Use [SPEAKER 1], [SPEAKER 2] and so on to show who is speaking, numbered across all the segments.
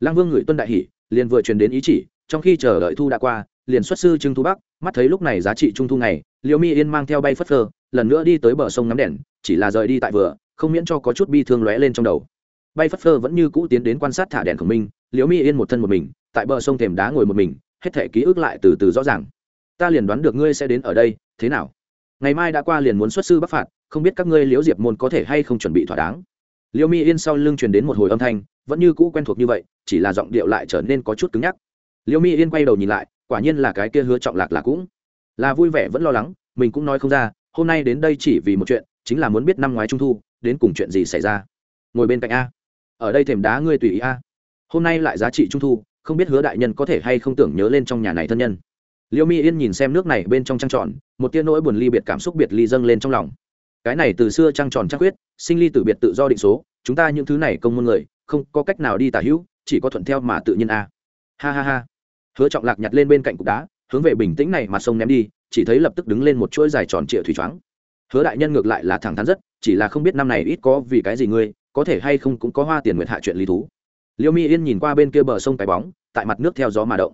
[SPEAKER 1] lăng vương ngửi tuân đại hỷ liền vừa truyền đến ý chỉ, trong khi chờ đợi thu đã qua, liền xuất sư trưng thu bắc, mắt thấy lúc này giá trị trung thu này liễu mi yên mang theo bay phất phơ, lần nữa đi tới bờ sông ngắm đèn, chỉ là rời đi tại vừa, không miễn cho có chút bi thương lóe lên trong đầu. Bay phất phơ vẫn như cũ tiến đến quan sát thả đèn của mình, liễu mi yên một thân một mình, tại bờ sông thềm đá ngồi một mình, hết thể ký ức lại từ từ rõ ràng. Ta liền đoán được ngươi sẽ đến ở đây, thế nào? Ngày mai đã qua liền muốn xuất sư bắc phạt, không biết các ngươi liễu diệp môn có thể hay không chuẩn bị thỏa đáng. Liêu mi yên sau lưng truyền đến một hồi âm thanh, vẫn như cũ quen thuộc như vậy, chỉ là giọng điệu lại trở nên có chút cứng nhắc. Liêu mi yên quay đầu nhìn lại, quả nhiên là cái kia hứa trọng lạc là cũng là vui vẻ vẫn lo lắng, mình cũng nói không ra, hôm nay đến đây chỉ vì một chuyện, chính là muốn biết năm ngoái trung thu, đến cùng chuyện gì xảy ra. Ngồi bên cạnh a. Ở đây thềm đá ngươi tùy ý a. Hôm nay lại giá trị trung thu, không biết hứa đại nhân có thể hay không tưởng nhớ lên trong nhà này thân nhân. Liêu mi yên nhìn xem nước này bên trong trăng tròn, một tia nỗi buồn ly biệt cảm xúc biệt ly dâng lên trong lòng. Cái này từ xưa trăng tròn trăng quyết sinh ly từ biệt tự do định số chúng ta những thứ này công môn người, không có cách nào đi tả hữu, chỉ có thuận theo mà tự nhiên a. Ha ha ha. Hứa trọng lạc nhặt lên bên cạnh cục đá, hướng về bình tĩnh này mặt sông ném đi, chỉ thấy lập tức đứng lên một chuỗi dài tròn trịa thủy choáng. Hứa đại nhân ngược lại là thẳng thắn rất, chỉ là không biết năm này ít có vì cái gì ngươi, có thể hay không cũng có hoa tiền nguyện hạ chuyện lý thú. Liêu mi yên nhìn qua bên kia bờ sông cái bóng, tại mặt nước theo gió mà động.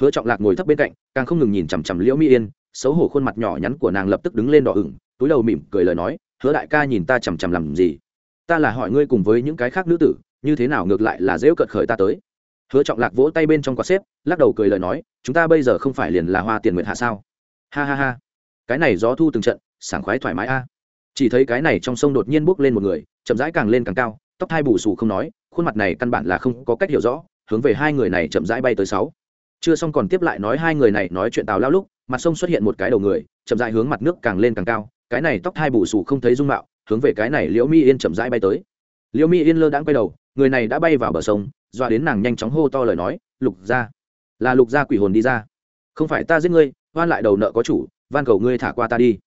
[SPEAKER 1] Hứa trọng lạc ngồi thấp bên cạnh, càng không ngừng nhìn chằm chằm liễu mi yên, xấu hổ khuôn mặt nhỏ nhắn của nàng lập tức đứng lên đỏ ửng, túi đầu mỉm cười lời nói, hứa đại ca nhìn ta chằm chằm làm gì? Ta là hỏi ngươi cùng với những cái khác nữ tử, như thế nào ngược lại là dễ cợt khởi ta tới? Hứa trọng lạc vỗ tay bên trong quạt xếp, lắc đầu cười lời nói, chúng ta bây giờ không phải liền là hoa tiền nguyện hạ sao? Ha ha ha. Cái này gió thu từng trận, sảng khoái thoải mái a. Chỉ thấy cái này trong sông đột nhiên bốc lên một người, chậm rãi càng lên càng cao, tóc hai bù xù không nói, khuôn mặt này căn bản là không có cách hiểu rõ, hướng về hai người này chậm rãi bay tới sáu. Chưa xong còn tiếp lại nói hai người này nói chuyện tào lao lúc, mặt sông xuất hiện một cái đầu người, chậm rãi hướng mặt nước càng lên càng cao, cái này tóc hai bù xù không thấy dung mạo hướng về cái này liễu mi yên chậm rãi bay tới. Liễu mi yên lơ đãng quay đầu, người này đã bay vào bờ sông, dọa đến nàng nhanh chóng hô to lời nói, lục gia, là lục gia quỷ hồn đi ra. Không phải ta giết ngươi van lại đầu nợ có chủ, van cầu ngươi thả qua ta đi.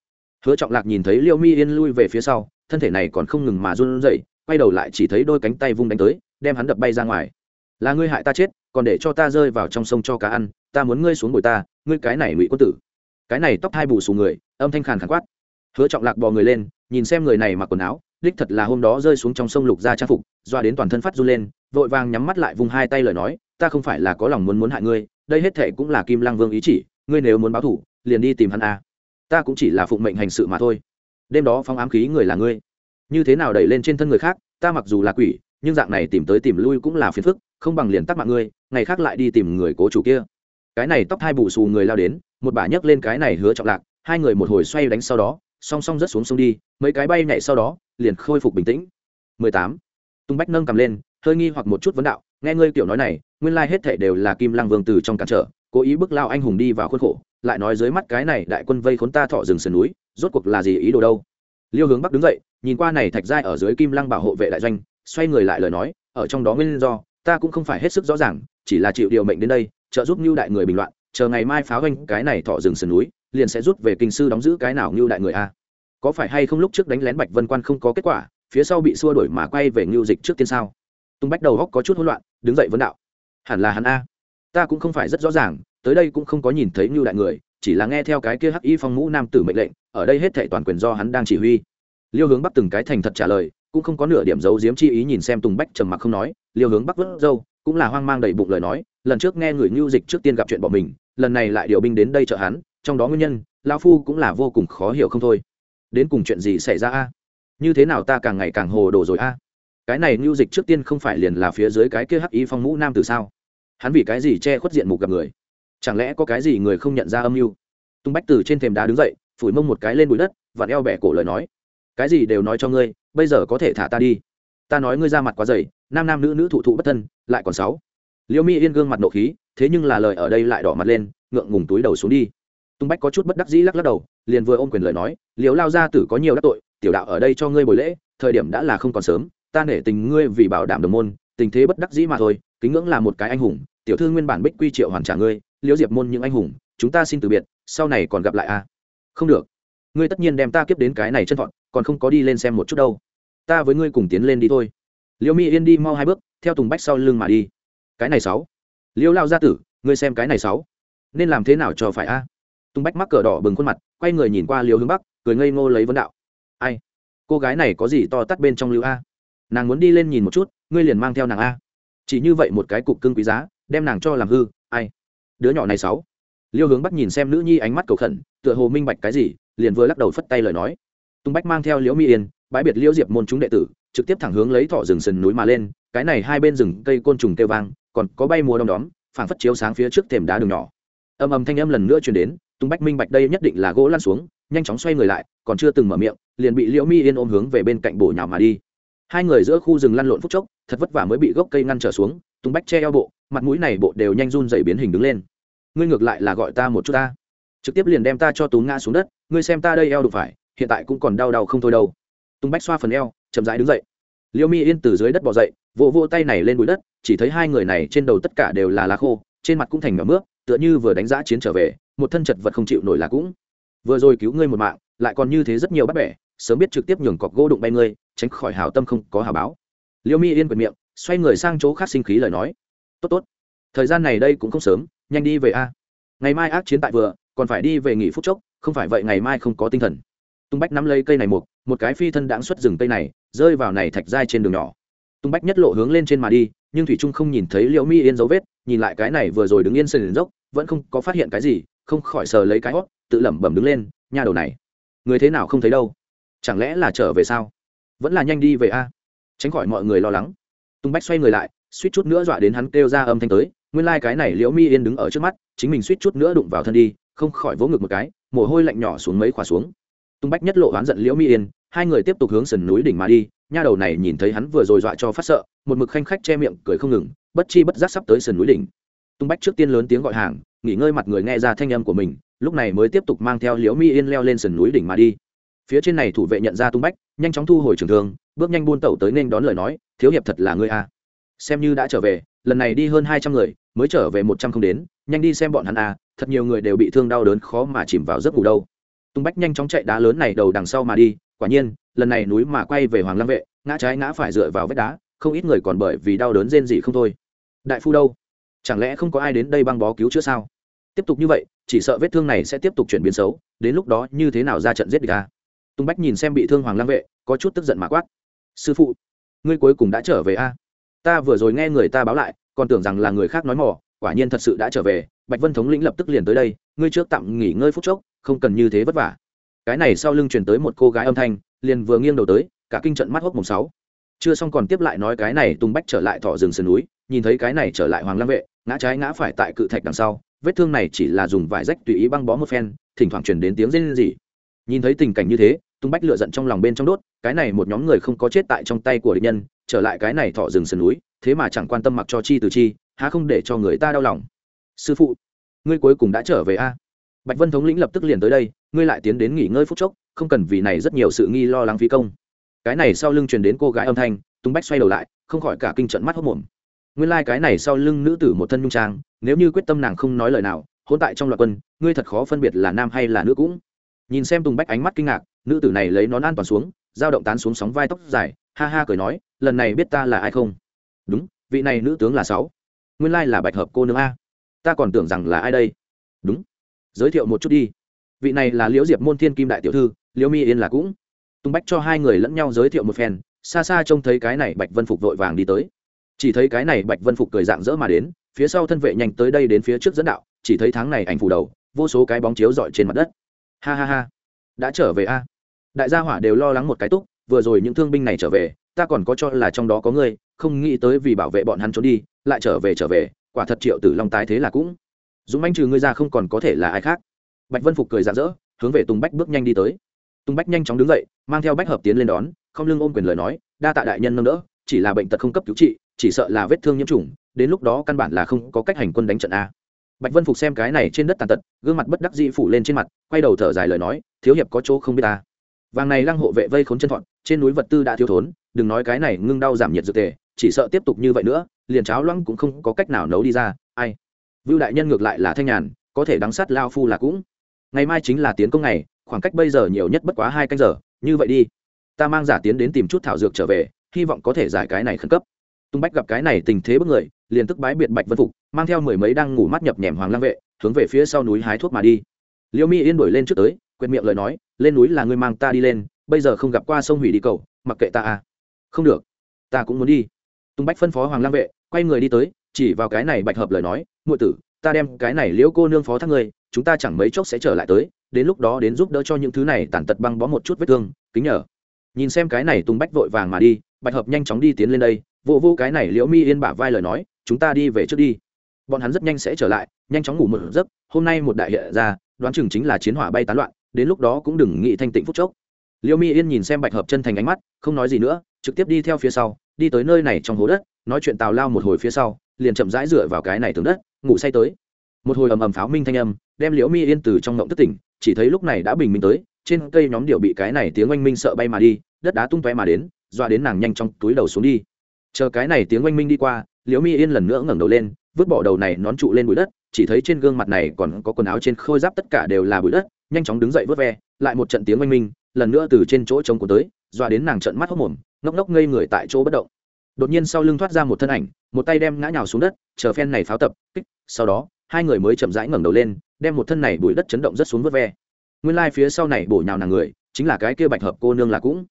[SPEAKER 1] Hứa trọng lạc nhìn thấy Liễu mi yên lui về phía sau, thân thể này còn không ngừng mà run rẩy, quay đầu lại chỉ thấy đôi cánh tay vung đánh tới, đem hắn đập bay ra ngoài. Là ngươi hại ta chết, còn để cho ta rơi vào trong sông cho cá ăn, ta muốn ngươi xuống bồi ta, ngươi cái này ngụy quân tử. Cái này tóc hai bù xù người, âm thanh khàn khàn quát. Hứa trọng lạc bò người lên nhìn xem người này mặc quần áo, đích thật là hôm đó rơi xuống trong sông lục ra trang phục, doa đến toàn thân phát run lên, vội vàng nhắm mắt lại vung hai tay lời nói, ta không phải là có lòng muốn muốn hại ngươi, đây hết thệ cũng là kim lăng vương ý chỉ, ngươi nếu muốn báo thủ liền đi tìm hắn a. Ta cũng chỉ là phụng mệnh hành sự mà thôi. Đêm đó phong ám khí người là ngươi. Như thế nào đẩy lên trên thân người khác, ta mặc dù là quỷ, nhưng dạng này tìm tới tìm lui cũng là phiền phức, không bằng liền tắc mạng ngươi, ngày khác lại đi tìm người cố chủ kia. Cái này tóc hai bù xù người lao đến, một bà nhấc lên cái này hứa trọng lạc, hai người một hồi xoay đánh sau đó song song rất xuống sông đi, mấy cái bay nhảy sau đó, liền khôi phục bình tĩnh 18. tung bách nâng cầm lên, hơi nghi hoặc một chút vấn đạo, nghe ngươi kiểu nói này, nguyên lai hết thảy đều là kim lăng vương từ trong cản trở, cố ý bức lao anh hùng đi vào khuôn khổ, lại nói dưới mắt cái này đại quân vây khốn ta thọ rừng sườn núi, rốt cuộc là gì ý đồ đâu liêu hướng bắc đứng dậy, nhìn qua này thạch giai ở dưới kim lăng bảo hộ vệ đại doanh, xoay người lại lời nói, ở trong đó nguyên do, ta cũng không phải hết sức rõ ràng, chỉ là chịu điều mệnh đến đây, trợ giúp lưu đại người bình loạn chờ ngày mai pháo ganh cái này thọ rừng sườn núi, liền sẽ rút về kinh sư đóng giữ cái nào như đại người a. Có phải hay không lúc trước đánh lén bạch vân quan không có kết quả, phía sau bị xua đổi mà quay về ngưu dịch trước tiên sao? Tung bách đầu góc có chút hỗn loạn, đứng dậy vấn đạo. Hẳn là hắn a. Ta cũng không phải rất rõ ràng, tới đây cũng không có nhìn thấy ngưu đại người, chỉ là nghe theo cái kia hắc y phong mũ nam tử mệnh lệnh, ở đây hết thệ toàn quyền do hắn đang chỉ huy. Liêu hướng bắc từng cái thành thật trả lời, cũng không có nửa điểm giấu giếm chi ý nhìn xem tùng bách trầm mặc không nói, liêu hướng bắc vớt dâu cũng là hoang mang đầy bụng lời nói, lần trước nghe người ngưu dịch trước tiên gặp chuyện bỏ mình, lần này lại điều binh đến đây trợ hắn, trong đó nguyên nhân lao phu cũng là vô cùng khó hiểu không thôi. Đến cùng chuyện gì xảy ra a? Như thế nào ta càng ngày càng hồ đồ rồi a? Cái này ngưu dịch trước tiên không phải liền là phía dưới cái kia hắc y phong mũ nam từ sao? Hắn vì cái gì che khuất diện mục gặp người? Chẳng lẽ có cái gì người không nhận ra âm mưu? Tung bách từ trên thềm đá đứng dậy, phủi mông một cái lên bụi đất, vặn eo bẻ cổ lời nói. Cái gì đều nói cho ngươi, bây giờ có thể thả ta đi. Ta nói ngươi ra mặt quá dày nam nam nữ nữ thụ thụ bất thân, lại còn sáu. Liễu mỹ yên gương mặt nộ khí, thế nhưng là lời ở đây lại đỏ mặt lên, ngượng ngùng túi đầu xuống đi. Tung bách có chút bất đắc dĩ lắc lắc đầu, liền vừa ôm quyền lời nói liễu lao gia tử có nhiều đắc tội, tiểu đạo ở đây cho ngươi buổi lễ, thời điểm đã là không còn sớm, ta nể tình ngươi vì bảo đảm đồng môn, tình thế bất đắc dĩ mà thôi, kính ngưỡng là một cái anh hùng, tiểu thư nguyên bản bích quy triệu hoàn trả ngươi liễu diệp môn những anh hùng, chúng ta xin từ biệt, sau này còn gặp lại a. À? không được, ngươi tất nhiên đem ta kiếp đến cái này chân thọn còn không có đi lên xem một chút đâu. Ta với ngươi cùng tiến lên đi thôi liễu mỹ yên đi mau hai bước, theo tùng bách sau lưng mà đi. Cái này sáu. Liễu lao gia tử, ngươi xem cái này sáu. Nên làm thế nào cho phải a? Tùng bách mắc cờ đỏ bừng khuôn mặt, quay người nhìn qua liễu hướng bắc, cười ngây ngô lấy vấn đạo. Ai? Cô gái này có gì to tắt bên trong lưu a? Nàng muốn đi lên nhìn một chút, ngươi liền mang theo nàng a. Chỉ như vậy một cái cục cưng quý giá, đem nàng cho làm hư, ai? Đứa nhỏ này sáu. Liêu hướng bắc nhìn xem nữ nhi ánh mắt cầu khẩn, tựa hồ minh bạch cái gì, liền vừa lắc đầu phất tay lời nói. Tung bách mang theo liễu mỹ yên, bãi biệt liễu diệp môn chúng đệ tử trực tiếp thẳng hướng lấy thọ rừng sườn núi mà lên, cái này hai bên rừng cây côn trùng kêu vang, còn có bay mùa đom đóm, phảng phất chiếu sáng phía trước thềm đá đường nhỏ. Âm âm thanh âm lần nữa truyền đến, tung bách minh bạch đây nhất định là gỗ lăn xuống, nhanh chóng xoay người lại, còn chưa từng mở miệng, liền bị liễu mi yên ôm hướng về bên cạnh bổ nhào mà đi. Hai người giữa khu rừng lăn lộn phút chốc, thật vất vả mới bị gốc cây ngăn trở xuống, tung bách che eo bộ, mặt mũi này bộ đều nhanh run dày biến hình đứng lên. Ngươi ngược lại là gọi ta một chút ta. Trực tiếp liền đem ta cho tú ngã xuống đất, ngươi xem ta đây eo đục phải, hiện tại cũng còn đau đau không thôi đâu. Tung bách xoa phần eo chậm rãi đứng dậy. Liêu mi yên từ dưới đất bỏ dậy, vỗ vỗ tay này lên bụi đất, chỉ thấy hai người này trên đầu tất cả đều là lá khô, trên mặt cũng thành mỡ mướp, tựa như vừa đánh giá chiến trở về, một thân chật vật không chịu nổi là cũng. Vừa rồi cứu ngươi một mạng, lại còn như thế rất nhiều bắt bẻ, sớm biết trực tiếp nhường cọc gỗ đụng bay ngươi, tránh khỏi hào tâm không có hào báo. Liêu mi yên quệt miệng, xoay người sang chỗ khác sinh khí lời nói. Tốt tốt, thời gian này đây cũng không sớm, nhanh đi về a. Ngày mai ác chiến tại vừa, còn phải đi về nghỉ phút chốc, không phải vậy ngày mai không có tinh thần. Tung bách nắm lấy cây này mục một cái phi thân đãng xuất rừng cây này, rơi vào này thạch dai trên đường nhỏ. Tung bách nhất lộ hướng lên trên mà đi, nhưng thủy trung không nhìn thấy liễu mi yên dấu vết, nhìn lại cái này vừa rồi đứng yên sườn dốc, vẫn không có phát hiện cái gì, không khỏi sờ lấy cái hót, tự lẩm bẩm đứng lên, nha đầu này, người thế nào không thấy đâu? Chẳng lẽ là trở về sao? Vẫn là nhanh đi về a. Tránh khỏi mọi người lo lắng. Tung bách xoay người lại, suýt chút nữa dọa đến hắn kêu ra âm thanh tới, nguyên lai、like、cái này liễu mi yên đứng ở trước mắt, chính mình suýt chút nữa đụng vào thân đi, không khỏi vỗ ngực một cái, mồ hôi lạnh nhỏ xuống mấy khỏa xuống. Tung bách nhất lộ oán giận liễu mi yên hai người tiếp tục hướng sườn núi đỉnh mà đi, nha đầu này nhìn thấy hắn vừa rồi dọa cho phát sợ, một mực khanh khách che miệng, cười không ngừng, bất chi bất giác sắp tới sườn núi đỉnh. Tung bách trước tiên lớn tiếng gọi hàng, nghỉ ngơi mặt người nghe ra thanh âm của mình, lúc này mới tiếp tục mang theo liễu mi yên leo lên sườn núi đỉnh mà đi. Phía trên này thủ vệ nhận ra tung bách, nhanh chóng thu hồi trường thương, bước nhanh buôn tẩu tới nên đón lời nói, thiếu hiệp thật là ngươi a. Xem như đã trở về, lần này đi hơn hai trăm người, mới trở về một trăm không đến, nhanh đi xem bọn hắn a, thật nhiều người đều bị thương đau đớn khó mà chìm vào giấc ngủ đâu. Tung bách nhanh chóng chạy đá lớn này đầu đằng sau mà đi quả nhiên, lần này núi mà quay về hoàng lăng vệ, ngã trái ngã phải dựa vào vách đá, không ít người còn bởi vì đau đớn rên gì không thôi. Đại phu đâu? Chẳng lẽ không có ai đến đây băng bó cứu chữa sao? Tiếp tục như vậy, chỉ sợ vết thương này sẽ tiếp tục chuyển biến xấu, đến lúc đó như thế nào ra trận giết địch ta tung bách nhìn xem bị thương hoàng lang vệ, có chút tức giận mà quát. Sư phụ, ngươi cuối cùng đã trở về a ta vừa rồi nghe người ta báo lại, còn tưởng rằng là người khác nói mỏ quả nhiên thật sự đã trở về. Bạch vân thống lĩnh lập tức liền tới đây, ngươi trước tạm nghỉ ngơi phút chốc, không cần như thế vất vả cái này sau lưng truyền tới một cô gái âm thanh, liền vừa nghiêng đầu tới, cả kinh trận mắt hốc mùng sáu. Chưa xong còn tiếp lại nói cái này tung bách trở lại thọ rừng sườn núi, nhìn thấy cái này trở lại hoàng lang vệ, ngã trái ngã phải tại cự thạch đằng sau, vết thương này chỉ là dùng vải rách tùy ý băng bó một phen, thỉnh thoảng truyền đến tiếng rên rỉ. Nhìn thấy tình cảnh như thế tung bách lựa giận trong lòng bên trong đốt, cái này một nhóm người không có chết tại trong tay của địch nhân, trở lại cái này thọ rừng sườn núi, thế mà chẳng quan tâm mặc cho chi từ chi, há không để cho người ta đau lòng. Sư phụ, ngươi cuối cùng đã trở về a? Bạch vân thống lĩnh lập tức liền tới đây, ngươi lại tiến đến nghỉ ngơi phút chốc, không cần vì này rất nhiều sự nghi lo lắng phí công. Cái này sau lưng truyền đến cô gái âm thanh tung bách xoay đầu lại, không khỏi cả kinh trận mắt hốc mồm. Nguyên lai、like、cái này sau lưng nữ tử một thân nhung trang, nếu như quyết tâm nàng không nói lời nào hôn tại trong loạt quân, ngươi thật khó phân biệt là nam hay là nữ cũng. Nhìn xem tùng bách ánh mắt kinh ngạc, nữ tử này lấy nón an toàn xuống, dao động tán xuống sóng vai tóc dài, ha ha cười nói, lần này biết ta là ai không? Đúng, vị này nữ tướng là sáu. Nguyên lai là bạch hợp cô nương a. Ta còn tưởng rằng là ai đây? Đúng giới thiệu một chút đi. Vị này là liễu diệp môn thiên kim đại tiểu thư, liễu mi yên là cũng. Tùng bách cho hai người lẫn nhau giới thiệu một phen, xa xa trông thấy cái này bạch vân phục vội vàng đi tới. Chỉ thấy cái này bạch vân phục cười dạng dỡ mà đến, phía sau thân vệ nhanh tới đây đến phía trước dẫn đạo, chỉ thấy tháng này ảnh phủ đầu, vô số cái bóng chiếu dọi trên mặt đất. Ha ha ha. Đã trở về a? Đại gia hỏa đều lo lắng một cái túc, vừa rồi những thương binh này trở về, ta còn có cho là trong đó có ngươi không nghĩ tới vì bảo vệ bọn hắn trốn đi, lại trở về trở về, quả thật triệu tử long tái thế là cũng dũng anh trừ ngươi ra không còn có thể là ai khác. Bạch vân phục cười rạ rỡ, hướng về tùng bách bước nhanh đi tới. Tùng bách nhanh chóng đứng dậy, mang theo bách hợp tiến lên đón, không lưng ôm quyền lời nói, đa tạ đại nhân nâng đỡ, chỉ là bệnh tật không cấp cứu trị, chỉ sợ là vết thương nhiễm trùng, đến lúc đó căn bản là không có cách hành quân đánh trận a. Bạch vân phục xem cái này trên đất tàn tật, gương mặt bất đắc dĩ phủ lên trên mặt, quay đầu thở dài lời nói, thiếu hiệp có chỗ không biết ta. Vàng này lăng hộ vệ vây khốn chân thọn, trên núi vật tư đã thiếu thốn, đừng nói cái này ngưng đau giảm nhiệt dược tề, chỉ sợ tiếp tục như vậy nữa, liền cháo loãng cũng không có cách nào nấu đi ra, ai? Vưu đại nhân ngược lại là thanh nhàn, có thể đắng sát lao phu là cũng. Ngày mai chính là tiến công ngày, khoảng cách bây giờ nhiều nhất bất quá hai canh giờ, như vậy đi. Ta mang giả tiến đến tìm chút thảo dược trở về, hy vọng có thể giải cái này khẩn cấp. Tung bách gặp cái này tình thế bất người, liền tức bái biệt bạch vân phục, mang theo mười mấy đang ngủ mắt nhập nhèm hoàng lang vệ, hướng về phía sau núi hái thuốc mà đi. Liêu mi yên đuổi lên trước tới quệt miệng lời nói, lên núi là ngươi mang ta đi lên, bây giờ không gặp qua sông hủy đi cầu, mặc kệ ta à. Không được, ta cũng muốn đi. Tung bách phân phó hoàng lang vệ, quay người đi tới chỉ vào cái này bạch hợp lời nói ngụy tử, ta đem cái này liễu cô nương phó thác ngươi, chúng ta chẳng mấy chốc sẽ trở lại tới, đến lúc đó đến giúp đỡ cho những thứ này tàn tật băng bó một chút vết thương, kính nhờ. Nhìn xem cái này tung bách vội vàng mà đi, bạch hợp nhanh chóng đi tiến lên đây, vô vô cái này liễu mi yên bả vai lời nói, chúng ta đi về trước đi. Bọn hắn rất nhanh sẽ trở lại, nhanh chóng ngủ một giấc, hôm nay một đại hiện ra, đoán chừng chính là chiến hỏa bay tán loạn, đến lúc đó cũng đừng nghĩ thanh tịnh phúc chốc. Liễu mi yên nhìn xem bạch hợp chân thành ánh mắt, không nói gì nữa, trực tiếp đi theo phía sau đi tới nơi này trong hố đất, nói chuyện tào lao một hồi phía sau, liền chậm rãi dựa vào cái này tường đất, ngủ say tới. Một hồi ầm ầm pháo minh thanh âm, đem liễu mi yên từ trong ngộng thất tỉnh, chỉ thấy lúc này đã bình minh tới, trên cây nhóm điệu bị cái này tiếng oanh minh sợ bay mà đi, đất đá tung tóe mà đến, dọa đến nàng nhanh trong túi đầu xuống đi. Chờ cái này tiếng oanh minh đi qua, liễu mi yên lần nữa ngẩng đầu lên, vứt bỏ đầu này nón trụ lên bụi đất, chỉ thấy trên gương mặt này còn có quần áo trên khôi giáp tất cả đều là bụi đất, nhanh chóng đứng dậy vớt ve, lại một trận tiếng oanh minh, lần nữa từ trên chỗ trống của tới, dọa đến nàng trận mắt hốc mồm ngốc ngốc ngây người tại chỗ bất động. Đột nhiên sau lưng thoát ra một thân ảnh, một tay đem ngã nhào xuống đất, chờ phen này pháo tập, kích, sau đó, hai người mới chậm rãi ngẩng đầu lên, đem một thân này bụi đất chấn động rất xuống vớt ve. Nguyên lai phía sau này bổ nhào nàng người, chính là cái kia bạch hợp cô nương là cũng.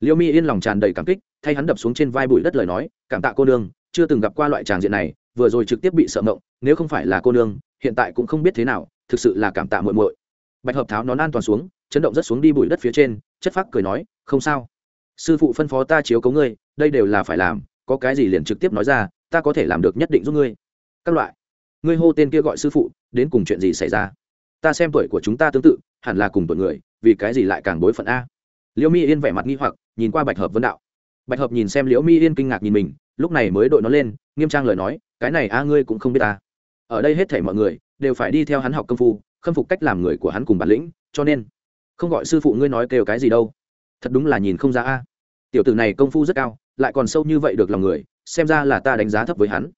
[SPEAKER 1] Liêu mi yên lòng tràn đầy cảm kích, thay hắn đập xuống trên vai bụi đất lời nói, cảm tạ cô nương, chưa từng gặp qua loại tràng diện này, vừa rồi trực tiếp bị sợ mộng, nếu không phải là cô nương, hiện tại cũng không biết thế nào, thực sự là cảm tạ muội muội. Bạch hợp tháo nón an toàn xuống, chấn động rất xuống đi bụi đất phía trên, chất phác cười nói, không sao sư phụ phân phó ta chiếu cấu ngươi, đây đều là phải làm, có cái gì liền trực tiếp nói ra, ta có thể làm được nhất định giúp ngươi. Các loại. Ngươi hô tên kia gọi sư phụ, đến cùng chuyện gì xảy ra? Ta xem tuổi của chúng ta tương tự, hẳn là cùng tuổi người, vì cái gì lại càng bối phận a? Liễu mi yên vẻ mặt nghi hoặc, nhìn qua bạch hợp vân đạo. Bạch hợp nhìn xem liễu mi yên kinh ngạc nhìn mình, lúc này mới đội nó lên, nghiêm trang lời nói, cái này a ngươi cũng không biết ta. Ở đây hết thể mọi người, đều phải đi theo hắn học công phu, khâm phục cách làm người của hắn cùng bản lĩnh, cho nên, không gọi sư phụ ngươi nói kêu cái gì đâu. Thật đúng là nhìn không ra a tiểu tử này công phu rất cao, lại còn sâu như vậy được lòng người, xem ra là ta đánh giá thấp với hắn.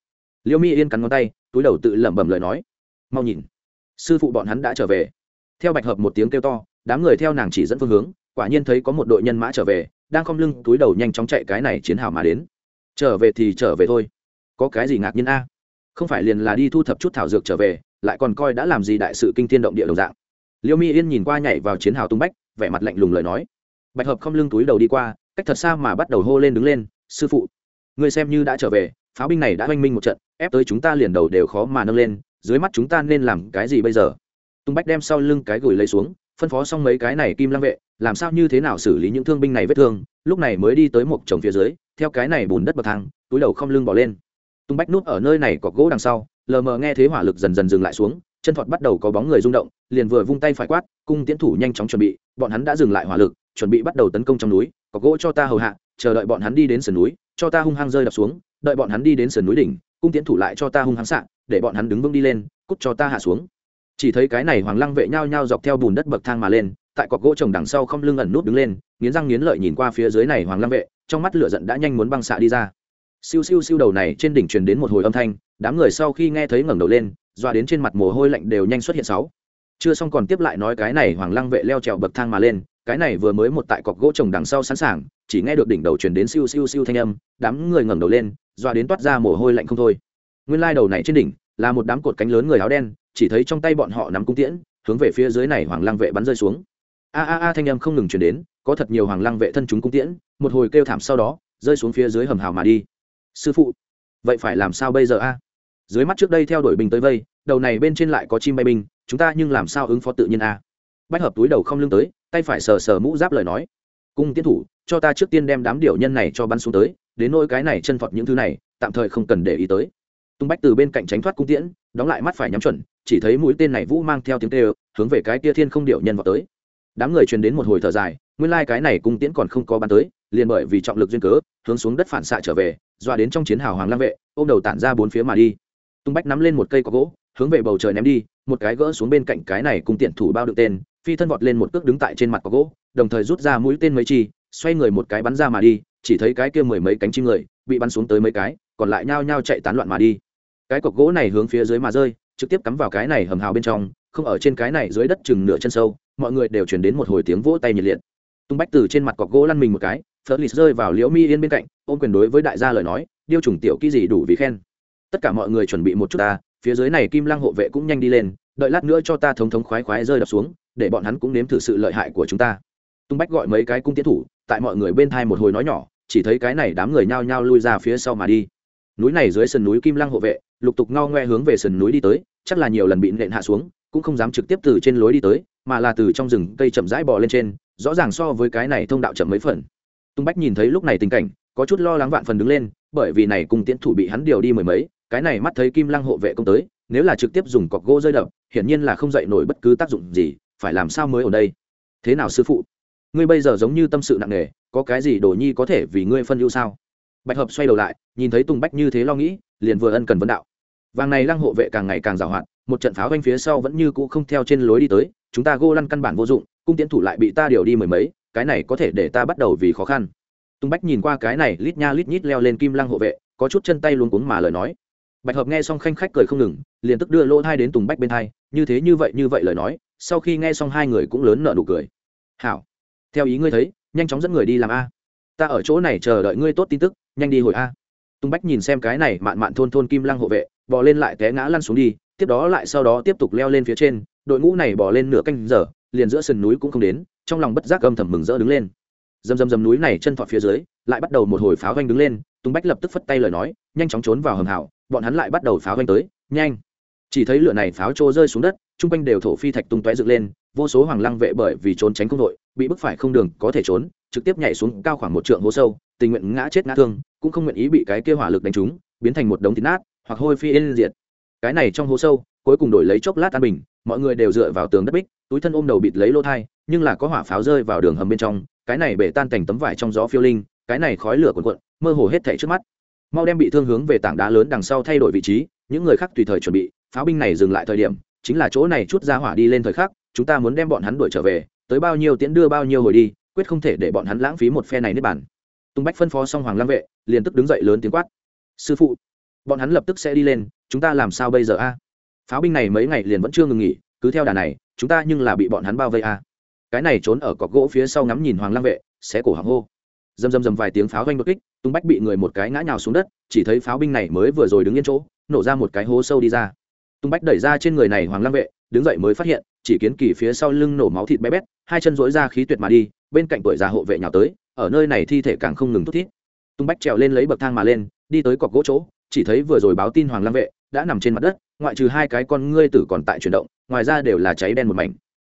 [SPEAKER 1] Liêu mi yên cắn ngón tay, túi đầu tự lẩm bẩm lời nói. Mau nhìn, sư phụ bọn hắn đã trở về. Theo bạch hợp một tiếng kêu to, đám người theo nàng chỉ dẫn phương hướng, quả nhiên thấy có một đội nhân mã trở về, đang khom lưng túi đầu nhanh chóng chạy cái này chiến hào mà đến. Trở về thì trở về thôi. Có cái gì ngạc nhiên a? Không phải liền là đi thu thập chút thảo dược trở về, lại còn coi đã làm gì đại sự kinh tiên động địa đồng dạng. Liêu mi yên nhìn qua nhảy vào chiến hào tung bách, vẻ mặt lạnh lùng lời nói. Bạch hợp không lưng túi đầu đi qua cách thật xa mà bắt đầu hô lên đứng lên, sư phụ người xem như đã trở về, pháo binh này đã oanh minh một trận, ép tới chúng ta liền đầu đều khó mà nâng lên, dưới mắt chúng ta nên làm cái gì bây giờ? Tung bách đem sau lưng cái gửi lấy xuống, phân phó xong mấy cái này kim lăng vệ, làm sao như thế nào xử lý những thương binh này vết thương? Lúc này mới đi tới một chồng phía dưới, theo cái này bùn đất bậc thang, túi đầu không lưng bỏ lên. Tung bách nút ở nơi này có gỗ đằng sau, lờ mờ nghe thế hỏa lực dần dần dừng lại xuống, chân thuật bắt đầu có bóng người rung động, liền vừa vung tay phải quát, cung tiến thủ nhanh chóng chuẩn bị, bọn hắn đã dừng lại hỏa lực, chuẩn bị bắt đầu tấn công trong núi có gỗ cho ta hầu hạ, chờ đợi bọn hắn đi đến sườn núi, cho ta hung hăng rơi đập xuống, đợi bọn hắn đi đến sườn núi đỉnh, cung tiến thủ lại cho ta hung hăng sạn để bọn hắn đứng vững đi lên, cút cho ta hạ xuống. Chỉ thấy cái này hoàng lăng vệ nhao nhao dọc theo bùn đất bậc thang mà lên, tại cọc gỗ trồng đằng sau không lưng ẩn nút đứng lên, nghiến răng nghiến lợi nhìn qua phía dưới này hoàng lăng vệ, trong mắt lửa giận đã nhanh muốn băng xạ đi ra. Siêu siêu siêu đầu này trên đỉnh truyền đến một hồi âm thanh, đám người sau khi nghe thấy ngẩng đầu lên, doa đến trên mặt mồ hôi lạnh đều nhanh xuất hiện sáu. Chưa xong còn tiếp lại nói cái này hoàng lăng vệ leo trèo bậc thang mà lên cái này vừa mới một tại cọc gỗ trồng đằng sau sẵn sàng, chỉ nghe được đỉnh đầu truyền đến siêu siêu siêu thanh âm, đám người ngẩng đầu lên doa đến toát ra mồ hôi lạnh không thôi. Nguyên lai đầu này trên đỉnh là một đám cột cánh lớn người áo đen, chỉ thấy trong tay bọn họ nắm cung tiễn, hướng về phía dưới này hoàng lăng vệ bắn rơi xuống. A a a thanh âm không ngừng chuyển đến, có thật nhiều hoàng lăng vệ thân chúng cung tiễn, một hồi kêu thảm sau đó, rơi xuống phía dưới hầm hào mà đi. Sư phụ, vậy phải làm sao bây giờ a? Dưới mắt trước đây theo đuổi binh tới vây, đầu này bên trên lại có chim bay binh, chúng ta nhưng làm sao ứng phó tự nhiên a? Bách hợp túi đầu không lưng tới, tay phải sờ sờ mũ giáp lời nói. Cung tiến thủ, cho ta trước tiên đem đám điểu nhân này cho bắn xuống tới, đến nỗi cái này chân phật những thứ này, tạm thời không cần để ý tới. Tung bách từ bên cạnh tránh thoát cung tiễn, đóng lại mắt phải nhắm chuẩn, chỉ thấy mũi tên này vũ mang theo tiếng tê hướng về cái tia thiên không điệu nhân vào tới. Đám người truyền đến một hồi thở dài, nguyên lai、like、cái này cung tiễn còn không có bắn tới, liền bởi vì trọng lực duyên cớ, hướng xuống đất phản xạ trở về, dọa đến trong chiến hào hoàng lang vệ, ôm đầu tản ra bốn phía mà đi. Tung bách nắm lên một cây có gỗ, hướng về bầu trời ném đi, một cái gỡ xuống bên cạnh cái này cung tiện thủ bao đựng tên phi thân vọt lên một cước đứng tại trên mặt có gỗ, đồng thời rút ra mũi tên mấy chi, xoay người một cái bắn ra mà đi, chỉ thấy cái kia mười mấy cánh chim người, bị bắn xuống tới mấy cái, còn lại nhao nhao chạy tán loạn mà đi. Cái cọc gỗ này hướng phía dưới mà rơi, trực tiếp cắm vào cái này hầm hào bên trong, không ở trên cái này dưới đất chừng nửa chân sâu, mọi người đều chuyển đến một hồi tiếng vỗ tay nhiệt liệt. Tung bách từ trên mặt cọc gỗ lăn mình một cái, phớt lì rơi vào liễu mi yên bên cạnh, ôm quyền đối với đại gia lời nói, điêu trùng tiểu kỹ gì đủ vì khen? Tất cả mọi người chuẩn bị một chút ta, phía dưới này kim lăng hộ vệ cũng nhanh đi lên, đợi lát nữa cho ta thống thống khoái khoái rơi đập xuống để bọn hắn cũng nếm thử sự lợi hại của chúng ta. Tung bách gọi mấy cái cung tiến thủ, tại mọi người bên thai một hồi nói nhỏ, chỉ thấy cái này đám người nhao nhao lui ra phía sau mà đi. Núi này dưới sườn núi kim lăng hộ vệ, lục tục ngao ngoe hướng về sườn núi đi tới, chắc là nhiều lần bị nện hạ xuống, cũng không dám trực tiếp từ trên lối đi tới, mà là từ trong rừng cây chậm rãi bò lên trên, rõ ràng so với cái này thông đạo chậm mấy phần. Tung bách nhìn thấy lúc này tình cảnh, có chút lo lắng vạn phần đứng lên, bởi vì này cùng tiễn thủ bị hắn điều đi mười mấy, cái này mắt thấy kim lăng hộ vệ công tới, nếu là trực tiếp dùng cọc gỗ rơi đập, hiển nhiên là không dậy nổi bất cứ tác dụng gì phải làm sao mới ở đây? Thế nào sư phụ? Ngươi bây giờ giống như tâm sự nặng nề, có cái gì đồ nhi có thể vì ngươi phân ưu sao? Bạch hợp xoay đầu lại, nhìn thấy tùng bách như thế lo nghĩ, liền vừa ân cần vấn đạo. Vàng này lăng hộ vệ càng ngày càng giàu hạn, một trận pháo quanh phía sau vẫn như cũ không theo trên lối đi tới, chúng ta gô lăn căn bản vô dụng, cung tiến thủ lại bị ta điều đi mười mấy, cái này có thể để ta bắt đầu vì khó khăn. Tùng bách nhìn qua cái này, lít nha lít nhít leo lên kim lăng hộ vệ, có chút chân tay luôn cuống mà lời nói. Bạch hợp nghe xong khanh khách cười không ngừng, liền tức đưa lỗ thai đến tùng bách bên thai, như thế như vậy như vậy lời nói sau khi nghe xong hai người cũng lớn nợ nụ cười. Hảo, theo ý ngươi thấy, nhanh chóng dẫn người đi làm a. Ta ở chỗ này chờ đợi ngươi tốt tin tức, nhanh đi hồi a. Tung bách nhìn xem cái này mạn mạn thôn thôn kim lăng hộ vệ, bò lên lại té ngã lăn xuống đi, tiếp đó lại sau đó tiếp tục leo lên phía trên, đội ngũ này bò lên nửa canh giờ, liền giữa sườn núi cũng không đến, trong lòng bất giác âm thầm mừng rỡ đứng lên. Dầm dầm dầm núi này chân thọt phía dưới, lại bắt đầu một hồi pháo vanh đứng lên tùng bách lập tức phất tay lời nói, nhanh chóng trốn vào hầm hảo, bọn hắn lại bắt đầu pháo vanh tới, nhanh. Chỉ thấy lửa này pháo trô rơi xuống đất chung quanh đều thổ phi thạch tung tóe dựng lên, vô số hoàng lăng vệ bởi vì trốn tránh không đội, bị bức phải không đường, có thể trốn, trực tiếp nhảy xuống cao khoảng một trượng hố sâu, tình nguyện ngã chết ngã thương, cũng không nguyện ý bị cái kia hỏa lực đánh trúng, biến thành một đống thịt nát, hoặc hôi phi yên diệt. Cái này trong hố sâu, cuối cùng đổi lấy chốc lát an bình, mọi người đều dựa vào tường đất bích, túi thân ôm đầu bịt lấy lô thai, nhưng là có hỏa pháo rơi vào đường hầm bên trong, cái này bể tan thành tấm vải trong gió phiêu linh, cái này khói lửa cuộn cuộn, mơ hồ hết thảy trước mắt. Mau đem bị thương hướng về tảng đá lớn đằng sau thay đổi vị trí, những người khác tùy thời chuẩn bị, pháo binh này dừng lại thời điểm chính là chỗ này chút ra hỏa đi lên thời khắc, chúng ta muốn đem bọn hắn đuổi trở về, tới bao nhiêu tiễn đưa bao nhiêu hồi đi, quyết không thể để bọn hắn lãng phí một phe này nếp bản tung bách phân phó xong hoàng lam vệ, liền tức đứng dậy lớn tiếng quát. Sư phụ, bọn hắn lập tức sẽ đi lên, chúng ta làm sao bây giờ a? Pháo binh này mấy ngày liền vẫn chưa ngừng nghỉ, cứ theo đà này, chúng ta nhưng là bị bọn hắn bao vây a. Cái này trốn ở cọc gỗ phía sau ngắm nhìn hoàng lam vệ sẽ cổ hàng hô. Dầm dầm dầm vài tiếng pháo doanh đột kích, tung bách bị người một cái ngã nhào xuống đất, chỉ thấy pháo binh này mới vừa rồi đứng yên chỗ, nổ ra một cái hố sâu đi ra tung bách đẩy ra trên người này hoàng lam vệ, đứng dậy mới phát hiện, chỉ kiến kỳ phía sau lưng nổ máu thịt bé bét, hai chân dối ra khí tuyệt mà đi, bên cạnh tuổi già hộ vệ nhào tới, ở nơi này thi thể càng không ngừng thút thít. Tung bách trèo lên lấy bậc thang mà lên, đi tới cọc gỗ chỗ, chỉ thấy vừa rồi báo tin hoàng lam vệ đã nằm trên mặt đất, ngoại trừ hai cái con ngươi tử còn tại chuyển động, ngoài ra đều là cháy đen một mảnh.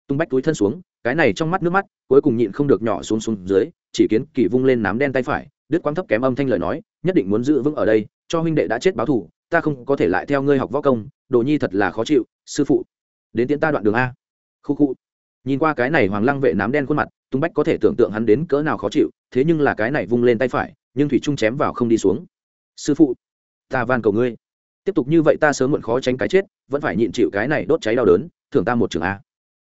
[SPEAKER 1] Tung bách túi thân xuống, cái này trong mắt nước mắt, cuối cùng nhịn không được nhỏ xuống xuống dưới, chỉ kiến kỳ vung lên nám đen tay phải, đứt quang thấp kém âm thanh lời nói, nhất định muốn giữ vững ở đây, cho huynh đệ đã chết báo thù ta không có thể lại theo ngươi học võ công, đồ nhi thật là khó chịu, sư phụ. Đến tiễn ta đoạn đường a. Khu khu. Nhìn qua cái này hoàng lăng vệ nám đen khuôn mặt, tung bách có thể tưởng tượng hắn đến cỡ nào khó chịu, thế nhưng là cái này vung lên tay phải, nhưng thủy trung chém vào không đi xuống. Sư phụ, ta van cầu ngươi. Tiếp tục như vậy ta sớm muộn khó tránh cái chết, vẫn phải nhịn chịu cái này đốt cháy đau đớn, thưởng ta một trường a.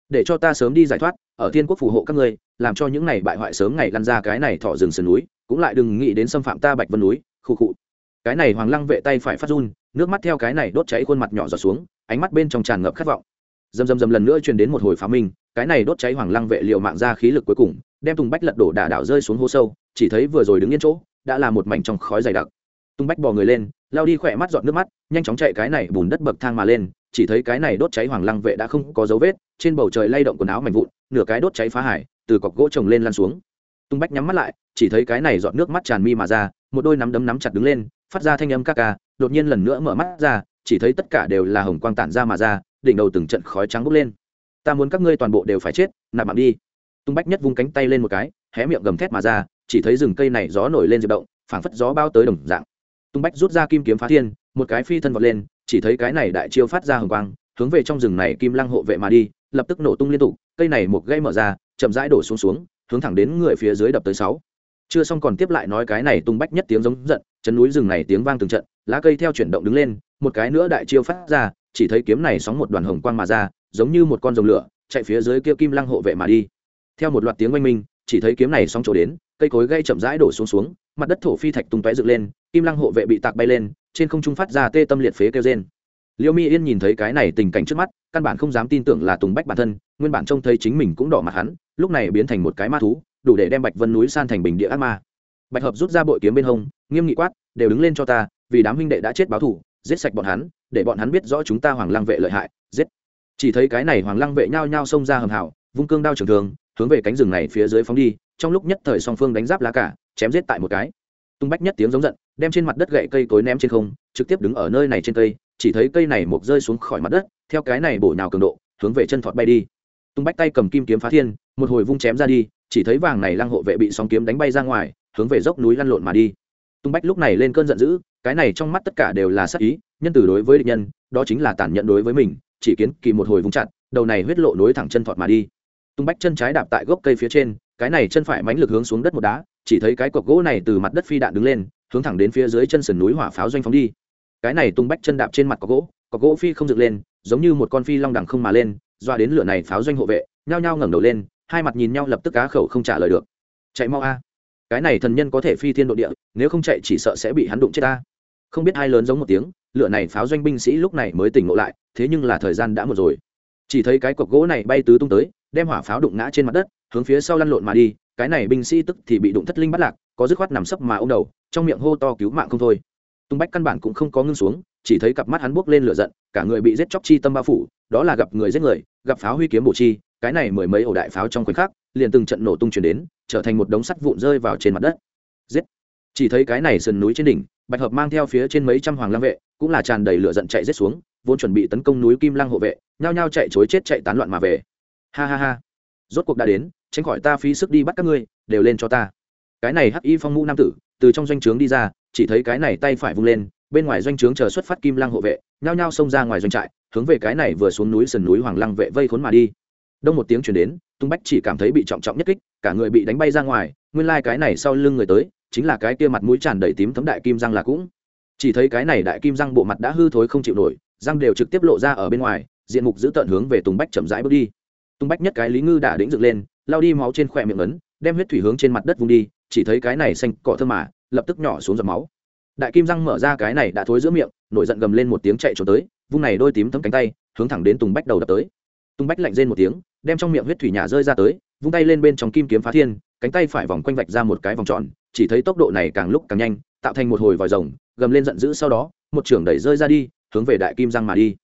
[SPEAKER 1] Để cho ta sớm đi giải thoát, ở thiên quốc phù hộ các ngươi, làm cho những này bại hoại sớm ngày lăn ra cái này thọ rừng sườn núi, cũng lại đừng nghĩ đến xâm phạm ta bạch vân núi, khu cụ cái này hoàng lăng vệ tay phải phát run, nước mắt theo cái này đốt cháy khuôn mặt nhỏ giọt xuống, ánh mắt bên trong tràn ngập khát vọng. Dầm dầm dầm lần nữa truyền đến một hồi phá minh, cái này đốt cháy hoàng lăng vệ liệu mạng ra khí lực cuối cùng, đem tùng bách lật đổ đả đảo rơi xuống hố sâu, chỉ thấy vừa rồi đứng yên chỗ, đã là một mảnh trong khói dày đặc. Tung bách bò người lên, lao đi khỏe mắt dọn nước mắt, nhanh chóng chạy cái này bùn đất bậc thang mà lên, chỉ thấy cái này đốt cháy hoàng lăng vệ đã không có dấu vết, trên bầu trời lay động quần áo mảnh vụn, nửa cái đốt cháy phá hải, từ cọc gỗ trồng lên lan xuống. Tung bách nhắm mắt lại, chỉ thấy cái này dọn nước mắt tràn mi mà ra, một đôi nắm đấm nắm chặt đứng lên phát ra thanh âm ca ca, đột nhiên lần nữa mở mắt ra, chỉ thấy tất cả đều là hồng quang tản ra mà ra, đỉnh đầu từng trận khói trắng bốc lên. Ta muốn các ngươi toàn bộ đều phải chết, nạp mạng đi. Tung bách nhất vung cánh tay lên một cái, hé miệng gầm thét mà ra, chỉ thấy rừng cây này gió nổi lên diệp động, phảng phất gió bao tới đồng dạng. Tung bách rút ra kim kiếm phá thiên, một cái phi thân vọt lên, chỉ thấy cái này đại chiêu phát ra hồng quang, hướng về trong rừng này kim lăng hộ vệ mà đi, lập tức nổ tung liên tục, cây này một gây mở ra, chậm rãi đổ xuống xuống, hướng thẳng đến người phía dưới đập tới sáu. Chưa xong còn tiếp lại nói cái này tung bách nhất tiếng giống giận chân núi rừng này tiếng vang từng trận, lá cây theo chuyển động đứng lên, một cái nữa đại chiêu phát ra, chỉ thấy kiếm này sóng một đoàn hồng quang mà ra, giống như một con rồng lửa, chạy phía dưới kia kim lăng hộ vệ mà đi. Theo một loạt tiếng oanh minh, chỉ thấy kiếm này sóng chỗ đến, cây cối gây chậm rãi đổ xuống xuống, mặt đất thổ phi thạch tung tóe dựng lên, kim lăng hộ vệ bị tạc bay lên, trên không trung phát ra tê tâm liệt phế kêu trên liêu mi yên nhìn thấy cái này tình cảnh trước mắt, căn bản không dám tin tưởng là tùng bách bản thân, nguyên bản trông thấy chính mình cũng đỏ mặt hắn, lúc này biến thành một cái ma thú, đủ để đem bạch vân núi san thành bình địa ác ma bạch hợp rút ra bội kiếm bên hông nghiêm nghị quát đều đứng lên cho ta vì đám huynh đệ đã chết báo thủ giết sạch bọn hắn để bọn hắn biết rõ chúng ta hoàng lăng vệ lợi hại giết. Chỉ thấy cái này hoàng lăng vệ nhao nhao xông ra hầm hào, vung cương đao trường thường hướng về cánh rừng này phía dưới phóng đi trong lúc nhất thời song phương đánh giáp lá cả chém giết tại một cái. Tung bách nhất tiếng giống giận đem trên mặt đất gậy cây cối ném trên không trực tiếp đứng ở nơi này trên cây chỉ thấy cây này mục rơi xuống khỏi mặt đất theo cái này bổ nhào cường độ hướng về chân thọt bay đi. Tung bách tay cầm kim kiếm phá thiên một hồi vung chém ra đi chỉ thấy vàng này lăng hộ vệ bị sóng kiếm đánh bay ra ngoài hướng về dốc núi lăn lộn mà đi. Tung bách lúc này lên cơn giận dữ, cái này trong mắt tất cả đều là sắc ý, nhân từ đối với địch nhân, đó chính là tàn nhẫn đối với mình, chỉ kiến kỳ một hồi vung chặt, đầu này huyết lộ nối thẳng chân thọt mà đi. Tung bách chân trái đạp tại gốc cây phía trên, cái này chân phải mánh lực hướng xuống đất một đá, chỉ thấy cái cọc gỗ này từ mặt đất phi đạn đứng lên, hướng thẳng đến phía dưới chân sườn núi hỏa pháo doanh phóng đi. Cái này tung bách chân đạp trên mặt cọc gỗ cọc gỗ phi không dựng lên, giống như một con phi long đẳng không mà lên doa đến lửa này pháo doanh hộ vệ, nhao nhao ngẩng đầu lên, hai mặt nhìn nhau lập tức cá khẩu không trả lời được. Chạy mau a cái này thần nhân có thể phi thiên độ địa, nếu không chạy chỉ sợ sẽ bị hắn đụng chết ta. Không biết hai lớn giống một tiếng, lửa này pháo doanh binh sĩ lúc này mới tỉnh ngộ lại, thế nhưng là thời gian đã một rồi. Chỉ thấy cái cọc gỗ này bay tứ tung tới, đem hỏa pháo đụng ngã trên mặt đất, hướng phía sau lăn lộn mà đi, cái này binh sĩ tức thì bị đụng thất linh bắt lạc, có dứt khoát nằm sấp mà ô m đầu, trong miệng hô to cứu mạng không thôi. Tung bách căn bản cũng không có ngưng xuống chỉ thấy cặp mắt hắn buốc lên lửa giận, cả người bị giết chóc chi tâm bao phủ, đó là gặp người giết người, gặp pháo huy kiếm bổ chi, cái này mười mấy ổ đại pháo trong khoảnh khắc, liền từng trận nổ tung chuyển đến, trở thành một đống sắt vụn rơi vào trên mặt đất. Giết! Chỉ thấy cái này sườn núi trên đỉnh, bạch hợp mang theo phía trên mấy trăm hoàng lang vệ, cũng là tràn đầy lửa giận chạy giết xuống, vốn chuẩn bị tấn công núi kim lăng hộ vệ, nhao nhao chạy chối chết chạy tán loạn mà về. Ha ha ha! Rốt cuộc đã đến, tránh khỏi ta phí sức đi bắt các ngươi, đều lên cho ta. Cái này hắc y phong mũ nam tử, từ trong doanh trướng đi ra, chỉ thấy cái này tay phải vung lên bên ngoài doanh trướng chờ xuất phát kim lăng hộ vệ, nhao nhao xông ra ngoài doanh trại, hướng về cái này vừa xuống núi sườn núi hoàng lăng vệ vây khốn mà đi. Đông một tiếng chuyển đến, tung bách chỉ cảm thấy bị trọng trọng nhất kích, cả người bị đánh bay ra ngoài, nguyên lai、like、cái này sau lưng người tới, chính là cái kia mặt mũi tràn đầy tím thấm đại kim răng là cũng. Chỉ thấy cái này đại kim răng bộ mặt đã hư thối không chịu nổi, răng đều trực tiếp lộ ra ở bên ngoài, diện mục giữ tận hướng về tùng bách chậm rãi bước đi. Tung bách nhất cái lý ngư đã đĩnh dựng lên lao đi máu trên khỏe miệng ấn, đem huyết thủy hướng trên mặt đất vung đi, chỉ thấy cái này xanh cỏ thơm mà, lập tức nhỏ xuống giọt máu đại kim răng mở ra cái này đã thối giữa miệng, nổi giận gầm lên một tiếng chạy trốn tới, vung này đôi tím thấm cánh tay, hướng thẳng đến tùng bách đầu đập tới. Tùng bách lạnh rên một tiếng, đem trong miệng huyết thủy nhà rơi ra tới, vung tay lên bên trong kim kiếm phá thiên, cánh tay phải vòng quanh vạch ra một cái vòng tròn, chỉ thấy tốc độ này càng lúc càng nhanh, tạo thành một hồi vòi rồng, gầm lên giận dữ sau đó, một trưởng đẩy rơi ra đi, hướng về đại kim răng mà đi.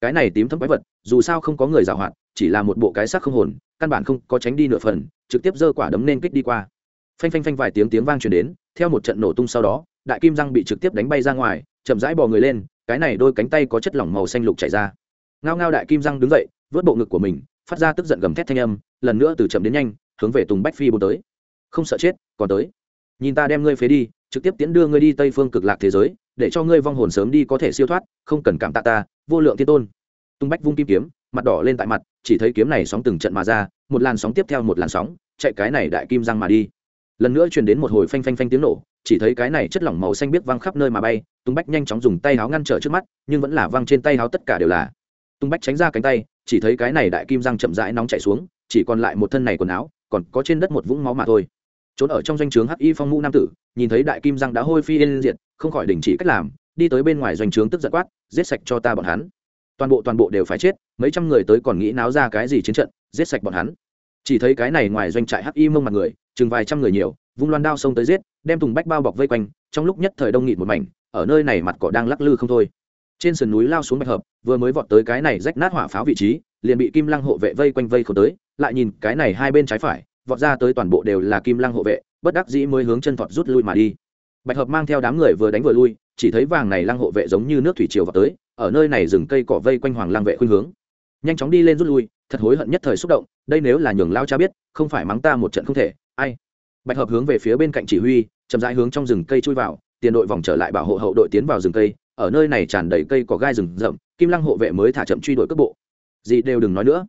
[SPEAKER 1] Cái này tím thấm quái vật, dù sao không có người giảo hoạt, chỉ là một bộ cái xác không hồn, căn bản không có tránh đi nửa phần, trực tiếp giơ quả đấm nên kích đi qua. Phanh phanh phanh vài tiếng tiếng vang truyền đến, theo một trận nổ tung sau đó đại kim răng bị trực tiếp đánh bay ra ngoài, chậm rãi bò người lên, cái này đôi cánh tay có chất lỏng màu xanh lục chảy ra. Ngao ngao đại kim răng đứng dậy, vớt bộ ngực của mình, phát ra tức giận gầm thét thanh âm, lần nữa từ chậm đến nhanh, hướng về tùng bách phi bố tới. Không sợ chết, còn tới. Nhìn ta đem ngươi phế đi, trực tiếp tiến đưa ngươi đi tây phương cực lạc thế giới, để cho ngươi vong hồn sớm đi có thể siêu thoát, không cần cảm tạ ta, vô lượng thiên tôn. Tung bách vung kim kiếm, mặt đỏ lên tại mặt, chỉ thấy kiếm này sóng từng trận mà ra, một làn sóng tiếp theo một làn sóng, chạy cái này đại kim răng mà đi lần nữa truyền đến một hồi phanh phanh phanh tiếng nổ, chỉ thấy cái này chất lỏng màu xanh biết văng khắp nơi mà bay tung bách nhanh chóng dùng tay háo ngăn trở trước mắt, nhưng vẫn là văng trên tay háo tất cả đều là. Tung bách tránh ra cánh tay, chỉ thấy cái này đại kim răng chậm rãi nóng chạy xuống, chỉ còn lại một thân này quần áo, còn có trên đất một vũng máu mà thôi. Trốn ở trong doanh trướng hắc y phong mũ nam tử, nhìn thấy đại kim răng đã hôi phi lên diện không khỏi đình chỉ cách làm, đi tới bên ngoài doanh trướng tức giận quát, giết sạch cho ta bọn hắn. Toàn bộ toàn bộ đều phải chết, mấy trăm người tới còn nghĩ náo ra cái gì chiến trận, giết sạch bọn hắn. Chỉ thấy cái này ngoài doanh trại hắc y mông mặt người chừng vài trăm người nhiều, vung loan đao xông tới giết, đem tùng bách bao bọc vây quanh, trong lúc nhất thời đông nghịt một mảnh, ở nơi này mặt cỏ đang lắc lư không thôi. Trên sườn núi lao xuống bạch hợp, vừa mới vọt tới cái này rách nát hỏa pháo vị trí, liền bị kim lăng hộ vệ vây quanh vây khổ tới, lại nhìn cái này hai bên trái phải, vọt ra tới toàn bộ đều là kim lăng hộ vệ, bất đắc dĩ mới hướng chân thọt rút lui mà đi. Bạch hợp mang theo đám người vừa đánh vừa lui, chỉ thấy vàng này lăng hộ vệ giống như nước thủy triều vào tới, ở nơi này rừng cây cỏ vây quanh hoàng lăng vệ khuynh hướng. Nhanh chóng đi lên rút lui, thật hối hận nhất thời xúc động, đây nếu là nhường lao cha biết, không phải mắng ta một trận không thể ai? Bạch hợp hướng về phía bên cạnh chỉ huy, chậm rãi hướng trong rừng cây chui vào, tiền đội vòng trở lại bảo hộ hậu đội tiến vào rừng cây, ở nơi này tràn đầy cây có gai rừng rậm, kim lăng hộ vệ mới thả chậm truy đuổi cước bộ. Gì đều đừng nói nữa.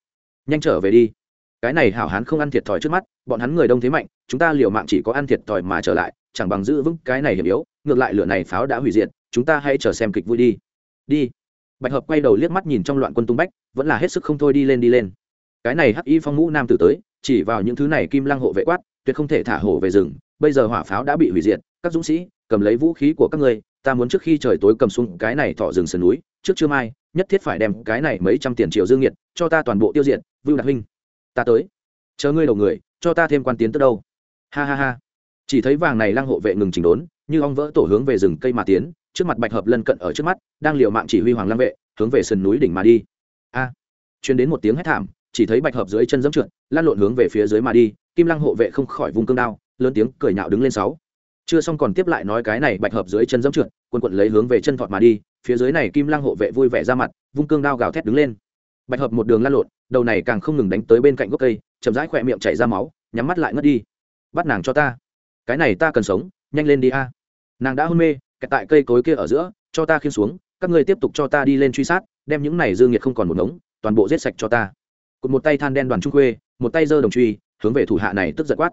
[SPEAKER 1] Nhanh trở về đi. Cái này hảo hán không ăn thiệt thòi trước mắt, bọn hắn người đông thế mạnh, chúng ta liều mạng chỉ có ăn thiệt thòi mà trở lại, chẳng bằng giữ vững cái này hiểm yếu, ngược lại lửa này pháo đã hủy diệt, chúng ta hãy chờ xem kịch vui đi. Đi. Bạch hợp quay đầu liếc mắt nhìn trong loạn quân tung bách, vẫn là hết sức không thôi đi lên đi lên. Cái này hắc y phong ngũ nam tử tới, chỉ vào những thứ này kim lăng hộ vệ quát tuyệt không thể thả hổ về rừng bây giờ hỏa pháo đã bị hủy diệt các dũng sĩ cầm lấy vũ khí của các ngươi ta muốn trước khi trời tối cầm xuống cái này thọ rừng sườn núi trước trưa mai nhất thiết phải đem cái này mấy trăm tiền triệu dương nhiệt cho ta toàn bộ tiêu diệt vưu đạt huynh. Ta tới. Chờ ngươi đầu người cho ta thêm quan tiến tới đâu. Ha ha ha. Chỉ thấy vàng này lang hộ vệ ngừng chỉnh đốn như ong vỡ tổ hướng về rừng cây mà tiến trước mặt bạch hợp lân cận ở trước mắt đang liều mạng chỉ huy hoàng lang vệ hướng về sườn núi đỉnh mà đi. A. À, chuyến đến một tiếng hét thảm chỉ thấy bạch hợp dưới chân dẫm trượt lan lộn hướng về phía dưới mà đi kim lăng hộ vệ không khỏi vùng cương đao, lớn tiếng cười nhạo đứng lên sáu. Chưa xong còn tiếp lại nói cái này bạch hợp dưới chân dẫm trượt quân quận lấy hướng về chân thọt mà đi, phía dưới này kim lăng hộ vệ vui vẻ ra mặt, vung cương đao gào thét đứng lên. Bạch hợp một đường lăn lộn, đầu này càng không ngừng đánh tới bên cạnh gốc cây, chậm rãi khỏe miệng chảy ra máu, nhắm mắt lại ngất đi. Bắt nàng cho ta. Cái này ta cần sống, nhanh lên đi a. Nàng đã hôn mê kẹt tại cây cối kia ở giữa, cho ta khiên xuống, các ngươi tiếp tục cho ta đi lên truy sát, đem những này dương nhiệt không còn một ngống, toàn bộ giết sạch cho ta. Cụt một tay than đen đoàn trung khuê, một tay giơ đồng truy hướng về thủ hạ này tức giật quát.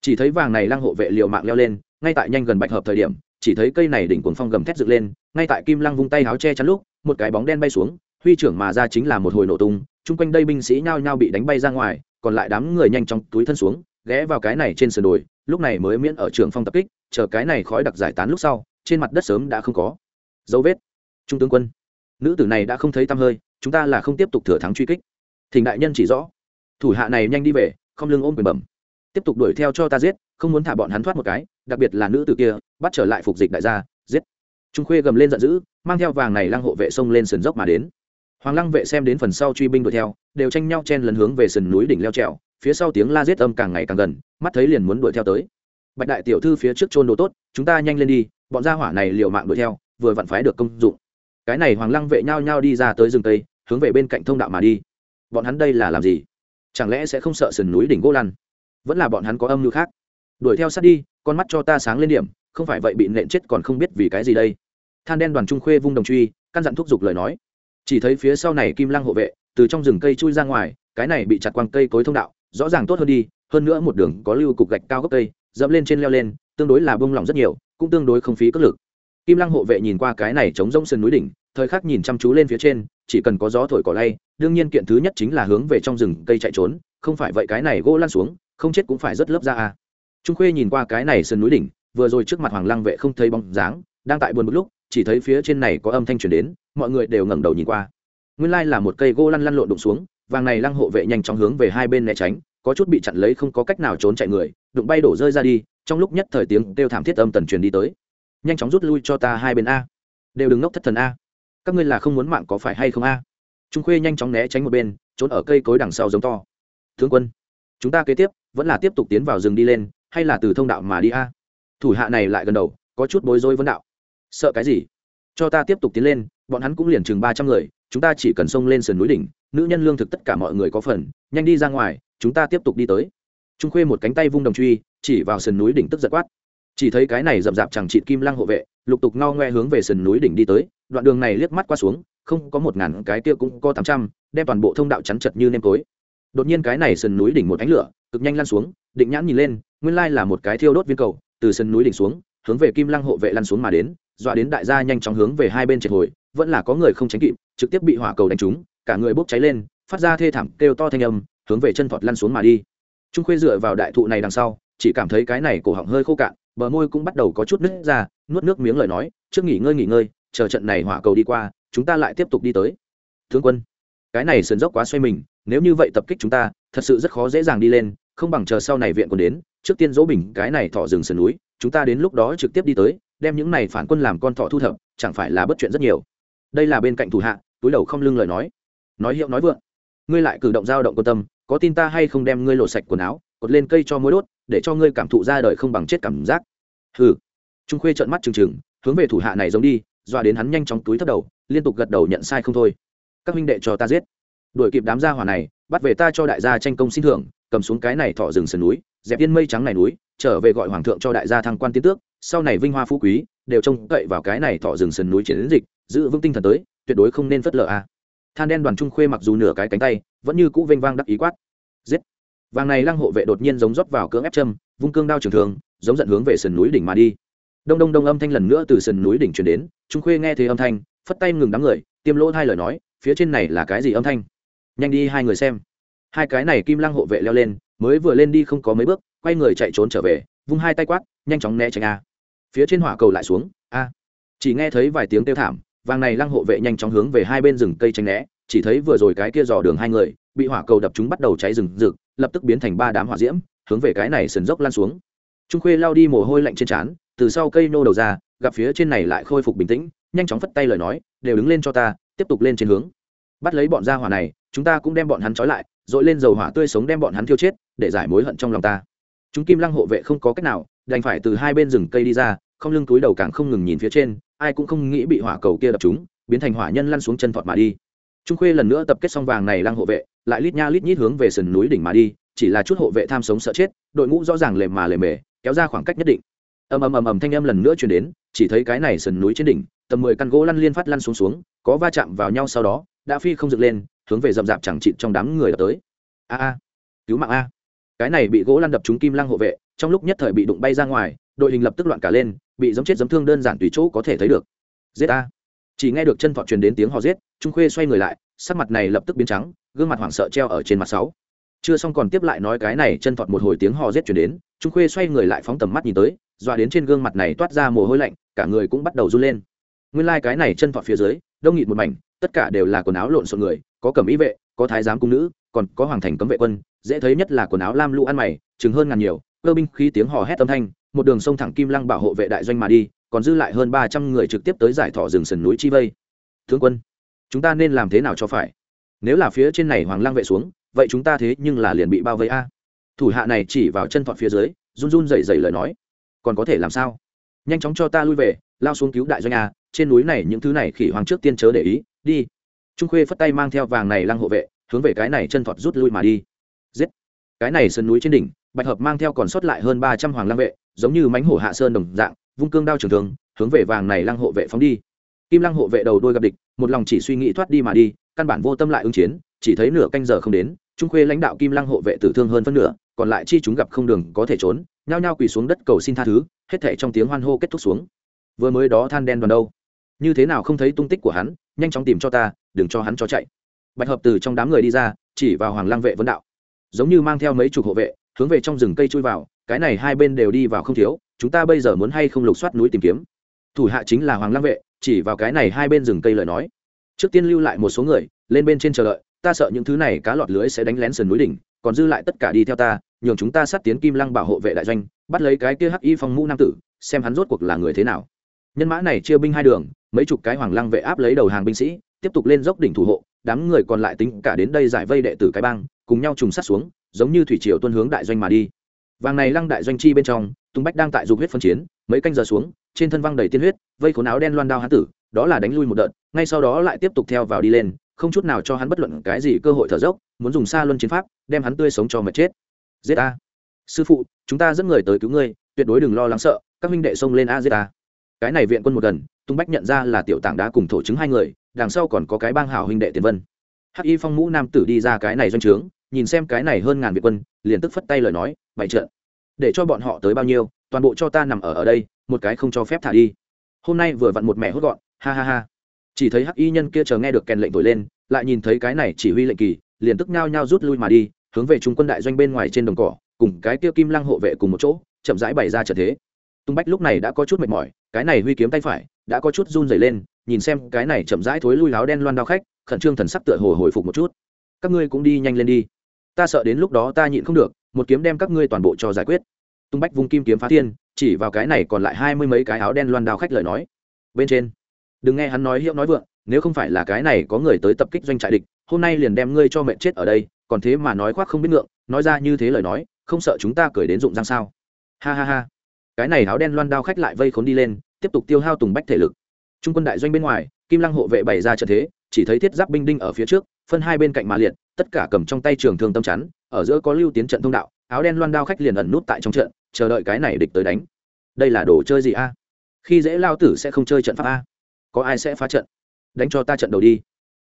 [SPEAKER 1] Chỉ thấy vàng này lăng hộ vệ liều mạng leo lên, ngay tại nhanh gần bạch hợp thời điểm, chỉ thấy cây này đỉnh cuồng phong gầm thét dựng lên, ngay tại kim lăng vung tay áo che chắn lúc, một cái bóng đen bay xuống, huy trưởng mà ra chính là một hồi nổ tung, chung quanh đây binh sĩ nhao nhao bị đánh bay ra ngoài, còn lại đám người nhanh chóng túi thân xuống, ghé vào cái này trên sườn đồi, lúc này mới miễn ở trường phong tập kích, chờ cái này khói đặc giải tán lúc sau, trên mặt đất sớm đã không có dấu vết. Trung tướng quân, nữ tử này đã không thấy tăm hơi, chúng ta là không tiếp tục thừa thắng truy kích. Thỉnh đại nhân chỉ rõ, thủ hạ này nhanh đi về không lưng ôm quyền bẩm. Tiếp tục đuổi theo cho ta giết, không muốn thả bọn hắn thoát một cái, đặc biệt là nữ tử kia, bắt trở lại phục dịch đại gia, giết. Trung khuê gầm lên giận dữ, mang theo vàng này lăng hộ vệ sông lên sườn dốc mà đến. Hoàng lăng vệ xem đến phần sau truy binh đuổi theo, đều tranh nhau chen lấn hướng về sườn núi đỉnh leo trèo, phía sau tiếng la giết âm càng ngày càng gần, mắt thấy liền muốn đuổi theo tới. Bạch đại tiểu thư phía trước trôn đồ tốt, chúng ta nhanh lên đi, bọn gia hỏa này liều mạng đuổi theo, vừa vặn phái được công dụng. Cái này hoàng lăng vệ nhao nhao đi ra tới rừng tây, hướng về bên cạnh thông đạo mà đi. Bọn hắn đây là làm gì? Chẳng lẽ sẽ không sợ sườn núi đỉnh gỗ lăn? Vẫn là bọn hắn có âm mưu khác. Đuổi theo sát đi, con mắt cho ta sáng lên điểm, không phải vậy bị nện chết còn không biết vì cái gì đây. Than đen đoàn trung khuê vung đồng truy, căn dặn thúc giục lời nói. Chỉ thấy phía sau này kim lăng hộ vệ, từ trong rừng cây chui ra ngoài, cái này bị chặt quăng cây cối thông đạo, rõ ràng tốt hơn đi, hơn nữa một đường có lưu cục gạch cao gốc cây, dẫm lên trên leo lên, tương đối là bông lỏng rất nhiều, cũng tương đối không phí cất lực. Kim lăng hộ vệ nhìn qua cái này chống rông sườn núi đỉnh, thời khắc nhìn chăm chú lên phía trên chỉ cần có gió thổi cỏ lay, đương nhiên kiện thứ nhất chính là hướng về trong rừng cây chạy trốn, không phải vậy cái này gỗ lăn xuống, không chết cũng phải rất lớp ra à. trung khuê nhìn qua cái này sườn núi đỉnh, vừa rồi trước mặt hoàng lăng vệ không thấy bóng dáng, đang tại buồn một lúc, chỉ thấy phía trên này có âm thanh truyền đến, mọi người đều ngẩng đầu nhìn qua. Nguyên lai là một cây gỗ lăn lăn lộn đụng xuống, vàng này lăng hộ vệ nhanh chóng hướng về hai bên né tránh, có chút bị chặn lấy không có cách nào trốn chạy người, đụng bay đổ rơi ra đi, trong lúc nhất thời tiếng kêu thảm thiết âm tần truyền đi tới. Nhanh chóng rút lui cho ta hai bên a. Đều đừng ngốc thất thần a các ngươi là không muốn mạng có phải hay không a? Trung khuê nhanh chóng né tránh một bên, trốn ở cây cối đằng sau giống to. Tướng quân, chúng ta kế tiếp, vẫn là tiếp tục tiến vào rừng đi lên, hay là từ thông đạo mà đi a? Thủ hạ này lại gần đầu, có chút bối rối vấn đạo. Sợ cái gì? Cho ta tiếp tục tiến lên, bọn hắn cũng liền chừng ba trăm người, chúng ta chỉ cần xông lên sườn núi đỉnh, nữ nhân lương thực tất cả mọi người có phần, nhanh đi ra ngoài, chúng ta tiếp tục đi tới. Trung khuê một cánh tay vung đồng truy, chỉ vào sườn núi đỉnh tức giật quát. Chỉ thấy cái này rậm rạp chẳng trị kim lăng hộ vệ, lục tục ngao ngoe hướng về sườn núi đỉnh đi tới đoạn đường này liếc mắt qua xuống, không có một ngàn cái kia cũng có tám trăm, đem toàn bộ thông đạo chắn chật như nêm tối. Đột nhiên cái này sườn núi đỉnh một ánh lửa, cực nhanh lăn xuống, định nhãn nhìn lên, nguyên lai là một cái thiêu đốt viên cầu, từ sườn núi đỉnh xuống, hướng về kim lăng hộ vệ lăn xuống mà đến, dọa đến đại gia nhanh chóng hướng về hai bên triệt hồi, vẫn là có người không tránh kịp, trực tiếp bị hỏa cầu đánh trúng, cả người bốc cháy lên, phát ra thê thảm kêu to thanh âm, hướng về chân thọt lăn xuống mà đi. Trung khuê dựa vào đại thụ này đằng sau, chỉ cảm thấy cái này cổ họng hơi khô cạn, bờ môi cũng bắt đầu có chút nứt ra, nuốt nước miếng lời nói, trước nghỉ ngơi nghỉ ngơi chờ trận này hỏa cầu đi qua, chúng ta lại tiếp tục đi tới. Tướng quân, cái này sườn dốc quá xoay mình, nếu như vậy tập kích chúng ta, thật sự rất khó dễ dàng đi lên, không bằng chờ sau này viện còn đến, trước tiên dỗ bình cái này thọ rừng sườn núi, chúng ta đến lúc đó trực tiếp đi tới, đem những này phản quân làm con thọ thu thập, chẳng phải là bất chuyện rất nhiều. Đây là bên cạnh thủ hạ, túi đầu không lưng lời nói. Nói hiệu nói vượng, ngươi lại cử động dao động quan tâm, có tin ta hay không đem ngươi lột sạch quần áo, cột lên cây cho mối đốt, để cho ngươi cảm thụ ra đời không bằng chết cảm giác. Hừ. Trung khuê trợn mắt trừng trừng, hướng về thủ hạ này giống đi dọa đến hắn nhanh chóng túi thấp đầu, liên tục gật đầu nhận sai không thôi. Các huynh đệ cho ta giết. Đuổi kịp đám gia hỏa này, bắt về ta cho đại gia tranh công xin thưởng, cầm xuống cái này thọ rừng sườn núi, dẹp yên mây trắng này núi, trở về gọi hoàng thượng cho đại gia thăng quan tiến tước, sau này vinh hoa phú quý, đều trông cậy vào cái này thọ rừng sườn núi chiến dịch, giữ vững tinh thần tới, tuyệt đối không nên phất lờ a. Than đen đoàn trung khuê mặc dù nửa cái cánh tay, vẫn như cũ vênh vang đắc ý quát. Giết! Vàng này lăng hộ vệ đột nhiên giống rót vào cưỡng ép châm, vung cương đao trường thường giống giận hướng về sườn núi đỉnh mà đi đông đông đông âm thanh lần nữa từ sườn núi đỉnh truyền đến, trung khuê nghe thấy âm thanh, phất tay ngừng đám người, tiêm lỗ hai lời nói, phía trên này là cái gì âm thanh? Nhanh đi hai người xem. Hai cái này kim lăng hộ vệ leo lên, mới vừa lên đi không có mấy bước, quay người chạy trốn trở về, vung hai tay quát, nhanh chóng né tránh a. Phía trên hỏa cầu lại xuống, a. Chỉ nghe thấy vài tiếng kêu thảm, vàng này lăng hộ vệ nhanh chóng hướng về hai bên rừng cây tránh né, chỉ thấy vừa rồi cái kia dò đường hai người, bị hỏa cầu đập chúng bắt đầu cháy rừng rực, lập tức biến thành ba đám hỏa diễm, hướng về cái này sườn dốc lan xuống. Trung khuê lao đi mồ hôi lạnh trên trán từ sau cây nô đầu ra, gặp phía trên này lại khôi phục bình tĩnh, nhanh chóng phất tay lời nói, đều đứng lên cho ta, tiếp tục lên trên hướng. Bắt lấy bọn gia hỏa này, chúng ta cũng đem bọn hắn trói lại dội lên dầu hỏa tươi sống đem bọn hắn thiêu chết, để giải mối hận trong lòng ta. Chúng kim lăng hộ vệ không có cách nào, đành phải từ hai bên rừng cây đi ra, không lưng túi đầu càng không ngừng nhìn phía trên, ai cũng không nghĩ bị hỏa cầu kia đập chúng, biến thành hỏa nhân lăn xuống chân thọt mà đi. Trung khuê lần nữa tập kết xong vàng này lăng hộ vệ, lại lít nha lít nhít hướng về sườn núi đỉnh mà đi, chỉ là chút hộ vệ tham sống sợ chết, đội ngũ rõ ràng lề mà lề mề, kéo ra khoảng cách nhất định ầm ầm ầm ầm thanh âm lần nữa truyền đến, chỉ thấy cái này sườn núi trên đỉnh, tầm mười căn gỗ lăn liên phát lăn xuống xuống, có va chạm vào nhau sau đó, đã phi không dựng lên, hướng về rậm rạp chẳng chịt trong đám người đập tới. A a, cứu mạng a. Cái này bị gỗ lăn đập trúng kim lăng hộ vệ, trong lúc nhất thời bị đụng bay ra ngoài, đội hình lập tức loạn cả lên, bị giống chết giống thương đơn giản tùy chỗ có thể thấy được. Giết a. Chỉ nghe được chân thọ truyền đến tiếng hò giết, trung khuê xoay người lại, sắc mặt này lập tức biến trắng, gương mặt hoảng sợ treo ở trên mặt sáu chưa xong còn tiếp lại nói cái này chân thọt một hồi tiếng hò rét truyền đến, trung khuê xoay người lại phóng tầm mắt nhìn tới, dọa đến trên gương mặt này toát ra mồ hôi lạnh, cả người cũng bắt đầu run lên. Nguyên lai、like、cái này chân thọt phía dưới, đông nghịt một mảnh, tất cả đều là quần áo lộn xộn người, có cẩm ý vệ, có thái giám cung nữ, còn có hoàng thành cấm vệ quân, dễ thấy nhất là quần áo lam lũ ăn mày, chừng hơn ngàn nhiều, cơ binh khi tiếng hò hét âm thanh, một đường sông thẳng kim lăng bảo hộ vệ đại doanh mà đi, còn dư lại hơn ba trăm người trực tiếp tới giải thọ rừng sườn núi chi vây. Tướng quân, chúng ta nên làm thế nào cho phải? Nếu là phía trên này hoàng lăng vệ xuống vậy chúng ta thế nhưng là liền bị bao vây a. Thủ hạ này chỉ vào chân thọn phía dưới, run run dày dày lời nói. Còn có thể làm sao? Nhanh chóng cho ta lui về, lao xuống cứu đại doanh a, trên núi này những thứ này khỉ hoàng trước tiên chớ để ý, đi. Trung khuê phất tay mang theo vàng này lăng hộ vệ, hướng về cái này chân thọt rút lui mà đi. Giết. Cái này sân núi trên đỉnh, bạch hợp mang theo còn sót lại hơn ba trăm hoàng lăng vệ, giống như mánh hổ hạ sơn đồng dạng, vung cương đao trường thường hướng về vàng này lăng hộ vệ phóng đi. Kim lăng hộ vệ đầu đôi gặp địch, một lòng chỉ suy nghĩ thoát đi mà đi, căn bản vô tâm lại ứng chiến chỉ thấy nửa canh giờ không đến, trung khuê lãnh đạo kim lăng hộ vệ tử thương hơn phân nửa, còn lại chi chúng gặp không đường có thể trốn, nhao nhao quỳ xuống đất cầu xin tha thứ, hết thệ trong tiếng hoan hô kết thúc xuống. Vừa mới đó than đen đoàn đâu? Như thế nào không thấy tung tích của hắn, nhanh chóng tìm cho ta, đừng cho hắn cho chạy. Bạch hợp từ trong đám người đi ra, chỉ vào hoàng lang vệ vấn đạo. Giống như mang theo mấy chục hộ vệ, hướng về trong rừng cây chui vào, cái này hai bên đều đi vào không thiếu, chúng ta bây giờ muốn hay không lục soát núi tìm kiếm? Thủ hạ chính là hoàng lang vệ, chỉ vào cái này hai bên rừng cây lời nói. Trước tiên lưu lại một số người, lên bên trên chờ đợi ta sợ những thứ này cá lọt lưới sẽ đánh lén sườn núi đỉnh, còn dư lại tất cả đi theo ta, nhường chúng ta sát tiến kim lăng bảo hộ vệ đại doanh, bắt lấy cái kia hắc y phong mũ nam tử, xem hắn rốt cuộc là người thế nào. Nhân mã này chia binh hai đường, mấy chục cái hoàng lăng vệ áp lấy đầu hàng binh sĩ, tiếp tục lên dốc đỉnh thủ hộ, đám người còn lại tính cả đến đây giải vây đệ tử cái bang, cùng nhau trùng sát xuống, giống như thủy triều tuân hướng đại doanh mà đi. Vàng này lăng đại doanh chi bên trong, tung bách đang tại dục huyết phân chiến, mấy canh giờ xuống, trên thân văng đầy tiên huyết, vây khốn áo đen loan đao hán tử, đó là đánh lui một đợt, ngay sau đó lại tiếp tục theo vào đi lên không chút nào cho hắn bất luận cái gì cơ hội thở dốc, muốn dùng xa luân chiến pháp, đem hắn tươi sống cho mệt chết. Giết sư phụ, chúng ta dẫn người tới cứu ngươi, tuyệt đối đừng lo lắng sợ, các huynh đệ xông lên a giết cái này viện quân một gần, tung bách nhận ra là tiểu tảng đá cùng thổ chứng hai người, đằng sau còn có cái bang hảo huynh đệ tiền vân. Hắc y phong mũ nam tử đi ra cái này doanh trướng, nhìn xem cái này hơn ngàn viện quân, liền tức phất tay lời nói, bày trận. Để cho bọn họ tới bao nhiêu, toàn bộ cho ta nằm ở ở đây, một cái không cho phép thả đi. Hôm nay vừa vặn một mẹ hốt gọn, ha ha ha chỉ thấy hắc y nhân kia chờ nghe được kèn lệnh thổi lên, lại nhìn thấy cái này chỉ huy lệnh kỳ, liền tức nhao nhao rút lui mà đi, hướng về trung quân đại doanh bên ngoài trên đồng cỏ, cùng cái kia kim lăng hộ vệ cùng một chỗ, chậm rãi bày ra trở thế. Tung bách lúc này đã có chút mệt mỏi, cái này huy kiếm tay phải đã có chút run dày lên, nhìn xem cái này chậm rãi thối lui láo đen loan đao khách, khẩn trương thần sắc tựa hồ hồi phục một chút. Các ngươi cũng đi nhanh lên đi. Ta sợ đến lúc đó ta nhịn không được, một kiếm đem các ngươi toàn bộ cho giải quyết. Tung bách vung kim kiếm phá thiên, chỉ vào cái này còn lại hai mươi mấy cái áo đen loan đao khách lời nói. Bên trên đừng nghe hắn nói hiệu nói vượng, nếu không phải là cái này có người tới tập kích doanh trại địch, hôm nay liền đem ngươi cho mẹ chết ở đây, còn thế mà nói khoác không biết ngượng, nói ra như thế lời nói, không sợ chúng ta cười đến dụng răng sao? Ha ha ha. Cái này áo đen loan đao khách lại vây khốn đi lên, tiếp tục tiêu hao tùng bách thể lực. Trung quân đại doanh bên ngoài, kim lăng hộ vệ bày ra trận thế, chỉ thấy thiết giáp binh đinh ở phía trước, phân hai bên cạnh mà liệt, tất cả cầm trong tay trường thương tâm chắn, ở giữa có lưu tiến trận thông đạo, áo đen loan đao khách liền ẩn nút tại trong trận, chờ đợi cái này địch tới đánh. Đây là đồ chơi gì a? Khi dễ lao tử sẽ không chơi trận pháp a? Có ai sẽ phá trận? Đánh cho ta trận đầu đi.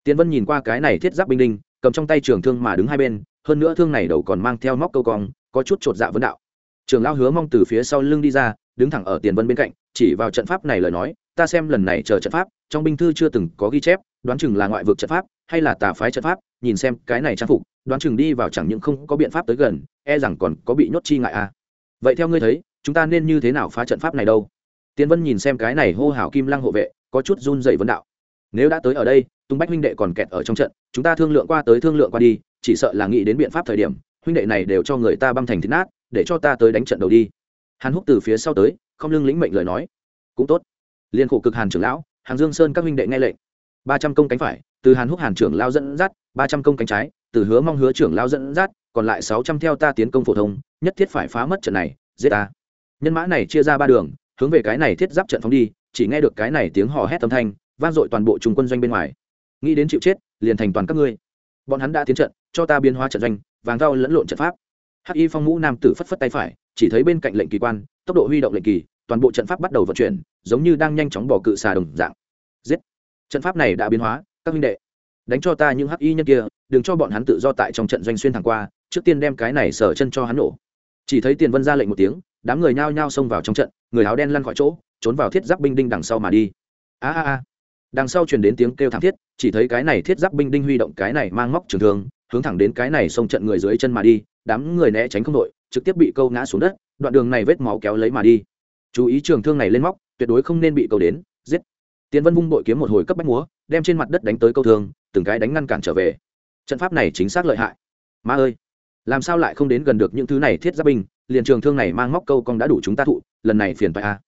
[SPEAKER 1] Tiến vân nhìn qua cái này thiết giáp binh đinh, cầm trong tay trường thương mà đứng hai bên, hơn nữa thương này đầu còn mang theo móc câu cong, có chút chột dạ vấn đạo. Trường lao hứa mong từ phía sau lưng đi ra, đứng thẳng ở tiền vân bên cạnh, chỉ vào trận pháp này lời nói, ta xem lần này chờ trận pháp, trong binh thư chưa từng có ghi chép, đoán chừng là ngoại vực trận pháp, hay là tà phái trận pháp, nhìn xem cái này trang phục, đoán chừng đi vào chẳng những không có biện pháp tới gần e rằng còn có bị nhốt chi ngại à. Vậy theo ngươi thấy, chúng ta nên như thế nào phá trận pháp này đâu? Tiến vân nhìn xem cái này hô hào kim lăng hộ vệ có chút run dậy vấn đạo. Nếu đã tới ở đây tung bách huynh đệ còn kẹt ở trong trận, chúng ta thương lượng qua tới thương lượng qua đi, chỉ sợ là nghĩ đến biện pháp thời điểm, huynh đệ này đều cho người ta băng thành thịt nát, để cho ta tới đánh trận đầu đi. Hàn húc từ phía sau tới, không lưng lĩnh mệnh lời nói. Cũng tốt. Liên khổ cực hàn trưởng lão hàng dương sơn các huynh đệ nghe lệnh. Ba trăm công cánh phải, từ hàn húc hàn trưởng lao dẫn dắt, ba trăm công cánh trái, từ hứa mong hứa trưởng lao dẫn dắt, còn lại sáu trăm theo ta tiến công phổ thông, nhất thiết phải phá mất trận này, giết ta. Nhân mã này chia ra ba đường, hướng về cái này thiết giáp trận phóng đi chỉ nghe được cái này tiếng hò hét âm thanh, vang dội toàn bộ trung quân doanh bên ngoài. Nghĩ đến chịu chết, liền thành toàn các ngươi. Bọn hắn đã tiến trận, cho ta biến hóa trận doanh, vàng rau lẫn lộn trận pháp. Hắc y phong mũ nam tử phất phất tay phải, chỉ thấy bên cạnh lệnh kỳ quan, tốc độ huy động lệnh kỳ, toàn bộ trận pháp bắt đầu vận chuyển, giống như đang nhanh chóng bỏ cự xà đồng dạng. Giết! Trận pháp này đã biến hóa, các huynh đệ, đánh cho ta những hắc y nhân kia, đừng cho bọn hắn tự do tại trong trận doanh xuyên thẳng qua, trước tiên đem cái này sở chân cho hắn nổ. Chỉ thấy tiền vân ra lệnh một tiếng, đám người nhao nhao xông vào trong trận, người áo đen lăn khỏi chỗ trốn vào thiết giáp binh đinh đằng sau mà đi. A a a. Đằng sau truyền đến tiếng kêu thảm thiết, chỉ thấy cái này thiết giáp binh đinh huy động cái này mang móc trường thương, hướng thẳng đến cái này xông trận người dưới chân mà đi, đám người né tránh không đội, trực tiếp bị câu ngã xuống đất, đoạn đường này vết máu kéo lấy mà đi. Chú ý trường thương này lên móc, tuyệt đối không nên bị câu đến, giết. Tiến vân vung bội kiếm một hồi cấp bách múa, đem trên mặt đất đánh tới câu thương, từng cái đánh ngăn cản trở về. Trận pháp này chính xác lợi hại. Ma ơi, làm sao lại không đến gần được những thứ này thiết giáp binh, liền trường thương này mang móc câu cong đã đủ chúng ta thụ, lần này phiền phải a à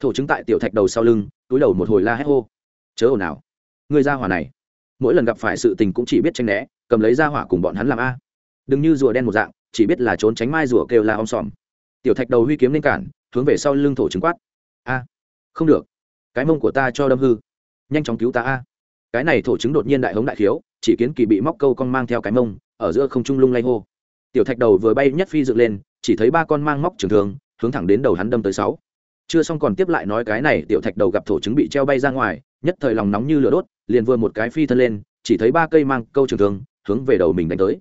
[SPEAKER 1] thổ chứng tại tiểu thạch đầu sau lưng, túi đầu một hồi la hét hô. Chớ ồn nào người ra hỏa này. Mỗi lần gặp phải sự tình cũng chỉ biết tranh né, cầm lấy ra hỏa cùng bọn hắn làm a. Đừng như rùa đen một dạng, chỉ biết là trốn tránh mai rùa kêu la om sòm. Tiểu thạch đầu huy kiếm lên cản, hướng về sau lưng thổ chứng quát. A. Không được. Cái mông của ta cho đâm hư. Nhanh chóng cứu ta a. Cái này thổ chứng đột nhiên đại hống đại khiếu, chỉ kiến kỳ bị móc câu con mang theo cái mông, ở giữa không trung lung lay hô. Tiểu thạch đầu vừa bay nhất phi dựng lên, chỉ thấy ba con mang móc trường thường hướng thẳng đến đầu hắn đâm tới sáu chưa xong còn tiếp lại nói cái này tiểu thạch đầu gặp thổ chứng bị treo bay ra ngoài, nhất thời lòng nóng như lửa đốt, liền vừa một cái phi thân lên, chỉ thấy ba cây mang câu trường thương, hướng về đầu mình đánh tới.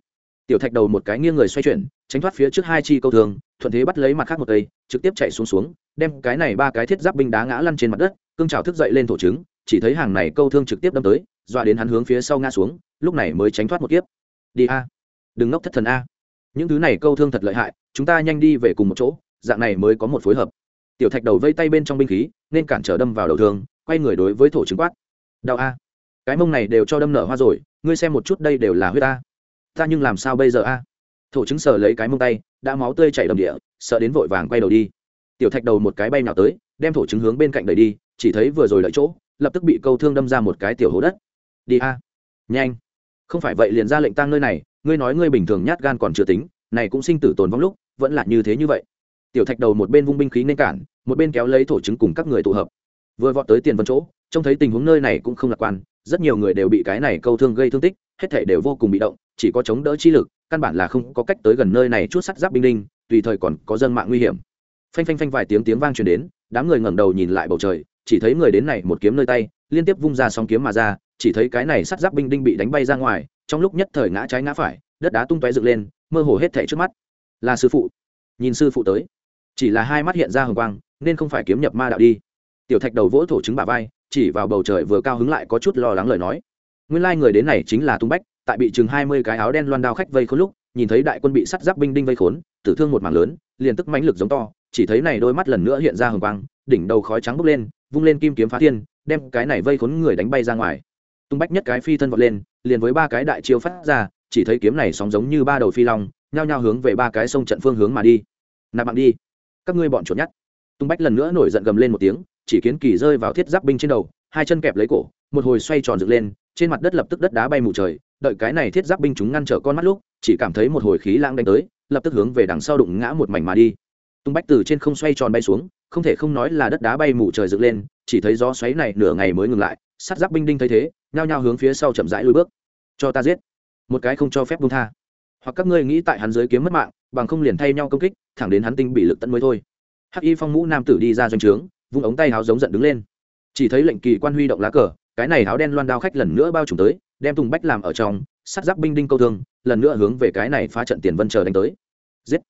[SPEAKER 1] Tiểu thạch đầu một cái nghiêng người xoay chuyển, tránh thoát phía trước hai chi câu thương, thuận thế bắt lấy mặt khác một cây, trực tiếp chạy xuống xuống, đem cái này ba cái thiết giáp binh đá ngã lăn trên mặt đất, cương trào thức dậy lên thổ trứng chỉ thấy hàng này câu thương trực tiếp đâm tới, dọa đến hắn hướng phía sau ngã xuống, lúc này mới tránh thoát một kiếp. Đi a. Đừng ngốc thất thần a. Những thứ này câu thương thật lợi hại, chúng ta nhanh đi về cùng một chỗ, dạng này mới có một phối hợp tiểu thạch đầu vây tay bên trong binh khí, nên cản trở đâm vào đầu thương, quay người đối với thổ trứng quát. Đạo a, cái mông này đều cho đâm nở hoa rồi, ngươi xem một chút đây đều là huyết a. Ta nhưng làm sao bây giờ a? Thổ chứng sờ lấy cái mông tay, đã máu tươi chảy đầm địa, sợ đến vội vàng quay đầu đi. Tiểu thạch đầu một cái bay nào tới, đem thổ chứng hướng bên cạnh đẩy đi, chỉ thấy vừa rồi lợi chỗ, lập tức bị câu thương đâm ra một cái tiểu hố đất. Đi a. Nhanh. Không phải vậy liền ra lệnh tăng nơi này, ngươi nói ngươi bình thường nhát gan còn chưa tính, này cũng sinh tử tồn vong lúc, vẫn là như thế như vậy tiểu thạch đầu một bên vung binh khí nên cản, một bên kéo lấy thổ chứng cùng các người tụ hợp. Vừa vọt tới tiền vân chỗ, trông thấy tình huống nơi này cũng không lạc quan, rất nhiều người đều bị cái này câu thương gây thương tích, hết thể đều vô cùng bị động, chỉ có chống đỡ chi lực, căn bản là không có cách tới gần nơi này chút sắt giáp binh đinh, tùy thời còn có dân mạng nguy hiểm. Phanh phanh phanh vài tiếng tiếng vang truyền đến, đám người ngẩng đầu nhìn lại bầu trời, chỉ thấy người đến này một kiếm nơi tay, liên tiếp vung ra song kiếm mà ra, chỉ thấy cái này sắt giáp binh đinh bị đánh bay ra ngoài, trong lúc nhất thời ngã trái ngã phải, đất đá tung tóe dựng lên, mơ hồ hết thảy trước mắt. Là sư phụ. Nhìn sư phụ tới chỉ là hai mắt hiện ra hồng quang, nên không phải kiếm nhập ma đạo đi. Tiểu thạch đầu vỗ thổ trứng bà vai, chỉ vào bầu trời vừa cao hứng lại có chút lo lắng lời nói. Nguyên lai người đến này chính là tung bách, tại bị chừng hai mươi cái áo đen loan đao khách vây khốn lúc, nhìn thấy đại quân bị sắt giáp binh đinh vây khốn, tử thương một mảng lớn, liền tức mãnh lực giống to, chỉ thấy này đôi mắt lần nữa hiện ra hồng quang, đỉnh đầu khói trắng bốc lên, vung lên kim kiếm phá thiên, đem cái này vây khốn người đánh bay ra ngoài. Tung bách nhất cái phi thân vọt lên, liền với ba cái đại chiêu phát ra, chỉ thấy kiếm này sóng giống như ba đầu phi long, nhao nhao hướng về ba cái sông trận phương hướng mà đi. Nạp bạn đi các ngươi bọn chuột nhắt. Tung bách lần nữa nổi giận gầm lên một tiếng, chỉ kiến kỳ rơi vào thiết giáp binh trên đầu, hai chân kẹp lấy cổ, một hồi xoay tròn dựng lên, trên mặt đất lập tức đất đá bay mù trời, đợi cái này thiết giáp binh chúng ngăn trở con mắt lúc, chỉ cảm thấy một hồi khí lãng đánh tới, lập tức hướng về đằng sau đụng ngã một mảnh mà đi. Tung bách từ trên không xoay tròn bay xuống, không thể không nói là đất đá bay mù trời dựng lên, chỉ thấy gió xoáy này nửa ngày mới ngừng lại, sát giáp binh đinh thấy thế, nhao nhao hướng phía sau chậm rãi lui bước. Cho ta giết. Một cái không cho phép buông tha. Hoặc các ngươi nghĩ tại hắn dưới kiếm mất mạng bằng không liền thay nhau công kích, thẳng đến hắn tinh bị lực tận mới thôi. Hắc y phong mũ nam tử đi ra doanh trướng, vung ống tay háo giống giận đứng lên. Chỉ thấy lệnh kỳ quan huy động lá cờ, cái này háo đen loan đao khách lần nữa bao trùm tới, đem tùng bách làm ở trong, sát giáp binh đinh câu thương, lần nữa hướng về cái này phá trận tiền vân chờ đánh tới. Giết!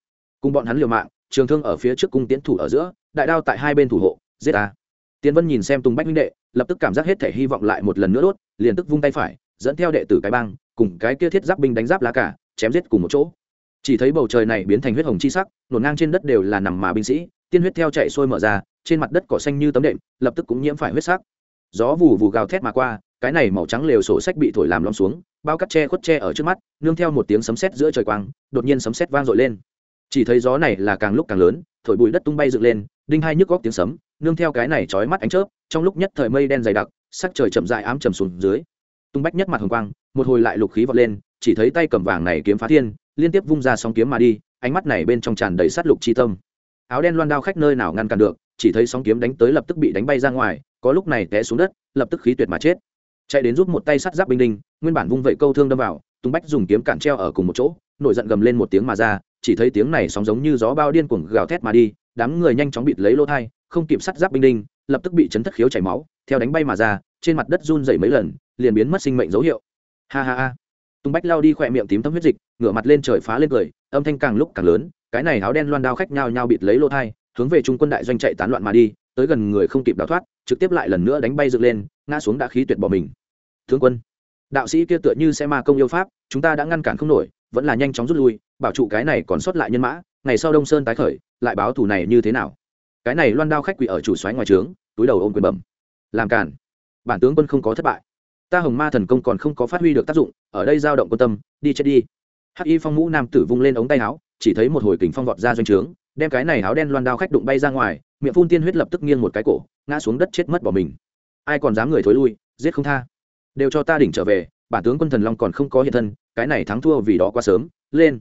[SPEAKER 1] Cùng bọn hắn liều mạng, trường thương ở phía trước cung tiến thủ ở giữa, đại đao tại hai bên thủ hộ, giết ta. Tiền vân nhìn xem tùng bách minh đệ, lập tức cảm giác hết thể hy vọng lại một lần nữa đốt, liền tức vung tay phải, dẫn theo đệ tử cái băng cùng cái kia thiết giáp binh đánh giáp lá cả chém giết cùng một chỗ chỉ thấy bầu trời này biến thành huyết hồng chi sắc, nổ ngang trên đất đều là nằm mà binh sĩ, tiên huyết theo chạy sôi mở ra, trên mặt đất cỏ xanh như tấm đệm, lập tức cũng nhiễm phải huyết sắc. Gió vù vù gào thét mà qua, cái này màu trắng lều sổ sách bị thổi làm lom xuống, bao cắt tre khuất tre ở trước mắt, nương theo một tiếng sấm sét giữa trời quang, đột nhiên sấm sét vang dội lên. Chỉ thấy gió này là càng lúc càng lớn, thổi bụi đất tung bay dựng lên, đinh hai nhức góc tiếng sấm, nương theo cái này chói mắt ánh chớp, trong lúc nhất thời mây đen dày đặc, sắc trời chậm dại ám trầm xuống dưới. Tung bách nhất mặt hồng quang, một hồi lại lục khí vọt lên, chỉ thấy tay cầm vàng này kiếm phá thiên liên tiếp vung ra sóng kiếm mà đi, ánh mắt này bên trong tràn đầy sát lục chi tâm. Áo đen loan đao khách nơi nào ngăn cản được, chỉ thấy sóng kiếm đánh tới lập tức bị đánh bay ra ngoài, có lúc này té xuống đất, lập tức khí tuyệt mà chết. Chạy đến giúp một tay sắt giáp binh đinh, nguyên bản vung vậy câu thương đâm vào tung bách dùng kiếm cản treo ở cùng một chỗ, nổi giận gầm lên một tiếng mà ra, chỉ thấy tiếng này sóng giống như gió bao điên cuồng gào thét mà đi, đám người nhanh chóng bịt lấy lỗ thai, không kịp sắt giáp binh đinh, lập tức bị chấn thất khiếu chảy máu, theo đánh bay mà ra, trên mặt đất run dày mấy lần, liền biến mất sinh mệnh dấu hiệu. Ha ha ha tung bách lao đi khỏe miệng tím thấm huyết dịch, ngửa mặt lên trời phá lên cười, âm thanh càng lúc càng lớn, cái này áo đen loan đao khách nhao nhao bịt lấy lỗ thai, hướng về trung quân đại doanh chạy tán loạn mà đi, tới gần người không kịp đào thoát, trực tiếp lại lần nữa đánh bay dựng lên, ngã xuống đã khí tuyệt bỏ mình. Thương quân, đạo sĩ kia tựa như sẽ ma công yêu pháp, chúng ta đã ngăn cản không nổi, vẫn là nhanh chóng rút lui, bảo trụ cái này còn sót lại nhân mã, ngày sau đông sơn tái khởi, lại báo thù này như thế nào? Cái này loan đao khách quỷ ở chủ xoáy ngoài trướng, túi đầu ôm quyền bẩm. Làm cản bản tướng quân không có thất bại ta hồng ma thần công còn không có phát huy được tác dụng, ở đây giao động quan tâm, đi chết đi. Hắc y phong mũ nam tử vung lên ống tay áo, chỉ thấy một hồi kình phong vọt ra doanh trướng, đem cái này áo đen loan đao khách đụng bay ra ngoài, miệng phun tiên huyết lập tức nghiêng một cái cổ, ngã xuống đất chết mất bỏ mình. Ai còn dám người thối lui, giết không tha. Đều cho ta đỉnh trở về, bản tướng quân thần long còn không có hiện thân, cái này thắng thua vì đó quá sớm, lên.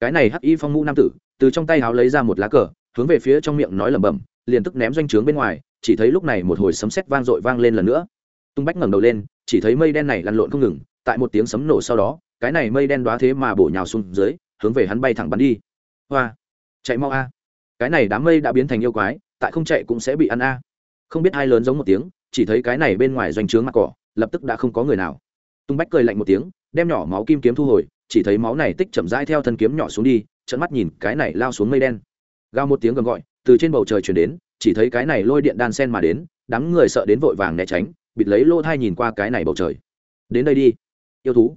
[SPEAKER 1] Cái này hắc y phong mũ nam tử, từ trong tay áo lấy ra một lá cờ, hướng về phía trong miệng nói lẩm bẩm, liền tức ném doanh trướng bên ngoài, chỉ thấy lúc này một hồi sấm sét vang dội vang lên lần nữa tung bách ngẩng đầu lên, chỉ thấy mây đen này lăn lộn không ngừng, tại một tiếng sấm nổ sau đó, cái này mây đen đoá thế mà bổ nhào xuống dưới, hướng về hắn bay thẳng bắn đi. Hoa! Chạy mau a! Cái này đám mây đã biến thành yêu quái, tại không chạy cũng sẽ bị ăn a. Không biết hai lớn giống một tiếng, chỉ thấy cái này bên ngoài doanh trướng mặt cỏ, lập tức đã không có người nào. Tung bách cười lạnh một tiếng, đem nhỏ máu kim kiếm thu hồi, chỉ thấy máu này tích chậm rãi theo thân kiếm nhỏ xuống đi trận mắt nhìn cái này lao xuống mây đen. Gao một tiếng gầm gọi, từ trên bầu trời chuyển đến, chỉ thấy cái này lôi điện đan sen mà đến, đám người sợ đến vội vàng né tránh bịt lấy lỗ thai nhìn qua cái này bầu trời. Đến đây đi, yêu thú.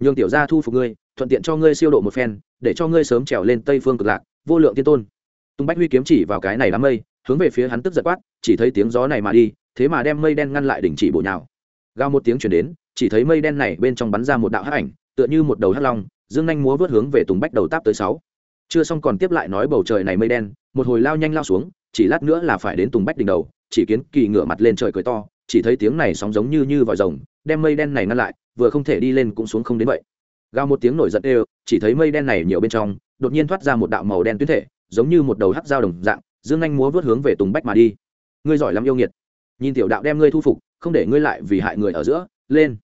[SPEAKER 1] Nhường tiểu gia thu phục ngươi, thuận tiện cho ngươi siêu độ một phen, để cho ngươi sớm trèo lên tây phương cực lạc, vô lượng tiên tôn. Tung bách huy kiếm chỉ vào cái này đám mây, hướng về phía hắn tức giật quát, chỉ thấy tiếng gió này mà đi, thế mà đem mây đen ngăn lại đỉnh chỉ bộ nhào. Gao một tiếng chuyển đến, chỉ thấy mây đen này bên trong bắn ra một đạo hắc ảnh, tựa như một đầu hắc long, dương nhanh múa vớt hướng về tùng bách đầu táp tới sáu. Chưa xong còn tiếp lại nói bầu trời này mây đen, một hồi lao nhanh lao xuống, chỉ lát nữa là phải đến tùng bách đỉnh đầu, chỉ kiến kỳ ngửa mặt lên trời cười to chỉ thấy tiếng này sóng giống như như vòi rồng, đem mây đen này ngăn lại, vừa không thể đi lên cũng xuống không đến vậy. Gào một tiếng nổi giận đều, chỉ thấy mây đen này nhiều bên trong, đột nhiên thoát ra một đạo màu đen tuyến thể, giống như một đầu hắc dao đồng dạng, dương anh múa vớt hướng về tùng bách mà đi. Ngươi giỏi lắm yêu nghiệt. Nhìn tiểu đạo đem ngươi thu phục, không để ngươi lại vì hại người ở giữa, lên.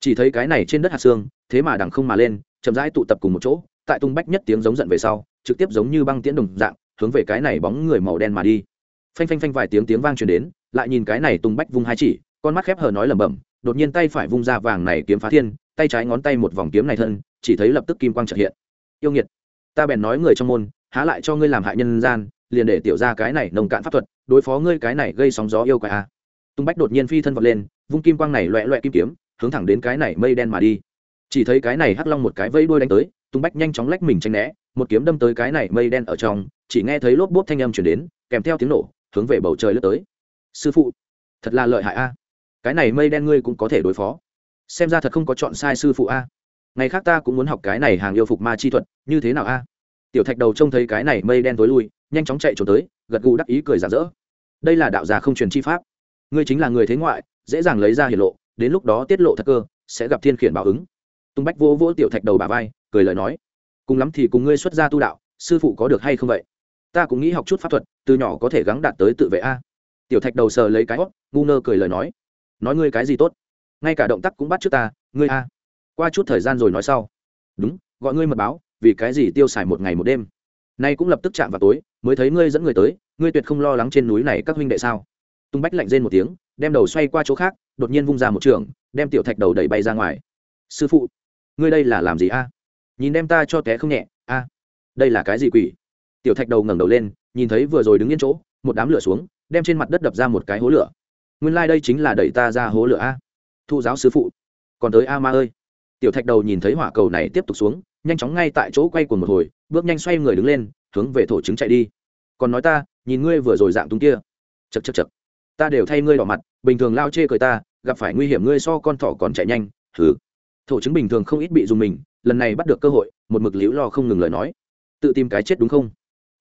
[SPEAKER 1] Chỉ thấy cái này trên đất hạt xương, thế mà đằng không mà lên, chậm rãi tụ tập cùng một chỗ, tại tung bách nhất tiếng giống giận về sau, trực tiếp giống như băng tiễn đồng dạng, hướng về cái này bóng người màu đen mà đi. Phanh phanh phanh vài tiếng tiếng vang truyền đến lại nhìn cái này tung bách vung hai chỉ, con mắt khép hờ nói lẩm bẩm, đột nhiên tay phải vung ra vàng này kiếm phá thiên, tay trái ngón tay một vòng kiếm này thân, chỉ thấy lập tức kim quang trợ hiện. Yêu nghiệt, ta bèn nói người trong môn, há lại cho ngươi làm hại nhân gian, liền để tiểu ra cái này nồng cạn pháp thuật, đối phó ngươi cái này gây sóng gió yêu quái a. Tung bách đột nhiên phi thân vọt lên, vung kim quang này loẹ loẹ kim kiếm, hướng thẳng đến cái này mây đen mà đi. Chỉ thấy cái này hắc long một cái vây đuôi đánh tới, tung bách nhanh chóng lách mình tranh né, một kiếm đâm tới cái này mây đen ở trong, chỉ nghe thấy lốp bốp thanh âm chuyển đến, kèm theo tiếng nổ, hướng về bầu trời lướt tới sư phụ, thật là lợi hại a. Cái này mây đen ngươi cũng có thể đối phó. Xem ra thật không có chọn sai sư phụ a. Ngày khác ta cũng muốn học cái này hàng yêu phục ma chi thuật, như thế nào a? Tiểu thạch đầu trông thấy cái này mây đen tối lui, nhanh chóng chạy trốn tới, gật gù đắc ý cười giả dỡ đây là đạo già không truyền chi pháp. Ngươi chính là người thế ngoại, dễ dàng lấy ra hiển lộ, đến lúc đó tiết lộ thật cơ, sẽ gặp thiên khiển báo ứng. Tung bách vỗ vỗ tiểu thạch đầu bà vai, cười lời nói. Cùng lắm thì cùng ngươi xuất gia tu đạo, sư phụ có được hay không vậy? Ta cũng nghĩ học chút pháp thuật, từ nhỏ có thể gắng đạt tới tự vệ a tiểu thạch đầu sờ lấy cái hót ngu ngơ cười lời nói. Nói ngươi cái gì tốt? Ngay cả động tác cũng bắt trước ta, ngươi a. Qua chút thời gian rồi nói sau. Đúng, gọi ngươi mật báo, vì cái gì tiêu xài một ngày một đêm? Nay cũng lập tức chạm vào tối, mới thấy ngươi dẫn người tới, ngươi tuyệt không lo lắng trên núi này các huynh đệ sao? Tung bách lạnh rên một tiếng, đem đầu xoay qua chỗ khác, đột nhiên vung ra một trường, đem tiểu thạch đầu đẩy bay ra ngoài. Sư phụ, ngươi đây là làm gì a? Nhìn đem ta cho té không nhẹ, a. Đây là cái gì quỷ? Tiểu thạch đầu ngẩng đầu lên, nhìn thấy vừa rồi đứng yên chỗ, một đám lửa xuống đem trên mặt đất đập ra một cái hố lửa. Nguyên lai、like、đây chính là đẩy ta ra hố lửa a. Thu giáo sư phụ. Còn tới a ma ơi. Tiểu thạch đầu nhìn thấy hỏa cầu này tiếp tục xuống, nhanh chóng ngay tại chỗ quay của một hồi, bước nhanh xoay người đứng lên, hướng về thổ trứng chạy đi. Còn nói ta, nhìn ngươi vừa rồi dạng túng kia. Chật chật chật ta đều thay ngươi đỏ mặt, bình thường lao chê cười ta, gặp phải nguy hiểm ngươi so con thỏ còn chạy nhanh thử thổ chứng bình thường không ít bị dùng mình, lần này bắt được cơ hội, một mực liễu lo không ngừng lời nói. Tự tìm cái chết đúng không?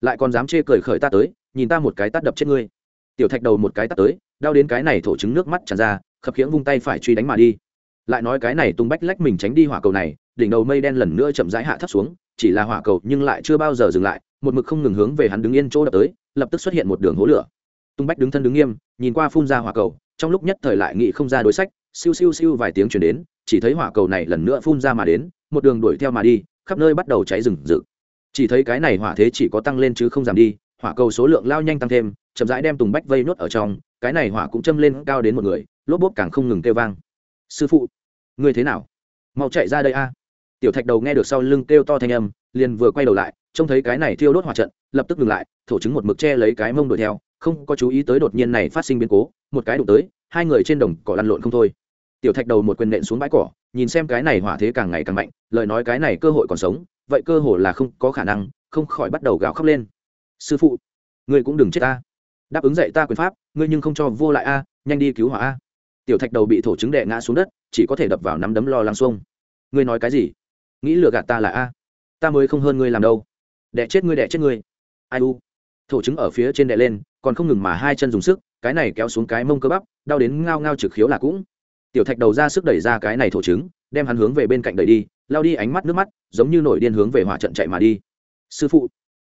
[SPEAKER 1] Lại còn dám chê cười khởi ta tới, nhìn ta một cái tát đập chết ngươi tiểu thạch đầu một cái tắt tới, đau đến cái này thổ chứng nước mắt tràn ra, khập khiễng vung tay phải truy đánh mà đi. Lại nói cái này tung bách lách mình tránh đi hỏa cầu này, đỉnh đầu mây đen lần nữa chậm rãi hạ thấp xuống, chỉ là hỏa cầu nhưng lại chưa bao giờ dừng lại, một mực không ngừng hướng về hắn đứng yên chỗ đập tới, lập tức xuất hiện một đường hố lửa. Tung bách đứng thân đứng nghiêm, nhìn qua phun ra hỏa cầu, trong lúc nhất thời lại nghị không ra đối sách, siêu siêu siêu vài tiếng chuyển đến, chỉ thấy hỏa cầu này lần nữa phun ra mà đến, một đường đuổi theo mà đi, khắp nơi bắt đầu cháy rừng rực. Chỉ thấy cái này hỏa thế chỉ có tăng lên chứ không giảm đi, hỏa cầu số lượng lao nhanh tăng thêm chậm rãi đem tùng bách vây nốt ở trong, cái này hỏa cũng châm lên cao đến một người, lốp bốp càng không ngừng kêu vang. Sư phụ người thế nào? Mau chạy ra đây a. Tiểu thạch đầu nghe được sau lưng kêu to thanh âm, liền vừa quay đầu lại, trông thấy cái này thiêu đốt hỏa trận, lập tức ngừng lại, thổ chứng một mực che lấy cái mông đuổi theo, không có chú ý tới đột nhiên này phát sinh biến cố, một cái đụng tới, hai người trên đồng cỏ lăn lộn không thôi. Tiểu thạch đầu một quyền nện xuống bãi cỏ, nhìn xem cái này hỏa thế càng ngày càng mạnh, lời nói cái này cơ hội còn sống, vậy cơ hội là không có khả năng, không khỏi bắt đầu gào khóc lên. Sư phụ, ngươi cũng đừng chết ta đáp ứng dạy ta quyền pháp, ngươi nhưng không cho vô lại a, nhanh đi cứu hỏa a. Tiểu thạch đầu bị thổ chứng đệ ngã xuống đất, chỉ có thể đập vào nắm đấm lo lăng xuông. Ngươi nói cái gì? Nghĩ lừa gạt ta là a? Ta mới không hơn ngươi làm đâu. Đẻ chết ngươi, đẻ chết ngươi. Ai u? Thổ chứng ở phía trên đè lên, còn không ngừng mà hai chân dùng sức, cái này kéo xuống cái mông cơ bắp, đau đến ngao ngao trực khiếu là cũng. Tiểu thạch đầu ra sức đẩy ra cái này thổ chứng, đem hắn hướng về bên cạnh đẩy đi lao đi ánh mắt nước mắt, giống như nổi điên hướng về hỏa trận chạy mà đi. Sư phụ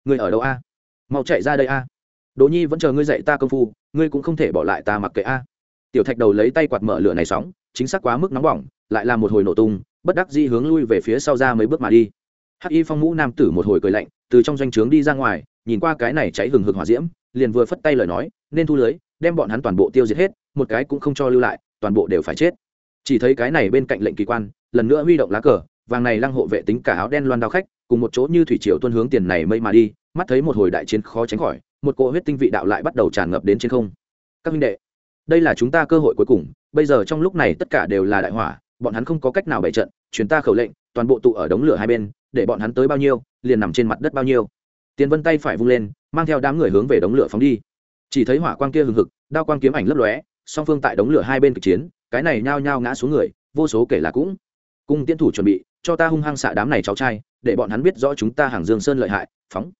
[SPEAKER 1] người ở đâu a? Mau chạy ra đây a đỗ nhi vẫn chờ ngươi dạy ta công phu, ngươi cũng không thể bỏ lại ta mặc kệ a. Tiểu thạch đầu lấy tay quạt mở lửa này sóng, chính xác quá mức nóng bỏng, lại là một hồi nổ tung, bất đắc dĩ hướng lui về phía sau ra mấy bước mà đi. Hắc y phong mũ nam tử một hồi cười lạnh, từ trong doanh trướng đi ra ngoài, nhìn qua cái này cháy hừng hực hỏa diễm, liền vừa phất tay lời nói, nên thu lưới, đem bọn hắn toàn bộ tiêu diệt hết, một cái cũng không cho lưu lại, toàn bộ đều phải chết. Chỉ thấy cái này bên cạnh lệnh kỳ quan, lần nữa huy động lá cờ, vàng này lăng hộ vệ tính cả áo đen loan đao khách, cùng một chỗ như thủy triều tuân hướng tiền này mây mà đi, mắt thấy một hồi đại chiến khó tránh khỏi một cỗ huyết tinh vị đạo lại bắt đầu tràn ngập đến trên không. Các minh đệ, đây là chúng ta cơ hội cuối cùng. Bây giờ trong lúc này tất cả đều là đại hỏa, bọn hắn không có cách nào bày trận. Chuyển ta khẩu lệnh, toàn bộ tụ ở đống lửa hai bên, để bọn hắn tới bao nhiêu, liền nằm trên mặt đất bao nhiêu. Tiên vân tay phải vung lên, mang theo đám người hướng về đống lửa phóng đi. Chỉ thấy hỏa quang kia hừng hực, đao quang kiếm ảnh lấp lóe, song phương tại đống lửa hai bên cực chiến, cái này nhao nhao ngã xuống người, vô số kể là cũng. Cung tiến thủ chuẩn bị, cho ta hung hăng xạ đám này cháu trai, để bọn hắn biết rõ chúng ta hàng dương sơn lợi hại, phóng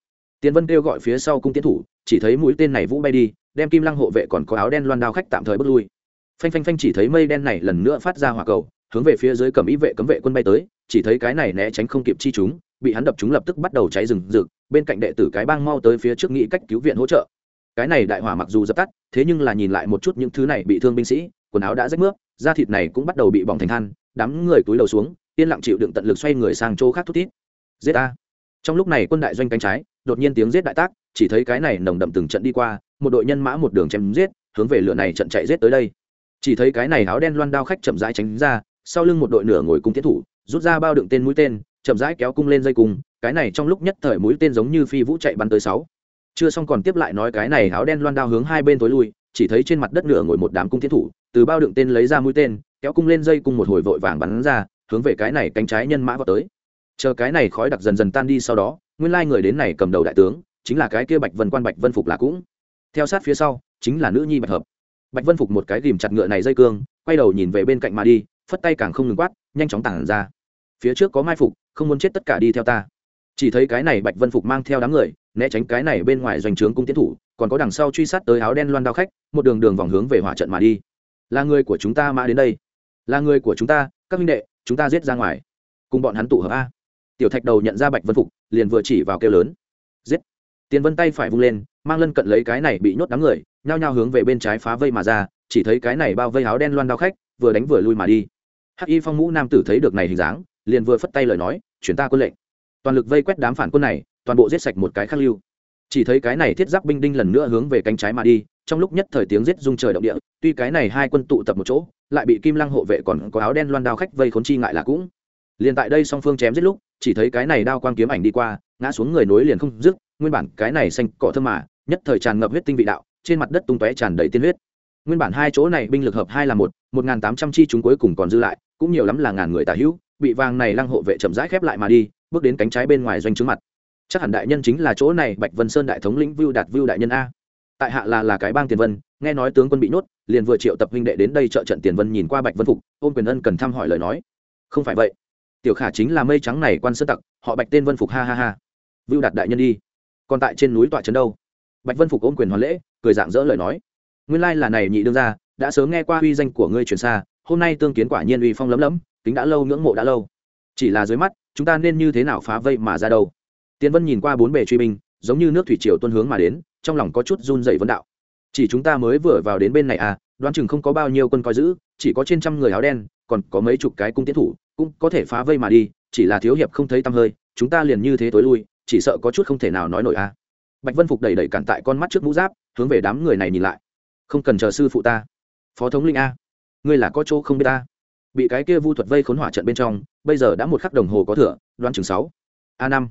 [SPEAKER 1] tiến vân kêu gọi phía sau cung tiến thủ, chỉ thấy mũi tên này vũ bay đi, đem kim lăng hộ vệ còn có áo đen loan đao khách tạm thời bước lui. Phanh phanh phanh chỉ thấy mây đen này lần nữa phát ra hỏa cầu, hướng về phía dưới cầm ý vệ cấm vệ quân bay tới, chỉ thấy cái này né tránh không kịp chi chúng, bị hắn đập chúng lập tức bắt đầu cháy rừng rực, bên cạnh đệ tử cái bang mau tới phía trước nghĩ cách cứu viện hỗ trợ. Cái này đại hỏa mặc dù dập tắt, thế nhưng là nhìn lại một chút những thứ này bị thương binh sĩ, quần áo đã rách nước, da thịt này cũng bắt đầu bị bỏng thành than, đám người túi đầu xuống, yên lặng chịu đựng tận lực xoay người sang chỗ khác thút thít. Giết a trong lúc này quân đại doanh cánh trái đột nhiên tiếng giết đại tác, chỉ thấy cái này nồng đậm từng trận đi qua, một đội nhân mã một đường chém giết, hướng về lửa này trận chạy giết tới đây. Chỉ thấy cái này áo đen loan đao khách chậm rãi tránh ra, sau lưng một đội nửa ngồi cung tiến thủ, rút ra bao đựng tên mũi tên, chậm rãi kéo cung lên dây cung, cái này trong lúc nhất thời mũi tên giống như phi vũ chạy bắn tới sáu. Chưa xong còn tiếp lại nói cái này áo đen loan đao hướng hai bên tối lui, chỉ thấy trên mặt đất nửa ngồi một đám cung tiến thủ, từ bao đựng tên lấy ra mũi tên, kéo cung lên dây cung một hồi vội vàng bắn ra, hướng về cái này cánh trái nhân mã vào tới chờ cái này khói đặc dần dần tan đi sau đó, nguyên lai người đến này cầm đầu đại tướng, chính là cái kia bạch vân quan bạch vân phục là cũng. Theo sát phía sau, chính là nữ nhi bạch hợp. Bạch vân phục một cái ghìm chặt ngựa này dây cương, quay đầu nhìn về bên cạnh mà đi, phất tay càng không ngừng quát, nhanh chóng tản ra. Phía trước có mai phục, không muốn chết tất cả đi theo ta. Chỉ thấy cái này bạch vân phục mang theo đám người, né tránh cái này bên ngoài doanh trướng cung tiến thủ, còn có đằng sau truy sát tới áo đen loan đao khách, một đường đường vòng hướng về hỏa trận mà đi. Là người của chúng ta mã đến đây. Là người của chúng ta, các minh đệ, chúng ta giết ra ngoài. Cùng bọn hắn tụ hợp a tiểu thạch đầu nhận ra bạch vân phục, liền vừa chỉ vào kêu lớn. Giết! Tiền vân tay phải vung lên, mang lân cận lấy cái này bị nhốt đám người, nhao nhao hướng về bên trái phá vây mà ra, chỉ thấy cái này bao vây áo đen loan đao khách, vừa đánh vừa lui mà đi. Hắc y phong mũ nam tử thấy được này hình dáng, liền vừa phất tay lời nói, chuyển ta quân lệnh. Toàn lực vây quét đám phản quân này, toàn bộ giết sạch một cái khắc lưu. Chỉ thấy cái này thiết giáp binh đinh lần nữa hướng về cánh trái mà đi, trong lúc nhất thời tiếng giết rung trời động địa, tuy cái này hai quân tụ tập một chỗ, lại bị kim lăng hộ vệ còn có áo đen loan đao khách vây khốn chi ngại là cũng liền tại đây song phương chém giết lúc, chỉ thấy cái này đao quang kiếm ảnh đi qua, ngã xuống người nối liền không dứt, nguyên bản cái này xanh cỏ thơm mà, nhất thời tràn ngập huyết tinh vị đạo, trên mặt đất tung tóe tràn đầy tiên huyết. Nguyên bản hai chỗ này binh lực hợp hai là một một n tám trăm chi chúng cuối cùng còn dư lại, cũng nhiều lắm là ngàn người tả hữu, bị vàng này lăng hộ vệ chậm rãi khép lại mà đi, bước đến cánh trái bên ngoài doanh trướng mặt. Chắc hẳn đại nhân chính là chỗ này, bạch vân sơn đại thống lĩnh vưu đạt vưu đại nhân a. Tại hạ là là cái bang tiền vân, nghe nói tướng quân bị nhốt, liền vừa triệu tập huynh đệ đến đây trợ trận tiền vân nhìn qua bạch vân phục ôn quyền ân cần thăm hỏi lời nói. Không phải vậy tiểu khả chính là mây trắng này quan sơn tặc, họ bạch tên vân phục ha ha ha. Vưu đạt đại nhân đi. Còn tại trên núi tọa trấn đâu? Bạch vân phục ôm quyền hoàn lễ, cười dạng dỡ lời nói. Nguyên lai là này nhị đương ra đã sớm nghe qua uy danh của ngươi truyền xa, hôm nay tương kiến quả nhiên uy phong lấm lấm tính đã lâu ngưỡng mộ đã lâu. Chỉ là dưới mắt, chúng ta nên như thế nào phá vây mà ra đâu? Tiến vân nhìn qua bốn bề truy binh, giống như nước thủy triều tuân hướng mà đến, trong lòng có chút run dậy vấn đạo. Chỉ chúng ta mới vừa vào đến bên này à đoán chừng không có bao nhiêu quân coi giữ, chỉ có trên trăm người áo đen, còn có mấy chục cái cung tiến thủ cũng có thể phá vây mà đi, chỉ là thiếu hiệp không thấy tăm hơi, chúng ta liền như thế tối lui, chỉ sợ có chút không thể nào nói nổi a. Bạch vân phục đầy đầy cản tại con mắt trước mũ giáp, hướng về đám người này nhìn lại. Không cần chờ sư phụ ta. Phó thống linh a, ngươi là có chỗ không biết ta. Bị cái kia vu thuật vây khốn hỏa trận bên trong, bây giờ đã một khắc đồng hồ có thửa đoan chừng sáu. A năm.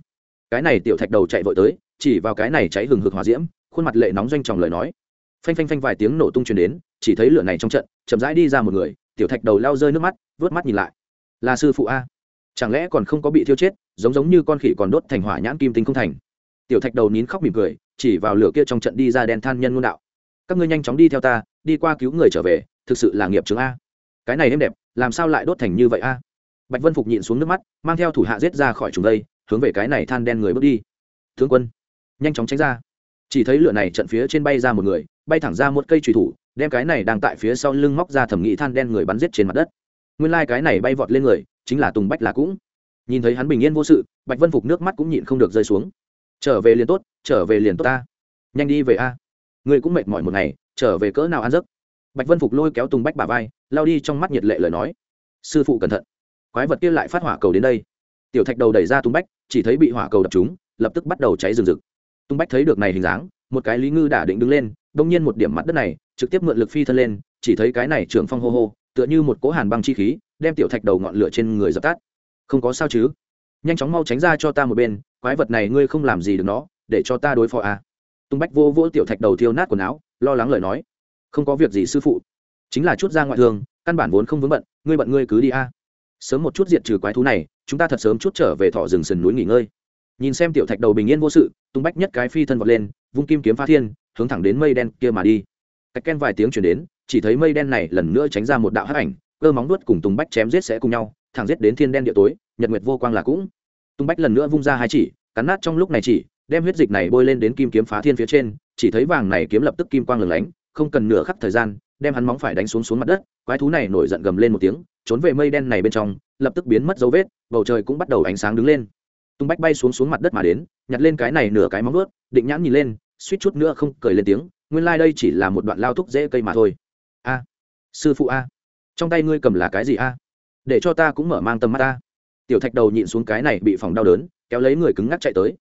[SPEAKER 1] Cái này tiểu thạch đầu chạy vội tới, chỉ vào cái này cháy hừng hực hỏa diễm, khuôn mặt lệ nóng doanh tròng lời nói. Phanh phanh phanh vài tiếng nổ tung truyền đến, chỉ thấy lửa này trong trận, chậm rãi đi ra một người, tiểu thạch đầu lao rơi nước mắt, vớt mắt nhìn lại là sư phụ a. Chẳng lẽ còn không có bị thiêu chết, giống giống như con khỉ còn đốt thành hỏa nhãn kim tinh không thành. Tiểu thạch đầu nín khóc mỉm cười, chỉ vào lửa kia trong trận đi ra đen than nhân ngôn đạo. Các ngươi nhanh chóng đi theo ta, đi qua cứu người trở về, thực sự là nghiệp chứng a. Cái này êm đẹp, làm sao lại đốt thành như vậy a? Bạch vân phục nhịn xuống nước mắt, mang theo thủ hạ giết ra khỏi trùng đây, hướng về cái này than đen người bước đi. Thương quân, nhanh chóng tránh ra. Chỉ thấy lửa này trận phía trên bay ra một người, bay thẳng ra một cây trùy thủ, đem cái này đang tại phía sau lưng móc ra thẩm nghị than đen người bắn giết trên mặt đất nguyên lai、like、cái này bay vọt lên người, chính là tùng bách là cũng. Nhìn thấy hắn bình yên vô sự, bạch vân phục nước mắt cũng nhịn không được rơi xuống. Trở về liền tốt, trở về liền tốt ta. Nhanh đi về a. Người cũng mệt mỏi một ngày, trở về cỡ nào ăn giấc? Bạch vân phục lôi kéo tùng bách bà vai lao đi trong mắt nhiệt lệ lời nói. Sư phụ cẩn thận. Quái vật kia lại phát hỏa cầu đến đây. Tiểu thạch đầu đẩy ra tùng bách, chỉ thấy bị hỏa cầu đập chúng lập tức bắt đầu cháy rừng rực. Tùng bách thấy được này hình dáng, một cái lý ngư đã định đứng lên, đông nhiên một điểm mặt đất này, trực tiếp mượn lực phi thân lên, chỉ thấy cái này trưởng phong hô hô tựa như một cỗ hàn băng chi khí, đem tiểu thạch đầu ngọn lửa trên người dập tắt. Không có sao chứ? Nhanh chóng mau tránh ra cho ta một bên, quái vật này ngươi không làm gì được nó, để cho ta đối phó à. tung bách vô vỗ tiểu thạch đầu thiêu nát quần áo, lo lắng lời nói. Không có việc gì sư phụ. Chính là chút ra ngoại thương, căn bản vốn không vướng bận, ngươi bận ngươi cứ đi a à. sớm một chút diệt trừ quái thú này, chúng ta thật sớm chút trở về thọ rừng sườn núi nghỉ ngơi. Nhìn xem tiểu thạch đầu bình yên vô sự, tung bách nhất cái phi thân vọt lên, vung kim kiếm phá thiên, hướng thẳng đến mây đen kia mà đi cách ken vài tiếng chuyển đến, chỉ thấy mây đen này lần nữa tránh ra một đạo hắc ảnh, cơ móng nuốt cùng tùng bách chém giết sẽ cùng nhau, thẳng giết đến thiên đen địa tối, nhật nguyệt vô quang là cũng. Tùng bách lần nữa vung ra hai chỉ, cắn nát trong lúc này chỉ, đem huyết dịch này bôi lên đến kim kiếm phá thiên phía trên, chỉ thấy vàng này kiếm lập tức kim quang lửng lánh, không cần nửa khắc thời gian, đem hắn móng phải đánh xuống xuống mặt đất, quái thú này nổi giận gầm lên một tiếng, trốn về mây đen này bên trong, lập tức biến mất dấu vết, bầu trời cũng bắt đầu ánh sáng đứng lên. Tung bách bay xuống xuống mặt đất mà đến, nhặt lên cái này nửa cái móng ướt định nhãn nhìn lên, suýt chút nữa không cười lên tiếng nguyên lai、like、đây chỉ là một đoạn lao thúc dễ cây mà thôi. A, sư phụ a, trong tay ngươi cầm là cái gì a? Để cho ta cũng mở mang tầm mắt ta tiểu thạch đầu nhịn xuống cái này bị phòng đau đớn, kéo lấy người cứng ngắc chạy tới.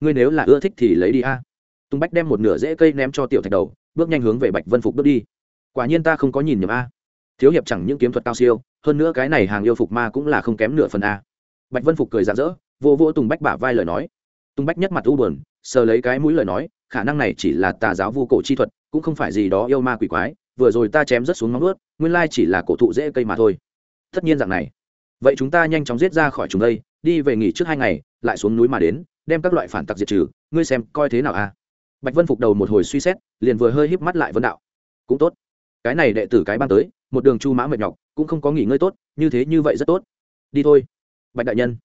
[SPEAKER 1] Ngươi nếu là ưa thích thì lấy đi a. Tung bách đem một nửa rễ cây ném cho tiểu thạch đầu, bước nhanh hướng về bạch vân phục bước đi. Quả nhiên ta không có nhìn nhầm a. Thiếu hiệp chẳng những kiếm thuật cao siêu, hơn nữa cái này hàng yêu phục ma cũng là không kém nửa phần a. Bạch vân phục cười rạ rỡ, vô vô tùng bách bả vai lời nói. Tùng bách nhất mặt u buồn, sờ lấy cái mũi lời nói khả năng này chỉ là tà giáo vu cổ chi thuật, cũng không phải gì đó yêu ma quỷ quái, vừa rồi ta chém rất xuống móng ướt nguyên lai chỉ là cổ thụ dễ cây mà thôi. Tất nhiên dạng này. Vậy chúng ta nhanh chóng giết ra khỏi chúng đây, đi về nghỉ trước hai ngày, lại xuống núi mà đến, đem các loại phản tặc diệt trừ, ngươi xem coi thế nào a? Bạch vân phục đầu một hồi suy xét, liền vừa hơi híp mắt lại vân đạo. Cũng tốt. Cái này đệ tử cái ban tới, một đường chu mã mệt nhọc, cũng không có nghỉ ngơi tốt, như thế như vậy rất tốt. Đi thôi. Bạch đại nhân.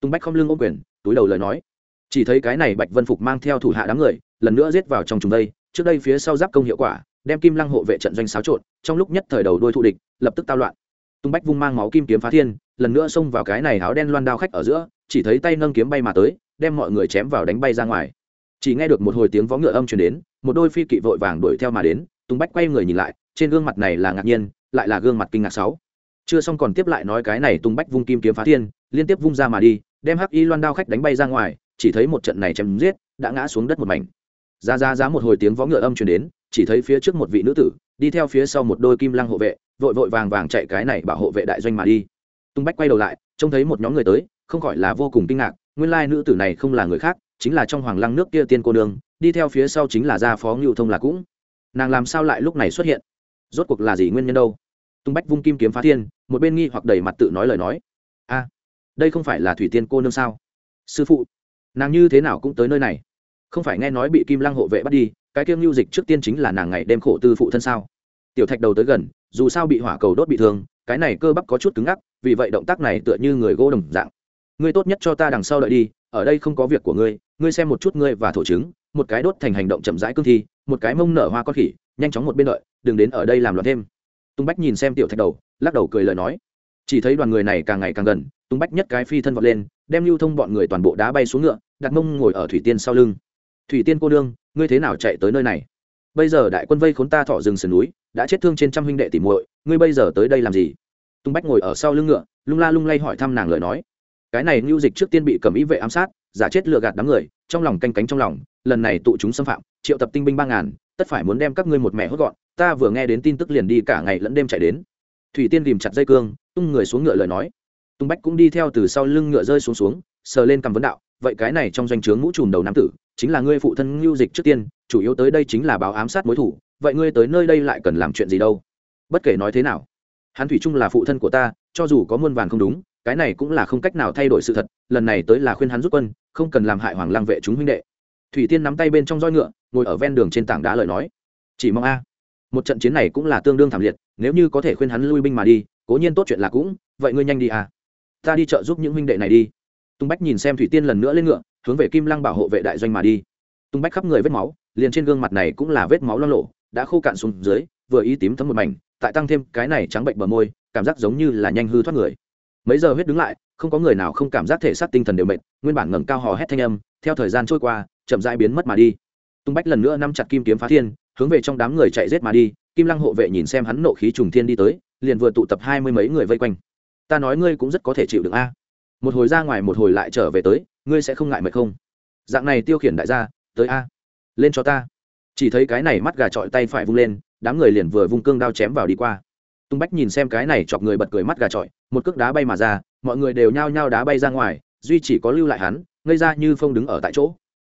[SPEAKER 1] Tung bách không lưng ôm quyền, túi đầu lời nói. Chỉ thấy cái này bạch vân phục mang theo thủ hạ đám người lần nữa giết vào trong chúng đây, trước đây phía sau giáp công hiệu quả, đem kim lăng hộ vệ trận doanh xáo trộn, trong lúc nhất thời đầu đôi thụ địch, lập tức tao loạn. Tung bách vung mang máu kim kiếm phá thiên, lần nữa xông vào cái này áo đen loan đao khách ở giữa, chỉ thấy tay nâng kiếm bay mà tới, đem mọi người chém vào đánh bay ra ngoài. Chỉ nghe được một hồi tiếng vó ngựa âm truyền đến, một đôi phi kỵ vội vàng đuổi theo mà đến, tung bách quay người nhìn lại, trên gương mặt này là ngạc nhiên, lại là gương mặt kinh ngạc sáu. Chưa xong còn tiếp lại nói cái này tung bách vung kim kiếm phá thiên, liên tiếp vung ra mà đi, đem hắc y loan đao khách đánh bay ra ngoài, chỉ thấy một trận này chém giết, đã ngã xuống đất một mảnh ra ra ra một hồi tiếng vó ngựa âm truyền đến, chỉ thấy phía trước một vị nữ tử, đi theo phía sau một đôi kim lăng hộ vệ, vội vội vàng vàng chạy cái này bảo hộ vệ đại doanh mà đi. Tung bách quay đầu lại, trông thấy một nhóm người tới, không khỏi là vô cùng kinh ngạc, nguyên lai nữ tử này không là người khác, chính là trong hoàng lăng nước kia tiên cô nương, đi theo phía sau chính là gia phó ngưu thông là cũng. Nàng làm sao lại lúc này xuất hiện? Rốt cuộc là gì nguyên nhân đâu? Tung bách vung kim kiếm phá thiên, một bên nghi hoặc đầy mặt tự nói lời nói. A, đây không phải là thủy tiên cô nương sao? Sư phụ, nàng như thế nào cũng tới nơi này? Không phải nghe nói bị kim lăng hộ vệ bắt đi, cái kiêng lưu dịch trước tiên chính là nàng ngày đêm khổ tư phụ thân sao? Tiểu thạch đầu tới gần, dù sao bị hỏa cầu đốt bị thương, cái này cơ bắp có chút cứng ngắc, vì vậy động tác này tựa như người gỗ đồng dạng. Ngươi tốt nhất cho ta đằng sau đợi đi, ở đây không có việc của ngươi ngươi xem một chút ngươi và thổ chứng, một cái đốt thành hành động chậm rãi cương thi, một cái mông nở hoa con khỉ, nhanh chóng một bên đợi, đừng đến ở đây làm loạn thêm. Tung bách nhìn xem tiểu thạch đầu, lắc đầu cười lời nói. Chỉ thấy đoàn người này càng ngày càng gần, tung bách nhất cái phi thân vọt lên, đem lưu thông bọn người toàn bộ đá bay xuống ngựa, đặt mông ngồi ở thủy tiên sau lưng thủy tiên cô nương, ngươi thế nào chạy tới nơi này? Bây giờ đại quân vây khốn ta thọ rừng sườn núi, đã chết thương trên trăm huynh đệ tỉ muội, ngươi bây giờ tới đây làm gì? Tung bách ngồi ở sau lưng ngựa, lung la lung lay hỏi thăm nàng lời nói. Cái này ngưu dịch trước tiên bị cầm ý vệ ám sát, giả chết lừa gạt đám người, trong lòng canh cánh trong lòng, lần này tụ chúng xâm phạm, triệu tập tinh binh ba ngàn, tất phải muốn đem các ngươi một mẹ hốt gọn, ta vừa nghe đến tin tức liền đi cả ngày lẫn đêm chạy đến. Thủy tiên tìm chặt dây cương, tung người xuống ngựa lời nói. Tung bách cũng đi theo từ sau lưng ngựa rơi xuống xuống, sờ lên cầm vấn đạo, vậy cái này trong doanh trướng mũ trùm đầu nam tử chính là ngươi phụ thân ngưu dịch trước tiên, chủ yếu tới đây chính là báo ám sát mối thủ, vậy ngươi tới nơi đây lại cần làm chuyện gì đâu? Bất kể nói thế nào, hắn thủy trung là phụ thân của ta, cho dù có muôn vàn không đúng, cái này cũng là không cách nào thay đổi sự thật, lần này tới là khuyên hắn rút quân, không cần làm hại hoàng lang vệ chúng huynh đệ. Thủy tiên nắm tay bên trong roi ngựa, ngồi ở ven đường trên tảng đá lời nói. Chỉ mong a. Một trận chiến này cũng là tương đương thảm liệt, nếu như có thể khuyên hắn lui binh mà đi, cố nhiên tốt chuyện là cũng, vậy ngươi nhanh đi à ta đi chợ giúp những huynh đệ này đi. Tung bách nhìn xem thủy tiên lần nữa lên ngựa hướng về kim lăng bảo hộ vệ đại doanh mà đi. Tung bách khắp người vết máu, liền trên gương mặt này cũng là vết máu lo lộ, đã khô cạn xuống dưới, vừa ý tím thấm một mảnh, tại tăng thêm cái này trắng bệnh bờ môi, cảm giác giống như là nhanh hư thoát người. Mấy giờ huyết đứng lại, không có người nào không cảm giác thể xác tinh thần đều mệt, nguyên bản ngẩng cao hò hét thanh âm, theo thời gian trôi qua, chậm rãi biến mất mà đi. Tung bách lần nữa nắm chặt kim kiếm phá thiên, hướng về trong đám người chạy rết mà đi, kim lăng hộ vệ nhìn xem hắn nộ khí trùng thiên đi tới, liền vừa tụ tập hai mươi mấy người vây quanh. Ta nói ngươi cũng rất có thể chịu được a. Một hồi ra ngoài một hồi lại trở về tới ngươi sẽ không ngại mệt không? Dạng này tiêu khiển đại gia, tới a. Lên cho ta. Chỉ thấy cái này mắt gà trọi tay phải vung lên, đám người liền vừa vung cương đao chém vào đi qua. Tung bách nhìn xem cái này chọc người bật cười mắt gà trọi, một cước đá bay mà ra, mọi người đều nhao nhao đá bay ra ngoài, duy chỉ có lưu lại hắn, ngây ra như phong đứng ở tại chỗ.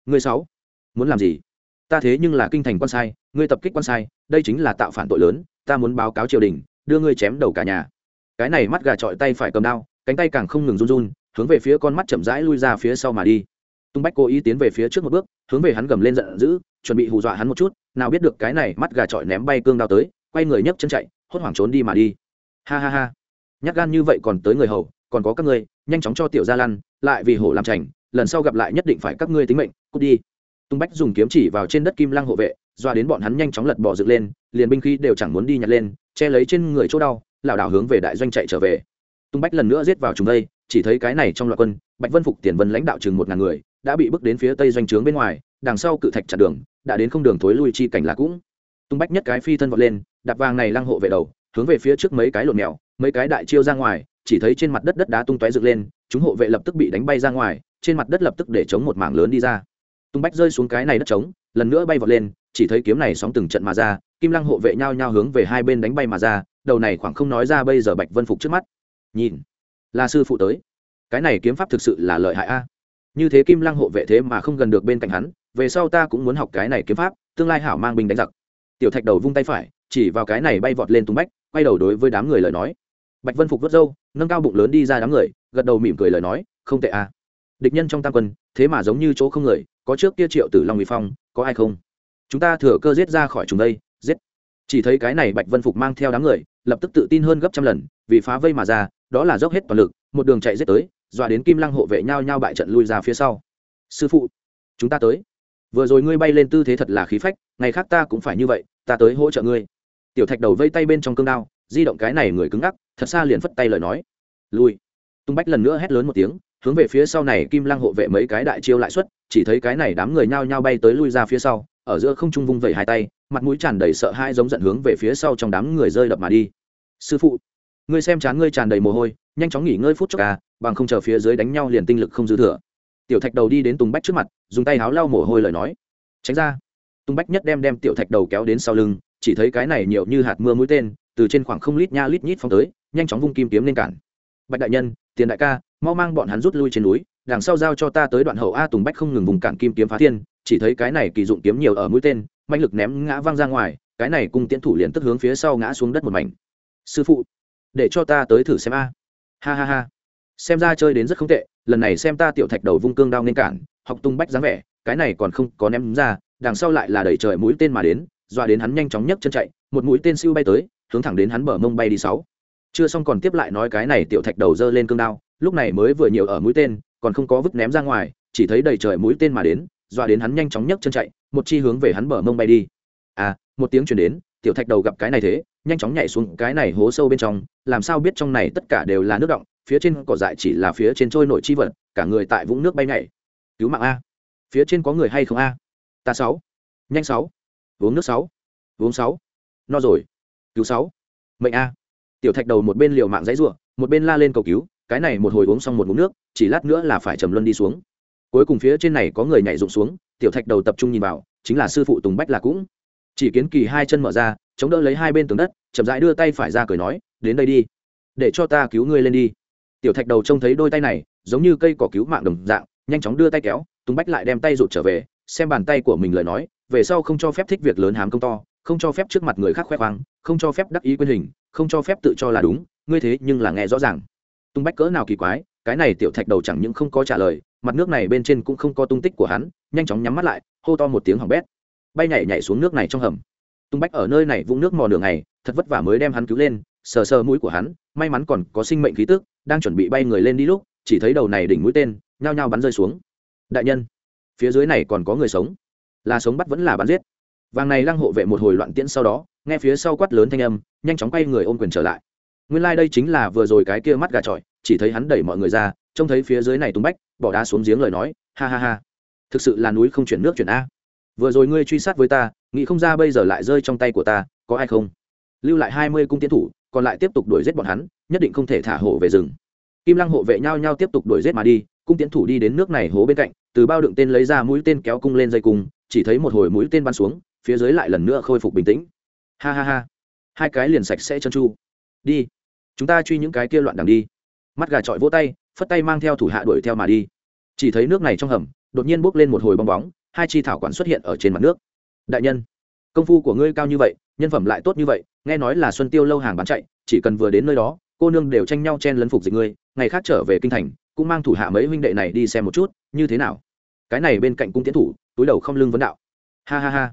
[SPEAKER 1] Người sáu, muốn làm gì? Ta thế nhưng là kinh thành quan sai, ngươi tập kích quan sai, đây chính là tạo phản tội lớn, ta muốn báo cáo triều đình, đưa ngươi chém đầu cả nhà. Cái này mắt gà trọi tay phải cầm đao, cánh tay càng không ngừng run run hướng về phía con mắt chậm rãi lui ra phía sau mà đi. Tung bách cố ý tiến về phía trước một bước, hướng về hắn gầm lên giận dữ, chuẩn bị hù dọa hắn một chút, nào biết được cái này mắt gà trọi ném bay cương đao tới, quay người nhấc chân chạy, hốt hoảng trốn đi mà đi. Ha ha ha. Nhát gan như vậy còn tới người hầu, còn có các ngươi, nhanh chóng cho tiểu gia lăn, lại vì hổ làm chảnh, lần sau gặp lại nhất định phải các ngươi tính mệnh, cút đi. Tung bách dùng kiếm chỉ vào trên đất kim lăng hộ vệ, doa đến bọn hắn nhanh chóng lật bỏ dựng lên, liền binh khí đều chẳng muốn đi nhặt lên, che lấy trên người chỗ đau, lảo đảo hướng về đại doanh chạy trở về. Tung bách lần nữa giết vào chúng đây chỉ thấy cái này trong loại quân, bạch vân phục, tiền vân lãnh đạo chừng một ngàn người, đã bị bước đến phía tây doanh trướng bên ngoài, đằng sau cự thạch chặn đường, đã đến không đường thối lui chi cảnh là cũng. Tung bách nhất cái phi thân vọt lên, đạp vàng này lăng hộ về đầu, hướng về phía trước mấy cái lộn mèo, mấy cái đại chiêu ra ngoài, chỉ thấy trên mặt đất đất đá tung tóe dựng lên, chúng hộ vệ lập tức bị đánh bay ra ngoài, trên mặt đất lập tức để chống một mảng lớn đi ra. Tung bách rơi xuống cái này đất trống, lần nữa bay vọt lên, chỉ thấy kiếm này sóng từng trận mà ra, kim lăng hộ vệ nhao nhao hướng về hai bên đánh bay mà ra, đầu này khoảng không nói ra bây giờ bạch vân phục trước mắt. Nhìn là sư phụ tới. Cái này kiếm pháp thực sự là lợi hại a. Như thế kim lăng hộ vệ thế mà không gần được bên cạnh hắn, về sau ta cũng muốn học cái này kiếm pháp, tương lai hảo mang binh đánh giặc. Tiểu thạch đầu vung tay phải, chỉ vào cái này bay vọt lên tung bách, quay đầu đối với đám người lời nói. Bạch vân phục vớt râu, nâng cao bụng lớn đi ra đám người, gật đầu mỉm cười lời nói, không tệ a. Địch nhân trong tam quân, thế mà giống như chỗ không người, có trước kia triệu tử long uy phong, có ai không? Chúng ta thừa cơ giết ra khỏi chúng đây, giết. Chỉ thấy cái này bạch vân phục mang theo đám người, lập tức tự tin hơn gấp trăm lần, vì phá vây mà ra đó là dốc hết toàn lực, một đường chạy giết tới, dọa đến kim lăng hộ vệ nhau nhau bại trận lui ra phía sau. Sư phụ, chúng ta tới. Vừa rồi ngươi bay lên tư thế thật là khí phách, ngày khác ta cũng phải như vậy, ta tới hỗ trợ ngươi. Tiểu thạch đầu vây tay bên trong cương đao, di động cái này người cứng ngắc, thật xa liền phất tay lời nói. Lui. Tung bách lần nữa hét lớn một tiếng, hướng về phía sau này kim lăng hộ vệ mấy cái đại chiêu lại xuất, chỉ thấy cái này đám người nhao nhao bay tới lui ra phía sau, ở giữa không trung vung vẩy hai tay, mặt mũi tràn đầy sợ hãi giống giận hướng về phía sau trong đám người rơi đập mà đi. Sư phụ ngươi xem chán ngươi tràn đầy mồ hôi, nhanh chóng nghỉ ngơi phút chốc à bằng không chờ phía dưới đánh nhau liền tinh lực không dư thừa. Tiểu thạch đầu đi đến tùng bách trước mặt, dùng tay háo lau mồ hôi lời nói. Tránh ra. Tùng bách nhất đem đem tiểu thạch đầu kéo đến sau lưng, chỉ thấy cái này nhiều như hạt mưa mũi tên, từ trên khoảng không lít nha lít nhít phong tới, nhanh chóng vung kim kiếm lên cản. Bạch đại nhân, tiền đại ca, mau mang bọn hắn rút lui trên núi, đằng sau giao cho ta tới đoạn hậu a tùng bách không ngừng vùng cản kim kiếm phá thiên, chỉ thấy cái này kỳ dụng kiếm nhiều ở mũi tên mạnh lực ném ngã văng ra ngoài, cái này cung tiễn thủ liền tức hướng phía sau ngã xuống đất một mảnh. Sư phụ để cho ta tới thử xem a. Ha ha ha. Xem ra chơi đến rất không tệ, lần này xem ta tiểu thạch đầu vung cương đao nên cản, học tung bách dáng vẻ, cái này còn không có ném ra, đằng sau lại là đẩy trời mũi tên mà đến, dọa đến hắn nhanh chóng nhấc chân chạy, một mũi tên siêu bay tới, hướng thẳng đến hắn bờ mông bay đi sáu. Chưa xong còn tiếp lại nói cái này tiểu thạch đầu dơ lên cương đao, lúc này mới vừa nhiều ở mũi tên, còn không có vứt ném ra ngoài, chỉ thấy đầy trời mũi tên mà đến, dọa đến hắn nhanh chóng nhấc chân chạy, một chi hướng về hắn bờ mông bay đi. À một tiếng chuyển đến tiểu thạch đầu gặp cái này thế, nhanh chóng nhảy xuống cái này hố sâu bên trong, làm sao biết trong này tất cả đều là nước động, phía trên cỏ dại chỉ là phía trên trôi nổi chi vật, cả người tại vũng nước bay nhảy. Cứu mạng a. Phía trên có người hay không a? Ta sáu. Nhanh sáu. Uống nước sáu. Uống sáu. No rồi. Cứu sáu. Mệnh a. Tiểu thạch đầu một bên liều mạng dãy ruộng một bên la lên cầu cứu, cái này một hồi uống xong một mụn nước, chỉ lát nữa là phải trầm luân đi xuống. Cuối cùng phía trên này có người nhảy rụng xuống, tiểu thạch đầu tập trung nhìn vào, chính là sư phụ tùng bách là cũng chỉ kiến kỳ hai chân mở ra, chống đỡ lấy hai bên tường đất, chậm rãi đưa tay phải ra cười nói, đến đây đi, để cho ta cứu ngươi lên đi. Tiểu thạch đầu trông thấy đôi tay này, giống như cây cỏ cứu mạng đồng dạng, nhanh chóng đưa tay kéo, tùng bách lại đem tay rụt trở về, xem bàn tay của mình lời nói, về sau không cho phép thích việc lớn hám công to, không cho phép trước mặt người khác khoe khoang, không cho phép đắc ý quyền hình, không cho phép tự cho là đúng, ngươi thế nhưng là nghe rõ ràng. Tung bách cỡ nào kỳ quái, cái này tiểu thạch đầu chẳng những không có trả lời, mặt nước này bên trên cũng không có tung tích của hắn, nhanh chóng nhắm mắt lại, hô to một tiếng hỏng bét bay nhảy nhảy xuống nước này trong hầm. Tung bách ở nơi này vũng nước mò đường này thật vất vả mới đem hắn cứu lên, sờ sờ mũi của hắn, may mắn còn có sinh mệnh khí tức, đang chuẩn bị bay người lên đi lúc, chỉ thấy đầu này đỉnh mũi tên, nhao nhao bắn rơi xuống. Đại nhân, phía dưới này còn có người sống. Là sống bắt vẫn là bắn giết. Vàng này lăng hộ vệ một hồi loạn tiễn sau đó, nghe phía sau quát lớn thanh âm, nhanh chóng quay người ôm quyền trở lại. Nguyên lai、like、đây chính là vừa rồi cái kia mắt gà trọi, chỉ thấy hắn đẩy mọi người ra, trông thấy phía dưới này tung bách, bỏ đá xuống giếng lời nói, ha ha ha, thực sự là núi không chuyển nước chuyển a vừa rồi ngươi truy sát với ta, nghĩ không ra bây giờ lại rơi trong tay của ta, có ai không? Lưu lại hai mươi cung tiến thủ, còn lại tiếp tục đuổi giết bọn hắn, nhất định không thể thả hổ về rừng. Kim lăng hộ vệ nhau nhau tiếp tục đuổi giết mà đi, cung tiến thủ đi đến nước này hố bên cạnh, từ bao đựng tên lấy ra mũi tên kéo cung lên dây cung, chỉ thấy một hồi mũi tên bắn xuống, phía dưới lại lần nữa khôi phục bình tĩnh. Ha ha ha, hai cái liền sạch sẽ chân chu. Đi, chúng ta truy những cái kia loạn đằng đi. Mắt gà trọi vỗ tay, phất tay mang theo thủ hạ đuổi theo mà đi. Chỉ thấy nước này trong hầm, đột nhiên bốc lên một hồi bong bóng hai chi thảo quản xuất hiện ở trên mặt nước. Đại nhân, công phu của ngươi cao như vậy, nhân phẩm lại tốt như vậy, nghe nói là xuân tiêu lâu hàng bán chạy, chỉ cần vừa đến nơi đó, cô nương đều tranh nhau chen lấn phục dịch ngươi, ngày khác trở về kinh thành, cũng mang thủ hạ mấy huynh đệ này đi xem một chút, như thế nào? Cái này bên cạnh cung tiến thủ, túi đầu không lưng vấn đạo. Ha ha ha.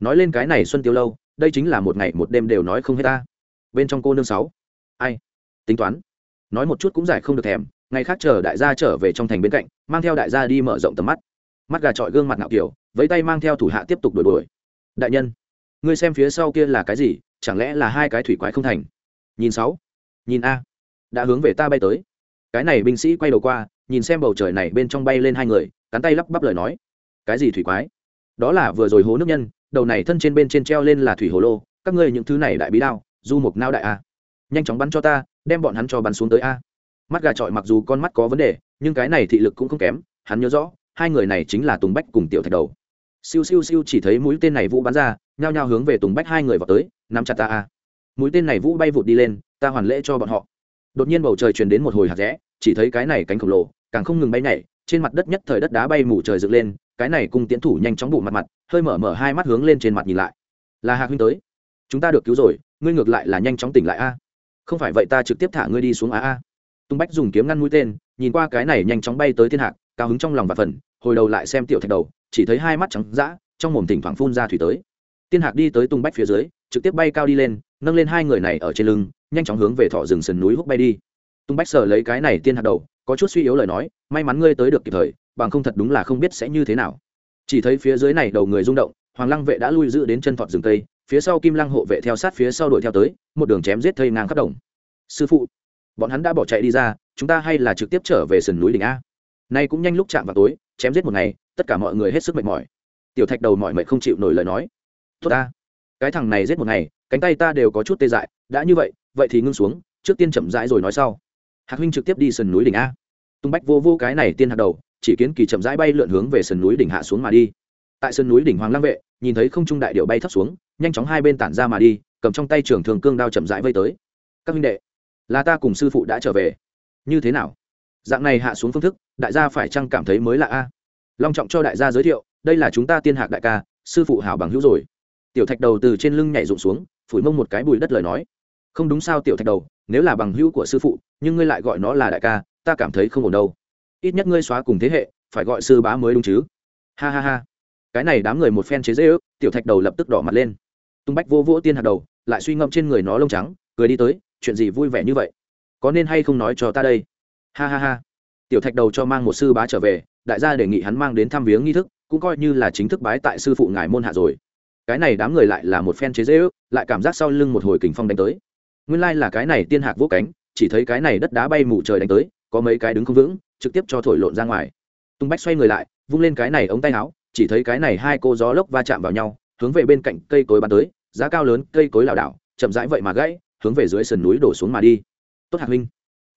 [SPEAKER 1] Nói lên cái này xuân tiêu lâu, đây chính là một ngày một đêm đều nói không hết ta. Bên trong cô nương sáu. Ai? Tính toán. Nói một chút cũng giải không được thèm, ngày khác chờ đại gia trở về trong thành bên cạnh, mang theo đại gia đi mở rộng tầm mắt mắt gà trọi gương mặt ngạo kiểu với tay mang theo thủ hạ tiếp tục đuổi đuổi. Đại nhân, ngươi xem phía sau kia là cái gì, chẳng lẽ là hai cái thủy quái không thành? Nhìn sáu, nhìn a, đã hướng về ta bay tới. Cái này binh sĩ quay đầu qua, nhìn xem bầu trời này bên trong bay lên hai người, cắn tay lắp bắp lời nói. Cái gì thủy quái? Đó là vừa rồi hố nước nhân, đầu này thân trên bên trên treo lên là thủy hồ lô, các ngươi những thứ này đại bí đao, du mục nao đại a. Nhanh chóng bắn cho ta, đem bọn hắn cho bắn xuống tới a. Mắt gà trọi mặc dù con mắt có vấn đề, nhưng cái này thị lực cũng không kém, hắn nhớ rõ hai người này chính là tùng bách cùng tiểu thạch đầu. Siêu siêu siêu chỉ thấy mũi tên này vũ bắn ra, nhao nhao hướng về tùng bách hai người vào tới, nắm chặt ta a. Mũi tên này vũ bay vụt đi lên, ta hoàn lễ cho bọn họ. Đột nhiên bầu trời truyền đến một hồi hạt rẽ, chỉ thấy cái này cánh khổng lồ, càng không ngừng bay nhảy, trên mặt đất nhất thời đất đá bay mù trời dựng lên, cái này cùng tiến thủ nhanh chóng bụ mặt mặt, hơi mở mở hai mắt hướng lên trên mặt nhìn lại. Là hạc huynh tới. Chúng ta được cứu rồi, ngươi ngược lại là nhanh chóng tỉnh lại a. Không phải vậy ta trực tiếp thả ngươi đi xuống a a. Tung bách dùng kiếm ngăn mũi tên, nhìn qua cái này nhanh chóng bay tới thiên hạc, cao hứng trong lòng và phần hồi đầu lại xem tiểu thạch đầu, chỉ thấy hai mắt trắng d trong mồm thỉnh thoảng phun ra thủy tới. Tiên hạc đi tới tung bách phía dưới, trực tiếp bay cao đi lên, nâng lên hai người này ở trên lưng, nhanh chóng hướng về thọ rừng sườn núi húc bay đi. Tung bách sờ lấy cái này tiên hạc đầu, có chút suy yếu lời nói, may mắn ngươi tới được kịp thời, bằng không thật đúng là không biết sẽ như thế nào. Chỉ thấy phía dưới này đầu người rung động, hoàng lăng vệ đã lui giữ đến chân thọt rừng tây phía sau kim lăng hộ vệ theo sát phía sau đuổi theo tới, một đường chém giết thây ngang khắp đồng. Sư phụ, bọn hắn đã bỏ chạy đi ra, chúng ta hay là trực tiếp trở về sườn núi đỉnh a? Nay cũng nhanh lúc chạm vào tối chém giết một ngày, tất cả mọi người hết sức mệt mỏi. Tiểu thạch đầu mỏi mệt không chịu nổi lời nói. Tốt ta, cái thằng này giết một ngày, cánh tay ta đều có chút tê dại, đã như vậy vậy thì ngưng xuống, trước tiên chậm rãi rồi nói sau. Hạc huynh trực tiếp đi sườn núi đỉnh a. Tung bách vô vô cái này tiên hạc đầu, chỉ kiến kỳ chậm rãi bay lượn hướng về sườn núi đỉnh hạ xuống mà đi. Tại sườn núi đỉnh hoàng Lang vệ, nhìn thấy không trung đại điệu bay thấp xuống, nhanh chóng hai bên tản ra mà đi, cầm trong tay trường thường cương đao chậm rãi vây tới. Các huynh đệ, là ta cùng sư phụ đã trở về. Như thế nào? Dạng này hạ xuống phương thức, đại gia phải chăng cảm thấy mới lạ a? Long trọng cho đại gia giới thiệu, đây là chúng ta tiên hạc đại ca, sư phụ hảo bằng hữu rồi. Tiểu thạch đầu từ trên lưng nhảy rụng xuống, phủi mông một cái bùi đất lời nói. Không đúng sao tiểu thạch đầu, nếu là bằng hữu của sư phụ, nhưng ngươi lại gọi nó là đại ca, ta cảm thấy không ổn đâu. Ít nhất ngươi xóa cùng thế hệ, phải gọi sư bá mới đúng chứ. Ha ha ha. Cái này đám người một phen chế dễ ước, tiểu thạch đầu lập tức đỏ mặt lên. Tung bách vô vỗ tiên hạt đầu, lại suy ngẫm trên người nó lông trắng, cười đi tới, chuyện gì vui vẻ như vậy? Có nên hay không nói cho ta đây? Ha ha ha. Tiểu thạch đầu cho mang một sư bá trở về, đại gia đề nghị hắn mang đến thăm viếng nghi thức, cũng coi như là chính thức bái tại sư phụ ngài môn hạ rồi. Cái này đám người lại là một phen chế dễ ước lại cảm giác sau lưng một hồi kình phong đánh tới. Nguyên lai là cái này tiên hạc vỗ cánh, chỉ thấy cái này đất đá bay mù trời đánh tới, có mấy cái đứng không vững, trực tiếp cho thổi lộn ra ngoài. Tung bách xoay người lại, vung lên cái này ống tay áo, chỉ thấy cái này hai cô gió lốc va chạm vào nhau, hướng về bên cạnh cây cối bắn tới, giá cao lớn, cây cối lảo đảo, chậm rãi vậy mà gãy, hướng về dưới sườn núi đổ xuống mà đi. Tốt hạc huynh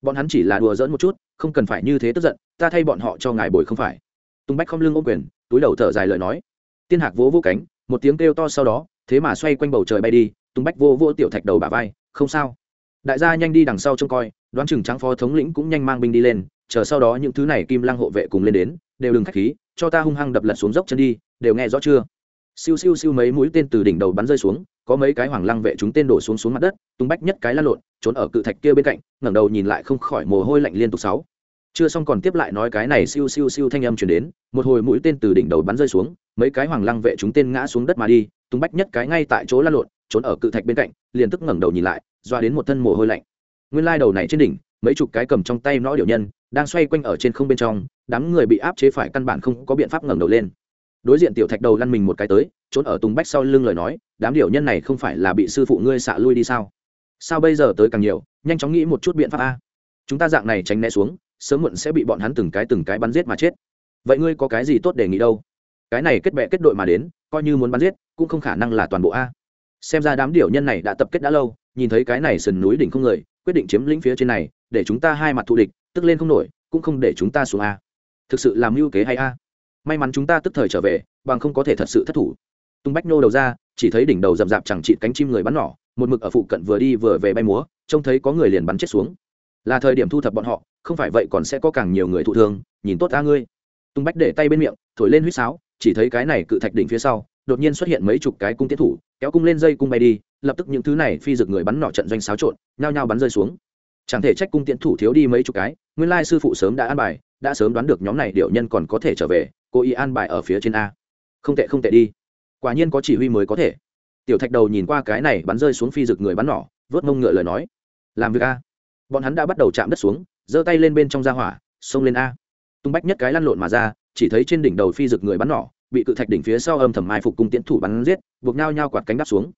[SPEAKER 1] bọn hắn chỉ là đùa giỡn một chút, không cần phải như thế tức giận, ta thay bọn họ cho ngài bồi không phải. Tung bách không lưng ôm quyền, túi đầu thở dài lời nói. Tiên hạc vỗ vỗ cánh, một tiếng kêu to sau đó, thế mà xoay quanh bầu trời bay đi tung bách vô vô tiểu thạch đầu bà vai, không sao. Đại gia nhanh đi đằng sau trông coi, đoán chừng trắng phó thống lĩnh cũng nhanh mang binh đi lên, chờ sau đó những thứ này kim Lang hộ vệ cùng lên đến, đều đừng khách khí, cho ta hung hăng đập lật xuống dốc chân đi, đều nghe rõ chưa? Siêu siêu siêu mấy mũi tên từ đỉnh đầu bắn rơi xuống có mấy cái hoàng lăng vệ chúng tên đổ xuống xuống mặt đất, tung bách nhất cái lăn lộn, trốn ở cự thạch kia bên cạnh, ngẩng đầu nhìn lại không khỏi mồ hôi lạnh liên tục sáu. Chưa xong còn tiếp lại nói cái này siêu siêu siêu thanh âm truyền đến, một hồi mũi tên từ đỉnh đầu bắn rơi xuống, mấy cái hoàng lăng vệ chúng tên ngã xuống đất mà đi, tung bách nhất cái ngay tại chỗ lăn lộn, trốn ở cự thạch bên cạnh, liền tức ngẩng đầu nhìn lại, doa đến một thân mồ hôi lạnh. Nguyên lai đầu này trên đỉnh, mấy chục cái cầm trong tay nó điều nhân, đang xoay quanh ở trên không bên trong, đám người bị áp chế phải căn bản không có biện pháp ngẩng đầu lên đối diện tiểu thạch đầu lăn mình một cái tới, trốn ở tùng bách sau lưng lời nói, đám điệu nhân này không phải là bị sư phụ ngươi xạ lui đi sao? Sao bây giờ tới càng nhiều, nhanh chóng nghĩ một chút biện pháp a. Chúng ta dạng này tránh né xuống, sớm muộn sẽ bị bọn hắn từng cái từng cái bắn giết mà chết. Vậy ngươi có cái gì tốt để nghĩ đâu? Cái này kết bệ kết đội mà đến, coi như muốn bắn giết, cũng không khả năng là toàn bộ a. Xem ra đám điệu nhân này đã tập kết đã lâu, nhìn thấy cái này sườn núi đỉnh không người, quyết định chiếm lĩnh phía trên này, để chúng ta hai mặt thù địch, tức lên không nổi, cũng không để chúng ta xuống a. Thực sự làm mưu kế hay a may mắn chúng ta tức thời trở về, bằng không có thể thật sự thất thủ. Tung bách nô đầu ra, chỉ thấy đỉnh đầu rậm rạp chẳng trị cánh chim người bắn nỏ, một mực ở phụ cận vừa đi vừa về bay múa, trông thấy có người liền bắn chết xuống. Là thời điểm thu thập bọn họ, không phải vậy còn sẽ có càng nhiều người thụ thương, nhìn tốt ta ngươi. Tung bách để tay bên miệng, thổi lên huýt sáo, chỉ thấy cái này cự thạch đỉnh phía sau, đột nhiên xuất hiện mấy chục cái cung tiến thủ, kéo cung lên dây cung bay đi, lập tức những thứ này phi rực người bắn nỏ trận doanh xáo trộn, nhao nhao bắn rơi xuống. Chẳng thể trách cung tiễn thủ thiếu đi mấy chục cái, nguyên lai sư phụ sớm đã an bài đã sớm đoán được nhóm này điệu nhân còn có thể trở về, cô y an bài ở phía trên a. Không tệ không tệ đi. Quả nhiên có chỉ huy mới có thể. Tiểu thạch đầu nhìn qua cái này bắn rơi xuống phi rực người bắn nỏ, vớt mông ngựa lời nói. Làm việc a. Bọn hắn đã bắt đầu chạm đất xuống, giơ tay lên bên trong ra hỏa, xông lên a. Tung bách nhất cái lăn lộn mà ra, chỉ thấy trên đỉnh đầu phi rực người bắn nỏ, bị cự thạch đỉnh phía sau âm thầm mai phục cung tiễn thủ bắn giết, buộc nhau nhau quạt cánh đáp xuống.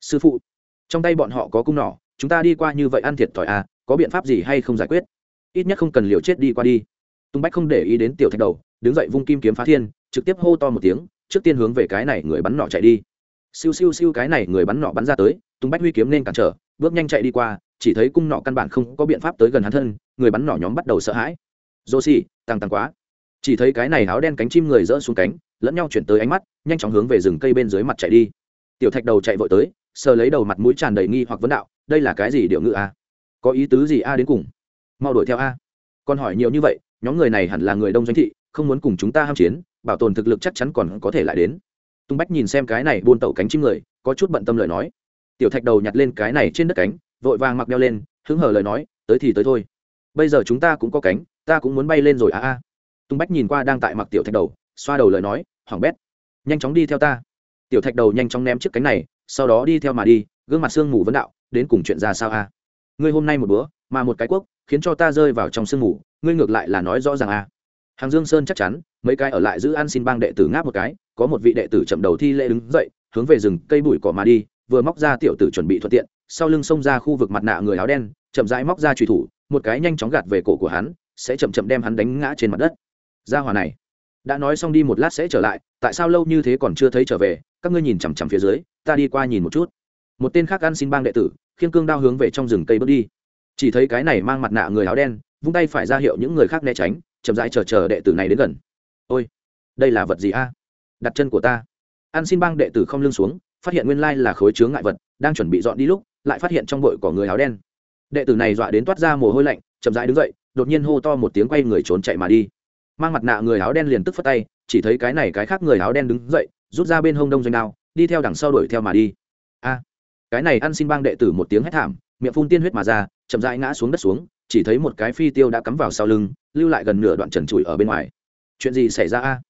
[SPEAKER 1] Sư phụ, trong tay bọn họ có cung nỏ, chúng ta đi qua như vậy ăn thiệt thòi a, có biện pháp gì hay không giải quyết? Ít nhất không cần liều chết đi qua đi tung bách không để ý đến tiểu thạch đầu, đứng dậy vung kim kiếm phá thiên, trực tiếp hô to một tiếng, trước tiên hướng về cái này người bắn nọ chạy đi. Siêu siêu siêu cái này người bắn nọ bắn ra tới tung bách huy kiếm nên cản trở, bước nhanh chạy đi qua, chỉ thấy cung nọ căn bản không có biện pháp tới gần hắn thân, người bắn nọ nhóm bắt đầu sợ hãi. Dô xì tăng tăng quá. Chỉ thấy cái này áo đen cánh chim người rỡ xuống cánh, lẫn nhau chuyển tới ánh mắt, nhanh chóng hướng về rừng cây bên dưới mặt chạy đi. Tiểu thạch đầu chạy vội tới, sờ lấy đầu mặt mũi tràn đầy nghi hoặc vấn đạo, đây là cái gì điệu ngữ a? Có ý tứ gì a đến cùng? Mau đuổi theo a. Còn hỏi nhiều như vậy nhóm người này hẳn là người đông doanh thị, không muốn cùng chúng ta ham chiến, bảo tồn thực lực chắc chắn còn có thể lại đến. Tung bách nhìn xem cái này buôn tẩu cánh chim người, có chút bận tâm lời nói. Tiểu thạch đầu nhặt lên cái này trên đất cánh, vội vàng mặc đeo lên, hứng hở lời nói, tới thì tới thôi. Bây giờ chúng ta cũng có cánh, ta cũng muốn bay lên rồi, a a. Tung bách nhìn qua đang tại mặc tiểu thạch đầu, xoa đầu lời nói hoảng bét, nhanh chóng đi theo ta. Tiểu thạch đầu nhanh chóng ném chiếc cánh này, sau đó đi theo mà đi, gương mặt sương mù vấn đạo, đến cùng chuyện ra sao a? Ngươi hôm nay một bữa, mà một cái quốc, khiến cho ta rơi vào trong sương mù ngươi ngược lại là nói rõ ràng a hàng dương sơn chắc chắn, mấy cái ở lại giữ ăn xin bang đệ tử ngáp một cái, có một vị đệ tử chậm đầu thi lễ đứng dậy, hướng về rừng cây bụi cỏ mà đi, vừa móc ra tiểu tử chuẩn bị thuận tiện, sau lưng xông ra khu vực mặt nạ người áo đen, chậm rãi móc ra trùy thủ, một cái nhanh chóng gạt về cổ của hắn, sẽ chậm chậm đem hắn đánh ngã trên mặt đất. Ra hòa này, đã nói xong đi một lát sẽ trở lại, tại sao lâu như thế còn chưa thấy trở về, các ngươi nhìn chằm chằm phía dưới, ta đi qua nhìn một chút. Một tên khác ăn xin bang đệ tử, khiêng cương đao hướng về trong rừng cây bước đi. Chỉ thấy cái này mang mặt nạ người áo đen vung tay phải ra hiệu những người khác né tránh, chậm rãi chờ chờ đệ tử này đến gần. Ôi, đây là vật gì a? Đặt chân của ta. An xin bang đệ tử không lưng xuống, phát hiện nguyên lai là khối chướng ngại vật, đang chuẩn bị dọn đi lúc, lại phát hiện trong bội của người áo đen. Đệ tử này dọa đến toát ra mồ hôi lạnh, chậm rãi đứng dậy, đột nhiên hô to một tiếng quay người trốn chạy mà đi. Mang mặt nạ người áo đen liền tức phất tay, chỉ thấy cái này cái khác người áo đen đứng dậy, rút ra bên hông đông doanh đao, đi theo đằng sau đuổi theo mà đi. A, cái này ăn xin bang đệ tử một tiếng hét thảm, miệng phun tiên huyết mà ra, chậm rãi ngã xuống đất xuống chỉ thấy một cái phi tiêu đã cắm vào sau lưng, lưu lại gần nửa đoạn trần trụi ở bên ngoài. Chuyện gì xảy ra a?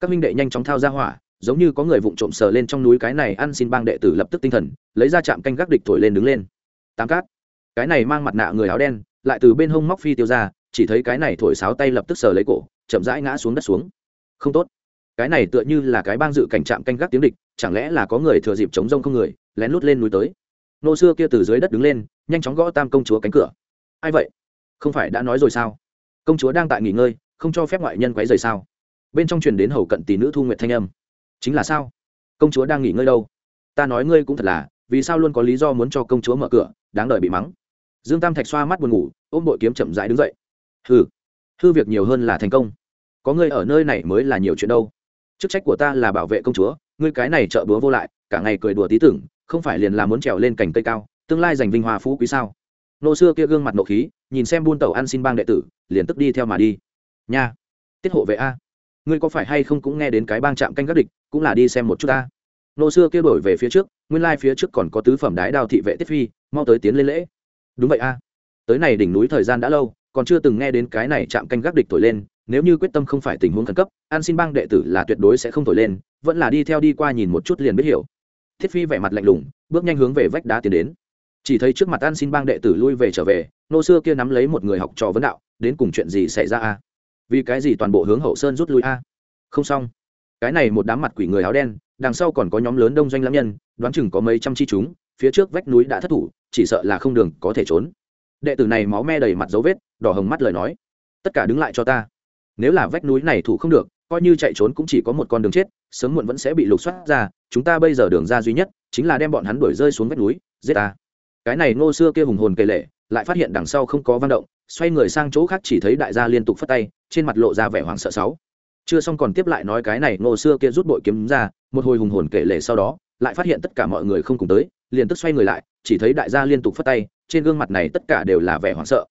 [SPEAKER 1] Các minh đệ nhanh chóng thao ra hỏa, giống như có người vụng trộm sờ lên trong núi cái này ăn xin bang đệ tử lập tức tinh thần, lấy ra chạm canh gác địch thổi lên đứng lên. Tám cát. Cái này mang mặt nạ người áo đen, lại từ bên hông móc phi tiêu ra, chỉ thấy cái này thổi sáo tay lập tức sờ lấy cổ, chậm rãi ngã xuống đất xuống. Không tốt. Cái này tựa như là cái bang dự cảnh trạm canh gác tiếng địch, chẳng lẽ là có người thừa dịp chống rông không người, lén lút lên núi tới. Nô xưa kia từ dưới đất đứng lên, nhanh chóng gõ tam công chúa cánh cửa. Ai vậy? Không phải đã nói rồi sao? Công chúa đang tại nghỉ ngơi không cho phép ngoại nhân quấy rời sao? Bên trong truyền đến hầu cận tỷ nữ thu nguyệt thanh âm. Chính là sao? Công chúa đang nghỉ ngơi đâu? Ta nói ngươi cũng thật là vì sao luôn có lý do muốn cho công chúa mở cửa đáng đợi bị mắng. Dương tam thạch xoa mắt buồn ngủ ôm bội kiếm chậm rãi đứng dậy. Hừ, hư việc nhiều hơn là thành công. Có ngươi ở nơi này mới là nhiều chuyện đâu. Chức trách của ta là bảo vệ công chúa ngươi cái này trợ búa vô lại cả ngày cười đùa tí tưởng không phải liền là muốn trèo lên cành cây cao tương lai giành vinh hoa phú quý sao? Nô xưa kia gương mặt nộ khí nhìn xem buôn tàu ăn xin bang đệ tử, liền tức đi theo mà đi. Nha, tiết hộ vệ a. Ngươi có phải hay không cũng nghe đến cái bang trạm canh gác địch, cũng là đi xem một chút ta nô xưa kia đổi về phía trước, nguyên lai phía trước còn có tứ phẩm đái đao thị vệ tiết phi, mau tới tiến lên lễ. Đúng vậy a. Tới này đỉnh núi thời gian đã lâu, còn chưa từng nghe đến cái này chạm canh gác địch thổi lên, nếu như quyết tâm không phải tình huống khẩn cấp an xin bang đệ tử là tuyệt đối sẽ không thổi lên, vẫn là đi theo đi qua nhìn một chút liền biết hiểu. Thiết phi vẻ mặt lạnh lùng, bước nhanh hướng về vách đá tiến đến chỉ thấy trước mặt an xin bang đệ tử lui về trở về, nô xưa kia nắm lấy một người học trò vấn đạo, đến cùng chuyện gì xảy ra a? Vì cái gì toàn bộ hướng hậu sơn rút lui a? Không xong. Cái này một đám mặt quỷ người áo đen, đằng sau còn có nhóm lớn đông doanh lãm nhân, đoán chừng có mấy trăm chi chúng, phía trước vách núi đã thất thủ, chỉ sợ là không đường có thể trốn. Đệ tử này máu me đầy mặt dấu vết, đỏ hồng mắt lời nói, tất cả đứng lại cho ta. Nếu là vách núi này thủ không được, coi như chạy trốn cũng chỉ có một con đường chết, sớm muộn vẫn sẽ bị lục soát ra, chúng ta bây giờ đường ra duy nhất, chính là đem bọn hắn đuổi rơi xuống vách núi, giết ta cái này ngô xưa kia hùng hồn kể lệ, lại phát hiện đằng sau không có văn động, xoay người sang chỗ khác chỉ thấy đại gia liên tục phất tay, trên mặt lộ ra vẻ hoảng sợ sáu. Chưa xong còn tiếp lại nói cái này ngô xưa kia rút bội kiếm ra, một hồi hùng hồn kể lệ sau đó, lại phát hiện tất cả mọi người không cùng tới, liền tức xoay người lại, chỉ thấy đại gia liên tục phất tay, trên gương mặt này tất cả đều là vẻ hoảng sợ.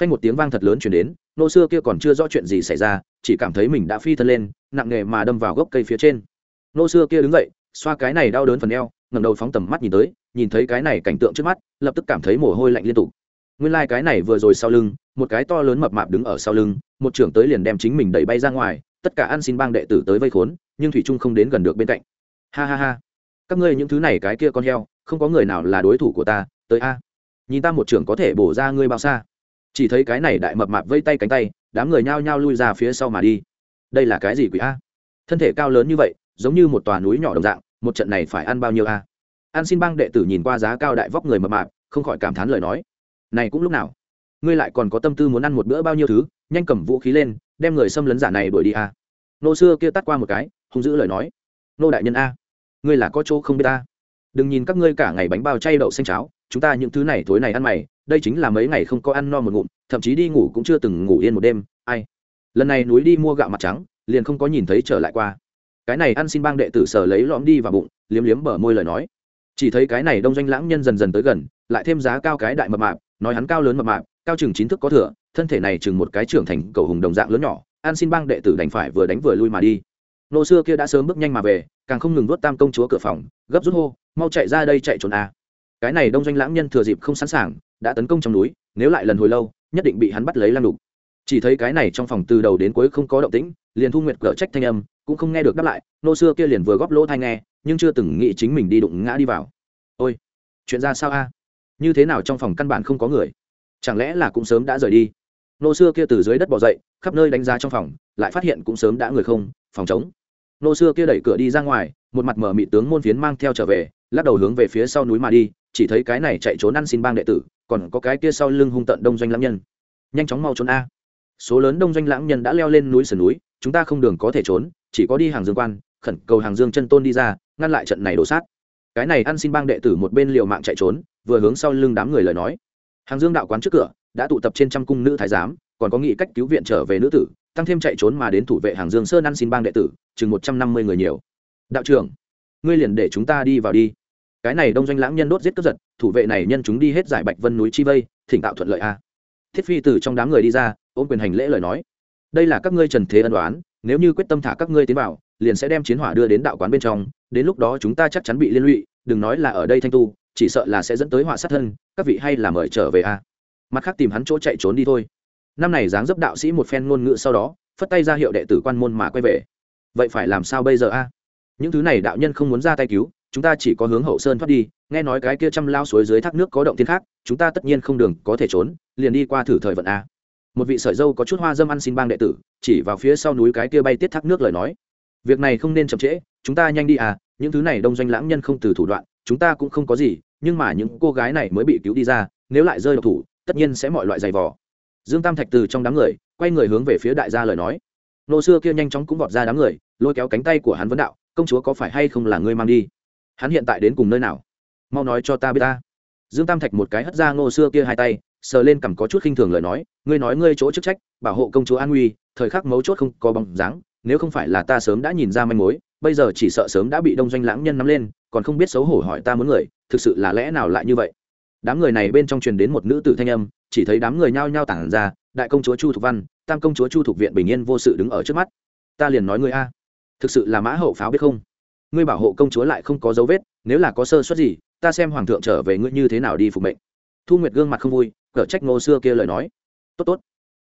[SPEAKER 1] Phanh một tiếng vang thật lớn chuyển đến nô xưa kia còn chưa rõ chuyện gì xảy ra, chỉ cảm thấy mình đã phi thân lên, nặng nề mà đâm vào gốc cây phía trên. Nô xưa kia đứng dậy, xoa cái này đau đớn phần eo ngầm đầu phóng tầm mắt nhìn tới nhìn thấy cái này cảnh tượng trước mắt, lập tức cảm thấy mồ hôi lạnh liên tục. Nguyên lai、like、cái này vừa rồi sau lưng, một cái to lớn mập mạp đứng ở sau lưng, một trưởng tới liền đem chính mình đẩy bay ra ngoài, tất cả ăn xin bang đệ tử tới vây khốn, nhưng thủy trung không đến gần được bên cạnh. Ha ha ha. Các ngươi những thứ này cái kia con heo, không có người nào là đối thủ của ta, tới a. Nhìn ta một trưởng có thể bổ ra ngươi bao xa. Chỉ thấy cái này đại mập mạp vây tay cánh tay, đám người nhao nhao lui ra phía sau mà đi. Đây là cái gì quỷ a? Thân thể cao lớn như vậy, giống như một tòa núi nhỏ đồng dạng, một trận này phải ăn bao nhiêu a? An xin bang đệ tử nhìn qua giá cao đại vóc người mập mạp, không khỏi cảm thán lời nói. Này cũng lúc nào? Ngươi lại còn có tâm tư muốn ăn một bữa bao nhiêu thứ? Nhanh cầm vũ khí lên, đem người xâm lấn giả này đuổi đi a nô xưa kia tắt qua một cái, hung giữ lời nói. Nô đại nhân a, ngươi là có chỗ không biết ta? Đừng nhìn các ngươi cả ngày bánh bao chay đậu xanh cháo, chúng ta những thứ này thối này ăn mày, đây chính là mấy ngày không có ăn no một ngụm, thậm chí đi ngủ cũng chưa từng ngủ yên một đêm, ai? Lần này núi đi mua gạo mặt trắng, liền không có nhìn thấy trở lại qua. Cái này ăn xin bang đệ tử sở lấy lõm đi vào bụng, liếm liếm bờ môi lời nói chỉ thấy cái này đông doanh lãng nhân dần dần tới gần, lại thêm giá cao cái đại mập mạp, nói hắn cao lớn mập mạp, cao chừng chín thức có thừa, thân thể này chừng một cái trưởng thành cầu hùng đồng dạng lớn nhỏ, an xin bang đệ tử đành phải vừa đánh vừa lui mà đi. Nô xưa kia đã sớm bước nhanh mà về, càng không ngừng đốt tam công chúa cửa phòng, gấp rút hô, mau chạy ra đây chạy trốn a cái này đông doanh lãng nhân thừa dịp không sẵn sàng, đã tấn công trong núi, nếu lại lần hồi lâu, nhất định bị hắn bắt lấy lăng đục chỉ thấy cái này trong phòng từ đầu đến cuối không có động tĩnh, liền thu nguyệt cở trách thanh âm, cũng không nghe được đáp lại, nô xưa kia liền vừa góp lỗ thai nghe nhưng chưa từng nghĩ chính mình đi đụng ngã đi vào. Ôi, chuyện ra sao a? Như thế nào trong phòng căn bản không có người? Chẳng lẽ là cũng sớm đã rời đi? Nô xưa kia từ dưới đất bỏ dậy, khắp nơi đánh giá trong phòng, lại phát hiện cũng sớm đã người không, phòng trống. Nô xưa kia đẩy cửa đi ra ngoài, một mặt mở mị tướng môn phiến mang theo trở về, lắc đầu hướng về phía sau núi mà đi, chỉ thấy cái này chạy trốn ăn xin bang đệ tử, còn có cái kia sau lưng hung tận đông doanh lãng nhân. Nhanh chóng mau trốn a. Số lớn đông doanh lãng nhân đã leo lên núi sườn núi, chúng ta không đường có thể trốn, chỉ có đi hàng dương quan, khẩn cầu hàng dương chân tôn đi ra ngăn lại trận này đổ sát. Cái này ăn xin bang đệ tử một bên liều mạng chạy trốn, vừa hướng sau lưng đám người lời nói. Hàng dương đạo quán trước cửa, đã tụ tập trên trăm cung nữ thái giám, còn có nghị cách cứu viện trở về nữ tử, tăng thêm chạy trốn mà đến thủ vệ hàng dương sơn ăn xin bang đệ tử, chừng một trăm năm mươi người nhiều. Đạo trưởng, ngươi liền để chúng ta đi vào đi. Cái này đông doanh lãng nhân đốt giết cướp giật, thủ vệ này nhân chúng đi hết giải bạch vân núi chi vây, thỉnh tạo thuận lợi a. Thiết phi từ trong đám người đi ra, ôm quyền hành lễ lời nói. Đây là các ngươi trần thế ân đoán, nếu như quyết tâm thả các ngươi tiến vào, liền sẽ đem chiến hỏa đưa đến đạo quán bên trong đến lúc đó chúng ta chắc chắn bị liên lụy, đừng nói là ở đây thanh tu, chỉ sợ là sẽ dẫn tới họa sát thân, các vị hay là mời trở về a. Mặt khác tìm hắn chỗ chạy trốn đi thôi. Năm này dáng dấp đạo sĩ một phen ngôn ngữ sau đó, phất tay ra hiệu đệ tử quan môn mà quay về. Vậy phải làm sao bây giờ a? Những thứ này đạo nhân không muốn ra tay cứu, chúng ta chỉ có hướng hậu sơn thoát đi, nghe nói cái kia trăm lao suối dưới thác nước có động thiên khác, chúng ta tất nhiên không đường có thể trốn, liền đi qua thử thời vận a. Một vị sợi dâu có chút hoa dâm ăn xin bang đệ tử, chỉ vào phía sau núi cái kia bay tiết thác nước lời nói việc này không nên chậm trễ, chúng ta nhanh đi à những thứ này đông doanh lãng nhân không từ thủ đoạn, chúng ta cũng không có gì, nhưng mà những cô gái này mới bị cứu đi ra, nếu lại rơi độc thủ, tất nhiên sẽ mọi loại giày vò. Dương tam thạch từ trong đám người, quay người hướng về phía đại gia lời nói. Nô xưa kia nhanh chóng cũng vọt ra đám người, lôi kéo cánh tay của hắn vấn đạo, công chúa có phải hay không là ngươi mang đi? Hắn hiện tại đến cùng nơi nào? Mau nói cho ta biết ta. Dương tam thạch một cái hất ra ngô xưa kia hai tay, sờ lên cằm có chút khinh thường lời nói, ngươi nói ngươi chỗ chức trách, bảo hộ công chúa an nguy, thời khắc mấu chốt không có bóng dáng nếu không phải là ta sớm đã nhìn ra manh mối, bây giờ chỉ sợ sớm đã bị đông doanh lãng nhân nắm lên, còn không biết xấu hổ hỏi ta muốn người, thực sự là lẽ nào lại như vậy? Đám người này bên trong truyền đến một nữ tử thanh âm, chỉ thấy đám người nhao nhao tản ra, đại công chúa chu thục văn, tam công chúa chu thục viện bình yên vô sự đứng ở trước mắt. Ta liền nói ngươi a, thực sự là mã hậu pháo biết không? Ngươi bảo hộ công chúa lại không có dấu vết, nếu là có sơ suất gì, ta xem hoàng thượng trở về ngươi như thế nào đi phục mệnh. Thu nguyệt gương mặt không vui, cở trách ngô xưa kia lời nói. Tốt tốt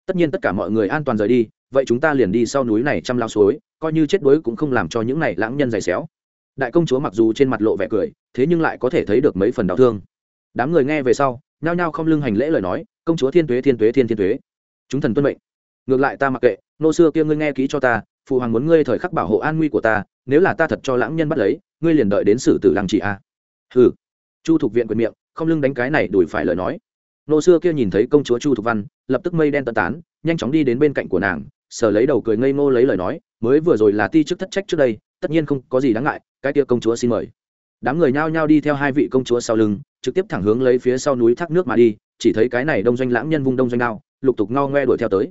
[SPEAKER 1] tất nhiên tất cả mọi người an toàn rời đi, vậy chúng ta liền đi sau núi này chăm lao suối, coi như chết đuối cũng không làm cho những này lãng nhân dày xéo. Đại công chúa mặc dù trên mặt lộ vẻ cười, thế nhưng lại có thể thấy được mấy phần đau thương. Đám người nghe về sau, nhao nhao không lưng hành lễ lời nói, công chúa thiên tuế thiên tuế, thiên thiên tuế. Chúng thần tuân mệnh. Ngược lại ta mặc kệ, nô xưa kia ngươi nghe kỹ cho ta, phụ hoàng muốn ngươi thời khắc bảo hộ an nguy của ta, nếu là ta thật cho lãng nhân bắt lấy, ngươi liền đợi đến xử tử lăng chị a. À. hừ. Chu thục viện quyền miệng, không lưng đánh cái này đùi phải lời nói nô xưa kia nhìn thấy công chúa chu thục văn, lập tức mây đen tận tán, nhanh chóng đi đến bên cạnh của nàng, sờ lấy đầu cười ngây ngô lấy lời nói, mới vừa rồi là ti chức thất trách trước đây, tất nhiên không có gì đáng ngại, cái tia công chúa xin mời. Đám người nhao nhao đi theo hai vị công chúa sau lưng, trực tiếp thẳng hướng lấy phía sau núi thác nước mà đi, chỉ thấy cái này đông doanh lãng nhân vung đông doanh đao, lục tục ngao ngoe đuổi theo tới.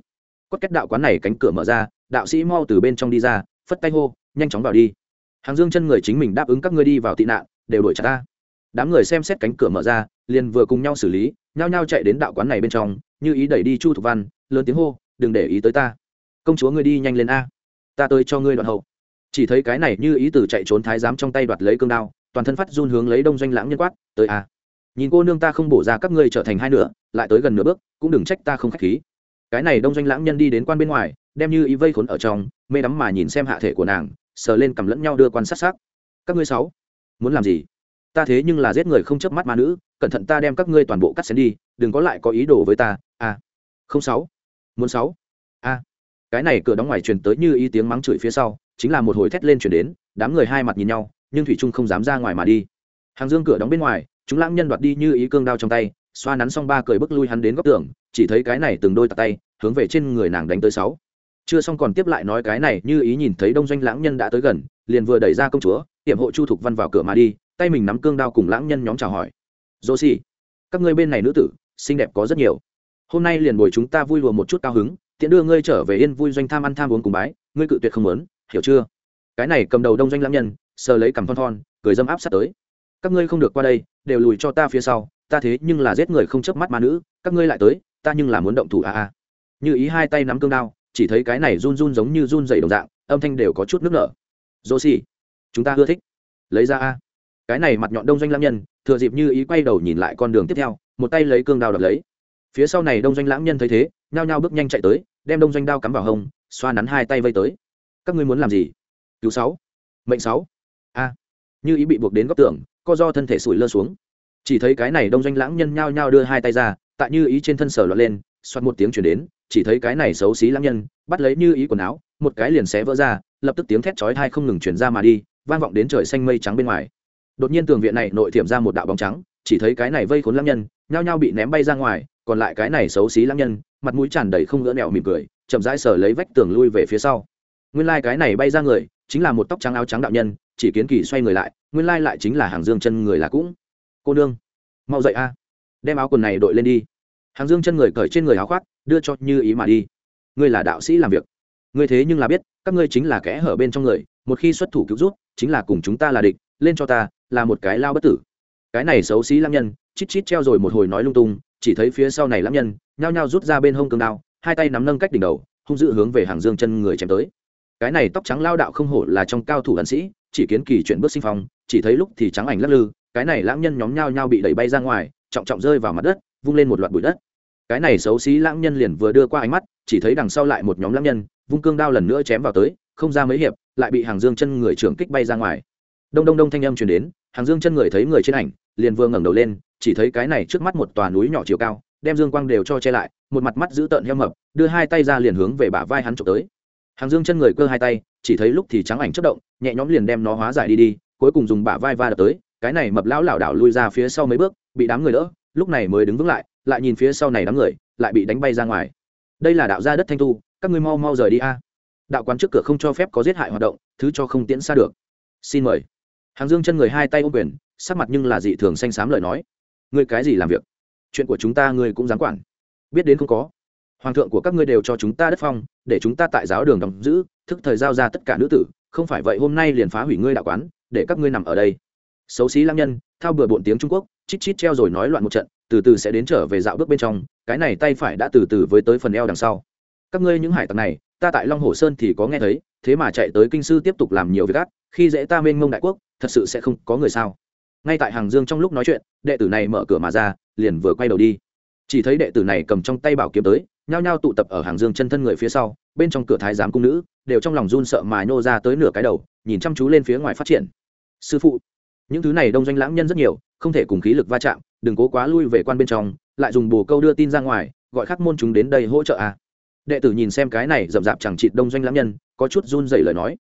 [SPEAKER 1] Quất cách đạo quán này cánh cửa mở ra, đạo sĩ mau từ bên trong đi ra, phất tay hô, nhanh chóng vào đi. Hàng dương chân người chính mình đáp ứng các ngươi đi vào tị nạn, đều đuổi chặt ta đám người xem xét cánh cửa mở ra, liền vừa cùng nhau xử lý, nhao nhao chạy đến đạo quán này bên trong, như ý đẩy đi chu thục văn, lớn tiếng hô, đừng để ý tới ta. Công chúa ngươi đi nhanh lên a. Ta tới cho ngươi đoạn hậu. Chỉ thấy cái này như ý tử chạy trốn thái giám trong tay đoạt lấy cương đao, toàn thân phát run hướng lấy đông doanh lãng nhân quát, tới a. Nhìn cô nương ta không bổ ra các ngươi trở thành hai nửa, lại tới gần nửa bước, cũng đừng trách ta không khách khí. Cái này đông doanh lãng nhân đi đến quan bên ngoài, đem như ý vây khốn ở trong, mê đắm mà nhìn xem hạ thể của nàng, sờ lên cầm lẫn nhau đưa quan sát sát. các ngươi sáu, muốn làm gì? Ta thế nhưng là giết người không chớp mắt ma nữ, cẩn thận ta đem các ngươi toàn bộ cắt xén đi, đừng có lại có ý đồ với ta a không sáu. Muốn sáu. A cái này cửa đóng ngoài truyền tới như ý tiếng mắng chửi phía sau, chính là một hồi thét lên chuyển đến, đám người hai mặt nhìn nhau, nhưng thủy trung không dám ra ngoài mà đi. Hàng dương cửa đóng bên ngoài, chúng lãng nhân đoạt đi như ý cương đao trong tay, xoa nắn xong ba cười bước lui hắn đến góc tường, chỉ thấy cái này từng đôi tạt tay, hướng về trên người nàng đánh tới sáu. Chưa xong còn tiếp lại nói cái này, như ý nhìn thấy đông doanh lãng nhân đã tới gần, liền vừa đẩy ra công chúa tiệm hộ chu thục văn vào cửa mà đi tay mình nắm cương đao cùng lãng nhân nhóm chào hỏi. Dô xì, các ngươi bên này nữ tử, xinh đẹp có rất nhiều. Hôm nay liền bồi chúng ta vui lùa một chút cao hứng, tiện đưa ngươi trở về yên vui doanh tham ăn tham uống cùng bái, ngươi cự tuyệt không lớn hiểu chưa? Cái này cầm đầu đông doanh lãng nhân, sờ lấy cầm thon thon, cười dâm áp sát tới. Các ngươi không được qua đây, đều lùi cho ta phía sau, ta thế nhưng là giết người không chớp mắt ma nữ, các ngươi lại tới, ta nhưng là muốn động thủ a a như ý hai tay nắm cương đao, chỉ thấy cái này run run giống như run dày đồng dạng, âm thanh đều có chút nước nở. Dô xì, chúng ta ưa thích. Lấy ra a cái này mặt nhọn đông doanh lãng nhân, thừa dịp như ý quay đầu nhìn lại con đường tiếp theo, một tay lấy cương đao đập lấy. Phía sau này đông doanh lãng nhân thấy thế, nhao nhao bước nhanh chạy tới, đem đông doanh đao cắm vào hông, xoa nắn hai tay vây tới. Các ngươi muốn làm gì? Cứu sáu. Mệnh sáu. A. Như ý bị buộc đến góc tường, co do thân thể sủi lơ xuống. Chỉ thấy cái này đông doanh lãng nhân nhao nhao đưa hai tay ra, tại như ý trên thân sở lọt lên xoát một tiếng chuyển đến, chỉ thấy cái này xấu xí lãng nhân, bắt lấy như ý quần áo, một cái liền xé vỡ ra, lập tức tiếng thét chói tai không ngừng chuyển ra mà đi, vang vọng đến trời xanh mây trắng bên ngoài đột nhiên tường viện này nội thiểm ra một đạo bóng trắng, chỉ thấy cái này vây khốn lãng nhân, nhao nhao bị ném bay ra ngoài, còn lại cái này xấu xí lãng nhân, mặt mũi tràn đầy không ngỡ nẹo mỉm cười, chậm rãi sờ lấy vách tường lui về phía sau. Nguyên lai cái này bay ra người, chính là một tóc trắng áo trắng đạo nhân, chỉ kiến kỳ xoay người lại, nguyên lai lại chính là hàng dương chân người là cũng. Cô nương, mau dậy a. Đem áo quần này đội lên đi. Hàng dương chân người cởi trên người áo khoác, đưa cho như ý mà đi. Ngươi là đạo sĩ làm việc. Ngươi thế nhưng là biết, các ngươi chính là kẽ hở bên trong người, một khi xuất thủ cứu rút chính là cùng chúng ta là địch, lên cho ta là một cái lao bất tử. Cái này xấu xí lam nhân, chít chít treo rồi một hồi nói lung tung, chỉ thấy phía sau này lam nhân, nhao nhao rút ra bên hông cương đao, hai tay nắm nâng cách đỉnh đầu, hung dữ hướng về hàng dương chân người chém tới. Cái này tóc trắng lao đạo không hổ là trong cao thủ ẩn sĩ, chỉ kiến kỳ chuyển bước sinh phong, chỉ thấy lúc thì trắng ảnh lắc lư, cái này lãng nhân nhóm nhao nhao bị đẩy bay ra ngoài, trọng trọng rơi vào mặt đất, vung lên một loạt bụi đất. Cái này xấu xí lãng nhân liền vừa đưa qua ánh mắt, chỉ thấy đằng sau lại một nhóm lãng nhân, vung cương đao lần nữa chém vào tới, không ra mấy hiệp, lại bị hàng dương chân người trưởng kích bay ra ngoài. Đông đông đông thanh âm truyền đến hàng dương chân người thấy người trên ảnh, liền vừa ngẩng đầu lên, chỉ thấy cái này trước mắt một tòa núi nhỏ chiều cao, đem dương quang đều cho che lại, một mặt mắt giữ tợn heo mập, đưa hai tay ra liền hướng về bả vai hắn trộm tới. Hàng dương chân người cơ hai tay, chỉ thấy lúc thì trắng ảnh chất động, nhẹ nhõm liền đem nó hóa giải đi đi, cuối cùng dùng bả vai va đập tới, cái này mập lão lảo đảo lui ra phía sau mấy bước, bị đám người đỡ, lúc này mới đứng vững lại lại nhìn phía sau này đám người, lại bị đánh bay ra ngoài. Đây là đạo gia đất thanh tu, các ngươi mau mau rời đi a. Đạo quán trước cửa không cho phép có giết hại hoạt động, thứ cho không tiễn xa được. Xin mời hàng dương chân người hai tay ôm quyền, sắc mặt nhưng là dị thường xanh xám lời nói. Ngươi cái gì làm việc? Chuyện của chúng ta ngươi cũng dám quản. Biết đến không có. Hoàng thượng của các ngươi đều cho chúng ta đất phong, để chúng ta tại giáo đường đóng giữ, thức thời giao ra tất cả nữ tử, không phải vậy hôm nay liền phá hủy ngươi đạo quán, để các ngươi nằm ở đây. Xấu xí lang nhân, thao bừa bộn tiếng trung quốc, chít chít treo rồi nói loạn một trận, từ từ sẽ đến trở về dạo bước bên trong, cái này tay phải đã từ từ với tới phần eo đằng sau. Các ngươi những hải tặc này, ta tại long hồ sơn thì có nghe thấy, thế mà chạy tới kinh sư tiếp tục làm nhiều việc ác, khi dễ ta mênh mông đại quốc thật sự sẽ không có người sao? Ngay tại hàng dương trong lúc nói chuyện, đệ tử này mở cửa mà ra, liền vừa quay đầu đi. Chỉ thấy đệ tử này cầm trong tay bảo kiếm tới, nhao nhao tụ tập ở hàng dương chân thân người phía sau, bên trong cửa thái giám cung nữ, đều trong lòng run sợ mà nhô ra tới nửa cái đầu, nhìn chăm chú lên phía ngoài phát triển. Sư phụ, những thứ này đông doanh lãng nhân rất nhiều, không thể cùng khí lực va chạm, đừng cố quá lui về quan bên trong, lại dùng bồ câu đưa tin ra ngoài, gọi khắc môn chúng đến đây hỗ trợ à. đệ tử nhìn xem cái này rậm rạp chẳng chịt đông doanh lãng nhân, có chút run dày lời nói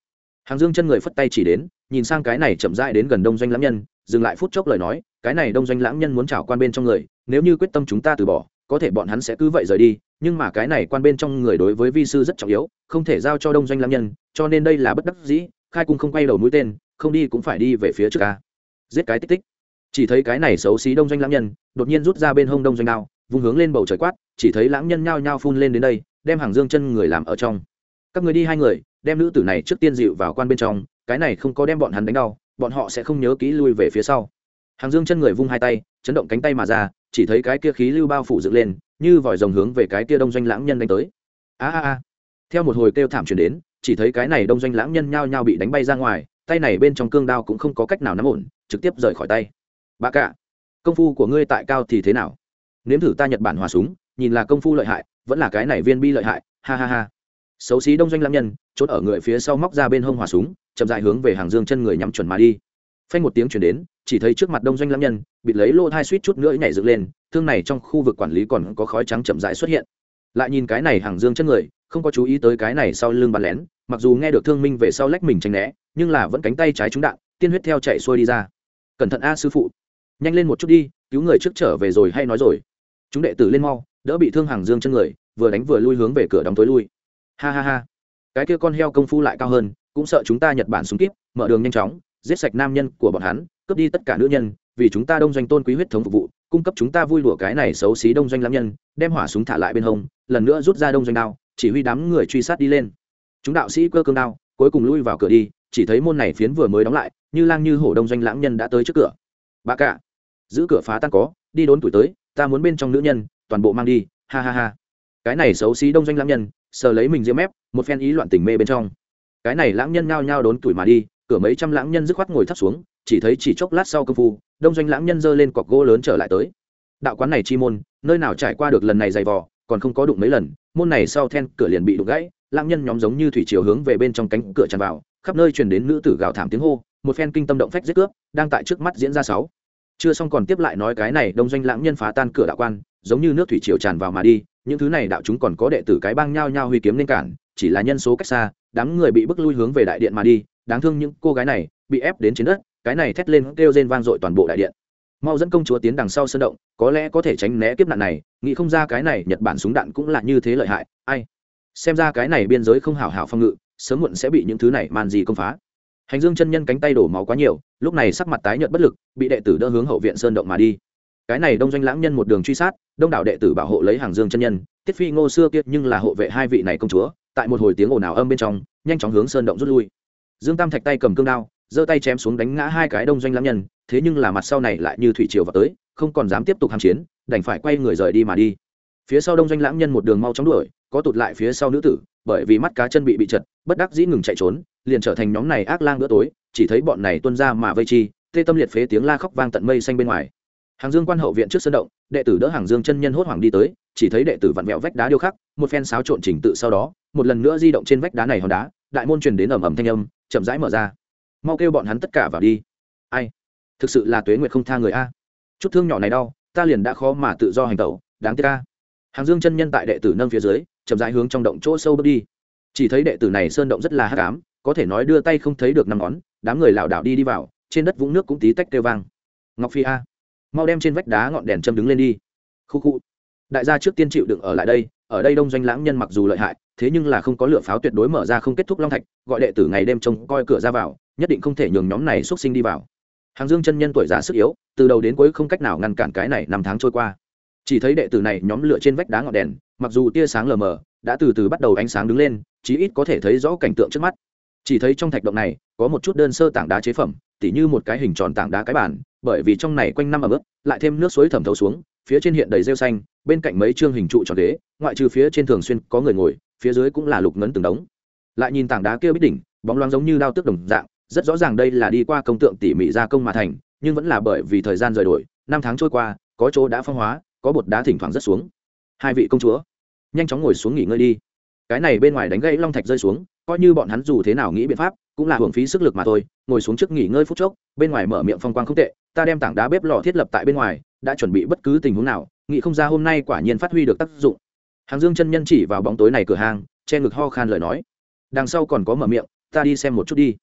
[SPEAKER 1] hàng dương chân người phất tay chỉ đến, nhìn sang cái này chậm rãi đến gần đông doanh lãng nhân, dừng lại phút chốc lời nói, cái này đông doanh lãng nhân muốn chào quan bên trong người, nếu như quyết tâm chúng ta từ bỏ, có thể bọn hắn sẽ cứ vậy rời đi, nhưng mà cái này quan bên trong người đối với vi sư rất trọng yếu, không thể giao cho đông doanh lãng nhân, cho nên đây là bất đắc dĩ, khai cung không quay đầu mũi tên, không đi cũng phải đi về phía trước ca giết cái tích tích. Chỉ thấy cái này xấu xí đông doanh lãng nhân, đột nhiên rút ra bên hông đông doanh đao vùng hướng lên bầu trời quát, chỉ thấy lãng nhân nhao nhao phun lên đến đây, đem hàng dương chân người làm ở trong. Các người đi hai người đem nữ tử này trước tiên dịu vào quan bên trong, cái này không có đem bọn hắn đánh đau, bọn họ sẽ không nhớ kỹ lui về phía sau. Hàng dương chân người vung hai tay, chấn động cánh tay mà ra, chỉ thấy cái kia khí lưu bao phủ dựng lên, như vòi rồng hướng về cái kia đông doanh lãng nhân đánh tới. A a a. Theo một hồi kêu thảm truyền đến, chỉ thấy cái này đông doanh lãng nhân nhao nhao bị đánh bay ra ngoài, tay này bên trong cương đao cũng không có cách nào nắm ổn, trực tiếp rời khỏi tay. Bà cả công phu của ngươi tại cao thì thế nào? Nếm thử ta nhật bản hòa súng, nhìn là công phu lợi hại, vẫn là cái này viên bi lợi hại, ha ha ha xấu xí đông doanh lãng nhân, chốt ở người phía sau móc ra bên hông hỏa súng, chậm dại hướng về hàng dương chân người nhắm chuẩn mà đi. Phanh một tiếng chuyển đến, chỉ thấy trước mặt đông doanh lãng nhân bị lấy lô thai suýt chút nữa nhảy dựng lên, thương này trong khu vực quản lý còn có khói trắng chậm dại xuất hiện. Lại nhìn cái này hàng dương chân người, không có chú ý tới cái này sau lưng bắn lén, mặc dù nghe được thương minh về sau lách mình tránh né, nhưng là vẫn cánh tay trái trúng đạn, tiên huyết theo chạy xuôi đi ra. Cẩn thận a sư phụ. Nhanh lên một chút đi, cứu người trước trở về rồi hay nói rồi. Chúng đệ tử lên mau, đỡ bị thương hàng dương chân người, vừa đánh vừa lui hướng về cửa đóng tối lui ha ha ha. Cái kia con heo công phu lại cao hơn, cũng sợ chúng ta nhật bản súng kíp, mở đường nhanh chóng, giết sạch nam nhân của bọn hắn, cướp đi tất cả nữ nhân, vì chúng ta đông doanh tôn quý huyết thống phục vụ, cung cấp chúng ta vui đùa cái này xấu xí đông doanh lãm nhân, đem hỏa súng thả lại bên hông, lần nữa rút ra đông doanh đao, chỉ huy đám người truy sát đi lên. Chúng đạo sĩ cơ cương đao, cuối cùng lui vào cửa đi, chỉ thấy môn này phiến vừa mới đóng lại, như lang như hổ đông doanh lãng nhân đã tới trước cửa. Bà cả, giữ cửa phá tan có, đi đốn tuổi tới, ta muốn bên trong nữ nhân, toàn bộ mang đi, ha ha ha. Cái này xấu xí đông doanh lãng nhân sờ lấy mình diêm mép, một phen ý loạn tình mê bên trong. Cái này lãng nhân nhao nhao đốn tuổi mà đi, cửa mấy trăm lãng nhân dứt khoát ngồi thấp xuống, chỉ thấy chỉ chốc lát sau công phu, đông doanh lãng nhân giơ lên cọc gỗ lớn trở lại tới. Đạo quán này chi môn, nơi nào trải qua được lần này dày vò, còn không có đụng mấy lần, môn này sau then cửa liền bị đụng gãy, lãng nhân nhóm giống như thủy chiều hướng về bên trong cánh cửa tràn vào, khắp nơi truyền đến nữ tử gào thảm tiếng hô, một phen kinh tâm động phách giết cướp, đang tại trước mắt diễn ra sáu. Chưa xong còn tiếp lại nói cái này, đông doanh lãng nhân phá tan cửa đạo quan giống như nước thủy triều tràn vào mà đi, những thứ này đạo chúng còn có đệ tử cái bang nhao nhao huy kiếm nên cản, chỉ là nhân số cách xa, đám người bị bức lui hướng về đại điện mà đi, đáng thương những cô gái này bị ép đến trên đất, cái này thét lên kêu rên vang dội toàn bộ đại điện. Mau dẫn công chúa tiến đằng sau sân động, có lẽ có thể tránh né kiếp nạn này, nghĩ không ra cái này nhật bản súng đạn cũng là như thế lợi hại, ai? Xem ra cái này biên giới không hảo hảo phong ngự, sớm muộn sẽ bị những thứ này man gì công phá. Hành dương chân nhân cánh tay đổ máu quá nhiều, lúc này sắc mặt tái nhợt bất lực, bị đệ tử đỡ hướng hậu viện sơn động mà đi cái này đông doanh lãng nhân một đường truy sát, đông đảo đệ tử bảo hộ lấy hàng dương chân nhân, tiết phi ngô xưa kiệt nhưng là hộ vệ hai vị này công chúa, tại một hồi tiếng ồn ào âm bên trong, nhanh chóng hướng sơn động rút lui. Dương tam thạch tay cầm cương đao, giơ tay chém xuống đánh ngã hai cái đông doanh lãng nhân, thế nhưng là mặt sau này lại như thủy triều vào tới, không còn dám tiếp tục hàm chiến, đành phải quay người rời đi mà đi. Phía sau đông doanh lãng nhân một đường mau chóng đuổi, có tụt lại phía sau nữ tử, bởi vì mắt cá chân bị bị chật, bất đắc dĩ ngừng chạy trốn, liền trở thành nhóm này ác lang bữa tối, chỉ thấy bọn này tuân ra mà vây chi, tê tâm liệt phế tiếng la khóc vang tận mây xanh bên ngoài hàng dương quan hậu viện trước sân động, đệ tử đỡ hàng dương chân nhân hốt hoảng đi tới, chỉ thấy đệ tử vặn vẹo vách đá điêu khắc, một phen xáo trộn trình tự sau đó, một lần nữa di động trên vách đá này hòn đá, đại môn truyền đến ầm ầm thanh âm, chậm rãi mở ra. Mau kêu bọn hắn tất cả vào đi. Ai? Thực sự là tuế nguyệt không tha người a. Chút thương nhỏ này đau, ta liền đã khó mà tự do hành tẩu, đáng tiếc a. Hàng dương chân nhân tại đệ tử nâng phía dưới, chậm rãi hướng trong động chỗ sâu bước đi. Chỉ thấy đệ tử này sơn động rất là hắc ám, có thể nói đưa tay không thấy được năm ngón, đám người lảo đảo đi đi vào, trên đất vũng nước cũng tí tách kêu vang. Ngọc phi a mau đem trên vách đá ngọn đèn châm đứng lên đi. Khu khu. Đại gia trước tiên chịu đựng ở lại đây, ở đây đông doanh lãng nhân mặc dù lợi hại, thế nhưng là không có lửa pháo tuyệt đối mở ra không kết thúc long thạch, gọi đệ tử ngày đêm trông coi cửa ra vào, nhất định không thể nhường nhóm này xuất sinh đi vào. Hàng dương chân nhân tuổi già sức yếu, từ đầu đến cuối không cách nào ngăn cản cái này năm tháng trôi qua. Chỉ thấy đệ tử này nhóm lửa trên vách đá ngọn đèn, mặc dù tia sáng lờ mờ, đã từ từ bắt đầu ánh sáng đứng lên, chí ít có thể thấy rõ cảnh tượng trước mắt. Chỉ thấy trong thạch động này, có một chút đơn sơ tảng đá chế phẩm, tỉ như một cái hình tròn tảng đá cái bản bởi vì trong này quanh năm ở mức lại thêm nước suối thẩm thấu xuống, phía trên hiện đầy rêu xanh, bên cạnh mấy chương hình trụ tròn ghế, ngoại trừ phía trên thường xuyên có người ngồi, phía dưới cũng là lục ngấn từng đống. Lại nhìn tảng đá kia bích đỉnh, bóng loáng giống như đao tước đồng dạng, rất rõ ràng đây là đi qua công tượng tỉ mỉ gia công mà thành, nhưng vẫn là bởi vì thời gian rời đổi, năm tháng trôi qua, có chỗ đã phong hóa, có bột đá thỉnh thoảng rất xuống. Hai vị công chúa, nhanh chóng ngồi xuống nghỉ ngơi đi. Cái này bên ngoài đánh gãy long thạch rơi xuống coi như bọn hắn dù thế nào nghĩ biện pháp, cũng là hưởng phí sức lực mà thôi, ngồi xuống trước nghỉ ngơi phút chốc, bên ngoài mở miệng phong quang không tệ, ta đem tảng đá bếp lò thiết lập tại bên ngoài, đã chuẩn bị bất cứ tình huống nào, nghĩ không ra hôm nay quả nhiên phát huy được tác dụng. Hàng dương chân nhân chỉ vào bóng tối này cửa hàng, che ngực ho khan lời nói. Đằng sau còn có mở miệng, ta đi xem một chút đi.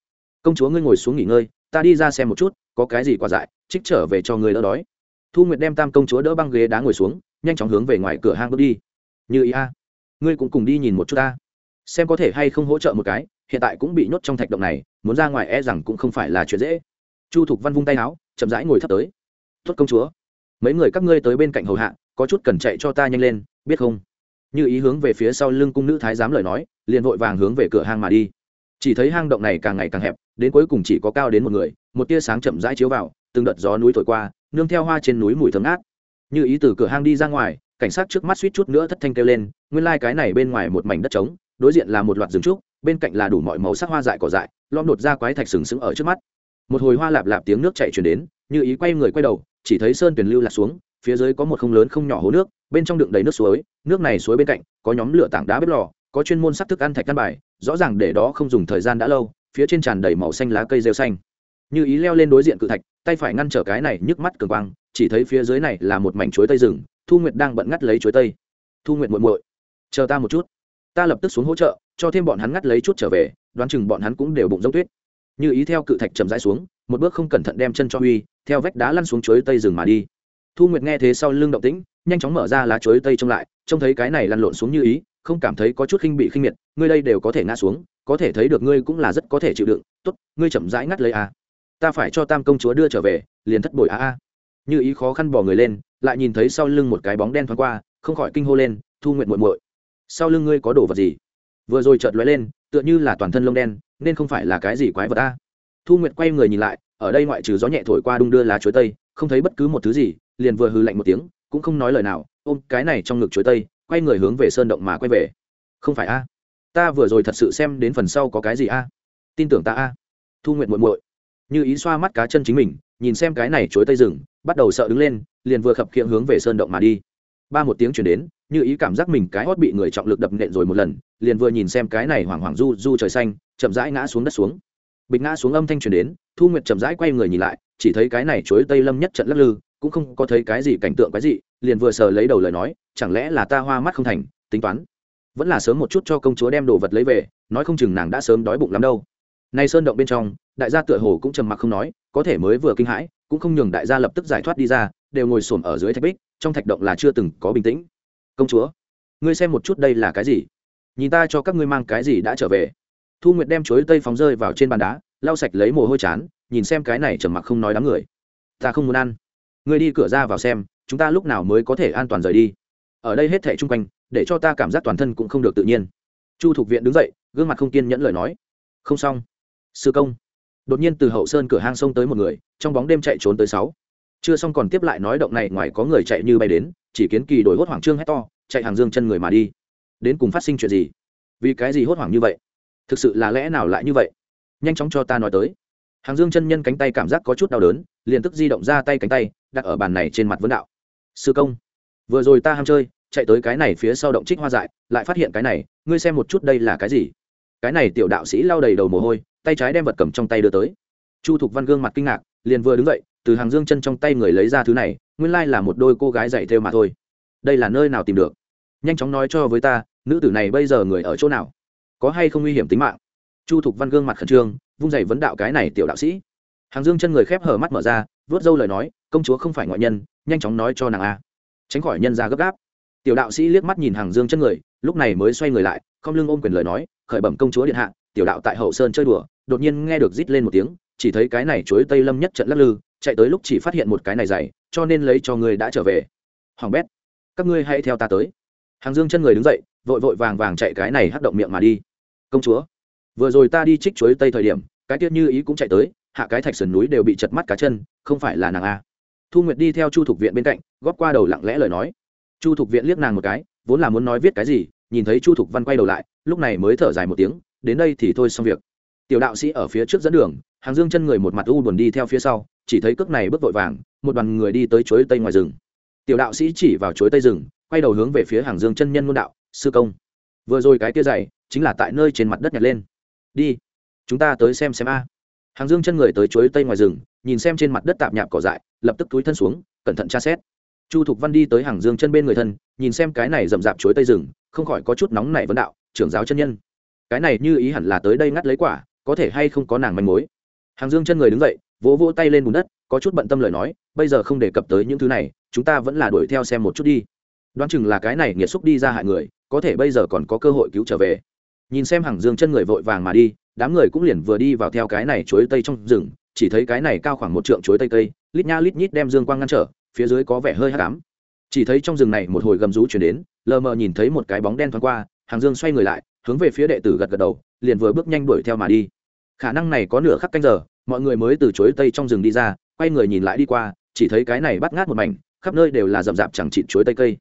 [SPEAKER 1] Công chúa ngươi ngồi xuống nghỉ ngơi, ta đi ra xem một chút, có cái gì quả dại, trích trở về cho người đỡ đói. Thu nguyệt đem tam công chúa đỡ băng ghế đá ngồi xuống, nhanh chóng hướng về ngoài cửa hang bước đi. Như ý a, ngươi cũng cùng đi nhìn một chút ta xem có thể hay không hỗ trợ một cái, hiện tại cũng bị nhốt trong thạch động này, muốn ra ngoài e rằng cũng không phải là chuyện dễ. Chu thục văn vung tay áo, chậm rãi ngồi thấp tới. Tuất công chúa, mấy người các ngươi tới bên cạnh hầu hạ, có chút cần chạy cho ta nhanh lên, biết không? Như ý hướng về phía sau lưng cung nữ thái giám lời nói, liền vội vàng hướng về cửa hang mà đi. Chỉ thấy hang động này càng ngày càng hẹp, đến cuối cùng chỉ có cao đến một người, một tia sáng chậm rãi chiếu vào, từng đợt gió núi thổi qua, nương theo hoa trên núi mùi thơm ngát. Như ý từ cửa hang đi ra ngoài, cảnh sát trước mắt suýt chút nữa thất thanh kêu lên, nguyên lai、like、cái này bên ngoài một mảnh đất trống đối diện là một loạt rừng trúc, bên cạnh là đủ mọi màu sắc hoa dại cỏ dại lom đột ra quái thạch sừng sững ở trước mắt. Một hồi hoa lạp lạp tiếng nước chạy chuyển đến, như ý quay người quay đầu, chỉ thấy sơn tuyển lưu lạc xuống, phía dưới có một không lớn không nhỏ hố nước, bên trong đựng đầy nước suối, nước này suối bên cạnh, có nhóm lửa tảng đá bếp lò, có chuyên môn sắc thức ăn thạch căn bài, rõ ràng để đó không dùng thời gian đã lâu, phía trên tràn đầy màu xanh lá cây rêu xanh. Như ý leo lên đối diện cự thạch, tay phải ngăn trở cái này nhức mắt cường quang, chỉ thấy phía dưới này là một mảnh chuối tây rừng, thu nguyệt đang bận ngắt lấy chuối tây. Thu nguyệt muội muội, chờ ta một chút ta lập tức xuống hỗ trợ, cho thêm bọn hắn ngắt lấy chút trở về, đoán chừng bọn hắn cũng đều bụng giống tuyết. Như ý theo cự thạch chậm rãi xuống, một bước không cẩn thận đem chân cho huy, theo vách đá lăn xuống chuối tây rừng mà đi. Thu nguyệt nghe thế sau lưng động tĩnh, nhanh chóng mở ra lá chuối tây trông lại, trông thấy cái này lăn lộn xuống như ý, không cảm thấy có chút khinh bị khinh miệt, ngươi đây đều có thể ngã xuống, có thể thấy được ngươi cũng là rất có thể chịu đựng, tốt, ngươi chậm rãi ngắt lấy a. Ta phải cho tam công chúa đưa trở về, liền thất bội a a. Như ý khó khăn bỏ người lên, lại nhìn thấy sau lưng một cái bóng đen thoáng qua, không khỏi kinh hô lên, thu nguyện muội muội sau lưng ngươi có đồ vật gì? Vừa rồi chợt lóe lên, tựa như là toàn thân lông đen, nên không phải là cái gì quái vật a thu nguyệt quay người nhìn lại, ở đây ngoại trừ gió nhẹ thổi qua đung đưa lá chuối tây, không thấy bất cứ một thứ gì, liền vừa hư lạnh một tiếng, cũng không nói lời nào, ôm cái này trong ngực chuối tây, quay người hướng về sơn động mà quay về. Không phải a? Ta vừa rồi thật sự xem đến phần sau có cái gì a? Tin tưởng ta a? Thu Nguyệt muội muội, như ý xoa mắt cá chân chính mình, nhìn xem cái này chuối tây rừng, bắt đầu sợ đứng lên, liền vừa khập khiễng hướng về sơn động mà đi. Ba một tiếng chuyển đến như ý cảm giác mình cái hót bị người trọng lực đập nện rồi một lần, liền vừa nhìn xem cái này hoảng hoảng du du trời xanh, chậm rãi ngã xuống đất xuống. Bịch ngã xuống âm thanh truyền đến, thu nguyệt chậm rãi quay người nhìn lại, chỉ thấy cái này chối tây lâm nhất trận lắc lư, cũng không có thấy cái gì cảnh tượng cái gì liền vừa sờ lấy đầu lời nói, chẳng lẽ là ta hoa mắt không thành, tính toán. Vẫn là sớm một chút cho công chúa đem đồ vật lấy về, nói không chừng nàng đã sớm đói bụng lắm đâu. Nay sơn động bên trong, đại gia tựa hồ cũng trầm mặc không nói, có thể mới vừa kinh hãi, cũng không nhường đại gia lập tức giải thoát đi ra, đều ngồi xổm ở dưới thạch bích, trong thạch động là chưa từng có bình tĩnh công chúa, ngươi xem một chút đây là cái gì? Nhìn ta cho các ngươi mang cái gì đã trở về. Thu nguyệt đem chuối tây phóng rơi vào trên bàn đá, lau sạch lấy mồ hôi chán, nhìn xem cái này trầm mặc không nói đám người. Ta không muốn ăn. Ngươi đi cửa ra vào xem, chúng ta lúc nào mới có thể an toàn rời đi? Ở đây hết thảy chung quanh, để cho ta cảm giác toàn thân cũng không được tự nhiên. Chu thục viện đứng dậy, gương mặt không kiên nhẫn lời nói. Không xong. Sư công. Đột nhiên từ hậu sơn cửa hang sông tới một người, trong bóng đêm chạy trốn tới sáu chưa xong còn tiếp lại nói động này ngoài có người chạy như bay đến, chỉ kiến kỳ đổi hốt hoảng trương hét to, chạy hàng dương chân người mà đi. Đến cùng phát sinh chuyện gì? Vì cái gì hốt hoảng như vậy? Thực sự là lẽ nào lại như vậy? Nhanh chóng cho ta nói tới. Hàng dương chân nhân cánh tay cảm giác có chút đau đớn, liền tức di động ra tay cánh tay, đặt ở bàn này trên mặt vấn đạo. Sư công, vừa rồi ta ham chơi, chạy tới cái này phía sau động trích hoa dại, lại phát hiện cái này, ngươi xem một chút đây là cái gì? Cái này tiểu đạo sĩ lau đầy đầu mồ hôi, tay trái đem vật cầm trong tay đưa tới. Chu thục văn gương mặt kinh ngạc, liền vừa đứng dậy từ hàng dương chân trong tay người lấy ra thứ này, nguyên lai là một đôi cô gái dạy theo mà thôi. Đây là nơi nào tìm được? Nhanh chóng nói cho với ta, nữ tử này bây giờ người ở chỗ nào? Có hay không nguy hiểm tính mạng? Chu thục văn gương mặt khẩn trương, vung giày vấn đạo cái này tiểu đạo sĩ. Hàng dương chân người khép hở mắt mở ra, vớt dâu lời nói, công chúa không phải ngoại nhân, nhanh chóng nói cho nàng a. Tránh khỏi nhân ra gấp gáp. Tiểu đạo sĩ liếc mắt nhìn hàng dương chân người, lúc này mới xoay người lại, không lưng ôm quyền lời nói, khởi bẩm công chúa điện hạ, tiểu đạo tại hậu sơn chơi đùa, đột nhiên nghe được rít lên một tiếng chỉ thấy cái này chuối tây lâm nhất trận lắc lư, chạy tới lúc chỉ phát hiện một cái này dày, cho nên lấy cho người đã trở về. Hoàng bét, các ngươi hãy theo ta tới. Hàng dương chân người đứng dậy, vội vội vàng vàng chạy cái này hắc động miệng mà đi. Công chúa, vừa rồi ta đi trích chuối tây thời điểm, cái tiết như ý cũng chạy tới, hạ cái thạch sườn núi đều bị chật mắt cá chân, không phải là nàng a. Thu nguyệt đi theo chu thục viện bên cạnh, góp qua đầu lặng lẽ lời nói. Chu thục viện liếc nàng một cái, vốn là muốn nói viết cái gì, nhìn thấy chu thục văn quay đầu lại, lúc này mới thở dài một tiếng, đến đây thì thôi xong việc tiểu đạo sĩ ở phía trước dẫn đường, hàng dương chân người một mặt u buồn đi theo phía sau, chỉ thấy cước này bước vội vàng, một đoàn người đi tới chuối tây ngoài rừng. Tiểu đạo sĩ chỉ vào chuối tây rừng, quay đầu hướng về phía hàng dương chân nhân môn đạo, sư công, vừa rồi cái kia dày, chính là tại nơi trên mặt đất nhặt lên. Đi, chúng ta tới xem xem a. Hàng dương chân người tới chuối tây ngoài rừng, nhìn xem trên mặt đất tạp nhạp cỏ dại, lập tức túi thân xuống, cẩn thận tra xét. Chu thục văn đi tới hàng dương chân bên người thân, nhìn xem cái này rậm rạp chuối tây rừng, không khỏi có chút nóng này vấn đạo, trưởng giáo chân nhân, cái này như ý hẳn là tới đây ngắt lấy quả có thể hay không có nàng manh mối. Hàng dương chân người đứng dậy, vỗ vỗ tay lên bùn đất, có chút bận tâm lời nói, bây giờ không đề cập tới những thứ này, chúng ta vẫn là đuổi theo xem một chút đi. Đoán chừng là cái này nghiệt xúc đi ra hại người, có thể bây giờ còn có cơ hội cứu trở về. Nhìn xem hàng dương chân người vội vàng mà đi, đám người cũng liền vừa đi vào theo cái này chuối tây trong rừng, chỉ thấy cái này cao khoảng một trượng chuối tây cây, lít nha lít nhít đem dương quang ngăn trở, phía dưới có vẻ hơi hắc ám. Chỉ thấy trong rừng này một hồi gầm rú chuyển đến, lờ mờ nhìn thấy một cái bóng đen thoáng qua, hàng dương xoay người lại, hướng về phía đệ tử gật gật đầu liền vừa bước nhanh đuổi theo mà đi. Khả năng này có nửa khắc canh giờ, mọi người mới từ chuối tây trong rừng đi ra, quay người nhìn lại đi qua, chỉ thấy cái này bắt ngát một mảnh, khắp nơi đều là rậm rạp chẳng chịt chuối tây cây.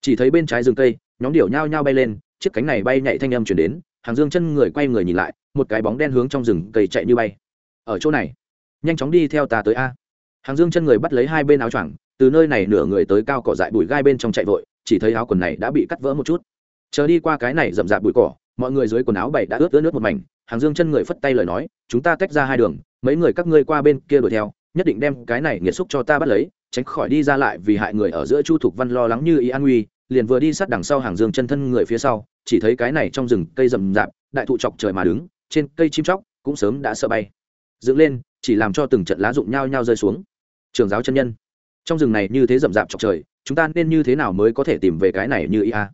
[SPEAKER 1] Chỉ thấy bên trái rừng cây, nhóm điểu nhao nhao bay lên, chiếc cánh này bay nhạy thanh âm chuyển đến, hàng dương chân người quay người nhìn lại, một cái bóng đen hướng trong rừng cây chạy như bay. Ở chỗ này, nhanh chóng đi theo ta tới a. Hàng dương chân người bắt lấy hai bên áo choàng, từ nơi này nửa người tới cao cỏ dại bụi gai bên trong chạy vội, chỉ thấy áo quần này đã bị cắt vỡ một chút. Chờ đi qua cái này rậm rạp bụi cỏ mọi người dưới quần áo bảy đã ướt ướt nước một mảnh, hàng dương chân người phất tay lời nói, chúng ta tách ra hai đường, mấy người các ngươi qua bên kia đuổi theo, nhất định đem cái này nghiệt xúc cho ta bắt lấy, tránh khỏi đi ra lại vì hại người ở giữa chu thục văn lo lắng như ý an nguy liền vừa đi sát đằng sau hàng dương chân thân người phía sau, chỉ thấy cái này trong rừng cây rậm rạp, đại thụ chọc trời mà đứng, trên cây chim chóc cũng sớm đã sợ bay. Dựng lên, chỉ làm cho từng trận lá rụng nhau nhau rơi xuống. Trường giáo chân nhân, trong rừng này như thế rậm rạp chọc trời, chúng ta nên như thế nào mới có thể tìm về cái này như ý a?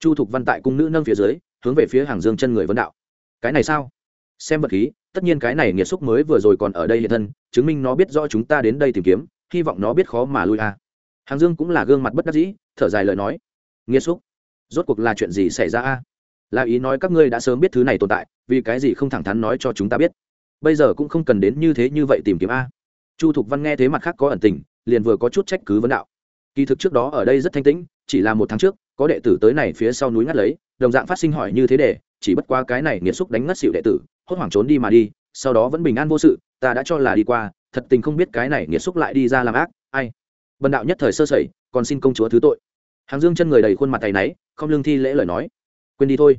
[SPEAKER 1] Chu thục văn tại cung nữ nâng phía dưới hướng về phía hàng dương chân người vấn đạo. Cái này sao? Xem vật khí, tất nhiên cái này nghiệt xúc mới vừa rồi còn ở đây hiện thân, chứng minh nó biết rõ chúng ta đến đây tìm kiếm, hy vọng nó biết khó mà lui a. Hàng dương cũng là gương mặt bất đắc dĩ, thở dài lời nói. Nghiệt xúc? Rốt cuộc là chuyện gì xảy ra a? Là ý nói các ngươi đã sớm biết thứ này tồn tại, vì cái gì không thẳng thắn nói cho chúng ta biết? Bây giờ cũng không cần đến như thế như vậy tìm kiếm a. Chu thục văn nghe thế mặt khác có ẩn tình, liền vừa có chút trách cứ vấn đạo. Kỳ thực trước đó ở đây rất thanh tĩnh, chỉ là một tháng trước có đệ tử tới này phía sau núi ngắt lấy, đồng dạng phát sinh hỏi như thế để, chỉ bất qua cái này nghiệt xúc đánh ngất xịu đệ tử, hốt hoảng trốn đi mà đi, sau đó vẫn bình an vô sự, ta đã cho là đi qua, thật tình không biết cái này nghiệt xúc lại đi ra làm ác, ai. Bần đạo nhất thời sơ sẩy, còn xin công chúa thứ tội. Hàng dương chân người đầy khuôn mặt tay náy, không lương thi lễ lời nói. Quên đi thôi.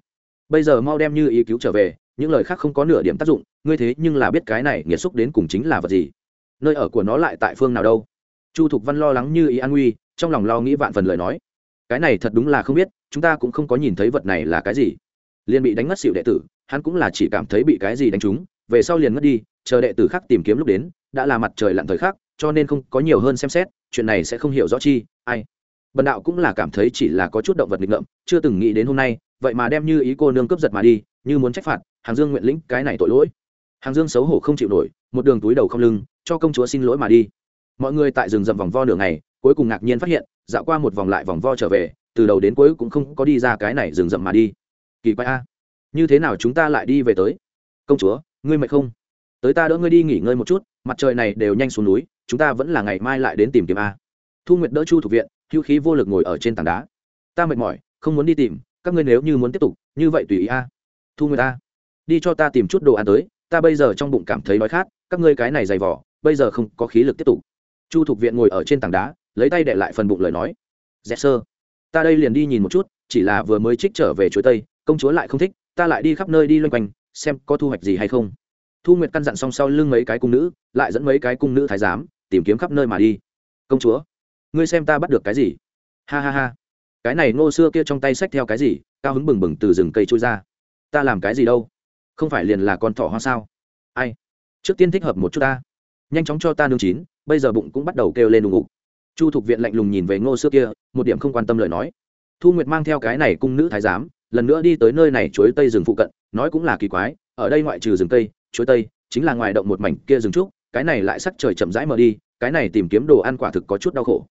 [SPEAKER 1] Bây giờ mau đem như ý cứu trở về, những lời khác không có nửa điểm tác dụng, ngươi thế nhưng là biết cái này nghiệt xúc đến cùng chính là vật gì. Nơi ở của nó lại tại phương nào đâu? Chu thục văn lo lắng như ý an nguy, trong lòng lo nghĩ vạn phần lời nói cái này thật đúng là không biết, chúng ta cũng không có nhìn thấy vật này là cái gì. Liền bị đánh ngất xịu đệ tử, hắn cũng là chỉ cảm thấy bị cái gì đánh trúng, về sau liền ngất đi, chờ đệ tử khác tìm kiếm lúc đến, đã là mặt trời lặn thời khắc, cho nên không có nhiều hơn xem xét, chuyện này sẽ không hiểu rõ chi, ai. Bần đạo cũng là cảm thấy chỉ là có chút động vật nghịch ngợm, chưa từng nghĩ đến hôm nay, vậy mà đem như ý cô nương cướp giật mà đi, như muốn trách phạt, hàng dương nguyện lĩnh cái này tội lỗi. Hàng dương xấu hổ không chịu nổi, một đường túi đầu không lưng, cho công chúa xin lỗi mà đi. Mọi người tại rừng rậm vòng vo nửa ngày, cuối cùng ngạc nhiên phát hiện dạo qua một vòng lại vòng vo trở về, từ đầu đến cuối cũng không có đi ra cái này rừng rậm mà đi. Kỳ quái a. Như thế nào chúng ta lại đi về tới? Công chúa, ngươi mệt không? Tới ta đỡ ngươi đi nghỉ ngơi một chút, mặt trời này đều nhanh xuống núi, chúng ta vẫn là ngày mai lại đến tìm kiếm a. Thu nguyệt đỡ chu thuộc viện hữu khí vô lực ngồi ở trên tảng đá. Ta mệt mỏi, không muốn đi tìm, các ngươi nếu như muốn tiếp tục, như vậy tùy ý a. Thu nguyệt a, đi cho ta tìm chút đồ ăn tới, ta bây giờ trong bụng cảm thấy đói khát, các ngươi cái này dày vỏ bây giờ không có khí lực tiếp tục. Chu thuộc viện ngồi ở trên tảng đá lấy tay đệ lại phần bụng lời nói. Dẹp sơ, ta đây liền đi nhìn một chút, chỉ là vừa mới trích trở về chuối tây, công chúa lại không thích, ta lại đi khắp nơi đi loanh quanh, xem có thu hoạch gì hay không. Thu nguyệt căn dặn xong sau lưng mấy cái cung nữ, lại dẫn mấy cái cung nữ thái giám, tìm kiếm khắp nơi mà đi. Công chúa, ngươi xem ta bắt được cái gì? Ha ha ha, cái này ngô xưa kia trong tay xách theo cái gì, cao hứng bừng bừng từ rừng cây trôi ra. Ta làm cái gì đâu? Không phải liền là con thỏ hoa sao? Ai? Trước tiên thích hợp một chút ta. Nhanh chóng cho ta nương chín, bây giờ bụng cũng bắt đầu kêu lên đùng ngục chu thục viện lạnh lùng nhìn về ngô xưa kia, một điểm không quan tâm lời nói. Thu nguyệt mang theo cái này cung nữ thái giám, lần nữa đi tới nơi này chuối tây rừng phụ cận, nói cũng là kỳ quái, ở đây ngoại trừ rừng tây chuối tây, chính là ngoài động một mảnh kia rừng trúc, cái này lại sắc trời chậm rãi mở đi, cái này tìm kiếm đồ ăn quả thực có chút đau khổ.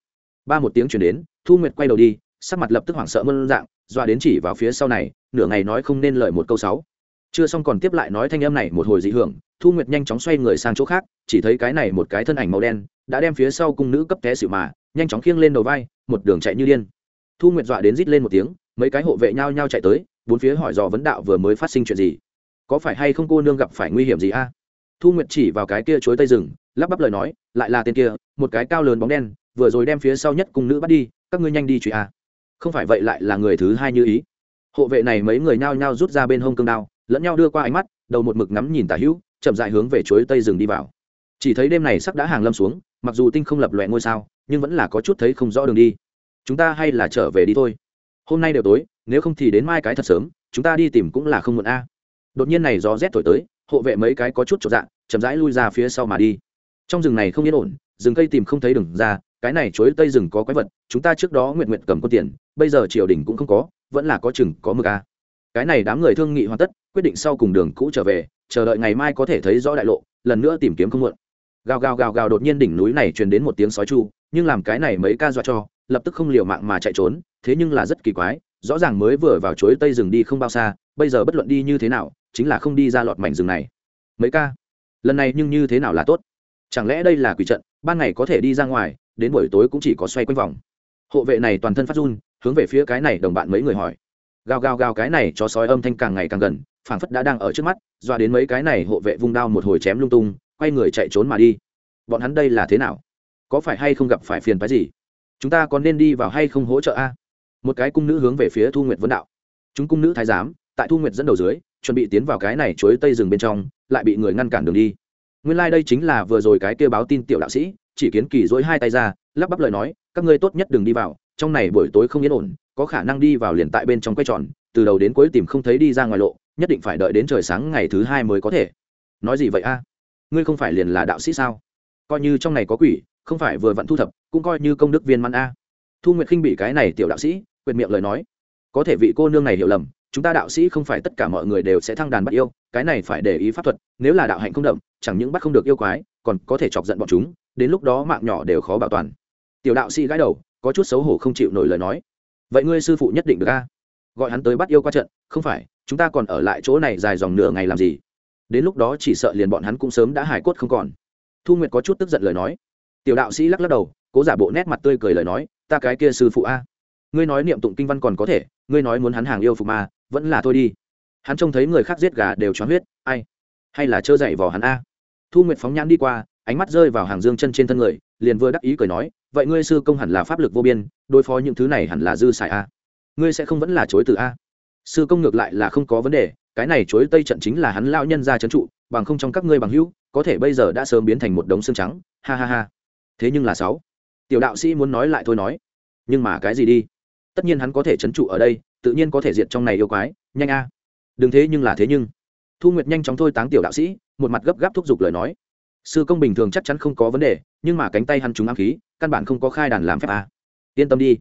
[SPEAKER 1] Ba một tiếng chuyển đến, thu nguyệt quay đầu đi, sắc mặt lập tức hoảng sợ mơn dạng doa đến chỉ vào phía sau này, nửa ngày nói không nên lời một câu sáu. Chưa xong còn tiếp lại nói thanh âm này một hồi dị hưởng, thu nguyệt nhanh chóng xoay người sang chỗ khác, chỉ thấy cái này một cái thân ảnh màu đen, đã đem phía sau cung nữ cấp té xịu mà nhanh chóng khiêng lên đầu vai, một đường chạy như điên. Thu nguyệt dọa đến rít lên một tiếng, mấy cái hộ vệ nhau nhau chạy tới, bốn phía hỏi dò vấn đạo vừa mới phát sinh chuyện gì. Có phải hay không cô nương gặp phải nguy hiểm gì a? Thu nguyệt chỉ vào cái kia chối tây rừng, lắp bắp lời nói, lại là tên kia, một cái cao lớn bóng đen, vừa rồi đem phía sau nhất cùng nữ bắt đi, các ngươi nhanh đi truy a. Không phải vậy lại là người thứ hai như ý. Hộ vệ này mấy người nhao nhao rút ra bên hông cương đao, lẫn nhau đưa qua ánh mắt, đầu một mực ngắm nhìn tả hữu, chậm dại hướng về chuối tây rừng đi vào. Chỉ thấy đêm này sắc đã hàng lâm xuống, mặc dù tinh không lập loẹ ngôi sao nhưng vẫn là có chút thấy không rõ đường đi. Chúng ta hay là trở về đi thôi. Hôm nay đều tối, nếu không thì đến mai cái thật sớm, chúng ta đi tìm cũng là không muộn a. Đột nhiên này gió rét thổi tới, hộ vệ mấy cái có chút trọn dạng chậm rãi lui ra phía sau mà đi. Trong rừng này không yên ổn, rừng cây tìm không thấy đường ra, cái này chuối tây rừng có quái vật, chúng ta trước đó nguyện nguyện cầm có tiền, bây giờ triều đình cũng không có, vẫn là có chừng, có mực a. Cái này đám người thương nghị hoàn tất, quyết định sau cùng đường cũ trở về, chờ đợi ngày mai có thể thấy rõ đại lộ, lần nữa tìm kiếm không muộn gào gào gào gào đột nhiên đỉnh núi này truyền đến một tiếng sói chu, nhưng làm cái này mấy ca dọa cho, lập tức không liều mạng mà chạy trốn, thế nhưng là rất kỳ quái, rõ ràng mới vừa vào chuối tây rừng đi không bao xa, bây giờ bất luận đi như thế nào, chính là không đi ra lọt mảnh rừng này. Mấy ca? Lần này nhưng như thế nào là tốt? Chẳng lẽ đây là quỷ trận, ban ngày có thể đi ra ngoài, đến buổi tối cũng chỉ có xoay quanh vòng. Hộ vệ này toàn thân phát run, hướng về phía cái này đồng bạn mấy người hỏi. Gào gào gào cái này cho sói âm thanh càng ngày càng gần, phảng phất đã đang ở trước mắt doa đến mấy cái này hộ vệ vung đao một hồi chém lung tung quay người chạy trốn mà đi. Bọn hắn đây là thế nào? Có phải hay không gặp phải phiền phái gì? Chúng ta có nên đi vào hay không hỗ trợ a? Một cái cung nữ hướng về phía thu nguyệt vấn đạo. Chúng cung nữ thái giám, tại thu nguyệt dẫn đầu dưới, chuẩn bị tiến vào cái này chuối tây rừng bên trong, lại bị người ngăn cản đường đi. Nguyên lai、like、đây chính là vừa rồi cái kêu báo tin tiểu đạo sĩ, chỉ kiến kỳ dối hai tay ra, lắp bắp lời nói, các ngươi tốt nhất đừng đi vào, trong này buổi tối không yên ổn, có khả năng đi vào liền tại bên trong quay tròn, từ đầu đến cuối tìm không thấy đi ra ngoài lộ, nhất định phải đợi đến trời sáng ngày thứ hai mới có thể. Nói gì vậy a? Ngươi không phải liền là đạo sĩ sao? Coi như trong này có quỷ, không phải vừa vặn thu thập, cũng coi như công đức viên mãn a. Thu nguyệt khinh bị cái này tiểu đạo sĩ quyệt miệng lời nói. Có thể vị cô nương này hiểu lầm, chúng ta đạo sĩ không phải tất cả mọi người đều sẽ thăng đàn bắt yêu, cái này phải để ý pháp thuật, nếu là đạo hạnh không đậm, chẳng những bắt không được yêu quái, còn có thể chọc giận bọn chúng, đến lúc đó mạng nhỏ đều khó bảo toàn. Tiểu đạo sĩ gãi đầu, có chút xấu hổ không chịu nổi lời nói. Vậy ngươi sư phụ nhất định được a? Gọi hắn tới bắt yêu qua trận, không phải, chúng ta còn ở lại chỗ này dài dòng nửa ngày làm gì? Đến lúc đó chỉ sợ liền bọn hắn cũng sớm đã hài cốt không còn. Thu nguyệt có chút tức giận lời nói. Tiểu đạo sĩ lắc lắc đầu, cố giả bộ nét mặt tươi cười lời nói, ta cái kia sư phụ a, ngươi nói niệm tụng kinh văn còn có thể, ngươi nói muốn hắn hàng yêu phục ma, vẫn là thôi đi. Hắn trông thấy người khác giết gà đều choáng huyết, ai, hay là trơ dậy vào hắn a? Thu nguyệt phóng nhãn đi qua, ánh mắt rơi vào hàng dương chân trên thân người, liền vừa đắc ý cười nói, vậy ngươi sư công hẳn là pháp lực vô biên, đối phó những thứ này hẳn là dư xài a. Ngươi sẽ không vẫn là chối từ a. Sư công ngược lại là không có vấn đề cái này chối tây trận chính là hắn lão nhân ra trấn trụ, bằng không trong các ngươi bằng hữu, có thể bây giờ đã sớm biến thành một đống xương trắng, ha ha ha. Thế nhưng là sáu, tiểu đạo sĩ muốn nói lại thôi nói. Nhưng mà cái gì đi? Tất nhiên hắn có thể trấn trụ ở đây, tự nhiên có thể diệt trong này yêu quái, nhanh a. Đừng thế nhưng là thế nhưng. Thu nguyệt nhanh chóng thôi táng tiểu đạo sĩ, một mặt gấp gáp thúc giục lời nói. Sư công bình thường chắc chắn không có vấn đề, nhưng mà cánh tay hắn trúng ám khí, căn bản không có khai đàn làm phép a. Yên tâm đi.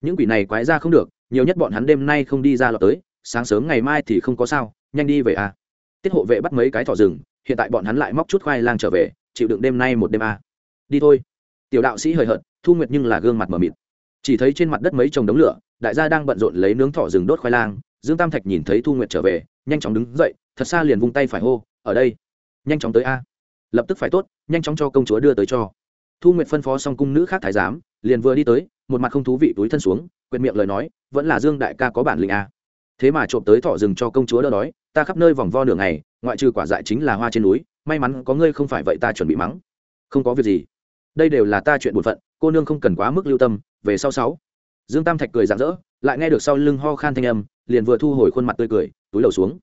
[SPEAKER 1] Những quỷ này quái ra không được, nhiều nhất bọn hắn đêm nay không đi ra lọt tới, sáng sớm ngày mai thì không có sao nhanh đi về a. Tiết hộ vệ bắt mấy cái thỏ rừng, hiện tại bọn hắn lại móc chút khoai lang trở về, chịu đựng đêm nay một đêm a. Đi thôi. Tiểu đạo sĩ hời hợt, thu nguyệt nhưng là gương mặt mờ mịt. Chỉ thấy trên mặt đất mấy chồng đống lửa, đại gia đang bận rộn lấy nướng thỏ rừng đốt khoai lang, dương tam thạch nhìn thấy thu nguyệt trở về, nhanh chóng đứng dậy, thật xa liền vung tay phải hô, ở đây, nhanh chóng tới a. Lập tức phải tốt, nhanh chóng cho công chúa đưa tới cho. Thu nguyệt phân phó xong cung nữ khác thái giám, liền vừa đi tới, một mặt không thú vị túi thân xuống, quyệt miệng lời nói, vẫn là dương đại ca có bản lĩnh a thế mà trộm tới thỏ rừng cho công chúa đỡ đói, ta khắp nơi vòng vo nửa ngày, ngoại trừ quả dại chính là hoa trên núi, may mắn có ngươi không phải vậy ta chuẩn bị mắng. Không có việc gì. Đây đều là ta chuyện bổn phận, cô nương không cần quá mức lưu tâm, về sau sáu. Dương tam thạch cười rạng rỡ, lại nghe được sau lưng ho khan thanh âm, liền vừa thu hồi khuôn mặt tươi cười, túi đầu xuống.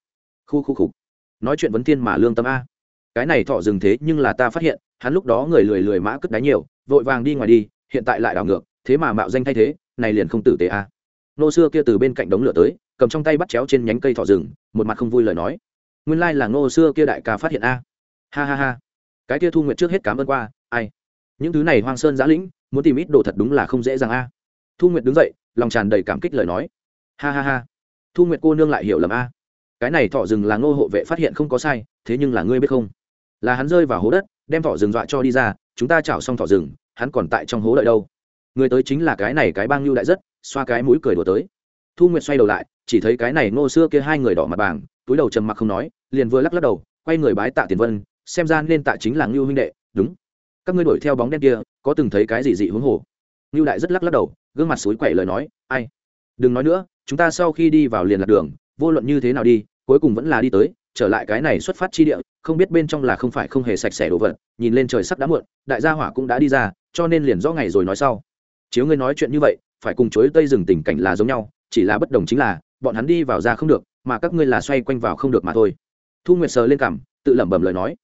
[SPEAKER 1] Khu khu khục. Nói chuyện vấn thiên mà lương tâm a. Cái này thọ dừng thế nhưng là ta phát hiện, hắn lúc đó người lười lười mã cất đáy nhiều, vội vàng đi ngoài đi, hiện tại lại đảo ngược, thế mà mạo danh thay thế, này liền không tử tế a. Nô xưa kia từ bên cạnh đống lửa tới cầm trong tay bắt chéo trên nhánh cây thọ rừng, một mặt không vui lời nói. Nguyên lai là ngô xưa kia đại ca phát hiện a. Ha ha ha. Cái kia thu nguyện trước hết cảm ơn qua, ai? Những thứ này hoang sơn giã lĩnh, muốn tìm ít đồ thật đúng là không dễ dàng a. Thu nguyệt đứng dậy, lòng tràn đầy cảm kích lời nói. Ha ha ha. Thu nguyệt cô nương lại hiểu lầm a. Cái này thọ rừng là ngô hộ vệ phát hiện không có sai, thế nhưng là ngươi biết không? Là hắn rơi vào hố đất, đem thọ rừng dọa cho đi ra, chúng ta chảo xong thọ rừng, hắn còn tại trong hố đợi đâu. Người tới chính là cái này cái bang lưu đại rất, xoa cái mũi cười đùa tới. Thu nguyệt xoay đầu lại chỉ thấy cái này ngô xưa kia hai người đỏ mặt bảng túi đầu trầm mặc không nói, liền vừa lắc lắc đầu, quay người bái tạ tiền vân, xem ra nên tạ chính là ngưu huynh đệ, đúng. Các ngươi đuổi theo bóng đen kia, có từng thấy cái gì dị hướng hồ? Ngưu đại rất lắc lắc đầu, gương mặt suối quậy lời nói, ai? Đừng nói nữa, chúng ta sau khi đi vào liền lạc đường, vô luận như thế nào đi, cuối cùng vẫn là đi tới, trở lại cái này xuất phát chi địa, không biết bên trong là không phải không hề sạch sẽ đồ vật, nhìn lên trời sắc đã muộn, đại gia hỏa cũng đã đi ra, cho nên liền rõ ngày rồi nói sau. Chiếu ngươi nói chuyện như vậy, phải cùng chối tây rừng tình cảnh là giống nhau, chỉ là bất đồng chính là bọn hắn đi vào ra không được, mà các ngươi là xoay quanh vào không được mà thôi. Thu nguyệt sờ lên cảm tự lẩm bẩm lời nói.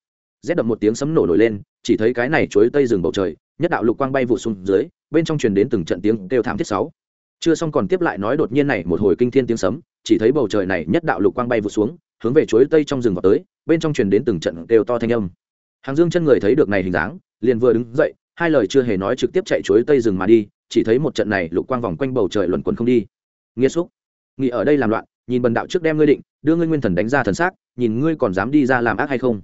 [SPEAKER 1] Rét đậm một tiếng sấm nổ nổi lên, chỉ thấy cái này chối tây rừng bầu trời, nhất đạo lục quang bay vụ xuống dưới, bên trong truyền đến từng trận tiếng kêu thảm thiết sáu. Chưa xong còn tiếp lại nói đột nhiên này một hồi kinh thiên tiếng sấm, chỉ thấy bầu trời này nhất đạo lục quang bay vụ xuống, hướng về chuối tây trong rừng vào tới, bên trong truyền đến từng trận kêu to thanh âm. Hàng dương chân người thấy được này hình dáng, liền vừa đứng dậy, hai lời chưa hề nói trực tiếp chạy chuối tây rừng mà đi, chỉ thấy một trận này lục quang vòng quanh bầu trời luẩn quẩn không đi. Nghiêm xúc nghỉ ở đây làm loạn, nhìn bần đạo trước đem ngươi định, đưa ngươi nguyên thần đánh ra thần xác, nhìn ngươi còn dám đi ra làm ác hay không?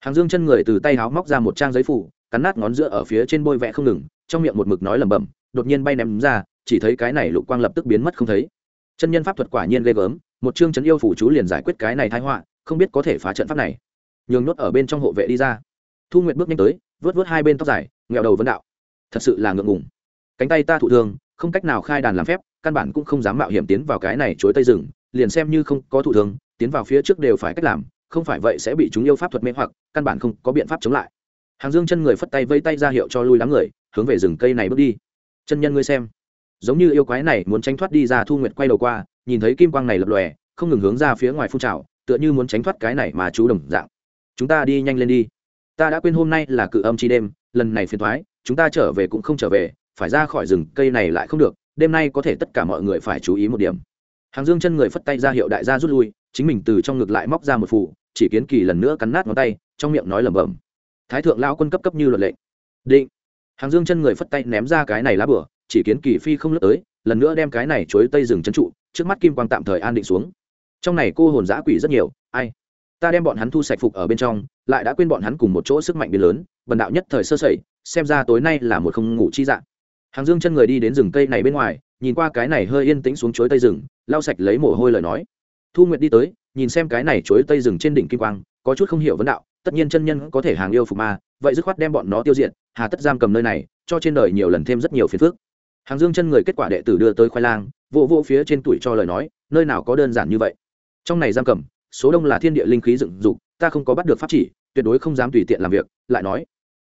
[SPEAKER 1] Hàng dương chân người từ tay háo móc ra một trang giấy phủ, cắn nát ngón giữa ở phía trên bôi vẽ không ngừng, trong miệng một mực nói lẩm bẩm, đột nhiên bay ném ra, chỉ thấy cái này lục quang lập tức biến mất không thấy. Chân nhân pháp thuật quả nhiên ghê gớm, một chương chấn yêu phủ chú liền giải quyết cái này thái họa, không biết có thể phá trận pháp này. Nhường nốt ở bên trong hộ vệ đi ra. Thu nguyệt bước nhanh tới, vớt vớt hai bên tóc dài nghèo đầu vấn đạo. Thật sự là ngượng ngùng. Cánh tay ta thụ thương, không cách nào khai đàn làm phép căn bản cũng không dám mạo hiểm tiến vào cái này chuối tây rừng, liền xem như không có thụ thương, tiến vào phía trước đều phải cách làm, không phải vậy sẽ bị chúng yêu pháp thuật mê hoặc, căn bản không có biện pháp chống lại. Hàng dương chân người phất tay vây tay ra hiệu cho lui đám người, hướng về rừng cây này bước đi. Chân nhân ngươi xem. Giống như yêu quái này muốn tránh thoát đi ra thu nguyệt quay đầu qua, nhìn thấy kim quang này lập lòe, không ngừng hướng ra phía ngoài phun trào, tựa như muốn tránh thoát cái này mà chú đồng dạng. Chúng ta đi nhanh lên đi. Ta đã quên hôm nay là cự âm chi đêm, lần này phiền thoái, chúng ta trở về cũng không trở về, phải ra khỏi rừng cây này lại không được đêm nay có thể tất cả mọi người phải chú ý một điểm. Hàng dương chân người phất tay ra hiệu đại gia rút lui, chính mình từ trong ngực lại móc ra một phủ chỉ kiến kỳ lần nữa cắn nát ngón tay, trong miệng nói lẩm bẩm. Thái thượng lao quân cấp cấp như luật lệnh định. Hàng dương chân người phất tay ném ra cái này lá bửa, chỉ kiến kỳ phi không lướt tới, lần nữa đem cái này chuối tây rừng chân trụ, trước mắt kim quang tạm thời an định xuống. Trong này cô hồn giã quỷ rất nhiều, ai? Ta đem bọn hắn thu sạch phục ở bên trong, lại đã quên bọn hắn cùng một chỗ sức mạnh biến lớn vần đạo nhất thời sơ sẩy, xem ra tối nay là một không ngủ chi dạng hàng dương chân người đi đến rừng cây này bên ngoài, nhìn qua cái này hơi yên tĩnh xuống chuối tây rừng, lau sạch lấy mồ hôi lời nói. Thu nguyệt đi tới, nhìn xem cái này chuối tây rừng trên đỉnh kim quang, có chút không hiểu vấn đạo, tất nhiên chân nhân có thể hàng yêu phục ma, vậy dứt khoát đem bọn nó tiêu diệt, hà tất giam cầm nơi này, cho trên đời nhiều lần thêm rất nhiều phiền phức. Hàng dương chân người kết quả đệ tử đưa tới khoai lang, vô vô phía trên tuổi cho lời nói, nơi nào có đơn giản như vậy. Trong này giam cầm, số đông là thiên địa linh khí dựng dục, ta không có bắt được pháp chỉ, tuyệt đối không dám tùy tiện làm việc, lại nói,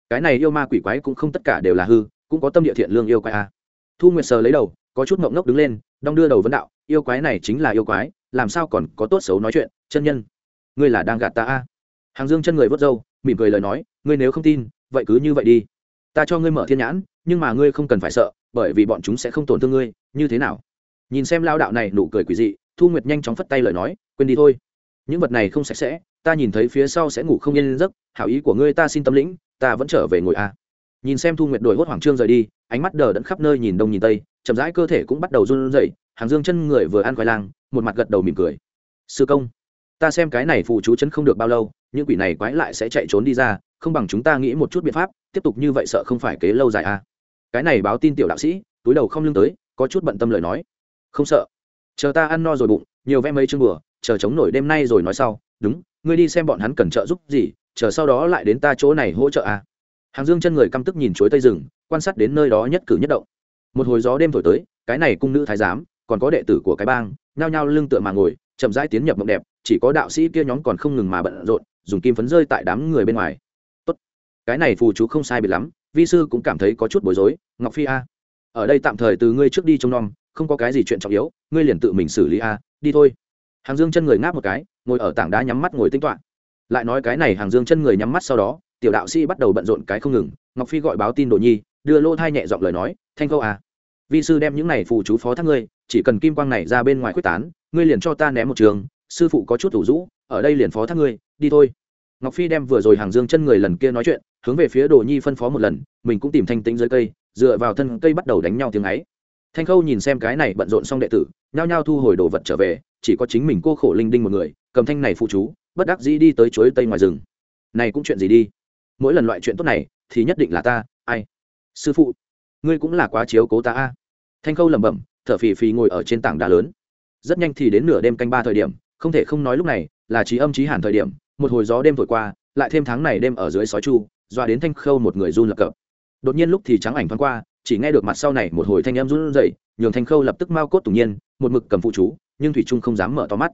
[SPEAKER 1] cái này yêu ma quỷ quái cũng không tất cả đều là hư cũng có tâm địa thiện lương yêu quái a. Thu nguyệt sờ lấy đầu, có chút ngộng ngốc đứng lên, đong đưa đầu vấn đạo, yêu quái này chính là yêu quái, làm sao còn có tốt xấu nói chuyện, chân nhân. Ngươi là đang gạt ta a. Hàng dương chân người vớt râu, mỉm cười lời nói, ngươi nếu không tin, vậy cứ như vậy đi. Ta cho ngươi mở thiên nhãn, nhưng mà ngươi không cần phải sợ, bởi vì bọn chúng sẽ không tổn thương ngươi, như thế nào? Nhìn xem lao đạo này nụ cười quỷ dị, thu nguyệt nhanh chóng phất tay lời nói, quên đi thôi. Những vật này không sạch sẽ, ta nhìn thấy phía sau sẽ ngủ không yên giấc, hảo ý của ngươi ta xin tâm lĩnh, ta vẫn trở về ngồi a nhìn xem thu nguyệt đổi hốt hoảng trương rời đi, ánh mắt đờ đẫn khắp nơi nhìn đông nhìn tây, chậm rãi cơ thể cũng bắt đầu run rẩy, hàng dương chân người vừa ăn khoai lang, một mặt gật đầu mỉm cười. Sư công, ta xem cái này phù chú chân không được bao lâu, những quỷ này quái lại sẽ chạy trốn đi ra, không bằng chúng ta nghĩ một chút biện pháp, tiếp tục như vậy sợ không phải kế lâu dài à? Cái này báo tin tiểu đạo sĩ, túi đầu không lưng tới, có chút bận tâm lời nói. Không sợ. Chờ ta ăn no rồi bụng, nhiều vẽ mấy chương bừa chờ chống nổi đêm nay rồi nói sau. Đúng, ngươi đi xem bọn hắn cần trợ giúp gì, chờ sau đó lại đến ta chỗ này hỗ trợ à hàng dương chân người căm tức nhìn chuối tây rừng, quan sát đến nơi đó nhất cử nhất động. Một hồi gió đêm thổi tới, cái này cung nữ thái giám, còn có đệ tử của cái bang, nhao nhao lưng tựa mà ngồi, chậm rãi tiến nhập mộng đẹp, chỉ có đạo sĩ kia nhóm còn không ngừng mà bận rộn, dùng kim phấn rơi tại đám người bên ngoài. Tốt. Cái này phù chú không sai biệt lắm, vi sư cũng cảm thấy có chút bối rối, ngọc phi a. Ở đây tạm thời từ ngươi trước đi trông nom, không có cái gì chuyện trọng yếu, ngươi liền tự mình xử lý a, đi thôi. Hàng dương chân người ngáp một cái, ngồi ở tảng đá nhắm mắt ngồi tinh toạn lại nói cái này hàng dương chân người nhắm mắt sau đó tiểu đạo sĩ bắt đầu bận rộn cái không ngừng, ngọc phi gọi báo tin đồ nhi, đưa lô thai nhẹ giọng lời nói, thanh câu à vi sư đem những này phù chú phó thác ngươi, chỉ cần kim quang này ra bên ngoài quyết tán, ngươi liền cho ta ném một trường, sư phụ có chút thủ rũ, ở đây liền phó thác ngươi, đi thôi. Ngọc phi đem vừa rồi hàng dương chân người lần kia nói chuyện, hướng về phía đồ nhi phân phó một lần, mình cũng tìm thanh tính dưới cây, dựa vào thân cây bắt đầu đánh nhau tiếng ấy. Thanh khâu nhìn xem cái này bận rộn xong đệ tử, nhao nhao thu hồi đồ vật trở về, chỉ có chính mình cô khổ linh đinh một người, cầm thanh này phụ chú, bất đắc dĩ đi tới chuối tây ngoài rừng. Này cũng chuyện gì đi? Mỗi lần loại chuyện tốt này, thì nhất định là ta, ai? Sư phụ, ngươi cũng là quá chiếu cố ta a. Thanh khâu lẩm bẩm, thở phì phì ngồi ở trên tảng đá lớn. Rất nhanh thì đến nửa đêm canh ba thời điểm, không thể không nói lúc này là trí âm trí hàn thời điểm, một hồi gió đêm thổi qua, lại thêm tháng này đêm ở dưới sói chu, doa đến thanh khâu một người run lập cập. Đột nhiên lúc thì trắng ảnh thoáng qua, chỉ nghe được mặt sau này một hồi thanh em run rẩy, nhường thanh khâu lập tức mau cốt tủng nhiên, một mực cầm phụ chú, nhưng thủy trung không dám mở to mắt.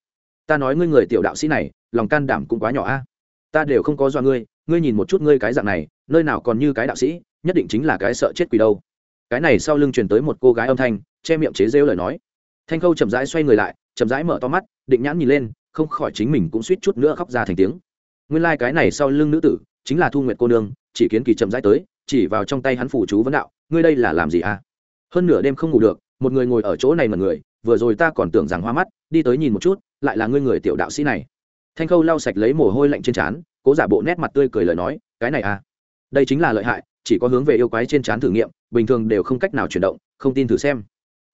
[SPEAKER 1] Ta nói ngươi người tiểu đạo sĩ này, lòng can đảm cũng quá nhỏ a. Ta đều không có do ngươi ngươi nhìn một chút ngươi cái dạng này, nơi nào còn như cái đạo sĩ, nhất định chính là cái sợ chết quỷ đâu. Cái này sau lưng truyền tới một cô gái âm thanh, che miệng chế rêu lời nói. Thanh khâu chậm rãi xoay người lại, chậm rãi mở to mắt, định nhãn nhìn lên, không khỏi chính mình cũng suýt chút nữa khóc ra thành tiếng. Nguyên lai、like、cái này sau lưng nữ tử, chính là thu nguyện cô nương, chỉ kiến kỳ chậm rãi tới, chỉ vào trong tay hắn phủ chú vấn đạo, ngươi đây là làm gì à? Hơn nửa đêm không ngủ được, một người ngồi ở chỗ này mà người, vừa rồi ta còn tưởng rằng hoa mắt, đi tới nhìn một chút, lại là ngươi người tiểu đạo sĩ này. Thanh khâu lau sạch lấy mồ hôi lạnh trên trán cố giả bộ nét mặt tươi cười lời nói cái này à đây chính là lợi hại chỉ có hướng về yêu quái trên trán thử nghiệm bình thường đều không cách nào chuyển động không tin thử xem.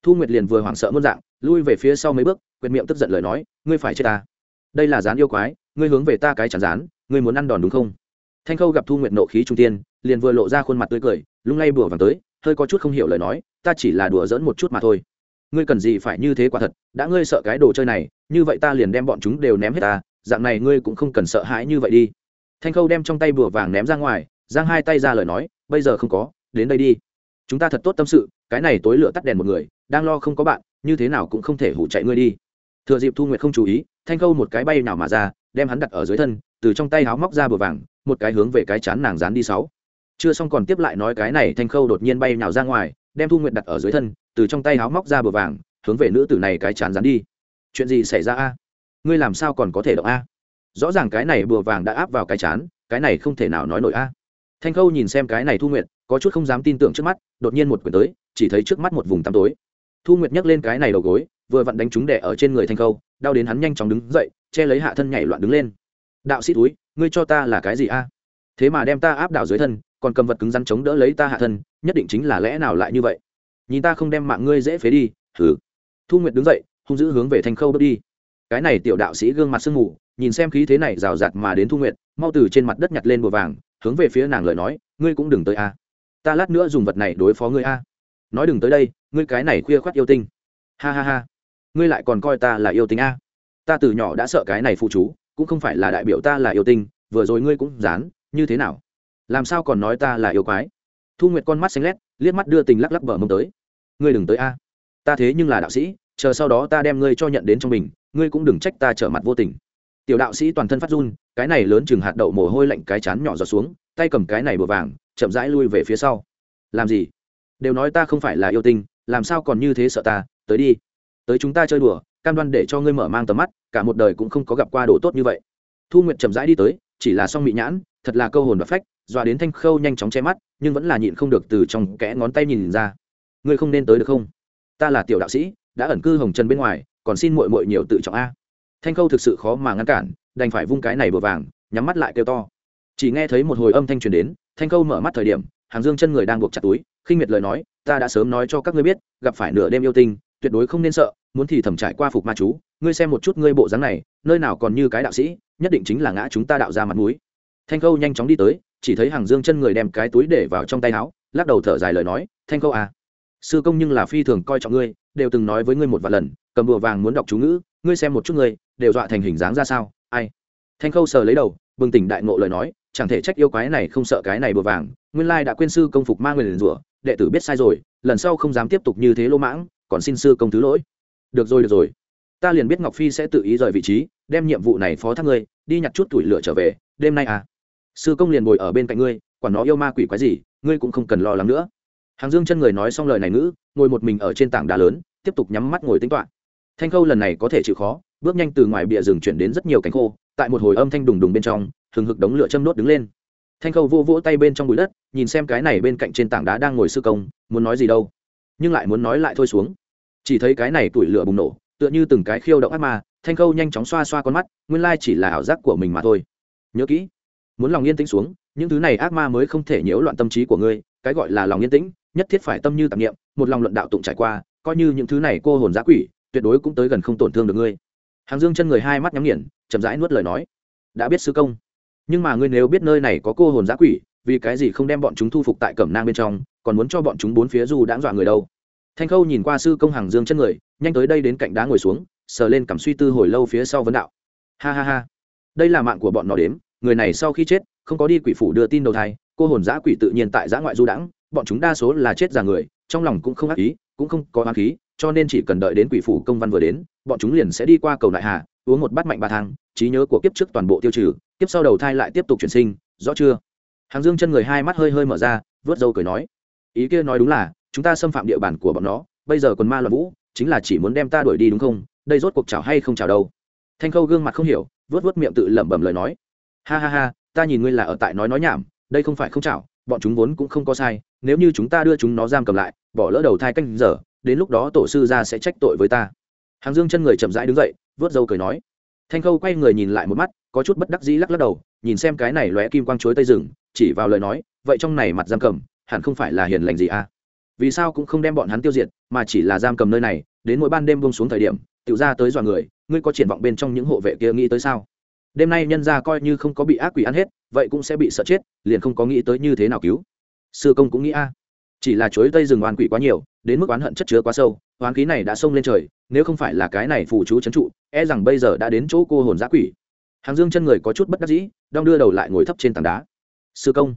[SPEAKER 1] Thu nguyệt liền vừa hoảng sợ muôn dạng lui về phía sau mấy bước quyệt miệng tức giận lời nói ngươi phải chết ta. Đây là dán yêu quái ngươi hướng về ta cái chán dán, ngươi muốn ăn đòn đúng không? Thanh khâu gặp thu nguyệt nộ khí trung tiên liền vừa lộ ra khuôn mặt tươi cười lung lay bùa vàng tới hơi có chút không hiểu lời nói ta chỉ là đùa giỡn một chút mà thôi. Ngươi cần gì phải như thế quả thật đã ngươi sợ cái đồ chơi này như vậy ta liền đem bọn chúng đều ném hết ta dạng này ngươi cũng không cần sợ hãi như vậy đi thanh khâu đem trong tay bùa vàng ném ra ngoài, giang hai tay ra lời nói, bây giờ không có, đến đây đi. Chúng ta thật tốt tâm sự, cái này tối lửa tắt đèn một người, đang lo không có bạn, như thế nào cũng không thể hủ chạy ngươi đi. Thừa dịp thu nguyệt không chú ý, thanh khâu một cái bay nào mà ra, đem hắn đặt ở dưới thân, từ trong tay háo móc ra bùa vàng, một cái hướng về cái chán nàng dán đi sáu. Chưa xong còn tiếp lại nói cái này, thanh khâu đột nhiên bay nào ra ngoài, đem thu nguyệt đặt ở dưới thân, từ trong tay háo móc ra bùa vàng, hướng về nữ tử này cái chán dán đi. Chuyện gì xảy ra a? Ngươi làm sao còn có thể động a? Rõ ràng cái này bùa vàng đã áp vào cái chán, cái này không thể nào nói nổi a. Thanh khâu nhìn xem cái này thu nguyệt, có chút không dám tin tưởng trước mắt, đột nhiên một quyển tới, chỉ thấy trước mắt một vùng tăm tối. Thu nguyệt nhấc lên cái này đầu gối, vừa vặn đánh trúng đẻ ở trên người thanh khâu, đau đến hắn nhanh chóng đứng dậy, che lấy hạ thân nhảy loạn đứng lên. Đạo sĩ túi ngươi cho ta là cái gì a? Thế mà đem ta áp đảo dưới thân, còn cầm vật cứng rắn chống đỡ lấy ta hạ thân, nhất định chính là lẽ nào lại như vậy? Nhìn ta không đem mạng ngươi dễ phế đi thử thu nguyệt đứng dậy, hung dữ hướng về thanh khâu bước đi. Cái này tiểu đạo sĩ gương mặt sương mù nhìn xem khí thế này rào rạt mà đến thu nguyện, mau từ trên mặt đất nhặt lên bùa vàng hướng về phía nàng lời nói ngươi cũng đừng tới a. Ta lát nữa dùng vật này đối phó ngươi a. Nói đừng tới đây ngươi cái này khuya khoát yêu tinh. Ha ha ha. Ngươi lại còn coi ta là yêu tinh a. Ta từ nhỏ đã sợ cái này phụ chú cũng không phải là đại biểu ta là yêu tinh vừa rồi ngươi cũng dán như thế nào? Làm sao còn nói ta là yêu quái? Thu nguyệt con mắt xanh lét liếc mắt đưa tình lắc lắc bờ mông tới. Ngươi đừng tới a. Ta thế nhưng là đạo sĩ chờ sau đó ta đem ngươi cho nhận đến trong mình ngươi cũng đừng trách ta trở mặt vô tình tiểu đạo sĩ toàn thân phát run, cái này lớn chừng hạt đậu mồ hôi lạnh cái chán nhỏ giọt xuống, tay cầm cái này bừa vàng, chậm rãi lui về phía sau. Làm gì? Đều nói ta không phải là yêu tinh, làm sao còn như thế sợ ta? Tới đi. Tới chúng ta chơi đùa, cam đoan để cho ngươi mở mang tầm mắt, cả một đời cũng không có gặp qua đồ tốt như vậy. Thu nguyện chậm rãi đi tới, chỉ là xong bị nhãn, thật là câu hồn và phách, dọa đến thanh khâu nhanh chóng che mắt, nhưng vẫn là nhịn không được từ trong kẽ ngón tay nhìn ra. Ngươi không nên tới được không? Ta là tiểu đạo sĩ, đã ẩn cư hồng trần bên ngoài, còn xin muội muội nhiều tự trọng a thanh khâu thực sự khó mà ngăn cản, đành phải vung cái này bừa vàng, nhắm mắt lại kêu to. Chỉ nghe thấy một hồi âm thanh truyền đến, thanh khâu mở mắt thời điểm, hàng dương chân người đang buộc chặt túi, khinh miệt lời nói, ta đã sớm nói cho các ngươi biết, gặp phải nửa đêm yêu tinh, tuyệt đối không nên sợ, muốn thì thẩm trải qua phục ma chú, ngươi xem một chút ngươi bộ dáng này, nơi nào còn như cái đạo sĩ, nhất định chính là ngã chúng ta đạo ra mặt mũi. Thanh khâu nhanh chóng đi tới, chỉ thấy hàng dương chân người đem cái túi để vào trong tay áo, lắc đầu thở dài lời nói, thanh khâu à sư công nhưng là phi thường coi trọng ngươi, đều từng nói với ngươi một vài lần, cầm bùa vàng muốn đọc chú ngữ, ngươi xem một chút ngươi, đều dọa thành hình dáng ra sao, ai? Thanh khâu sờ lấy đầu, bừng tỉnh đại ngộ lời nói, chẳng thể trách yêu quái này không sợ cái này bùa vàng, nguyên lai đã quên sư công phục mang người liền rủa, đệ tử biết sai rồi, lần sau không dám tiếp tục như thế lỗ mãng, còn xin sư công thứ lỗi. Được rồi được rồi. Ta liền biết ngọc phi sẽ tự ý rời vị trí, đem nhiệm vụ này phó thác ngươi, đi nhặt chút tuổi lửa trở về, đêm nay à. Sư công liền ngồi ở bên cạnh ngươi, quản nó yêu ma quỷ quái gì, ngươi cũng không cần lo lắng nữa hàng dương chân người nói xong lời này ngữ, ngồi một mình ở trên tảng đá lớn, tiếp tục nhắm mắt ngồi tính toán. Thanh khâu lần này có thể chịu khó, bước nhanh từ ngoài bìa rừng chuyển đến rất nhiều cánh khô, tại một hồi âm thanh đùng đùng bên trong thường hực đống lửa châm đốt đứng lên. Thanh khâu vô vỗ tay bên trong bụi đất, nhìn xem cái này bên cạnh trên tảng đá đang ngồi sư công, muốn nói gì đâu. Nhưng lại muốn nói lại thôi xuống. Chỉ thấy cái này tuổi lửa bùng nổ, tựa như từng cái khiêu động ác ma, thanh khâu nhanh chóng xoa xoa con mắt, nguyên lai chỉ là ảo giác của mình mà thôi. Nhớ kỹ, muốn lòng yên tĩnh xuống, những thứ này ác ma mới không thể nhiễu loạn tâm trí của ngươi, cái gọi là lòng yên tĩnh nhất thiết phải tâm như tạp niệm, một lòng luận đạo tụng trải qua, coi như những thứ này cô hồn giã quỷ, tuyệt đối cũng tới gần không tổn thương được ngươi. Hàng dương chân người hai mắt nhắm nghiền, chậm rãi nuốt lời nói, đã biết sư công, nhưng mà ngươi nếu biết nơi này có cô hồn giã quỷ, vì cái gì không đem bọn chúng thu phục tại cẩm nang bên trong, còn muốn cho bọn chúng bốn phía du đãng dọa người đâu? Thanh khâu nhìn qua sư công hàng dương chân người, nhanh tới đây đến cạnh đá ngồi xuống, sờ lên cảm suy tư hồi lâu phía sau vấn đạo. Ha ha ha, đây là mạng của bọn nó đếm, người này sau khi chết, không có đi quỷ phủ đưa tin đầu thai, cô hồn giã quỷ tự nhiên tại giã ngoại du đãng bọn chúng đa số là chết già người, trong lòng cũng không ác ý, cũng không có ác khí, cho nên chỉ cần đợi đến quỷ phủ công văn vừa đến, bọn chúng liền sẽ đi qua cầu đại hà, uống một bát mạnh ba thang, trí nhớ của kiếp trước toàn bộ tiêu trừ, kiếp sau đầu thai lại tiếp tục chuyển sinh, rõ chưa? Hàng dương chân người hai mắt hơi hơi mở ra, vớt dâu cười nói, ý kia nói đúng là, chúng ta xâm phạm địa bàn của bọn nó, bây giờ còn ma loạn vũ, chính là chỉ muốn đem ta đuổi đi đúng không? Đây rốt cuộc chào hay không chào đâu? Thanh khâu gương mặt không hiểu, vớt vớt miệng tự lẩm bẩm lời nói, ha ha ha, ta nhìn ngươi là ở tại nói nói nhảm, đây không phải không chào bọn chúng vốn cũng không có sai nếu như chúng ta đưa chúng nó giam cầm lại, bỏ lỡ đầu thai canh giờ, đến lúc đó tổ sư ra sẽ trách tội với ta. Hàng dương chân người chậm rãi đứng dậy, vớt dâu cười nói. Thanh khâu quay người nhìn lại một mắt, có chút bất đắc dĩ lắc lắc đầu, nhìn xem cái này lóe kim quang chuối tây rừng, chỉ vào lời nói, vậy trong này mặt giam cầm, hẳn không phải là hiền lành gì à? Vì sao cũng không đem bọn hắn tiêu diệt, mà chỉ là giam cầm nơi này, đến mỗi ban đêm bông xuống thời điểm tự ra tới dọa người, ngươi có triển vọng bên trong những hộ vệ kia nghĩ tới sao? Đêm nay nhân ra coi như không có bị ác quỷ ăn hết, vậy cũng sẽ bị sợ chết, liền không có nghĩ tới như thế nào cứu sư công cũng nghĩ a. Chỉ là chuối tây rừng oan quỷ quá nhiều, đến mức oán hận chất chứa quá sâu, oán khí này đã xông lên trời, nếu không phải là cái này phù chú trấn trụ e rằng bây giờ đã đến chỗ cô hồn giã quỷ. Hàng dương chân người có chút bất đắc dĩ, đong đưa đầu lại ngồi thấp trên tảng đá. Sư công,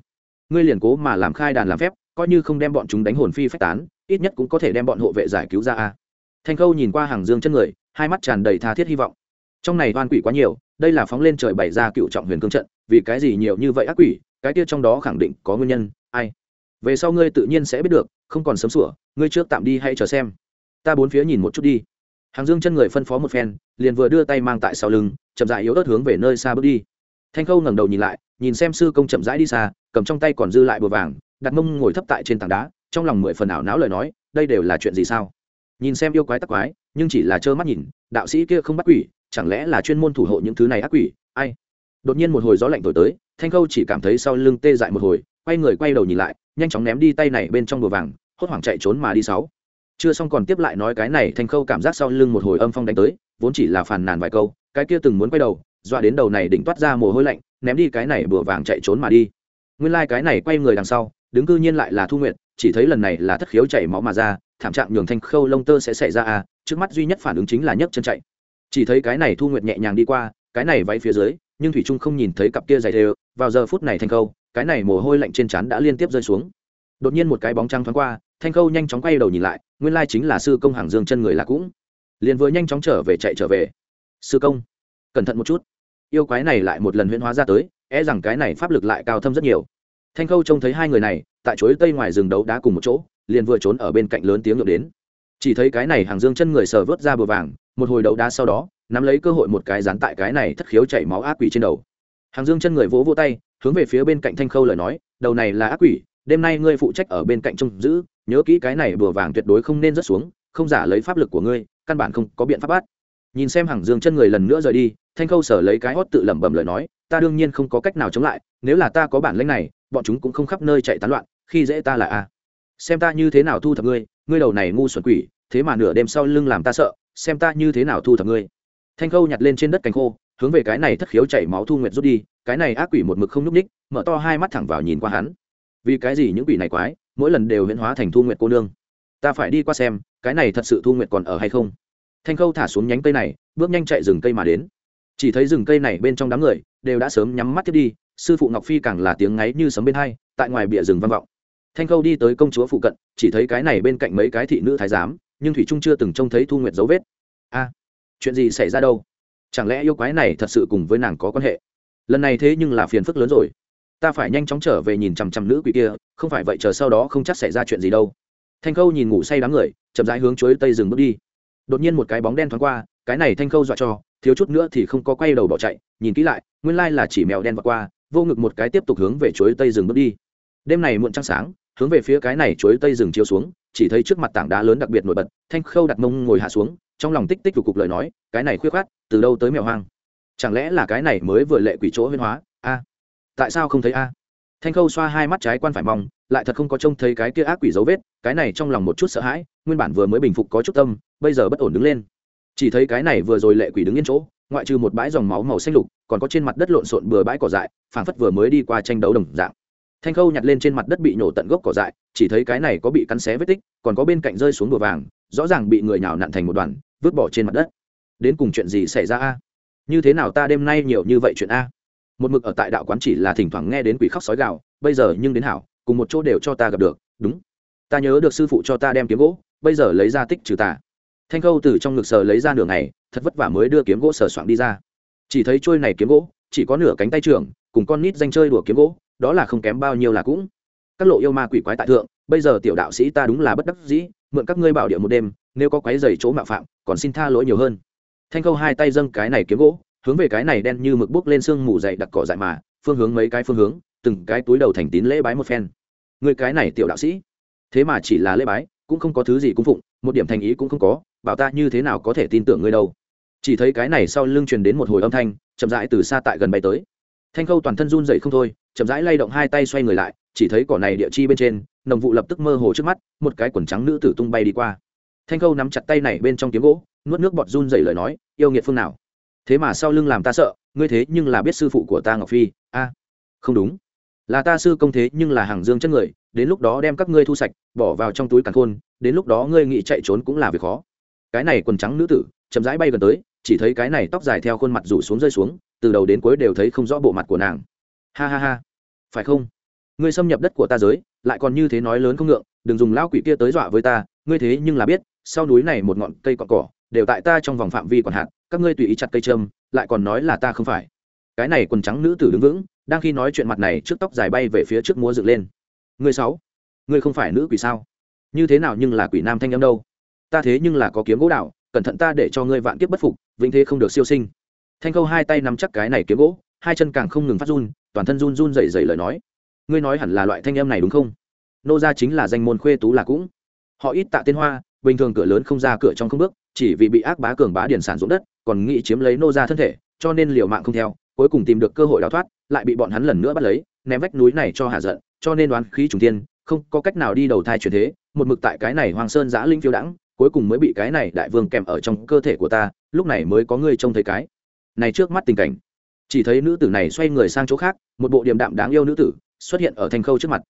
[SPEAKER 1] ngươi liền cố mà làm khai đàn làm phép, coi như không đem bọn chúng đánh hồn phi phách tán, ít nhất cũng có thể đem bọn hộ vệ giải cứu ra a. Thanh khâu nhìn qua hàng dương chân người, hai mắt tràn đầy tha thiết hy vọng. Trong này oan quỷ quá nhiều, đây là phóng lên trời bày ra cựu trọng huyền cương trận, vì cái gì nhiều như vậy ác quỷ, cái kia trong đó khẳng định có nguyên nhân, ai? Về sau ngươi tự nhiên sẽ biết được, không còn sớm sủa, ngươi trước tạm đi hay chờ xem. Ta bốn phía nhìn một chút đi. Hàng dương chân người phân phó một phen, liền vừa đưa tay mang tại sau lưng, chậm dại yếu ớt hướng về nơi xa bước đi. Thanh khâu ngẩng đầu nhìn lại, nhìn xem sư công chậm rãi đi xa, cầm trong tay còn dư lại bùa vàng, đặt mông ngồi thấp tại trên tảng đá, trong lòng mười phần ảo não lời nói, đây đều là chuyện gì sao? Nhìn xem yêu quái tắc quái, nhưng chỉ là trơ mắt nhìn, đạo sĩ kia không bắt quỷ, chẳng lẽ là chuyên môn thủ hộ những thứ này ác quỷ? Ai? Đột nhiên một hồi gió lạnh thổi tới, thanh khâu chỉ cảm thấy sau lưng tê dại một hồi, quay người quay đầu nhìn lại nhanh chóng ném đi tay này bên trong đồ vàng, hốt hoảng chạy trốn mà đi sáu. Chưa xong còn tiếp lại nói cái này thành khâu cảm giác sau lưng một hồi âm phong đánh tới, vốn chỉ là phàn nàn vài câu, cái kia từng muốn quay đầu, dọa đến đầu này đỉnh toát ra mồ hôi lạnh, ném đi cái này bừa vàng chạy trốn mà đi. Nguyên lai cái này quay người đằng sau, đứng cư nhiên lại là thu nguyện chỉ thấy lần này là thất khiếu chảy máu mà ra, thảm trạng nhường thanh khâu lông tơ sẽ xảy ra à trước mắt duy nhất phản ứng chính là nhấc chân chạy. Chỉ thấy cái này thu nguyệt nhẹ nhàng đi qua, cái này váy phía dưới, nhưng thủy trung không nhìn thấy cặp kia dày đều, vào giờ phút này thanh khâu cái này mồ hôi lạnh trên trán đã liên tiếp rơi xuống. Đột nhiên một cái bóng trăng thoáng qua, thanh khâu nhanh chóng quay đầu nhìn lại, nguyên lai chính là sư công hàng dương chân người là cũng. Liền vừa nhanh chóng trở về chạy trở về. Sư công, cẩn thận một chút. Yêu quái này lại một lần huyễn hóa ra tới é rằng cái này pháp lực lại cao thâm rất nhiều. Thanh khâu trông thấy hai người này, tại chuối tây ngoài rừng đấu đá cùng một chỗ, liền vừa trốn ở bên cạnh lớn tiếng ngược đến. Chỉ thấy cái này hàng dương chân người sờ vớt ra bờ vàng, một hồi đấu đá sau đó, nắm lấy cơ hội một cái dán tại cái này thất khiếu chảy máu ác quỷ trên đầu. Hàng dương chân người vỗ vỗ tay hướng về phía bên cạnh thanh khâu lời nói, đầu này là ác quỷ, đêm nay ngươi phụ trách ở bên cạnh trông giữ, nhớ kỹ cái này bừa vàng tuyệt đối không nên rớt xuống, không giả lấy pháp lực của ngươi, căn bản không có biện pháp bắt. Nhìn xem hàng dương chân người lần nữa rời đi, thanh khâu sở lấy cái hót tự lẩm bẩm lời nói, ta đương nhiên không có cách nào chống lại, nếu là ta có bản lĩnh này, bọn chúng cũng không khắp nơi chạy tán loạn, khi dễ ta là a. Xem ta như thế nào thu thập ngươi ngươi đầu này ngu xuẩn quỷ, thế mà nửa đêm sau lưng làm ta sợ, xem ta như thế nào thu thập ngươi. Thanh khâu nhặt lên trên đất cánh khô, hướng về cái này thất khiếu chảy máu thu nguyệt rút đi cái này ác quỷ một mực không nhúc ních mở to hai mắt thẳng vào nhìn qua hắn. Vì cái gì những quỷ này quái, mỗi lần đều huyễn hóa thành thu nguyệt cô nương? Ta phải đi qua xem, cái này thật sự thu nguyệt còn ở hay không? Thanh khâu thả xuống nhánh cây này, bước nhanh chạy rừng cây mà đến. Chỉ thấy rừng cây này bên trong đám người, đều đã sớm nhắm mắt tiếp đi, sư phụ ngọc phi càng là tiếng ngáy như sấm bên hai, tại ngoài bìa rừng vang vọng. Thanh khâu đi tới công chúa phụ cận, chỉ thấy cái này bên cạnh mấy cái thị nữ thái giám, nhưng thủy trung chưa từng trông thấy thu nguyệt dấu vết. A, chuyện gì xảy ra đâu? Chẳng lẽ yêu quái này thật sự cùng với nàng có quan hệ? Lần này thế nhưng là phiền phức lớn rồi. Ta phải nhanh chóng trở về nhìn chằm chằm nữ quỷ kia, không phải vậy chờ sau đó không chắc xảy ra chuyện gì đâu. Thanh khâu nhìn ngủ say đám người, chậm rãi hướng chuối tây rừng bước đi. Đột nhiên một cái bóng đen thoáng qua, cái này thanh khâu dọa cho, thiếu chút nữa thì không có quay đầu bỏ chạy, nhìn kỹ lại, nguyên lai là chỉ mèo đen vượt qua, vô ngực một cái tiếp tục hướng về chuối tây rừng bước đi. Đêm này muộn trăng sáng, hướng về phía cái này chuối tây rừng chiếu xuống, chỉ thấy trước mặt tảng đá lớn đặc biệt nổi bật, thanh khâu đặt mông ngồi hạ xuống, trong lòng tích tích cục lời nói, cái này khuyết khát từ đâu tới mèo hoang? Chẳng lẽ là cái này mới vừa lệ quỷ chỗ huyên hóa? A, tại sao không thấy a? Thanh khâu xoa hai mắt trái quan phải mong, lại thật không có trông thấy cái kia ác quỷ dấu vết, cái này trong lòng một chút sợ hãi, nguyên bản vừa mới bình phục có chút tâm, bây giờ bất ổn đứng lên. Chỉ thấy cái này vừa rồi lệ quỷ đứng yên chỗ, ngoại trừ một bãi dòng máu màu xanh lục, còn có trên mặt đất lộn xộn bừa bãi cỏ dại, phảng phất vừa mới đi qua tranh đấu đồng dạng. Thanh khâu nhặt lên trên mặt đất bị nhổ tận gốc cỏ dại, chỉ thấy cái này có bị cắn xé vết tích, còn có bên cạnh rơi xuống bừa vàng, rõ ràng bị người nào nặn thành một đoàn, vứt bỏ trên mặt đất. Đến cùng chuyện gì xảy ra a? Như thế nào ta đêm nay nhiều như vậy chuyện a? Một mực ở tại đạo quán chỉ là thỉnh thoảng nghe đến quỷ khóc sói gạo bây giờ nhưng đến hảo, cùng một chỗ đều cho ta gặp được, đúng. Ta nhớ được sư phụ cho ta đem kiếm gỗ, bây giờ lấy ra tích trừ tà thanh khâu từ trong ngực sờ lấy ra nửa ngày, thật vất vả mới đưa kiếm gỗ sờ soạn đi ra. Chỉ thấy trôi này kiếm gỗ, chỉ có nửa cánh tay trưởng, cùng con nít danh chơi đùa kiếm gỗ, đó là không kém bao nhiêu là cũng. Các lộ yêu ma quỷ quái tại thượng, bây giờ tiểu đạo sĩ ta đúng là bất đắc dĩ, mượn các ngươi bảo địa một đêm, nếu có quái dày chỗ mạo phạm, còn xin tha lỗi nhiều hơn thanh khâu hai tay dâng cái này kiếm gỗ, hướng về cái này đen như mực bốc lên sương mù dậy đặc cỏ dại mà, phương hướng mấy cái phương hướng, từng cái túi đầu thành tín lễ bái một phen. Người cái này tiểu đạo sĩ, thế mà chỉ là lễ bái, cũng không có thứ gì cung phụng, một điểm thành ý cũng không có, bảo ta như thế nào có thể tin tưởng ngươi đâu. Chỉ thấy cái này sau lưng truyền đến một hồi âm thanh, chậm rãi từ xa tại gần bay tới. Thanh khâu toàn thân run dậy không thôi, chậm rãi lay động hai tay xoay người lại, chỉ thấy cỏ này địa chi bên trên, nồng vụ lập tức mơ hồ trước mắt, một cái quần trắng nữ tử tung bay đi qua thanh khâu nắm chặt tay này bên trong kiếm gỗ, nuốt nước bọt run dậy lời nói, yêu nghiệt phương nào? Thế mà sau lưng làm ta sợ, ngươi thế nhưng là biết sư phụ của ta ngọc phi. A, không đúng. Là ta sư công thế nhưng là hàng dương chân người, đến lúc đó đem các ngươi thu sạch, bỏ vào trong túi càn khôn, đến lúc đó ngươi nghĩ chạy trốn cũng là việc khó. Cái này quần trắng nữ tử, chậm rãi bay gần tới, chỉ thấy cái này tóc dài theo khuôn mặt rủ xuống rơi xuống, từ đầu đến cuối đều thấy không rõ bộ mặt của nàng. Ha ha ha, phải không? Ngươi xâm nhập đất của ta giới, lại còn như thế nói lớn không ngượng, đừng dùng lao quỷ kia tới dọa với ta, ngươi thế nhưng là biết sau núi này một ngọn cây cọn cỏ đều tại ta trong vòng phạm vi còn hạn, các ngươi tùy ý chặt cây trâm lại còn nói là ta không phải. Cái này quần trắng nữ tử đứng vững, đang khi nói chuyện mặt này trước tóc dài bay về phía trước múa dựng lên. Ngươi sáu ngươi không phải nữ quỷ sao? Như thế nào nhưng là quỷ nam thanh âm đâu? Ta thế nhưng là có kiếm gỗ đạo cẩn thận ta để cho ngươi vạn kiếp bất phục, vĩnh thế không được siêu sinh. Thanh khâu hai tay nắm chắc cái này kiếm gỗ, hai chân càng không ngừng phát run, toàn thân run run rẩy rẩy lời nói. Ngươi nói hẳn là loại thanh âm này đúng không? Nô gia chính là danh môn khuê tú là cũng. Họ ít tạ tên hoa bình thường cửa lớn không ra cửa trong không bước, chỉ vì bị ác bá cường bá điển sản dụng đất, còn nghĩ chiếm lấy nô gia thân thể, cho nên liều mạng không theo, cuối cùng tìm được cơ hội đào thoát, lại bị bọn hắn lần nữa bắt lấy, ném vách núi này cho hạ giận, cho nên đoán khí trùng tiên không có cách nào đi đầu thai chuyển thế, một mực tại cái này hoàng sơn giã linh phiêu đãng, cuối cùng mới bị cái này đại vương kèm ở trong cơ thể của ta, lúc này mới có ngươi trông thấy cái. Này trước mắt tình cảnh, chỉ thấy nữ tử này xoay người sang chỗ khác, một bộ điềm đạm đáng yêu nữ tử, xuất hiện ở thành khâu trước mặt.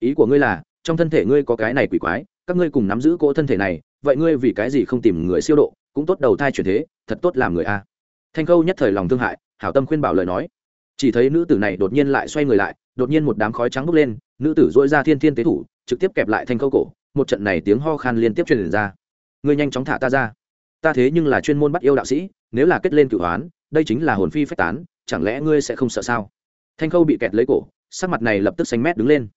[SPEAKER 1] Ý của ngươi là, trong thân thể ngươi có cái này quỷ quái các ngươi cùng nắm giữ cỗ thân thể này, vậy ngươi vì cái gì không tìm người siêu độ, cũng tốt đầu thai chuyển thế, thật tốt làm người a. Thanh khâu nhất thời lòng thương hại, hảo tâm khuyên bảo lời nói. Chỉ thấy nữ tử này đột nhiên lại xoay người lại, đột nhiên một đám khói trắng bốc lên, nữ tử dỗi ra thiên thiên tế thủ, trực tiếp kẹp lại thanh khâu cổ, một trận này tiếng ho khan liên tiếp truyền ra. Ngươi nhanh chóng thả ta ra. Ta thế nhưng là chuyên môn bắt yêu đạo sĩ, nếu là kết lên cửu hoán, đây chính là hồn phi phách tán, chẳng lẽ ngươi sẽ không sợ sao? Thanh khâu bị kẹt lấy cổ, sắc mặt này lập tức xanh mét đứng lên.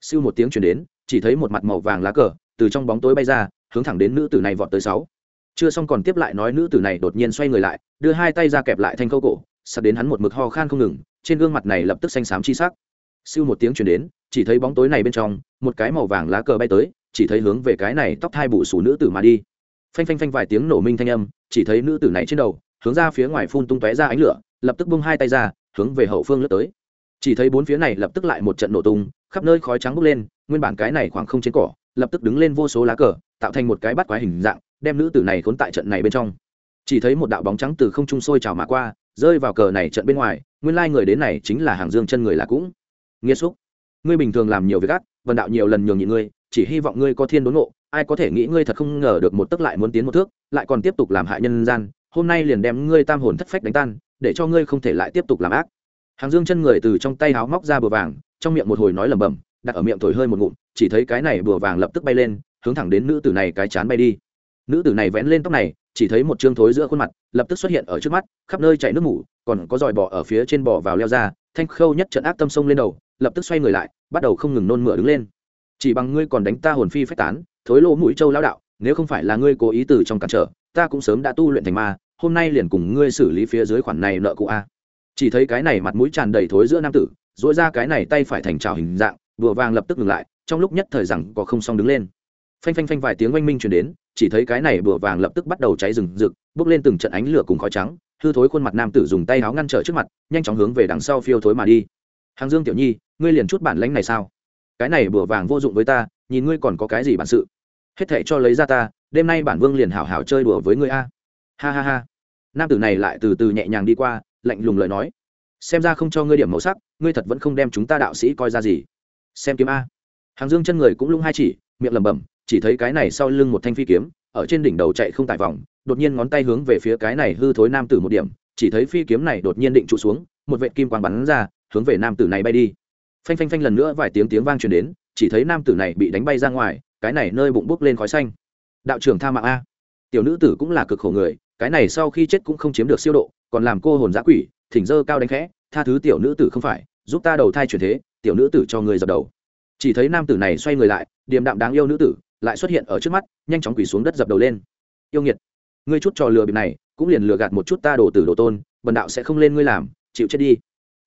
[SPEAKER 1] Siêu một tiếng chuyển đến, chỉ thấy một mặt màu vàng lá cờ từ trong bóng tối bay ra, hướng thẳng đến nữ tử này vọt tới sáu. Chưa xong còn tiếp lại nói nữ tử này đột nhiên xoay người lại, đưa hai tay ra kẹp lại thanh khâu cổ sắp đến hắn một mực ho khan không ngừng, trên gương mặt này lập tức xanh xám chi sắc. Siêu một tiếng chuyển đến, chỉ thấy bóng tối này bên trong, một cái màu vàng lá cờ bay tới, chỉ thấy hướng về cái này tóc thai bụ sủ nữ tử mà đi. Phanh phanh phanh vài tiếng nổ minh thanh âm, chỉ thấy nữ tử này trên đầu, hướng ra phía ngoài phun tung tóe ra ánh lửa, lập tức bung hai tay ra, hướng về hậu phương lướt tới. Chỉ thấy bốn phía này lập tức lại một trận nổ tung, khắp nơi khói trắng bốc lên, nguyên bản cái này khoảng không trên cỏ lập tức đứng lên vô số lá cờ, tạo thành một cái bắt quái hình dạng, đem nữ tử này khốn tại trận này bên trong. Chỉ thấy một đạo bóng trắng từ không trung sôi trào mà qua, rơi vào cờ này trận bên ngoài, nguyên lai người đến này chính là hàng dương chân người là cũng. Nghiêm xúc, ngươi bình thường làm nhiều việc ác, vần đạo nhiều lần nhường nhị ngươi, chỉ hy vọng ngươi có thiên đốn ngộ, ai có thể nghĩ ngươi thật không ngờ được một tức lại muốn tiến một thước, lại còn tiếp tục làm hại nhân gian, hôm nay liền đem ngươi tam hồn thất phách đánh tan, để cho ngươi không thể lại tiếp tục làm ác. Hàng dương chân người từ trong tay háo móc ra bừa vàng, trong miệng một hồi nói lẩm bẩm đặt ở miệng thổi hơi một ngụm, chỉ thấy cái này bùa vàng lập tức bay lên, hướng thẳng đến nữ tử này cái chán bay đi. Nữ tử này vén lên tóc này, chỉ thấy một trương thối giữa khuôn mặt, lập tức xuất hiện ở trước mắt, khắp nơi chạy nước mủ, còn có dòi bọ ở phía trên bò vào leo ra, thanh khâu nhất trận ác tâm sông lên đầu, lập tức xoay người lại, bắt đầu không ngừng nôn mửa đứng lên. Chỉ bằng ngươi còn đánh ta hồn phi phách tán, thối lỗ mũi châu lão đạo, nếu không phải là ngươi cố ý từ trong cản trở, ta cũng sớm đã tu luyện thành ma, hôm nay liền cùng ngươi xử lý phía dưới khoản này nợ cụ a. Chỉ thấy cái này mặt mũi tràn đầy thối giữa nam tử dỗi ra cái này tay phải thành trào hình dạng đùa vàng lập tức ngừng lại, trong lúc nhất thời rằng có không xong đứng lên. Phanh phanh phanh vài tiếng oanh minh truyền đến, chỉ thấy cái này bừa vàng lập tức bắt đầu cháy rừng rực bốc lên từng trận ánh lửa cùng khói trắng, hư thối khuôn mặt nam tử dùng tay áo ngăn trở trước mặt, nhanh chóng hướng về đằng sau phiêu thối mà đi. Hàng dương tiểu nhi, ngươi liền chút bản lãnh này sao? Cái này bừa vàng vô dụng với ta, nhìn ngươi còn có cái gì bản sự? Hết thệ cho lấy ra ta, đêm nay bản vương liền hảo hảo chơi đùa với ngươi a. Ha ha ha. Nam tử này lại từ từ nhẹ nhàng đi qua, lạnh lùng lời nói. Xem ra không cho ngươi điểm màu sắc, ngươi thật vẫn không đem chúng ta đạo sĩ coi ra gì xem kiếm a. Hàng dương chân người cũng lung hai chỉ, miệng lẩm bẩm, chỉ thấy cái này sau lưng một thanh phi kiếm, ở trên đỉnh đầu chạy không tại vòng, đột nhiên ngón tay hướng về phía cái này hư thối nam tử một điểm, chỉ thấy phi kiếm này đột nhiên định trụ xuống, một vệ kim quang bắn ra, hướng về nam tử này bay đi. Phanh phanh phanh lần nữa vài tiếng tiếng vang truyền đến, chỉ thấy nam tử này bị đánh bay ra ngoài, cái này nơi bụng bốc lên khói xanh. Đạo trưởng tha mạng a. Tiểu nữ tử cũng là cực khổ người, cái này sau khi chết cũng không chiếm được siêu độ, còn làm cô hồn giã quỷ, thỉnh dơ cao đánh khẽ, tha thứ tiểu nữ tử không phải, giúp ta đầu thai chuyển thế tiểu nữ tử cho người dập đầu. Chỉ thấy nam tử này xoay người lại, điềm đạm đáng yêu nữ tử lại xuất hiện ở trước mắt, nhanh chóng quỳ xuống đất dập đầu lên. Yêu nghiệt, ngươi chút trò lừa bịp này, cũng liền lừa gạt một chút ta đổ tử đồ tôn, bần đạo sẽ không lên ngươi làm, chịu chết đi.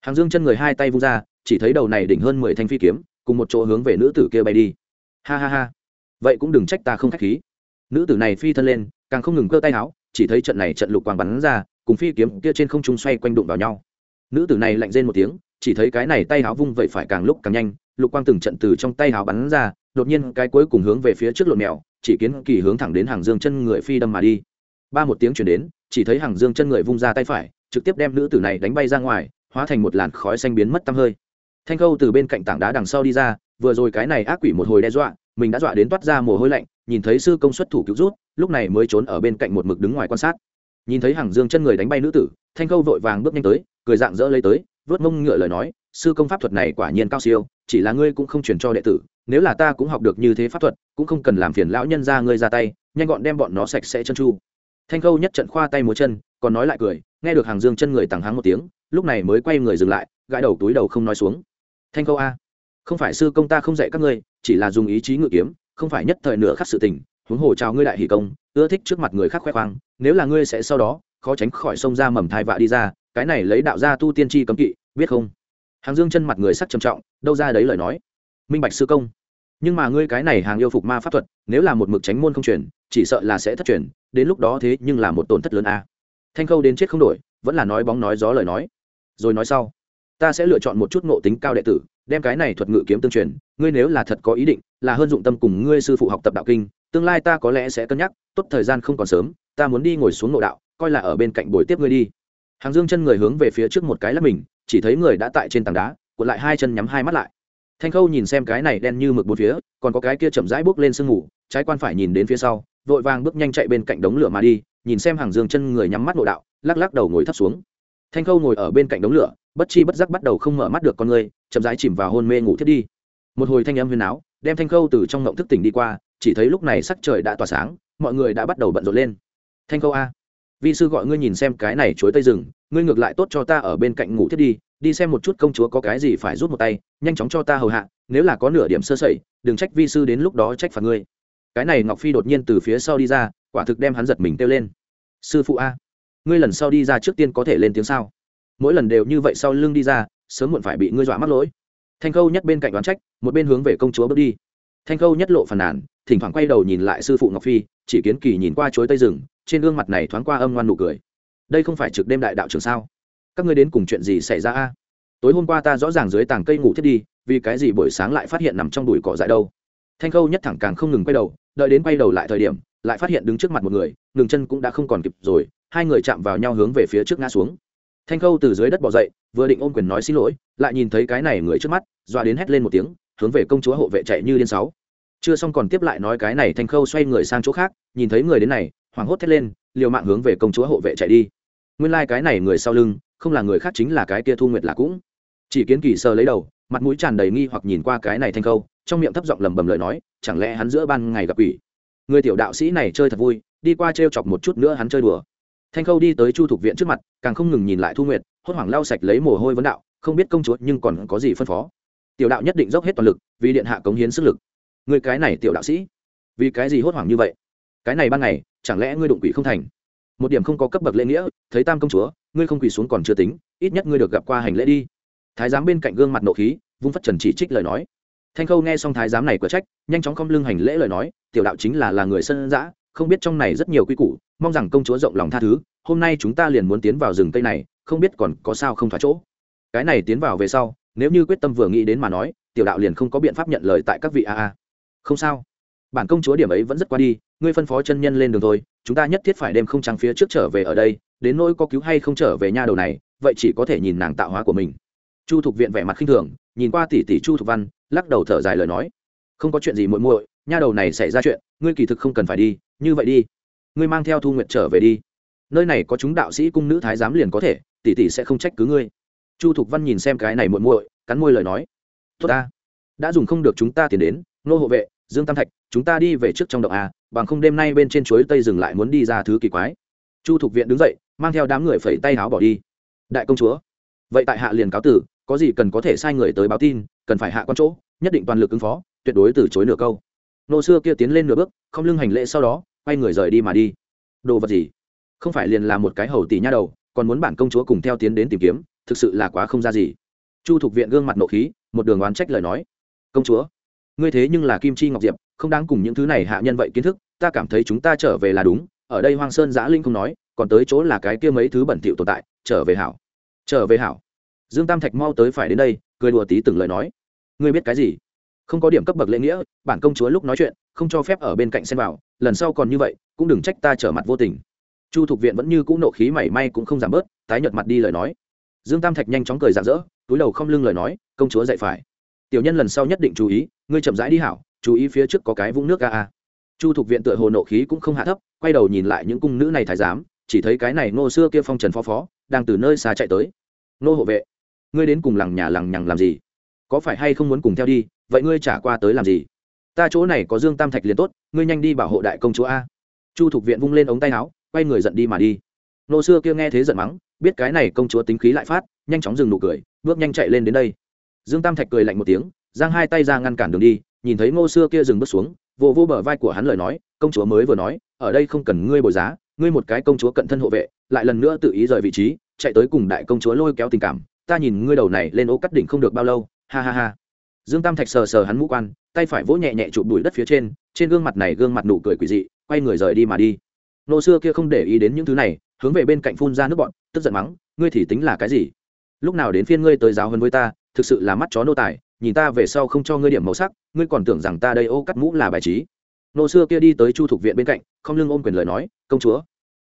[SPEAKER 1] Hàng dương chân người hai tay vung ra, chỉ thấy đầu này đỉnh hơn mười thanh phi kiếm, cùng một chỗ hướng về nữ tử kia bay đi. Ha ha ha, vậy cũng đừng trách ta không k h á c h khí. Nữ tử này phi thân lên, càng không ngừng cơ tay áo chỉ thấy trận này trận lục quang bắn ra, cùng phi kiếm kia trên không trung xoay quanh đụng vào nhau. Nữ tử này lạnh rên một tiếng chỉ thấy cái này tay háo vung vậy phải càng lúc càng nhanh, lục quang từng trận từ trong tay háo bắn ra, đột nhiên cái cuối cùng hướng về phía trước lộn mèo, chỉ kiến kỳ hướng thẳng đến hàng dương chân người phi đâm mà đi. Ba một tiếng chuyển đến, chỉ thấy hàng dương chân người vung ra tay phải, trực tiếp đem nữ tử này đánh bay ra ngoài, hóa thành một làn khói xanh biến mất tăm hơi. Thanh khâu từ bên cạnh tảng đá đằng sau đi ra, vừa rồi cái này ác quỷ một hồi đe dọa, mình đã dọa đến toát ra mồ hôi lạnh, nhìn thấy sư công xuất thủ cứu rút, lúc này mới trốn ở bên cạnh một mực đứng ngoài quan sát. Nhìn thấy hàng dương chân người đánh bay nữ tử, thanh khâu vội vàng bước nhanh tới, cười dạng dỡ lấy tới vớt mông ngựa lời nói, sư công pháp thuật này quả nhiên cao siêu, chỉ là ngươi cũng không truyền cho đệ tử, nếu là ta cũng học được như thế pháp thuật, cũng không cần làm phiền lão nhân ra ngươi ra tay, nhanh gọn đem bọn nó sạch sẽ chân chu. Thanh khâu nhất trận khoa tay múa chân, còn nói lại cười, nghe được hàng dương chân người tằng háng một tiếng, lúc này mới quay người dừng lại, gãi đầu túi đầu không nói xuống. Thanh khâu a, không phải sư công ta không dạy các ngươi, chỉ là dùng ý chí ngự kiếm, không phải nhất thời nửa khắc sự tình, huống hồ chào ngươi đại hỷ công, ưa thích trước mặt người khác khoe khoang, nếu là ngươi sẽ sau đó, khó tránh khỏi sông ra mầm thai vạ đi ra cái này lấy đạo gia tu tiên tri cấm kỵ, biết không? Hàng dương chân mặt người sắc trầm trọng, đâu ra đấy lời nói. Minh bạch sư công, nhưng mà ngươi cái này hàng yêu phục ma pháp thuật, nếu là một mực tránh môn không truyền, chỉ sợ là sẽ thất truyền, đến lúc đó thế nhưng là một tổn thất lớn a. Thanh khâu đến chết không đổi, vẫn là nói bóng nói gió lời nói. Rồi nói sau, ta sẽ lựa chọn một chút ngộ tính cao đệ tử, đem cái này thuật ngự kiếm tương truyền, ngươi nếu là thật có ý định, là hơn dụng tâm cùng ngươi sư phụ học tập đạo kinh, tương lai ta có lẽ sẽ cân nhắc, tốt thời gian không còn sớm, ta muốn đi ngồi xuống ngộ đạo, coi là ở bên cạnh buổi tiếp ngươi đi hàng dương chân người hướng về phía trước một cái là mình, chỉ thấy người đã tại trên tảng đá, cuộn lại hai chân nhắm hai mắt lại. Thanh khâu nhìn xem cái này đen như mực bốn phía, còn có cái kia chậm rãi bước lên sương ngủ trái quan phải nhìn đến phía sau, vội vàng bước nhanh chạy bên cạnh đống lửa mà đi, nhìn xem hàng dương chân người nhắm mắt nội đạo, lắc lắc đầu ngồi thấp xuống. Thanh khâu ngồi ở bên cạnh đống lửa, bất chi bất giác bắt đầu không mở mắt được con người, chậm rãi chìm vào hôn mê ngủ thiết đi. Một hồi thanh âm huyền áo, đem thanh khâu từ trong ngộng thức tỉnh đi qua, chỉ thấy lúc này sắc trời đã tỏa sáng, mọi người đã bắt đầu bận rộn lên. Thanh khâu a vi sư gọi ngươi nhìn xem cái này chuối tây rừng, ngươi ngược lại tốt cho ta ở bên cạnh ngủ thiết đi đi xem một chút công chúa có cái gì phải rút một tay, nhanh chóng cho ta hầu hạ, nếu là có nửa điểm sơ sẩy, đừng trách vi sư đến lúc đó trách phạt ngươi. Cái này ngọc phi đột nhiên từ phía sau đi ra, quả thực đem hắn giật mình kêu lên. Sư phụ a, ngươi lần sau đi ra trước tiên có thể lên tiếng sao? Mỗi lần đều như vậy sau lưng đi ra, sớm muộn phải bị ngươi dọa mắc lỗi. Thanh khâu nhất bên cạnh đoán trách, một bên hướng về công chúa bước đi. Thanh khâu nhất lộ phàn nàn, thỉnh thoảng quay đầu nhìn lại sư phụ ngọc phi, chỉ kiến kỳ nhìn qua chuối tây rừng trên gương mặt này thoáng qua âm ngoan nụ cười. Đây không phải trực đêm đại đạo trường sao? Các ngươi đến cùng chuyện gì xảy ra a? Tối hôm qua ta rõ ràng dưới tàng cây ngủ thiết đi, vì cái gì buổi sáng lại phát hiện nằm trong đùi cỏ dại đâu? Thanh khâu nhất thẳng càng không ngừng quay đầu, đợi đến quay đầu lại thời điểm, lại phát hiện đứng trước mặt một người, ngừng chân cũng đã không còn kịp rồi, hai người chạm vào nhau hướng về phía trước ngã xuống. Thanh khâu từ dưới đất bỏ dậy, vừa định ôm quyền nói xin lỗi, lại nhìn thấy cái này người trước mắt, dọa đến hét lên một tiếng, hướng về công chúa hộ vệ chạy như điên sáu. Chưa xong còn tiếp lại nói cái này thanh khâu xoay người sang chỗ khác, nhìn thấy người đến này hoảng hốt thét lên, liều mạng hướng về công chúa hộ vệ chạy đi. Nguyên lai、like、cái này người sau lưng, không là người khác chính là cái kia thu nguyệt là cũng. Chỉ kiến kỳ sơ lấy đầu, mặt mũi tràn đầy nghi hoặc nhìn qua cái này thanh khâu, trong miệng thấp giọng lầm bầm lời nói, chẳng lẽ hắn giữa ban ngày gặp quỷ? Người tiểu đạo sĩ này chơi thật vui, đi qua t r e o chọc một chút nữa hắn chơi đùa. Thanh khâu đi tới chu thục viện trước mặt, càng không ngừng nhìn lại thu nguyệt, hốt hoảng lau sạch lấy mồ hôi vấn đạo, không biết công chúa nhưng còn có gì phân phó. Tiểu đạo nhất định dốc hết toàn lực, vì điện hạ cống hiến sức lực. Người cái này tiểu đạo sĩ, vì cái gì hốt hoảng như vậy? Cái này ban ngày, chẳng lẽ ngươi đụng quỷ không thành? Một điểm không có cấp bậc lễ nghĩa, thấy tam công chúa, ngươi không quỳ xuống còn chưa tính, ít nhất ngươi được gặp qua hành lễ đi. Thái giám bên cạnh gương mặt nộ khí, vung phất trần chỉ trích lời nói. Thanh khâu nghe xong thái giám này cửa trách, nhanh chóng không lưng hành lễ lời nói, tiểu đạo chính là là người sân giã không biết trong này rất nhiều quy củ, mong rằng công chúa rộng lòng tha thứ, hôm nay chúng ta liền muốn tiến vào rừng tây này, không biết còn có sao không thoát chỗ. Cái này tiến vào về sau, nếu như quyết tâm vừa nghĩ đến mà nói, tiểu đạo liền không có biện pháp nhận lời tại các vị a a. Không sao bản công chúa điểm ấy vẫn rất qua đi, ngươi phân phó chân nhân lên đường thôi, chúng ta nhất thiết phải đem không trăng phía trước trở về ở đây, đến nỗi có cứu hay không trở về nha đầu này, vậy chỉ có thể nhìn nàng tạo hóa của mình. Chu thục viện vẻ mặt khinh thường, nhìn qua tỷ tỷ chu thục văn, lắc đầu thở dài lời nói, không có chuyện gì muội muội, nha đầu này xảy ra chuyện, ngươi kỳ thực không cần phải đi, như vậy đi, ngươi mang theo thu nguyệt trở về đi. Nơi này có chúng đạo sĩ cung nữ thái giám liền có thể, tỷ tỷ sẽ không trách cứ ngươi. Chu thục văn nhìn xem cái này muội muội, cắn môi lời nói, tốt ta, đã dùng không được chúng ta tiền đến, nô hộ vệ dương tam thạch, chúng ta đi về trước trong động a, bằng không đêm nay bên trên chuối tây dừng lại muốn đi ra thứ kỳ quái. Chu thục viện đứng dậy, mang theo đám người phẩy tay áo bỏ đi. Đại công chúa, vậy tại hạ liền cáo tử, có gì cần có thể sai người tới báo tin, cần phải hạ con chỗ, nhất định toàn lực ứng phó, tuyệt đối từ chối nửa câu. Nô xưa kia tiến lên nửa bước, không lưng hành lễ sau đó, quay người rời đi mà đi. Đồ vật gì? Không phải liền là một cái hầu tỷ nha đầu, còn muốn bản công chúa cùng theo tiến đến tìm kiếm, thực sự là quá không ra gì. Chu thục viện gương mặt nộ khí, một đường oán trách lời nói. Công chúa ngươi thế nhưng là kim chi ngọc diệp, không đáng cùng những thứ này hạ nhân vậy kiến thức, ta cảm thấy chúng ta trở về là đúng, ở đây hoang sơn giã linh không nói, còn tới chỗ là cái kia mấy thứ bẩn thỉu tồn tại, trở về hảo. Trở về hảo. Dương tam thạch mau tới phải đến đây, cười đùa tí từng lời nói. Ngươi biết cái gì? Không có điểm cấp bậc lễ nghĩa, bản công chúa lúc nói chuyện, không cho phép ở bên cạnh xem vào, lần sau còn như vậy, cũng đừng trách ta trở mặt vô tình. Chu thục viện vẫn như cũ nộ khí mảy may cũng không giảm bớt, tái nhợt mặt đi lời nói. Dương tam thạch nhanh chóng cười rạng rỡ, túi đầu không lưng lời nói, công chúa dạy phải tiểu nhân lần sau nhất định chú ý, ngươi chậm rãi đi hảo, chú ý phía trước có cái vũng nước ga a. Chu thục viện tựa hồ nộ khí cũng không hạ thấp, quay đầu nhìn lại những cung nữ này thái giám, chỉ thấy cái này nô xưa kia phong trần phó phó, đang từ nơi xa chạy tới. Nô hộ vệ, ngươi đến cùng lằng nhà lằng nhằng làm gì? Có phải hay không muốn cùng theo đi, vậy ngươi trả qua tới làm gì? Ta chỗ này có dương tam thạch liền tốt, ngươi nhanh đi bảo hộ đại công chúa a. Chu thục viện vung lên ống tay áo, quay người giận đi mà đi. Nô xưa kia nghe thế giận mắng, biết cái này công chúa tính khí lại phát, nhanh chóng dừng nụ cười, bước nhanh chạy lên đến đây dương tam thạch cười lạnh một tiếng, giang hai tay ra ngăn cản đường đi, nhìn thấy ngô xưa kia dừng bước xuống, vỗ vỗ bờ vai của hắn lời nói, công chúa mới vừa nói, ở đây không cần ngươi bồi giá, ngươi một cái công chúa cận thân hộ vệ, lại lần nữa tự ý rời vị trí, chạy tới cùng đại công chúa lôi kéo tình cảm, ta nhìn ngươi đầu này lên ô cắt đỉnh không được bao lâu, ha ha ha. Dương tam thạch sờ sờ hắn mũ quan, tay phải vỗ nhẹ nhẹ chụp đùi đất phía trên trên gương mặt này gương mặt nụ cười quỷ dị, quay người rời đi mà đi. Nô xưa kia không để ý đến những thứ này, hướng về bên cạnh phun ra nước bọn tức giận mắng, ngươi thì tính là cái gì? Lúc nào đến phiên ngươi tới giáo hơn với ta thực sự là mắt chó nô tài, nhìn ta về sau không cho ngươi điểm màu sắc, ngươi còn tưởng rằng ta đây ô cắt mũ là bài trí. Nô xưa kia đi tới chu thục viện bên cạnh, không lưng ôm quyền lời nói, công chúa,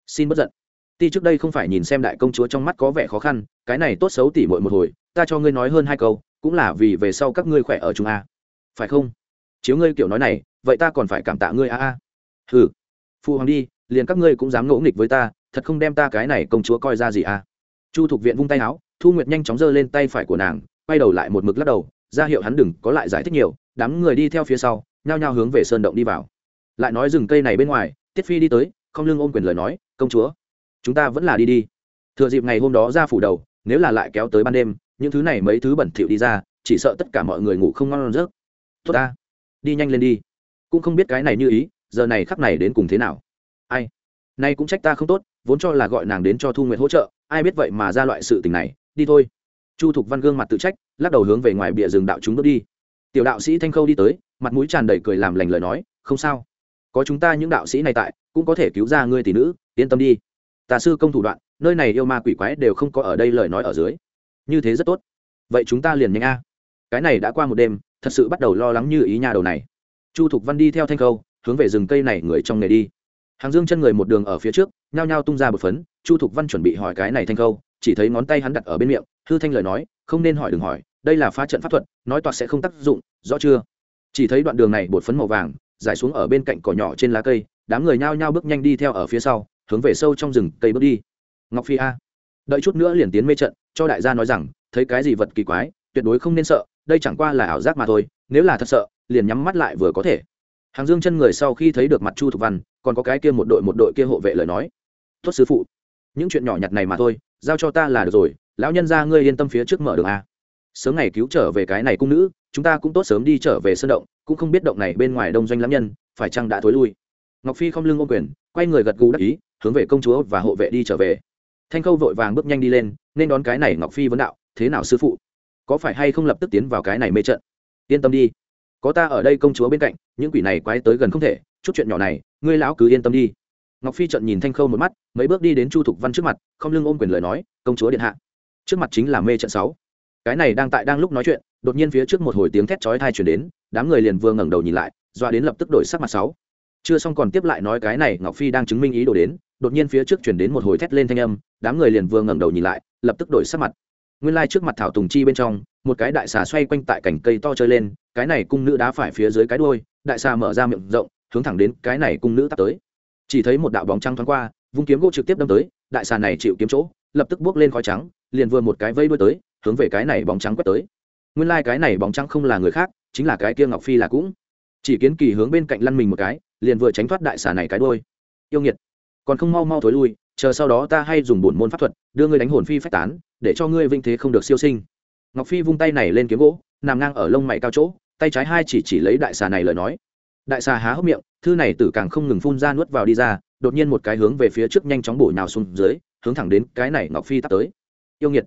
[SPEAKER 1] xin bất giận. Ti trước đây không phải nhìn xem đại công chúa trong mắt có vẻ khó khăn, cái này tốt xấu tỉ mội một hồi, ta cho ngươi nói hơn hai câu, cũng là vì về sau các ngươi khỏe ở chúng a. Phải không? Chiếu ngươi kiểu nói này, vậy ta còn phải cảm tạ ngươi a a. Hừ phụ hoàng đi, liền các ngươi cũng dám ngỗ nghịch với ta, thật không đem ta cái này công chúa coi ra gì a. Chu thục viện vung tay áo, thu nguyệt nhanh chóng giơ lên tay phải của nàng quay đầu lại một mực lắc đầu, ra hiệu hắn đừng có lại giải thích nhiều, đám người đi theo phía sau, nhao nhao hướng về sơn động đi vào. Lại nói rừng cây này bên ngoài, tiết phi đi tới, không lưng ôm quyền lời nói, công chúa, chúng ta vẫn là đi đi. Thừa dịp ngày hôm đó ra phủ đầu, nếu là lại kéo tới ban đêm, những thứ này mấy thứ bẩn thỉu đi ra, chỉ sợ tất cả mọi người ngủ không ngon giấc. Tốt ta, đi nhanh lên đi. Cũng không biết cái này như ý, giờ này khắc này đến cùng thế nào. Ai, nay cũng trách ta không tốt, vốn cho là gọi nàng đến cho thu nguyện hỗ trợ, ai biết vậy mà ra loại sự tình này, đi thôi chu thục văn gương mặt tự trách, lắc đầu hướng về ngoài bìa rừng đạo chúng bước đi. Tiểu đạo sĩ thanh khâu đi tới, mặt mũi tràn đầy cười làm lành lời nói, không sao. Có chúng ta những đạo sĩ này tại, cũng có thể cứu ra ngươi tỷ nữ, yên tâm đi. Tà sư công thủ đoạn, nơi này yêu ma quỷ quái đều không có ở đây lời nói ở dưới. Như thế rất tốt. Vậy chúng ta liền nhanh a. Cái này đã qua một đêm, thật sự bắt đầu lo lắng như ý nhà đầu này. Chu thục văn đi theo thanh khâu, hướng về rừng cây này người trong nghề đi. Hàng dương chân người một đường ở phía trước, nhao nhao tung ra một phấn, chu thục văn chuẩn bị hỏi cái này thanh khâu chỉ thấy ngón tay hắn đặt ở bên miệng, hư thanh lời nói, không nên hỏi đừng hỏi, đây là phá trận pháp thuật, nói toạc sẽ không tác dụng, rõ chưa? Chỉ thấy đoạn đường này bột phấn màu vàng, giải xuống ở bên cạnh cỏ nhỏ trên lá cây, đám người nhao nhao bước nhanh đi theo ở phía sau, hướng về sâu trong rừng cây bước đi. Ngọc phi a. Đợi chút nữa liền tiến mê trận, cho đại gia nói rằng, thấy cái gì vật kỳ quái, tuyệt đối không nên sợ, đây chẳng qua là ảo giác mà thôi, nếu là thật sợ, liền nhắm mắt lại vừa có thể. Hàng dương chân người sau khi thấy được mặt chu thục văn, còn có cái kia một đội một đội kia hộ vệ lời nói. Tuất sư phụ, những chuyện nhỏ nhặt này mà thôi giao cho ta là được rồi, lão nhân ra ngươi yên tâm phía trước mở đường a. Sớm ngày cứu trở về cái này cung nữ, chúng ta cũng tốt sớm đi trở về sân động, cũng không biết động này bên ngoài đông doanh lắm nhân, phải chăng đã thối lui. Ngọc phi không lưng ô quyền, quay người gật gù đắc ý, hướng về công chúa và hộ vệ đi trở về. Thanh khâu vội vàng bước nhanh đi lên, nên đón cái này ngọc phi vấn đạo, thế nào sư phụ? Có phải hay không lập tức tiến vào cái này mê trận? Yên tâm đi. Có ta ở đây công chúa bên cạnh, những quỷ này quái tới gần không thể, chút chuyện nhỏ này, ngươi lão cứ yên tâm đi ngọc phi trận nhìn thanh khâu một mắt, mấy bước đi đến chu thục văn trước mặt, không lưng ôm quyền lời nói, công chúa điện hạ. Trước mặt chính là mê trận sáu. Cái này đang tại đang lúc nói chuyện, đột nhiên phía trước một hồi tiếng thét chói tai chuyển đến, đám người liền vừa ngẩng đầu nhìn lại, doa đến lập tức đổi sắc mặt sáu. Chưa xong còn tiếp lại nói cái này, ngọc phi đang chứng minh ý đồ đến, đột nhiên phía trước chuyển đến một hồi thét lên thanh âm, đám người liền vừa ngẩng đầu nhìn lại, lập tức đổi sắc mặt. Nguyên lai trước mặt thảo tùng chi bên trong, một cái đại xà xoay quanh tại cành cây to chơi lên, cái này cung nữ đá phải phía dưới cái đuôi, đại xà mở ra miệng rộng, hướng thẳng đến cái này cung nữ tắt tới chỉ thấy một đạo bóng trắng thoáng qua, vung kiếm gỗ trực tiếp đâm tới, đại xà này chịu kiếm chỗ, lập tức bước lên khói trắng, liền vừa một cái vây đuôi tới, hướng về cái này bóng trắng quét tới. Nguyên lai cái này bóng trắng không là người khác, chính là cái kia ngọc phi là cũng. Chỉ kiến kỳ hướng bên cạnh lăn mình một cái, liền vừa tránh thoát đại xà này cái đuôi. Yêu nghiệt, còn không mau mau thối lui, chờ sau đó ta hay dùng bổn môn pháp thuật, đưa ngươi đánh hồn phi phách tán, để cho ngươi vinh thế không được siêu sinh. Ngọc phi vung tay này lên kiếm gỗ, nằm ngang ở lông mày cao chỗ, tay trái hai chỉ chỉ lấy đại xà này lời nói đại xà há hốc miệng, thư này tử càng không ngừng phun ra nuốt vào đi ra, đột nhiên một cái hướng về phía trước nhanh chóng bổ nhào xuống dưới, hướng thẳng đến cái này ngọc phi tắt tới. Yêu nghiệt,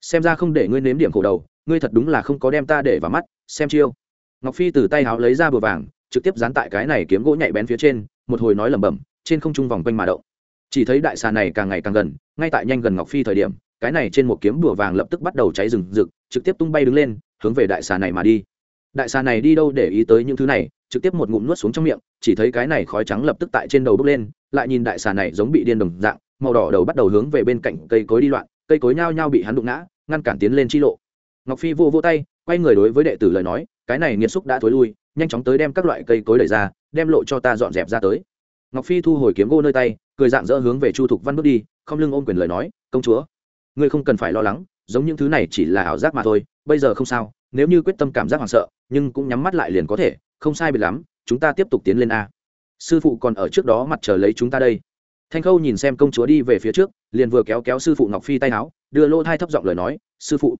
[SPEAKER 1] xem ra không để ngươi nếm điểm khổ đầu, ngươi thật đúng là không có đem ta để vào mắt, xem chiêu. Ngọc phi từ tay háo lấy ra bừa vàng, trực tiếp dán tại cái này kiếm gỗ nhạy bén phía trên, một hồi nói lẩm bẩm, trên không trung vòng quanh mà động. Chỉ thấy đại xà này càng ngày càng gần, ngay tại nhanh gần ngọc phi thời điểm, cái này trên một kiếm bùa vàng lập tức bắt đầu cháy rừng rực, trực tiếp tung bay đứng lên, hướng về đại xà này mà đi. Đại xà này đi đâu để ý tới những thứ này trực tiếp một ngụm nuốt xuống trong miệng, chỉ thấy cái này khói trắng lập tức tại trên đầu bốc lên, lại nhìn đại xà này giống bị điên đồng dạng, màu đỏ đầu bắt đầu hướng về bên cạnh cây cối đi loạn, cây cối nhao nhao bị hắn đụng ngã, ngăn cản tiến lên chi lộ. Ngọc phi vô vô tay, quay người đối với đệ tử lời nói, cái này nghiệt xúc đã thối lui, nhanh chóng tới đem các loại cây cối đẩy ra, đem lộ cho ta dọn dẹp ra tới. Ngọc phi thu hồi kiếm gỗ nơi tay, cười dạng dỡ hướng về chu thục văn bước đi, không lưng ôm quyền lời nói, công chúa, ngươi không cần phải lo lắng giống những thứ này chỉ là ảo giác mà thôi, bây giờ không sao, nếu như quyết tâm cảm giác hoảng sợ, nhưng cũng nhắm mắt lại liền có thể, không sai biệt lắm, chúng ta tiếp tục tiến lên a. Sư phụ còn ở trước đó mặt chờ lấy chúng ta đây. Thanh khâu nhìn xem công chúa đi về phía trước, liền vừa kéo kéo sư phụ ngọc phi tay áo, đưa lô thai thấp giọng lời nói, sư phụ,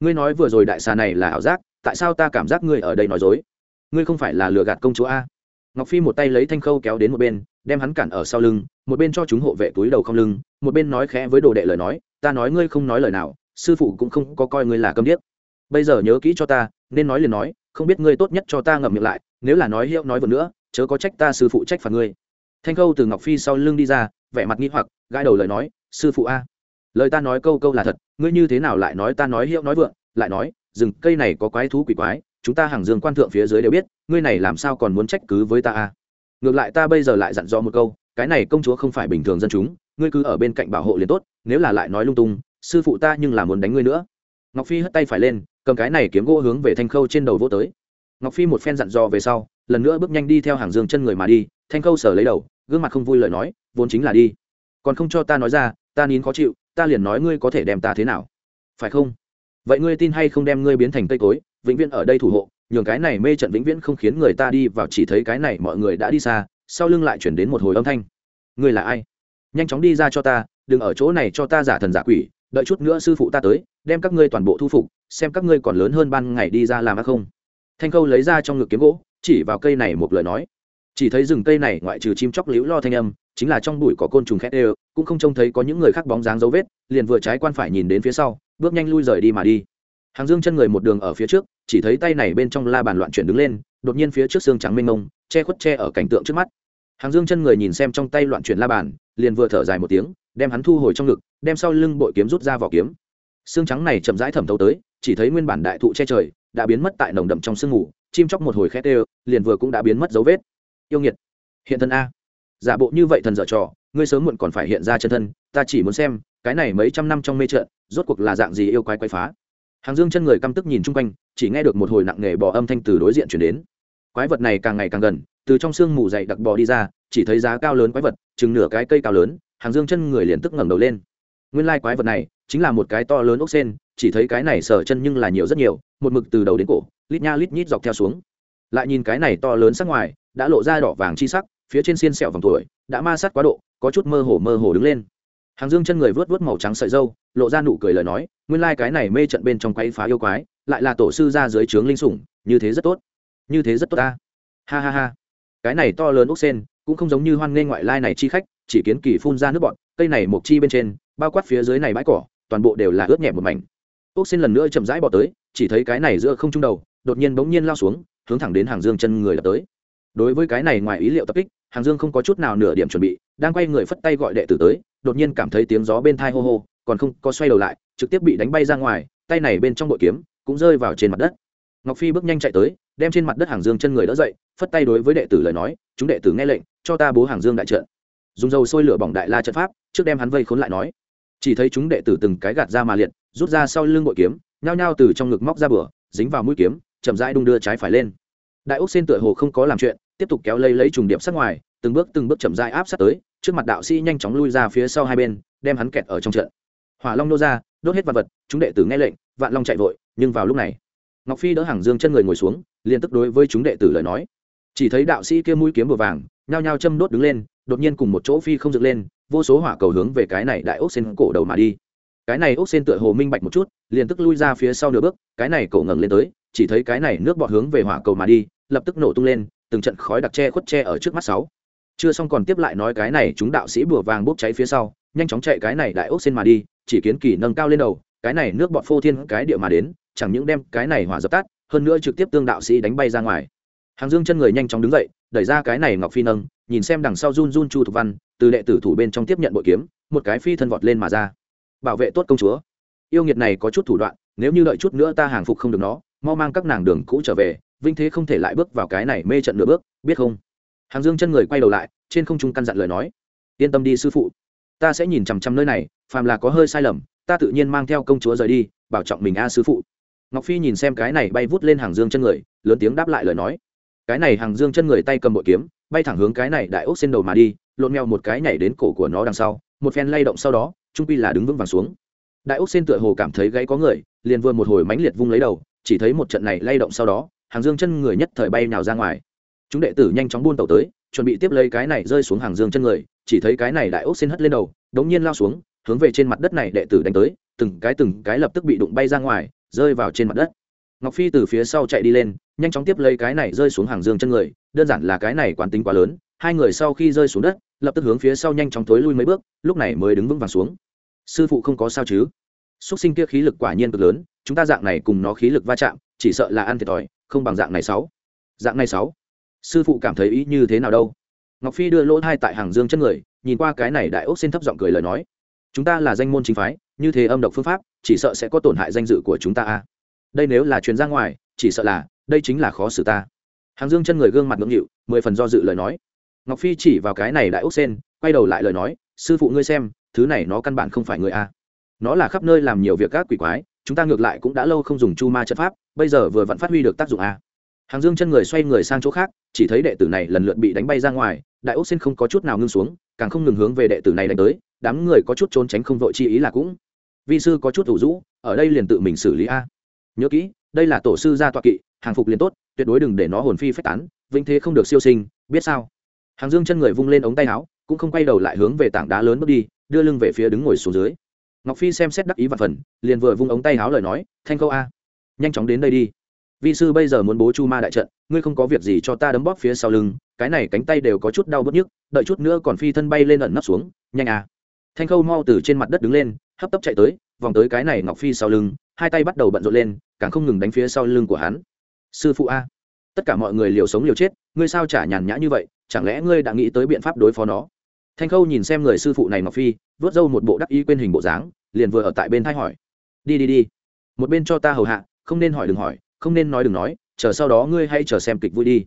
[SPEAKER 1] ngươi nói vừa rồi đại xà này là ảo giác, tại sao ta cảm giác ngươi ở đây nói dối? Ngươi không phải là lừa gạt công chúa a? Ngọc phi một tay lấy thanh khâu kéo đến một bên, đem hắn cản ở sau lưng, một bên cho chúng hộ vệ túi đầu không lưng, một bên nói khẽ với đồ đệ lời nói, ta nói ngươi không nói lời nào sư phụ cũng không có coi ngươi là câm điếc. Bây giờ nhớ kỹ cho ta, nên nói liền nói, không biết ngươi tốt nhất cho ta ngậm miệng lại, nếu là nói hiệu nói vừa nữa, chớ có trách ta sư phụ trách phạt ngươi. Thanh khâu từ ngọc phi sau lưng đi ra, vẻ mặt nghi hoặc, gãi đầu lời nói, sư phụ a, lời ta nói câu câu là thật, ngươi như thế nào lại nói ta nói hiệu nói vượng lại nói, rừng cây này có quái thú quỷ quái, chúng ta hàng dương quan thượng phía dưới đều biết, ngươi này làm sao còn muốn trách cứ với ta a? Ngược lại ta bây giờ lại dặn dò một câu, cái này công chúa không phải bình thường dân chúng, ngươi cứ ở bên cạnh bảo hộ liền tốt, nếu là lại nói lung tung sư phụ ta nhưng là muốn đánh ngươi nữa. Ngọc phi hất tay phải lên, cầm cái này kiếm gỗ hướng về thanh khâu trên đầu vô tới. Ngọc phi một phen dặn dò về sau, lần nữa bước nhanh đi theo hàng dương chân người mà đi. Thanh khâu sở lấy đầu, gương mặt không vui lời nói, vốn chính là đi. Còn không cho ta nói ra, ta nín khó chịu, ta liền nói ngươi có thể đem ta thế nào. Phải không? Vậy ngươi tin hay không đem ngươi biến thành cây cối, vĩnh viễn ở đây thủ hộ, nhường cái này mê trận vĩnh viễn không khiến người ta đi vào chỉ thấy cái này mọi người đã đi xa, sau lưng lại chuyển đến một hồi âm thanh. Ngươi là ai? Nhanh chóng đi ra cho ta, đừng ở chỗ này cho ta giả thần giả quỷ đợi chút nữa sư phụ ta tới, đem các ngươi toàn bộ thu phục, xem các ngươi còn lớn hơn ban ngày đi ra làm ác không. Thanh khâu lấy ra trong ngực kiếm gỗ, chỉ vào cây này một lời nói. Chỉ thấy rừng cây này ngoại trừ chim chóc liễu lo thanh âm, chính là trong bụi có côn trùng khét đều, cũng không trông thấy có những người khác bóng dáng dấu vết, liền vừa trái quan phải nhìn đến phía sau, bước nhanh lui rời đi mà đi. Hàng dương chân người một đường ở phía trước, chỉ thấy tay này bên trong la bàn loạn chuyển đứng lên, đột nhiên phía trước xương trắng mênh mông, che khuất che ở cảnh tượng trước mắt. Hàng dương chân người nhìn xem trong tay loạn chuyển la bàn, liền vừa thở dài một tiếng, đem hắn thu hồi trong ngực đem sau lưng bội kiếm rút ra vỏ kiếm. Xương trắng này chậm rãi thẩm thấu tới, chỉ thấy nguyên bản đại thụ che trời, đã biến mất tại nồng đậm trong sương ngủ chim chóc một hồi khét ê liền vừa cũng đã biến mất dấu vết. Yêu nghiệt. Hiện thân a. Giả bộ như vậy thần dở trò, ngươi sớm muộn còn phải hiện ra chân thân, ta chỉ muốn xem, cái này mấy trăm năm trong mê trợn rốt cuộc là dạng gì yêu quái quái phá. Hàng dương chân người căm tức nhìn chung quanh, chỉ nghe được một hồi nặng nề bò âm thanh từ đối diện chuyển đến. Quái vật này càng ngày càng gần, từ trong sương mù dày đặc bò đi ra, chỉ thấy giá cao lớn quái vật, chừng nửa cái cây cao lớn, hàng dương chân người liền tức ngẩng đầu lên nguyên lai quái vật này chính là một cái to lớn ốc sen, chỉ thấy cái này sở chân nhưng là nhiều rất nhiều, một mực từ đầu đến cổ, lít nha lít nhít dọc theo xuống. Lại nhìn cái này to lớn sắc ngoài, đã lộ ra đỏ vàng chi sắc, phía trên xiên sẹo vòng tuổi, đã ma sát quá độ, có chút mơ hồ mơ hồ đứng lên. Hàng dương chân người vớt vớt màu trắng sợi dâu lộ ra nụ cười lời nói, nguyên lai、like、cái này mê trận bên trong quay phá yêu quái, lại là tổ sư ra dưới trướng linh sủng, như thế rất tốt. Như thế rất tốt ta. Ha ha ha. Cái này to lớn ốc sen cũng không giống như hoan nghê ngoại lai này chi khách chỉ kiến kỳ phun ra nước bọn cây này mộc chi bên trên, bao quát phía dưới này bãi cỏ, toàn bộ đều là ướt nhẹ một mảnh. Ốc xin lần nữa chậm rãi bỏ tới, chỉ thấy cái này giữa không trung đầu, đột nhiên bỗng nhiên lao xuống, hướng thẳng đến hàng dương chân người đập tới. Đối với cái này ngoài ý liệu tập kích, hàng dương không có chút nào nửa điểm chuẩn bị, đang quay người phất tay gọi đệ tử tới, đột nhiên cảm thấy tiếng gió bên thai hô hô, còn không có xoay đầu lại, trực tiếp bị đánh bay ra ngoài, tay này bên trong bội kiếm cũng rơi vào trên mặt đất. Ngọc phi bước nhanh chạy tới, đem trên mặt đất hàng dương chân người đỡ dậy, phất tay đối với đệ tử lời nói, chúng đệ tử nghe lệnh, cho ta bố hàng dương đại trận dùng dầu sôi lửa bỏng đại la trận pháp, trước đem hắn vây khốn lại nói. Chỉ thấy chúng đệ tử từng cái gạt ra mà liệt, rút ra sau lưng bội kiếm, nhao nhao từ trong ngực móc ra bửa, dính vào mũi kiếm, chậm rãi đung đưa trái phải lên. Đại úc xên tựa hồ không có làm chuyện, tiếp tục kéo lây lấy trùng điệp sát ngoài, từng bước từng bước chậm rãi áp sát tới, trước mặt đạo sĩ nhanh chóng lui ra phía sau hai bên, đem hắn kẹt ở trong trận. Hỏa long nô ra, đốt hết vật vật, chúng đệ tử nghe lệnh, vạn long chạy vội, nhưng vào lúc này, ngọc phi đỡ hàng dương chân người ngồi xuống, liền tức đối với chúng đệ tử lời nói. Chỉ thấy đạo sĩ kia mũi kiếm bừa vàng, nhao nhao châm đốt đứng lên đột nhiên cùng một chỗ phi không dựng lên, vô số hỏa cầu hướng về cái này đại ốc sen cổ đầu mà đi. Cái này ốc sen tựa hồ minh bạch một chút, liền tức lui ra phía sau nửa bước, cái này cổ ngẩng lên tới, chỉ thấy cái này nước bọt hướng về hỏa cầu mà đi, lập tức nổ tung lên, từng trận khói đặc che khuất che ở trước mắt sáu. Chưa xong còn tiếp lại nói cái này chúng đạo sĩ bùa vàng bốc cháy phía sau, nhanh chóng chạy cái này đại ốc sen mà đi, chỉ kiến kỳ nâng cao lên đầu, cái này nước bọt phô thiên cái địa mà đến, chẳng những đem cái này hỏa dập tắt, hơn nữa trực tiếp tương đạo sĩ đánh bay ra ngoài. Hàng dương chân người nhanh chóng đứng dậy đẩy ra cái này ngọc phi nâng, nhìn xem đằng sau run run chu thục văn, từ đệ tử thủ bên trong tiếp nhận bội kiếm, một cái phi thân vọt lên mà ra. Bảo vệ tốt công chúa. Yêu nghiệt này có chút thủ đoạn, nếu như đợi chút nữa ta hàng phục không được nó, mau mang các nàng đường cũ trở về, vinh thế không thể lại bước vào cái này mê trận nửa bước, biết không? Hàng dương chân người quay đầu lại, trên không trung căn dặn lời nói. Yên tâm đi sư phụ, ta sẽ nhìn chằm chằm nơi này, phàm là có hơi sai lầm, ta tự nhiên mang theo công chúa rời đi, bảo trọng mình a sư phụ. Ngọc phi nhìn xem cái này bay vút lên hàng dương chân người, lớn tiếng đáp lại lời nói cái này hàng dương chân người tay cầm bội kiếm, bay thẳng hướng cái này đại ốc xên đầu mà đi, lộn mèo một cái nhảy đến cổ của nó đằng sau, một phen lay động sau đó, trung pi là đứng vững vàng xuống. Đại ốc xên tựa hồ cảm thấy gáy có người, liền vừa một hồi mãnh liệt vung lấy đầu, chỉ thấy một trận này lay động sau đó hàng dương chân người nhất thời bay nào ra ngoài. Chúng đệ tử nhanh chóng buôn tàu tới, chuẩn bị tiếp lấy cái này rơi xuống hàng dương chân người, chỉ thấy cái này đại ốc xên hất lên đầu, đống nhiên lao xuống, hướng về trên mặt đất này đệ tử đánh tới, từng cái từng cái lập tức bị đụng bay ra ngoài, rơi vào trên mặt đất. Ngọc phi từ phía sau chạy đi lên nhanh chóng tiếp lấy cái này rơi xuống hàng dương chân người, đơn giản là cái này quán tính quá lớn, hai người sau khi rơi xuống đất, lập tức hướng phía sau nhanh chóng thối lui mấy bước, lúc này mới đứng vững vàng xuống. Sư phụ không có sao chứ? Xúc sinh kia khí lực quả nhiên cực lớn, chúng ta dạng này cùng nó khí lực va chạm, chỉ sợ là ăn thiệt thòi, không bằng dạng này sáu. Dạng này sáu. Sư phụ cảm thấy ý như thế nào đâu? Ngọc phi đưa lỗ thai tại hàng dương chân người, nhìn qua cái này đại ốc xin thấp giọng cười lời nói. Chúng ta là danh môn chính phái, như thế âm độc phương pháp, chỉ sợ sẽ có tổn hại danh dự của chúng ta a đây nếu là chuyến ra ngoài, chỉ sợ là đây chính là khó xử ta. Hàng dương chân người gương mặt ngưỡng nghịu, mười phần do dự lời nói. Ngọc phi chỉ vào cái này đại ốc sen, quay đầu lại lời nói, sư phụ ngươi xem, thứ này nó căn bản không phải người a. Nó là khắp nơi làm nhiều việc các quỷ quái, chúng ta ngược lại cũng đã lâu không dùng chu ma trận pháp, bây giờ vừa vẫn phát huy được tác dụng a. Hàng dương chân người xoay người sang chỗ khác, chỉ thấy đệ tử này lần lượt bị đánh bay ra ngoài, đại ốc sen không có chút nào ngưng xuống, càng không ngừng hướng về đệ tử này đánh tới, đám người có chút trốn tránh không vội chi ý là cũng. Vi sư có chút thủ rũ, ở đây liền tự mình xử lý a. Nhớ kỹ, đây là tổ sư gia tọa kỵ hàng phục liền tốt, tuyệt đối đừng để nó hồn phi phách tán, vĩnh thế không được siêu sinh, biết sao? Hàng dương chân người vung lên ống tay áo, cũng không quay đầu lại hướng về tảng đá lớn bước đi, đưa lưng về phía đứng ngồi xuống dưới. Ngọc phi xem xét đắc ý và phần, liền vừa vung ống tay áo lời nói, thanh câu a, nhanh chóng đến đây đi. Vi sư bây giờ muốn bố chu ma đại trận, ngươi không có việc gì cho ta đấm bóp phía sau lưng, cái này cánh tay đều có chút đau bớt nhức, đợi chút nữa còn phi thân bay lên ẩn nấp xuống, nhanh à thanh khâu mau từ trên mặt đất đứng lên, hấp tấp chạy tới, vòng tới cái này ngọc phi sau lưng, hai tay bắt đầu bận rộn lên, càng không ngừng đánh phía sau lưng của hắn sư phụ a, tất cả mọi người liều sống liều chết, ngươi sao chả nhàn nhã như vậy, chẳng lẽ ngươi đã nghĩ tới biện pháp đối phó nó? Thanh khâu nhìn xem người sư phụ này ngọc phi vớt râu một bộ đắc ý quên hình bộ dáng, liền vừa ở tại bên thay hỏi. Đi đi đi, một bên cho ta hầu hạ, không nên hỏi đừng hỏi, không nên nói đừng nói, chờ sau đó ngươi hay chờ xem kịch vui đi.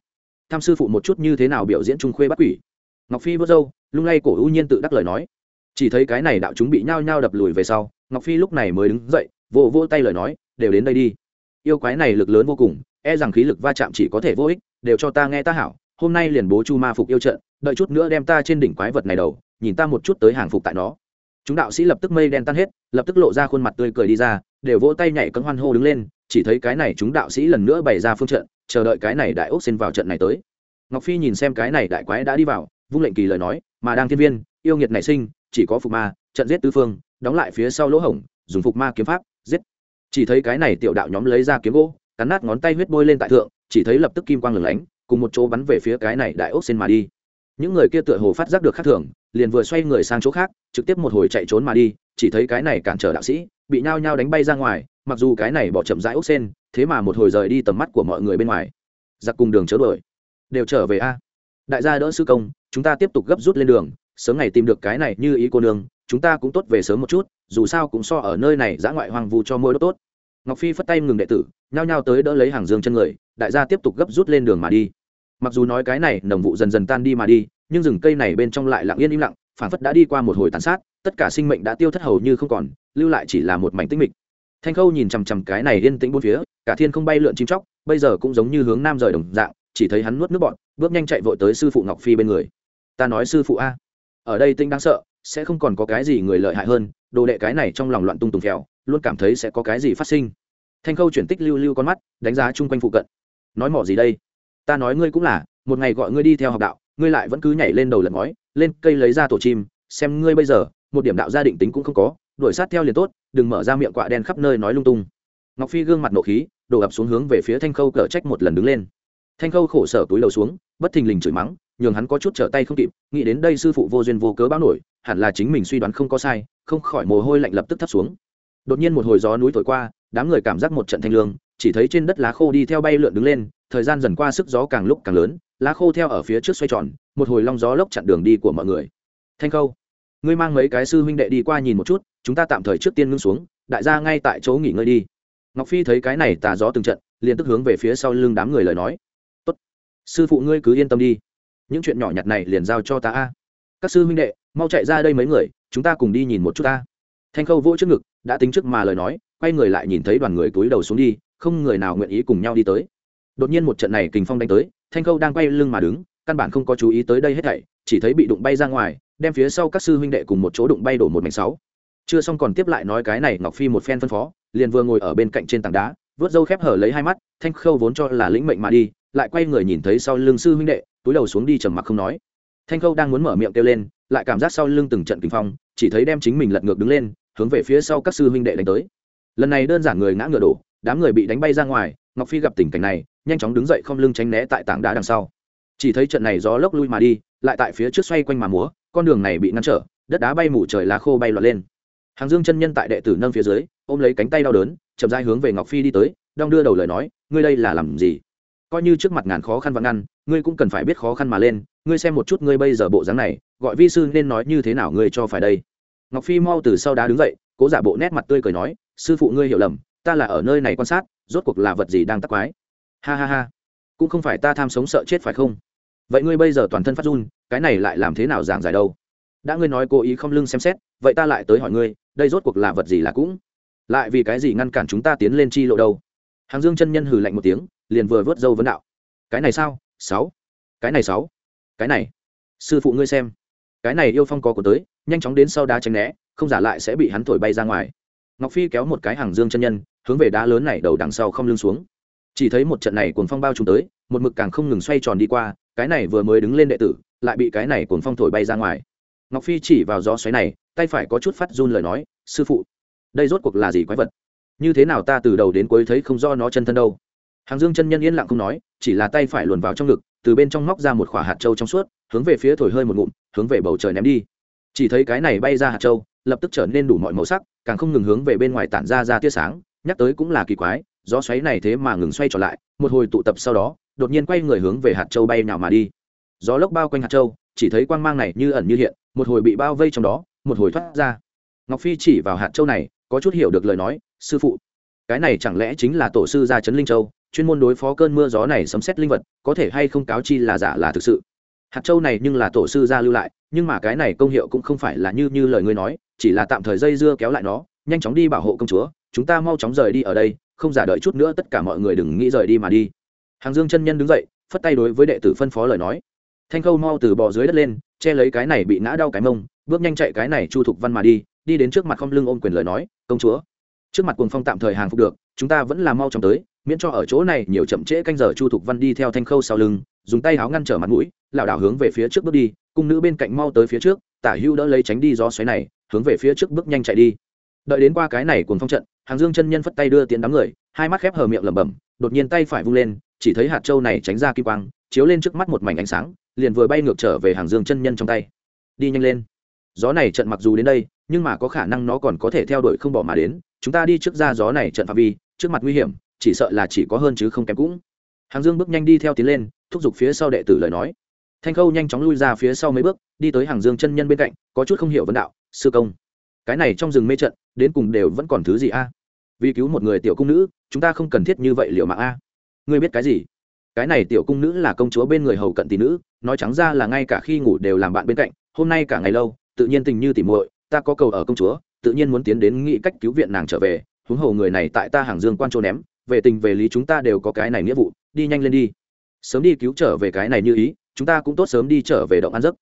[SPEAKER 1] Tham sư phụ một chút như thế nào biểu diễn trung khuê bắt quỷ. Ngọc phi vớt râu, lung lay cổ ưu nhiên tự đắc lời nói. Chỉ thấy cái này đạo chúng bị nhao nhao đập lùi về sau, ngọc phi lúc này mới đứng dậy, vỗ vỗ tay lời nói, đều đến đây đi. Yêu quái này lực lớn vô cùng e rằng khí lực va chạm chỉ có thể vô ích, đều cho ta nghe ta hảo, hôm nay liền bố chu ma phục yêu trận, đợi chút nữa đem ta trên đỉnh quái vật này đầu, nhìn ta một chút tới hàng phục tại nó. Chúng đạo sĩ lập tức mây đen tan hết, lập tức lộ ra khuôn mặt tươi cười đi ra, đều vỗ tay nhảy cấm hoan hô đứng lên, chỉ thấy cái này chúng đạo sĩ lần nữa bày ra phương trận, chờ đợi cái này đại ốc xin vào trận này tới. Ngọc phi nhìn xem cái này đại quái đã đi vào, vung lệnh kỳ lời nói, mà đang thiên viên, yêu nghiệt nảy sinh, chỉ có phục ma, trận giết tứ phương, đóng lại phía sau lỗ hổng, dùng phục ma kiếm pháp, giết. Chỉ thấy cái này tiểu đạo nhóm lấy ra kiếm gỗ cắn nát ngón tay huyết bôi lên tại thượng, chỉ thấy lập tức kim quang lửng lánh, cùng một chỗ bắn về phía cái này đại ốc xin mà đi. Những người kia tựa hồ phát giác được khác thường, liền vừa xoay người sang chỗ khác, trực tiếp một hồi chạy trốn mà đi, chỉ thấy cái này cản trở đạo sĩ, bị nhao nhao đánh bay ra ngoài, mặc dù cái này bỏ chậm rãi ốc sen, thế mà một hồi rời đi tầm mắt của mọi người bên ngoài. Giặc cùng đường chớ đuổi. Đều trở về a. Đại gia đỡ sư công, chúng ta tiếp tục gấp rút lên đường, sớm ngày tìm được cái này như ý cô nương, chúng ta cũng tốt về sớm một chút, dù sao cũng so ở nơi này giã ngoại hoang vu cho môi đốt tốt. Ngọc phi phất tay ngừng đệ tử nhao nhao tới đỡ lấy hàng dương chân người, đại gia tiếp tục gấp rút lên đường mà đi. Mặc dù nói cái này nồng vụ dần dần tan đi mà đi, nhưng rừng cây này bên trong lại lặng yên im lặng phản phất đã đi qua một hồi tàn sát, tất cả sinh mệnh đã tiêu thất hầu như không còn, lưu lại chỉ là một mảnh tĩnh mịch. Thanh khâu nhìn chằm chằm cái này yên tĩnh bốn phía, cả thiên không bay lượn chim chóc, bây giờ cũng giống như hướng nam rời đồng dạng, chỉ thấy hắn nuốt nước bọn bước nhanh chạy vội tới sư phụ ngọc phi bên người. Ta nói sư phụ a, ở đây tinh đáng sợ, sẽ không còn có cái gì người lợi hại hơn, đồ đệ cái này trong lòng loạn tung tùng phèo, luôn cảm thấy sẽ có cái gì phát sinh thanh khâu chuyển tích lưu lưu con mắt, đánh giá chung quanh phụ cận. Nói mỏ gì đây? Ta nói ngươi cũng là, một ngày gọi ngươi đi theo học đạo, ngươi lại vẫn cứ nhảy lên đầu lật ngói, lên cây lấy ra tổ chim, xem ngươi bây giờ, một điểm đạo gia định tính cũng không có, đuổi sát theo liền tốt, đừng mở ra miệng quạ đen khắp nơi nói lung tung. Ngọc phi gương mặt nộ khí, đổ ập xuống hướng về phía thanh khâu cở trách một lần đứng lên. Thanh khâu khổ sở túi đầu xuống, bất thình lình chửi mắng, nhường hắn có chút trở tay không kịp, nghĩ đến đây sư phụ vô duyên vô cớ báo nổi, hẳn là chính mình suy đoán không có sai, không khỏi mồ hôi lạnh lập tức thấp xuống. Đột nhiên một hồi gió núi thổi qua đám người cảm giác một trận thanh lương, chỉ thấy trên đất lá khô đi theo bay lượn đứng lên, thời gian dần qua sức gió càng lúc càng lớn, lá khô theo ở phía trước xoay tròn, một hồi long gió lốc chặn đường đi của mọi người. Thanh khâu, ngươi mang mấy cái sư huynh đệ đi qua nhìn một chút, chúng ta tạm thời trước tiên ngưng xuống, đại gia ngay tại chỗ nghỉ ngơi đi. Ngọc phi thấy cái này tà gió từng trận, liền tức hướng về phía sau lưng đám người lời nói. Tốt, sư phụ ngươi cứ yên tâm đi. Những chuyện nhỏ nhặt này liền giao cho ta a. Các sư huynh đệ, mau chạy ra đây mấy người, chúng ta cùng đi nhìn một chút ta. Thanh khâu vỗ trước ngực, đã tính trước mà lời nói quay người lại nhìn thấy đoàn người túi đầu xuống đi, không người nào nguyện ý cùng nhau đi tới. Đột nhiên một trận này kình phong đánh tới, thanh khâu đang quay lưng mà đứng, căn bản không có chú ý tới đây hết thảy, chỉ thấy bị đụng bay ra ngoài, đem phía sau các sư huynh đệ cùng một chỗ đụng bay đổ một mảnh sáu. Chưa xong còn tiếp lại nói cái này ngọc phi một phen phân phó, liền vừa ngồi ở bên cạnh trên tảng đá, vớt dâu khép hở lấy hai mắt, thanh khâu vốn cho là lĩnh mệnh mà đi, lại quay người nhìn thấy sau lưng sư huynh đệ, túi đầu xuống đi trầm mặc không nói. Thanh khâu đang muốn mở miệng kêu lên, lại cảm giác sau lưng từng trận kinh phong, chỉ thấy đem chính mình lật ngược đứng lên, hướng về phía sau các sư huynh đệ đánh tới lần này đơn giản người ngã ngựa đổ, đám người bị đánh bay ra ngoài, ngọc phi gặp tình cảnh này, nhanh chóng đứng dậy không lưng tránh né tại tảng đá đằng sau. Chỉ thấy trận này gió lốc lui mà đi, lại tại phía trước xoay quanh mà múa, con đường này bị ngăn trở, đất đá bay mù trời lá khô bay loạn lên. Hàng dương chân nhân tại đệ tử nâng phía dưới, ôm lấy cánh tay đau đớn, chậm dai hướng về ngọc phi đi tới, đong đưa đầu lời nói, ngươi đây là làm gì? Coi như trước mặt ngàn khó khăn và ngăn, ngươi cũng cần phải biết khó khăn mà lên, ngươi xem một chút ngươi bây giờ bộ dáng này, gọi vi sư nên nói như thế nào ngươi cho phải đây. Ngọc phi mau từ sau đá đứng dậy, cố giả bộ nét mặt tươi cười nói sư phụ ngươi hiểu lầm, ta là ở nơi này quan sát, rốt cuộc là vật gì đang tắc quái? Ha ha ha, cũng không phải ta tham sống sợ chết phải không? Vậy ngươi bây giờ toàn thân phát run, cái này lại làm thế nào giảng giải đâu? Đã ngươi nói cố ý không lưng xem xét, vậy ta lại tới hỏi ngươi, đây rốt cuộc là vật gì là cũng? Lại vì cái gì ngăn cản chúng ta tiến lên chi lộ đâu? Hàng dương chân nhân hừ lạnh một tiếng, liền vừa vớt dâu vấn đạo. Cái này sao? Sáu. Cái này sáu. Cái này. Sư phụ ngươi xem. Cái này yêu phong có của tới, nhanh chóng đến sau đá tránh né, không giả lại sẽ bị hắn thổi bay ra ngoài ngọc phi kéo một cái hàng dương chân nhân, hướng về đá lớn này đầu đằng sau không lưng xuống. Chỉ thấy một trận này cuồng phong bao trùm tới, một mực càng không ngừng xoay tròn đi qua, cái này vừa mới đứng lên đệ tử, lại bị cái này cuồng phong thổi bay ra ngoài. Ngọc phi chỉ vào gió xoáy này, tay phải có chút phát run lời nói, sư phụ, đây rốt cuộc là gì quái vật? Như thế nào ta từ đầu đến cuối thấy không do nó chân thân đâu? Hàng dương chân nhân yên lặng không nói, chỉ là tay phải luồn vào trong ngực, từ bên trong móc ra một khỏa hạt trâu trong suốt, hướng về phía thổi hơi một ngụm, hướng về bầu trời ném đi chỉ thấy cái này bay ra hạt châu, lập tức trở nên đủ mọi màu sắc càng không ngừng hướng về bên ngoài tản ra ra tia sáng nhắc tới cũng là kỳ quái gió xoáy này thế mà ngừng xoay trở lại một hồi tụ tập sau đó đột nhiên quay người hướng về hạt châu bay nào mà đi. Gió lốc bao quanh hạt châu chỉ thấy quang mang này như ẩn như hiện một hồi bị bao vây trong đó một hồi thoát ra. Ngọc phi chỉ vào hạt châu này có chút hiểu được lời nói sư phụ cái này chẳng lẽ chính là tổ sư gia trấn linh châu chuyên môn đối phó cơn mưa gió này sấm xét linh vật có thể hay không cáo chi là giả là thực sự? Hạt châu này nhưng là tổ sư gia lưu lại, nhưng mà cái này công hiệu cũng không phải là như như lời ngươi nói, chỉ là tạm thời dây dưa kéo lại nó, nhanh chóng đi bảo hộ công chúa, chúng ta mau chóng rời đi ở đây, không giả đợi chút nữa tất cả mọi người đừng nghĩ rời đi mà đi. Hàng dương chân nhân đứng dậy, phất tay đối với đệ tử phân phó lời nói. Thanh khâu mau từ bò dưới đất lên, che lấy cái này bị ngã đau cái mông, bước nhanh chạy cái này chu thục văn mà đi đi đến trước mặt không lưng ôm quyền lời nói, công chúa, trước mặt cuồng phong tạm thời hàng phục được, chúng ta vẫn là mau chóng tới, miễn cho ở chỗ này nhiều chậm trễ canh giờ chu thục văn đi theo thanh khâu sau lưng dùng tay áo ngăn trở mặt mũi, lảo đảo hướng về phía trước bước đi, cung nữ bên cạnh mau tới phía trước, tả hưu đỡ lấy tránh đi gió xoáy này, hướng về phía trước bước nhanh chạy đi. Đợi đến qua cái này cuồng phong trận, hàng dương chân nhân phất tay đưa tiến đám người, hai mắt khép hờ miệng lẩm bẩm, đột nhiên tay phải vung lên, chỉ thấy hạt châu này tránh ra kim quang, chiếu lên trước mắt một mảnh ánh sáng, liền vừa bay ngược trở về hàng dương chân nhân trong tay. Đi nhanh lên. Gió này trận mặc dù đến đây, nhưng mà có khả năng nó còn có thể theo đuổi không bỏ mà đến. Chúng ta đi trước ra gió này trận phạm vi, trước mặt nguy hiểm, chỉ sợ là chỉ có hơn chứ không kém cũng. Hàng dương bước nhanh đi theo tiến lên thúc giục phía sau đệ tử lời nói. Thanh khâu nhanh chóng lui ra phía sau mấy bước, đi tới hàng dương chân nhân bên cạnh, có chút không hiểu vấn đạo, sư công, cái này trong rừng mê trận, đến cùng đều vẫn còn thứ gì a? Vì cứu một người tiểu cung nữ, chúng ta không cần thiết như vậy liệu mạng a. Ngươi biết cái gì? Cái này tiểu cung nữ là công chúa bên người hầu cận tỷ nữ, nói trắng ra là ngay cả khi ngủ đều làm bạn bên cạnh, hôm nay cả ngày lâu, tự nhiên tình như tỉ muội, ta có cầu ở công chúa, tự nhiên muốn tiến đến nghĩ cách cứu viện nàng trở về, huống hồ người này tại ta hàng dương quan châu ném, về tình về lý chúng ta đều có cái này nghĩa vụ, đi nhanh lên đi sớm đi cứu trở về cái này như ý, chúng ta cũng tốt sớm đi trở về động ăn giấc.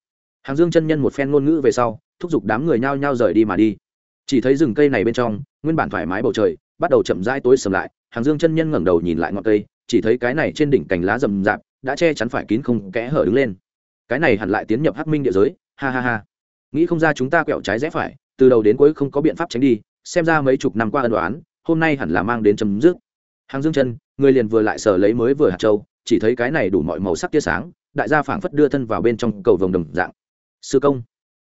[SPEAKER 1] Hàng dương chân nhân một phen ngôn ngữ về sau, thúc giục đám người nhao nhao rời đi mà đi. Chỉ thấy rừng cây này bên trong, nguyên bản thoải mái bầu trời, bắt đầu chậm rãi tối sầm lại, hàng dương chân nhân ngẩng đầu nhìn lại ngọn cây, chỉ thấy cái này trên đỉnh cành lá rậm rạp, đã che chắn phải kín không kẽ hở đứng lên. Cái này hẳn lại tiến nhập hắc minh địa giới, ha ha ha. Nghĩ không ra chúng ta quẹo trái rẽ phải, từ đầu đến cuối không có biện pháp tránh đi, xem ra mấy chục năm qua ân đoán hôm nay hẳn là mang đến chấm dứt. Hàng dương chân, người liền vừa lại sở lấy mới vừa hạt châu chỉ thấy cái này đủ mọi màu sắc tia sáng, đại gia phảng phất đưa thân vào bên trong cầu vồng đồng dạng. Sư công,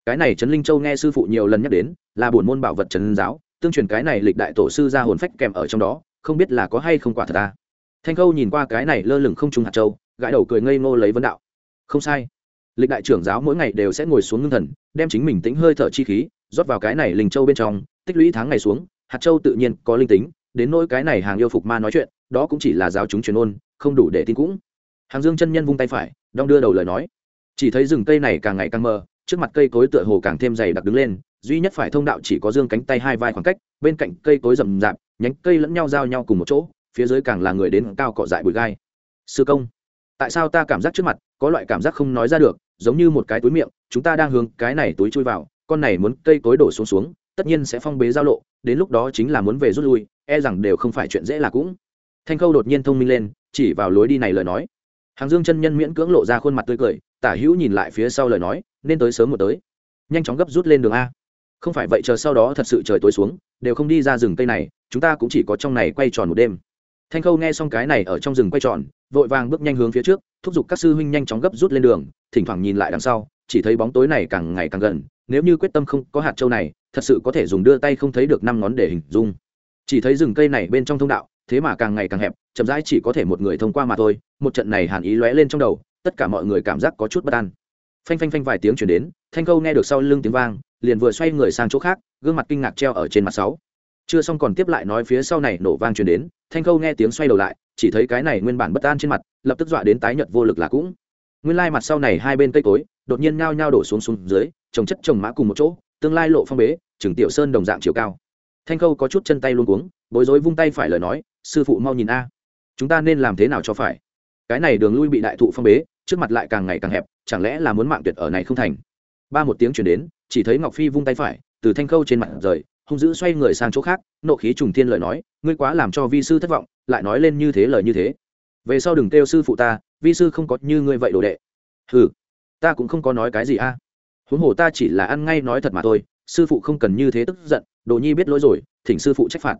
[SPEAKER 1] cái này trấn linh châu nghe sư phụ nhiều lần nhắc đến, là buồn môn bảo vật trấn giáo, tương truyền cái này lịch đại tổ sư ra hồn phách kèm ở trong đó, không biết là có hay không quả thật ta. Thanh khâu nhìn qua cái này lơ lửng không trung hạt châu, gãi đầu cười ngây ngô lấy vấn đạo. Không sai. Lịch đại trưởng giáo mỗi ngày đều sẽ ngồi xuống ngưng thần, đem chính mình tính hơi thở chi khí, rót vào cái này linh châu bên trong, tích lũy tháng ngày xuống, hạt châu tự nhiên có linh tính, đến nỗi cái này hàng yêu phục ma nói chuyện, đó cũng chỉ là giáo chúng truyền ôn không đủ để tin cũng. Hàng dương chân nhân vung tay phải, đong đưa đầu lời nói. Chỉ thấy rừng cây này càng ngày càng mờ, trước mặt cây cối tựa hồ càng thêm dày đặc đứng lên, duy nhất phải thông đạo chỉ có dương cánh tay hai vai khoảng cách, bên cạnh cây cối rậm rạp, nhánh cây lẫn nhau giao nhau cùng một chỗ, phía dưới càng là người đến cao cọ dại bụi gai. Sư công, tại sao ta cảm giác trước mặt có loại cảm giác không nói ra được, giống như một cái túi miệng, chúng ta đang hướng cái này túi chui vào, con này muốn cây cối đổ xuống xuống, tất nhiên sẽ phong bế giao lộ, đến lúc đó chính là muốn về rút lui e rằng đều không phải chuyện dễ là cũng. Thanh khâu đột nhiên thông minh lên chỉ vào lối đi này lời nói. Hàng dương chân nhân miễn cưỡng lộ ra khuôn mặt tươi cười, tả hữu nhìn lại phía sau lời nói, nên tới sớm một tới. Nhanh chóng gấp rút lên đường a. Không phải vậy chờ sau đó thật sự trời tối xuống, đều không đi ra rừng cây này, chúng ta cũng chỉ có trong này quay tròn một đêm. Thanh khâu nghe xong cái này ở trong rừng quay tròn, vội vàng bước nhanh hướng phía trước, thúc giục các sư huynh nhanh chóng gấp rút lên đường, thỉnh thoảng nhìn lại đằng sau, chỉ thấy bóng tối này càng ngày càng gần, nếu như quyết tâm không có hạt châu này, thật sự có thể dùng đưa tay không thấy được năm ngón để hình dung. Chỉ thấy rừng cây này bên trong thông đạo thế mà càng ngày càng hẹp, chậm rãi chỉ có thể một người thông qua mà thôi, một trận này hàn ý lóe lên trong đầu, tất cả mọi người cảm giác có chút bất an. Phanh phanh phanh vài tiếng chuyển đến, thanh khâu nghe được sau lưng tiếng vang, liền vừa xoay người sang chỗ khác, gương mặt kinh ngạc treo ở trên mặt sáu. Chưa xong còn tiếp lại nói phía sau này nổ vang chuyển đến, thanh khâu nghe tiếng xoay đầu lại, chỉ thấy cái này nguyên bản bất an trên mặt, lập tức dọa đến tái nhợt vô lực là cũng. Nguyên lai mặt sau này hai bên cây cối, đột nhiên nhao nhao đổ xuống xuống dưới, trồng chất trồng mã cùng một chỗ, tương lai lộ phong bế trừng tiểu sơn đồng dạng chiều cao. Thanh khâu có chút chân tay luôn cuống, bối rối vung tay phải lời nói sư phụ mau nhìn a. Chúng ta nên làm thế nào cho phải? Cái này đường lui bị đại thụ phong bế, trước mặt lại càng ngày càng hẹp, chẳng lẽ là muốn mạng tuyệt ở này không thành? Ba một tiếng chuyển đến, chỉ thấy ngọc phi vung tay phải, từ thanh khâu trên mặt rời, hung dữ xoay người sang chỗ khác, nộ khí trùng thiên lời nói, ngươi quá làm cho vi sư thất vọng, lại nói lên như thế lời như thế. Về sau đừng kêu sư phụ ta, vi sư không có như ngươi vậy đồ đệ. Ừ ta cũng không có nói cái gì a. Huống hồ ta chỉ là ăn ngay nói thật mà thôi, sư phụ không cần như thế tức giận, đồ nhi biết lỗi rồi, thỉnh sư phụ trách phạt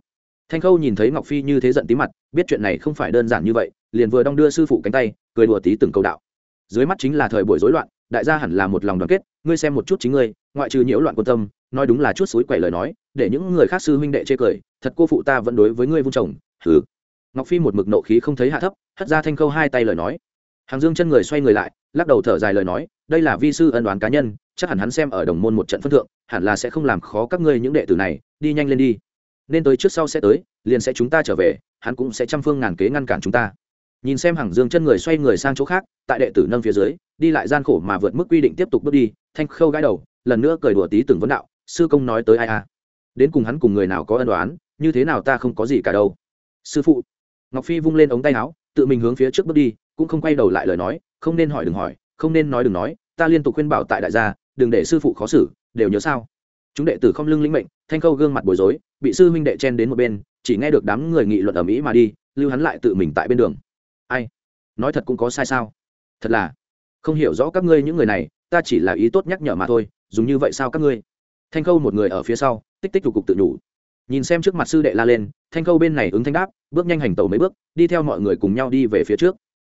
[SPEAKER 1] thanh khâu nhìn thấy ngọc phi như thế giận tí mặt, biết chuyện này không phải đơn giản như vậy, liền vừa đong đưa sư phụ cánh tay, cười đùa tí từng câu đạo. Dưới mắt chính là thời buổi rối loạn, đại gia hẳn là một lòng đoàn kết, ngươi xem một chút chính ngươi, ngoại trừ nhiễu loạn quan tâm, nói đúng là chút suối quậy lời nói, để những người khác sư huynh đệ chê cười, thật cô phụ ta vẫn đối với ngươi vung chồng hừ. Ngọc phi một mực nộ khí không thấy hạ thấp, hất ra thanh khâu hai tay lời nói. Hàng dương chân người xoay người lại, lắc đầu thở dài lời nói, đây là vi sư ân đoán cá nhân, chắc hẳn hắn xem ở đồng môn một trận phân thượng, hẳn là sẽ không làm khó các ngươi những đệ tử này, đi nhanh lên đi nên tới trước sau sẽ tới, liền sẽ chúng ta trở về, hắn cũng sẽ trăm phương ngàn kế ngăn cản chúng ta. Nhìn xem hàng dương chân người xoay người sang chỗ khác, tại đệ tử nâng phía dưới, đi lại gian khổ mà vượt mức quy định tiếp tục bước đi, thanh khâu gãi đầu, lần nữa cười đùa tí từng vấn đạo, sư công nói tới ai à? Đến cùng hắn cùng người nào có ân đoán như thế nào ta không có gì cả đâu. Sư phụ. Ngọc phi vung lên ống tay áo, tự mình hướng phía trước bước đi, cũng không quay đầu lại lời nói, không nên hỏi đừng hỏi, không nên nói đừng nói, ta liên tục khuyên bảo tại đại gia, đừng để sư phụ khó xử, đều nhớ sao? Chúng đệ tử không lưng lĩnh mệnh thanh khâu gương mặt bối rối bị sư huynh đệ chen đến một bên chỉ nghe được đám người nghị luận ở mỹ mà đi lưu hắn lại tự mình tại bên đường. Ai? Nói thật cũng có sai sao? Thật là không hiểu rõ các ngươi những người này ta chỉ là ý tốt nhắc nhở mà thôi dùng như vậy sao các ngươi? Thanh khâu một người ở phía sau tích tích cục cục tự đủ, nhìn xem trước mặt sư đệ la lên thanh khâu bên này ứng thanh đáp bước nhanh hành tẩu mấy bước đi theo mọi người cùng nhau đi về phía trước.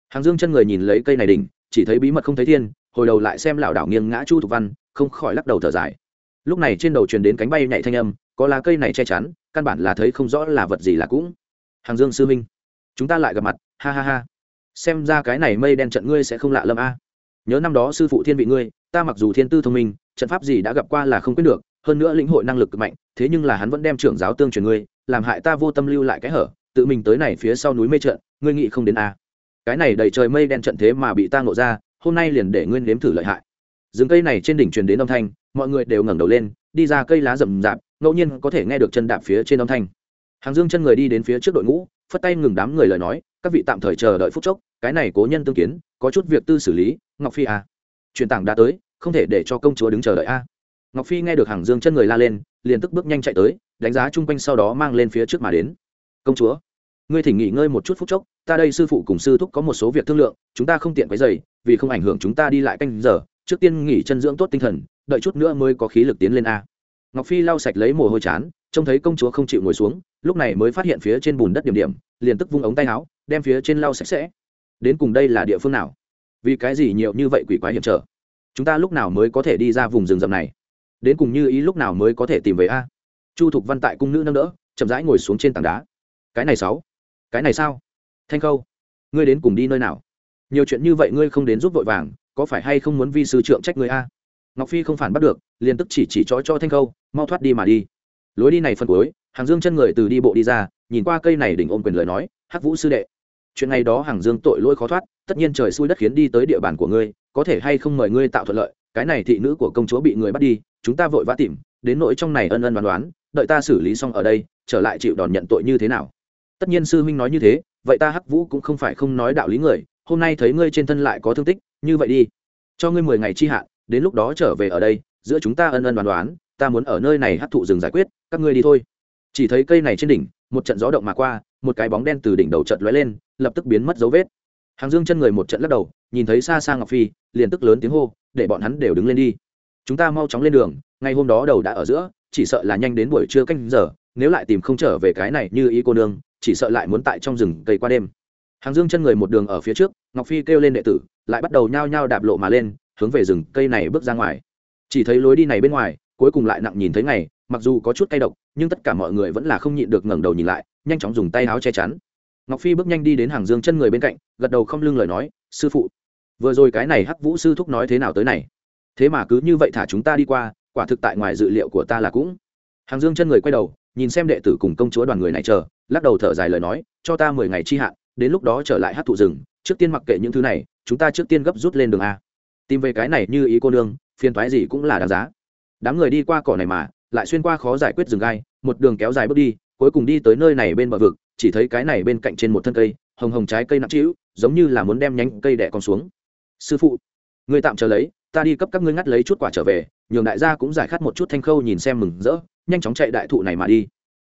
[SPEAKER 1] Hàng dương chân người nhìn lấy cây này đỉnh chỉ thấy bí mật không thấy thiên hồi đầu lại xem lảo đảo nghiêng ngã chu thục văn không khỏi lắc đầu thở dài lúc này trên đầu truyền đến cánh bay nhạy thanh âm, có lá cây này che chắn, căn bản là thấy không rõ là vật gì là cũng. Hàng dương sư minh chúng ta lại gặp mặt, ha ha ha. Xem ra cái này mây đen trận ngươi sẽ không lạ lâm a. Nhớ năm đó sư phụ thiên vị ngươi, ta mặc dù thiên tư thông minh, trận pháp gì đã gặp qua là không quyết được, hơn nữa lĩnh hội năng lực cực mạnh, thế nhưng là hắn vẫn đem trưởng giáo tương truyền ngươi, làm hại ta vô tâm lưu lại cái hở, tự mình tới này phía sau núi mê trận, ngươi nghĩ không đến a. À. cái này đầy trời mây đen trận thế mà bị ta ngộ ra, hôm nay liền để ngươi nếm thử lợi hại rừng cây này trên đỉnh truyền đến âm thanh, mọi người đều ngẩng đầu lên, đi ra cây lá rậm rạp, ngẫu nhiên có thể nghe được chân đạp phía trên âm thanh hàng dương chân người đi đến phía trước đội ngũ, phất tay ngừng đám người lời nói, các vị tạm thời chờ đợi phút chốc, cái này cố nhân tương kiến, có chút việc tư xử lý, ngọc phi à. truyền tảng đã tới, không thể để cho công chúa đứng chờ đợi a à. ngọc phi nghe được hàng dương chân người la lên, liền tức bước nhanh chạy tới, đánh giá chung quanh sau đó mang lên phía trước mà đến công chúa, ngươi thỉnh nghỉ ngơi một chút phút chốc, ta đây sư phụ cùng sư thúc có một số việc thương lượng, chúng ta không tiện quấy dày vì không ảnh hưởng chúng ta đi lại canh giờ trước tiên nghỉ chân dưỡng tốt tinh thần, đợi chút nữa mới có khí lực tiến lên a. Ngọc phi lau sạch lấy mồ hôi chán, trông thấy công chúa không chịu ngồi xuống, lúc này mới phát hiện phía trên bùn đất điểm điểm, liền tức vung ống tay áo, đem phía trên lau sạch sẽ. Đến cùng đây là địa phương nào? Vì cái gì nhiều như vậy quỷ quái hiểm trở? Chúng ta lúc nào mới có thể đi ra vùng rừng rậm này? Đến cùng như ý lúc nào mới có thể tìm về a? Chu thục văn tại cung nữ nâng đỡ, chậm rãi ngồi xuống trên tảng đá. Cái này sáu. Cái này sao? Thanh khâu, ngươi đến cùng đi nơi nào? Nhiều chuyện như vậy ngươi không đến giúp vội vàng có phải hay không muốn vi sư trượng trách người a? Ngọc phi không phản bắt được, liền tức chỉ chỉ cho cho thanh khâu, mau thoát đi mà đi. Lối đi này phân cuối hàng dương chân người từ đi bộ đi ra, nhìn qua cây này đỉnh ôm quyền lời nói, hắc vũ sư đệ, chuyện này đó hàng dương tội lỗi khó thoát, tất nhiên trời xui đất khiến đi tới địa bàn của ngươi, có thể hay không mời ngươi tạo thuận lợi, cái này thị nữ của công chúa bị người bắt đi, chúng ta vội vã tìm, đến nỗi trong này ân ân đoán đoán, đợi ta xử lý xong ở đây, trở lại chịu đòn nhận tội như thế nào? Tất nhiên sư huynh nói như thế, vậy ta hắc vũ cũng không phải không nói đạo lý người, hôm nay thấy ngươi trên thân lại có thương tích như vậy đi. Cho ngươi mười ngày chi hạn, đến lúc đó trở về ở đây, giữa chúng ta ân ân đoán đoán, ta muốn ở nơi này hấp thụ rừng giải quyết, các ngươi đi thôi. Chỉ thấy cây này trên đỉnh, một trận gió động mà qua, một cái bóng đen từ đỉnh đầu trận lóe lên, lập tức biến mất dấu vết. Hàng dương chân người một trận lắc đầu, nhìn thấy xa xa ngọc phi, liền tức lớn tiếng hô, để bọn hắn đều đứng lên đi. Chúng ta mau chóng lên đường, ngày hôm đó đầu đã ở giữa, chỉ sợ là nhanh đến buổi trưa canh giờ, nếu lại tìm không trở về cái này như ý cô nương, chỉ sợ lại muốn tại trong rừng cây qua đêm. Hàng dương chân người một đường ở phía trước ngọc phi kêu lên đệ tử, lại bắt đầu nhao nhao đạp lộ mà lên, hướng về rừng cây này bước ra ngoài. Chỉ thấy lối đi này bên ngoài, cuối cùng lại nặng nhìn thấy ngày, mặc dù có chút cay độc, nhưng tất cả mọi người vẫn là không nhịn được ngẩng đầu nhìn lại, nhanh chóng dùng tay áo che chắn. Ngọc phi bước nhanh đi đến hàng dương chân người bên cạnh, gật đầu không lưng lời nói, sư phụ, vừa rồi cái này hắc vũ sư thúc nói thế nào tới này? Thế mà cứ như vậy thả chúng ta đi qua, quả thực tại ngoài dự liệu của ta là cũng. Hàng dương chân người quay đầu, nhìn xem đệ tử cùng công chúa đoàn người này chờ, lắc đầu thở dài lời nói, cho ta mười ngày chi hạn, đến lúc đó trở lại hát thụ rừng trước tiên mặc kệ những thứ này, chúng ta trước tiên gấp rút lên đường a. Tìm về cái này như ý cô nương, phiền thoái gì cũng là đáng giá. Đám người đi qua cỏ này mà, lại xuyên qua khó giải quyết rừng gai, một đường kéo dài bước đi, cuối cùng đi tới nơi này bên bờ vực, chỉ thấy cái này bên cạnh trên một thân cây, hồng hồng trái cây nặng trĩu, giống như là muốn đem nhánh cây đẻ con xuống. Sư phụ, người tạm chờ lấy, ta đi cấp các ngươi ngắt lấy chút quả trở về, nhường đại gia cũng giải khát một chút thanh khâu nhìn xem mừng rỡ, nhanh chóng chạy đại thụ này mà đi.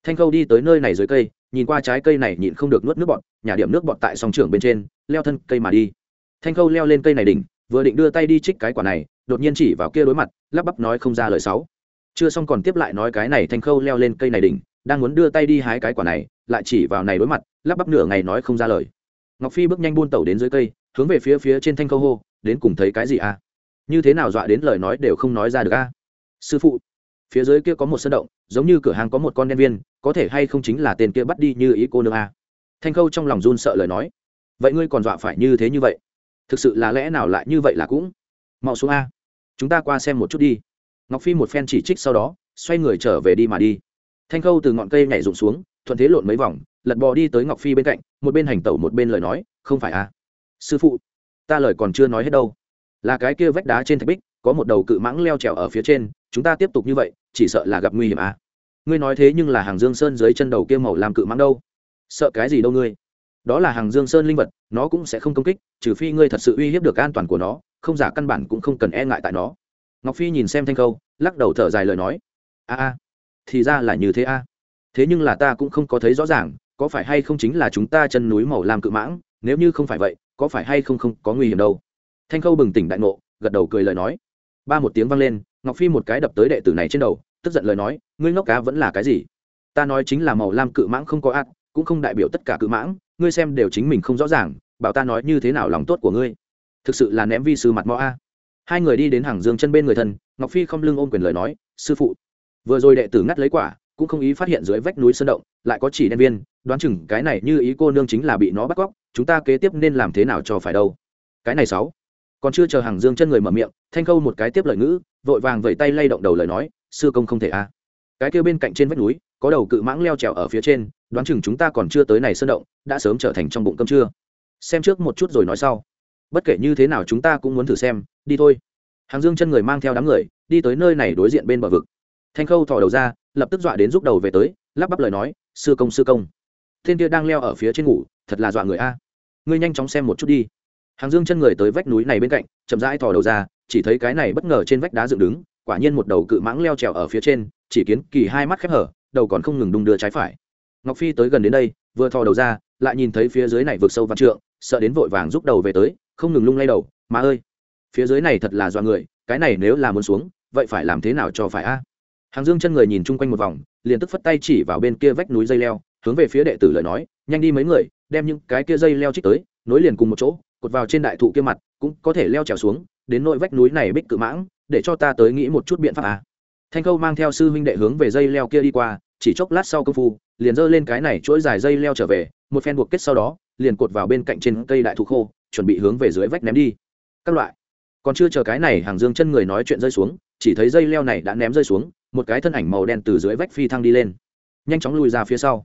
[SPEAKER 1] Thanh khâu đi tới nơi này dưới cây nhìn qua trái cây này nhịn không được nuốt nước bọt nhà điểm nước bọt tại song trường bên trên, leo thân cây mà đi. Thanh khâu leo lên cây này đỉnh, vừa định đưa tay đi trích cái quả này, đột nhiên chỉ vào kia đối mặt, lắp bắp nói không ra lời sáu chưa xong còn tiếp lại nói cái này thanh khâu leo lên cây này đỉnh, đang muốn đưa tay đi hái cái quả này, lại chỉ vào này đối mặt, lắp bắp nửa ngày nói không ra lời. Ngọc phi bước nhanh buôn tẩu đến dưới cây, hướng về phía phía trên thanh khâu hô, đến cùng thấy cái gì a như thế nào dọa đến lời nói đều không nói ra được a sư phụ, phía dưới kia có một sân động, giống như cửa hàng có một con đen viên có thể hay không chính là tên kia bắt đi như ý cô nương a? Thanh khâu trong lòng run sợ lời nói. Vậy ngươi còn dọa phải như thế như vậy? Thực sự là lẽ nào lại như vậy là cũng? Mau xuống a. Chúng ta qua xem một chút đi. Ngọc phi một phen chỉ trích sau đó, xoay người trở về đi mà đi. Thanh khâu từ ngọn cây nhảy rụng xuống, thuận thế lộn mấy vòng, lật bò đi tới ngọc phi bên cạnh, một bên hành tẩu một bên lời nói, không phải a. Sư phụ, ta lời còn chưa nói hết đâu. Là cái kia vách đá trên thạch bích, có một đầu cự mãng leo trèo ở phía trên, chúng ta tiếp tục như vậy, chỉ sợ là gặp nguy hiểm a ngươi nói thế nhưng là hàng dương sơn dưới chân đầu kia màu làm cự mãng đâu? Sợ cái gì đâu ngươi? Đó là hàng dương sơn linh vật, nó cũng sẽ không công kích, trừ phi ngươi thật sự uy hiếp được an toàn của nó, không giả căn bản cũng không cần e ngại tại nó. Ngọc phi nhìn xem thanh câu lắc đầu thở dài lời nói. A a, thì ra là như thế a. Thế nhưng là ta cũng không có thấy rõ ràng, có phải hay không chính là chúng ta chân núi màu làm cự mãng? Nếu như không phải vậy, có phải hay không không có nguy hiểm đâu? Thanh khâu bừng tỉnh đại ngộ, gật đầu cười lời nói. Ba một tiếng vang lên, ngọc phi một cái đập tới đệ tử này trên đầu tức giận lời nói, ngươi ngốc cá vẫn là cái gì? Ta nói chính là màu lam cự mãng không có ác, cũng không đại biểu tất cả cự mãng, ngươi xem đều chính mình không rõ ràng, bảo ta nói như thế nào lòng tốt của ngươi. Thực sự là ném vi sư mặt mõ a. Hai người đi đến hàng dương chân bên người thân, ngọc phi không lưng ôm quyền lời nói, sư phụ. Vừa rồi đệ tử ngắt lấy quả, cũng không ý phát hiện dưới vách núi sơn động, lại có chỉ đen viên, đoán chừng cái này như ý cô nương chính là bị nó bắt cóc, chúng ta kế tiếp nên làm thế nào cho phải đâu? Cái này sáu. Còn chưa chờ hàng dương chân người mở miệng, thanh khâu một cái tiếp lời ngữ, vội vàng vẩy tay lay động đầu lời nói sư công không thể a. Cái kia bên cạnh trên vách núi, có đầu cự mãng leo trèo ở phía trên, đoán chừng chúng ta còn chưa tới này sơn động, đã sớm trở thành trong bụng cơm trưa. Xem trước một chút rồi nói sau. Bất kể như thế nào chúng ta cũng muốn thử xem, đi thôi. Hàng dương chân người mang theo đám người, đi tới nơi này đối diện bên bờ vực. Thanh khâu thò đầu ra, lập tức dọa đến rút đầu về tới, lắp bắp lời nói, sư công sư công. Thiên kia đang leo ở phía trên ngủ, thật là dọa người a. Ngươi nhanh chóng xem một chút đi. Hàng dương chân người tới vách núi này bên cạnh, chậm rãi thò đầu ra, chỉ thấy cái này bất ngờ trên vách đá dựng đứng quả nhiên một đầu cự mãng leo trèo ở phía trên, chỉ kiến kỳ hai mắt khép hở, đầu còn không ngừng đung đưa trái phải. Ngọc phi tới gần đến đây, vừa thò đầu ra, lại nhìn thấy phía dưới này vượt sâu vạn trượng, sợ đến vội vàng rút đầu về tới, không ngừng lung lay đầu mà ơi, phía dưới này thật là do người, cái này nếu là muốn xuống, vậy phải làm thế nào cho phải a? Hàng dương chân người nhìn chung quanh một vòng, liền tức phất tay chỉ vào bên kia vách núi dây leo, hướng về phía đệ tử lời nói, nhanh đi mấy người, đem những cái kia dây leo trích tới, nối liền cùng một chỗ, cột vào trên đại thụ kia mặt, cũng có thể leo trèo xuống đến nội vách núi này bích cự mãng, để cho ta tới nghĩ một chút biện pháp à. thanh câu mang theo sư huynh đệ hướng về dây leo kia đi qua, chỉ chốc lát sau công phu, liền giơ lên cái này chuỗi dài dây leo trở về, một phen buộc kết sau đó, liền cột vào bên cạnh trên cây đại thụ khô, chuẩn bị hướng về dưới vách ném đi. Các loại. Còn chưa chờ cái này hàng dương chân người nói chuyện rơi xuống, chỉ thấy dây leo này đã ném rơi xuống, một cái thân ảnh màu đen từ dưới vách phi thăng đi lên. Nhanh chóng lùi ra phía sau.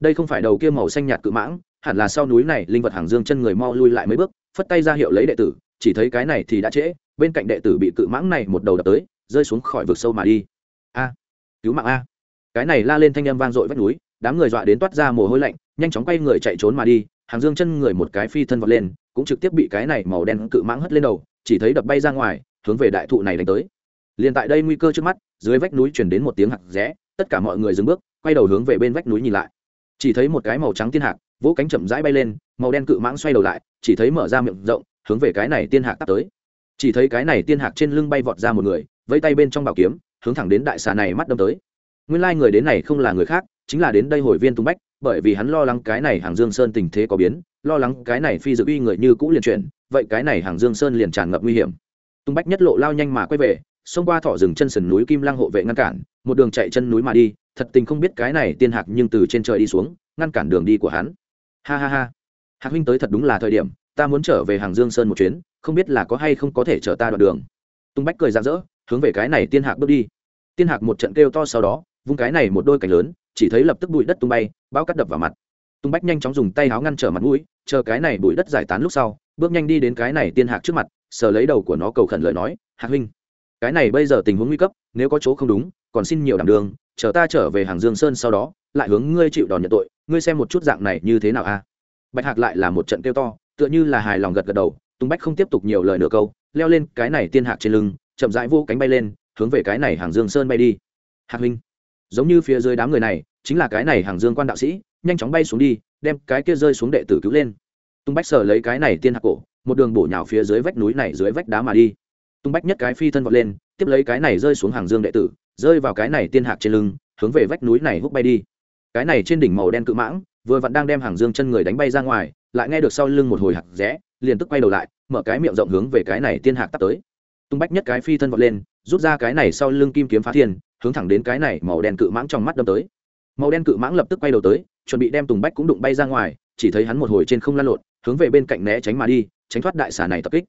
[SPEAKER 1] Đây không phải đầu kia màu xanh nhạt cự mãng, hẳn là sau núi này linh vật hàng dương chân người mau lui lại mấy bước, phất tay ra hiệu lấy đệ tử chỉ thấy cái này thì đã trễ, bên cạnh đệ tử bị cự mãng này một đầu đập tới, rơi xuống khỏi vực sâu mà đi. A, cứu mạng a. Cái này la lên thanh âm vang dội vách núi, đám người dọa đến toát ra mồ hôi lạnh, nhanh chóng quay người chạy trốn mà đi, hàng dương chân người một cái phi thân vọt lên, cũng trực tiếp bị cái này màu đen cự mãng hất lên đầu, chỉ thấy đập bay ra ngoài, hướng về đại thụ này đánh tới. Liền tại đây nguy cơ trước mắt, dưới vách núi chuyển đến một tiếng hạt rẽ, tất cả mọi người dừng bước, quay đầu hướng về bên vách núi nhìn lại. Chỉ thấy một cái màu trắng tiên hạc, vỗ cánh chậm rãi bay lên, màu đen cự mãng xoay đầu lại, chỉ thấy mở ra miệng rộng hướng về cái này tiên hạc tắt tới. Chỉ thấy cái này tiên hạc trên lưng bay vọt ra một người, vẫy tay bên trong bảo kiếm, hướng thẳng đến đại xà này mắt đâm tới. Nguyên lai người đến này không là người khác, chính là đến đây hồi viên tung bách, bởi vì hắn lo lắng cái này hàng dương sơn tình thế có biến, lo lắng cái này phi dự uy người như cũ liền chuyển, vậy cái này hàng dương sơn liền tràn ngập nguy hiểm. Tung bách nhất lộ lao nhanh mà quay về, xông qua thọ rừng chân sườn núi kim lăng hộ vệ ngăn cản, một đường chạy chân núi mà đi, thật tình không biết cái này tiên hạc nhưng từ trên trời đi xuống, ngăn cản đường đi của hắn. Ha ha ha. Hạc huynh tới thật đúng là thời điểm ta muốn trở về hàng dương sơn một chuyến, không biết là có hay không có thể chở ta đoạn đường. Tung bách cười rạng rỡ, hướng về cái này tiên hạc bước đi. Tiên hạc một trận kêu to sau đó, vung cái này một đôi cánh lớn, chỉ thấy lập tức bụi đất tung bay bao cắt đập vào mặt. Tung bách nhanh chóng dùng tay áo ngăn trở mặt mũi, chờ cái này bụi đất giải tán lúc sau, bước nhanh đi đến cái này tiên hạc trước mặt, sờ lấy đầu của nó cầu khẩn lời nói, hạc huynh, cái này bây giờ tình huống nguy cấp, nếu có chỗ không đúng, còn xin nhiều đảm đường, chờ ta trở về hàng dương sơn sau đó, lại hướng ngươi chịu đòn nhận tội, ngươi xem một chút dạng này như thế nào a? Bạch hạc lại là một trận kêu to tựa như là hài lòng gật gật đầu tung bách không tiếp tục nhiều lời nửa câu, leo lên cái này tiên hạc trên lưng, chậm rãi vô cánh bay lên, hướng về cái này hàng dương sơn bay đi. Hạc huynh giống như phía dưới đám người này, chính là cái này hàng dương quan đạo sĩ, nhanh chóng bay xuống đi, đem cái kia rơi xuống đệ tử cứu lên. Tung bách sờ lấy cái này tiên hạc cổ, một đường bổ nhào phía dưới vách núi này dưới vách đá mà đi. Tung bách nhất cái phi thân vọt lên, tiếp lấy cái này rơi xuống hàng dương đệ tử, rơi vào cái này tiên hạc trên lưng, hướng về vách núi này hút bay đi. Cái này trên đỉnh màu đen cự mãng, vừa vặn đang đem hàng dương chân người đánh bay ra ngoài lại nghe được sau lưng một hồi hạc rẽ, liền tức quay đầu lại, mở cái miệng rộng hướng về cái này tiên hạc tắt tới. Tung bách nhất cái phi thân vọt lên, rút ra cái này sau lưng kim kiếm phá thiên, hướng thẳng đến cái này màu đen cự mãng trong mắt đâm tới. Màu đen cự mãng lập tức quay đầu tới, chuẩn bị đem tùng bách cũng đụng bay ra ngoài, chỉ thấy hắn một hồi trên không lan lộn, hướng về bên cạnh né tránh mà đi, tránh thoát đại xà này tập kích.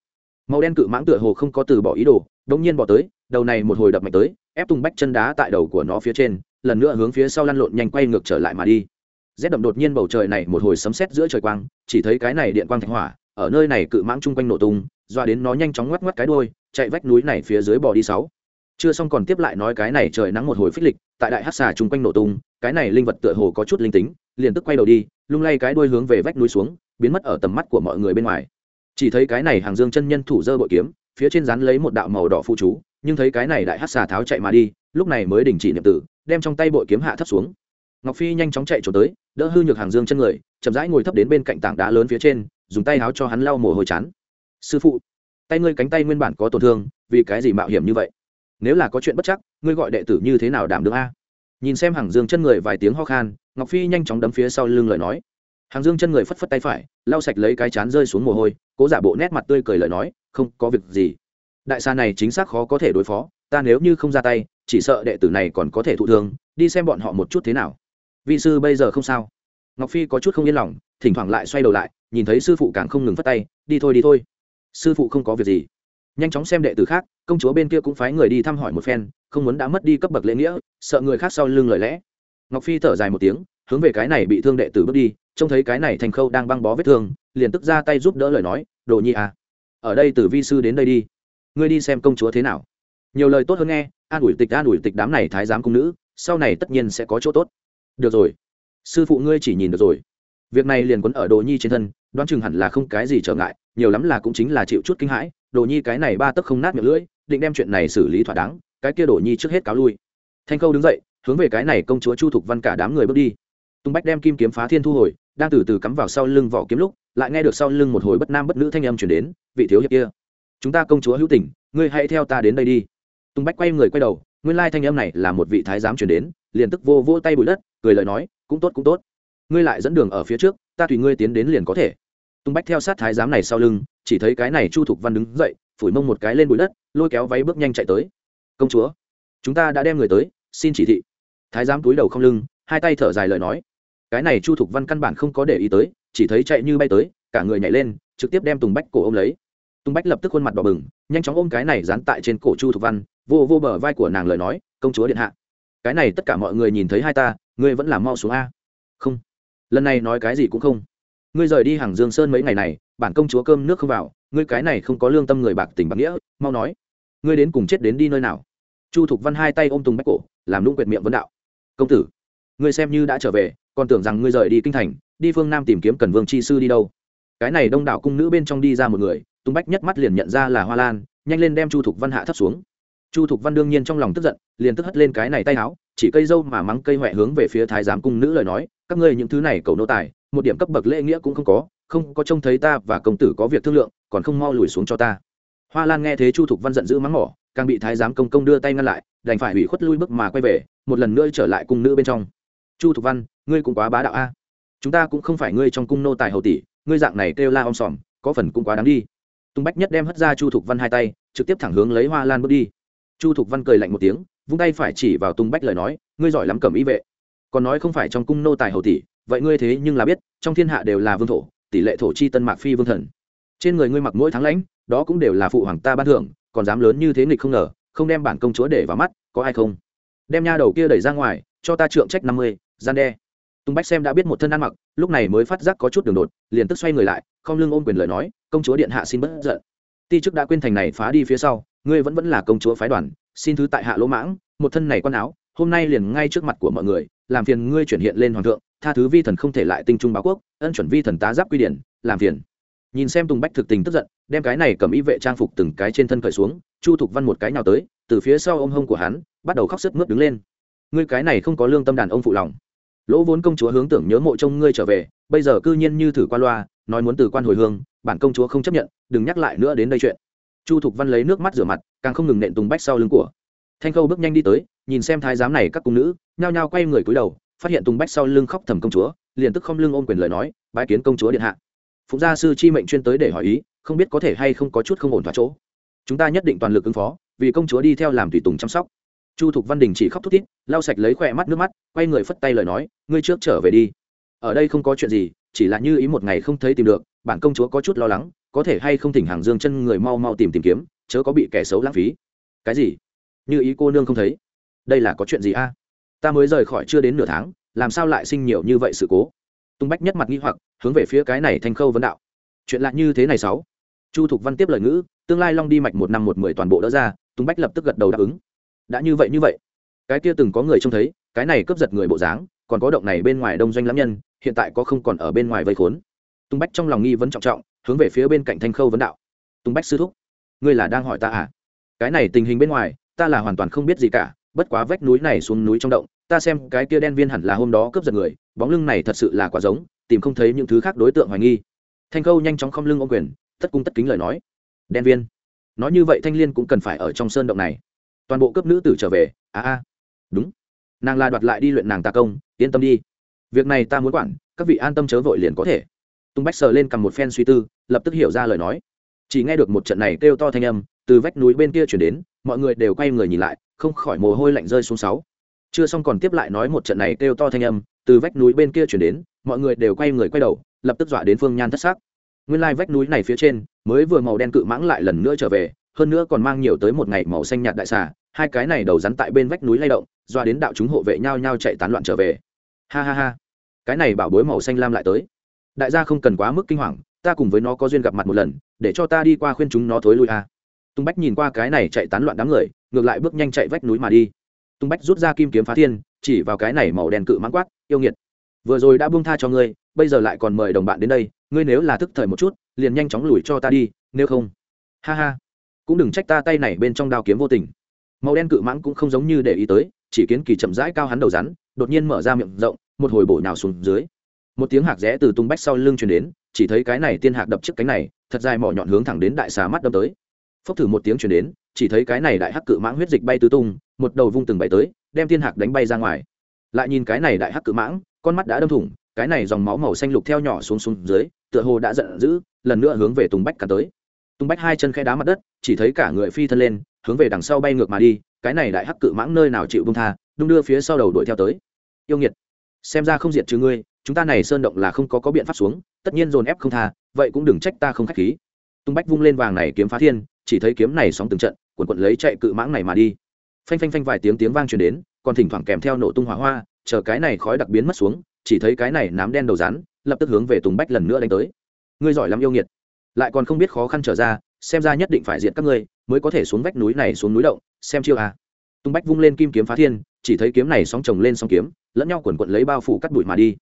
[SPEAKER 1] Màu đen cự mãng tựa hồ không có từ bỏ ý đồ đông nhiên bỏ tới, đầu này một hồi đập mạnh tới, ép tùng bách chân đá tại đầu của nó phía trên, lần nữa hướng phía sau lăn lộn nhanh quay ngược trở lại mà đi rét đậm đột nhiên bầu trời này một hồi sấm sét giữa trời quang, chỉ thấy cái này điện quang thạch hỏa, ở nơi này cự mãng chung quanh nổ tung, doa đến nó nhanh chóng ngoắc ngoắc cái đuôi, chạy vách núi này phía dưới bò đi sáu. Chưa xong còn tiếp lại nói cái này trời nắng một hồi phích lịch, tại đại hát xà chung quanh nổ tung, cái này linh vật tựa hồ có chút linh tính, liền tức quay đầu đi, lung lay cái đuôi hướng về vách núi xuống, biến mất ở tầm mắt của mọi người bên ngoài. Chỉ thấy cái này hàng dương chân nhân thủ dơ bội kiếm, phía trên rắn lấy một đạo màu đỏ phụ chú, nhưng thấy cái này đại hát xà tháo chạy mà đi, lúc này mới đình chỉ niệm tử, đem trong tay bội kiếm hạ thấp xuống. Ngọc phi nhanh chóng chạy trốn tới đỡ hư nhược hàng dương chân người, chậm rãi ngồi thấp đến bên cạnh tảng đá lớn phía trên, dùng tay áo cho hắn lau mồ hôi chán. Sư phụ, tay ngươi cánh tay nguyên bản có tổn thương, vì cái gì mạo hiểm như vậy? Nếu là có chuyện bất chắc, ngươi gọi đệ tử như thế nào đảm được a? Nhìn xem hàng dương chân người vài tiếng ho khan, ngọc phi nhanh chóng đấm phía sau lưng lời nói. Hàng dương chân người phất phất tay phải, lau sạch lấy cái chán rơi xuống mồ hôi, cố giả bộ nét mặt tươi cười lời nói, không có việc gì. Đại xa này chính xác khó có thể đối phó, ta nếu như không ra tay, chỉ sợ đệ tử này còn có thể thụ thương, đi xem bọn họ một chút thế nào vị sư, bây giờ không sao. Ngọc phi có chút không yên lòng, thỉnh thoảng lại xoay đầu lại, nhìn thấy sư phụ càng không ngừng phất tay, đi thôi đi thôi. Sư phụ không có việc gì. Nhanh chóng xem đệ tử khác, công chúa bên kia cũng phái người đi thăm hỏi một phen, không muốn đã mất đi cấp bậc lễ nghĩa, sợ người khác sau lưng lời lẽ. Ngọc phi thở dài một tiếng, hướng về cái này bị thương đệ tử bước đi, trông thấy cái này thành khâu đang băng bó vết thương, liền tức ra tay giúp đỡ lời nói, đồ nhi à ở đây từ vi sư đến đây đi. Ngươi đi xem công chúa thế nào. Nhiều lời tốt hơn nghe, an ủi tịch, an ủi tịch đám này thái giám cung nữ, sau này tất nhiên sẽ có chỗ tốt được rồi. Sư phụ ngươi chỉ nhìn được rồi. Việc này liền quấn ở đồ nhi trên thân, đoán chừng hẳn là không cái gì trở ngại, nhiều lắm là cũng chính là chịu chút kinh hãi. Đồ nhi cái này ba tấc không nát miệng lưỡi, định đem chuyện này xử lý thỏa đáng, cái kia đồ nhi trước hết cáo lui. Thanh khâu đứng dậy, hướng về cái này công chúa chu thục văn cả đám người bước đi. Tung bách đem kim kiếm phá thiên thu hồi, đang từ từ cắm vào sau lưng vỏ kiếm lúc, lại nghe được sau lưng một hồi bất nam bất nữ thanh âm chuyển đến, vị thiếu hiệp kia, chúng ta công chúa hữu tình, ngươi hãy theo ta đến đây đi. Tung bách quay người quay đầu, nguyên lai thanh âm này là một vị thái giám chuyển đến liền tức vô vô tay bụi đất, cười lời nói, cũng tốt cũng tốt. Ngươi lại dẫn đường ở phía trước, ta tùy ngươi tiến đến liền có thể. Tung bách theo sát thái giám này sau lưng, chỉ thấy cái này chu thục văn đứng dậy, phủi mông một cái lên bụi đất, lôi kéo váy bước nhanh chạy tới. Công chúa, chúng ta đã đem người tới, xin chỉ thị. Thái giám túi đầu không lưng, hai tay thở dài lời nói. Cái này chu thục văn căn bản không có để ý tới, chỉ thấy chạy như bay tới, cả người nhảy lên, trực tiếp đem tùng bách cổ ôm lấy. Tùng bách lập tức khuôn mặt đỏ bừng, nhanh chóng ôm cái này dán tại trên cổ chu thục văn, vô vô bờ vai của nàng lời nói, công chúa điện hạ cái này tất cả mọi người nhìn thấy hai ta, ngươi vẫn làm mau xuống a. Không. Lần này nói cái gì cũng không. Ngươi rời đi hàng dương sơn mấy ngày này, bản công chúa cơm nước không vào, ngươi cái này không có lương tâm người bạc tình bạc nghĩa, mau nói. Ngươi đến cùng chết đến đi nơi nào? Chu thục văn hai tay ôm tùng bách cổ, làm lũng quyệt miệng vấn đạo. Công tử, ngươi xem như đã trở về, còn tưởng rằng ngươi rời đi kinh thành, đi phương nam tìm kiếm cần vương chi sư đi đâu? Cái này đông đảo cung nữ bên trong đi ra một người, tùng bách nhất mắt liền nhận ra là hoa lan, nhanh lên đem chu thục văn hạ thấp xuống chu thục văn đương nhiên trong lòng tức giận, liền tức hất lên cái này tay áo, chỉ cây dâu mà mắng cây huệ hướng về phía thái giám cung nữ lời nói, các ngươi những thứ này cầu nô tài, một điểm cấp bậc lễ nghĩa cũng không có không có trông thấy ta và công tử có việc thương lượng, còn không mau lùi xuống cho ta. Hoa lan nghe thế chu thục văn giận dữ mắng mỏ, càng bị thái giám công công đưa tay ngăn lại, đành phải hủy khuất lui bước mà quay về, một lần nữa trở lại cung nữ bên trong. Chu thục văn, ngươi cũng quá bá đạo a. Chúng ta cũng không phải ngươi trong cung nô tài hầu tỷ, ngươi dạng này kêu la om sòm, có phần cũng quá đáng đi. Tung bách nhất đem hất ra chu thục văn hai tay, trực tiếp thẳng hướng lấy hoa lan bước đi chu thục văn cười lạnh một tiếng, vung tay phải chỉ vào tung bách lời nói, ngươi giỏi lắm cầm ý vệ. Còn nói không phải trong cung nô tài hầu tỷ, vậy ngươi thế nhưng là biết, trong thiên hạ đều là vương thổ, tỷ lệ thổ chi tân mạc phi vương thần. Trên người ngươi mặc mỗi tháng lãnh, đó cũng đều là phụ hoàng ta ban thưởng, còn dám lớn như thế nghịch không ngờ, không đem bản công chúa để vào mắt, có ai không? Đem nha đầu kia đẩy ra ngoài, cho ta trượng trách năm mươi, gian đe. Tùng bách xem đã biết một thân ăn mặc, lúc này mới phát giác có chút đường đột, liền tức xoay người lại, không lưng ôm quyền lời nói, công chúa điện hạ xin bất giận ti chức đã quên thành này phá đi phía sau, ngươi vẫn vẫn là công chúa phái đoàn, xin thứ tại hạ lỗ mãng, một thân này quan áo, hôm nay liền ngay trước mặt của mọi người, làm phiền ngươi chuyển hiện lên hoàng thượng, tha thứ vi thần không thể lại tinh trung báo quốc, ân chuẩn vi thần tá giáp quy điển, làm phiền. Nhìn xem tùng bách thực tình tức giận, đem cái này cầm ý vệ trang phục từng cái trên thân cởi xuống, chu thục văn một cái nào tới, từ phía sau ôm hông của hắn, bắt đầu khóc sức mướt đứng lên. Ngươi cái này không có lương tâm đàn ông phụ lòng. Lỗ vốn công chúa hướng tưởng nhớ mộ trông ngươi trở về, bây giờ cư nhiên như thử qua loa, nói muốn từ quan hồi hương bản công chúa không chấp nhận, đừng nhắc lại nữa đến đây chuyện. Chu thục văn lấy nước mắt rửa mặt, càng không ngừng nện tùng bách sau lưng của. Thanh khâu bước nhanh đi tới, nhìn xem thái giám này các cung nữ, nhao nhao quay người cúi đầu, phát hiện tùng bách sau lưng khóc thầm công chúa, liền tức không lưng ôm quyền lời nói, bái kiến công chúa điện hạ. Phụng gia sư chi mệnh chuyên tới để hỏi ý, không biết có thể hay không có chút không ổn thỏa chỗ. Chúng ta nhất định toàn lực ứng phó, vì công chúa đi theo làm tùy tùng chăm sóc. Chu thục văn đình chỉ khóc thút thít, lau sạch lấy khỏe mắt nước mắt, quay người phất tay lời nói, ngươi trước trở về đi. Ở đây không có chuyện gì, chỉ là như ý một ngày không thấy tìm được bản công chúa có chút lo lắng, có thể hay không thỉnh hàng dương chân người mau mau tìm tìm kiếm, chớ có bị kẻ xấu lãng phí. Cái gì? Như ý cô nương không thấy. Đây là có chuyện gì a? Ta mới rời khỏi chưa đến nửa tháng, làm sao lại sinh nhiều như vậy sự cố? Tung bách nhất mặt nghi hoặc, hướng về phía cái này thanh khâu vấn đạo. Chuyện lạ như thế này sáu. Chu thục văn tiếp lời ngữ, tương lai long đi mạch một năm một mười toàn bộ đỡ ra, tung bách lập tức gật đầu đáp ứng. Đã như vậy như vậy. Cái kia từng có người trông thấy, cái này cướp giật người bộ dáng, còn có động này bên ngoài đông doanh lãm nhân, hiện tại có không còn ở bên ngoài vây khốn tung bách trong lòng nghi vấn trọng trọng, hướng về phía bên cạnh thanh khâu vấn đạo. Tung bách sư thúc, ngươi là đang hỏi ta à? Cái này tình hình bên ngoài, ta là hoàn toàn không biết gì cả, bất quá vách núi này xuống núi trong động, ta xem cái kia đen viên hẳn là hôm đó cướp giật người, bóng lưng này thật sự là quả giống, tìm không thấy những thứ khác đối tượng hoài nghi. Thanh khâu nhanh chóng không lưng ô quyền tất cung tất kính lời nói. Đen viên, nói như vậy thanh liên cũng cần phải ở trong sơn động này. Toàn bộ cấp nữ tử trở về à a. Đúng. Nàng là đoạt lại đi luyện nàng ta công, yên tâm đi. Việc này ta muốn quản, các vị an tâm chớ vội liền có thể tung bách sờ lên cầm một phen suy tư, lập tức hiểu ra lời nói. Chỉ nghe được một trận này kêu to thanh âm, từ vách núi bên kia chuyển đến, mọi người đều quay người nhìn lại, không khỏi mồ hôi lạnh rơi xuống sáu. Chưa xong còn tiếp lại nói một trận này kêu to thanh âm, từ vách núi bên kia chuyển đến, mọi người đều quay người quay đầu, lập tức dọa đến phương nhan thất xác nguyên lai vách núi này phía trên, mới vừa màu đen cự mãng lại lần nữa trở về, hơn nữa còn mang nhiều tới một ngày màu xanh nhạt đại xà, hai cái này đầu rắn tại bên vách núi lay động doa đến đạo chúng hộ vệ nhau nhau chạy tán loạn trở về. Ha ha ha. Cái này bảo bối màu xanh lam lại tới đại gia không cần quá mức kinh hoàng, ta cùng với nó có duyên gặp mặt một lần, để cho ta đi qua khuyên chúng nó thối lui a. À. tung bách nhìn qua cái này chạy tán loạn đám người, ngược lại bước nhanh chạy vách núi mà đi. Tung bách rút ra kim kiếm phá thiên, chỉ vào cái này màu đen cự mãng quát, yêu nghiệt, vừa rồi đã buông tha cho ngươi, bây giờ lại còn mời đồng bạn đến đây, ngươi nếu là thức thời một chút, liền nhanh chóng lùi cho ta đi, nếu không ha ha, cũng đừng trách ta tay này bên trong đao kiếm vô tình. Màu đen cự mãng cũng không giống như để ý tới, chỉ kiến kỳ chậm rãi cao hắn đầu rắn, đột nhiên mở ra miệng rộng, một hồi bổ nào xuống dưới một tiếng hạc rẽ từ tung bách sau lưng truyền đến, chỉ thấy cái này tiên hạc đập chiếc cánh này, thật dài mỏ nhọn hướng thẳng đến đại xà mắt đâm tới. Phốc thử một tiếng truyền đến, chỉ thấy cái này đại hắc cự mãng huyết dịch bay tứ tung, một đầu vung từng bay tới, đem tiên hạc đánh bay ra ngoài. Lại nhìn cái này đại hắc cự mãng, con mắt đã đâm thủng, cái này dòng máu màu xanh lục theo nhỏ xuống xuống dưới, tựa hồ đã giận dữ, lần nữa hướng về tùng bách cả tới. Tùng bách hai chân khe đá mặt đất, chỉ thấy cả người phi thân lên, hướng về đằng sau bay ngược mà đi, cái này đại hắc cự mãng nơi nào chịu bông tha, đung đưa phía sau đầu đuổi theo tới. Yêu nghiệt, xem ra không diệt trừ ngươi chúng ta này sơn động là không có có biện pháp xuống, tất nhiên dồn ép không tha, vậy cũng đừng trách ta không khách khí. Tung bách vung lên vàng này kiếm phá thiên, chỉ thấy kiếm này sóng từng trận, cuộn cuộn lấy chạy cự mãng này mà đi. Phanh phanh phanh vài tiếng tiếng vang truyền đến, còn thỉnh thoảng kèm theo nổ tung hỏa hoa, chờ cái này khói đặc biến mất xuống, chỉ thấy cái này nám đen đầu rắn, lập tức hướng về tùng bách lần nữa đánh tới. Ngươi giỏi lắm yêu nghiệt. Lại còn không biết khó khăn trở ra, xem ra nhất định phải diện các ngươi, mới có thể xuống vách núi này xuống núi động, xem chiêu à. Tung bách vung lên kim kiếm phá thiên, chỉ thấy kiếm này sóng chồng lên sóng kiếm, lẫn nhau quần quận lấy bao phủ cắt đuổi mà đi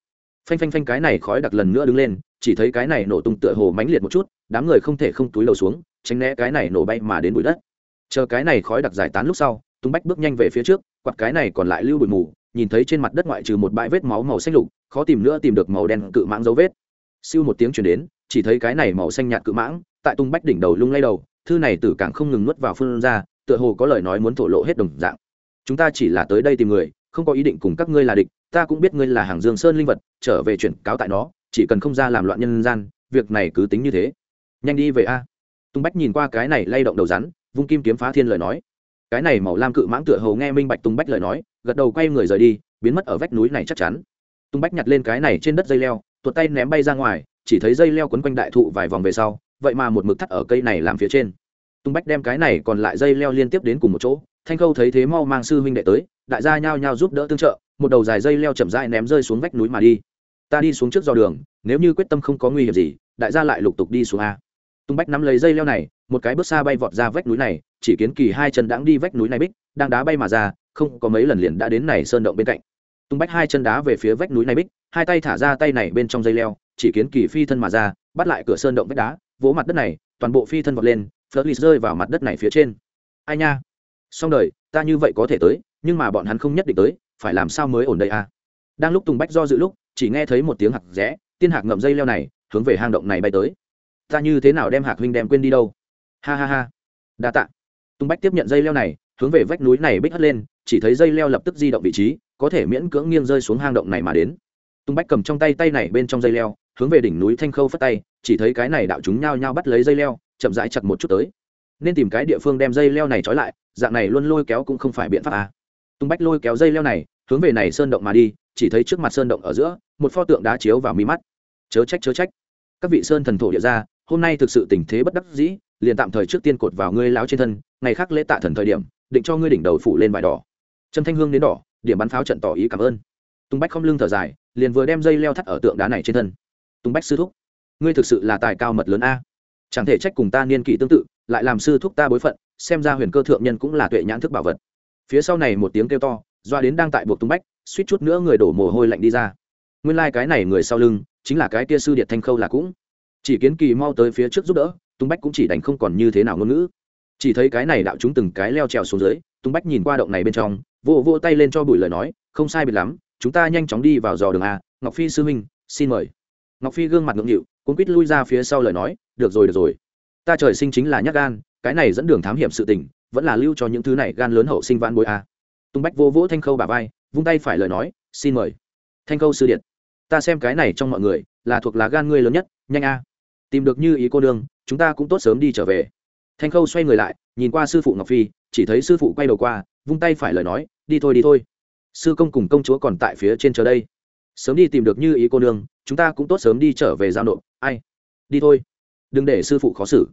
[SPEAKER 1] phanh phanh phanh cái này khói đặc lần nữa đứng lên, chỉ thấy cái này nổ tung tựa hồ mãnh liệt một chút, đám người không thể không túi đầu xuống, tránh né cái này nổ bay mà đến bụi đất. Chờ cái này khói đặc giải tán lúc sau, tung bách bước nhanh về phía trước quặt cái này còn lại lưu bụi mù, nhìn thấy trên mặt đất ngoại trừ một bãi vết máu màu xanh lục, khó tìm nữa tìm được màu đen cự mãng dấu vết. Siêu một tiếng chuyển đến, chỉ thấy cái này màu xanh nhạt cự mãng, tại tung bách đỉnh đầu lung lay đầu, thư này tử càng không ngừng nuốt vào phương ra, tựa hồ có lời nói muốn thổ lộ hết đồng dạng. Chúng ta chỉ là tới đây tìm người, không có ý định cùng các ngươi là địch ta cũng biết ngươi là hàng dương sơn linh vật, trở về chuyển cáo tại nó, chỉ cần không ra làm loạn nhân gian, việc này cứ tính như thế. Nhanh đi về a. Tung bách nhìn qua cái này lay động đầu rắn, vung kim kiếm phá thiên lời nói. Cái này màu lam cự mãng tựa hầu nghe minh bạch tung bách lời nói, gật đầu quay người rời đi, biến mất ở vách núi này chắc chắn. Tung bách nhặt lên cái này trên đất dây leo, tuột tay ném bay ra ngoài, chỉ thấy dây leo quấn quanh đại thụ vài vòng về sau, vậy mà một mực thắt ở cây này làm phía trên. Tung bách đem cái này còn lại dây leo liên tiếp đến cùng một chỗ thanh khâu thấy thế mau mang sư huynh đệ tới, đại gia nhao nhao giúp đỡ tương trợ, một đầu dài dây leo chậm rãi ném rơi xuống vách núi mà đi. Ta đi xuống trước do đường, nếu như quyết tâm không có nguy hiểm gì, đại gia lại lục tục đi xuống a. Tung bách nắm lấy dây leo này, một cái bước xa bay vọt ra vách núi này, chỉ kiến kỳ hai chân đãng đi vách núi này bích, đang đá bay mà ra, không có mấy lần liền đã đến này sơn động bên cạnh. Tung bách hai chân đá về phía vách núi này bích, hai tay thả ra tay này bên trong dây leo, chỉ kiến kỳ phi thân mà ra, bắt lại cửa sơn động vách đá, vỗ mặt đất này, toàn bộ phi thân vọt lên phớt lì rơi vào mặt đất này phía trên. Ai nha? Xong đời, ta như vậy có thể tới, nhưng mà bọn hắn không nhất định tới, phải làm sao mới ổn đây à? đang lúc tùng bách do dự lúc, chỉ nghe thấy một tiếng hạc rẽ, tiên hạc ngậm dây leo này, hướng về hang động này bay tới. Ta như thế nào đem hạc huynh đem quên đi đâu? Ha ha ha. Đa tạ. Tùng bách tiếp nhận dây leo này, hướng về vách núi này bích hất lên, chỉ thấy dây leo lập tức di động vị trí, có thể miễn cưỡng nghiêng rơi xuống hang động này mà đến. Tùng bách cầm trong tay tay này bên trong dây leo, hướng về đỉnh núi thanh khâu phất tay, chỉ thấy cái này đạo chúng nhao nhao bắt lấy dây leo, chậm rãi chặt một chút tới nên tìm cái địa phương đem dây leo này trói lại, dạng này luôn lôi kéo cũng không phải biện pháp à. tùng bách lôi kéo dây leo này, hướng về này sơn động mà đi, chỉ thấy trước mặt sơn động ở giữa, một pho tượng đá chiếu vào mi mắt. Chớ trách chớ trách. Các vị sơn thần thổ địa ra hôm nay thực sự tình thế bất đắc dĩ, liền tạm thời trước tiên cột vào ngươi láo trên thân, ngày khác lễ tạ thần thời điểm, định cho ngươi đỉnh đầu phủ lên vải đỏ. Trâm thanh hương đến đỏ, điểm bắn pháo trận tỏ ý cảm ơn. Tùng bách không lưng thở dài, liền vừa đem dây leo thắt ở tượng đá này trên thân. Tùng bách sư thúc, ngươi thực sự là tài cao mật lớn a chẳng thể trách cùng ta niên kỷ tương tự, lại làm sư thúc ta bối phận, xem ra huyền cơ thượng nhân cũng là tuệ nhãn thức bảo vật. Phía sau này một tiếng kêu to, doa đến đang tại buộc tung bách, suýt chút nữa người đổ mồ hôi lạnh đi ra. Nguyên lai、like、cái này người sau lưng, chính là cái tia sư điệt thanh khâu là cũng. Chỉ kiến kỳ mau tới phía trước giúp đỡ, tung bách cũng chỉ đành không còn như thế nào ngôn ngữ. Chỉ thấy cái này đạo chúng từng cái leo trèo xuống dưới, tung bách nhìn qua động này bên trong, vô vô tay lên cho bùi lời nói, không sai biệt lắm, chúng ta nhanh chóng đi vào dò đường a, ngọc phi sư minh xin mời. Ngọc phi gương mặt ngượng nghịu cũng quýt lui ra phía sau lời nói được rồi được rồi. Ta trời sinh chính là nhắc gan, cái này dẫn đường thám hiểm sự tình, vẫn là lưu cho những thứ này gan lớn hậu sinh vãn bối a. Tung bách vô vỗ thanh khâu bà vai, vung tay phải lời nói, xin mời. Thanh khâu sư điện, ta xem cái này trong mọi người là thuộc lá gan ngươi lớn nhất, nhanh a. Tìm được như ý cô đương chúng ta cũng tốt sớm đi trở về. Thanh khâu xoay người lại, nhìn qua sư phụ ngọc phi, chỉ thấy sư phụ quay đầu qua, vung tay phải lời nói, đi thôi đi thôi. Sư công cùng công chúa còn tại phía trên chờ đây. Sớm đi tìm được như ý cô nương, chúng ta cũng tốt sớm đi trở về giao nộp. Ai? Đi thôi đừng để sư phụ khó xử.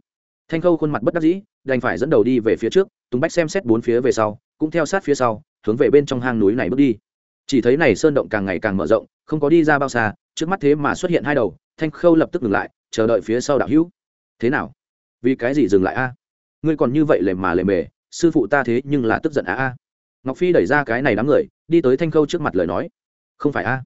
[SPEAKER 1] Thanh khâu khuôn mặt bất đắc dĩ, đành phải dẫn đầu đi về phía trước, tùng bách xem xét bốn phía về sau, cũng theo sát phía sau, hướng về bên trong hang núi này bước đi. Chỉ thấy này sơn động càng ngày càng mở rộng, không có đi ra bao xa, trước mắt thế mà xuất hiện hai đầu, thanh khâu lập tức ngừng lại, chờ đợi phía sau đạo hữu. Thế nào? Vì cái gì dừng lại a? Ngươi còn như vậy lề mà lề mề, sư phụ ta thế nhưng là tức giận a a. Ngọc phi đẩy ra cái này đám người, đi tới thanh khâu trước mặt lời nói. Không phải a.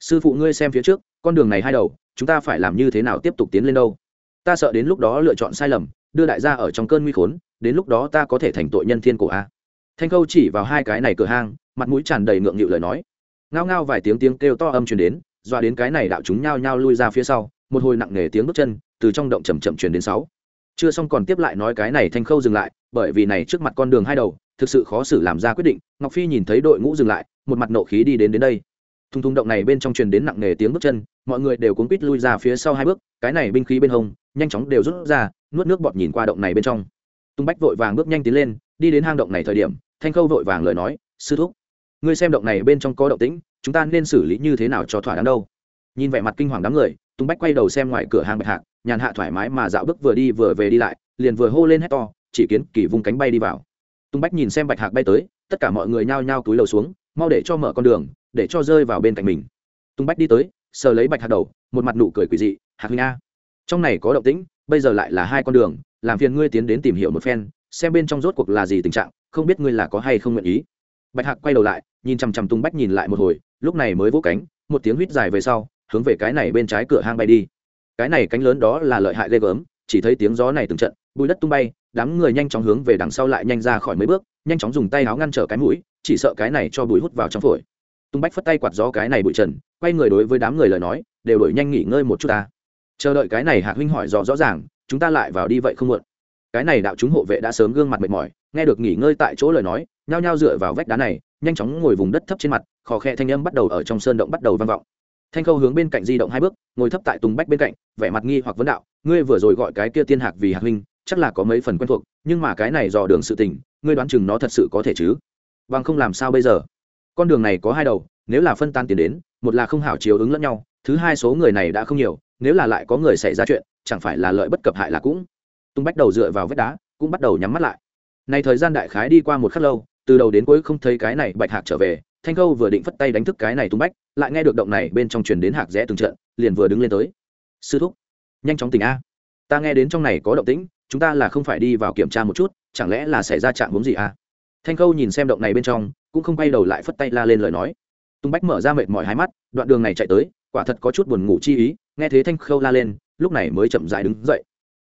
[SPEAKER 1] Sư phụ ngươi xem phía trước, con đường này hai đầu, chúng ta phải làm như thế nào tiếp tục tiến lên đâu? Ta sợ đến lúc đó lựa chọn sai lầm, đưa đại gia ở trong cơn nguy khốn, đến lúc đó ta có thể thành tội nhân thiên cổ a. Thanh khâu chỉ vào hai cái này cửa hang, mặt mũi tràn đầy ngượng nghịu lời nói. Ngao ngao vài tiếng tiếng kêu to âm truyền đến, dọa đến cái này đạo chúng nhao nhao lui ra phía sau, một hồi nặng nề tiếng bước chân, từ trong động chầm chậm truyền đến sáu. Chưa xong còn tiếp lại nói cái này thanh khâu dừng lại, bởi vì này trước mặt con đường hai đầu, thực sự khó xử làm ra quyết định, ngọc phi nhìn thấy đội ngũ dừng lại, một mặt nộ khí đi đến đến đây. Thung thung động này bên trong truyền đến nặng nề tiếng bước chân, mọi người đều cuốn quít lui ra phía sau hai bước, cái này binh khí bên hông nhanh chóng đều rút ra, nuốt nước bọt nhìn qua động này bên trong. Tung bách vội vàng bước nhanh tiến lên, đi đến hang động này thời điểm, thanh khâu vội vàng lời nói, sư thúc, ngươi xem động này bên trong có động tĩnh, chúng ta nên xử lý như thế nào cho thỏa đáng đâu? Nhìn vẻ mặt kinh hoàng đám người, tung bách quay đầu xem ngoài cửa hàng bạch hạc, nhàn hạ thoải mái mà dạo bước vừa đi vừa về đi lại, liền vừa hô lên hét to, chỉ kiến kỳ vùng cánh bay đi vào. Tung bách nhìn xem bạch hạc bay tới, tất cả mọi người nhao nhao túi lầu xuống, mau để cho mở con đường, để cho rơi vào bên cạnh mình. Tung bách đi tới, sờ lấy bạch hạc đầu, một mặt nụ cười quỷ dị, hạc huynh a trong này có động tĩnh, bây giờ lại là hai con đường, làm phiền ngươi tiến đến tìm hiểu một phen, xem bên trong rốt cuộc là gì tình trạng, không biết ngươi là có hay không nguyện ý. Bạch hạc quay đầu lại, nhìn chằm chằm tung bách nhìn lại một hồi, lúc này mới vỗ cánh, một tiếng huýt dài về sau, hướng về cái này bên trái cửa hang bay đi. Cái này cánh lớn đó là lợi hại ghê gớm, chỉ thấy tiếng gió này từng trận bùi đất tung bay, đám người nhanh chóng hướng về đằng sau lại nhanh ra khỏi mấy bước, nhanh chóng dùng tay áo ngăn trở cái mũi, chỉ sợ cái này cho bùi hút vào trong phổi. Tung bách phất tay quạt gió cái này bụi trần, quay người đối với đám người lời nói, đều đổi nhanh nghỉ ngơi một chút ta chờ đợi cái này hạc huynh hỏi rõ rõ ràng, chúng ta lại vào đi vậy không muộn. Cái này đạo chúng hộ vệ đã sớm gương mặt mệt mỏi, nghe được nghỉ ngơi tại chỗ lời nói, nhao nhao dựa vào vách đá này, nhanh chóng ngồi vùng đất thấp trên mặt, khò khe thanh âm bắt đầu ở trong sơn động bắt đầu vang vọng. Thanh khâu hướng bên cạnh di động hai bước, ngồi thấp tại tùng bách bên cạnh, vẻ mặt nghi hoặc vấn đạo, ngươi vừa rồi gọi cái kia tiên hạc vì hạc huynh, chắc là có mấy phần quen thuộc, nhưng mà cái này dò đường sự tình, ngươi đoán chừng nó thật sự có thể chứ? Bằng không làm sao bây giờ? Con đường này có hai đầu, nếu là phân tan tiền đến, một là không hảo chiếu ứng lẫn nhau thứ hai số người này đã không nhiều, nếu là lại có người xảy ra chuyện, chẳng phải là lợi bất cập hại là cũng. Tung bách đầu dựa vào vách đá, cũng bắt đầu nhắm mắt lại. Này thời gian đại khái đi qua một khắc lâu, từ đầu đến cuối không thấy cái này bạch hạc trở về, thanh khâu vừa định phất tay đánh thức cái này tung bách, lại nghe được động này bên trong truyền đến hạc rẽ từng trận, liền vừa đứng lên tới. Sư thúc, nhanh chóng tỉnh a. Ta nghe đến trong này có động tĩnh, chúng ta là không phải đi vào kiểm tra một chút, chẳng lẽ là xảy ra trạng hướng gì a? Thanh khâu nhìn xem động này bên trong, cũng không quay đầu lại phất tay la lên lời nói. Tung bách mở ra mệt mỏi hai mắt, đoạn đường này chạy tới quả thật có chút buồn ngủ chi ý, nghe thế thanh khâu la lên, lúc này mới chậm dại đứng dậy.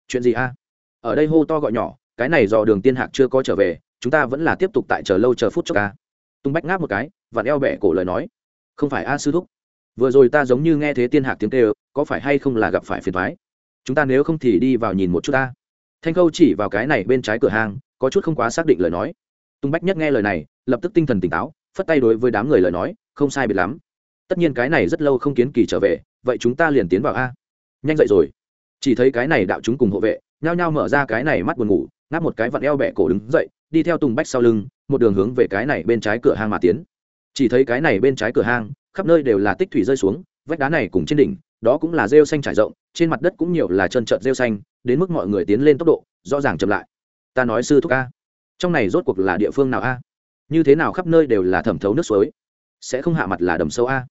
[SPEAKER 1] Chuyện gì a? Ở đây hô to gọi nhỏ, cái này do đường tiên hạc chưa có trở về, chúng ta vẫn là tiếp tục tại chờ lâu chờ phút cho ca tung bách ngáp một cái và eo bẻ cổ lời nói. Không phải a sư thúc. Vừa rồi ta giống như nghe thế tiên hạc tiếng kêu, có phải hay không là gặp phải phiền thoái chúng ta nếu không thì đi vào nhìn một chút ta. Thanh khâu chỉ vào cái này bên trái cửa hàng, có chút không quá xác định lời nói. Tung bách nhất nghe lời này, lập tức tinh thần tỉnh táo, phất tay đối với đám người lời nói, không sai biệt lắm tất nhiên cái này rất lâu không kiến kỳ trở về, vậy chúng ta liền tiến vào a. Nhanh dậy rồi. Chỉ thấy cái này đạo chúng cùng hộ vệ, nhao nhao mở ra cái này mắt buồn ngủ, ngáp một cái vặn eo bẹ cổ đứng dậy, đi theo tùng bách sau lưng, một đường hướng về cái này bên trái cửa hang mà tiến. Chỉ thấy cái này bên trái cửa hang, khắp nơi đều là tích thủy rơi xuống, vách đá này cùng trên đỉnh, đó cũng là rêu xanh trải rộng, trên mặt đất cũng nhiều là trơn trợn rêu xanh, đến mức mọi người tiến lên tốc độ, rõ ràng chậm lại. Ta nói sư thúc a. Trong này rốt cuộc là địa phương nào a? Như thế nào khắp nơi đều là thẩm thấu nước suối? Sẽ không hạ mặt là đầm sâu a?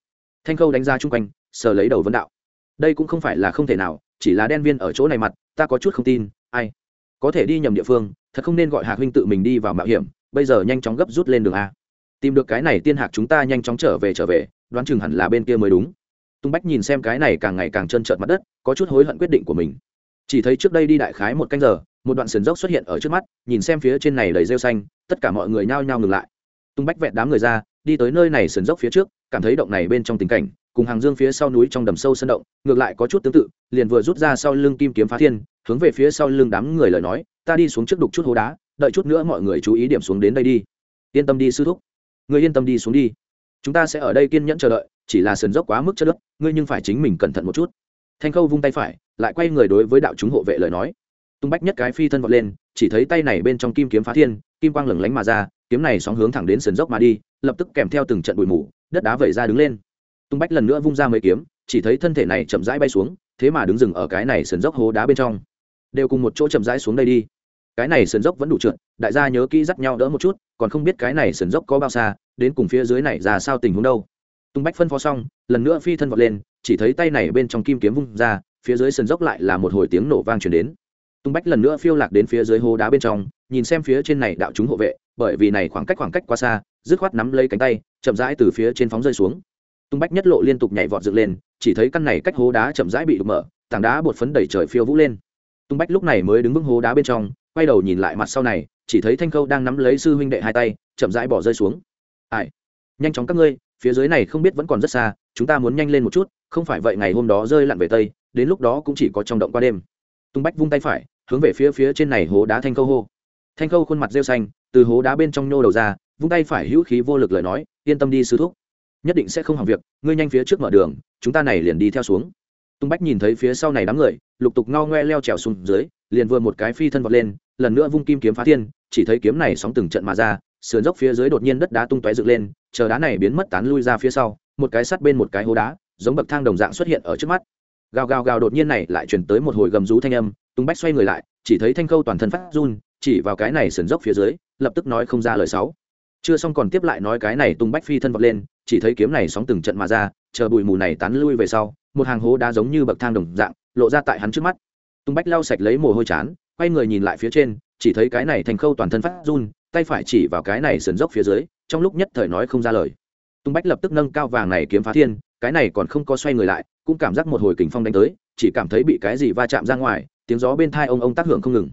[SPEAKER 1] Thanh khâu đánh ra chung quanh, sờ lấy đầu vấn đạo. Đây cũng không phải là không thể nào, chỉ là đen viên ở chỗ này mặt, ta có chút không tin, ai? Có thể đi nhầm địa phương, thật không nên gọi hạc huynh tự mình đi vào mạo hiểm, bây giờ nhanh chóng gấp rút lên đường a. Tìm được cái này tiên hạc chúng ta nhanh chóng trở về trở về, đoán chừng hẳn là bên kia mới đúng. Tung bách nhìn xem cái này càng ngày càng trơn trợt mặt đất, có chút hối hận quyết định của mình. Chỉ thấy trước đây đi đại khái một canh giờ, một đoạn sườn dốc xuất hiện ở trước mắt, nhìn xem phía trên này đầy rêu xanh, tất cả mọi người nhao nhao ngừng lại. Tung bách vẹn đám người ra đi tới nơi này sườn dốc phía trước, cảm thấy động này bên trong tình cảnh, cùng hàng dương phía sau núi trong đầm sâu sân động, ngược lại có chút tương tự, liền vừa rút ra sau lưng kim kiếm phá thiên, hướng về phía sau lưng đám người lời nói, ta đi xuống trước đục chút hố đá, đợi chút nữa mọi người chú ý điểm xuống đến đây đi. Yên tâm đi, sư thúc. Người yên tâm đi, xuống đi. Chúng ta sẽ ở đây kiên nhẫn chờ đợi, chỉ là sườn dốc quá mức chất đất ngươi nhưng phải chính mình cẩn thận một chút. Thanh khâu vung tay phải, lại quay người đối với đạo chúng hộ vệ lời nói. Tung bách nhất cái phi thân vọt lên, chỉ thấy tay này bên trong kim kiếm phá thiên, kim quang lửng lánh mà ra, kiếm này sóng hướng thẳng đến sườn dốc mà đi lập tức kèm theo từng trận bụi mù, đất đá vẩy ra đứng lên. Tung bách lần nữa vung ra mấy kiếm, chỉ thấy thân thể này chậm rãi bay xuống, thế mà đứng dừng ở cái này sườn dốc hố đá bên trong. Đều cùng một chỗ chậm rãi xuống đây đi. Cái này sườn dốc vẫn đủ trượt, đại gia nhớ kỹ dắt nhau đỡ một chút, còn không biết cái này sườn dốc có bao xa, đến cùng phía dưới này ra sao tình huống đâu. Tung bách phân phó xong, lần nữa phi thân vọt lên, chỉ thấy tay này bên trong kim kiếm vung ra, phía dưới sườn dốc lại là một hồi tiếng nổ vang chuyển đến. Tung bách lần nữa phiêu lạc đến phía dưới hố đá bên trong nhìn xem phía trên này đạo chúng hộ vệ, bởi vì này khoảng cách khoảng cách quá xa, dứt khoát nắm lấy cánh tay, chậm rãi từ phía trên phóng rơi xuống. Tung bách nhất lộ liên tục nhảy vọt dựng lên, chỉ thấy căn này cách hố đá chậm rãi bị đục mở, tảng đá bột phấn đẩy trời phiêu vũ lên. Tung bách lúc này mới đứng vững hố đá bên trong, quay đầu nhìn lại mặt sau này, chỉ thấy thanh khâu đang nắm lấy sư huynh đệ hai tay, chậm rãi bỏ rơi xuống. Ai? Nhanh chóng các ngươi, phía dưới này không biết vẫn còn rất xa, chúng ta muốn nhanh lên một chút, không phải vậy ngày hôm đó rơi lặn về tây, đến lúc đó cũng chỉ có trong động qua đêm. Tung bách vung tay phải, hướng về phía phía trên này hố đá thanh khâu hô thanh khâu khuôn mặt rêu xanh, từ hố đá bên trong nhô đầu ra, vung tay phải hữu khí vô lực lời nói, yên tâm đi, sư thúc. Nhất định sẽ không hỏng việc, ngươi nhanh phía trước mở đường, chúng ta này liền đi theo xuống. Tung bách nhìn thấy phía sau này đám người, lục tục ngao ngoe leo trèo xuống dưới, liền vừa một cái phi thân vọt lên, lần nữa vung kim kiếm phá thiên, chỉ thấy kiếm này sóng từng trận mà ra, sườn dốc phía dưới đột nhiên đất đá tung tóe dựng lên, chờ đá này biến mất tán lui ra phía sau, một cái sắt bên một cái hố đá, giống bậc thang đồng dạng xuất hiện ở trước mắt. Gào gào gào đột nhiên này lại chuyển tới một hồi gầm rú thanh âm, tung bách xoay người lại, chỉ thấy thanh khâu toàn thân phát run chỉ vào cái này sườn dốc phía dưới, lập tức nói không ra lời sáu. Chưa xong còn tiếp lại nói cái này tung bách phi thân vọt lên, chỉ thấy kiếm này sóng từng trận mà ra, chờ bụi mù này tán lui về sau, một hàng hố đá giống như bậc thang đồng dạng, lộ ra tại hắn trước mắt. Tung bách lau sạch lấy mồ hôi chán, quay người nhìn lại phía trên, chỉ thấy cái này thành khâu toàn thân phát run, tay phải chỉ vào cái này sườn dốc phía dưới, trong lúc nhất thời nói không ra lời. Tung bách lập tức nâng cao vàng này kiếm phá thiên, cái này còn không có xoay người lại, cũng cảm giác một hồi kình phong đánh tới, chỉ cảm thấy bị cái gì va chạm ra ngoài, tiếng gió bên thai ông ông tác hưởng không ngừng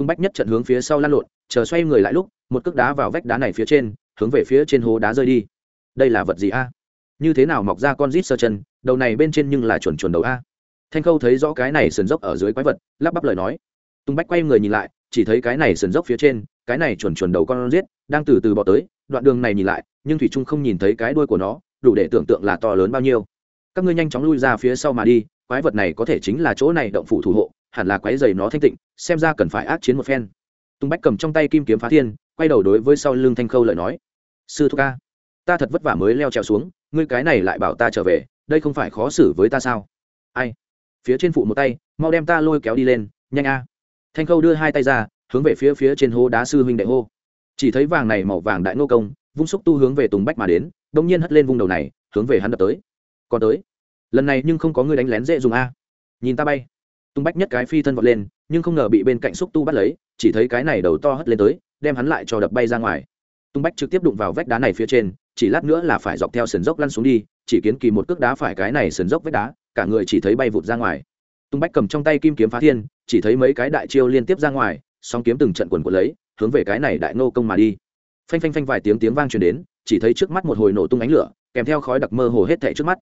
[SPEAKER 1] tung bách nhất trận hướng phía sau lăn lộn, chờ xoay người lại lúc, một cước đá vào vách đá này phía trên, hướng về phía trên hố đá rơi đi. Đây là vật gì a? Như thế nào mọc ra con rít sơ chân, đầu này bên trên nhưng là chuẩn chuẩn đầu a? Thanh khâu thấy rõ cái này sườn dốc ở dưới quái vật, lắp bắp lời nói. Tung bách quay người nhìn lại, chỉ thấy cái này sườn dốc phía trên, cái này chuẩn chuẩn đầu con rít đang từ từ bỏ tới, đoạn đường này nhìn lại, nhưng thủy trung không nhìn thấy cái đuôi của nó, đủ để tưởng tượng là to lớn bao nhiêu. Các ngươi nhanh chóng lui ra phía sau mà đi, quái vật này có thể chính là chỗ này động phủ thủ hộ hẳn là quái dày nó thanh tịnh, xem ra cần phải ác chiến một phen. Tung bách cầm trong tay kim kiếm phá thiên, quay đầu đối với sau lưng thanh khâu lợi nói. Sư thúc ca, ta thật vất vả mới leo trèo xuống, ngươi cái này lại bảo ta trở về, đây không phải khó xử với ta sao? Ai? Phía trên phụ một tay, mau đem ta lôi kéo đi lên, nhanh a. Thanh khâu đưa hai tay ra, hướng về phía phía trên hố đá sư huynh đại hô. Chỉ thấy vàng này màu vàng đại nô công, vung xúc tu hướng về tùng bách mà đến đông nhiên hất lên vùng đầu này, hướng về hắn đập tới. Còn tới. Lần này nhưng không có người đánh lén dễ dùng a. Nhìn ta bay tung bách nhất cái phi thân vọt lên, nhưng không ngờ bị bên cạnh xúc tu bắt lấy, chỉ thấy cái này đầu to hất lên tới, đem hắn lại cho đập bay ra ngoài. Tung bách trực tiếp đụng vào vách đá này phía trên, chỉ lát nữa là phải dọc theo sườn dốc lăn xuống đi, chỉ kiến kỳ một cước đá phải cái này sườn dốc vách đá, cả người chỉ thấy bay vụt ra ngoài. Tung bách cầm trong tay kim kiếm phá thiên, chỉ thấy mấy cái đại chiêu liên tiếp ra ngoài, song kiếm từng trận quần của lấy, hướng về cái này đại nô công mà đi. Phanh phanh phanh vài tiếng tiếng vang truyền đến, chỉ thấy trước mắt một hồi nổ tung ánh lửa, kèm theo khói đặc mơ hồ hết thảy trước mắt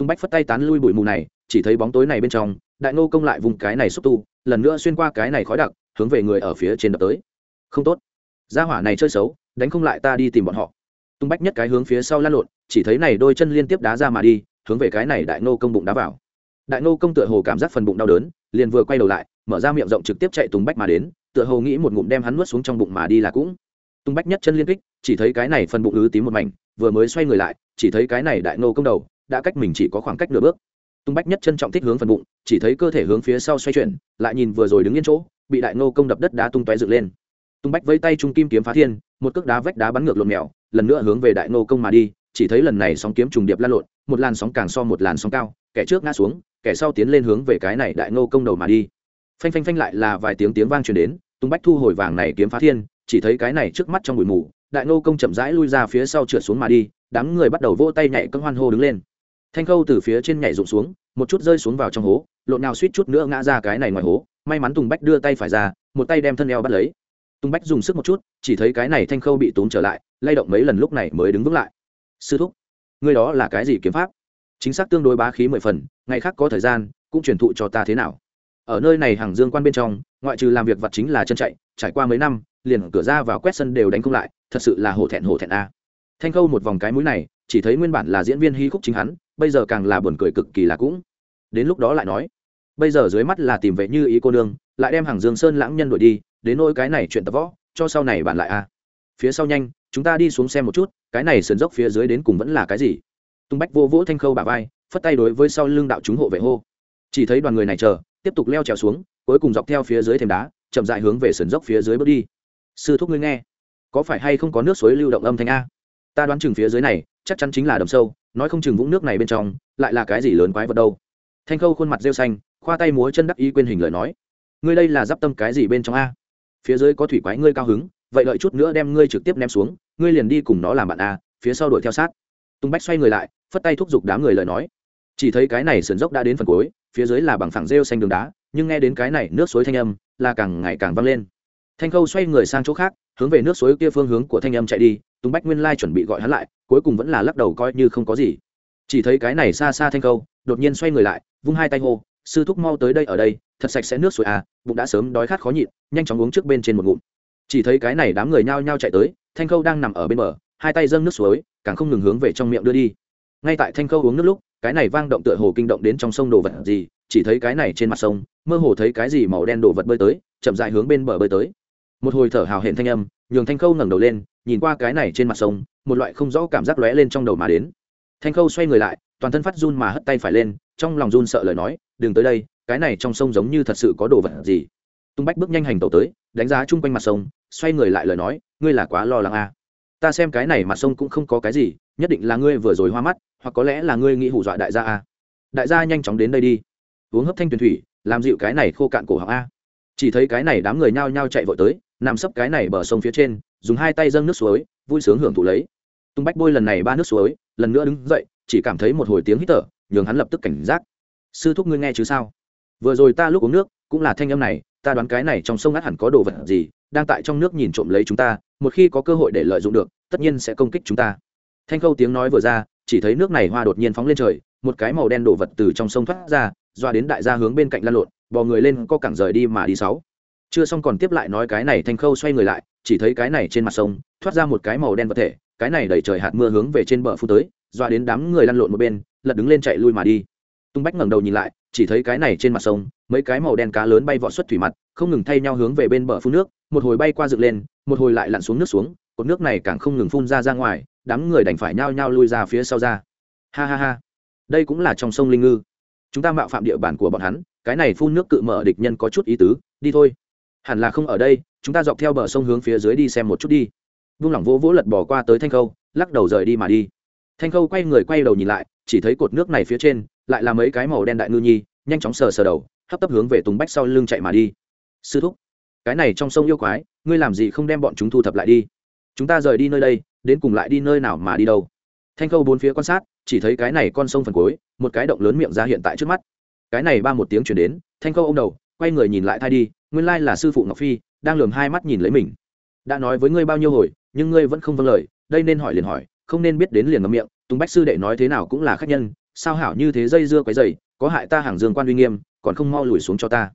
[SPEAKER 1] tung bách phất tay tán lui bụi mù này, chỉ thấy bóng tối này bên trong, đại nô công lại vùng cái này xúc tu, lần nữa xuyên qua cái này khói đặc, hướng về người ở phía trên đập tới. Không tốt. Gia hỏa này chơi xấu, đánh không lại ta đi tìm bọn họ. Tung bách nhất cái hướng phía sau lăn lộn, chỉ thấy này đôi chân liên tiếp đá ra mà đi, hướng về cái này đại nô công bụng đá vào. Đại nô công tựa hồ cảm giác phần bụng đau đớn, liền vừa quay đầu lại, mở ra miệng rộng trực tiếp chạy tùng bách mà đến, tựa hồ nghĩ một ngụm đem hắn nuốt xuống trong bụng mà đi là cũng. Tung bách nhất chân liên kích, chỉ thấy cái này phần bụng ứ tím một mảnh, vừa mới xoay người lại, chỉ thấy cái này đại nô công đầu đã cách mình chỉ có khoảng cách nửa bước. Tung bách nhất chân trọng thích hướng phần bụng, chỉ thấy cơ thể hướng phía sau xoay chuyển, lại nhìn vừa rồi đứng yên chỗ, bị đại nô công đập đất đá tung tóe dựng lên. Tung bách vẫy tay trung kim kiếm phá thiên, một cước đá vách đá bắn ngược lộn mèo, lần nữa hướng về đại nô công mà đi, chỉ thấy lần này sóng kiếm trùng điệp lan lộn, một làn sóng càng so một làn sóng cao, kẻ trước ngã xuống, kẻ sau tiến lên hướng về cái này đại nô công đầu mà đi. Phanh phanh phanh lại là vài tiếng tiếng vang truyền đến, tung bách thu hồi vàng này kiếm phá thiên, chỉ thấy cái này trước mắt trong bụi mù, đại nô công chậm rãi lui ra phía sau trượt xuống mà đi, đám người bắt đầu vỗ tay nhảy cân hoan hô đứng lên thanh khâu từ phía trên nhảy rụng xuống, một chút rơi xuống vào trong hố, lộn nào suýt chút nữa ngã ra cái này ngoài hố, may mắn tùng bách đưa tay phải ra, một tay đem thân eo bắt lấy. Tùng bách dùng sức một chút, chỉ thấy cái này thanh khâu bị tốn trở lại, lay động mấy lần lúc này mới đứng vững lại. Sư thúc người đó là cái gì kiếm pháp? Chính xác tương đối bá khí mười phần, ngày khác có thời gian, cũng truyền thụ cho ta thế nào. Ở nơi này hàng dương quan bên trong, ngoại trừ làm việc vật chính là chân chạy, trải qua mấy năm, liền cửa ra vào quét sân đều đánh không lại, thật sự là hổ thẹn hổ thẹn a. Thanh khâu một vòng cái mũi này, chỉ thấy nguyên bản là diễn viên hy khúc chính hắn bây giờ càng là buồn cười cực kỳ là cũng. Đến lúc đó lại nói, bây giờ dưới mắt là tìm vệ như ý cô nương, lại đem hàng dương sơn lãng nhân đuổi đi, đến nỗi cái này chuyện tập võ, cho sau này bàn lại a phía sau nhanh, chúng ta đi xuống xem một chút, cái này sườn dốc phía dưới đến cùng vẫn là cái gì. Tung bách vô vỗ thanh khâu bà vai, phất tay đối với sau lưng đạo chúng hộ vệ hô. Chỉ thấy đoàn người này chờ, tiếp tục leo trèo xuống, cuối cùng dọc theo phía dưới thềm đá, chậm dại hướng về sườn dốc phía dưới bước đi. Sư thúc ngươi nghe, có phải hay không có nước suối lưu động âm thanh a? Ta đoán chừng phía dưới này, chắc chắn chính là đầm sâu nói không chừng vũng nước này bên trong lại là cái gì lớn quái vật đâu. Thanh khâu khuôn mặt rêu xanh, khoa tay múa chân đắc ý quên hình lời nói. Ngươi đây là d i p tâm cái gì bên trong a? Phía dưới có thủy quái ngươi cao hứng, vậy đợi chút nữa đem ngươi trực tiếp ném xuống, ngươi liền đi cùng nó làm bạn a, phía sau đuổi theo sát. Tung bách xoay người lại, phất tay thúc giục đám người lời nói. Chỉ thấy cái này sườn dốc đã đến phần cuối, phía dưới là bằng phẳng rêu xanh đường đá, nhưng nghe đến cái này nước suối thanh âm, là càng ngày càng vang lên. Thanh khâu xoay người sang chỗ khác, hướng về nước suối kia phương hướng của thanh âm chạy đi tùng bách nguyên lai chuẩn bị gọi hắn lại, cuối cùng vẫn là lắc đầu coi như không có gì. Chỉ thấy cái này xa xa thanh khâu đột nhiên xoay người lại, vung hai tay hô, sư thúc mau tới đây ở đây, thật sạch sẽ nước suối à bụng đã sớm đói khát khó nhịn, nhanh chóng uống trước bên trên một ngụm. Chỉ thấy cái này đám người nhao nhao chạy tới, thanh khâu đang nằm ở bên bờ, hai tay dâng nước suối, càng không ngừng hướng về trong miệng đưa đi. Ngay tại thanh khâu uống nước lúc, cái này vang động tựa hồ kinh động đến trong sông đồ vật gì, chỉ thấy cái này trên mặt sông, mơ hồ thấy cái gì màu đen đồ vật bơi tới, chậm dại hướng bên bờ bơi tới. Một hồi thở hào hẹn thanh âm, nhường thanh khâu ngẩng đầu lên nhìn qua cái này trên mặt sông, một loại không rõ cảm giác lóe lên trong đầu mà đến thanh khâu xoay người lại, toàn thân phát run mà hất tay phải lên, trong lòng run sợ lời nói, đừng tới đây, cái này trong sông giống như thật sự có đồ vật gì tung bách bước nhanh hành tàu tới, đánh giá chung quanh mặt sông, xoay người lại lời nói, ngươi là quá lo lắng à. ta xem cái này mặt sông cũng không có cái gì, nhất định là ngươi vừa rồi hoa mắt, hoặc có lẽ là ngươi nghĩ hù dọa đại gia à. đại gia nhanh chóng đến đây đi uống hấp thanh tuyền thủy, làm dịu cái này khô cạn cổ họng a chỉ thấy cái này đám người nhao nhao chạy vội tới nằm sấp cái này bờ sông phía trên, dùng hai tay dâng nước suối, vui sướng hưởng thụ lấy. Tung bách bôi lần này ba nước suối, lần nữa đứng dậy, chỉ cảm thấy một hồi tiếng hít thở, nhường hắn lập tức cảnh giác. Sư thúc ngươi nghe chứ sao? Vừa rồi ta lúc uống nước, cũng là thanh âm này, ta đoán cái này trong sông ngắt hẳn có đồ vật gì, đang tại trong nước nhìn trộm lấy chúng ta, một khi có cơ hội để lợi dụng được, tất nhiên sẽ công kích chúng ta. Thanh khâu tiếng nói vừa ra, chỉ thấy nước này hoa đột nhiên phóng lên trời, một cái màu đen đổ vật từ trong sông thoát ra, doa đến đại gia hướng bên cạnh lăn lộn, bò người lên co cẳng rời đi mà đi sáu chưa xong còn tiếp lại nói cái này thanh khâu xoay người lại, chỉ thấy cái này trên mặt sông, thoát ra một cái màu đen vật thể, cái này đẩy trời hạt mưa hướng về trên bờ phu tới doa đến đám người lăn lộn một bên, lật đứng lên chạy lui mà đi. Tung bách ngẩng đầu nhìn lại, chỉ thấy cái này trên mặt sông, mấy cái màu đen cá lớn bay vọt xuất thủy mặt, không ngừng thay nhau hướng về bên bờ phun nước, một hồi bay qua dựng lên, một hồi lại lặn xuống nước xuống, cột nước này càng không ngừng phun ra ra ngoài, đám người đành phải nhao nhao lui ra phía sau ra. Ha ha ha, đây cũng là trong sông linh ngư. Chúng ta mạo phạm địa bàn của bọn hắn, cái này phun nước cự mở địch nhân có chút ý tứ, đi thôi hẳn là không ở đây, chúng ta dọc theo bờ sông hướng phía dưới đi xem một chút đi. Vung lỏng vỗ vỗ lật bỏ qua tới thanh khâu, lắc đầu rời đi mà đi. Thanh khâu quay người quay đầu nhìn lại, chỉ thấy cột nước này phía trên, lại là mấy cái màu đen đại ngư nhi, nhanh chóng sờ sờ đầu, hấp tấp hướng về tùng bách sau lưng chạy mà đi. Sư thúc, cái này trong sông yêu quái, ngươi làm gì không đem bọn chúng thu thập lại đi? Chúng ta rời đi nơi đây, đến cùng lại đi nơi nào mà đi đâu? Thanh khâu bốn phía quan sát, chỉ thấy cái này con sông phần cuối, một cái động lớn miệng ra hiện tại trước mắt. Cái này ba một tiếng chuyển đến, thanh khâu ô m đầu, quay người nhìn lại thai đi nguyên lai là sư phụ ngọc phi, đang lường hai mắt nhìn lấy mình. Đã nói với ngươi bao nhiêu hồi, nhưng ngươi vẫn không vâng lời, đây nên hỏi liền hỏi, không nên biết đến liền ngậm miệng, tùng bách sư đệ nói thế nào cũng là khách nhân, sao hảo như thế dây dưa quấy dày có hại ta hàng dương quan uy nghiêm, còn không mau lùi xuống cho ta.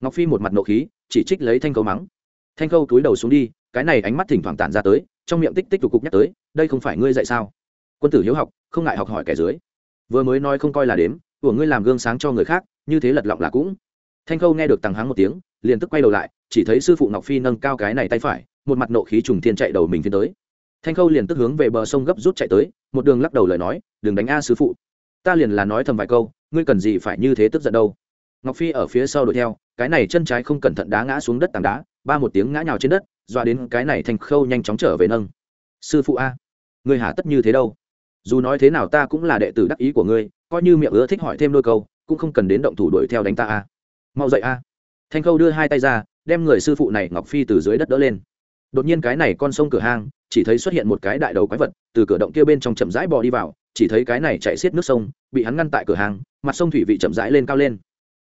[SPEAKER 1] Ngọc phi một mặt nộ khí, chỉ trích lấy thanh khâu mắng. Thanh khâu túi đầu xuống đi, cái này ánh mắt thỉnh thoảng tản ra tới, trong miệng tích tích tục cục nhắc tới, đây không phải ngươi dạy sao? Quân tử hiếu học, không ngại học hỏi kẻ dưới. Vừa mới nói không coi là đếm, của ngươi làm gương sáng cho người khác, như thế lật lọng là cũng. Thanh khâu nghe được tằng hắng một tiếng liền tức quay đầu lại, chỉ thấy sư phụ ngọc phi nâng cao cái này tay phải, một mặt nộ khí trùng thiên chạy đầu mình phiên tới. Thanh khâu liền tức hướng về bờ sông gấp rút chạy tới, một đường lắc đầu lời nói, đừng đánh a sư phụ. Ta liền là nói thầm vài câu, ngươi cần gì phải như thế tức giận đâu. Ngọc phi ở phía sau đuổi theo, cái này chân trái không cẩn thận đá ngã xuống đất tảng đá, ba một tiếng ngã nhào trên đất, dọa đến cái này thanh khâu nhanh chóng trở về nâng. Sư phụ a, ngươi hả tất như thế đâu? Dù nói thế nào ta cũng là đệ tử đắc ý của ngươi, coi như miệng ưa thích hỏi thêm đôi câu, cũng không cần đến động thủ đuổi theo đánh ta a. Mau dậy a thanh khâu đưa hai tay ra, đem người sư phụ này ngọc phi từ dưới đất đỡ lên. Đột nhiên cái này con sông cửa hang, chỉ thấy xuất hiện một cái đại đầu quái vật, từ cửa động kia bên trong chậm rãi bò đi vào, chỉ thấy cái này chạy xiết nước sông, bị hắn ngăn tại cửa hàng mặt sông thủy vị chậm rãi lên cao lên.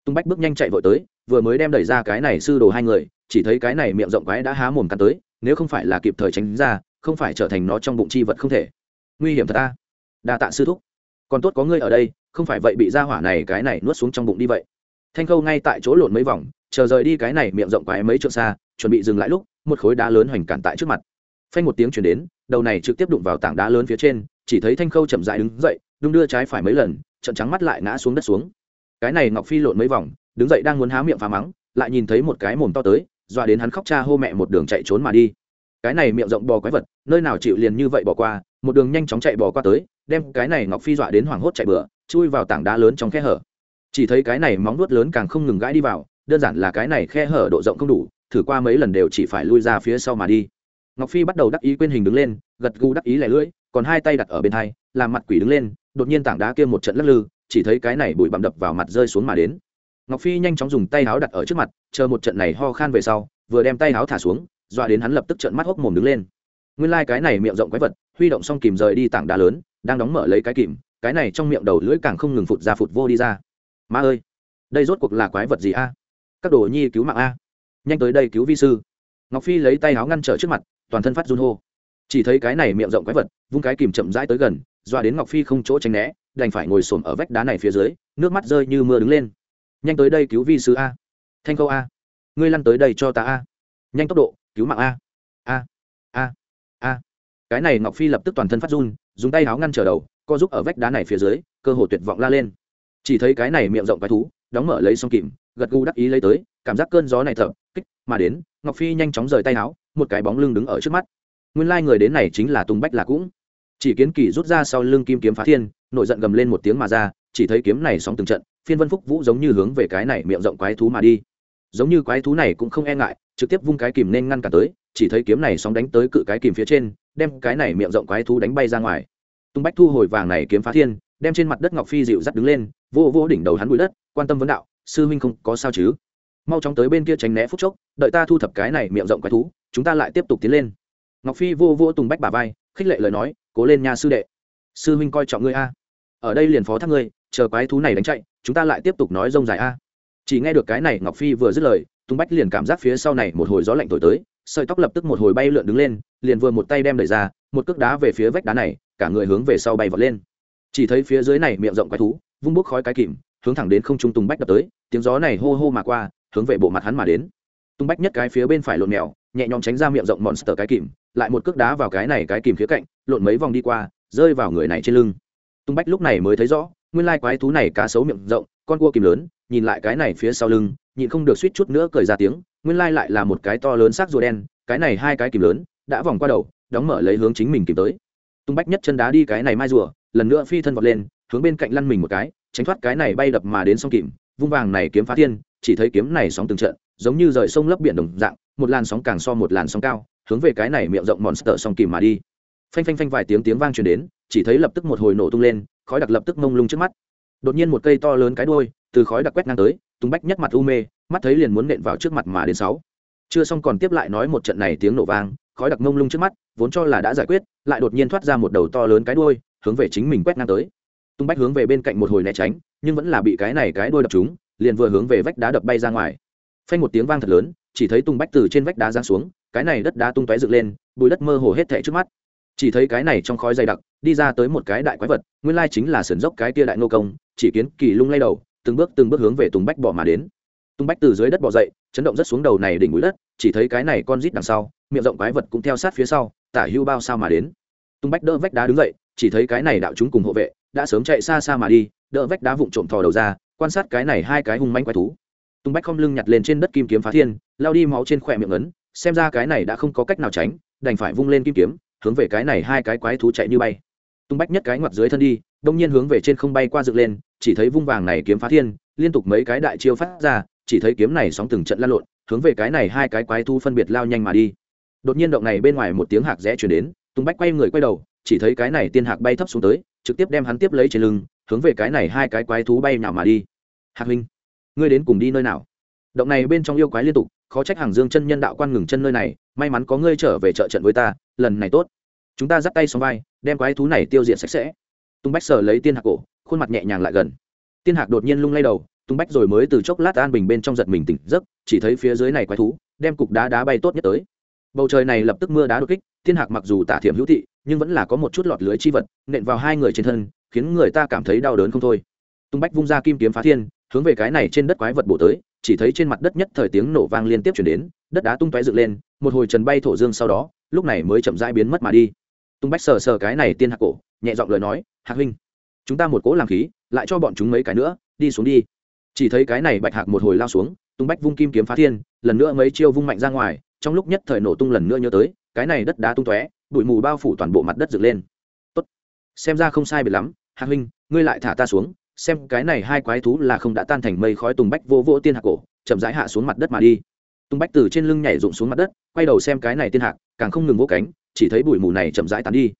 [SPEAKER 1] Tung bách bước nhanh chạy vội tới, vừa mới đem đẩy ra cái này sư đồ hai người, chỉ thấy cái này miệng rộng quái đã há mồm cắn tới, nếu không phải là kịp thời tránh ra, không phải trở thành nó trong bụng chi vật không thể. Nguy hiểm thật ta đa tạ sư thúc. Còn tốt có ngươi ở đây, không phải vậy bị ra hỏa này cái này nuốt xuống trong bụng đi vậy. Thanh khâu ngay tại chỗ lộn mấy vòng chờ rời đi cái này miệng rộng quái mấy trượng xa, chuẩn bị dừng lại lúc, một khối đá lớn hoành cản tại trước mặt. Phanh một tiếng chuyển đến, đầu này trực tiếp đụng vào tảng đá lớn phía trên, chỉ thấy thanh khâu chậm dại đứng dậy, đung đưa trái phải mấy lần trận trắng mắt lại ngã xuống đất xuống. Cái này ngọc phi lộn mấy vòng, đứng dậy đang muốn há miệng phá mắng, lại nhìn thấy một cái mồm to tới, dọa đến hắn khóc cha hô mẹ một đường chạy trốn mà đi. Cái này miệng rộng bò quái vật, nơi nào chịu liền như vậy bỏ qua, một đường nhanh chóng chạy bò qua tới, đem cái này ngọc phi dọa đến hoảng hốt chạy bừa, chui vào tảng đá lớn trong khe hở. Chỉ thấy cái này móng nuốt lớn càng không ngừng gãi đi vào đơn giản là cái này khe hở độ rộng không đủ, thử qua mấy lần đều chỉ phải lui ra phía sau mà đi. Ngọc phi bắt đầu đắc ý quên hình đứng lên, gật gù đắc ý lẻ lưỡi, còn hai tay đặt ở bên thai làm mặt quỷ đứng lên, đột nhiên tảng đá kia một trận lắc lư, chỉ thấy cái này bụi bặm đập vào mặt rơi xuống mà đến. Ngọc phi nhanh chóng dùng tay áo đặt ở trước mặt, chờ một trận này ho khan về sau, vừa đem tay áo thả xuống, dọa đến hắn lập tức trận mắt hốc mồm đứng lên. Nguyên lai、like、cái này miệng rộng quái vật, huy động xong kìm rời đi tảng đá lớn, đang đóng mở lấy cái kìm, cái này trong miệng đầu lưỡi càng không ngừng phụt ra phụt vô đi ra. Ma ơi, đây rốt cuộc là quái vật gì a? Các đồ nhi cứu mạng a. Nhanh tới đây cứu vi sư. Ngọc phi lấy tay áo ngăn trở trước mặt, toàn thân phát run hô. Chỉ thấy cái này miệng rộng quái vật, vung cái kìm chậm rãi tới gần doa đến ngọc phi không chỗ tránh né, đành phải ngồi xổm ở vách đá này phía dưới, nước mắt rơi như mưa đứng lên. Nhanh tới đây cứu vi sư a. Thanh câu a. Ngươi lăn tới đây cho ta a. Nhanh tốc độ, cứu mạng a. A. A. A. Cái này ngọc phi lập tức toàn thân phát run, dùng tay áo ngăn trở đầu, co giúp ở vách đá này phía dưới, cơ hồ tuyệt vọng la lên. Chỉ thấy cái này miệng rộng cái thú, đóng mở lấy xong kìm gật gù đắc ý lấy tới, cảm giác cơn gió này thở, kích mà đến, ngọc phi nhanh chóng rời tay áo, một cái bóng lưng đứng ở trước mắt. Nguyên lai người đến này chính là tùng bách là cũng. Chỉ kiến kỳ rút ra sau lưng kim kiếm phá thiên, nội giận gầm lên một tiếng mà ra, chỉ thấy kiếm này sóng từng trận, phiên vân phúc vũ giống như hướng về cái này miệng rộng quái thú mà đi. Giống như quái thú này cũng không e ngại, trực tiếp vung cái kìm nên ngăn cả tới, chỉ thấy kiếm này sóng đánh tới cự cái kìm phía trên, đem cái này miệng rộng quái thú đánh bay ra ngoài. Tung bách thu hồi vàng này kiếm phá thiên, đem trên mặt đất ngọc phi dịu dắt đứng lên, vô vô đỉnh đầu hắn bụi đất, quan tâm vấn đạo sư huynh không có sao chứ? Mau chóng tới bên kia tránh né phút chốc, đợi ta thu thập cái này miệng rộng quái thú, chúng ta lại tiếp tục tiến lên. Ngọc phi vô vô tùng bách bà vai, khích lệ lời nói, cố lên nha sư đệ. Sư huynh coi trọng ngươi a. Ở đây liền phó thác ngươi, chờ quái thú này đánh chạy, chúng ta lại tiếp tục nói rông dài a. Chỉ nghe được cái này, ngọc phi vừa dứt lời, tùng bách liền cảm giác phía sau này một hồi gió lạnh thổi tới, sợi tóc lập tức một hồi bay lượn đứng lên, liền vừa một tay đem đẩy ra, một cước đá về phía vách đá này, cả người hướng về sau bay vọt lên. Chỉ thấy phía dưới này miệng rộng quái thú, vung bốc khói cái kìm hướng thẳng đến không trung tùng bách đập tới, tiếng gió này hô hô mà qua, hướng về bộ mặt hắn mà đến. Tung bách nhất cái phía bên phải lộn mèo, nhẹ nhõm tránh ra miệng rộng monster cái kìm, lại một cước đá vào cái này cái kìm phía cạnh, lộn mấy vòng đi qua, rơi vào người này trên lưng. Tung bách lúc này mới thấy rõ, nguyên lai quái thú này cá sấu miệng rộng, con cua kìm lớn, nhìn lại cái này phía sau lưng nhìn không được suýt chút nữa cười ra tiếng, nguyên lai lại là một cái to lớn xác rùa đen, cái này hai cái kìm lớn, đã vòng qua đầu, đóng mở lấy hướng chính mình kìm tới. Tung bách nhất chân đá đi cái này mai rùa, lần nữa phi thân vọt lên, hướng bên cạnh lăn mình một cái tránh thoát cái này bay đập mà đến song kìm, vung vàng này kiếm phá thiên, chỉ thấy kiếm này sóng từng trận, giống như rời sông lấp biển đồng dạng, một làn sóng càng so một làn sóng cao, hướng về cái này miệng rộng monster song kìm mà đi. Phanh phanh phanh vài tiếng tiếng vang truyền đến, chỉ thấy lập tức một hồi nổ tung lên, khói đặc lập tức mông lung trước mắt. Đột nhiên một cây to lớn cái đuôi, từ khói đặc quét ngang tới, tung bách nhất mặt u mê, mắt thấy liền muốn nện vào trước mặt mà đến sáu. Chưa xong còn tiếp lại nói một trận này tiếng nổ vang, khói đặc mông lung trước mắt, vốn cho là đã giải quyết, lại đột nhiên thoát ra một đầu to lớn cái đuôi, hướng về chính mình quét ngang tới tung bách hướng về bên cạnh một hồi né tránh, nhưng vẫn là bị cái này cái đôi đập trúng, liền vừa hướng về vách đá đập bay ra ngoài. Phanh một tiếng vang thật lớn, chỉ thấy tung bách từ trên vách đá giáng xuống, cái này đất đá tung tóe dựng lên bùi đất mơ hồ hết thảy trước mắt. Chỉ thấy cái này trong khói dày đặc, đi ra tới một cái đại quái vật, nguyên lai chính là sườn dốc cái kia đại nô công, chỉ kiến kỳ lung lay đầu, từng bước từng bước hướng về tùng bách bỏ mà đến. Tùng bách từ dưới đất bỏ dậy, chấn động rất xuống đầu này đỉnh bụi đất, chỉ thấy cái này con rít đằng sau, miệng rộng quái vật cũng theo sát phía sau, tả hưu bao sao mà đến. Tùng bách đỡ vách đá đứng dậy, chỉ thấy cái này đạo chúng cùng hộ vệ đã sớm chạy xa xa mà đi, đỡ vách đá vụn trộm thò đầu ra, quan sát cái này hai cái hung manh quái thú. Tùng bách không lưng nhặt lên trên đất kim kiếm phá thiên, lao đi máu trên khỏe miệng ấn, xem ra cái này đã không có cách nào tránh, đành phải vung lên kim kiếm, hướng về cái này hai cái quái thú chạy như bay. Tung bách nhất cái ngoặt dưới thân đi, đông nhiên hướng về trên không bay qua dựng lên, chỉ thấy vung vàng này kiếm phá thiên, liên tục mấy cái đại chiêu phát ra, chỉ thấy kiếm này sóng từng trận lan lộn, hướng về cái này hai cái quái thú phân biệt lao nhanh mà đi. Đột nhiên động này bên ngoài một tiếng hạc rẽ chuyển đến, tung bách quay người quay đầu, chỉ thấy cái này tiên hạc bay thấp xuống tới trực tiếp đem hắn tiếp lấy trên lưng, hướng về cái này hai cái quái thú bay nào mà đi. Hạc huynh, ngươi đến cùng đi nơi nào? Động này bên trong yêu quái liên tục, khó trách hàng dương chân nhân đạo quan ngừng chân nơi này, may mắn có ngươi trở về trợ trận với ta, lần này tốt. Chúng ta dắt tay xong vai, đem quái thú này tiêu diệt sạch sẽ. Tung bách sờ lấy tiên hạc cổ, khuôn mặt nhẹ nhàng lại gần. Tiên hạc đột nhiên lung lay đầu, tung bách rồi mới từ chốc lát an bình bên trong giật mình tỉnh giấc, chỉ thấy phía dưới này quái thú, đem cục đá đá bay tốt nhất tới bầu trời này lập tức mưa đá đột kích, Thiên hạc mặc dù tả thiểm hữu thị, nhưng vẫn là có một chút lọt lưới chi vật, nện vào hai người trên thân, khiến người ta cảm thấy đau đớn không thôi. Tung bách vung ra kim kiếm phá thiên, hướng về cái này trên đất quái vật bổ tới, chỉ thấy trên mặt đất nhất thời tiếng nổ vang liên tiếp chuyển đến, đất đá tung tóe dựng lên, một hồi trần bay thổ dương sau đó, lúc này mới chậm rãi biến mất mà đi. Tung bách sờ sờ cái này tiên hạc cổ, nhẹ giọng lời nói, hạc huynh, chúng ta một cỗ làm khí, lại cho bọn chúng mấy cái nữa, đi xuống đi. Chỉ thấy cái này bạch hạc một hồi lao xuống, tung bách vung kim kiếm phá thiên, lần nữa mấy chiêu vung mạnh ra ngoài trong lúc nhất thời nổ tung lần nữa nhớ tới, cái này đất đá tung tóe, bụi mù bao phủ toàn bộ mặt đất dựng lên. Tốt. Xem ra không sai biệt lắm, hạc huynh, ngươi lại thả ta xuống, xem cái này hai quái thú là không đã tan thành mây khói tùng bách vô vô tiên hạc cổ, chậm rãi hạ xuống mặt đất mà đi. Tung bách từ trên lưng nhảy rụng xuống mặt đất, quay đầu xem cái này tiên hạc, càng không ngừng vỗ cánh, chỉ thấy bụi mù này chậm rãi tán đi.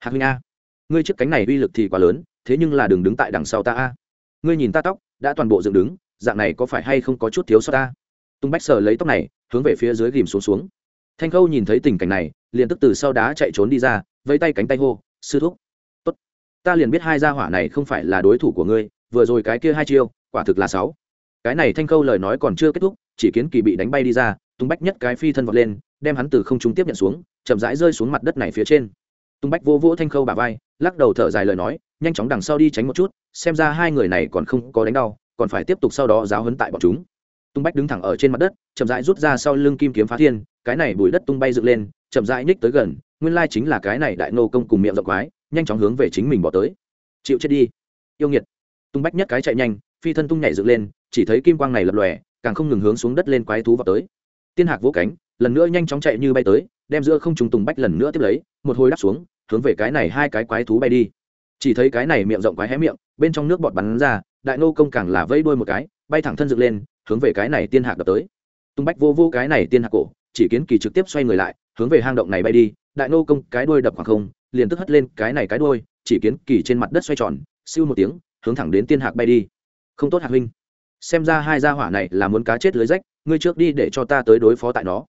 [SPEAKER 1] Hạc huynh a, ngươi chiếc cánh này uy lực thì quá lớn, thế nhưng là đừng đứng tại đằng sau ta a. Ngươi nhìn ta tóc, đã toàn bộ dựng đứng, dạng này có phải hay không có chút thiếu sót ta? Tung bách sờ lấy tóc này hướng về phía dưới ghìm xuống xuống. Thanh khâu nhìn thấy tình cảnh này, liền tức từ sau đá chạy trốn đi ra, vẫy tay cánh tay hô, sư thúc, tốt. Ta liền biết hai gia hỏa này không phải là đối thủ của ngươi, vừa rồi cái kia hai chiêu, quả thực là sáu. Cái này thanh khâu lời nói còn chưa kết thúc, chỉ kiến kỳ bị đánh bay đi ra tung bách nhất cái phi thân vọt lên, đem hắn từ không trung tiếp nhận xuống, chậm rãi rơi xuống mặt đất này phía trên. Tung bách vô vỗ thanh khâu bà vai, lắc đầu thở dài lời nói, nhanh chóng đằng sau đi tránh một chút, xem ra hai người này còn không có đánh đau, còn phải tiếp tục sau đó giáo hấn tại bọn chúng tung bách đứng thẳng ở trên mặt đất, chậm rãi rút ra sau lưng kim kiếm phá thiên, cái này bùi đất tung bay dựng lên, chậm rãi nhích tới gần, nguyên lai chính là cái này đại nô công cùng miệng rộng quái, nhanh chóng hướng về chính mình bỏ tới. Chịu chết đi. Yêu nghiệt. Tung bách nhất cái chạy nhanh, phi thân tung nhảy dựng lên, chỉ thấy kim quang này lập lòe, càng không ngừng hướng xuống đất lên quái thú vào tới. Tiên hạc vỗ cánh, lần nữa nhanh chóng chạy như bay tới, đem giữa không trùng tùng bách lần nữa tiếp lấy, một hồi đắp xuống, hướng về cái này hai cái quái thú bay đi. Chỉ thấy cái này miệng rộng quái hé miệng, bên trong nước bọt bắn ra, đại nô công càng là vây đuôi một cái, bay thẳng thân dựng lên hướng về cái này tiên hạc đập tới. Tung bách vô vô cái này tiên hạc cổ, chỉ kiến kỳ trực tiếp xoay người lại, hướng về hang động này bay đi, đại nô công cái đuôi đập khoảng không, liền tức hất lên cái này cái đuôi, chỉ kiến kỳ trên mặt đất xoay tròn, siêu một tiếng, hướng thẳng đến tiên hạc bay đi. Không tốt hạc huynh. Xem ra hai gia hỏa này là muốn cá chết lưới rách, ngươi trước đi để cho ta tới đối phó tại nó.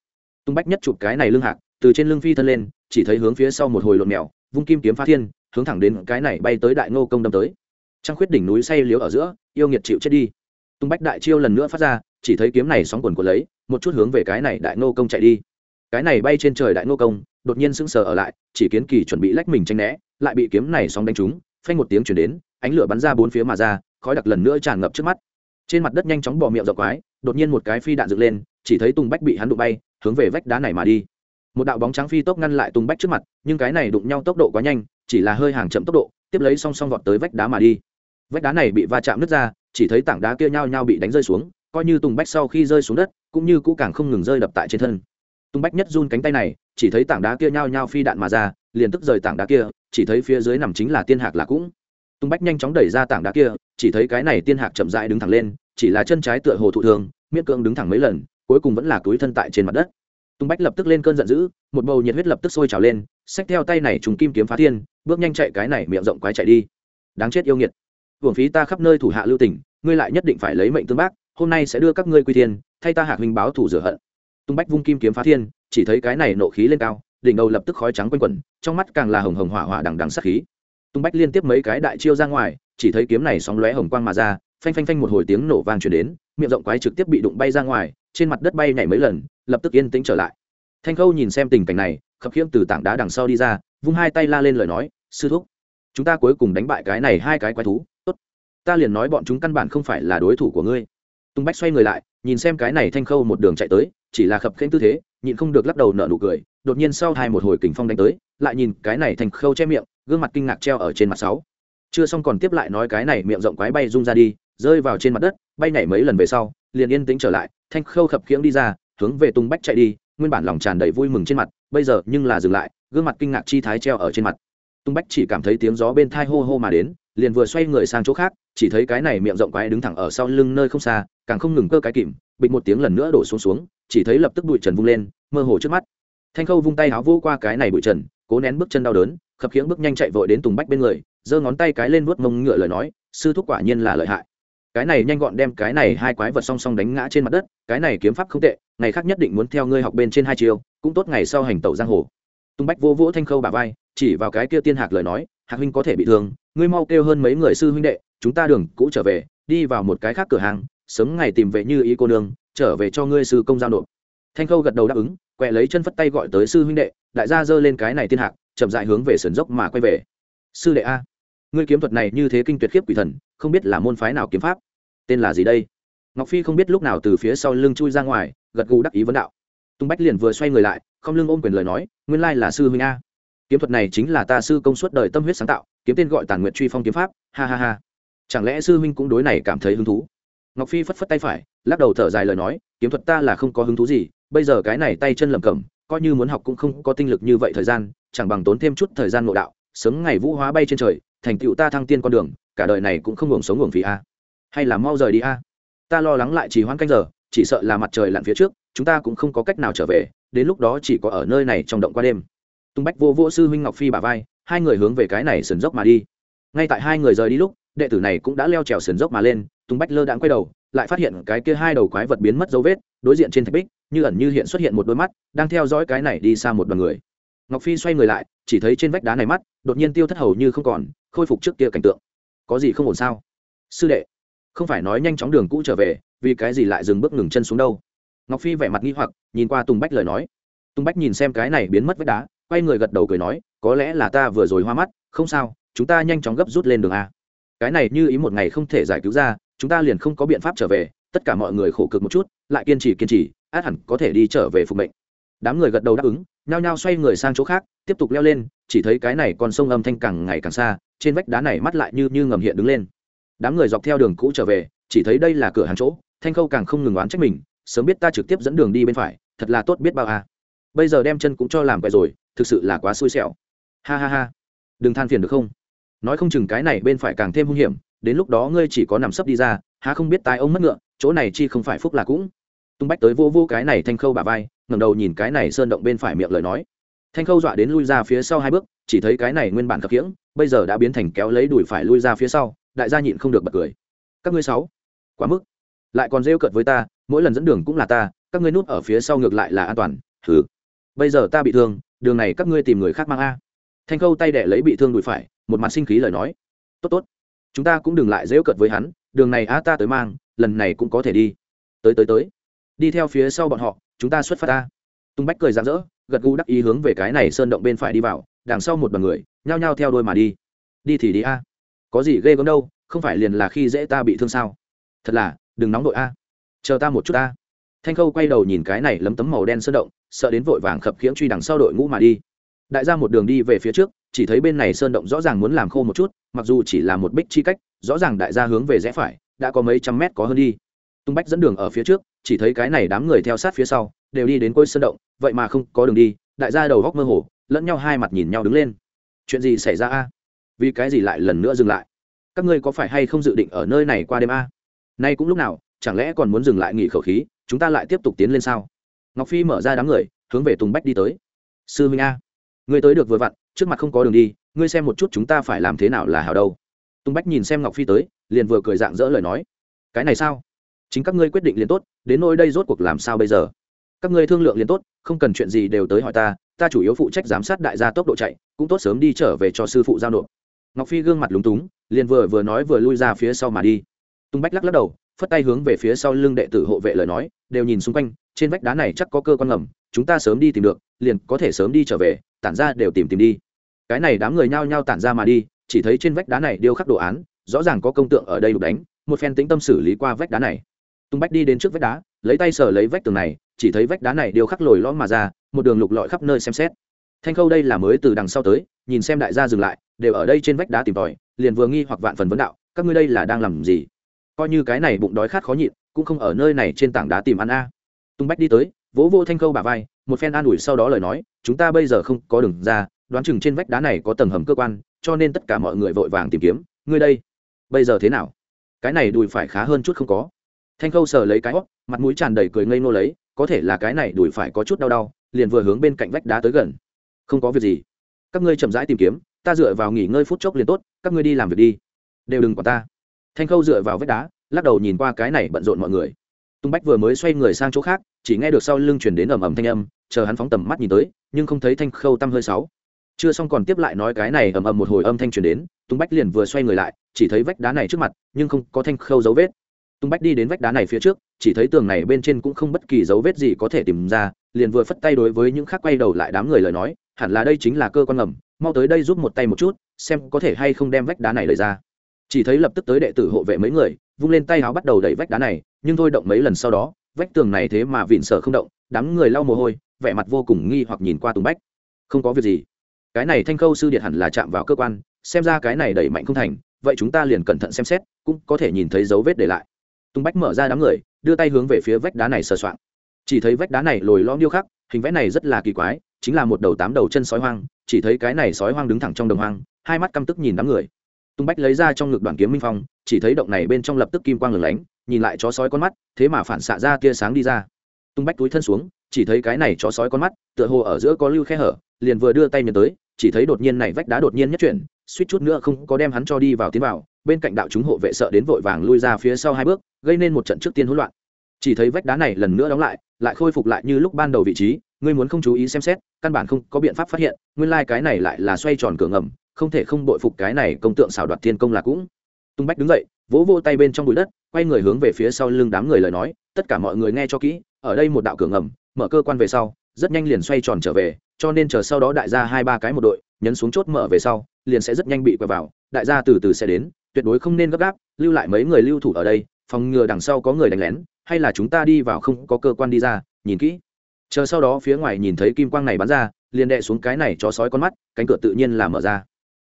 [SPEAKER 1] Tung bách nhất chụp cái này lưng hạc, từ trên lưng phi thân lên, chỉ thấy hướng phía sau một hồi lộn mèo, vung kim kiếm phá thiên, hướng thẳng đến cái này bay tới đại ngô công đâm tới. Trăng khuyết đỉnh núi say liếu ở giữa, yêu nghiệt chịu chết đi tung bách đại chiêu lần nữa phát ra, chỉ thấy kiếm này sóng quần của lấy, một chút hướng về cái này đại ngô công chạy đi. Cái này bay trên trời đại ngô công, đột nhiên sững sờ ở lại, chỉ kiến kỳ chuẩn bị lách mình tranh né, lại bị kiếm này sóng đánh trúng, phanh một tiếng chuyển đến, ánh lửa bắn ra bốn phía mà ra, khói đặc lần nữa tràn ngập trước mắt. Trên mặt đất nhanh chóng bỏ miệng dọc quái, đột nhiên một cái phi đạn dựng lên, chỉ thấy tùng bách bị hắn đụng bay, hướng về vách đá này mà đi. Một đạo bóng trắng phi tốc ngăn lại tùng bách trước mặt, nhưng cái này đụng nhau tốc độ quá nhanh, chỉ là hơi hàng chậm tốc độ, tiếp lấy song song vọt tới vách đá mà đi. Vách đá này bị va chạm nứt ra chỉ thấy tảng đá kia nhao nhao bị đánh rơi xuống, coi như tùng bách sau khi rơi xuống đất, cũng như cũ càng không ngừng rơi đập tại trên thân. Tùng bách nhất run cánh tay này, chỉ thấy tảng đá kia nhao nhao phi đạn mà ra, liền tức rời tảng đá kia, chỉ thấy phía dưới nằm chính là tiên hạc là cũng. Tùng bách nhanh chóng đẩy ra tảng đá kia, chỉ thấy cái này tiên hạc chậm rãi đứng thẳng lên, chỉ là chân trái tựa hồ thụ thường miễn cưỡng đứng thẳng mấy lần, cuối cùng vẫn là túi thân tại trên mặt đất. Tùng bách lập tức lên cơn giận dữ, một bầu nhiệt huyết lập tức sôi trào lên, xách theo tay này trùng kim kiếm phá thiên, bước nhanh chạy cái này miệng rộng quái chạy đi. Đáng chết yêu nghiệt hưởng phí ta khắp nơi thủ hạ lưu tỉnh ngươi lại nhất định phải lấy mệnh tương bác, hôm nay sẽ đưa các ngươi quy thiên, thay ta hạc huynh báo thủ rửa hận. Tung bách vung kim kiếm phá thiên, chỉ thấy cái này nộ khí lên cao, đỉnh đầu lập tức khói trắng quanh quẩn, trong mắt càng là hồng hồng hỏa hỏa đằng đằng sắc khí. Tung bách liên tiếp mấy cái đại chiêu ra ngoài, chỉ thấy kiếm này sóng lóe hồng quang mà ra, phanh phanh phanh một hồi tiếng nổ vang truyền đến, miệng rộng quái trực tiếp bị đụng bay ra ngoài, trên mặt đất bay nhảy mấy lần, lập tức yên tĩnh trở lại. Thanh khâu nhìn xem tình cảnh này, khập khiễng từ tảng đá đằng sau đi ra, vung hai tay la lên lời nói, sư thúc, chúng ta cuối cùng đánh bại cái này hai cái quái thú ta liền nói bọn chúng căn bản không phải là đối thủ của ngươi. Tung bách xoay người lại, nhìn xem cái này thanh khâu một đường chạy tới, chỉ là khập khiễng tư thế, nhịn không được lắc đầu nở nụ cười, đột nhiên sau hai một hồi kình phong đánh tới, lại nhìn cái này thanh khâu che miệng, gương mặt kinh ngạc treo ở trên mặt sáu. Chưa xong còn tiếp lại nói cái này miệng rộng quái bay rung ra đi, rơi vào trên mặt đất, bay nhảy mấy lần về sau, liền yên tĩnh trở lại, thanh khâu khập khiễng đi ra, hướng về tung bách chạy đi, nguyên bản lòng tràn đầy vui mừng trên mặt, bây giờ nhưng là dừng lại, gương mặt kinh ngạc chi thái treo ở trên mặt. Tung bách chỉ cảm thấy tiếng gió bên thai hô hô mà đến liền vừa xoay người sang chỗ khác, chỉ thấy cái này miệng rộng quái đứng thẳng ở sau lưng nơi không xa, càng không ngừng cơ cái kìm, bịch một tiếng lần nữa đổ xuống xuống, chỉ thấy lập tức bụi trần vung lên, mơ hồ trước mắt. Thanh khâu vung tay háo vô qua cái này bụi trần, cố nén bước chân đau đớn, khập khiễng bước nhanh chạy vội đến tùng bách bên người, giơ ngón tay cái lên vuốt mông ngựa lời nói, sư thúc quả nhiên là lợi hại. Cái này nhanh gọn đem cái này hai quái vật song song đánh ngã trên mặt đất, cái này kiếm pháp không tệ, ngày khác nhất định muốn theo ngươi học bên trên hai chiều cũng tốt ngày sau hành tẩu giang hồ. Tùng bách vô vỗ thanh khâu bà vai, chỉ vào cái kia tiên hạc lời nói, hạc huynh có thể bị thương ngươi mau kêu hơn mấy người sư huynh đệ, chúng ta đường cũ trở về, đi vào một cái khác cửa hàng, sớm ngày tìm về như ý cô nương, trở về cho ngươi sư công giao nộp. Thanh khâu gật đầu đáp ứng, quẹ lấy chân phất tay gọi tới sư huynh đệ, đại gia giơ lên cái này tiên hạc, chậm dại hướng về sườn dốc mà quay về. Sư đệ a, ngươi kiếm thuật này như thế kinh tuyệt khiếp quỷ thần, không biết là môn phái nào kiếm pháp. Tên là gì đây? Ngọc phi không biết lúc nào từ phía sau lưng chui ra ngoài, gật gù đắc ý vấn đạo. Tung bách liền vừa xoay người lại, không lưng ôm quyền lời nói, nguyên lai là sư huynh a. Kiếm thuật này chính là ta sư công suốt đời tâm huyết sáng tạo kiếm tên gọi tàn nguyện truy phong kiếm pháp, ha ha ha. Chẳng lẽ sư huynh cũng đối này cảm thấy hứng thú? Ngọc phi phất phất tay phải, lắc đầu thở dài lời nói, kiếm thuật ta là không có hứng thú gì, bây giờ cái này tay chân lầm cầm coi như muốn học cũng không có tinh lực như vậy thời gian, chẳng bằng tốn thêm chút thời gian nội đạo, sớm ngày vũ hóa bay trên trời, thành tựu ta thăng tiên con đường, cả đời này cũng không ngủng sống ngủng phí a. Hay là mau rời đi a? Ta lo lắng lại chỉ hoãn canh giờ, chỉ sợ là mặt trời lặn phía trước, chúng ta cũng không có cách nào trở về, đến lúc đó chỉ có ở nơi này trong động qua đêm. Tung bách vô vô sư huynh ngọc phi bà vai hai người hướng về cái này sườn dốc mà đi. Ngay tại hai người rời đi lúc, đệ tử này cũng đã leo trèo sườn dốc mà lên Tùng bách lơ đãng quay đầu, lại phát hiện cái kia hai đầu quái vật biến mất dấu vết, đối diện trên thạch bích, như ẩn như hiện xuất hiện một đôi mắt, đang theo dõi cái này đi xa một đoàn người. Ngọc phi xoay người lại, chỉ thấy trên vách đá này mắt, đột nhiên tiêu thất hầu như không còn, khôi phục trước kia cảnh tượng. Có gì không ổn sao? Sư đệ, không phải nói nhanh chóng đường cũ trở về, vì cái gì lại dừng bước ngừng chân xuống đâu? Ngọc phi vẻ mặt nghi hoặc, nhìn qua tùng bách lời nói. Tùng bách nhìn xem cái này biến mất vách đá, quay người gật đầu cười nói có lẽ là ta vừa rồi hoa mắt, không sao, chúng ta nhanh chóng gấp rút lên đường a. Cái này như ý một ngày không thể giải cứu ra, chúng ta liền không có biện pháp trở về, tất cả mọi người khổ cực một chút, lại kiên trì kiên trì, át hẳn có thể đi trở về phục mệnh. Đám người gật đầu đáp ứng, nhao nhao xoay người sang chỗ khác, tiếp tục leo lên, chỉ thấy cái này còn sông âm thanh càng ngày càng xa, trên vách đá này mắt lại như như ngầm hiện đứng lên. Đám người dọc theo đường cũ trở về, chỉ thấy đây là cửa hàng chỗ, thanh khâu càng không ngừng oán trách mình, sớm biết ta trực tiếp dẫn đường đi bên phải, thật là tốt biết bao à. bây giờ đem chân cũng cho làm vậy rồi, thực sự là quá xui xẻo ha ha ha. Đừng than phiền được không? Nói không chừng cái này bên phải càng thêm hung hiểm, đến lúc đó ngươi chỉ có nằm sấp đi ra, há không biết tai ông mất ngựa, chỗ này chi không phải phúc là cũng. Tung bách tới vô vô cái này thanh khâu bà vai, ngẩng đầu nhìn cái này sơn động bên phải miệng lời nói. Thanh khâu dọa đến lui ra phía sau hai bước, chỉ thấy cái này nguyên bản khập khiễng, bây giờ đã biến thành kéo lấy đùi phải lui ra phía sau, đại gia nhịn không được bật cười. Các ngươi sáu, quá mức. Lại còn rêu cợt với ta, mỗi lần dẫn đường cũng là ta, các ngươi núp ở phía sau ngược lại là an toàn. Thử bây giờ ta bị thương, đường này các ngươi tìm người khác mang a thanh khâu tay đẻ lấy bị thương đùi phải, một mặt sinh khí lời nói. Tốt tốt, chúng ta cũng đừng lại dễu cợt với hắn, đường này a ta tới mang, lần này cũng có thể đi. Tới tới tới, đi theo phía sau bọn họ, chúng ta xuất phát ta. Tung bách cười rạng rỡ, gật gù đắc ý hướng về cái này sơn động bên phải đi vào, đằng sau một đoàn người, nhao nhao theo đôi mà đi. Đi thì đi a, có gì ghê gớm đâu, không phải liền là khi dễ ta bị thương sao? Thật là, đừng nóng đội a, chờ ta một chút a thanh khâu quay đầu nhìn cái này lấm tấm màu đen sơn động, sợ đến vội vàng khập khiễng truy đằng sau đội ngũ mà đi đại gia một đường đi về phía trước, chỉ thấy bên này sơn động rõ ràng muốn làm khô một chút, mặc dù chỉ là một bích chi cách, rõ ràng đại gia hướng về rẽ phải, đã có mấy trăm mét có hơn đi. Tung bách dẫn đường ở phía trước, chỉ thấy cái này đám người theo sát phía sau, đều đi đến côi sơn động, vậy mà không có đường đi, đại gia đầu góc mơ hồ, lẫn nhau hai mặt nhìn nhau đứng lên. Chuyện gì xảy ra a? Vì cái gì lại lần nữa dừng lại? Các ngươi có phải hay không dự định ở nơi này qua đêm a? Nay cũng lúc nào, chẳng lẽ còn muốn dừng lại nghỉ khẩu khí, chúng ta lại tiếp tục tiến lên sao? Ngọc phi mở ra đám người, hướng về tùng bách đi tới. Sư huynh a ngươi tới được vừa vặn, trước mặt không có đường đi, ngươi xem một chút chúng ta phải làm thế nào là hào đâu. Tùng bách nhìn xem ngọc phi tới, liền vừa cười dạng dỡ lời nói. Cái này sao? Chính các ngươi quyết định liền tốt, đến nơi đây rốt cuộc làm sao bây giờ? Các ngươi thương lượng liền tốt, không cần chuyện gì đều tới hỏi ta ta chủ yếu phụ trách giám sát đại gia tốc độ chạy, cũng tốt sớm đi trở về cho sư phụ giao nộp. Ngọc phi gương mặt lúng túng, liền vừa vừa nói vừa lui ra phía sau mà đi. Tung bách lắc lắc đầu, phất tay hướng về phía sau lưng đệ tử hộ vệ lời nói, đều nhìn xung quanh, trên vách đá này chắc có cơ quan ngầm chúng ta sớm đi tìm được, liền có thể sớm đi trở về, tản ra đều tìm tìm đi. Cái này đám người nhao nhao tản ra mà đi, chỉ thấy trên vách đá này điêu khắc đồ án, rõ ràng có công tượng ở đây đục đánh, một phen tĩnh tâm xử lý qua vách đá này. Tung bách đi đến trước vách đá, lấy tay sờ lấy vách tường này, chỉ thấy vách đá này điêu khắc lồi lõm mà ra, một đường lục lọi khắp nơi xem xét. Thanh khâu đây là mới từ đằng sau tới, nhìn xem đại gia dừng lại, đều ở đây trên vách đá tìm tòi, liền vừa nghi hoặc vạn phần vấn đạo, các ngươi đây là đang làm gì? Coi như cái này bụng đói khát khó nhịn, cũng không ở nơi này trên tảng đá tìm ăn a. Tung bách đi tới vỗ vô thanh khâu bà vai, một phen an ủi sau đó lời nói, chúng ta bây giờ không có đường ra, đoán chừng trên vách đá này có tầng hầm cơ quan, cho nên tất cả mọi người vội vàng tìm kiếm. Ngươi đây, bây giờ thế nào? Cái này đùi phải khá hơn chút không có. Thanh khâu sờ lấy cái hót mặt mũi tràn đầy cười ngây nô lấy, có thể là cái này đùi phải có chút đau đau, liền vừa hướng bên cạnh vách đá tới gần. Không có việc gì. Các ngươi chậm rãi tìm kiếm, ta dựa vào nghỉ ngơi phút chốc liền tốt, các ngươi đi làm việc đi. Đều đừng quản ta. Thanh khâu dựa vào vách đá, lắc đầu nhìn qua cái này bận rộn mọi người tung bách vừa mới xoay người sang chỗ khác, chỉ nghe được sau lưng chuyển đến ầm ầm thanh âm, chờ hắn phóng tầm mắt nhìn tới, nhưng không thấy thanh khâu tăm hơi sáu. Chưa xong còn tiếp lại nói cái này ầm ầm một hồi âm thanh truyền đến, tung bách liền vừa xoay người lại, chỉ thấy vách đá này trước mặt, nhưng không có thanh khâu dấu vết. Tung bách đi đến vách đá này phía trước, chỉ thấy tường này bên trên cũng không bất kỳ dấu vết gì có thể tìm ra, liền vừa phất tay đối với những khác quay đầu lại đám người lời nói, hẳn là đây chính là cơ quan ngầm, mau tới đây giúp một tay một chút, xem có thể hay không đem vách đá này lời ra. Chỉ thấy lập tức tới đệ tử hộ vệ mấy người vung lên tay áo bắt đầu đẩy vách đá này, nhưng thôi động mấy lần sau đó, vách tường này thế mà vịn sở không động, đám người lau mồ hôi, vẻ mặt vô cùng nghi hoặc nhìn qua tùng bách. Không có việc gì. Cái này thanh khâu sư điện hẳn là chạm vào cơ quan, xem ra cái này đẩy mạnh không thành, vậy chúng ta liền cẩn thận xem xét, cũng có thể nhìn thấy dấu vết để lại. Tùng bách mở ra đám người, đưa tay hướng về phía vách đá này sờ soạn chỉ thấy vách đá này lồi lõm điêu khắc, hình vẽ này rất là kỳ quái, chính là một đầu tám đầu chân sói hoang, chỉ thấy cái này sói hoang đứng thẳng trong đồng hoang, hai mắt căm tức nhìn đám người tung bách lấy ra trong ngực đoàn kiếm minh phong, chỉ thấy động này bên trong lập tức kim quang lửng lánh, nhìn lại chó sói con mắt, thế mà phản xạ ra tia sáng đi ra. Tung bách túi thân xuống, chỉ thấy cái này chó sói con mắt, tựa hồ ở giữa có lưu khe hở, liền vừa đưa tay nhận tới, chỉ thấy đột nhiên này vách đá đột nhiên nhất chuyển, suýt chút nữa không có đem hắn cho đi vào tiến vào, bên cạnh đạo chúng hộ vệ sợ đến vội vàng lui ra phía sau hai bước, gây nên một trận trước tiên hỗn loạn. Chỉ thấy vách đá này lần nữa đóng lại lại khôi phục lại như lúc ban đầu vị trí, ngươi muốn không chú ý xem xét, căn bản không có biện pháp phát hiện, nguyên lai cái này lại là xoay tròn cửa ngầm không thể không bội phục cái này công tượng xảo đoạt thiên công là cũng. Tung bách đứng dậy, vỗ vô tay bên trong bụi đất, quay người hướng về phía sau lưng đám người lời nói, tất cả mọi người nghe cho kỹ, ở đây một đạo cửa ngầm, mở cơ quan về sau, rất nhanh liền xoay tròn trở về, cho nên chờ sau đó đại gia hai ba cái một đội, nhấn xuống chốt mở về sau, liền sẽ rất nhanh bị quẹo vào, đại gia từ từ sẽ đến, tuyệt đối không nên gấp gáp, lưu lại mấy người lưu thủ ở đây, phòng ngừa đằng sau có người đánh lén, hay là chúng ta đi vào không có cơ quan đi ra, nhìn kỹ. Chờ sau đó phía ngoài nhìn thấy kim quang này bắn ra, liền đệ xuống cái này cho sói con mắt, cánh cửa tự nhiên là mở ra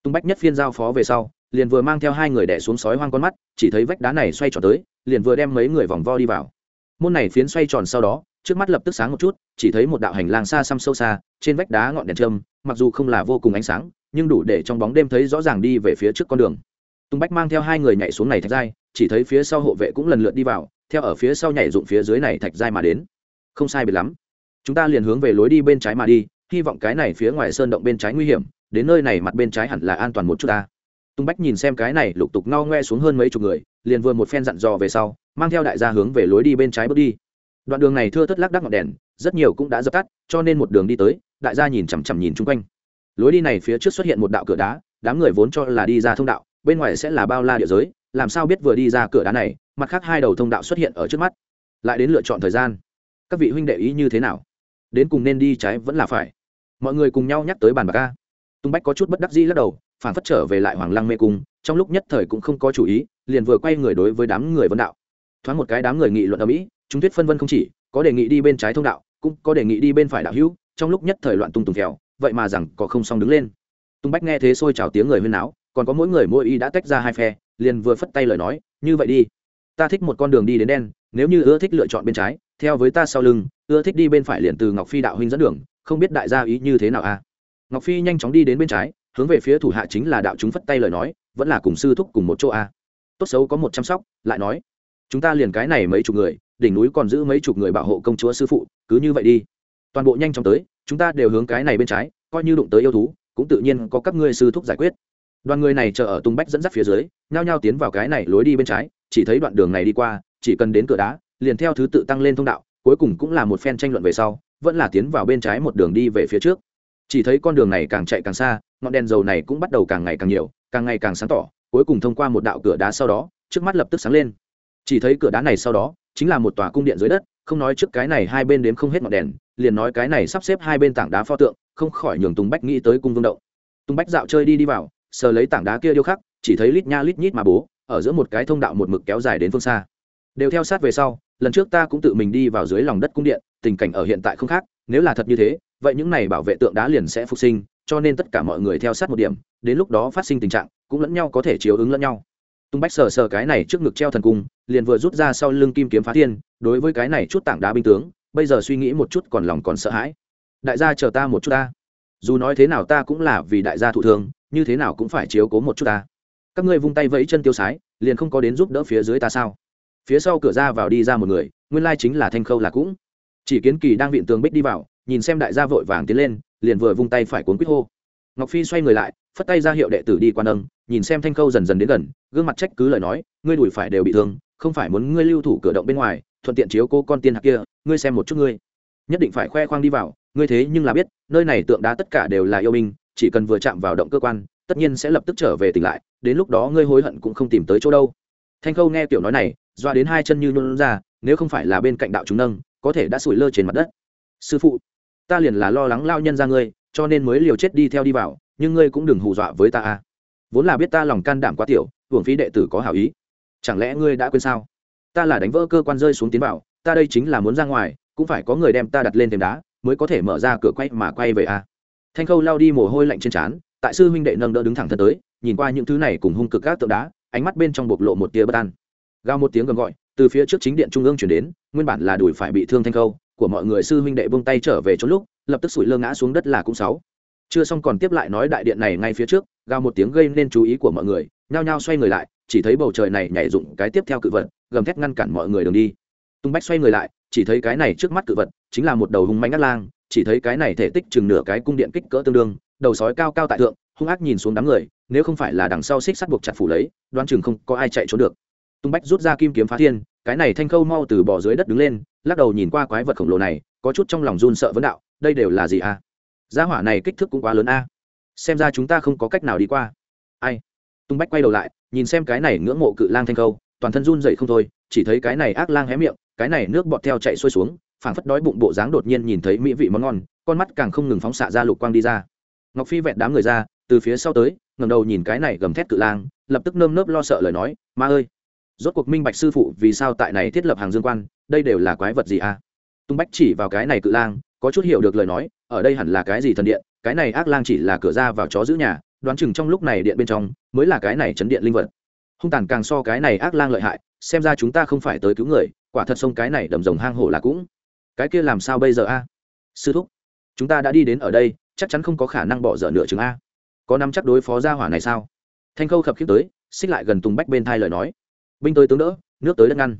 [SPEAKER 1] tung bách nhất phiên giao phó về sau, liền vừa mang theo hai người đẻ xuống sói hoang con mắt, chỉ thấy vách đá này xoay tròn tới, liền vừa đem mấy người vòng vo đi vào. Môn này phiến xoay tròn sau đó, trước mắt lập tức sáng một chút, chỉ thấy một đạo hành lang xa xăm sâu xa, trên vách đá ngọn đèn trâm mặc dù không là vô cùng ánh sáng, nhưng đủ để trong bóng đêm thấy rõ ràng đi về phía trước con đường. Tung bách mang theo hai người nhảy xuống này thạch giai, chỉ thấy phía sau hộ vệ cũng lần lượt đi vào, theo ở phía sau nhảy dụng phía dưới này thạch giai mà đến. Không sai biệt lắm. Chúng ta liền hướng về lối đi bên trái mà đi, hy vọng cái này phía ngoài sơn động bên trái nguy hiểm đến nơi này mặt bên trái hẳn là an toàn một chút ta. Tung bách nhìn xem cái này, lục tục ngao ngoe xuống hơn mấy chục người, liền vừa một phen dặn dò về sau, mang theo đại gia hướng về lối đi bên trái bước đi. Đoạn đường này thưa thất lác đắc ngọn đèn, rất nhiều cũng đã dập tắt, cho nên một đường đi tới, đại gia nhìn chằm chằm nhìn chung quanh. Lối đi này phía trước xuất hiện một đạo cửa đá, đám người vốn cho là đi ra thông đạo, bên ngoài sẽ là bao la địa giới, làm sao biết vừa đi ra cửa đá này, mặt khác hai đầu thông đạo xuất hiện ở trước mắt. Lại đến lựa chọn thời gian. Các vị huynh đệ ý như thế nào? Đến cùng nên đi trái vẫn là phải. Mọi người cùng nhau nhắc tới bàn bạc ca tung bách có chút bất đắc dĩ lắc đầu phản phất trở về lại hoàng lăng mê cung, trong lúc nhất thời cũng không có chủ ý, liền vừa quay người đối với đám người vân đạo. Thoáng một cái đám người nghị luận ở mỹ chúng thuyết phân vân không chỉ, có đề nghị đi bên trái thông đạo, cũng có đề nghị đi bên phải đạo hữu, trong lúc nhất thời loạn tung tùng kẹo, vậy mà rằng có không xong đứng lên. Tung bách nghe thế xôi chào tiếng người huyên náo, còn có mỗi người mỗi y đã tách ra hai phe, liền vừa phất tay lời nói, như vậy đi, ta thích một con đường đi đến đen, nếu như ưa thích lựa chọn bên trái, theo với ta sau lưng, ưa thích đi bên phải liền từ ngọc phi đạo huynh dẫn đường, không biết đại gia ý như thế nào a ngọc phi nhanh chóng đi đến bên trái, hướng về phía thủ hạ chính là đạo chúng phất tay lời nói, vẫn là cùng sư thúc cùng một chỗ a. Tốt xấu có một chăm sóc, lại nói, chúng ta liền cái này mấy chục người, đỉnh núi còn giữ mấy chục người bảo hộ công chúa sư phụ, cứ như vậy đi. Toàn bộ nhanh chóng tới, chúng ta đều hướng cái này bên trái, coi như đụng tới yêu thú, cũng tự nhiên có các ngươi sư thúc giải quyết. Đoàn người này chờ ở tung bách dẫn dắt phía dưới, nhao nhao tiến vào cái này lối đi bên trái, chỉ thấy đoạn đường này đi qua, chỉ cần đến cửa đá, liền theo thứ tự tăng lên thông đạo, cuối cùng cũng là một phen tranh luận về sau, vẫn là tiến vào bên trái một đường đi về phía trước chỉ thấy con đường này càng chạy càng xa, ngọn đèn dầu này cũng bắt đầu càng ngày càng nhiều, càng ngày càng sáng tỏ, cuối cùng thông qua một đạo cửa đá sau đó, trước mắt lập tức sáng lên. Chỉ thấy cửa đá này sau đó, chính là một tòa cung điện dưới đất, không nói trước cái này hai bên đếm không hết ngọn đèn, liền nói cái này sắp xếp hai bên tảng đá pho tượng, không khỏi nhường tùng bách nghĩ tới cung vương động. Tùng bách dạo chơi đi đi vào, sờ lấy tảng đá kia điêu khắc, chỉ thấy lít nha lít nhít mà bố, ở giữa một cái thông đạo một mực kéo dài đến phương xa. Đều theo sát về sau, lần trước ta cũng tự mình đi vào dưới lòng đất cung điện, tình cảnh ở hiện tại không khác, nếu là thật như thế vậy những này bảo vệ tượng đá liền sẽ phục sinh, cho nên tất cả mọi người theo sát một điểm, đến lúc đó phát sinh tình trạng, cũng lẫn nhau có thể chiếu ứng lẫn nhau. Tung bách sờ sờ cái này trước ngực treo thần cung, liền vừa rút ra sau lưng kim kiếm phá thiên, đối với cái này chút tảng đá binh tướng, bây giờ suy nghĩ một chút còn lòng còn sợ hãi. Đại gia chờ ta một chút ta. Dù nói thế nào ta cũng là vì đại gia thụ thương, như thế nào cũng phải chiếu cố một chút ta. Các ngươi vung tay vẫy chân tiêu sái, liền không có đến giúp đỡ phía dưới ta sao? Phía sau cửa ra vào đi ra một người, nguyên lai chính là thanh khâu là cũng. Chỉ kiến kỳ đang viện tường bích đi vào nhìn xem đại gia vội vàng tiến lên, liền vừa vung tay phải cuốn quýt hô. Ngọc phi xoay người lại, phất tay ra hiệu đệ tử đi quan âng nhìn xem thanh khâu dần dần đến gần, gương mặt trách cứ lời nói, ngươi đùi phải đều bị thương, không phải muốn ngươi lưu thủ cửa động bên ngoài, thuận tiện chiếu cô con tiên hạt kia, ngươi xem một chút ngươi. Nhất định phải khoe khoang đi vào, ngươi thế nhưng là biết, nơi này tượng đá tất cả đều là yêu binh, chỉ cần vừa chạm vào động cơ quan, tất nhiên sẽ lập tức trở về tỉnh lại, đến lúc đó ngươi hối hận cũng không tìm tới chỗ đâu. Thanh khâu nghe kiểu nói này, doa đến hai chân như nôn ra, nếu không phải là bên cạnh đạo chúng nâng, có thể đã sủi lơ trên mặt đất. Sư phụ ta liền là lo lắng lao nhân ra ngươi, cho nên mới liều chết đi theo đi vào, nhưng ngươi cũng đừng hù dọa với ta a vốn là biết ta lòng can đảm quá tiểu, hưởng phí đệ tử có hảo ý. Chẳng lẽ ngươi đã quên sao? Ta là đánh vỡ cơ quan rơi xuống tiến vào, ta đây chính là muốn ra ngoài, cũng phải có người đem ta đặt lên thềm đá, mới có thể mở ra cửa quay mà quay về a thanh khâu lao đi mồ hôi lạnh trên trán, tại sư huynh đệ nâng đỡ đứng thẳng thân tới, nhìn qua những thứ này cùng hung cực các tượng đá, ánh mắt bên trong bộc lộ một tia bất an. Gào một tiếng gầm gọi, từ phía trước chính điện trung ương chuyển đến, nguyên bản là đùi phải bị thương thanh khâu của mọi người sư huynh đệ buông tay trở về chỗ lúc, lập tức sủi lơ ngã xuống đất là cũng sáu. Chưa xong còn tiếp lại nói đại điện này ngay phía trước, gào một tiếng gây nên chú ý của mọi người, nhao nhao xoay người lại, chỉ thấy bầu trời này nhảy dụng cái tiếp theo cự vật, gầm thét ngăn cản mọi người đường đi. Tung bách xoay người lại, chỉ thấy cái này trước mắt cự vật, chính là một đầu hung manh ngắt lang, chỉ thấy cái này thể tích chừng nửa cái cung điện kích cỡ tương đương, đầu sói cao cao tại thượng, hung ác nhìn xuống đám người, nếu không phải là đằng sau xích sắt buộc chặt phủ lấy đoan chừng không có ai chạy trốn được. Tung bách rút ra kim kiếm phá thiên cái này thanh khâu mau từ bỏ dưới đất đứng lên, lắc đầu nhìn qua quái vật khổng lồ này, có chút trong lòng run sợ vấn đạo, đây đều là gì a gia hỏa này kích thước cũng quá lớn a. Xem ra chúng ta không có cách nào đi qua. Ai? Tung bách quay đầu lại, nhìn xem cái này ngưỡng mộ cự lang thanh khâu, toàn thân run dậy không thôi, chỉ thấy cái này ác lang hé miệng, cái này nước bọt theo chạy xuôi xuống, phảng phất đói bụng bộ dáng đột nhiên nhìn thấy mỹ vị món ngon, con mắt càng không ngừng phóng xạ ra lục quang đi ra. Ngọc phi vẹn đám người ra, từ phía sau tới ngầm đầu nhìn cái này gầm thét cự lang, lập tức nơm nớp lo sợ lời nói, ma ơi rốt cuộc minh bạch sư phụ vì sao tại này thiết lập hàng dương quan, đây đều là quái vật gì à? Tung bách chỉ vào cái này cự lang, có chút hiểu được lời nói, ở đây hẳn là cái gì thần điện, cái này ác lang chỉ là cửa ra vào chó giữ nhà, đoán chừng trong lúc này điện bên trong mới là cái này chấn điện linh vật. Hung tàn càng so cái này ác lang lợi hại, xem ra chúng ta không phải tới cứu người, quả thật sông cái này đầm rồng hang hổ là cũng. Cái kia làm sao bây giờ a? Sư thúc, chúng ta đã đi đến ở đây, chắc chắn không có khả năng bỏ dở nửa chừng a. Có nắm chắc đối phó gia hỏa này sao? Thanh khâu khập khiếp tới, xích lại gần tùng bách bên thai lời nói binh tới tướng đỡ, nước tới đất ngăn.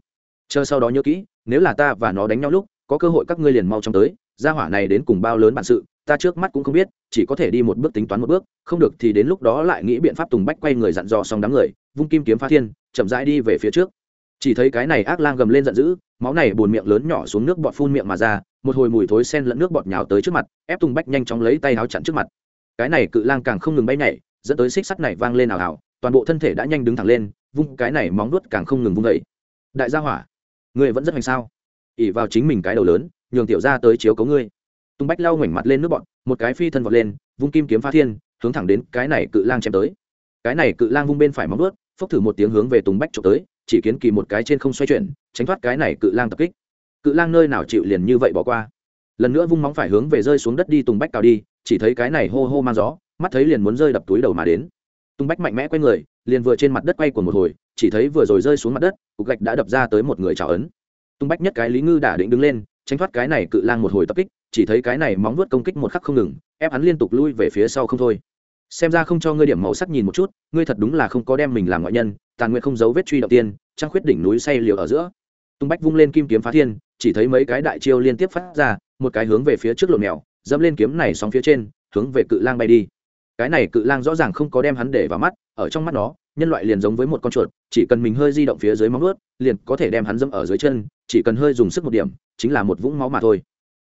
[SPEAKER 1] Chờ sau đó nhớ kỹ, nếu là ta và nó đánh nhau lúc, có cơ hội các ngươi liền mau chóng tới, gia hỏa này đến cùng bao lớn bản sự, ta trước mắt cũng không biết, chỉ có thể đi một bước tính toán một bước, không được thì đến lúc đó lại nghĩ biện pháp tùng bách quay người dặn dò xong đám người, vung kim kiếm phá thiên, chậm rãi đi về phía trước. Chỉ thấy cái này ác lang gầm lên giận dữ, máu này buồn miệng lớn nhỏ xuống nước bọt phun miệng mà ra, một hồi mùi thối sen lẫn nước bọt nhào tới trước mặt, ép tùng bách nhanh chóng lấy tay áo chặn trước mặt. Cái này cự lang càng không ngừng bay nhảy, dẫn tới xích sắt này vang lên ảo ảo toàn bộ thân thể đã nhanh đứng thẳng lên vung cái này móng nuốt càng không ngừng vung dậy. Đại gia hỏa, ngươi vẫn rất hành sao? ỉ vào chính mình cái đầu lớn, nhường tiểu ra tới chiếu cấu ngươi. Tùng bách lau ngoảnh mặt lên nước bọt một cái phi thân vọt lên, vung kim kiếm phá thiên, hướng thẳng đến cái này cự lang chém tới. Cái này cự lang vung bên phải móng nuốt phốc thử một tiếng hướng về tùng bách trộm tới, chỉ kiến kỳ một cái trên không xoay chuyển, tránh thoát cái này cự lang tập kích. Cự lang nơi nào chịu liền như vậy bỏ qua. Lần nữa vung móng phải hướng về rơi xuống đất đi tùng bách cào đi, chỉ thấy cái này hô hô mang gió, mắt thấy liền muốn rơi đập túi đầu mà đến. Tung bách mạnh mẽ quay người, liền vừa trên mặt đất quay của một hồi, chỉ thấy vừa rồi rơi xuống mặt đất, cục gạch đã đập ra tới một người trào ấn. Tung bách nhất cái lý ngư đã định đứng lên, tránh thoát cái này cự lang một hồi tập kích, chỉ thấy cái này móng vuốt công kích một khắc không ngừng, ép hắn liên tục lui về phía sau không thôi. Xem ra không cho ngươi điểm màu sắc nhìn một chút, ngươi thật đúng là không có đem mình làm ngoại nhân, tàn nguyện không giấu vết truy đầu tiên trang khuyết đỉnh núi say liều ở giữa. Tung bách vung lên kim kiếm phá thiên, chỉ thấy mấy cái đại chiêu liên tiếp phát ra, một cái hướng về phía trước lộn mèo, dẫm lên kiếm này sóng phía trên, hướng về cự lang bay đi cái này cự lang rõ ràng không có đem hắn để vào mắt, ở trong mắt nó, nhân loại liền giống với một con chuột, chỉ cần mình hơi di động phía dưới móng ướt liền có thể đem hắn dẫm ở dưới chân, chỉ cần hơi dùng sức một điểm, chính là một vũng máu mà thôi.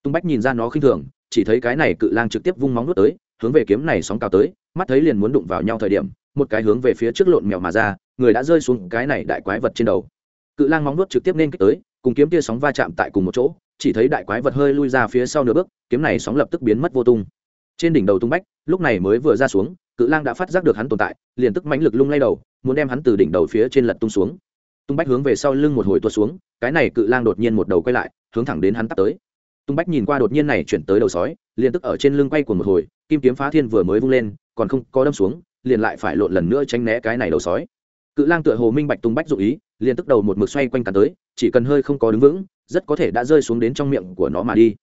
[SPEAKER 1] Tung bách nhìn ra nó khinh thường, chỉ thấy cái này cự lang trực tiếp vung móng nuốt tới, hướng về kiếm này sóng cao tới, mắt thấy liền muốn đụng vào nhau thời điểm, một cái hướng về phía trước lộn mèo mà ra, người đã rơi xuống cái này đại quái vật trên đầu. Cự lang móng nuốt trực tiếp nên kích tới, cùng kiếm tia sóng va chạm tại cùng một chỗ, chỉ thấy đại quái vật hơi lui ra phía sau nửa bước, kiếm này sóng lập tức biến mất vô tung trên đỉnh đầu tung bách, lúc này mới vừa ra xuống, cự lang đã phát giác được hắn tồn tại, liền tức mãnh lực lung lay đầu, muốn đem hắn từ đỉnh đầu phía trên lật tung xuống. Tung bách hướng về sau lưng một hồi tuột xuống, cái này cự lang đột nhiên một đầu quay lại, hướng thẳng đến hắn tắt tới. Tung bách nhìn qua đột nhiên này chuyển tới đầu sói, liền tức ở trên lưng quay của một hồi, kim kiếm phá thiên vừa mới vung lên, còn không có đâm xuống, liền lại phải lộn lần nữa tránh né cái này đầu sói. Cự lang tựa hồ minh bạch tung bách dụ ý, liền tức đầu một mực xoay quanh cắn tới, chỉ cần hơi không có đứng vững, rất có thể đã rơi xuống đến trong miệng của nó mà đi.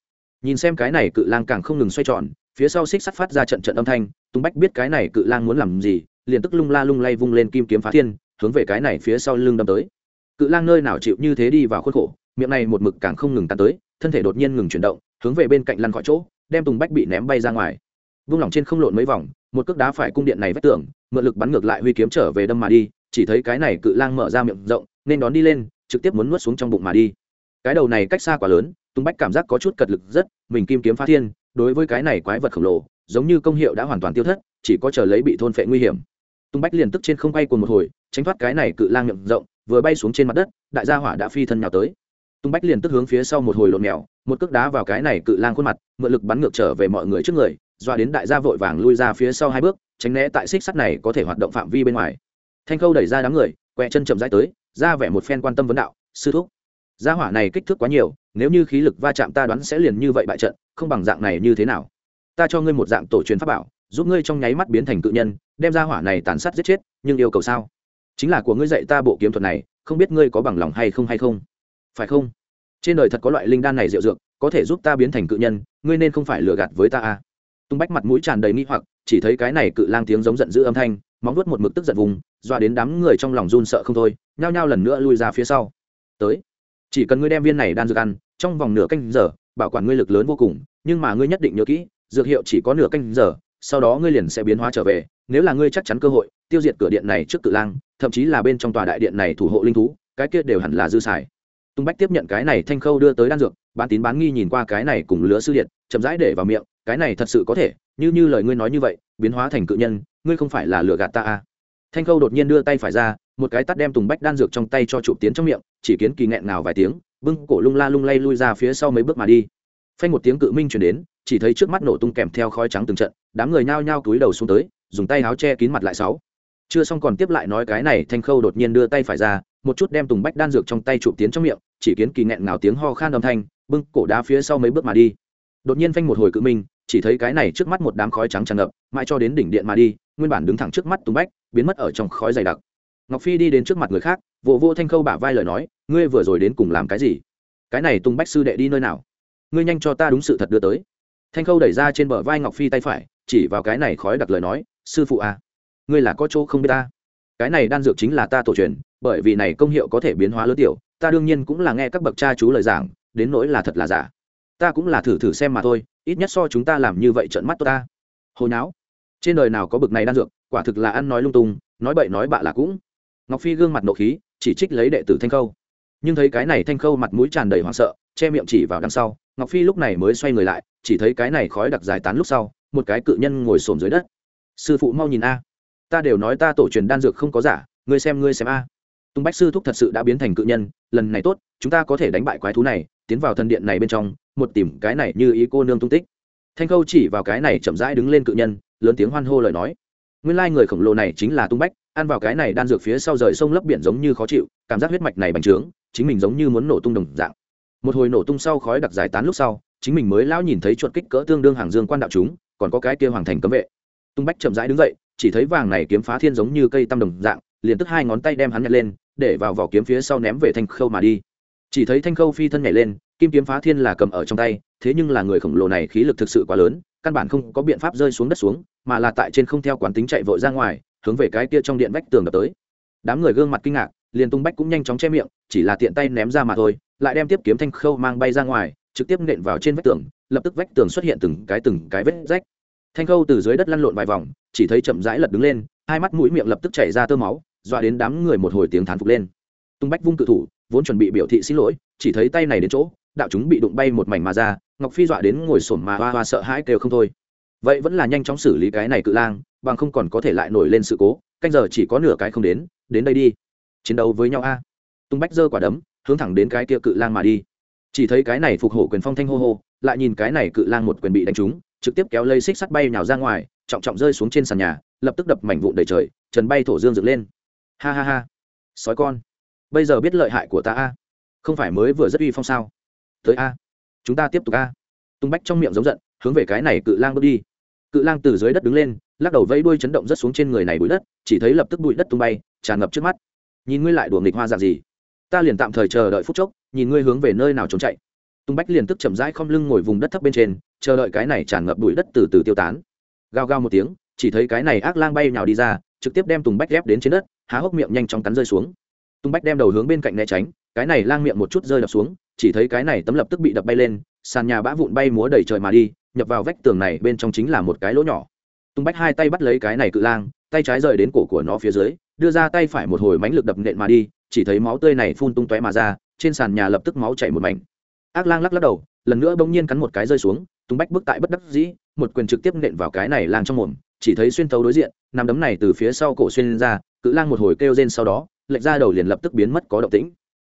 [SPEAKER 1] Nhìn xem cái này cự lang càng không ngừng xoay tròn phía sau xích sắt phát ra trận trận âm thanh tung bách biết cái này cự lang muốn làm gì, liền tức lung la lung lay vung lên kim kiếm phá thiên, hướng về cái này phía sau lưng đâm tới. Cự lang nơi nào chịu như thế đi vào khuôn khổ, miệng này một mực càng không ngừng tàn tới, thân thể đột nhiên ngừng chuyển động, hướng về bên cạnh lăn khỏi chỗ, đem tùng bách bị ném bay ra ngoài. Vung lỏng trên không lộn mấy vòng, một cước đá phải cung điện này vách tường, mượn lực bắn ngược lại huy kiếm trở về đâm mà đi, chỉ thấy cái này cự lang mở ra miệng rộng, nên đón đi lên, trực tiếp muốn nuốt xuống trong bụng mà đi. Cái đầu này cách xa quá lớn, tùng bách cảm giác có chút cật lực rất, mình kim kiếm phá thiên đối với cái này quái vật khổng lồ, giống như công hiệu đã hoàn toàn tiêu thất, chỉ có chờ lấy bị thôn phệ nguy hiểm. Tung bách liền tức trên không bay cùng một hồi, tránh thoát cái này cự lang miệng rộng, vừa bay xuống trên mặt đất, đại gia hỏa đã phi thân nhào tới. Tung bách liền tức hướng phía sau một hồi lộn mèo, một cước đá vào cái này cự lang khuôn mặt, mượn lực bắn ngược trở về mọi người trước người, doa đến đại gia vội vàng lui ra phía sau hai bước, tránh né tại xích sắt này có thể hoạt động phạm vi bên ngoài. Thanh khâu đẩy ra đám người, quẹ chân chậm rãi tới, ra vẻ một phen quan tâm vấn đạo, sư thúc gia hỏa này kích thước quá nhiều, nếu như khí lực va chạm ta đoán sẽ liền như vậy bại trận, không bằng dạng này như thế nào? Ta cho ngươi một dạng tổ truyền pháp bảo, giúp ngươi trong nháy mắt biến thành cự nhân, đem gia hỏa này tàn sát giết chết, nhưng yêu cầu sao? Chính là của ngươi dạy ta bộ kiếm thuật này, không biết ngươi có bằng lòng hay không hay không? Phải không? Trên đời thật có loại linh đan này diệu dược, có thể giúp ta biến thành cự nhân, ngươi nên không phải lừa gạt với ta à? Tung bách mặt mũi tràn đầy nghi hoặc, chỉ thấy cái này cự lang tiếng giống giận dữ âm thanh, móng vuốt một mực tức giận vùng, dọa đến đám người trong lòng run sợ không thôi, nhao nhao lần nữa lui ra phía sau. Tới chỉ cần ngươi đem viên này đan dược ăn, trong vòng nửa canh giờ, bảo quản ngươi lực lớn vô cùng, nhưng mà ngươi nhất định nhớ kỹ, dược hiệu chỉ có nửa canh giờ, sau đó ngươi liền sẽ biến hóa trở về, nếu là ngươi chắc chắn cơ hội, tiêu diệt cửa điện này trước cự lang, thậm chí là bên trong tòa đại điện này thủ hộ linh thú, cái kia đều hẳn là dư xài tung bách tiếp nhận cái này thanh khâu đưa tới đan dược, bán tín bán nghi nhìn qua cái này cùng lứa sư điện, chậm rãi để vào miệng, cái này thật sự có thể, như như lời ngươi nói như vậy, biến hóa thành cự nhân, ngươi không phải là lừa gạt ta à thanh khâu đột nhiên đưa tay phải ra, một cái tắt đem tùng bách đan dược trong tay cho chụp tiến trong miệng, chỉ kiến kỳ nghẹn nào vài tiếng, bưng cổ lung la lung lay lui ra phía sau mấy bước mà đi. Phanh một tiếng cự minh chuyển đến, chỉ thấy trước mắt nổ tung kèm theo khói trắng từng trận, đám người nhao nhao túi đầu xuống tới, dùng tay áo che kín mặt lại sáu. Chưa xong còn tiếp lại nói cái này, thanh khâu đột nhiên đưa tay phải ra, một chút đem tùng bách đan dược trong tay chụp tiến trong miệng, chỉ kiến kỳ nghẹn ngào tiếng ho khan âm thanh, bưng cổ đá phía sau mấy bước mà đi. Đột nhiên phanh một hồi cự minh, chỉ thấy cái này trước mắt một đám khói trắng tràn ngập, mãi cho đến đỉnh điện mà đi, nguyên bản đứng thẳng trước mắt tùng bách biến mất ở trong khói dày đặc. Ngọc phi đi đến trước mặt người khác vụ vô, vô thanh khâu bả vai lời nói ngươi vừa rồi đến cùng làm cái gì? Cái này tùng bách sư đệ đi nơi nào? Ngươi nhanh cho ta đúng sự thật đưa tới. Thanh khâu đẩy ra trên bờ vai ngọc phi tay phải chỉ vào cái này khói đặc lời nói sư phụ à ngươi là có chỗ không biết ta? Cái này đan dược chính là ta tổ truyền bởi vì này công hiệu có thể biến hóa lớn tiểu ta đương nhiên cũng là nghe các bậc cha chú lời giảng đến nỗi là thật là giả. Ta cũng là thử thử xem mà thôi ít nhất so chúng ta làm như vậy trợn mắt tôi ta. Hồi não trên đời nào có bực này đan dược quả thực là ăn nói lung tung, nói bậy nói bạ là cũng. Ngọc phi gương mặt nộ khí, chỉ trích lấy đệ tử thanh khâu. Nhưng thấy cái này thanh khâu mặt mũi tràn đầy hoảng sợ, che miệng chỉ vào đằng sau, ngọc phi lúc này mới xoay người lại, chỉ thấy cái này khói đặc giải tán lúc sau, một cái cự nhân ngồi xổm dưới đất. Sư phụ mau nhìn a. Ta đều nói ta tổ truyền đan dược không có giả, ngươi xem ngươi xem a. Tung bách sư thúc thật sự đã biến thành cự nhân, lần này tốt, chúng ta có thể đánh bại quái thú này, tiến vào thần điện này bên trong, một tìm cái này như ý cô nương tung tích. Thanh khâu chỉ vào cái này chậm rãi đứng lên cự nhân, lớn tiếng hoan hô lời nói nguyên lai người khổng lồ này chính là tung bách, ăn vào cái này đan dược phía sau rời sông lấp biển giống như khó chịu, cảm giác huyết mạch này bành trướng, chính mình giống như muốn nổ tung đồng dạng. Một hồi nổ tung sau khói đặc giải tán lúc sau, chính mình mới lão nhìn thấy chuột kích cỡ tương đương hàng dương quan đạo chúng, còn có cái kia hoàng thành cấm vệ. Tung bách chậm rãi đứng dậy, chỉ thấy vàng này kiếm phá thiên giống như cây tăm đồng dạng, liền tức hai ngón tay đem hắn nhặt lên, để vào vỏ kiếm phía sau ném về thanh khâu mà đi. Chỉ thấy thanh khâu phi thân nhảy lên, kim kiếm phá thiên là cầm ở trong tay, thế nhưng là người khổng lồ này khí lực thực sự quá lớn, căn bản không có biện pháp rơi xuống đất xuống mà là tại trên không theo quán tính chạy vội ra ngoài, hướng về cái kia trong điện vách tường đập tới. Đám người gương mặt kinh ngạc, liền tung bách cũng nhanh chóng che miệng, chỉ là tiện tay ném ra mà thôi, lại đem tiếp kiếm thanh khâu mang bay ra ngoài, trực tiếp nện vào trên vách tường, lập tức vách tường xuất hiện từng cái từng cái vết rách. Thanh khâu từ dưới đất lăn lộn vài vòng, chỉ thấy chậm rãi lật đứng lên, hai mắt mũi miệng lập tức chảy ra tơ máu, dọa đến đám người một hồi tiếng thán phục lên. Tung bách vung cự thủ, vốn chuẩn bị biểu thị xin lỗi, chỉ thấy tay này đến chỗ, đạo chúng bị đụng bay một mảnh mà ra, ngọc phi dọa đến ngồi sổm mà hoa hoa sợ hãi kêu không thôi vậy vẫn là nhanh chóng xử lý cái này cự lang, bằng không còn có thể lại nổi lên sự cố, canh giờ chỉ có nửa cái không đến đến đây đi. Chiến đấu với nhau a. Tung bách giơ quả đấm, hướng thẳng đến cái kia cự lang mà đi. Chỉ thấy cái này phục hổ quyền phong thanh hô hô, lại nhìn cái này cự lang một quyền bị đánh trúng, trực tiếp kéo lây xích sắt bay nhào ra ngoài, trọng trọng rơi xuống trên sàn nhà, lập tức đập mảnh vụn đầy trời, trần bay thổ dương dựng lên. Ha ha ha. Sói con. Bây giờ biết lợi hại của ta a. Không phải mới vừa rất uy phong sao? Tới a. Chúng ta tiếp tục a. Tung bách trong miệng giống giận, hướng về cái này cự lang bước đi cự lang từ dưới đất đứng lên, lắc đầu vẫy đuôi chấn động rất xuống trên người này bụi đất, chỉ thấy lập tức bụi đất tung bay, tràn ngập trước mắt. Nhìn ngươi lại đùa nghịch hoa dạng gì? Ta liền tạm thời chờ đợi phút chốc, nhìn ngươi hướng về nơi nào trốn chạy. Tung bách liền tức chậm rãi khom lưng ngồi vùng đất thấp bên trên, chờ đợi cái này tràn ngập bụi đất từ từ tiêu tán. Gao gao một tiếng, chỉ thấy cái này ác lang bay nhào đi ra, trực tiếp đem tùng bách ghép đến trên đất, há hốc miệng nhanh chóng cắn rơi xuống. Tùng bách đem đầu hướng bên cạnh né tránh, cái này lang miệng một chút rơi đập xuống, chỉ thấy cái này tấm lập tức bị đập bay lên, sàn nhà bã vụn bay múa đầy trời mà đi nhập vào vách tường này bên trong chính là một cái lỗ nhỏ. Tung bách hai tay bắt lấy cái này cự lang, tay trái rời đến cổ của nó phía dưới, đưa ra tay phải một hồi mánh lực đập nện mà đi, chỉ thấy máu tươi này phun tung tóe mà ra, trên sàn nhà lập tức máu chảy một mảnh. Ác lang lắc lắc đầu, lần nữa bỗng nhiên cắn một cái rơi xuống, tung bách bước tại bất đắc dĩ, một quyền trực tiếp nện vào cái này lang trong mồm, chỉ thấy xuyên thấu đối diện, nằm đấm này từ phía sau cổ xuyên ra, cự lang một hồi kêu rên sau đó, lệch ra đầu liền lập tức biến mất có động tĩnh.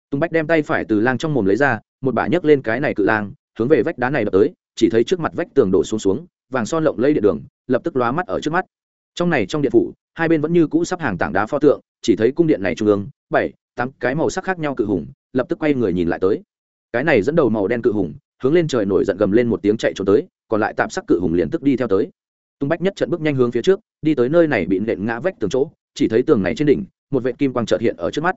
[SPEAKER 1] Tung bách đem tay phải từ lang trong mồm lấy ra, một bả nhấc lên cái này cự lang, hướng về vách đá này đập tới chỉ thấy trước mặt vách tường đổ xuống xuống, vàng son lộng lây điện đường, lập tức lóa mắt ở trước mắt. Trong này trong điện phủ, hai bên vẫn như cũ sắp hàng tảng đá pho tượng, chỉ thấy cung điện này trung ương, bảy, tám cái màu sắc khác nhau cự hùng, lập tức quay người nhìn lại tới. Cái này dẫn đầu màu đen cự hùng, hướng lên trời nổi giận gầm lên một tiếng chạy trốn tới, còn lại tạm sắc cự hùng liền tức đi theo tới. Tung bách nhất trận bước nhanh hướng phía trước, đi tới nơi này bị nện ngã vách tường chỗ, chỉ thấy tường này trên đỉnh, một vệ kim quang trợt hiện ở trước mắt.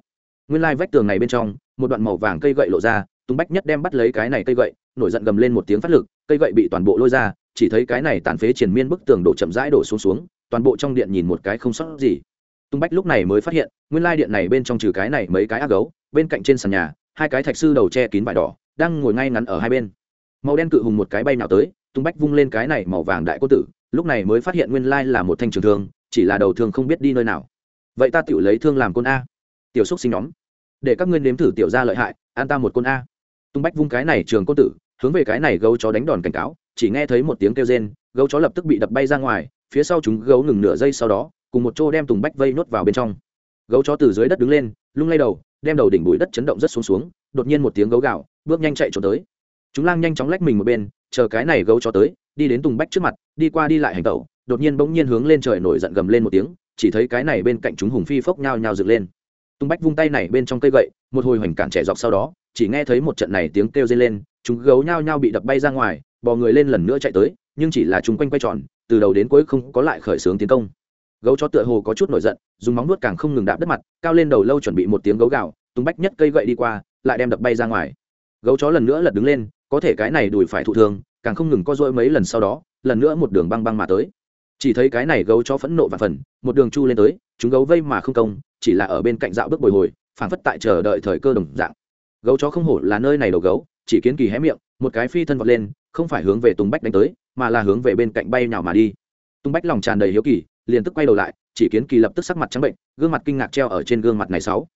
[SPEAKER 1] Nguyên lai vách tường này bên trong, một đoạn màu vàng cây gậy lộ ra, tung bách nhất đem bắt lấy cái này cây gậy nổi giận gầm lên một tiếng phát lực, cây gậy bị toàn bộ lôi ra, chỉ thấy cái này tàn phế triền miên bức tường đổ chậm rãi đổ xuống xuống, toàn bộ trong điện nhìn một cái không sót gì. Tung bách lúc này mới phát hiện, nguyên lai điện này bên trong trừ cái này mấy cái ác gấu, bên cạnh trên sàn nhà, hai cái thạch sư đầu che kín vải đỏ, đang ngồi ngay ngắn ở hai bên. Màu đen cự hùng một cái bay nào tới, tung bách vung lên cái này màu vàng đại cô tử, lúc này mới phát hiện nguyên lai là một thanh trường thương, chỉ là đầu thương không biết đi nơi nào. Vậy ta tự lấy thương làm côn a. Tiểu xúc sinh nhóm. Để các ngươi nếm thử tiểu ra lợi hại, an ta một côn a. Tung bách vung cái này trường côn tử hướng về cái này gấu chó đánh đòn cảnh cáo, chỉ nghe thấy một tiếng kêu rên, gấu chó lập tức bị đập bay ra ngoài, phía sau chúng gấu ngừng nửa giây sau đó, cùng một chỗ đem tùng bách vây nuốt vào bên trong. Gấu chó từ dưới đất đứng lên, lung lay đầu, đem đầu đỉnh bụi đất chấn động rất xuống xuống, đột nhiên một tiếng gấu gạo bước nhanh chạy trốn tới. Chúng lang nhanh chóng lách mình một bên, chờ cái này gấu chó tới, đi đến tùng bách trước mặt, đi qua đi lại hành tẩu, đột nhiên bỗng nhiên hướng lên trời nổi giận gầm lên một tiếng, chỉ thấy cái này bên cạnh chúng hùng phi phốc nhao nhao dựng lên. Tùng bách vung tay này bên trong cây gậy, một hồi hoành cản trẻ dọc sau đó, chỉ nghe thấy một trận này tiếng kêu dây lên chúng gấu nhao nhao bị đập bay ra ngoài, bò người lên lần nữa chạy tới, nhưng chỉ là chúng quanh quay tròn, từ đầu đến cuối không có lại khởi xướng tiến công. Gấu chó tựa hồ có chút nổi giận, dùng móng nuốt càng không ngừng đạp đất mặt, cao lên đầu lâu chuẩn bị một tiếng gấu gạo tung bách nhất cây gậy đi qua, lại đem đập bay ra ngoài. Gấu chó lần nữa lật đứng lên, có thể cái này đùi phải thụ thương, càng không ngừng co dỗi mấy lần sau đó, lần nữa một đường băng băng mà tới. Chỉ thấy cái này gấu chó phẫn nộ và phần, một đường chu lên tới, chúng gấu vây mà không công, chỉ là ở bên cạnh dạo bước bồi hồi, phảng phất tại chờ đợi thời cơ đồng dạng. Gấu chó không hổ là nơi này đầu gấu chỉ kiến kỳ hé miệng, một cái phi thân vọt lên, không phải hướng về tùng bách đánh tới, mà là hướng về bên cạnh bay nào mà đi. Tùng bách lòng tràn đầy hiếu kỳ, liền tức quay đầu lại, chỉ kiến kỳ lập tức sắc mặt trắng bệnh, gương mặt kinh ngạc treo ở trên gương mặt này sáu.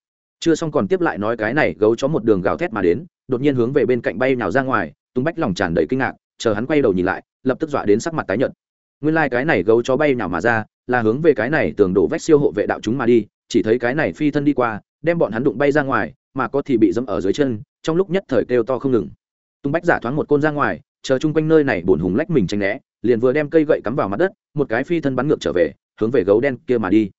[SPEAKER 1] Chưa xong còn tiếp lại nói cái này gấu chó một đường gào thét mà đến, đột nhiên hướng về bên cạnh bay nào ra ngoài tung bách lòng tràn đầy kinh ngạc, chờ hắn quay đầu nhìn lại, lập tức dọa đến sắc mặt tái nhợt. Nguyên lai、like、cái này gấu chó bay nào mà ra, là hướng về cái này tường đổ vách siêu hộ vệ đạo chúng mà đi, chỉ thấy cái này phi thân đi qua, đem bọn hắn đụng bay ra ngoài mà có thì bị dẫm ở dưới chân, trong lúc nhất thời kêu to không ngừng. Tung bách giả thoáng một côn ra ngoài, chờ chung quanh nơi này bổn hùng lách mình tranh né, liền vừa đem cây gậy cắm vào mặt đất, một cái phi thân bắn ngược trở về, hướng về gấu đen kia mà đi.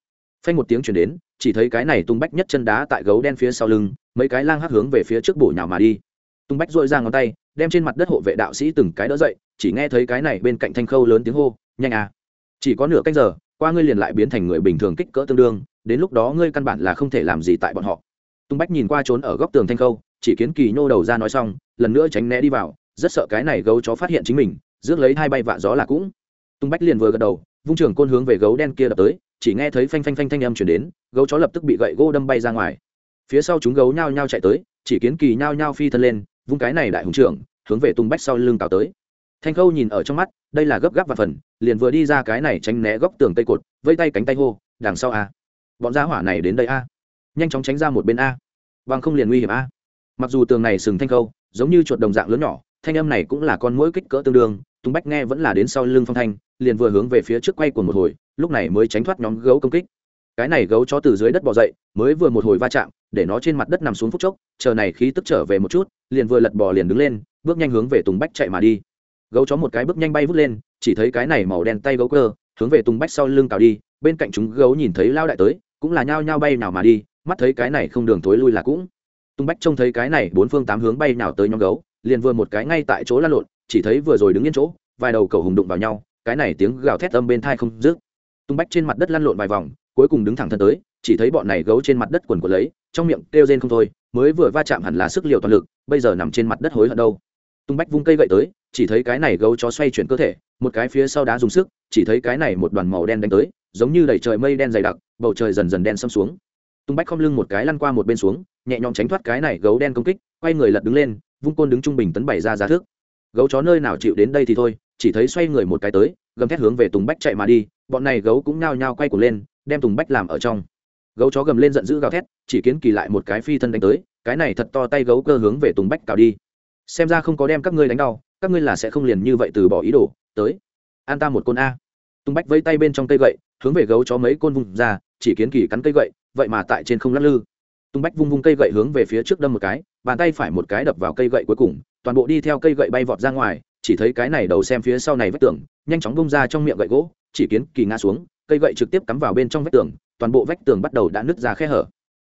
[SPEAKER 1] Phanh một tiếng chuyển đến, chỉ thấy cái này tung bách nhất chân đá tại gấu đen phía sau lưng, mấy cái lang hắc hướng về phía trước bổ nhào mà đi. Tung bách dội ra ngón tay, đem trên mặt đất hộ vệ đạo sĩ từng cái đỡ dậy, chỉ nghe thấy cái này bên cạnh thanh khâu lớn tiếng hô, nhanh à! Chỉ có nửa canh giờ, qua ngươi liền lại biến thành người bình thường kích cỡ tương đương, đến lúc đó ngươi căn bản là không thể làm gì tại bọn họ tung bách nhìn qua trốn ở góc tường thanh khâu, chỉ kiến kỳ nhô đầu ra nói xong, lần nữa tránh né đi vào, rất sợ cái này gấu chó phát hiện chính mình, rước lấy hai bay vạ gió là cũng. Tung bách liền vừa gật đầu, vung trường côn hướng về gấu đen kia đập tới, chỉ nghe thấy phanh phanh phanh thanh âm chuyển đến, gấu chó lập tức bị gậy gỗ đâm bay ra ngoài. Phía sau chúng gấu nhao nhao chạy tới, chỉ kiến kỳ nhao nhao phi thân lên, vung cái này đại hùng trưởng, hướng về tung bách sau lưng tào tới. Thanh khâu nhìn ở trong mắt, đây là gấp gáp và phần, liền vừa đi ra cái này tránh né góc tường tây cột vây tay cánh tay hô, đằng sau a, bọn gia hỏa này đến đây a nhanh chóng tránh ra một bên a. Bằng không liền nguy hiểm a. Mặc dù tường này sừng thanh khâu, giống như chuột đồng dạng lớn nhỏ, thanh âm này cũng là con mũi kích cỡ tương đương, tùng bách nghe vẫn là đến sau lưng phong thanh, liền vừa hướng về phía trước quay của một hồi, lúc này mới tránh thoát nhóm gấu công kích. Cái này gấu chó từ dưới đất bò dậy, mới vừa một hồi va chạm, để nó trên mặt đất nằm xuống phút chốc, chờ này khí tức trở về một chút, liền vừa lật bò liền đứng lên, bước nhanh hướng về tùng bách chạy mà đi. Gấu chó một cái bước nhanh bay vút lên, chỉ thấy cái này màu đen tay gấu cơ, hướng về tùng bách sau lưng cào đi, bên cạnh chúng gấu nhìn thấy lao đại tới, cũng là nhao nhao bay nào mà đi mắt thấy cái này không đường thối lui là cũng. Tung bách trông thấy cái này, bốn phương tám hướng bay nào tới nhóm gấu, liền vừa một cái ngay tại chỗ lăn lộn, chỉ thấy vừa rồi đứng yên chỗ, vài đầu cầu hùng đụng vào nhau, cái này tiếng gào thét âm bên thai không dứt. Tung bách trên mặt đất lăn lộn vài vòng, cuối cùng đứng thẳng thân tới, chỉ thấy bọn này gấu trên mặt đất quần của lấy, trong miệng kêu rên không thôi, mới vừa va chạm hẳn là sức liều toàn lực, bây giờ nằm trên mặt đất hối hận đâu. Tung bách vung cây gậy tới, chỉ thấy cái này gấu chó xoay chuyển cơ thể, một cái phía sau đá dùng sức, chỉ thấy cái này một đoàn màu đen đánh tới, giống như đầy trời mây đen dày đặc, bầu trời dần dần đen xâm xuống tung bách không lưng một cái lăn qua một bên xuống, nhẹ nhõm tránh thoát cái này gấu đen công kích, quay người lật đứng lên, vung côn đứng trung bình tấn bảy ra giá thước. Gấu chó nơi nào chịu đến đây thì thôi, chỉ thấy xoay người một cái tới, gầm thét hướng về tùng bách chạy mà đi, bọn này gấu cũng nhao nhao quay cuồng lên, đem tùng bách làm ở trong. Gấu chó gầm lên giận dữ gào thét, chỉ kiến kỳ lại một cái phi thân đánh tới, cái này thật to tay gấu cơ hướng về tùng bách cào đi. Xem ra không có đem các ngươi đánh đau, các ngươi là sẽ không liền như vậy từ bỏ ý đồ, tới. An ta một côn a. Tùng bách vây tay bên trong cây gậy, hướng về gấu chó mấy côn vùng ra, chỉ kiến kỳ cắn cây gậy vậy mà tại trên không lắc lư. Tung bách vung vung cây gậy hướng về phía trước đâm một cái, bàn tay phải một cái đập vào cây gậy cuối cùng, toàn bộ đi theo cây gậy bay vọt ra ngoài, chỉ thấy cái này đầu xem phía sau này vách tường, nhanh chóng bung ra trong miệng gậy gỗ, chỉ kiến kỳ ngã xuống, cây gậy trực tiếp cắm vào bên trong vách tường, toàn bộ vách tường bắt đầu đã nứt ra khe hở.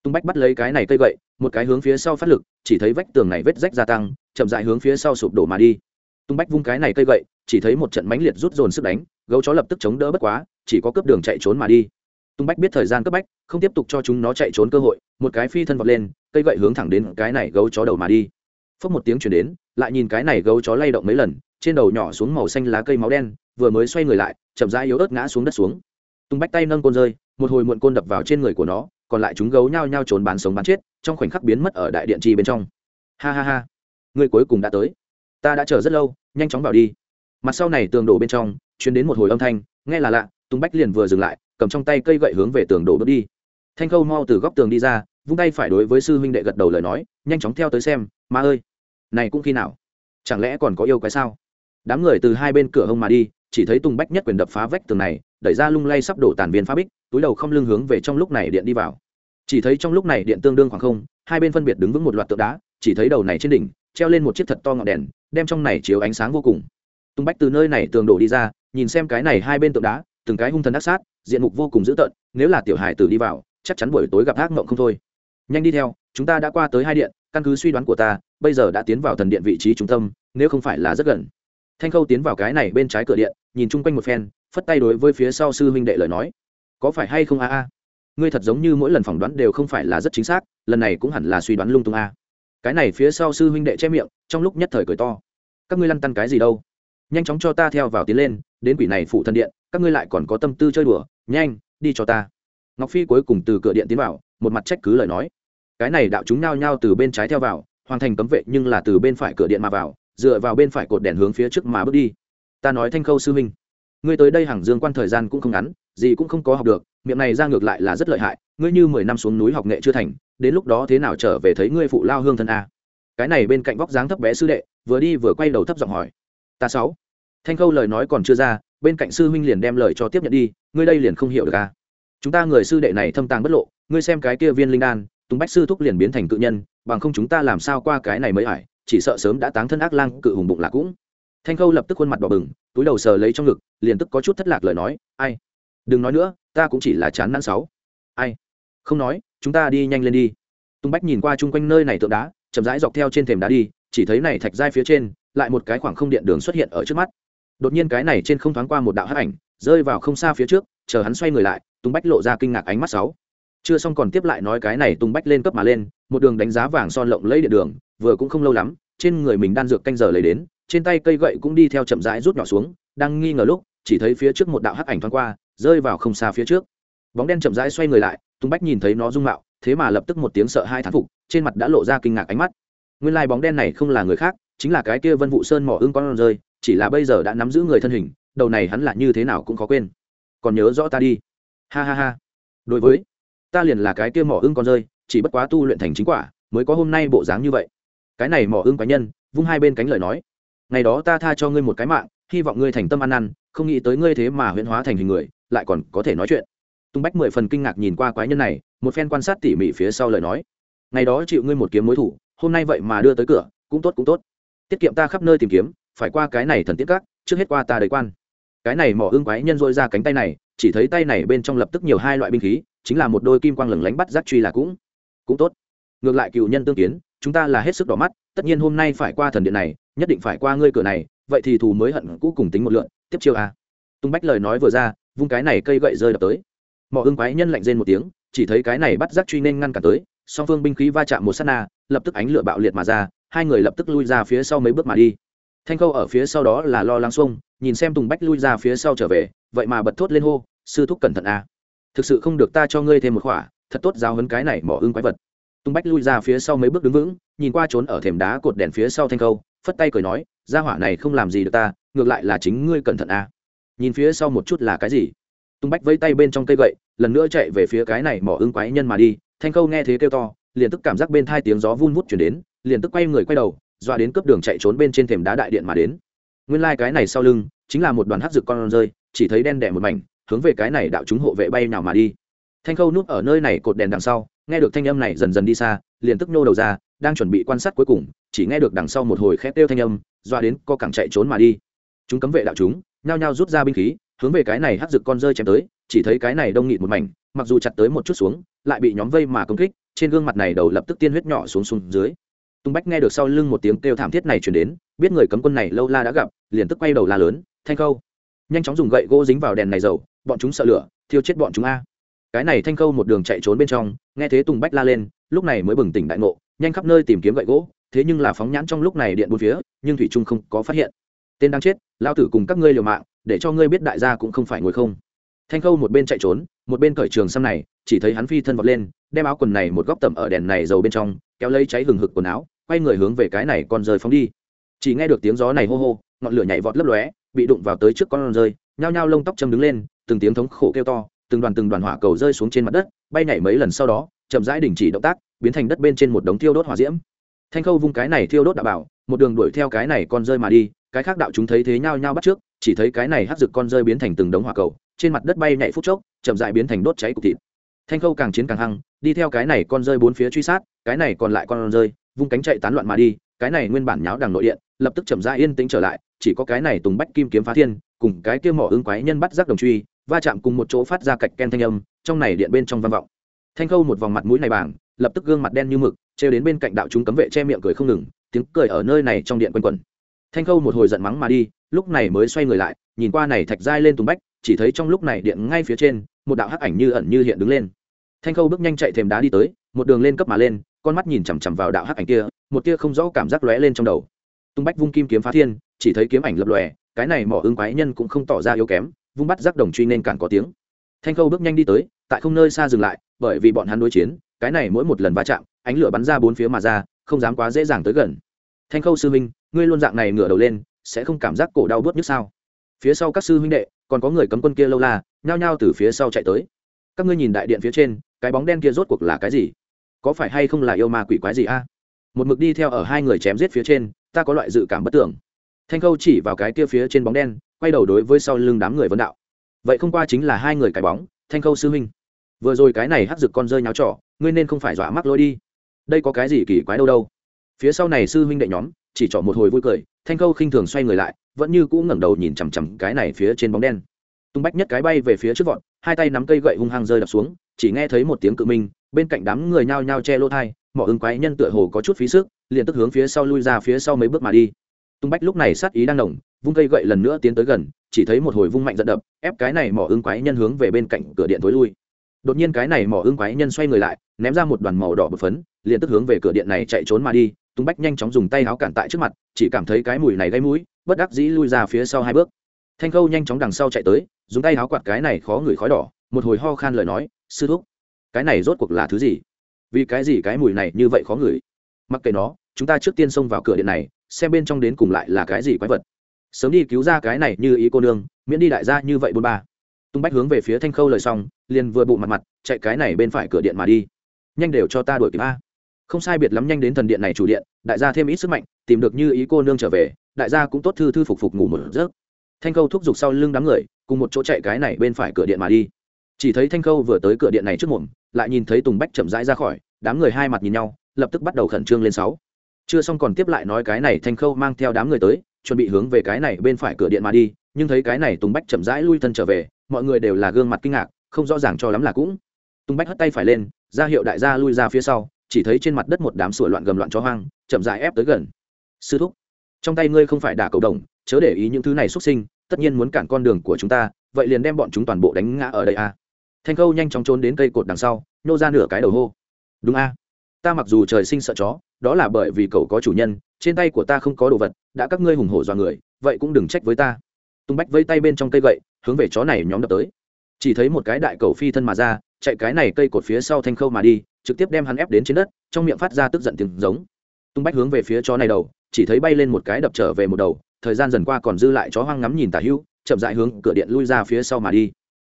[SPEAKER 1] Tung bách bắt lấy cái này cây gậy, một cái hướng phía sau phát lực, chỉ thấy vách tường này vết rách gia tăng, chậm dại hướng phía sau sụp đổ mà đi. Tung bách vung cái này cây gậy, chỉ thấy một trận mãnh liệt rút dồn sức đánh, gấu chó lập tức chống đỡ bất quá, chỉ có cướp đường chạy trốn mà đi tung bách biết thời gian cấp bách, không tiếp tục cho chúng nó chạy trốn cơ hội, một cái phi thân vọt lên, cây gậy hướng thẳng đến cái này gấu chó đầu mà đi. Phốc một tiếng chuyển đến, lại nhìn cái này gấu chó lay động mấy lần, trên đầu nhỏ xuống màu xanh lá cây máu đen, vừa mới xoay người lại, chậm rãi yếu ớt ngã xuống đất xuống. Tung bách tay nâng côn rơi, một hồi muộn côn đập vào trên người của nó, còn lại chúng gấu nhao nhao trốn bán sống bán chết, trong khoảnh khắc biến mất ở đại điện chi bên trong. Ha ha ha. Người cuối cùng đã tới. Ta đã chờ rất lâu, nhanh chóng vào đi. Mặt sau này tường đổ bên trong chuyến đến một hồi âm thanh, nghe là lạ tung bách liền vừa dừng lại, cầm trong tay cây gậy hướng về tường đổ bước đi. Thanh khâu mau từ góc tường đi ra, vung tay phải đối với sư huynh đệ gật đầu lời nói, nhanh chóng theo tới xem, ma ơi, này cũng khi nào? Chẳng lẽ còn có yêu quái sao? Đám người từ hai bên cửa hông mà đi, chỉ thấy tùng bách nhất quyền đập phá vách tường này, đẩy ra lung lay sắp đổ tàn viên phá bích, túi đầu không lưng hướng về trong lúc này điện đi vào. Chỉ thấy trong lúc này điện tương đương khoảng không, hai bên phân biệt đứng vững một loạt tượng đá, chỉ thấy đầu này trên đỉnh, treo lên một chiếc thật to ngọn đèn, đem trong này chiếu ánh sáng vô cùng. Tung bách từ nơi này tường đổ đi ra, nhìn xem cái này hai bên tượng đá từng cái hung thần ác sát, diện mục vô cùng dữ tợn, nếu là tiểu hải tử đi vào, chắc chắn buổi tối gặp ác mộng không thôi. Nhanh đi theo, chúng ta đã qua tới hai điện, căn cứ suy đoán của ta, bây giờ đã tiến vào thần điện vị trí trung tâm, nếu không phải là rất gần. Thanh khâu tiến vào cái này bên trái cửa điện, nhìn chung quanh một phen, phất tay đối với phía sau sư huynh đệ lời nói. Có phải hay không a a? Ngươi thật giống như mỗi lần phỏng đoán đều không phải là rất chính xác, lần này cũng hẳn là suy đoán lung tung a. Cái này phía sau sư huynh đệ che miệng, trong lúc nhất thời cười to. Các ngươi lăn tăn cái gì đâu? Nhanh chóng cho ta theo vào tiến lên, đến quỷ này phụ thân điện các ngươi lại còn có tâm tư chơi đùa, nhanh, đi cho ta. Ngọc phi cuối cùng từ cửa điện tiến vào, một mặt trách cứ lời nói. Cái này đạo chúng nao nhao từ bên trái theo vào, hoàn thành cấm vệ nhưng là từ bên phải cửa điện mà vào, dựa vào bên phải cột đèn hướng phía trước mà bước đi. Ta nói thanh khâu sư huynh, ngươi tới đây hàng dương quan thời gian cũng không ngắn, gì cũng không có học được, miệng này ra ngược lại là rất lợi hại, ngươi như mười năm xuống núi học nghệ chưa thành, đến lúc đó thế nào trở về thấy ngươi phụ lao hương thân a? Cái này bên cạnh vóc dáng thấp bé sư đệ, vừa đi vừa quay đầu thấp giọng hỏi. Ta sáu. Thanh khâu lời nói còn chưa ra bên cạnh sư huynh liền đem lời cho tiếp nhận đi, ngươi đây liền không hiểu được a chúng ta người sư đệ này thâm tàng bất lộ, ngươi xem cái kia viên linh đan, tùng bách sư thúc liền biến thành cự nhân, bằng không chúng ta làm sao qua cái này mới ải chỉ sợ sớm đã táng thân ác lang, cự hùng bụng là cũng. Thanh khâu lập tức khuôn mặt đỏ bừng, túi đầu sờ lấy trong ngực, liền tức có chút thất lạc lời nói, ai? Đừng nói nữa, ta cũng chỉ là chán nản sáu. Ai? Không nói, chúng ta đi nhanh lên đi. Tung bách nhìn qua chung quanh nơi này tượng đá, chậm rãi dọc theo trên thềm đá đi, chỉ thấy này thạch giai phía trên, lại một cái khoảng không điện đường xuất hiện ở trước mắt đột nhiên cái này trên không thoáng qua một đạo hắc ảnh, rơi vào không xa phía trước, chờ hắn xoay người lại tung bách lộ ra kinh ngạc ánh mắt sáu. Chưa xong còn tiếp lại nói cái này tung bách lên cấp mà lên, một đường đánh giá vàng son lộng lấy điện đường, vừa cũng không lâu lắm, trên người mình đan dược canh giờ lấy đến, trên tay cây gậy cũng đi theo chậm rãi rút nhỏ xuống, đang nghi ngờ lúc, chỉ thấy phía trước một đạo hắc ảnh thoáng qua, rơi vào không xa phía trước. Bóng đen chậm rãi xoay người lại tung bách nhìn thấy nó rung mạo, thế mà lập tức một tiếng sợ hai thán phục, trên mặt đã lộ ra kinh ngạc ánh mắt. Nguyên lai bóng đen này không là người khác, chính là cái kia vân vụ sơn mỏ ưng con rơi chỉ là bây giờ đã nắm giữ người thân hình, đầu này hắn là như thế nào cũng khó quên. Còn nhớ rõ ta đi. Ha ha ha. Đối với, ta liền là cái kia mỏ ưng con rơi, chỉ bất quá tu luyện thành chính quả, mới có hôm nay bộ dáng như vậy. Cái này mỏ ưng quái nhân, vung hai bên cánh lời nói. Ngày đó ta tha cho ngươi một cái mạng, hy vọng ngươi thành tâm ăn năn, không nghĩ tới ngươi thế mà huyễn hóa thành hình người, lại còn có thể nói chuyện. Tung bách mười phần kinh ngạc nhìn qua quái nhân này, một phen quan sát tỉ mỉ phía sau lời nói. Ngày đó chịu ngươi một kiếm mối thủ, hôm nay vậy mà đưa tới cửa, cũng tốt cũng tốt. Tiết kiệm ta khắp nơi tìm kiếm phải qua cái này thần tiết các, trước hết qua ta đầy quan. Cái này mỏ ương quái nhân dội ra cánh tay này, chỉ thấy tay này bên trong lập tức nhiều hai loại binh khí, chính là một đôi kim quang lửng lánh bắt giác truy là cũng cũng tốt. Ngược lại cựu nhân tương kiến, chúng ta là hết sức đỏ mắt, tất nhiên hôm nay phải qua thần điện này, nhất định phải qua ngươi cửa này, vậy thì thù mới hận cũ cùng tính một lượn, tiếp chiêu a. Tung bách lời nói vừa ra, vung cái này cây gậy rơi đập tới. Mỏ ưng quái nhân lạnh rên một tiếng, chỉ thấy cái này bắt giác truy nên ngăn cả tới, song phương binh khí va chạm một sát na, lập tức ánh lửa bạo liệt mà ra, hai người lập tức lui ra phía sau mấy bước mà đi thanh khâu ở phía sau đó là lo lắng xuông, nhìn xem tùng bách lui ra phía sau trở về, vậy mà bật thốt lên hô, sư thúc cẩn thận a thực sự không được ta cho ngươi thêm một khỏa, thật tốt giáo hấn cái này mỏ ưng quái vật. Tùng bách lui ra phía sau mấy bước đứng vững, nhìn qua trốn ở thềm đá cột đèn phía sau thanh khâu, phất tay cười nói ra hỏa này không làm gì được ta, ngược lại là chính ngươi cẩn thận a nhìn phía sau một chút là cái gì? Tùng bách vẫy tay bên trong cây gậy, lần nữa chạy về phía cái này mỏ ưng quái nhân mà đi. Thanh khâu nghe thế kêu to, liền tức cảm giác bên thai tiếng gió vun vút chuyển đến, liền tức quay người quay đầu dọa đến cướp đường chạy trốn bên trên thềm đá đại điện mà đến. Nguyên lai、like、cái này sau lưng, chính là một đoàn hát rực con rơi, chỉ thấy đen đẻ một mảnh, hướng về cái này đạo chúng hộ vệ bay nào mà đi. Thanh khâu núp ở nơi này cột đèn đằng sau, nghe được thanh âm này dần dần đi xa, liền tức nô đầu ra, đang chuẩn bị quan sát cuối cùng, chỉ nghe được đằng sau một hồi khét kêu thanh âm dọa đến co cẳng chạy trốn mà đi. Chúng cấm vệ đạo chúng, nhao nhao rút ra binh khí, hướng về cái này hắc rực con rơi chém tới, chỉ thấy cái này đông nghịt một mảnh, mặc dù chặt tới một chút xuống, lại bị nhóm vây mà công kích, trên gương mặt này đầu lập tức tiên huyết nhỏ xuống xuống dưới tung bách nghe được sau lưng một tiếng kêu thảm thiết này chuyển đến, biết người cấm quân này lâu la đã gặp, liền tức quay đầu la lớn, thanh khâu, nhanh chóng dùng gậy gỗ dính vào đèn này dầu, bọn chúng sợ lửa, thiêu chết bọn chúng a. Cái này thanh khâu một đường chạy trốn bên trong, nghe thế tùng bách la lên, lúc này mới bừng tỉnh đại ngộ, nhanh khắp nơi tìm kiếm gậy gỗ, thế nhưng là phóng nhãn trong lúc này điện bốn phía, nhưng thủy trung không có phát hiện. Tên đang chết lao tử cùng các ngươi liều mạng, để cho ngươi biết đại gia cũng không phải ngồi không. Thanh khâu một bên chạy trốn, một bên cởi trường xăm này, chỉ thấy hắn phi thân vọt lên, đem áo quần này một góc tẩm ở đèn này dầu bên trong, kéo lấy cháy hừng hực quần áo quay người hướng về cái này con rơi phóng đi. Chỉ nghe được tiếng gió này hô hô, ngọn lửa nhảy vọt lấp lóe, bị đụng vào tới trước con rơi, nhao nhao lông tóc châm đứng lên, từng tiếng thống khổ kêu to, từng đoàn từng đoàn hỏa cầu rơi xuống trên mặt đất, bay nhảy mấy lần sau đó, chậm rãi đình chỉ động tác, biến thành đất bên trên một đống thiêu đốt hỏa diễm. Thanh khâu vung cái này thiêu đốt đạo bảo, một đường đuổi theo cái này con rơi mà đi, cái khác đạo chúng thấy thế nhao nhao bắt trước, chỉ thấy cái này hắc rực con rơi biến thành từng đống hỏa cầu, trên mặt đất bay nhảy phút chốc, chậm rãi biến thành đốt cháy cục thịt. Thanh khâu càng chiến càng hăng, đi theo cái này con rơi bốn phía truy sát, cái này còn lại con rơi vung cánh chạy tán loạn mà đi, cái này nguyên bản nháo đằng nội điện, lập tức chậm ra yên tĩnh trở lại, chỉ có cái này tùng bách kim kiếm phá thiên, cùng cái kia mỏ ưng quái nhân bắt giác đồng truy, va chạm cùng một chỗ phát ra cạch ken thanh âm, trong này điện bên trong vang vọng. Thanh khâu một vòng mặt mũi này bảng, lập tức gương mặt đen như mực, trêu đến bên cạnh đạo chúng cấm vệ che miệng cười không ngừng, tiếng cười ở nơi này trong điện quanh quẩn. Thanh khâu một hồi giận mắng mà đi, lúc này mới xoay người lại, nhìn qua này thạch giai lên tùng bách, chỉ thấy trong lúc này điện ngay phía trên, một đạo hắc ảnh như ẩn như hiện đứng lên. Thanh khâu bước nhanh chạy thềm đá đi tới một đường lên cấp mà lên, con mắt nhìn chằm chằm vào đạo hắc ảnh kia, một tia không rõ cảm giác lóe lên trong đầu. Tung bách vung kim kiếm phá thiên, chỉ thấy kiếm ảnh lập lòe, cái này mỏ ưng quái nhân cũng không tỏ ra yếu kém, vung bắt giác đồng truy nên cản có tiếng. Thanh khâu bước nhanh đi tới, tại không nơi xa dừng lại, bởi vì bọn hắn đối chiến, cái này mỗi một lần va chạm, ánh lửa bắn ra bốn phía mà ra, không dám quá dễ dàng tới gần. Thanh khâu sư huynh, ngươi luôn dạng này ngửa đầu lên, sẽ không cảm giác cổ đau bớt nhất sao? Phía sau các sư huynh đệ, còn có người cấm quân kia lâu la, nhao nhao từ phía sau chạy tới. Các ngươi nhìn đại điện phía trên, cái bóng đen kia rốt cuộc là cái gì? Có phải hay không là yêu ma quỷ quái gì a? Một mực đi theo ở hai người chém giết phía trên, ta có loại dự cảm bất tưởng. Thanh khâu chỉ vào cái kia phía trên bóng đen, quay đầu đối với sau lưng đám người vấn đạo. Vậy không qua chính là hai người cái bóng, thanh khâu sư huynh. Vừa rồi cái này hắc rực con rơi nháo trỏ ngươi nên không phải dọa mắc lỗi đi. Đây có cái gì kỳ quái đâu đâu. Phía sau này sư huynh đệ nhóm, chỉ trỏ một hồi vui cười, thanh khâu khinh thường xoay người lại, vẫn như cũ ngẩng đầu nhìn chằm chằm cái này phía trên bóng đen. Tung bách nhất cái bay về phía trước vọt, hai tay nắm cây gậy hung hăng rơi đập xuống, chỉ nghe thấy một tiếng cự minh bên cạnh đám người nhao nhao che lỗ thai, mỏ ứng quái nhân tựa hồ có chút phí sức, liền tức hướng phía sau lui ra phía sau mấy bước mà đi. Tung bách lúc này sát ý đang nồng, vung cây gậy lần nữa tiến tới gần, chỉ thấy một hồi vung mạnh dẫn đập, ép cái này mỏ ứng quái nhân hướng về bên cạnh cửa điện tối lui. Đột nhiên cái này mỏ ứng quái nhân xoay người lại, ném ra một đoàn màu đỏ bột phấn, liền tức hướng về cửa điện này chạy trốn mà đi. Tung bách nhanh chóng dùng tay áo cản tại trước mặt, chỉ cảm thấy cái mùi này gây mũi, bất đắc dĩ lui ra phía sau hai bước. Thanh khâu nhanh chóng đằng sau chạy tới, dùng tay áo quạt cái này khó ngửi khói đỏ, một hồi ho khan lời nói, sư thúc cái này rốt cuộc là thứ gì? Vì cái gì cái mùi này như vậy khó ngửi? Mặc kệ nó, chúng ta trước tiên xông vào cửa điện này, xem bên trong đến cùng lại là cái gì quái vật. Sớm đi cứu ra cái này như ý cô nương, miễn đi đại gia như vậy bôn ba. Tung bách hướng về phía thanh khâu lời xong, liền vừa bụng mặt mặt, chạy cái này bên phải cửa điện mà đi. Nhanh đều cho ta đuổi kịp a. Không sai biệt lắm nhanh đến thần điện này chủ điện, đại gia thêm ít sức mạnh, tìm được như ý cô nương trở về, đại gia cũng tốt thư thư phục phục ngủ một giấc. Thanh khâu thúc giục sau lưng đám người, cùng một chỗ chạy cái này bên phải cửa điện mà đi chỉ thấy thanh khâu vừa tới cửa điện này trước mồm, lại nhìn thấy tùng bách chậm rãi ra khỏi, đám người hai mặt nhìn nhau, lập tức bắt đầu khẩn trương lên sáu. Chưa xong còn tiếp lại nói cái này thanh khâu mang theo đám người tới, chuẩn bị hướng về cái này bên phải cửa điện mà đi, nhưng thấy cái này tùng bách chậm rãi lui thân trở về, mọi người đều là gương mặt kinh ngạc, không rõ ràng cho lắm là cũng. Tùng bách hất tay phải lên, ra hiệu đại gia lui ra phía sau, chỉ thấy trên mặt đất một đám sủa loạn gầm loạn cho hoang, chậm rãi ép tới gần. Sư thúc, trong tay ngươi không phải đả cầu đồng, chớ để ý những thứ này xuất sinh, tất nhiên muốn cản con đường của chúng ta, vậy liền đem bọn chúng toàn bộ đánh ngã ở đây a thanh khâu nhanh chóng trốn đến cây cột đằng sau, nhô ra nửa cái đầu hô. Đúng a. Ta mặc dù trời sinh sợ chó, đó là bởi vì cậu có chủ nhân, trên tay của ta không có đồ vật, đã các ngươi hùng hổ dọa người, vậy cũng đừng trách với ta. Tung bách vây tay bên trong cây gậy, hướng về chó này nhóm đập tới. Chỉ thấy một cái đại cầu phi thân mà ra, chạy cái này cây cột phía sau thanh khâu mà đi, trực tiếp đem hắn ép đến trên đất, trong miệng phát ra tức giận tiếng giống. Tung bách hướng về phía chó này đầu, chỉ thấy bay lên một cái đập trở về một đầu, thời gian dần qua còn dư lại chó hoang ngắm nhìn tả hữu chậm dại hướng cửa điện lui ra phía sau mà đi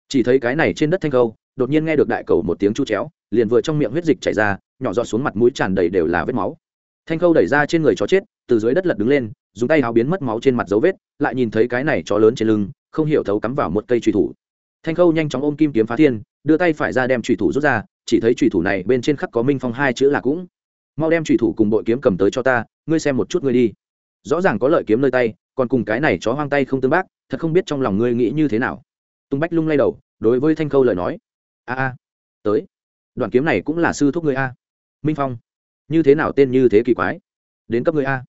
[SPEAKER 1] chỉ thấy cái này trên đất thanh khâu đột nhiên nghe được đại cầu một tiếng chu chéo, liền vừa trong miệng huyết dịch chảy ra, nhỏ giọt xuống mặt mũi tràn đầy đều là vết máu. Thanh khâu đẩy ra trên người chó chết, từ dưới đất lật đứng lên, dùng tay áo biến mất máu trên mặt dấu vết, lại nhìn thấy cái này chó lớn trên lưng, không hiểu thấu cắm vào một cây truy thủ. Thanh khâu nhanh chóng ôm kim kiếm phá thiên, đưa tay phải ra đem truy thủ rút ra, chỉ thấy truy thủ này bên trên khắc có minh phong hai chữ là cũng. Mau đem truy thủ cùng bội kiếm cầm tới cho ta, ngươi xem một chút ngươi đi. Rõ ràng có lợi kiếm nơi tay, còn cùng cái này chó hoang tay không tương bác, thật không biết trong lòng ngươi nghĩ như thế nào tung bách lung lay đầu, đối với thanh khâu lời nói. A a, tới. Đoạn kiếm này cũng là sư thúc người a. Minh phong, như thế nào tên như thế kỳ quái? Đến cấp ngươi a.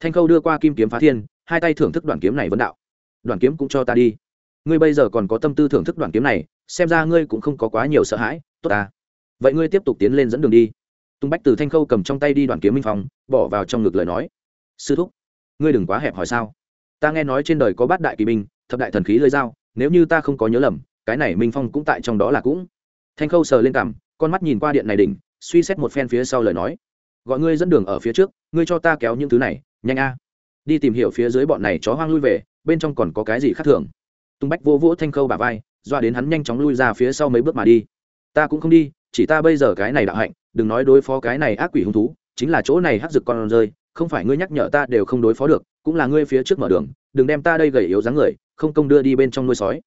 [SPEAKER 1] Thanh khâu đưa qua kim kiếm phá thiên, hai tay thưởng thức đoạn kiếm này vấn đạo. Đoạn kiếm cũng cho ta đi. Ngươi bây giờ còn có tâm tư thưởng thức đoạn kiếm này, xem ra ngươi cũng không có quá nhiều sợ hãi. Tốt ta. Vậy ngươi tiếp tục tiến lên dẫn đường đi. Tung bách từ thanh khâu cầm trong tay đi đoạn kiếm minh phong, bỏ vào trong ngực lời nói. Sư thúc, ngươi đừng quá hẹp hỏi sao? Ta nghe nói trên đời có bát đại kỳ binh, thập đại thần khí lơi dao nếu như ta không có nhớ lầm, cái này minh phong cũng tại trong đó là cũng. Thanh khâu sờ lên cằm, con mắt nhìn qua điện này đỉnh, suy xét một phen phía sau lời nói. Gọi ngươi dẫn đường ở phía trước, ngươi cho ta kéo những thứ này, nhanh a. Đi tìm hiểu phía dưới bọn này chó hoang lui về, bên trong còn có cái gì khác thường. Tung bách vô vỗ thanh khâu bà vai, doa đến hắn nhanh chóng lui ra phía sau mấy bước mà đi. Ta cũng không đi, chỉ ta bây giờ cái này đạo hạnh, đừng nói đối phó cái này ác quỷ hung thú, chính là chỗ này hắc rực con rơi, không phải ngươi nhắc nhở ta đều không đối phó được cũng là ngươi phía trước mở đường, đừng đem ta đây gầy yếu dáng người, không công đưa đi bên trong nuôi sói.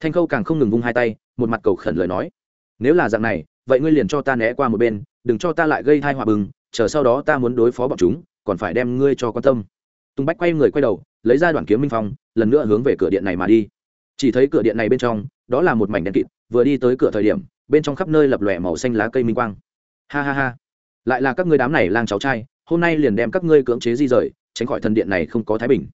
[SPEAKER 1] Thanh khâu càng không ngừng vung hai tay, một mặt cầu khẩn lời nói. Nếu là dạng này, vậy ngươi liền cho ta né qua một bên, đừng cho ta lại gây thai hòa bừng, chờ sau đó ta muốn đối phó bọn chúng, còn phải đem ngươi cho quan tâm. Tung bách quay người quay đầu, lấy ra đoạn kiếm minh phong, lần nữa hướng về cửa điện này mà đi. Chỉ thấy cửa điện này bên trong, đó là một mảnh đèn kịt, vừa đi tới cửa thời điểm, bên trong khắp nơi lập lòe màu xanh lá cây minh quang. Ha ha ha, lại là các ngươi đám này lang cháu trai, hôm nay liền đem các ngươi cưỡng chế di rời tránh khỏi thần điện này không có thái bình.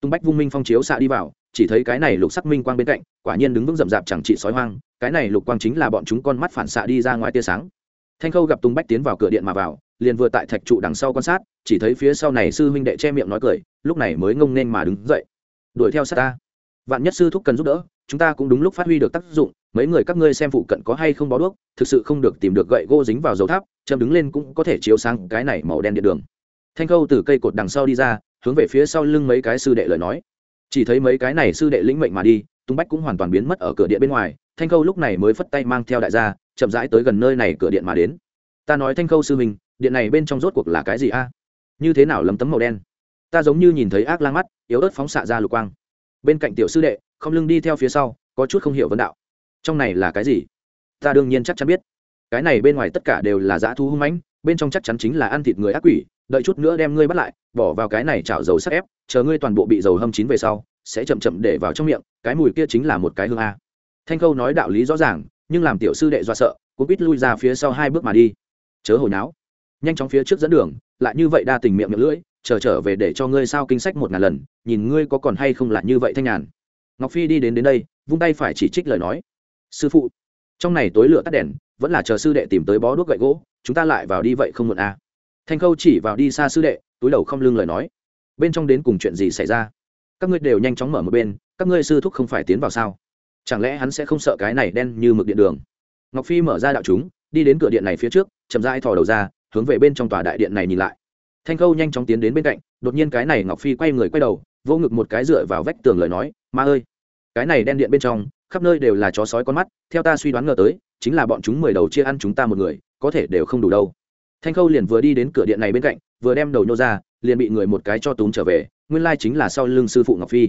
[SPEAKER 1] Tung bách vung minh phong chiếu xạ đi vào, chỉ thấy cái này lục sắc minh quang bên cạnh, quả nhiên đứng vững rậm rạp chẳng trị sói hoang, cái này lục quang chính là bọn chúng con mắt phản xạ đi ra ngoài tia sáng. Thanh khâu gặp tung bách tiến vào cửa điện mà vào, liền vừa tại thạch trụ đằng sau quan sát, chỉ thấy phía sau này sư huynh đệ che miệng nói cười, lúc này mới ngông nên mà đứng dậy. Đuổi theo sát ta. Vạn nhất sư thúc cần giúp đỡ, chúng ta cũng đúng lúc phát huy được tác dụng, mấy người các ngươi xem phụ cận có hay không bó đuốc, thực sự không được tìm được gậy gỗ dính vào dầu tháp, châm đứng lên cũng có thể chiếu sáng cái này màu đen điện đường thanh khâu từ cây cột đằng sau đi ra, hướng về phía sau lưng mấy cái sư đệ lời nói. Chỉ thấy mấy cái này sư đệ lĩnh mệnh mà đi tung bách cũng hoàn toàn biến mất ở cửa điện bên ngoài. Thanh khâu lúc này mới phất tay mang theo đại gia, chậm rãi tới gần nơi này cửa điện mà đến. Ta nói thanh khâu sư mình điện này bên trong rốt cuộc là cái gì a? Như thế nào lấm tấm màu đen? Ta giống như nhìn thấy ác lang mắt, yếu ớt phóng xạ ra lục quang. Bên cạnh tiểu sư đệ, không lưng đi theo phía sau, có chút không hiểu vấn đạo. Trong này là cái gì? Ta đương nhiên chắc chắn biết. Cái này bên ngoài tất cả đều là dã thu hung mãnh bên trong chắc chắn chính là ăn thịt người ác quỷ, đợi chút nữa đem ngươi bắt lại, bỏ vào cái này chảo dầu sắt ép, chờ ngươi toàn bộ bị dầu hâm chín về sau, sẽ chậm chậm để vào trong miệng, cái mùi kia chính là một cái hương a. Thanh khâu nói đạo lý rõ ràng, nhưng làm tiểu sư đệ do sợ cũng biết lui ra phía sau hai bước mà đi. Chớ hồi náo. Nhanh chóng phía trước dẫn đường, lại như vậy đa tình miệng miệng lưỡi, chờ trở về để cho ngươi sao kinh sách một ngàn lần, nhìn ngươi có còn hay không là như vậy thanh nhàn. Ngọc phi đi đến đến đây, vung tay phải chỉ trích lời nói. Sư phụ trong này tối lửa tắt đèn, vẫn là chờ sư đệ tìm tới bó đuốc gậy gỗ, chúng ta lại vào đi vậy không muộn à. thanh khâu chỉ vào đi xa sư đệ, túi đầu không lưng lời nói. Bên trong đến cùng chuyện gì xảy ra? Các ngươi đều nhanh chóng mở một bên, các ngươi sư thúc không phải tiến vào sao? Chẳng lẽ hắn sẽ không sợ cái này đen như mực điện đường? Ngọc phi mở ra đạo chúng, đi đến cửa điện này phía trước, chậm rãi thò đầu ra, hướng về bên trong tòa đại điện này nhìn lại. Thanh khâu nhanh chóng tiến đến bên cạnh, đột nhiên cái này ngọc phi quay người quay đầu vô ngực một cái dựa vào vách tường lời nói, ma ơi, cái này đen điện bên trong khắp nơi đều là chó sói con mắt, theo ta suy đoán ngờ tới, chính là bọn chúng mười đầu chia ăn chúng ta một người, có thể đều không đủ đâu. Thanh khâu liền vừa đi đến cửa điện này bên cạnh, vừa đem đầu nhô ra, liền bị người một cái cho túm trở về, nguyên lai chính là sau lưng sư phụ ngọc phi.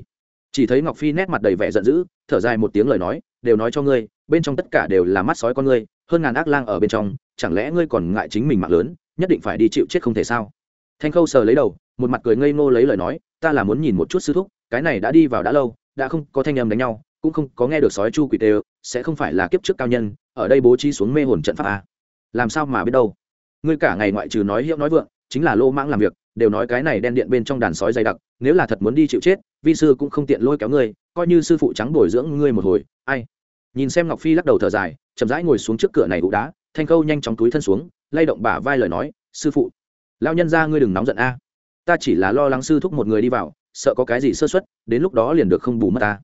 [SPEAKER 1] Chỉ thấy ngọc phi nét mặt đầy vẻ giận dữ, thở dài một tiếng lời nói, đều nói cho ngươi, bên trong tất cả đều là mắt sói con ngươi, hơn ngàn ác lang ở bên trong, chẳng lẽ ngươi còn ngại chính mình mạng lớn, nhất định phải đi chịu chết không thể sao? Thanh khâu sờ lấy đầu, một mặt cười ngây ngô lấy lời nói, ta là muốn nhìn một chút sư thúc, cái này đã đi vào đã lâu, đã không có thanh âm đánh nhau cũng không có nghe được sói chu quỷ tê, sẽ không phải là kiếp trước cao nhân, ở đây bố trí xuống mê hồn trận pháp à. làm sao mà biết đâu? Ngươi cả ngày ngoại trừ nói hiệu nói vượng, chính là lô mãng làm việc, đều nói cái này đen điện bên trong đàn sói dày đặc, nếu là thật muốn đi chịu chết, vi sư cũng không tiện lôi kéo ngươi, coi như sư phụ trắng bồi dưỡng ngươi một hồi, ai? Nhìn xem ngọc phi lắc đầu thở dài, chậm rãi ngồi xuống trước cửa này ụ đá, thanh khâu nhanh chóng túi thân xuống, lay động bả vai lời nói, sư phụ lao nhân ra ngươi đừng nóng giận a. Ta chỉ là lo lắng sư thúc một người đi vào, sợ có cái gì sơ xuất đến lúc đó liền được không bù mất ta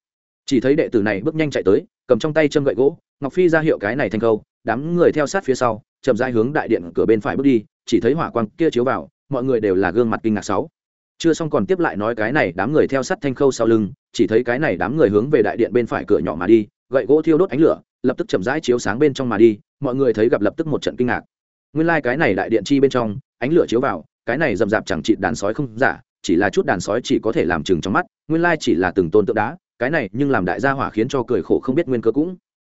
[SPEAKER 1] chỉ thấy đệ tử này bước nhanh chạy tới, cầm trong tay châm gậy gỗ, ngọc phi ra hiệu cái này thành câu, đám người theo sát phía sau, chậm rãi hướng đại điện cửa bên phải bước đi, chỉ thấy hỏa quang kia chiếu vào, mọi người đều là gương mặt kinh ngạc sáu. Chưa xong còn tiếp lại nói cái này đám người theo sát thanh khâu sau lưng, chỉ thấy cái này đám người hướng về đại điện bên phải cửa nhỏ mà đi, gậy gỗ thiêu đốt ánh lửa, lập tức chậm rãi chiếu sáng bên trong mà đi, mọi người thấy gặp lập tức một trận kinh ngạc. Nguyên lai like cái này đại điện chi bên trong, ánh lửa chiếu vào, cái này rầm rạp chẳng trị đàn sói không giả, chỉ là chút đàn sói chỉ có thể làm chừng trong mắt, nguyên lai chỉ là từng tôn tượng đá cái này nhưng làm đại gia hỏa khiến cho cười khổ không biết nguyên cơ cũng.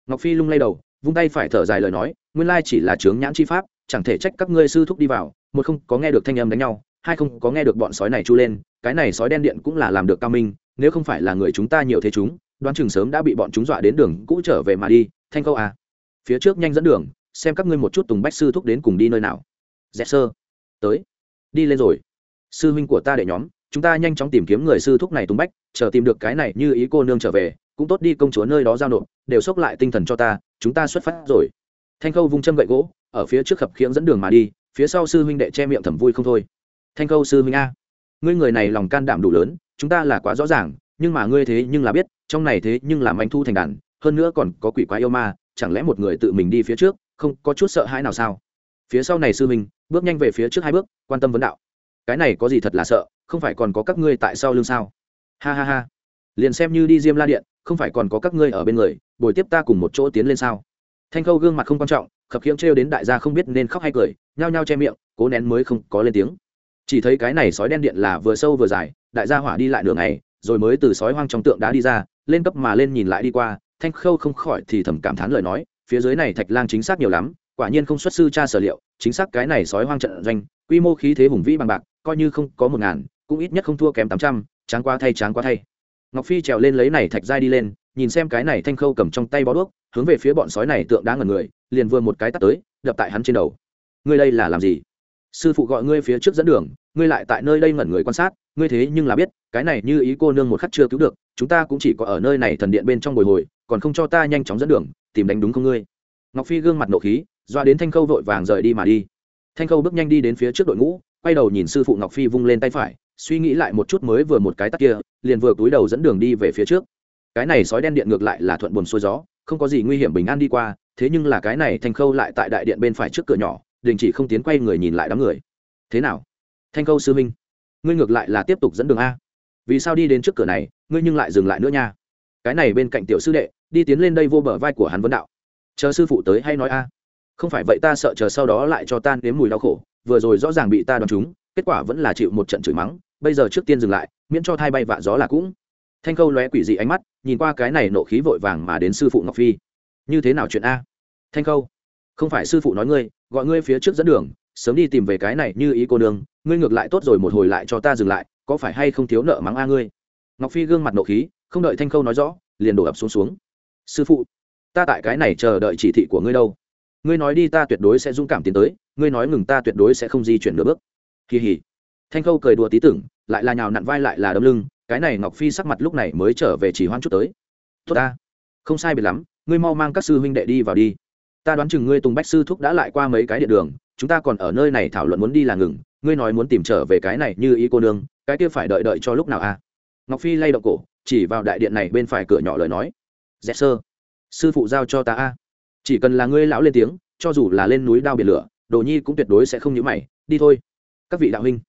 [SPEAKER 1] Ngọc phi lung lay đầu, vung tay phải thở dài lời nói, nguyên lai chỉ là chướng nhãn chi pháp, chẳng thể trách các ngươi sư thúc đi vào, một không có nghe được thanh âm đánh nhau, hai không có nghe được bọn sói này chu lên, cái này sói đen điện cũng là làm được cao minh, nếu không phải là người chúng ta nhiều thế chúng, đoán chừng sớm đã bị bọn chúng dọa đến đường cũ trở về mà đi, thanh câu à. Phía trước nhanh dẫn đường, xem các ngươi một chút tùng bách sư thúc đến cùng đi nơi nào. Dẹp sơ, tới, đi lên rồi. Sư huynh của ta để nhóm chúng ta nhanh chóng tìm kiếm người sư thúc này tung bách, chờ tìm được cái này như ý cô nương trở về, cũng tốt đi công chúa nơi đó giao nộp, đều xốc lại tinh thần cho ta, chúng ta xuất phát rồi. Thanh khâu vung châm gậy gỗ, ở phía trước khập khiễng dẫn đường mà đi, phía sau sư huynh đệ che miệng thầm vui không thôi. Thanh khâu sư huynh a, ngươi người này lòng can đảm đủ lớn, chúng ta là quá rõ ràng, nhưng mà ngươi thế nhưng là biết, trong này thế nhưng làm anh thu thành đàn, hơn nữa còn có quỷ quái yêu ma, chẳng lẽ một người tự mình đi phía trước, không có chút sợ hãi nào sao? Phía sau này sư minh bước nhanh về phía trước hai bước, quan tâm vấn đạo cái này có gì thật là sợ, không phải còn có các ngươi tại sau lưng sao? Ha ha ha. Liền xem như đi diêm la điện, không phải còn có các ngươi ở bên người bồi tiếp ta cùng một chỗ tiến lên sao? Thanh khâu gương mặt không quan trọng, khập khiễng trêu đến đại gia không biết nên khóc hay cười, nhao nhao che miệng, cố nén mới không có lên tiếng. Chỉ thấy cái này sói đen điện là vừa sâu vừa dài, đại gia hỏa đi lại đường này rồi mới từ sói hoang trong tượng đá đi ra, lên cấp mà lên nhìn lại đi qua, thanh khâu không khỏi thì thầm cảm thán lời nói, phía dưới này thạch lang chính xác nhiều lắm, quả nhiên không xuất sư cha sở liệu, chính xác cái này sói hoang trận doanh, quy mô khí thế hùng vĩ bằng bạc coi như không có một ngàn, cũng ít nhất không thua kém tám trăm, tráng quá thay, tráng quá thay. Ngọc phi trèo lên lấy này thạch giai đi lên, nhìn xem cái này thanh khâu cầm trong tay bó đuốc, hướng về phía bọn sói này tượng đá ngần người, liền vừa một cái tắt tới, đập tại hắn trên đầu. Ngươi đây là làm gì? Sư phụ gọi ngươi phía trước dẫn đường, ngươi lại tại nơi đây ngẩn người quan sát, ngươi thế nhưng là biết, cái này như ý cô nương một khắc chưa cứu được, chúng ta cũng chỉ có ở nơi này thần điện bên trong bồi hồi, còn không cho ta nhanh chóng dẫn đường, tìm đánh đúng không ngươi? Ngọc phi gương mặt nộ khí, doa đến thanh khâu vội vàng rời đi mà đi. Thanh khâu bước nhanh đi đến phía trước đội ngũ quay đầu nhìn sư phụ ngọc phi vung lên tay phải, suy nghĩ lại một chút mới vừa một cái tắt kia, liền vừa túi đầu dẫn đường đi về phía trước. Cái này sói đen điện ngược lại là thuận buồn xuôi gió, không có gì nguy hiểm bình an đi qua, thế nhưng là cái này thanh khâu lại tại đại điện bên phải trước cửa nhỏ, đình chỉ không tiến quay người nhìn lại đám người. Thế nào? Thanh khâu sư minh ngươi ngược lại là tiếp tục dẫn đường a. Vì sao đi đến trước cửa này, ngươi nhưng lại dừng lại nữa nha? Cái này bên cạnh tiểu sư đệ, đi tiến lên đây vô bờ vai của hắn vấn đạo. Chờ sư phụ tới hay nói a? Không phải vậy ta sợ chờ sau đó lại cho tan nếm mùi đau khổ vừa rồi rõ ràng bị ta đoán trúng, kết quả vẫn là chịu một trận chửi mắng, bây giờ trước tiên dừng lại, miễn cho thai bay vạ gió là cũng. Thanh khâu lóe quỷ dị ánh mắt, nhìn qua cái này nộ khí vội vàng mà đến sư phụ ngọc phi. Như thế nào chuyện a? Thanh khâu, không phải sư phụ nói ngươi, gọi ngươi phía trước dẫn đường, sớm đi tìm về cái này như ý cô đường ngươi ngược lại tốt rồi một hồi lại cho ta dừng lại, có phải hay không thiếu nợ mắng a ngươi? Ngọc phi gương mặt nộ khí, không đợi thanh khâu nói rõ, liền đổ ập xuống xuống. Sư phụ, ta tại cái này chờ đợi chỉ thị của ngươi đâu. Ngươi nói đi ta tuyệt đối sẽ dũng cảm tiến tới ngươi nói ngừng ta tuyệt đối sẽ không di chuyển nửa bước. Kỳ hỉ. Thanh khâu cười đùa tí tưởng, lại là nhào nặn vai lại là đấm lưng, cái này ngọc phi sắc mặt lúc này mới trở về chỉ hoan chút tới. Tốt ta. Không sai biệt lắm, ngươi mau mang các sư huynh đệ đi vào đi. Ta đoán chừng ngươi tùng bách sư thúc đã lại qua mấy cái điện đường, chúng ta còn ở nơi này thảo luận muốn đi là ngừng, ngươi nói muốn tìm trở về cái này như ý cô nương, cái kia phải đợi đợi cho lúc nào a à? ngọc phi lay động cổ, chỉ vào đại điện này bên phải cửa nhỏ lời nói. Dẹp sơ, sư phụ giao cho ta a. Chỉ cần là ngươi lão lên tiếng, cho dù là lên núi đao biển lửa đồ nhi cũng tuyệt đối sẽ không nhữ mày, đi thôi. Các vị đạo huynh,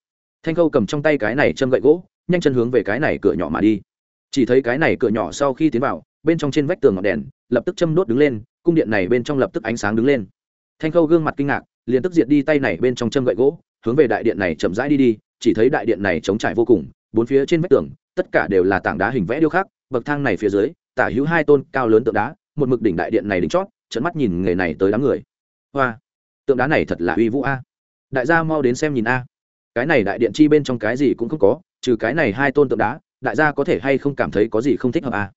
[SPEAKER 1] thanh khâu cầm trong tay cái này châm gậy gỗ, nhanh chân hướng về cái này cửa nhỏ mà đi. Chỉ thấy cái này cửa nhỏ sau khi tiến vào, bên trong trên vách tường ngọn đèn, lập tức châm đốt đứng lên, cung điện này bên trong lập tức ánh sáng đứng lên. Thanh khâu gương mặt kinh ngạc, liền tức diệt đi tay này bên trong châm gậy gỗ, hướng về đại điện này chậm rãi đi đi, chỉ thấy đại điện này trống trải vô cùng, bốn phía trên vách tường, tất cả đều là tảng đá hình vẽ điêu khắc, bậc thang này phía dưới, tả hữu hai tôn cao lớn tượng đá, một mực đỉnh đại điện này đỉnh chót trận mắt nhìn người này tới đám người. Hoa! Tượng đá này thật là uy vũ a. Đại gia mau đến xem nhìn a. Cái này đại điện chi bên trong cái gì cũng không có, trừ cái này hai tôn tượng đá, đại gia có thể hay không cảm thấy có gì không thích hợp a?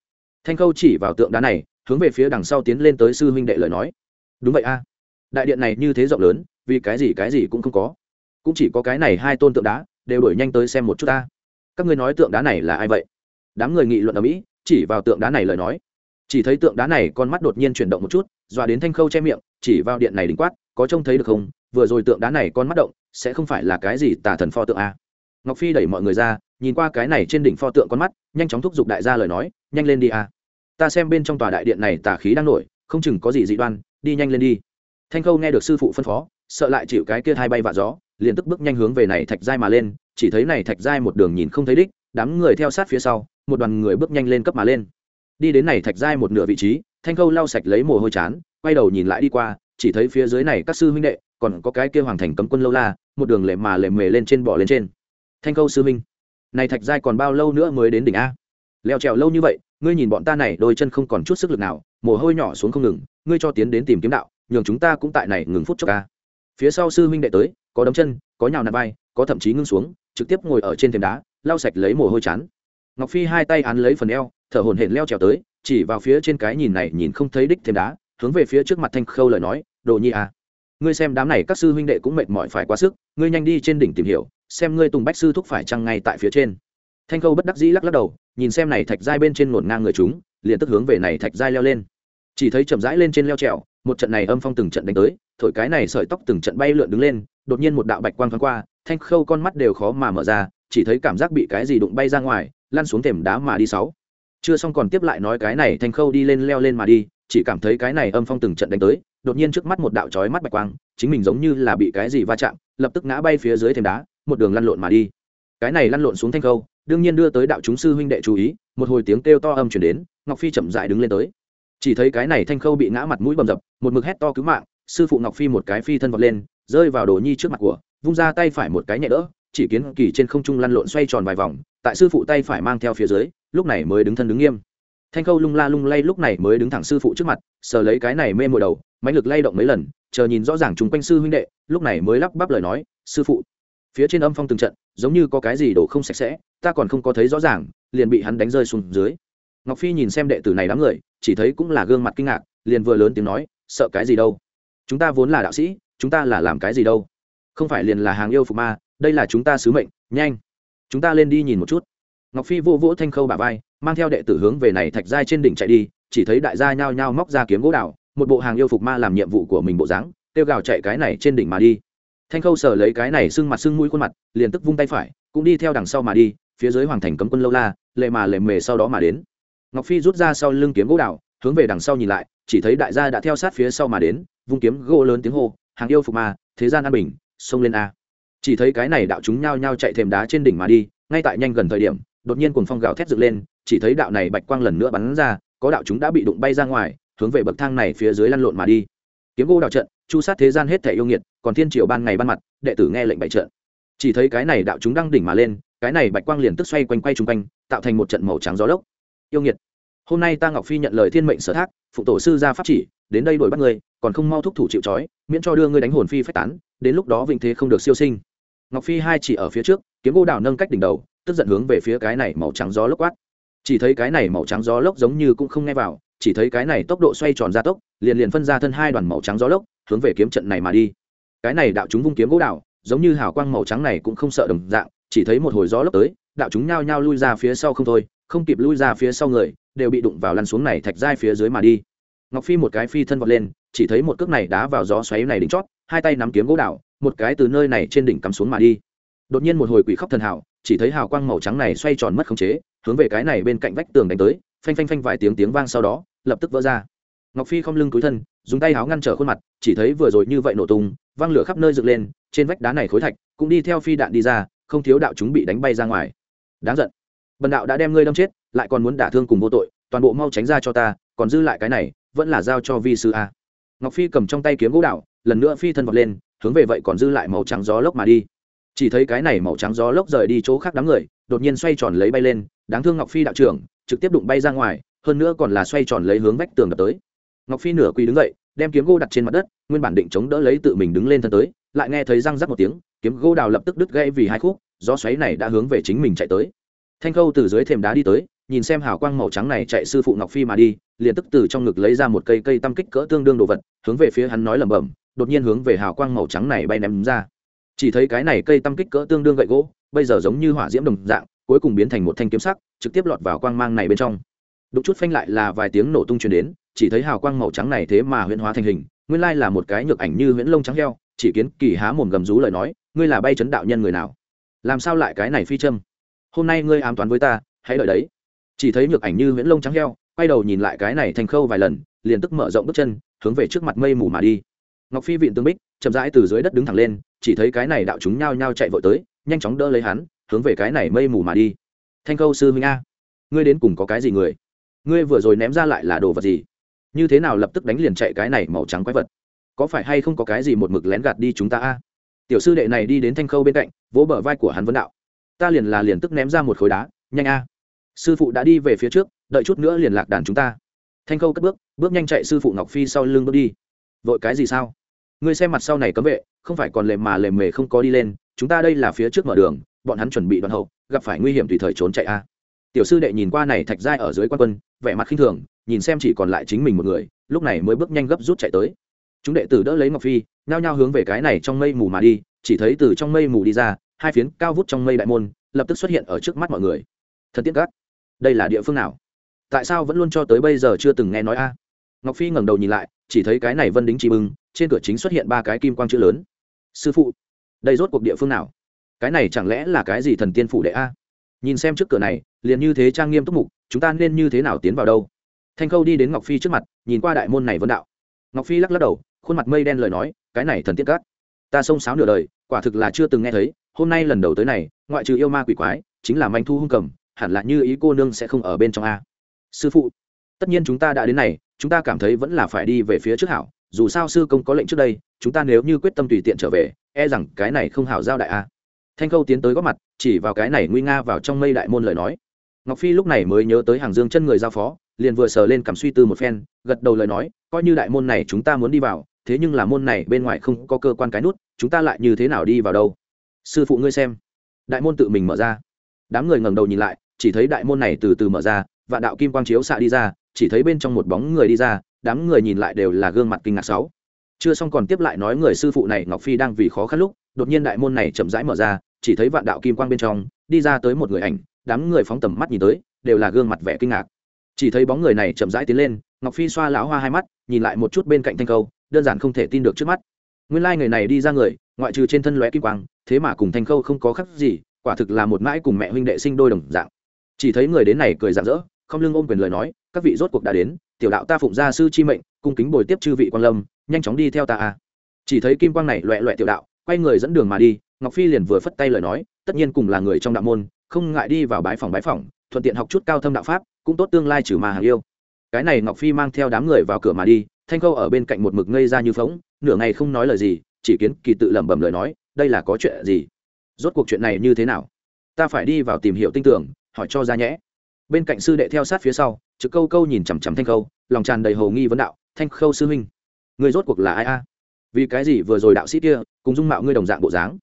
[SPEAKER 1] Thanh khâu chỉ vào tượng đá này, hướng về phía đằng sau tiến lên tới sư huynh đệ lời nói. Đúng vậy a. Đại điện này như thế rộng lớn, vì cái gì cái gì cũng không có. Cũng chỉ có cái này hai tôn tượng đá, đều đổi nhanh tới xem một chút ta các ngươi nói tượng đá này là ai vậy? Đám người nghị luận ở mỹ, chỉ vào tượng đá này lời nói. Chỉ thấy tượng đá này con mắt đột nhiên chuyển động một chút, dọa đến thanh khâu che miệng, chỉ vào điện này đỉnh quát có trông thấy được không? Vừa rồi tượng đá này con mắt động, sẽ không phải là cái gì tà thần pho tượng a ngọc phi đẩy mọi người ra, nhìn qua cái này trên đỉnh pho tượng con mắt, nhanh chóng thúc giục đại gia lời nói, nhanh lên đi a ta xem bên trong tòa đại điện này tà khí đang nổi, không chừng có gì dị đoan, đi nhanh lên đi. Thanh khâu nghe được sư phụ phân phó, sợ lại chịu cái kia hai bay vạ gió, liền tức bước nhanh hướng về này thạch giai mà lên, chỉ thấy này thạch giai một đường nhìn không thấy đích, đám người theo sát phía sau, một đoàn người bước nhanh lên cấp mà lên. Đi đến này thạch giai một nửa vị trí, thanh khâu lau sạch lấy mồ hôi chán, quay đầu nhìn lại đi qua chỉ thấy phía dưới này các sư huynh đệ, còn có cái kia hoàng thành cấm quân lâu la, một đường lệ mà lệ mề lên trên bỏ lên trên. Thanh khâu sư huynh, này thạch giai còn bao lâu nữa mới đến đỉnh a? Leo trèo lâu như vậy, ngươi nhìn bọn ta này đôi chân không còn chút sức lực nào, mồ hôi nhỏ xuống không ngừng, ngươi cho tiến đến tìm kiếm đạo, nhường chúng ta cũng tại này ngừng phút cho ca phía sau sư huynh đệ tới, có đấm chân, có nhào nạt vai, có thậm chí ngưng xuống, trực tiếp ngồi ở trên thềm đá, lau sạch lấy mồ hôi chán. Ngọc phi hai tay án lấy phần eo, thở hổn hển leo trèo tới, chỉ vào phía trên cái nhìn này nhìn không thấy đích thềm đá, hướng về phía trước mặt thanh khâu lời nói đồ nhi à ngươi xem đám này các sư huynh đệ cũng mệt mỏi phải quá sức, ngươi nhanh đi trên đỉnh tìm hiểu, xem ngươi tùng bách sư thúc phải chăng ngay tại phía trên. Thanh khâu bất đắc dĩ lắc lắc đầu, nhìn xem này thạch giai bên trên ngổn ngang người chúng, liền tức hướng về này thạch giai leo lên. Chỉ thấy chậm rãi lên trên leo trèo, một trận này âm phong từng trận đánh tới, thổi cái này sợi tóc từng trận bay lượn đứng lên, đột nhiên một đạo bạch quang thoáng qua, thanh khâu con mắt đều khó mà mở ra, chỉ thấy cảm giác bị cái gì đụng bay ra ngoài, lăn xuống thềm đá mà đi sáu. Chưa xong còn tiếp lại nói cái này thanh khâu đi lên leo lên mà đi, chỉ cảm thấy cái này âm phong từng trận đánh tới đột nhiên trước mắt một đạo chói mắt bạch quang, chính mình giống như là bị cái gì va chạm, lập tức ngã bay phía dưới thềm đá, một đường lăn lộn mà đi. Cái này lăn lộn xuống thanh khâu, đương nhiên đưa tới đạo chúng sư huynh đệ chú ý, một hồi tiếng kêu to âm chuyển đến, ngọc phi chậm dại đứng lên tới. Chỉ thấy cái này thanh khâu bị ngã mặt mũi bầm dập, một mực hét to cứu mạng, sư phụ ngọc phi một cái phi thân vọt lên, rơi vào đồ nhi trước mặt của, vung ra tay phải một cái nhẹ đỡ, chỉ kiến kỳ trên không trung lăn lộn xoay tròn vài vòng, tại sư phụ tay phải mang theo phía dưới, lúc này mới đứng thân đứng nghiêm. Thanh khâu lung la lung lay lúc này mới đứng thẳng sư phụ trước mặt, sờ lấy cái này mê mồi đầu mãnh lực lay động mấy lần, chờ nhìn rõ ràng chúng quanh sư huynh đệ, lúc này mới lắp bắp lời nói, sư phụ. Phía trên âm phong từng trận, giống như có cái gì đổ không sạch sẽ, ta còn không có thấy rõ ràng, liền bị hắn đánh rơi xuống dưới. Ngọc phi nhìn xem đệ tử này đám người, chỉ thấy cũng là gương mặt kinh ngạc, liền vừa lớn tiếng nói, sợ cái gì đâu? Chúng ta vốn là đạo sĩ, chúng ta là làm cái gì đâu? Không phải liền là hàng yêu phục ma, đây là chúng ta sứ mệnh, nhanh, chúng ta lên đi nhìn một chút. Ngọc phi vô vỗ thanh khâu bà vai, mang theo đệ tử hướng về này thạch giai trên đỉnh chạy đi, chỉ thấy đại gia nhao nhao móc ra kiếm gỗ đào một bộ hàng yêu phục ma làm nhiệm vụ của mình bộ dáng tiêu gào chạy cái này trên đỉnh mà đi. Thanh khâu sở lấy cái này sưng mặt sưng mũi khuôn mặt, liền tức vung tay phải, cũng đi theo đằng sau mà đi, phía dưới hoàng thành cấm quân lâu la, lệ mà lệ mề sau đó mà đến. Ngọc phi rút ra sau lưng kiếm gỗ đào, hướng về đằng sau nhìn lại, chỉ thấy đại gia đã theo sát phía sau mà đến, vung kiếm gỗ lớn tiếng hô, hàng yêu phục ma, thế gian an bình, xông lên a. Chỉ thấy cái này đạo chúng nhao nhao chạy thềm đá trên đỉnh mà đi, ngay tại nhanh gần thời điểm, đột nhiên cuồng phong gào thét dựng lên, chỉ thấy đạo này bạch quang lần nữa bắn ra, có đạo chúng đã bị đụng bay ra ngoài hướng về bậc thang này phía dưới lăn lộn mà đi. Kiếm gỗ đạo trận, chu sát thế gian hết thể yêu nghiệt, còn thiên triều ban ngày ban mặt, đệ tử nghe lệnh bại trận. Chỉ thấy cái này đạo chúng đăng đỉnh mà lên, cái này bạch quang liền tức xoay quanh quay chung quanh, tạo thành một trận màu trắng gió lốc. Yêu nghiệt, hôm nay ta ngọc phi nhận lời thiên mệnh sở thác phụ tổ sư ra pháp chỉ, đến đây đuổi bắt ngươi, còn không mau thúc thủ chịu trói, miễn cho đưa ngươi đánh hồn phi phách tán, đến lúc đó vinh thế không được siêu sinh. Ngọc phi hai chỉ ở phía trước, kiếm gỗ đào nâng cách đỉnh đầu, tức giận hướng về phía cái này màu trắng gió lốc quát. Chỉ thấy cái này màu trắng gió lốc giống như cũng không nghe vào chỉ thấy cái này tốc độ xoay tròn ra tốc, liền liền phân ra thân hai đoàn màu trắng gió lốc, hướng về kiếm trận này mà đi. Cái này đạo chúng vung kiếm gỗ đào, giống như hào quang màu trắng này cũng không sợ đồng dạng, chỉ thấy một hồi gió lốc tới, đạo chúng nhao nhao lui ra phía sau không thôi, không kịp lui ra phía sau người, đều bị đụng vào lăn xuống này thạch dai phía dưới mà đi. Ngọc phi một cái phi thân vọt lên, chỉ thấy một cước này đá vào gió xoáy này đỉnh chót, hai tay nắm kiếm gỗ đào, một cái từ nơi này trên đỉnh cắm xuống mà đi. Đột nhiên một hồi quỷ khóc thần hào, chỉ thấy hào quang màu trắng này xoay tròn mất khống chế, hướng về cái này bên cạnh vách tường đánh tới, phanh phanh phanh vài tiếng tiếng vang sau đó lập tức vỡ ra. Ngọc phi không lưng cúi thân, dùng tay áo ngăn trở khuôn mặt, chỉ thấy vừa rồi như vậy nổ tung, văng lửa khắp nơi dựng lên, trên vách đá này khối thạch cũng đi theo phi đạn đi ra, không thiếu đạo chúng bị đánh bay ra ngoài. Đáng giận. Bần đạo đã đem ngươi đâm chết, lại còn muốn đả thương cùng vô tội, toàn bộ mau tránh ra cho ta, còn dư lại cái này, vẫn là giao cho vi sư a. Ngọc phi cầm trong tay kiếm gỗ đạo, lần nữa phi thân vọt lên, hướng về vậy còn dư lại màu trắng gió lốc mà đi. Chỉ thấy cái này màu trắng gió lốc rời đi chỗ khác đám người, đột nhiên xoay tròn lấy bay lên, đáng thương ngọc phi đạo trưởng, trực tiếp đụng bay ra ngoài hơn nữa còn là xoay tròn lấy hướng vách tường đập tới. Ngọc phi nửa quỳ đứng dậy, đem kiếm gỗ đặt trên mặt đất, nguyên bản định chống đỡ lấy tự mình đứng lên thân tới, lại nghe thấy răng rắc một tiếng, kiếm gỗ đào lập tức đứt gãy vì hai khúc, gió xoáy này đã hướng về chính mình chạy tới. Thanh khâu từ dưới thềm đá đi tới, nhìn xem hào quang màu trắng này chạy sư phụ ngọc phi mà đi, liền tức từ trong ngực lấy ra một cây cây tăm kích cỡ tương đương đồ vật, hướng về phía hắn nói lẩm bẩm, đột nhiên hướng về hào quang màu trắng này bay ném ra. Chỉ thấy cái này cây tăm kích cỡ tương đương gậy gỗ, bây giờ giống như hỏa diễm đồng dạng, cuối cùng biến thành một thanh kiếm sắc, trực tiếp lọt vào quang mang này bên trong đụng chút phanh lại là vài tiếng nổ tung truyền đến, chỉ thấy hào quang màu trắng này thế mà huyễn hóa thành hình, nguyên lai là một cái nhược ảnh như huyễn lông trắng heo, chỉ kiến kỳ há mồm gầm rú lời nói, ngươi là bay chấn đạo nhân người nào? Làm sao lại cái này phi châm? Hôm nay ngươi ám toán với ta, hãy đợi đấy. Chỉ thấy nhược ảnh như huyễn lông trắng heo, quay đầu nhìn lại cái này thành khâu vài lần, liền tức mở rộng bước chân, hướng về trước mặt mây mù mà đi. Ngọc phi viện tương bích, chậm rãi từ dưới đất đứng thẳng lên, chỉ thấy cái này đạo chúng nhao nhao chạy vội tới, nhanh chóng đỡ lấy hắn, hướng về cái này mây mù mà đi. Thanh khâu sư minh a, ngươi đến cùng có cái gì người? Ngươi vừa rồi ném ra lại là đồ vật gì? Như thế nào lập tức đánh liền chạy cái này màu trắng quái vật? Có phải hay không có cái gì một mực lén gạt đi chúng ta a? Tiểu sư đệ này đi đến thanh khâu bên cạnh, vỗ bờ vai của hắn vấn đạo. Ta liền là liền tức ném ra một khối đá, nhanh a. Sư phụ đã đi về phía trước, đợi chút nữa liền lạc đàn chúng ta. Thanh khâu cất bước bước nhanh chạy sư phụ ngọc phi sau lưng bước đi. Vội cái gì sao? Ngươi xem mặt sau này cấm vệ, không phải còn lề mà lề mề không có đi lên, chúng ta đây là phía trước mở đường, bọn hắn chuẩn bị đoạn hậu, gặp phải nguy hiểm tùy thời trốn chạy a tiểu sư đệ nhìn qua này thạch giai ở dưới quan quân, vẻ mặt khinh thường, nhìn xem chỉ còn lại chính mình một người, lúc này mới bước nhanh gấp rút chạy tới. Chúng đệ tử đỡ lấy ngọc phi, nhao nhao hướng về cái này trong mây mù mà đi, chỉ thấy từ trong mây mù đi ra, hai phiến cao vút trong mây đại môn, lập tức xuất hiện ở trước mắt mọi người. Thần tiết các đây là địa phương nào? Tại sao vẫn luôn cho tới bây giờ chưa từng nghe nói a? Ngọc phi ngẩng đầu nhìn lại, chỉ thấy cái này vân đính chỉ bưng, trên cửa chính xuất hiện ba cái kim quang chữ lớn. Sư phụ, đây rốt cuộc địa phương nào? Cái này chẳng lẽ là cái gì thần tiên phủ đệ a? Nhìn xem trước cửa này, liền như thế trang nghiêm túc mục, chúng ta nên như thế nào tiến vào đâu? Thanh khâu đi đến ngọc phi trước mặt, nhìn qua đại môn này vấn đạo. Ngọc phi lắc lắc đầu, khuôn mặt mây đen lời nói, cái này thần tiết cát ta xông sáo nửa đời, quả thực là chưa từng nghe thấy, hôm nay lần đầu tới này, ngoại trừ yêu ma quỷ quái, chính là manh thu hung cầm, hẳn là như ý cô nương sẽ không ở bên trong a. Sư phụ, tất nhiên chúng ta đã đến này, chúng ta cảm thấy vẫn là phải đi về phía trước hảo, dù sao sư công có lệnh trước đây, chúng ta nếu như quyết tâm tùy tiện trở về e rằng cái này không hảo giao đại a thanh khâu tiến tới góp mặt, chỉ vào cái này nguy nga vào trong mây đại môn lời nói. Ngọc phi lúc này mới nhớ tới hàng dương chân người giao phó, liền vừa sờ lên cảm suy tư một phen, gật đầu lời nói, coi như đại môn này chúng ta muốn đi vào, thế nhưng là môn này bên ngoài không có cơ quan cái nút, chúng ta lại như thế nào đi vào đâu? Sư phụ ngươi xem. Đại môn tự mình mở ra. Đám người ngẩng đầu nhìn lại, chỉ thấy đại môn này từ từ mở ra, và đạo kim quang chiếu xạ đi ra, chỉ thấy bên trong một bóng người đi ra, đám người nhìn lại đều là gương mặt kinh ngạc sáu. Chưa xong còn tiếp lại nói người sư phụ này ngọc phi đang vì khó khăn lúc, đột nhiên đại môn này chậm rãi mở ra chỉ thấy vạn đạo kim quang bên trong, đi ra tới một người ảnh, đám người phóng tầm mắt nhìn tới, đều là gương mặt vẻ kinh ngạc. Chỉ thấy bóng người này chậm rãi tiến lên, ngọc phi xoa lão hoa hai mắt, nhìn lại một chút bên cạnh thanh câu, đơn giản không thể tin được trước mắt. Nguyên lai người này đi ra người, ngoại trừ trên thân lóe kim quang, thế mà cùng thanh khâu không có khác gì, quả thực là một mãi cùng mẹ huynh đệ sinh đôi đồng dạng. Chỉ thấy người đến này cười rạng rỡ, không lưng ôm quyền lời nói, các vị rốt cuộc đã đến, tiểu đạo ta phụng gia sư chi mệnh, cung kính bồi tiếp chư vị quan lâm, nhanh chóng đi theo ta à. Chỉ thấy kim quang này loẹ loẹ tiểu đạo, quay người dẫn đường mà đi ngọc phi liền vừa phất tay lời nói, tất nhiên cùng là người trong đạo môn, không ngại đi vào bái phòng bái phòng, thuận tiện học chút cao thâm đạo pháp, cũng tốt tương lai trừ mà hàng yêu. Cái này ngọc phi mang theo đám người vào cửa mà đi, thanh khâu ở bên cạnh một mực ngây ra như phóng nửa ngày không nói lời gì, chỉ kiến kỳ tự lẩm bẩm lời nói, đây là có chuyện gì? Rốt cuộc chuyện này như thế nào? Ta phải đi vào tìm hiểu tinh tưởng, hỏi cho ra nhẽ. Bên cạnh sư đệ theo sát phía sau, trực câu câu nhìn chằm chằm thanh khâu, lòng tràn đầy hồ nghi vấn đạo, thanh khâu sư huynh người rốt cuộc là ai a? Vì cái gì vừa rồi đạo sĩ kia, cùng dung mạo ngươi đồng dạng bộ dáng?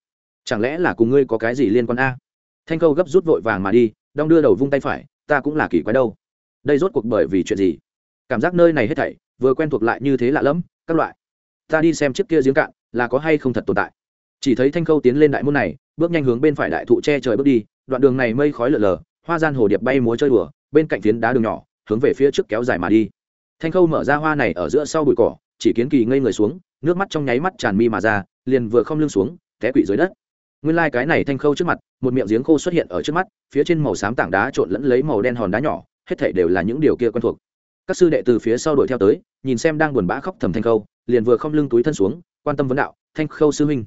[SPEAKER 1] Chẳng lẽ là cùng ngươi có cái gì liên quan a? Thanh khâu gấp rút vội vàng mà đi, đong đưa đầu vung tay phải, ta cũng là kỳ quái đâu. Đây rốt cuộc bởi vì chuyện gì? Cảm giác nơi này hết thảy, vừa quen thuộc lại như thế lạ lẫm, các loại. Ta đi xem chiếc kia giếng cạn, là có hay không thật tồn tại. Chỉ thấy thanh khâu tiến lên đại môn này, bước nhanh hướng bên phải đại thụ che trời bước đi, đoạn đường này mây khói lở lờ hoa gian hồ điệp bay múa chơi đùa, bên cạnh phiến đá đường nhỏ, hướng về phía trước kéo dài mà đi. Thanh khâu mở ra hoa này ở giữa sau bụi cỏ, chỉ kiến kỳ ngây người xuống, nước mắt trong nháy mắt tràn mi mà ra, liền vừa không lưng xuống, té quỵ dưới đất nguyên lai、like、cái này thanh khâu trước mặt, một miệng giếng khô xuất hiện ở trước mắt, phía trên màu xám tảng đá trộn lẫn lấy màu đen hòn đá nhỏ, hết thể đều là những điều kia quen thuộc. Các sư đệ từ phía sau đuổi theo tới, nhìn xem đang buồn bã khóc thầm thanh khâu, liền vừa không lưng túi thân xuống, quan tâm vấn đạo, thanh khâu sư huynh,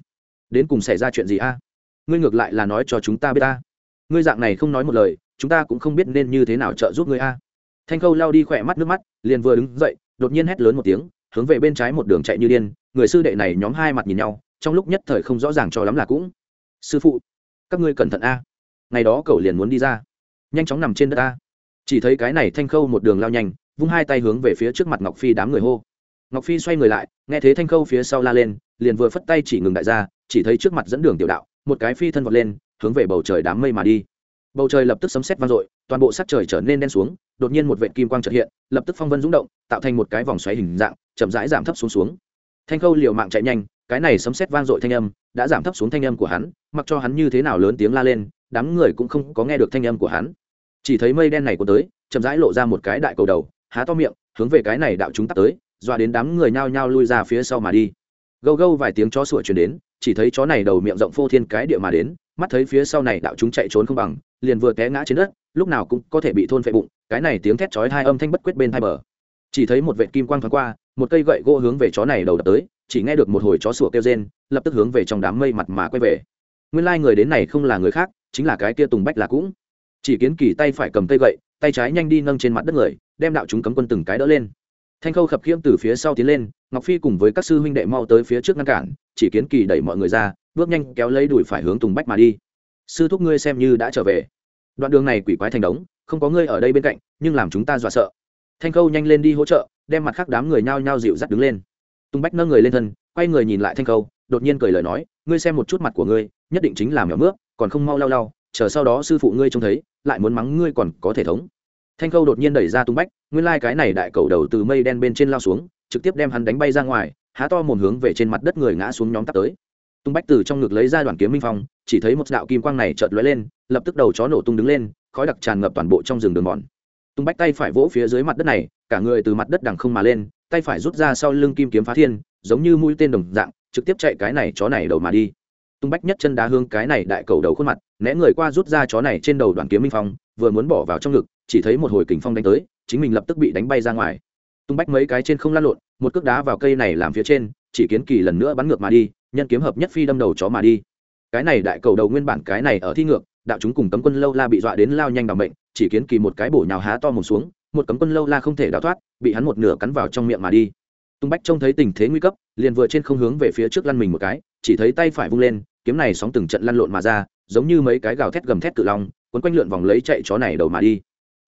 [SPEAKER 1] đến cùng xảy ra chuyện gì a? Ngươi ngược lại là nói cho chúng ta biết ta. Ngươi dạng này không nói một lời, chúng ta cũng không biết nên như thế nào trợ giúp ngươi a. Thanh khâu lao đi khỏe mắt nước mắt, liền vừa đứng dậy, đột nhiên hét lớn một tiếng, hướng về bên trái một đường chạy như điên, người sư đệ này nhóm hai mặt nhìn nhau, trong lúc nhất thời không rõ ràng cho lắm là cũng sư phụ, các ngươi cẩn thận a. Ngày đó cậu liền muốn đi ra. Nhanh chóng nằm trên đất a. Chỉ thấy cái này thanh khâu một đường lao nhanh, vung hai tay hướng về phía trước mặt ngọc phi đám người hô. Ngọc phi xoay người lại, nghe thấy thanh khâu phía sau la lên, liền vừa phất tay chỉ ngừng đại gia, chỉ thấy trước mặt dẫn đường tiểu đạo, một cái phi thân vọt lên, hướng về bầu trời đám mây mà đi. Bầu trời lập tức sấm sét vang dội, toàn bộ sắc trời trở nên đen xuống, đột nhiên một vệt kim quang chợt hiện, lập tức phong vân rúng động, tạo thành một cái vòng xoáy hình dạng, chậm rãi giảm thấp xuống xuống. Thanh khâu liều mạng chạy nhanh cái này sấm sét vang dội thanh âm, đã giảm thấp xuống thanh âm của hắn, mặc cho hắn như thế nào lớn tiếng la lên, đám người cũng không có nghe được thanh âm của hắn. Chỉ thấy mây đen này có tới, chậm rãi lộ ra một cái đại cầu đầu, há to miệng, hướng về cái này đạo chúng tắt tới doa đến đám người nhao nhao lui ra phía sau mà đi. Gâu gâu vài tiếng chó sủa chuyển đến, chỉ thấy chó này đầu miệng rộng phô thiên cái địa mà đến, mắt thấy phía sau này đạo chúng chạy trốn không bằng, liền vừa té ngã trên đất, lúc nào cũng có thể bị thôn phệ bụng, cái này tiếng thét chói hai âm thanh bất quyết bên hai bờ. Chỉ thấy một vệ kim quang thoáng qua, một cây gậy gỗ hướng về chó này đầu đập tới chỉ nghe được một hồi chó sủa kêu rên, lập tức hướng về trong đám mây mặt mà quay về. Nguyên lai người đến này không là người khác, chính là cái kia tùng bách là cũng. Chỉ kiến kỳ tay phải cầm cây gậy, tay trái nhanh đi nâng trên mặt đất người, đem đạo chúng cấm quân từng cái đỡ lên. Thanh khâu khập khiễng từ phía sau tiến lên, ngọc phi cùng với các sư huynh đệ mau tới phía trước ngăn cản, chỉ kiến kỳ đẩy mọi người ra, bước nhanh kéo lấy đuổi phải hướng tùng bách mà đi. Sư thúc ngươi xem như đã trở về. Đoạn đường này quỷ quái thành đống, không có ngươi ở đây bên cạnh, nhưng làm chúng ta dọa sợ. Thanh khâu nhanh lên đi hỗ trợ, đem mặt khác đám người nhao nhao dịu dắt đứng lên tùng bách nâng người lên thân, quay người nhìn lại thanh khâu đột nhiên cười lời nói, ngươi xem một chút mặt của ngươi, nhất định chính là mèo mướp, còn không mau lau lau, chờ sau đó sư phụ ngươi trông thấy, lại muốn mắng ngươi còn có thể thống. Thanh khâu đột nhiên đẩy ra tung bách, nguyên lai、like、cái này đại cầu đầu từ mây đen bên trên lao xuống, trực tiếp đem hắn đánh bay ra ngoài, há to mồm hướng về trên mặt đất người ngã xuống nhóm tắt tới. Tung bách từ trong ngực lấy ra đoàn kiếm minh phong, chỉ thấy một đạo kim quang này chợt lóe lên, lập tức đầu chó nổ tung đứng lên, khói đặc tràn ngập toàn bộ trong rừng đường mòn. Tung bách tay phải vỗ phía dưới mặt đất này, cả người từ mặt đất đằng không mà lên tay phải rút ra sau lưng kim kiếm phá thiên, giống như mũi tên đồng dạng, trực tiếp chạy cái này chó này đầu mà đi. Tung bách nhất chân đá hương cái này đại cầu đầu khuôn mặt, né người qua rút ra chó này trên đầu đoàn kiếm minh phong, vừa muốn bỏ vào trong ngực, chỉ thấy một hồi kình phong đánh tới, chính mình lập tức bị đánh bay ra ngoài. Tung bách mấy cái trên không lăn lộn, một cước đá vào cây này làm phía trên, chỉ kiến kỳ lần nữa bắn ngược mà đi, nhân kiếm hợp nhất phi đâm đầu chó mà đi. Cái này đại cầu đầu nguyên bản cái này ở thi ngược, đạo chúng cùng cấm quân lâu la bị dọa đến lao nhanh bằng bệnh chỉ kiến kỳ một cái bổ nhào há to mồm xuống một cấm quân lâu la không thể đào thoát, bị hắn một nửa cắn vào trong miệng mà đi. Tung bách trông thấy tình thế nguy cấp, liền vừa trên không hướng về phía trước lăn mình một cái, chỉ thấy tay phải vung lên, kiếm này sóng từng trận lăn lộn mà ra, giống như mấy cái gào thét gầm thét cự long, quấn quanh lượn vòng lấy chạy chó này đầu mà đi.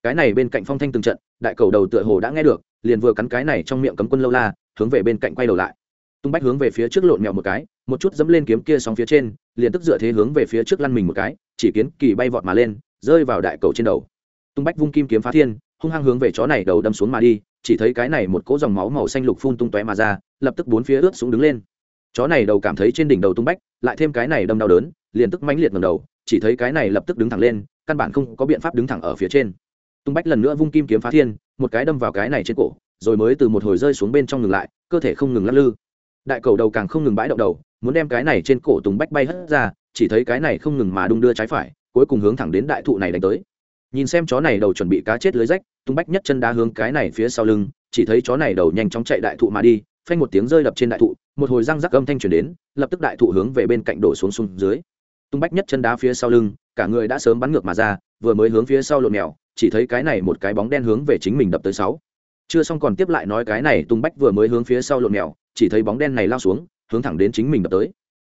[SPEAKER 1] Cái này bên cạnh phong thanh từng trận, đại cầu đầu tựa hồ đã nghe được, liền vừa cắn cái này trong miệng cấm quân lâu la, hướng về bên cạnh quay đầu lại. Tung bách hướng về phía trước lộn mèo một cái, một chút dẫm lên kiếm kia sóng phía trên, liền tức dựa thế hướng về phía trước lăn mình một cái, chỉ kiến kỳ bay vọt mà lên, rơi vào đại cầu trên đầu. Tung bách vung kim kiếm phá thiên hung hăng hướng về chó này đầu đâm xuống mà đi, chỉ thấy cái này một cỗ dòng máu màu xanh lục phun tung tóe mà ra, lập tức bốn phía ướt xuống đứng lên. Chó này đầu cảm thấy trên đỉnh đầu tung bách, lại thêm cái này đâm đau đớn, liền tức mãnh liệt ngầm đầu, chỉ thấy cái này lập tức đứng thẳng lên, căn bản không có biện pháp đứng thẳng ở phía trên. Tung bách lần nữa vung kim kiếm phá thiên, một cái đâm vào cái này trên cổ, rồi mới từ một hồi rơi xuống bên trong ngừng lại, cơ thể không ngừng lắc lư. Đại cầu đầu càng không ngừng bãi động đầu, muốn đem cái này trên cổ tùng bách bay hất ra, chỉ thấy cái này không ngừng mà đung đưa trái phải, cuối cùng hướng thẳng đến đại thụ này đánh tới nhìn xem chó này đầu chuẩn bị cá chết lưới rách, tung bách nhất chân đá hướng cái này phía sau lưng, chỉ thấy chó này đầu nhanh chóng chạy đại thụ mà đi, phanh một tiếng rơi đập trên đại thụ, một hồi răng rắc âm thanh chuyển đến, lập tức đại thụ hướng về bên cạnh đổ xuống xuống dưới. Tung bách nhất chân đá phía sau lưng, cả người đã sớm bắn ngược mà ra, vừa mới hướng phía sau lộn mèo, chỉ thấy cái này một cái bóng đen hướng về chính mình đập tới sáu. Chưa xong còn tiếp lại nói cái này, tung bách vừa mới hướng phía sau lộn mèo, chỉ thấy bóng đen này lao xuống, hướng thẳng đến chính mình đập tới.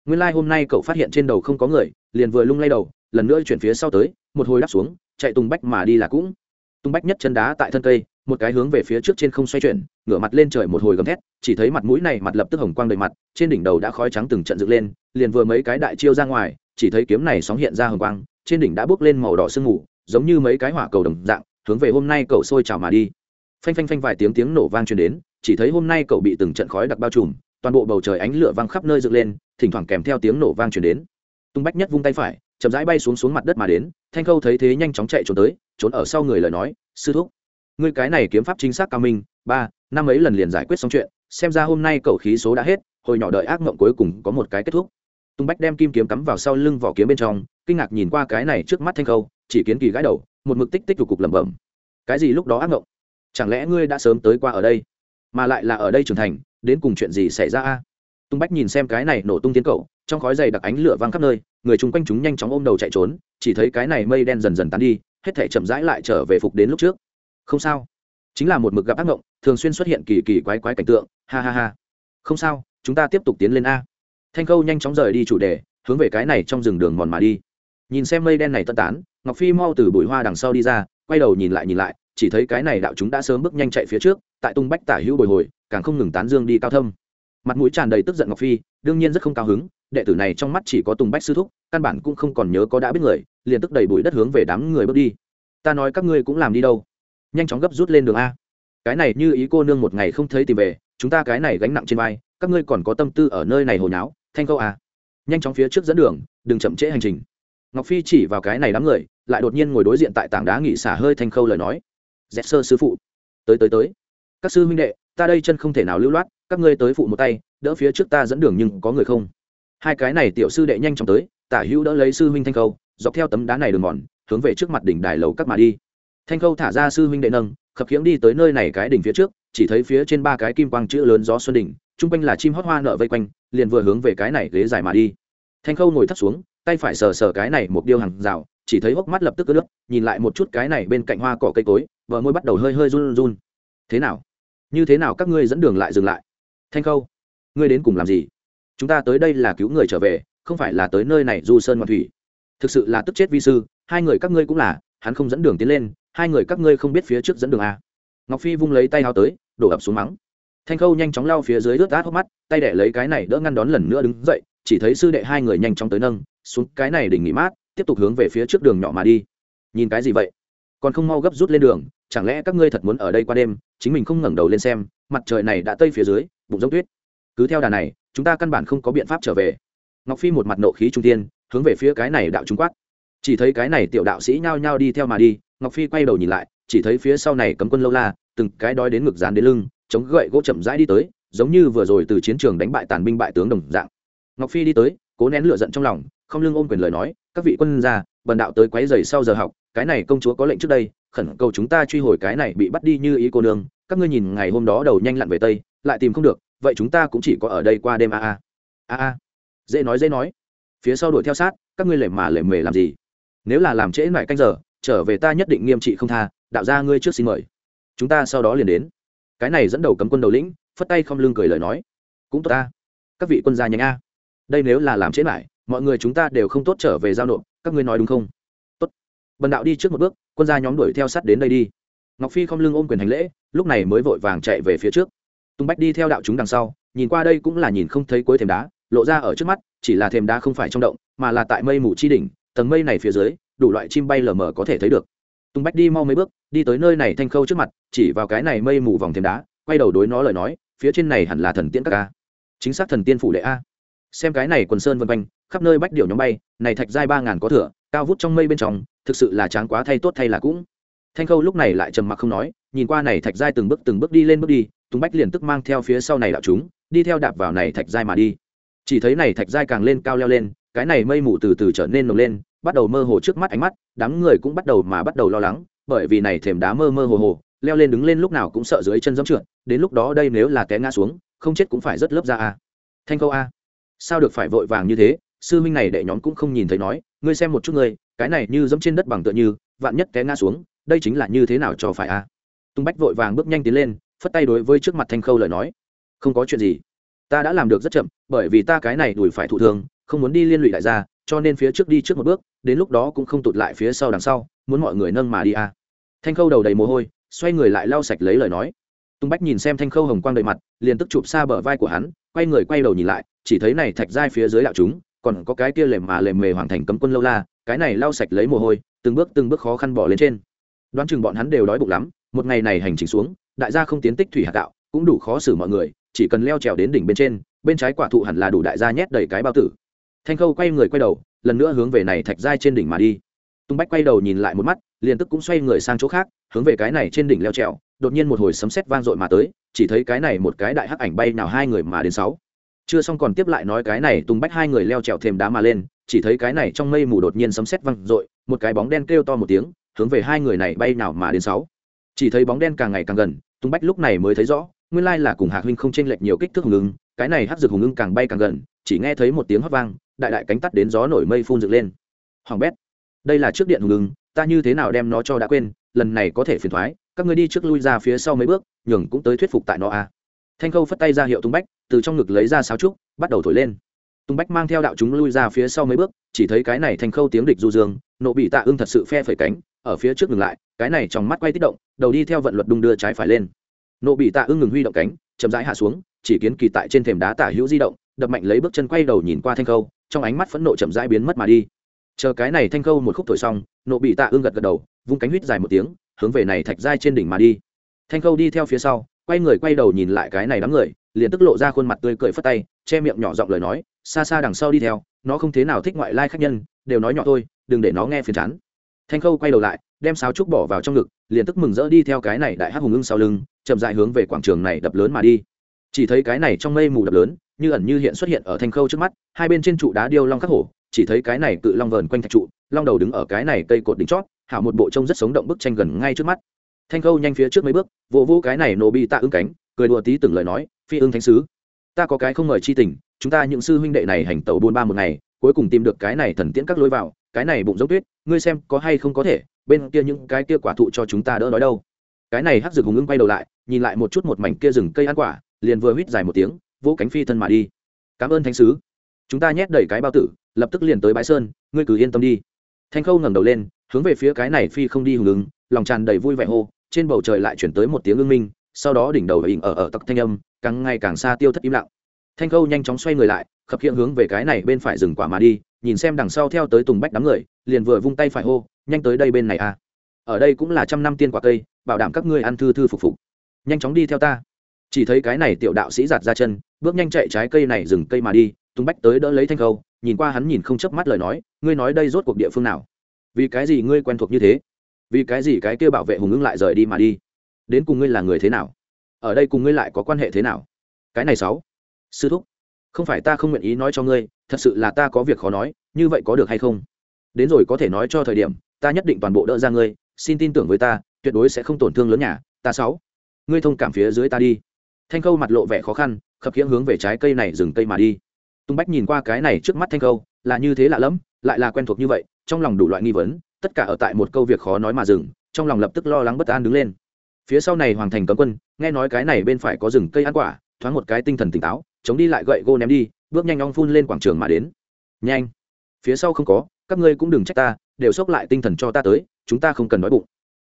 [SPEAKER 1] Nguyên lai hôm nay cậu phát hiện trên đầu không có người, liền vừa lung lay đầu, lần nữa chuyển phía sau tới, một hồi đáp xuống chạy tung bách mà đi là cũng. Tung bách nhất chân đá tại thân cây, một cái hướng về phía trước trên không xoay chuyển, ngửa mặt lên trời một hồi gầm thét, chỉ thấy mặt mũi này mặt lập tức hồng quang đầy mặt, trên đỉnh đầu đã khói trắng từng trận dựng lên, liền vừa mấy cái đại chiêu ra ngoài, chỉ thấy kiếm này sóng hiện ra hồng quang, trên đỉnh đã bước lên màu đỏ sương mù, giống như mấy cái hỏa cầu đồng dạng, hướng về hôm nay cậu sôi trào mà đi. Phanh phanh phanh vài tiếng tiếng nổ vang truyền đến, chỉ thấy hôm nay cậu bị từng trận khói đặc bao trùm, toàn bộ bầu trời ánh lửa vang khắp nơi dựng lên, thỉnh thoảng kèm theo tiếng nổ vang truyền đến. Tung bách nhất vung tay phải chậm rãi bay xuống xuống mặt đất mà đến, thanh khâu thấy thế nhanh chóng chạy trốn tới, trốn ở sau người lời nói, sư thúc, ngươi cái này kiếm pháp chính xác cao minh, ba, năm ấy lần liền giải quyết xong chuyện, xem ra hôm nay cậu khí số đã hết, hồi nhỏ đợi ác mộng cuối cùng có một cái kết thúc. Tung bách đem kim kiếm cắm vào sau lưng vỏ kiếm bên trong, kinh ngạc nhìn qua cái này trước mắt thanh khâu, chỉ kiến kỳ gãi đầu, một mực tích tích cục cục lẩm bẩm. Cái gì lúc đó ác mộng? Chẳng lẽ ngươi đã sớm tới qua ở đây, mà lại là ở đây trưởng thành, đến cùng chuyện gì xảy ra a? Tung bách nhìn xem cái này nổ tung tiến cậu trong khói dày đặc ánh lửa văng khắp nơi, người chung quanh chúng nhanh chóng ôm đầu chạy trốn, chỉ thấy cái này mây đen dần dần tán đi, hết thể chậm rãi lại trở về phục đến lúc trước. Không sao. Chính là một mực gặp ác mộng thường xuyên xuất hiện kỳ kỳ quái quái cảnh tượng. Ha ha ha. Không sao, chúng ta tiếp tục tiến lên a. Thanh khâu nhanh chóng rời đi chủ đề, hướng về cái này trong rừng đường mòn mà đi. Nhìn xem mây đen này tân tán, ngọc phi mau từ bụi hoa đằng sau đi ra, quay đầu nhìn lại nhìn lại, chỉ thấy cái này đạo chúng đã sớm bước nhanh chạy phía trước, tại tung bách tả hữu bồi hồi, càng không ngừng tán dương đi cao thâm. Mặt mũi tràn đầy tức giận ngọc phi, đương nhiên rất không cao hứng đệ tử này trong mắt chỉ có tùng bách sư thúc, căn bản cũng không còn nhớ có đã biết người, liền tức đầy bụi đất hướng về đám người bước đi. Ta nói các ngươi cũng làm đi đâu? Nhanh chóng gấp rút lên đường a. Cái này như ý cô nương một ngày không thấy tìm về, chúng ta cái này gánh nặng trên vai, các ngươi còn có tâm tư ở nơi này hồi nháo, thanh câu a. Nhanh chóng phía trước dẫn đường, đừng chậm trễ hành trình. Ngọc phi chỉ vào cái này đám người, lại đột nhiên ngồi đối diện tại tảng đá nghỉ xả hơi thanh khâu lời nói. Dẹp sơ sư phụ. Tới tới tới. Các sư huynh đệ, ta đây chân không thể nào lưu loát, các ngươi tới phụ một tay, đỡ phía trước ta dẫn đường nhưng có người không? Hai cái này tiểu sư đệ nhanh chóng tới, tả hữu đỡ lấy sư huynh thanh khâu, dọc theo tấm đá này đường mòn, hướng về trước mặt đỉnh đài lầu các mà đi. Thanh khâu thả ra sư huynh đệ nâng, khập khiễng đi tới nơi này cái đỉnh phía trước, chỉ thấy phía trên ba cái kim quang chữ lớn gió xuân đỉnh, chung quanh là chim hót hoa nợ vây quanh, liền vừa hướng về cái này ghế dài mà đi. Thanh khâu ngồi thắt xuống, tay phải sờ sờ cái này một điêu hàng rào, chỉ thấy hốc mắt lập tức ướt nước nhìn lại một chút cái này bên cạnh hoa cỏ cây cối vợ môi bắt đầu hơi hơi run run. Thế nào? Như thế nào các ngươi dẫn đường lại dừng lại? Thanh khâu, ngươi đến cùng làm gì? Chúng ta tới đây là cứu người trở về, không phải là tới nơi này du sơn ngoạn thủy. Thực sự là tức chết vi sư, hai người các ngươi cũng là, hắn không dẫn đường tiến lên, hai người các ngươi không biết phía trước dẫn đường à. ngọc phi vung lấy tay hao tới, đổ ập xuống mắng. Thanh khâu nhanh chóng lao phía dưới ướt át hốc mắt, tay đẻ lấy cái này đỡ ngăn đón lần nữa đứng dậy, chỉ thấy sư đệ hai người nhanh chóng tới nâng, xuống cái này đỉnh nghỉ mát, tiếp tục hướng về phía trước đường nhỏ mà đi. Nhìn cái gì vậy? Còn không mau gấp rút lên đường, chẳng lẽ các ngươi thật muốn ở đây qua đêm, chính mình không ngẩng đầu lên xem, mặt trời này đã tây phía dưới, bụng giống tuyết cứ theo đà này, chúng ta căn bản không có biện pháp trở về. Ngọc phi một mặt nộ khí trung tiên hướng về phía cái này đạo trung quát. Chỉ thấy cái này tiểu đạo sĩ nhao nhao đi theo mà đi, ngọc phi quay đầu nhìn lại, chỉ thấy phía sau này cấm quân lâu la, từng cái đói đến ngực dán đến lưng, chống gậy gỗ chậm rãi đi tới, giống như vừa rồi từ chiến trường đánh bại tàn binh bại tướng đồng dạng. Ngọc phi đi tới, cố nén lửa giận trong lòng, không lưng ôm quyền lời nói, các vị quân gia, bần đạo tới quấy giày sau giờ học, cái này công chúa có lệnh trước đây, khẩn cầu chúng ta truy hồi cái này bị bắt đi như ý cô nương, các ngươi nhìn ngày hôm đó đầu nhanh lặn về tây, lại tìm không được vậy chúng ta cũng chỉ có ở đây qua đêm a a. A a. Dễ nói dễ nói. Phía sau đuổi theo sát, các ngươi lề mà lề mề làm gì? Nếu là làm trễ lại canh giờ, trở về ta nhất định nghiêm trị không tha, đạo ra ngươi trước xin mời. Chúng ta sau đó liền đến. Cái này dẫn đầu cấm quân đầu lĩnh, phất tay không lưng cười lời nói. Cũng tốt ta. Các vị quân gia nhanh a. Đây nếu là làm trễ lại mọi người chúng ta đều không tốt trở về giao nộp, các ngươi nói đúng không? Tốt. Bần đạo đi trước một bước, quân gia nhóm đuổi theo sát đến đây đi. Ngọc phi không lưng ôm quyền hành lễ, lúc này mới vội vàng chạy về phía trước tung bách đi theo đạo chúng đằng sau, nhìn qua đây cũng là nhìn không thấy cuối thềm đá, lộ ra ở trước mắt, chỉ là thềm đá không phải trong động, mà là tại mây mù chi đỉnh, tầng mây này phía dưới, đủ loại chim bay lờ mờ có thể thấy được. Tung bách đi mau mấy bước, đi tới nơi này thanh khâu trước mặt, chỉ vào cái này mây mù vòng thềm đá, quay đầu đối nó lời nói, phía trên này hẳn là thần tiên các ca. Chính xác thần tiên phủ đệ a. Xem cái này quần sơn vân quanh, khắp nơi bách điệu nhóm bay, này thạch giai ba ngàn có thửa cao vút trong mây bên trong, thực sự là tráng quá thay tốt thay là cũng thanh khâu lúc này lại trầm mặc không nói, nhìn qua này thạch giai từng bước từng bước đi lên bước đi, tùng bách liền tức mang theo phía sau này đạo chúng, đi theo đạp vào này thạch giai mà đi. Chỉ thấy này thạch giai càng lên cao leo lên, cái này mây mù từ từ trở nên nồng lên, bắt đầu mơ hồ trước mắt ánh mắt, đám người cũng bắt đầu mà bắt đầu lo lắng, bởi vì này thềm đá mơ mơ hồ hồ, leo lên đứng lên lúc nào cũng sợ dưới chân dẫm trượt, đến lúc đó đây nếu là té ngã xuống, không chết cũng phải rất lớp ra a. Thanh câu a, sao được phải vội vàng như thế? Sư minh này đệ nhóm cũng không nhìn thấy nói, ngươi xem một chút ngươi, cái này như dẫm trên đất bằng tựa như, vạn nhất té ngã xuống đây chính là như thế nào cho phải a tung bách vội vàng bước nhanh tiến lên, phất tay đối với trước mặt thanh khâu lời nói. Không có chuyện gì. Ta đã làm được rất chậm, bởi vì ta cái này đùi phải thụ thường, không muốn đi liên lụy đại gia, cho nên phía trước đi trước một bước, đến lúc đó cũng không tụt lại phía sau đằng sau, muốn mọi người nâng mà đi a thanh khâu đầu đầy mồ hôi, xoay người lại lau sạch lấy lời nói. Tung bách nhìn xem thanh khâu hồng quang đầy mặt, liền tức chụp xa bờ vai của hắn, quay người quay đầu nhìn lại, chỉ thấy này thạch giai phía dưới đạo chúng, còn có cái kia lềm mà lềm mề hoàng thành cấm quân lâu la, cái này lau sạch lấy mồ hôi, từng bước từng bước khó khăn bỏ lên trên đoán chừng bọn hắn đều đói bụng lắm, một ngày này hành trình xuống, đại gia không tiến tích thủy hạt gạo, cũng đủ khó xử mọi người, chỉ cần leo trèo đến đỉnh bên trên, bên trái quả thụ hẳn là đủ đại gia nhét đầy cái bao tử. Thanh khâu quay người quay đầu, lần nữa hướng về này thạch giai trên đỉnh mà đi. Tung bách quay đầu nhìn lại một mắt, liền tức cũng xoay người sang chỗ khác, hướng về cái này trên đỉnh leo trèo, đột nhiên một hồi sấm sét vang dội mà tới, chỉ thấy cái này một cái đại hắc ảnh bay nào hai người mà đến sáu. Chưa xong còn tiếp lại nói cái này tung bách hai người leo trèo thêm đá mà lên, chỉ thấy cái này trong mây mù đột nhiên sấm sét vang dội, một cái bóng đen kêu to một tiếng hướng về hai người này bay nào mà đến sáu. Chỉ thấy bóng đen càng ngày càng gần, tung bách lúc này mới thấy rõ, nguyên lai là cùng hạc huynh không chênh lệch nhiều kích thước hùng ưng cái này hắc dược hùng ưng càng bay càng gần, chỉ nghe thấy một tiếng hót vang, đại đại cánh tắt đến gió nổi mây phun dựng lên. Hoàng bét, đây là trước điện hùng ưng ta như thế nào đem nó cho đã quên, lần này có thể phiền thoái, các người đi trước lui ra phía sau mấy bước, nhường cũng tới thuyết phục tại nó a à. thanh khâu phất tay ra hiệu tung bách, từ trong ngực lấy ra sáo trúc, bắt đầu thổi lên. Tung bách mang theo đạo chúng lui ra phía sau mấy bước, chỉ thấy cái này thanh khâu tiếng địch du dương, nộ bị tạ ưng thật sự phe phẩy cánh ở phía trước ngừng lại, cái này trong mắt quay tích động, đầu đi theo vận luật đung đưa trái phải lên. Nộ bị tạ ưng ngừng huy động cánh, chậm rãi hạ xuống, chỉ kiến kỳ tại trên thềm đá tả hữu di động, đập mạnh lấy bước chân quay đầu nhìn qua thanh khâu, trong ánh mắt phẫn nộ chậm rãi biến mất mà đi. Chờ cái này thanh khâu một khúc thổi xong, nộ bị tạ ưng gật gật đầu, vung cánh huýt dài một tiếng, hướng về này thạch giai trên đỉnh mà đi. Thanh khâu đi theo phía sau, quay người quay đầu nhìn lại cái này đám người, liền tức lộ ra khuôn mặt tươi cười phất tay, che miệng nhỏ giọng lời nói, xa xa đằng sau đi theo, nó không thế nào thích ngoại lai khách nhân, đều nói nhỏ thôi, đừng để nó nghe phiền chán thanh khâu quay đầu lại, đem sáo trúc bỏ vào trong ngực, liền tức mừng rỡ đi theo cái này đại hắc hùng ưng sau lưng, chậm dại hướng về quảng trường này đập lớn mà đi. Chỉ thấy cái này trong mây mù đập lớn, như ẩn như hiện xuất hiện ở thanh khâu trước mắt, hai bên trên trụ đá điêu long khắc hổ, chỉ thấy cái này cự long vờn quanh thạch trụ, long đầu đứng ở cái này cây cột đỉnh chót, hảo một bộ trông rất sống động bức tranh gần ngay trước mắt. Thanh khâu nhanh phía trước mấy bước, vỗ vỗ cái này nổ bị tạ ưng cánh, cười đùa tí từng lời nói, phi ưng thánh sứ, ta có cái không mời chi tình, chúng ta những sư huynh đệ này hành tẩu buôn ba một ngày, cuối cùng tìm được cái này thần tiễn các lối vào, cái này bụng dốc tuyết ngươi xem có hay không có thể, bên kia những cái kia quả thụ cho chúng ta đỡ nói đâu. Cái này hắc rực hùng ưng quay đầu lại, nhìn lại một chút một mảnh kia rừng cây ăn quả, liền vừa huýt dài một tiếng, vỗ cánh phi thân mà đi. Cảm ơn thánh sứ. Chúng ta nhét đầy cái bao tử, lập tức liền tới bãi sơn, ngươi cứ yên tâm đi. Thanh khâu ngẩng đầu lên, hướng về phía cái này phi không đi hùng ứng lòng tràn đầy vui vẻ hô, trên bầu trời lại chuyển tới một tiếng ưng minh, sau đó đỉnh đầu hình ở ở tặc thanh âm, càng ngày càng xa tiêu thất im lặng. Thanh khâu nhanh chóng xoay người lại, khập hiện hướng về cái này bên phải rừng quả mà đi, nhìn xem đằng sau theo tới tùng bách đám người liền vừa vung tay phải hô, nhanh tới đây bên này à. Ở đây cũng là trăm năm tiên quả cây, bảo đảm các ngươi ăn thư thư phục phục. Nhanh chóng đi theo ta. Chỉ thấy cái này tiểu đạo sĩ giạt ra chân, bước nhanh chạy trái cây này dừng cây mà đi, tung bách tới đỡ lấy thanh khâu, nhìn qua hắn nhìn không chớp mắt lời nói, ngươi nói đây rốt cuộc địa phương nào? Vì cái gì ngươi quen thuộc như thế? Vì cái gì cái kia bảo vệ hùng ưng lại rời đi mà đi? Đến cùng ngươi là người thế nào? Ở đây cùng ngươi lại có quan hệ thế nào? Cái này sáu. Sư thúc, không phải ta không nguyện ý nói cho ngươi, thật sự là ta có việc khó nói, như vậy có được hay không? Đến rồi có thể nói cho thời điểm, ta nhất định toàn bộ đỡ ra ngươi, xin tin tưởng với ta, tuyệt đối sẽ không tổn thương lớn nhà, ta sáu. Ngươi thông cảm phía dưới ta đi. Thanh khâu mặt lộ vẻ khó khăn, khập khiễng hướng về trái cây này dừng cây mà đi. Tung bách nhìn qua cái này trước mắt thanh khâu, là như thế lạ lẫm, lại là quen thuộc như vậy, trong lòng đủ loại nghi vấn, tất cả ở tại một câu việc khó nói mà dừng, trong lòng lập tức lo lắng bất an đứng lên. Phía sau này hoàng thành cấm quân, nghe nói cái này bên phải có rừng cây ăn quả, thoáng một cái tinh thần tỉnh táo, chống đi lại gậy gô ném đi, bước nhanh ong phun lên quảng trường mà đến. Nhanh. Phía sau không có các ngươi cũng đừng trách ta, đều xốc lại tinh thần cho ta tới, chúng ta không cần nói bụng.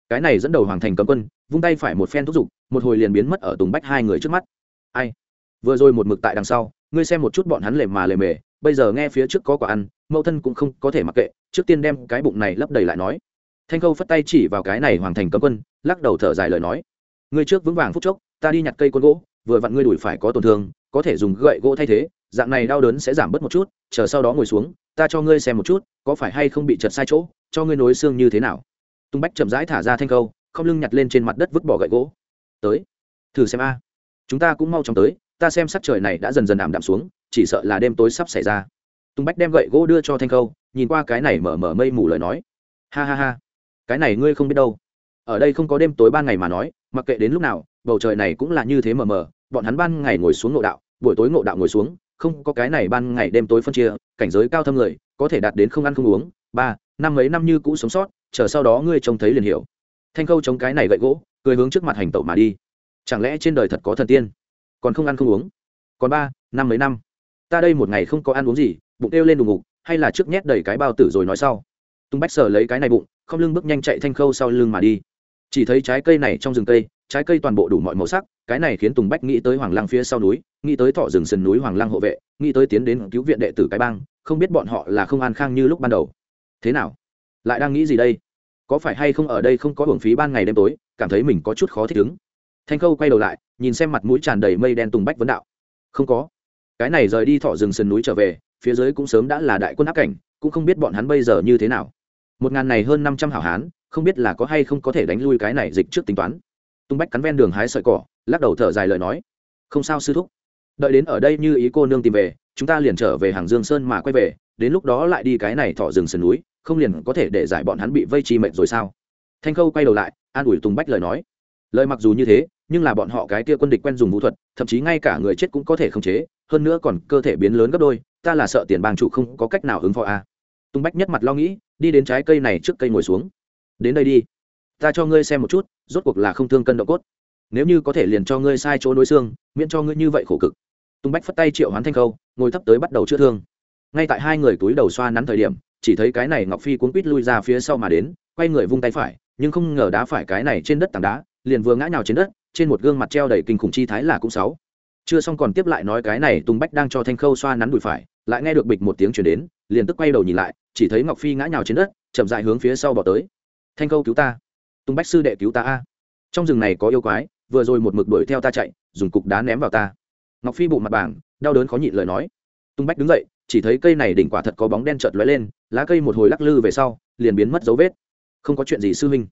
[SPEAKER 1] Cái này dẫn đầu hoàng thành cấm quân, vung tay phải một phen thúc giục, một hồi liền biến mất ở tùng bách hai người trước mắt. Ai? Vừa rồi một mực tại đằng sau, ngươi xem một chút bọn hắn lề mà lề mề, bây giờ nghe phía trước có quả ăn, mẫu thân cũng không có thể mặc kệ, trước tiên đem cái bụng này lấp đầy lại nói. Thanh khâu phất tay chỉ vào cái này hoàng thành cấm quân, lắc đầu thở dài lời nói. Ngươi trước vững vàng phút chốc, ta đi nhặt cây quân gỗ, vừa vặn ngươi đuổi phải có tổn thương, có thể dùng gậy gỗ thay thế, dạng này đau đớn sẽ giảm bớt một chút, chờ sau đó ngồi xuống ta cho ngươi xem một chút, có phải hay không bị chật sai chỗ, cho ngươi nối xương như thế nào? Tung bách chậm rãi thả ra thanh câu, không lưng nhặt lên trên mặt đất vứt bỏ gậy gỗ. Tới, thử xem a. Chúng ta cũng mau chóng tới, ta xem sắc trời này đã dần dần ảm đạm xuống, chỉ sợ là đêm tối sắp xảy ra. Tung bách đem gậy gỗ đưa cho thanh câu, nhìn qua cái này mở mở mây mù lời nói. Ha ha ha, cái này ngươi không biết đâu. Ở đây không có đêm tối ban ngày mà nói, mặc kệ đến lúc nào, bầu trời này cũng là như thế mờ mờ, bọn hắn ban ngày ngồi xuống ngộ đạo, buổi tối ngộ đạo ngồi xuống không có cái này ban ngày đêm tối phân chia, cảnh giới cao thâm người, có thể đạt đến không ăn không uống. Ba, năm mấy năm như cũ sống sót, chờ sau đó ngươi trông thấy liền hiểu. Thanh khâu chống cái này gậy gỗ, cười hướng trước mặt hành tẩu mà đi. Chẳng lẽ trên đời thật có thần tiên? Còn không ăn không uống? Còn ba, năm mấy năm? Ta đây một ngày không có ăn uống gì, bụng đeo lên đùng ngục, hay là trước nhét đầy cái bao tử rồi nói sau. Tung bách sở lấy cái này bụng, không lưng bước nhanh chạy thanh khâu sau lưng mà đi. Chỉ thấy trái cây này trong rừng cây, trái cây toàn bộ đủ mọi màu sắc cái này khiến tùng bách nghĩ tới hoàng lăng phía sau núi, nghĩ tới thọ rừng sườn núi hoàng lăng hộ vệ, nghĩ tới tiến đến cứu viện đệ tử cái bang, không biết bọn họ là không an khang như lúc ban đầu. Thế nào? Lại đang nghĩ gì đây? Có phải hay không ở đây không có hưởng phí ban ngày đêm tối, cảm thấy mình có chút khó thích ứng. Thanh khâu quay đầu lại, nhìn xem mặt mũi tràn đầy mây đen tùng bách vấn đạo. Không có. Cái này rời đi thọ rừng sườn núi trở về, phía dưới cũng sớm đã là đại quân áp cảnh, cũng không biết bọn hắn bây giờ như thế nào. Một ngàn này hơn năm trăm hảo hán, không biết là có hay không có thể đánh lui cái này dịch trước tính toán tung bách cắn ven đường hái sợi cỏ, lắc đầu thở dài lời nói. Không sao sư thúc. Đợi đến ở đây như ý cô nương tìm về, chúng ta liền trở về hàng dương sơn mà quay về, đến lúc đó lại đi cái này thọ rừng sườn núi, không liền có thể để giải bọn hắn bị vây chi mệnh rồi sao? Thanh khâu quay đầu lại, an ủi tùng bách lời nói. Lời mặc dù như thế, nhưng là bọn họ cái kia quân địch quen dùng vũ thuật, thậm chí ngay cả người chết cũng có thể khống chế, hơn nữa còn cơ thể biến lớn gấp đôi, ta là sợ tiền bang chủ không có cách nào ứng phó a. À. tùng bách nhất mặt lo nghĩ, đi đến trái cây này trước cây ngồi xuống. Đến đây đi ta cho ngươi xem một chút, rốt cuộc là không thương cân độ cốt. Nếu như có thể liền cho ngươi sai chỗ nối xương, miễn cho ngươi như vậy khổ cực. Tung bách phất tay triệu hoán thanh khâu, ngồi thấp tới bắt đầu chữa thương. Ngay tại hai người túi đầu xoa nắn thời điểm, chỉ thấy cái này ngọc phi cuốn quít lui ra phía sau mà đến, quay người vung tay phải, nhưng không ngờ đá phải cái này trên đất tảng đá, liền vừa ngã nhào trên đất, trên một gương mặt treo đầy kinh khủng chi thái là cũng sáu. Chưa xong còn tiếp lại nói cái này tung bách đang cho thanh khâu xoa nắn đùi phải, lại nghe được bịch một tiếng chuyển đến, liền tức quay đầu nhìn lại, chỉ thấy ngọc phi ngã nhào trên đất, chậm dại hướng phía sau bỏ tới. Thanh khâu cứu ta tung bách sư đệ cứu ta a. Trong rừng này có yêu quái, vừa rồi một mực đuổi theo ta chạy, dùng cục đá ném vào ta. Ngọc phi bụng mặt bảng đau đớn khó nhịn lời nói. Tung bách đứng dậy, chỉ thấy cây này đỉnh quả thật có bóng đen chợt lóe lên, lá cây một hồi lắc lư về sau, liền biến mất dấu vết. Không có chuyện gì sư huynh.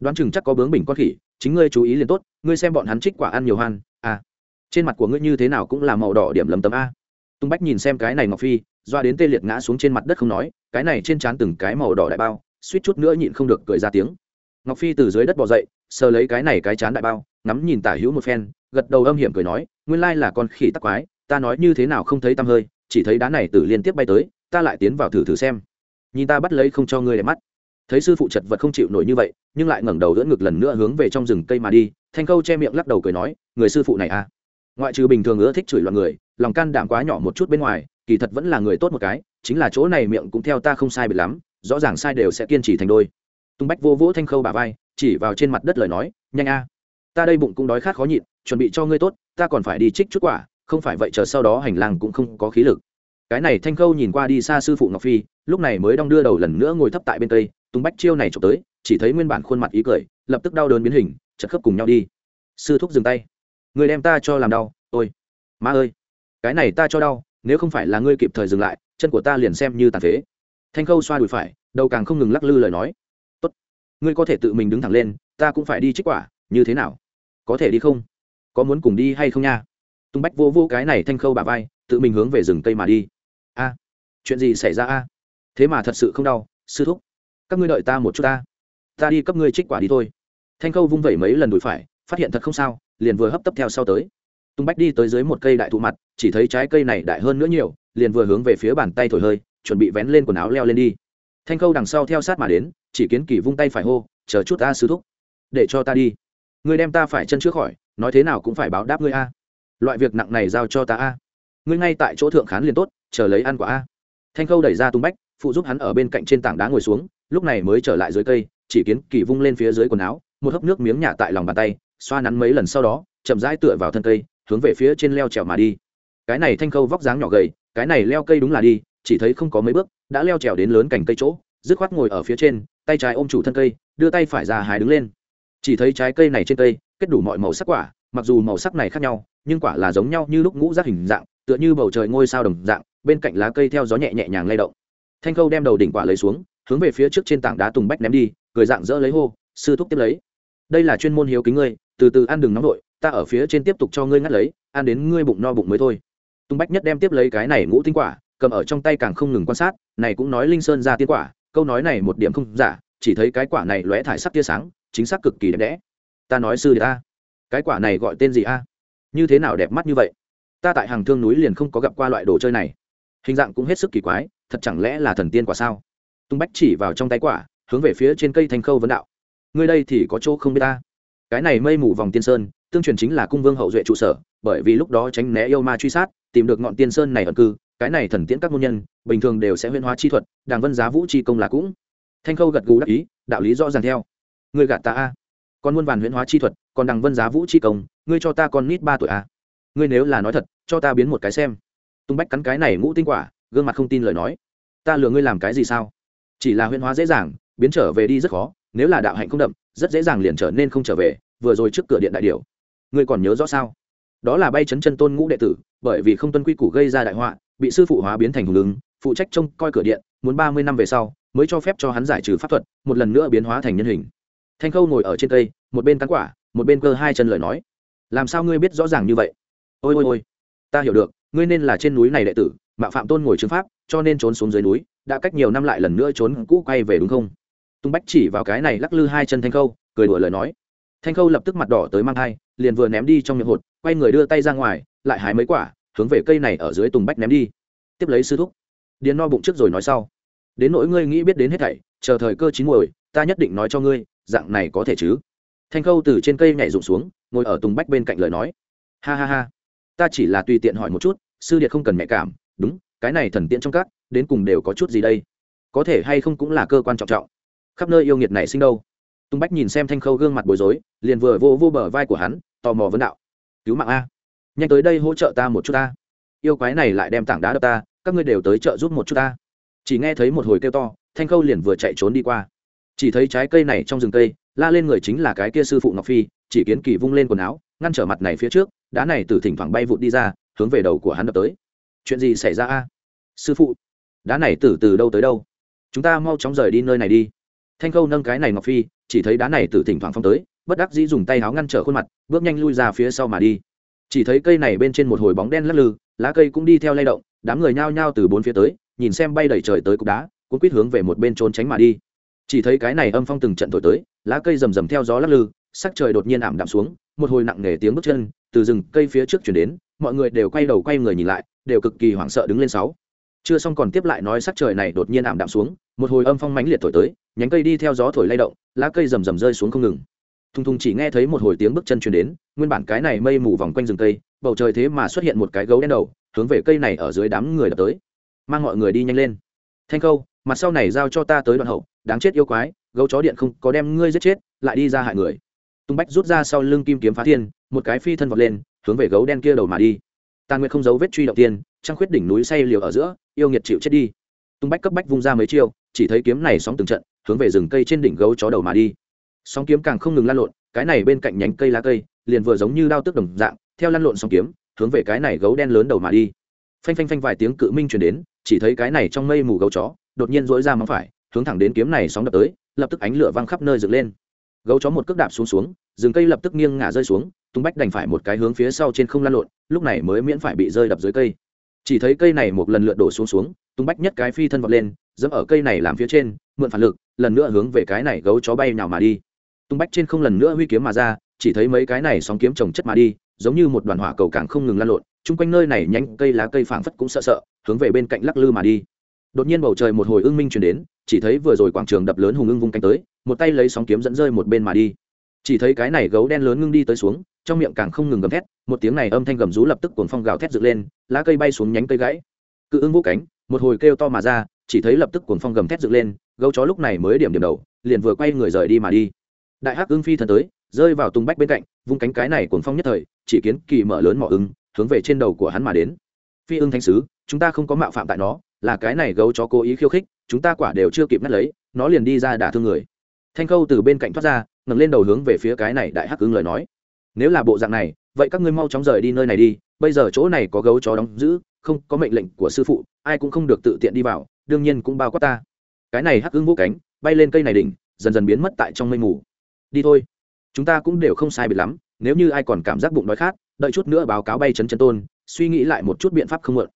[SPEAKER 1] Đoán chừng chắc có bướng bình con khỉ, chính ngươi chú ý liền tốt, ngươi xem bọn hắn trích quả ăn nhiều hoan à. Trên mặt của ngươi như thế nào cũng là màu đỏ điểm lấm tấm a. Tung bách nhìn xem cái này ngọc phi, doa đến tê liệt ngã xuống trên mặt đất không nói, cái này trên trán từng cái màu đỏ đại bao, suýt chút nữa nhịn không được cười ra tiếng ngọc phi từ dưới đất bỏ dậy, sờ lấy cái này cái chán đại bao, ngắm nhìn tả hữu một phen, gật đầu âm hiểm cười nói, nguyên lai là con khỉ tắc quái, ta nói như thế nào không thấy tăm hơi, chỉ thấy đá này từ liên tiếp bay tới, ta lại tiến vào thử thử xem. Nhìn ta bắt lấy không cho ngươi để mắt. Thấy sư phụ chật vật không chịu nổi như vậy, nhưng lại ngẩng đầu đỡ ngực lần nữa hướng về trong rừng cây mà đi, thanh câu che miệng lắc đầu cười nói, người sư phụ này à? Ngoại trừ bình thường ưa thích chửi loạn người, lòng can đảm quá nhỏ một chút bên ngoài, kỳ thật vẫn là người tốt một cái, chính là chỗ này miệng cũng theo ta không sai biệt lắm, rõ ràng sai đều sẽ kiên trì thành đôi tung bách vô vỗ thanh khâu bà vai, chỉ vào trên mặt đất lời nói, nhanh a, ta đây bụng cũng đói khát khó nhịn, chuẩn bị cho ngươi tốt, ta còn phải đi trích chút quả, không phải vậy chờ sau đó hành lang cũng không có khí lực. Cái này thanh khâu nhìn qua đi xa sư phụ ngọc phi, lúc này mới đong đưa đầu lần nữa ngồi thấp tại bên tây, tung bách chiêu này trộm tới, chỉ thấy nguyên bản khuôn mặt ý cười, lập tức đau đớn biến hình, chật khớp cùng nhau đi. Sư thúc dừng tay, người đem ta cho làm đau, ôi má ơi, cái này ta cho đau, nếu không phải là ngươi kịp thời dừng lại, chân của ta liền xem như tàn phế. Thanh khâu xoa đùi phải, đầu càng không ngừng lắc lư lời nói ngươi có thể tự mình đứng thẳng lên, ta cũng phải đi trích quả, như thế nào? Có thể đi không? Có muốn cùng đi hay không nha? Tung bách vô vô cái này thanh khâu bà vai, tự mình hướng về rừng cây mà đi. A, chuyện gì xảy ra a? Thế mà thật sự không đau, sư thúc. Các ngươi đợi ta một chút ta. Ta đi cấp ngươi trích quả đi thôi. Thanh khâu vung vẩy mấy lần đùi phải, phát hiện thật không sao, liền vừa hấp tấp theo sau tới. Tung bách đi tới dưới một cây đại thụ mặt, chỉ thấy trái cây này đại hơn nữa nhiều, liền vừa hướng về phía bàn tay thổi hơi, chuẩn bị vén lên quần áo leo lên đi thanh khâu đằng sau theo sát mà đến, chỉ kiến kỳ vung tay phải hô, chờ chút ta, sư thúc. Để cho ta đi. Ngươi đem ta phải chân trước khỏi, nói thế nào cũng phải báo đáp ngươi a. Loại việc nặng này giao cho ta a. Ngươi ngay tại chỗ thượng khán liền tốt, chờ lấy ăn quả a. Thanh khâu đẩy ra tung bách, phụ giúp hắn ở bên cạnh trên tảng đá ngồi xuống, lúc này mới trở lại dưới cây, chỉ kiến kỳ vung lên phía dưới quần áo, một hớp nước miếng nhả tại lòng bàn tay, xoa nắn mấy lần sau đó, chậm rãi tựa vào thân cây, hướng về phía trên leo trèo mà đi. Cái này thanh khâu vóc dáng nhỏ gầy, cái này leo cây đúng là đi chỉ thấy không có mấy bước, đã leo trèo đến lớn cành cây chỗ, dứt khoát ngồi ở phía trên, tay trái ôm chủ thân cây, đưa tay phải ra hái đứng lên. Chỉ thấy trái cây này trên cây, kết đủ mọi màu sắc quả, mặc dù màu sắc này khác nhau, nhưng quả là giống nhau như lúc ngũ giác hình dạng, tựa như bầu trời ngôi sao đồng dạng, bên cạnh lá cây theo gió nhẹ nhẹ nhàng lay động. Thanh khâu đem đầu đỉnh quả lấy xuống, hướng về phía trước trên tảng đá tùng bách ném đi, cười dạng dỡ lấy hô, sư thúc tiếp lấy. Đây là chuyên môn hiếu kính ngươi, từ từ ăn đừng nóng vội, ta ở phía trên tiếp tục cho ngươi ngắt lấy, ăn đến ngươi bụng no bụng mới thôi. Tùng bách nhất đem tiếp lấy cái này ngũ tinh quả cầm ở trong tay càng không ngừng quan sát, này cũng nói linh sơn ra tiên quả, câu nói này một điểm không giả, chỉ thấy cái quả này lóe thải sắc tia sáng, chính xác cực kỳ đẹp đẽ. Ta nói sư ta, cái quả này gọi tên gì a? Như thế nào đẹp mắt như vậy? Ta tại hàng thương núi liền không có gặp qua loại đồ chơi này. Hình dạng cũng hết sức kỳ quái, thật chẳng lẽ là thần tiên quả sao? Tung bách chỉ vào trong tay quả, hướng về phía trên cây thanh khâu vấn đạo. Ngươi đây thì có chỗ không biết ta? Cái này mây mù vòng tiên sơn, tương truyền chính là cung vương hậu duệ trụ sở, bởi vì lúc đó tránh né yêu ma truy sát, tìm được ngọn tiên sơn này ẩn cư cái này thần tiễn các môn nhân, bình thường đều sẽ huyên hóa chi thuật, đàng vân giá vũ chi công là cũng. Thanh khâu gật gù đắc ý, đạo lý rõ ràng theo. Người gạt ta a. Con muôn vàn huyễn hóa chi thuật, còn đằng vân giá vũ chi công, ngươi cho ta con nít ba tuổi a. Ngươi nếu là nói thật, cho ta biến một cái xem. Tung bách cắn cái này ngũ tinh quả, gương mặt không tin lời nói. Ta lừa ngươi làm cái gì sao? Chỉ là huyễn hóa dễ dàng, biến trở về đi rất khó, nếu là đạo hạnh không đậm, rất dễ dàng liền trở nên không trở về, vừa rồi trước cửa điện đại điều ngươi còn nhớ rõ sao? Đó là bay chấn chân tôn ngũ đệ tử, bởi vì không tuân quy củ gây ra đại họa, bị sư phụ hóa biến thành hùng ứng, phụ trách trông coi cửa điện, muốn ba mươi năm về sau, mới cho phép cho hắn giải trừ pháp thuật, một lần nữa biến hóa thành nhân hình. Thanh khâu ngồi ở trên cây, một bên cắn quả, một bên cơ hai chân lời nói. Làm sao ngươi biết rõ ràng như vậy? Ôi ôi ôi. Ta hiểu được, ngươi nên là trên núi này đệ tử, mạo phạm tôn ngồi chứng pháp, cho nên trốn xuống dưới núi, đã cách nhiều năm lại lần nữa trốn cũ quay về đúng không? Tung bách chỉ vào cái này lắc lư hai chân thanh khâu, cười đuổi lời nói thanh khâu lập tức mặt đỏ tới mang thai, liền vừa ném đi trong miệng hột, quay người đưa tay ra ngoài, lại hái mấy quả, hướng về cây này ở dưới tùng bách ném đi. Tiếp lấy sư thúc, điền no bụng trước rồi nói sau. Đến nỗi ngươi nghĩ biết đến hết thảy, chờ thời cơ chín muồi, ta nhất định nói cho ngươi, dạng này có thể chứ? Thanh khâu từ trên cây nhảy rụng xuống, ngồi ở tùng bách bên cạnh lời nói. Ha ha ha, ta chỉ là tùy tiện hỏi một chút, sư điện không cần mẹ cảm, đúng, cái này thần tiện trong các, đến cùng đều có chút gì đây? Có thể hay không cũng là cơ quan trọng trọng. Khắp nơi yêu nghiệt này sinh đâu? Tùng bách nhìn xem thanh khâu gương mặt bối rối, liền vừa vô vô bờ vai của hắn, tò mò vấn đạo. Cứu mạng a, nhanh tới đây hỗ trợ ta một chút ta. Yêu quái này lại đem tảng đá đập ta, các ngươi đều tới trợ giúp một chút ta. Chỉ nghe thấy một hồi kêu to, thanh khâu liền vừa chạy trốn đi qua. Chỉ thấy trái cây này trong rừng cây, la lên người chính là cái kia sư phụ ngọc phi, chỉ kiến kỳ vung lên quần áo, ngăn trở mặt này phía trước, đá này từ thỉnh thoảng bay vụt đi ra, hướng về đầu của hắn đập tới. Chuyện gì xảy ra a? Sư phụ, đá này từ từ đâu tới đâu? Chúng ta mau chóng rời đi nơi này đi thanh khâu nâng cái này ngọc phi, chỉ thấy đá này từ thỉnh thoảng phong tới, bất đắc dĩ dùng tay áo ngăn trở khuôn mặt, bước nhanh lui ra phía sau mà đi. Chỉ thấy cây này bên trên một hồi bóng đen lắc lư, lá cây cũng đi theo lay động, đám người nhao nhao từ bốn phía tới, nhìn xem bay đẩy trời tới cục đá cũng quýt hướng về một bên trốn tránh mà đi. Chỉ thấy cái này âm phong từng trận thổi tới, lá cây rầm rầm theo gió lắc lư, sắc trời đột nhiên ảm đạm xuống, một hồi nặng nề tiếng bước chân, từ rừng cây phía trước chuyển đến, mọi người đều quay đầu quay người nhìn lại, đều cực kỳ hoảng sợ đứng lên sáu. Chưa xong còn tiếp lại nói sắc trời này đột nhiên ảm đạm xuống, một hồi âm phong mãnh liệt thổi tới nhánh cây đi theo gió thổi lay động, lá cây rầm rầm rơi xuống không ngừng. Thùng thùng chỉ nghe thấy một hồi tiếng bước chân chuyển đến, nguyên bản cái này mây mù vòng quanh rừng cây, bầu trời thế mà xuất hiện một cái gấu đen đầu, hướng về cây này ở dưới đám người đập tới. Mang mọi người đi nhanh lên. Thanh khâu, mặt sau này giao cho ta tới đoạn hậu, đáng chết yêu quái, gấu chó điện không có đem ngươi giết chết, lại đi ra hại người. Tung bách rút ra sau lưng kim kiếm phá thiên, một cái phi thân vọt lên, hướng về gấu đen kia đầu mà đi. Tàn nguyện không giấu vết truy động tiên, trăng khuyết đỉnh núi say liều ở giữa, yêu nghiệt chịu chết đi. Tung bách cấp bách vung ra mấy chiêu chỉ thấy kiếm này sóng từng trận, hướng về rừng cây trên đỉnh gấu chó đầu mà đi. Sóng kiếm càng không ngừng lan lộn, cái này bên cạnh nhánh cây lá cây, liền vừa giống như đao tức đồng dạng, theo lăn lộn sóng kiếm, hướng về cái này gấu đen lớn đầu mà đi. Phanh phanh phanh vài tiếng cự minh truyền đến, chỉ thấy cái này trong mây mù gấu chó, đột nhiên dỗi ra móng phải, hướng thẳng đến kiếm này sóng đập tới, lập tức ánh lửa văng khắp nơi dựng lên. Gấu chó một cước đạp xuống xuống, rừng cây lập tức nghiêng ngả rơi xuống, tung bách đành phải một cái hướng phía sau trên không lan lộn, lúc này mới miễn phải bị rơi đập dưới cây. Chỉ thấy cây này một lần lượt đổ xuống xuống, tung bách nhất cái phi thân vọt lên dẫm ở cây này làm phía trên, mượn phản lực, lần nữa hướng về cái này gấu chó bay nào mà đi. Tung bách trên không lần nữa huy kiếm mà ra, chỉ thấy mấy cái này sóng kiếm trồng chất mà đi, giống như một đoàn hỏa cầu càng không ngừng lan lộn, chung quanh nơi này nhánh cây lá cây phảng phất cũng sợ sợ, hướng về bên cạnh lắc lư mà đi. Đột nhiên bầu trời một hồi ưng minh chuyển đến, chỉ thấy vừa rồi quảng trường đập lớn hùng ưng vung cánh tới, một tay lấy sóng kiếm dẫn rơi một bên mà đi. Chỉ thấy cái này gấu đen lớn ngưng đi tới xuống, trong miệng càng không ngừng gầm thét, một tiếng này âm thanh gầm rú lập tức cuồng phong gào thét dựng lên, lá cây bay xuống nhánh cây gãy. Cự ưng vũ cánh, một hồi kêu to mà ra chỉ thấy lập tức cuồng phong gầm thét dựng lên, gấu chó lúc này mới điểm điểm đầu, liền vừa quay người rời đi mà đi. Đại hắc ưng phi thần tới, rơi vào tung bách bên cạnh, vung cánh cái này cuồng phong nhất thời, chỉ kiến kỳ mở lớn mỏ ưng, hướng về trên đầu của hắn mà đến. Phi ưng thánh sứ, chúng ta không có mạo phạm tại nó, là cái này gấu chó cố ý khiêu khích, chúng ta quả đều chưa kịp ngắt lấy, nó liền đi ra đả thương người. Thanh khâu từ bên cạnh thoát ra, ngẩng lên đầu hướng về phía cái này đại hắc ưng lời nói. Nếu là bộ dạng này, vậy các ngươi mau chóng rời đi nơi này đi, bây giờ chỗ này có gấu chó đóng giữ không có mệnh lệnh của sư phụ, ai cũng không được tự tiện đi vào, đương nhiên cũng bao quát ta. Cái này hắc ưng vô cánh, bay lên cây này đỉnh, dần dần biến mất tại trong mây mù. Đi thôi. Chúng ta cũng đều không sai biệt lắm, nếu như ai còn cảm giác bụng đói khát, đợi chút nữa báo cáo bay chấn chân tôn, suy nghĩ lại một chút biện pháp không mượn.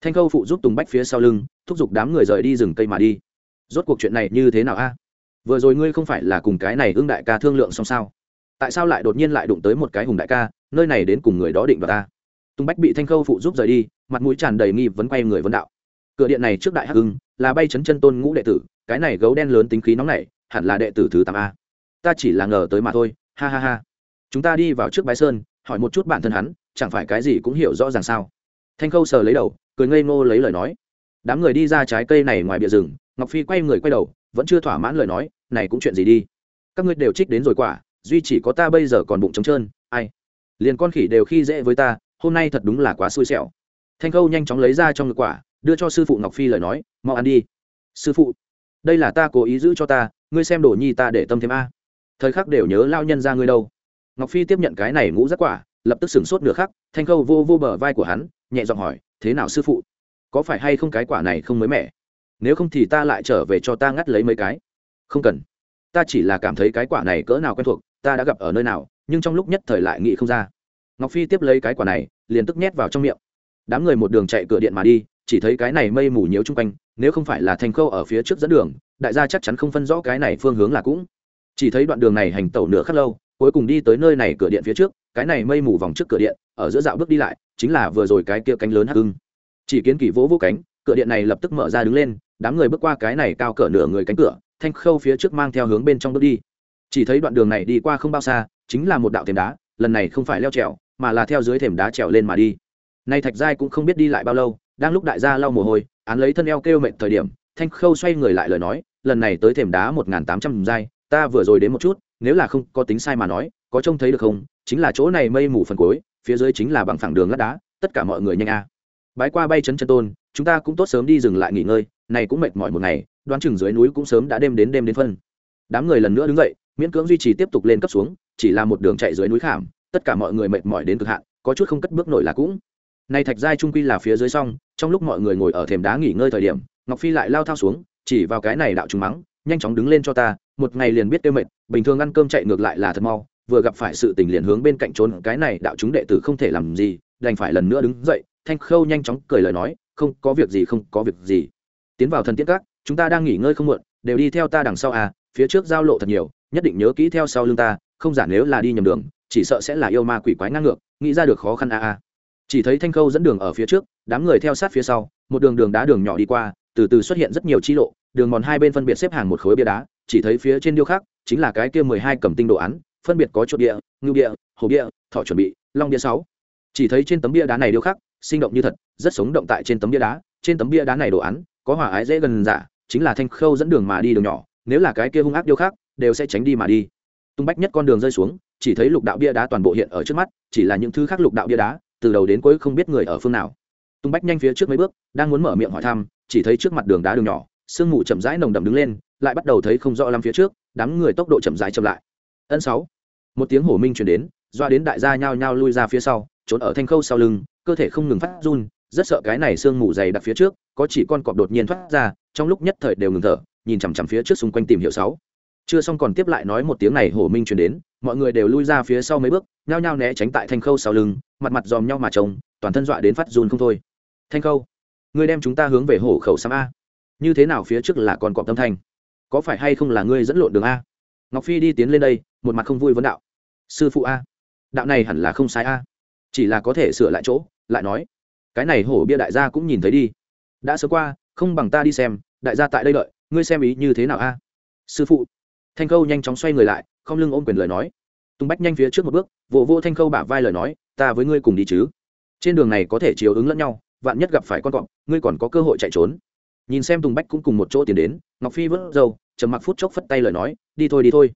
[SPEAKER 1] Thanh khâu phụ giúp tùng bách phía sau lưng, thúc giục đám người rời đi rừng cây mà đi. Rốt cuộc chuyện này như thế nào a? Vừa rồi ngươi không phải là cùng cái này ưng đại ca thương lượng xong sao? Tại sao lại đột nhiên lại đụng tới một cái hùng đại ca, nơi này đến cùng người đó định vào ta? Tùng bách bị thanh khâu phụ giúp rời đi mặt mũi tràn đầy nghi vấn quay người vấn đạo. Cửa điện này trước đại hắc ưng, là bay chấn chân tôn ngũ đệ tử, cái này gấu đen lớn tính khí nóng này hẳn là đệ tử thứ tám a. Ta chỉ là ngờ tới mà thôi, ha ha ha. Chúng ta đi vào trước bái sơn, hỏi một chút bản thân hắn, chẳng phải cái gì cũng hiểu rõ ràng sao? Thanh khâu sờ lấy đầu, cười ngây ngô lấy lời nói. Đám người đi ra trái cây này ngoài bìa rừng, ngọc phi quay người quay đầu, vẫn chưa thỏa mãn lời nói, này cũng chuyện gì đi? Các ngươi đều trích đến rồi quả, duy chỉ có ta bây giờ còn bụng trống trơn, ai? Liền con khỉ đều khi dễ với ta, hôm nay thật đúng là quá xui xẻo thanh khâu nhanh chóng lấy ra trong ngực quả, đưa cho sư phụ ngọc phi lời nói, mau ăn đi. Sư phụ, đây là ta cố ý giữ cho ta, ngươi xem đồ nhi ta để tâm thêm a. Thời khắc đều nhớ lao nhân ra ngươi đâu. Ngọc phi tiếp nhận cái này ngũ rất quả, lập tức sửng sốt nửa khắc, thanh khâu vô vô bờ vai của hắn, nhẹ giọng hỏi, thế nào sư phụ? Có phải hay không cái quả này không mới mẻ? Nếu không thì ta lại trở về cho ta ngắt lấy mấy cái. Không cần. Ta chỉ là cảm thấy cái quả này cỡ nào quen thuộc, ta đã gặp ở nơi nào, nhưng trong lúc nhất thời lại nghĩ không ra. Ngọc phi tiếp lấy cái quả này, liền tức nhét vào trong miệng đám người một đường chạy cửa điện mà đi, chỉ thấy cái này mây mù nhiễu chung quanh, nếu không phải là thành khâu ở phía trước dẫn đường, đại gia chắc chắn không phân rõ cái này phương hướng là cũng. Chỉ thấy đoạn đường này hành tẩu nửa khắc lâu, cuối cùng đi tới nơi này cửa điện phía trước, cái này mây mù vòng trước cửa điện, ở giữa dạo bước đi lại, chính là vừa rồi cái kia cánh lớn hắc hưng chỉ kiến kỳ vỗ vô cánh, cửa điện này lập tức mở ra đứng lên, đám người bước qua cái này cao cỡ nửa người cánh cửa, thanh khâu phía trước mang theo hướng bên trong bước đi. Chỉ thấy đoạn đường này đi qua không bao xa, chính là một đạo thềm đá, lần này không phải leo trèo, mà là theo dưới thềm đá trèo lên mà đi nay thạch giai cũng không biết đi lại bao lâu, đang lúc đại gia lau mồ hôi, án lấy thân eo kêu mệnh thời điểm, thanh khâu xoay người lại lời nói, lần này tới thềm đá một tám trăm giai, ta vừa rồi đến một chút, nếu là không có tính sai mà nói, có trông thấy được không? Chính là chỗ này mây mù phần cuối, phía dưới chính là bằng phẳng đường lát đá, tất cả mọi người nhanh a. Bái qua bay chấn chân tôn, chúng ta cũng tốt sớm đi dừng lại nghỉ ngơi, này cũng mệt mỏi một ngày, đoán chừng dưới núi cũng sớm đã đêm đến đêm đến phân. Đám người lần nữa đứng dậy, miễn cưỡng duy trì tiếp tục lên cấp xuống, chỉ là một đường chạy dưới núi khảm, tất cả mọi người mệt mỏi đến cực hạn, có chút không cất bước nổi là cũng này thạch giai trung quy là phía dưới song, trong lúc mọi người ngồi ở thềm đá nghỉ ngơi thời điểm, ngọc phi lại lao thao xuống, chỉ vào cái này đạo trùng mắng, nhanh chóng đứng lên cho ta, một ngày liền biết tiêu mệt, bình thường ăn cơm chạy ngược lại là thật mau, vừa gặp phải sự tình liền hướng bên cạnh trốn, cái này đạo chúng đệ tử không thể làm gì, đành phải lần nữa đứng dậy, thanh khâu nhanh chóng cười lời nói, không có việc gì, không có việc gì. Tiến vào thần tiết các, chúng ta đang nghỉ ngơi không muộn, đều đi theo ta đằng sau à phía trước giao lộ thật nhiều, nhất định nhớ kỹ theo sau lưng ta, không giả nếu là đi nhầm đường, chỉ sợ sẽ là yêu ma quỷ quái ngang ngược, nghĩ ra được khó khăn a a chỉ thấy thanh khâu dẫn đường ở phía trước, đám người theo sát phía sau, một đường đường đá đường nhỏ đi qua, từ từ xuất hiện rất nhiều chi lộ, đường mòn hai bên phân biệt xếp hàng một khối bia đá, chỉ thấy phía trên điêu khắc chính là cái kia mười hai cầm tinh đồ án, phân biệt có chuột địa, ngưu địa, hồ địa thọ chuẩn bị, long địa sáu. Chỉ thấy trên tấm bia đá này điêu khắc, sinh động như thật, rất sống động tại trên tấm bia đá, trên tấm bia đá này đồ án, có hòa ái dễ gần giả, chính là thanh khâu dẫn đường mà đi đường nhỏ, nếu là cái kia hung ác điêu khắc, đều sẽ tránh đi mà đi. Tung bách nhất con đường rơi xuống, chỉ thấy lục đạo bia đá toàn bộ hiện ở trước mắt, chỉ là những thứ khác lục đạo bia đá từ đầu đến cuối không biết người ở phương nào. Tung bách nhanh phía trước mấy bước, đang muốn mở miệng hỏi thăm, chỉ thấy trước mặt đường đá đường nhỏ, sương mù chậm rãi nồng đậm đứng lên, lại bắt đầu thấy không rõ lắm phía trước, đám người tốc độ chậm rãi chậm lại. Ân sáu. Một tiếng hổ minh truyền đến, doa đến đại gia nhao nhao lui ra phía sau, trốn ở thanh khâu sau lưng, cơ thể không ngừng phát run, rất sợ cái này sương mù dày đặc phía trước, có chỉ con cọp đột nhiên thoát ra, trong lúc nhất thời đều ngừng thở, nhìn chằm chằm phía trước xung quanh tìm hiểu sáu. Chưa xong còn tiếp lại nói một tiếng này hổ minh truyền đến mọi người đều lui ra phía sau mấy bước, nhao nhao né tránh tại thanh khâu sau lưng, mặt mặt dòm nhau mà trông, toàn thân dọa đến phát run không thôi. Thanh khâu, ngươi đem chúng ta hướng về hổ khẩu xăm a. Như thế nào phía trước là còn cọp tâm thanh? Có phải hay không là ngươi dẫn lộn đường a? Ngọc phi đi tiến lên đây, một mặt không vui vấn đạo. Sư phụ a, đạo này hẳn là không sai a. Chỉ là có thể sửa lại chỗ, lại nói, cái này hổ bia đại gia cũng nhìn thấy đi. Đã sớm qua, không bằng ta đi xem, đại gia tại đây đợi, ngươi xem ý như thế nào a? Sư phụ thanh khâu nhanh chóng xoay người lại, không lưng ôm quyền lời nói. Tùng bách nhanh phía trước một bước, vỗ vô thanh khâu bả vai lời nói, ta với ngươi cùng đi chứ. Trên đường này có thể chiếu ứng lẫn nhau, vạn nhất gặp phải con cọp, ngươi còn có cơ hội chạy trốn. Nhìn xem tùng bách cũng cùng một chỗ tiến đến, ngọc phi vớt dâu trầm mặc phút chốc phất tay lời nói, đi thôi đi thôi.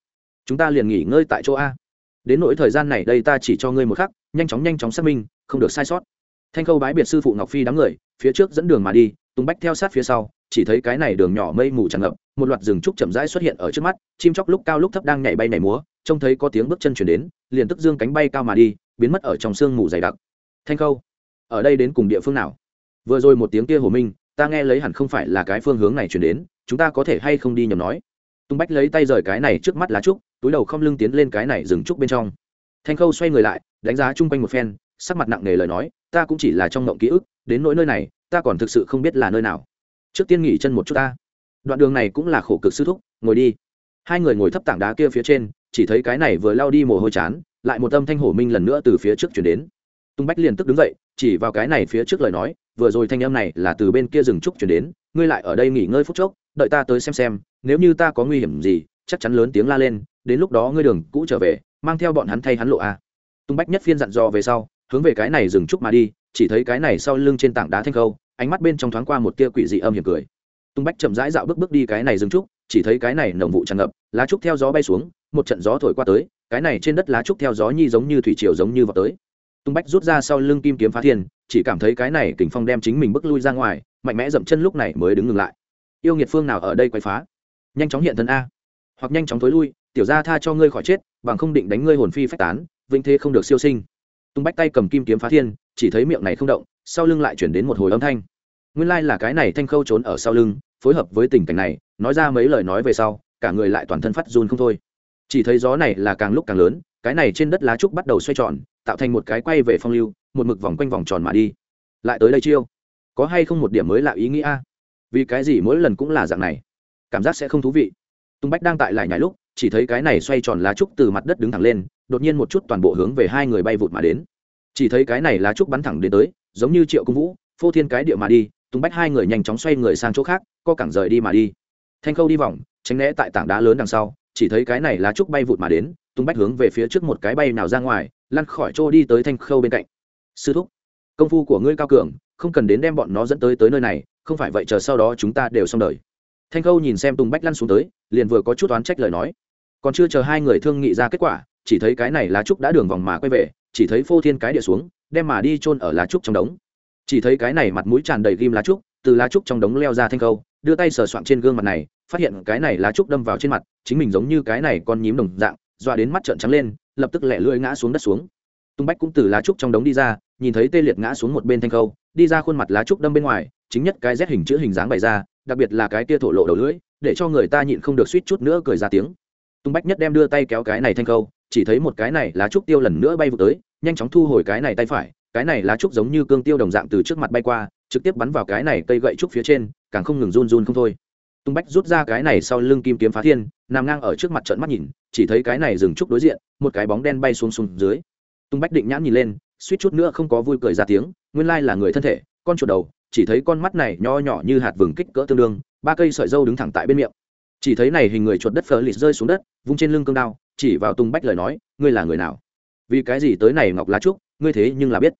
[SPEAKER 1] Chúng ta liền nghỉ ngơi tại chỗ a. Đến nỗi thời gian này đây ta chỉ cho ngươi một khắc, nhanh chóng nhanh chóng xác minh, không được sai sót. Thanh khâu bái biệt sư phụ ngọc phi đám người, phía trước dẫn đường mà đi tùng bách theo sát phía sau, chỉ thấy cái này đường nhỏ mây mù tràn ngập, một loạt rừng trúc chậm rãi xuất hiện ở trước mắt, chim chóc lúc cao lúc thấp đang nhảy bay nhảy múa, trông thấy có tiếng bước chân chuyển đến, liền tức dương cánh bay cao mà đi, biến mất ở trong sương mù dày đặc. Thanh khâu, ở đây đến cùng địa phương nào? Vừa rồi một tiếng kia hồ minh, ta nghe lấy hẳn không phải là cái phương hướng này chuyển đến, chúng ta có thể hay không đi nhầm nói? Tung bách lấy tay rời cái này trước mắt lá trúc, túi đầu không lưng tiến lên cái này dừng trúc bên trong. Thanh khâu xoay người lại, đánh giá chung quanh một phen, sắc mặt nặng nề lời nói, ta cũng chỉ là trong ngộng ký ức, đến nỗi nơi này ta còn thực sự không biết là nơi nào. Trước tiên nghỉ chân một chút ta. Đoạn đường này cũng là khổ cực sư thúc, ngồi đi. Hai người ngồi thấp tảng đá kia phía trên, chỉ thấy cái này vừa lao đi mồ hôi chán, lại một âm thanh hổ minh lần nữa từ phía trước chuyển đến. Tung bách liền tức đứng dậy, chỉ vào cái này phía trước lời nói, vừa rồi thanh âm này là từ bên kia rừng trúc chuyển đến, ngươi lại ở đây nghỉ ngơi phút chốc, đợi ta tới xem xem, nếu như ta có nguy hiểm gì, chắc chắn lớn tiếng la lên, đến lúc đó ngươi đường cũ trở về, mang theo bọn hắn thay hắn lộ a. Tung bách nhất phiên dặn dò về sau, hướng về cái này rừng trúc mà đi chỉ thấy cái này sau lưng trên tảng đá thanh khâu, ánh mắt bên trong thoáng qua một tia quỷ dị âm hiểm cười. Tung bách chậm rãi dạo bước bước đi cái này rừng trúc, chỉ thấy cái này nồng vụ tràn ngập, lá trúc theo gió bay xuống, một trận gió thổi qua tới, cái này trên đất lá trúc theo gió nhi giống như thủy triều giống như vào tới. Tung bách rút ra sau lưng kim kiếm phá thiên, chỉ cảm thấy cái này kình phong đem chính mình bước lui ra ngoài, mạnh mẽ dậm chân lúc này mới đứng ngừng lại. Yêu nghiệt phương nào ở đây quay phá? Nhanh chóng hiện thân a. Hoặc nhanh chóng thối lui, tiểu ra tha cho ngươi khỏi chết, bằng không định đánh ngươi hồn phi phách tán vinh thế không được siêu sinh. Tung bách tay cầm kim kiếm phá thiên chỉ thấy miệng này không động, sau lưng lại chuyển đến một hồi âm thanh. Nguyên lai là cái này thanh khâu trốn ở sau lưng, phối hợp với tình cảnh này, nói ra mấy lời nói về sau, cả người lại toàn thân phát run không thôi. Chỉ thấy gió này là càng lúc càng lớn, cái này trên đất lá trúc bắt đầu xoay tròn, tạo thành một cái quay về phong lưu, một mực vòng quanh vòng tròn mà đi. Lại tới đây chiêu. Có hay không một điểm mới lạ ý nghĩa? Vì cái gì mỗi lần cũng là dạng này? Cảm giác sẽ không thú vị. Tung bách đang tại lại nhảy lúc, chỉ thấy cái này xoay tròn lá trúc từ mặt đất đứng thẳng lên, đột nhiên một chút toàn bộ hướng về hai người bay vụt mà đến chỉ thấy cái này lá trúc bắn thẳng đến tới, giống như triệu cung vũ, phô thiên cái địa mà đi, tung bách hai người nhanh chóng xoay người sang chỗ khác, co cẳng rời đi mà đi. Thanh khâu đi vòng, tránh né tại tảng đá lớn đằng sau, chỉ thấy cái này lá trúc bay vụt mà đến, tung bách hướng về phía trước một cái bay nào ra ngoài, lăn khỏi chỗ đi tới thanh khâu bên cạnh. Sư thúc, công phu của ngươi cao cường, không cần đến đem bọn nó dẫn tới tới nơi này, không phải vậy chờ sau đó chúng ta đều xong đời. Thanh khâu nhìn xem tùng bách lăn xuống tới, liền vừa có chút oán trách lời nói. Còn chưa chờ hai người thương nghị ra kết quả chỉ thấy cái này lá trúc đã đường vòng mà quay về, chỉ thấy phô thiên cái địa xuống, đem mà đi chôn ở lá trúc trong đống. Chỉ thấy cái này mặt mũi tràn đầy ghim lá trúc, từ lá trúc trong đống leo ra thanh khâu đưa tay sờ soạn trên gương mặt này, phát hiện cái này lá trúc đâm vào trên mặt, chính mình giống như cái này con nhím đồng dạng, dọa đến mắt trợn trắng lên, lập tức lẹ lưỡi ngã xuống đất xuống. Tung bách cũng từ lá trúc trong đống đi ra, nhìn thấy tê liệt ngã xuống một bên thanh khâu đi ra khuôn mặt lá trúc đâm bên ngoài, chính nhất cái rét hình chữ hình dáng bày ra, đặc biệt là cái tia thổ lộ đầu lưỡi, để cho người ta nhịn không được suýt chút nữa cười ra tiếng. Tung bách nhất đem đưa tay kéo cái này thanh khâu chỉ thấy một cái này lá trúc tiêu lần nữa bay vụt tới, nhanh chóng thu hồi cái này tay phải, cái này lá trúc giống như cương tiêu đồng dạng từ trước mặt bay qua, trực tiếp bắn vào cái này cây gậy trúc phía trên, càng không ngừng run run không thôi. Tung bách rút ra cái này sau lưng kim kiếm phá thiên, nằm ngang ở trước mặt trận mắt nhìn, chỉ thấy cái này dừng trúc đối diện, một cái bóng đen bay xuống xuống dưới. Tung bách định nhãn nhìn lên, suýt chút nữa không có vui cười ra tiếng, nguyên lai là người thân thể, con chuột đầu, chỉ thấy con mắt này nho nhỏ như hạt vừng kích cỡ tương đương, ba cây sợi dâu đứng thẳng tại bên miệng chỉ thấy này hình người chuột đất phờ lịt rơi xuống đất, vung trên lưng cương đao, chỉ vào tung bách lời nói, ngươi là người nào? Vì cái gì tới này ngọc lá trúc, ngươi thế nhưng là biết.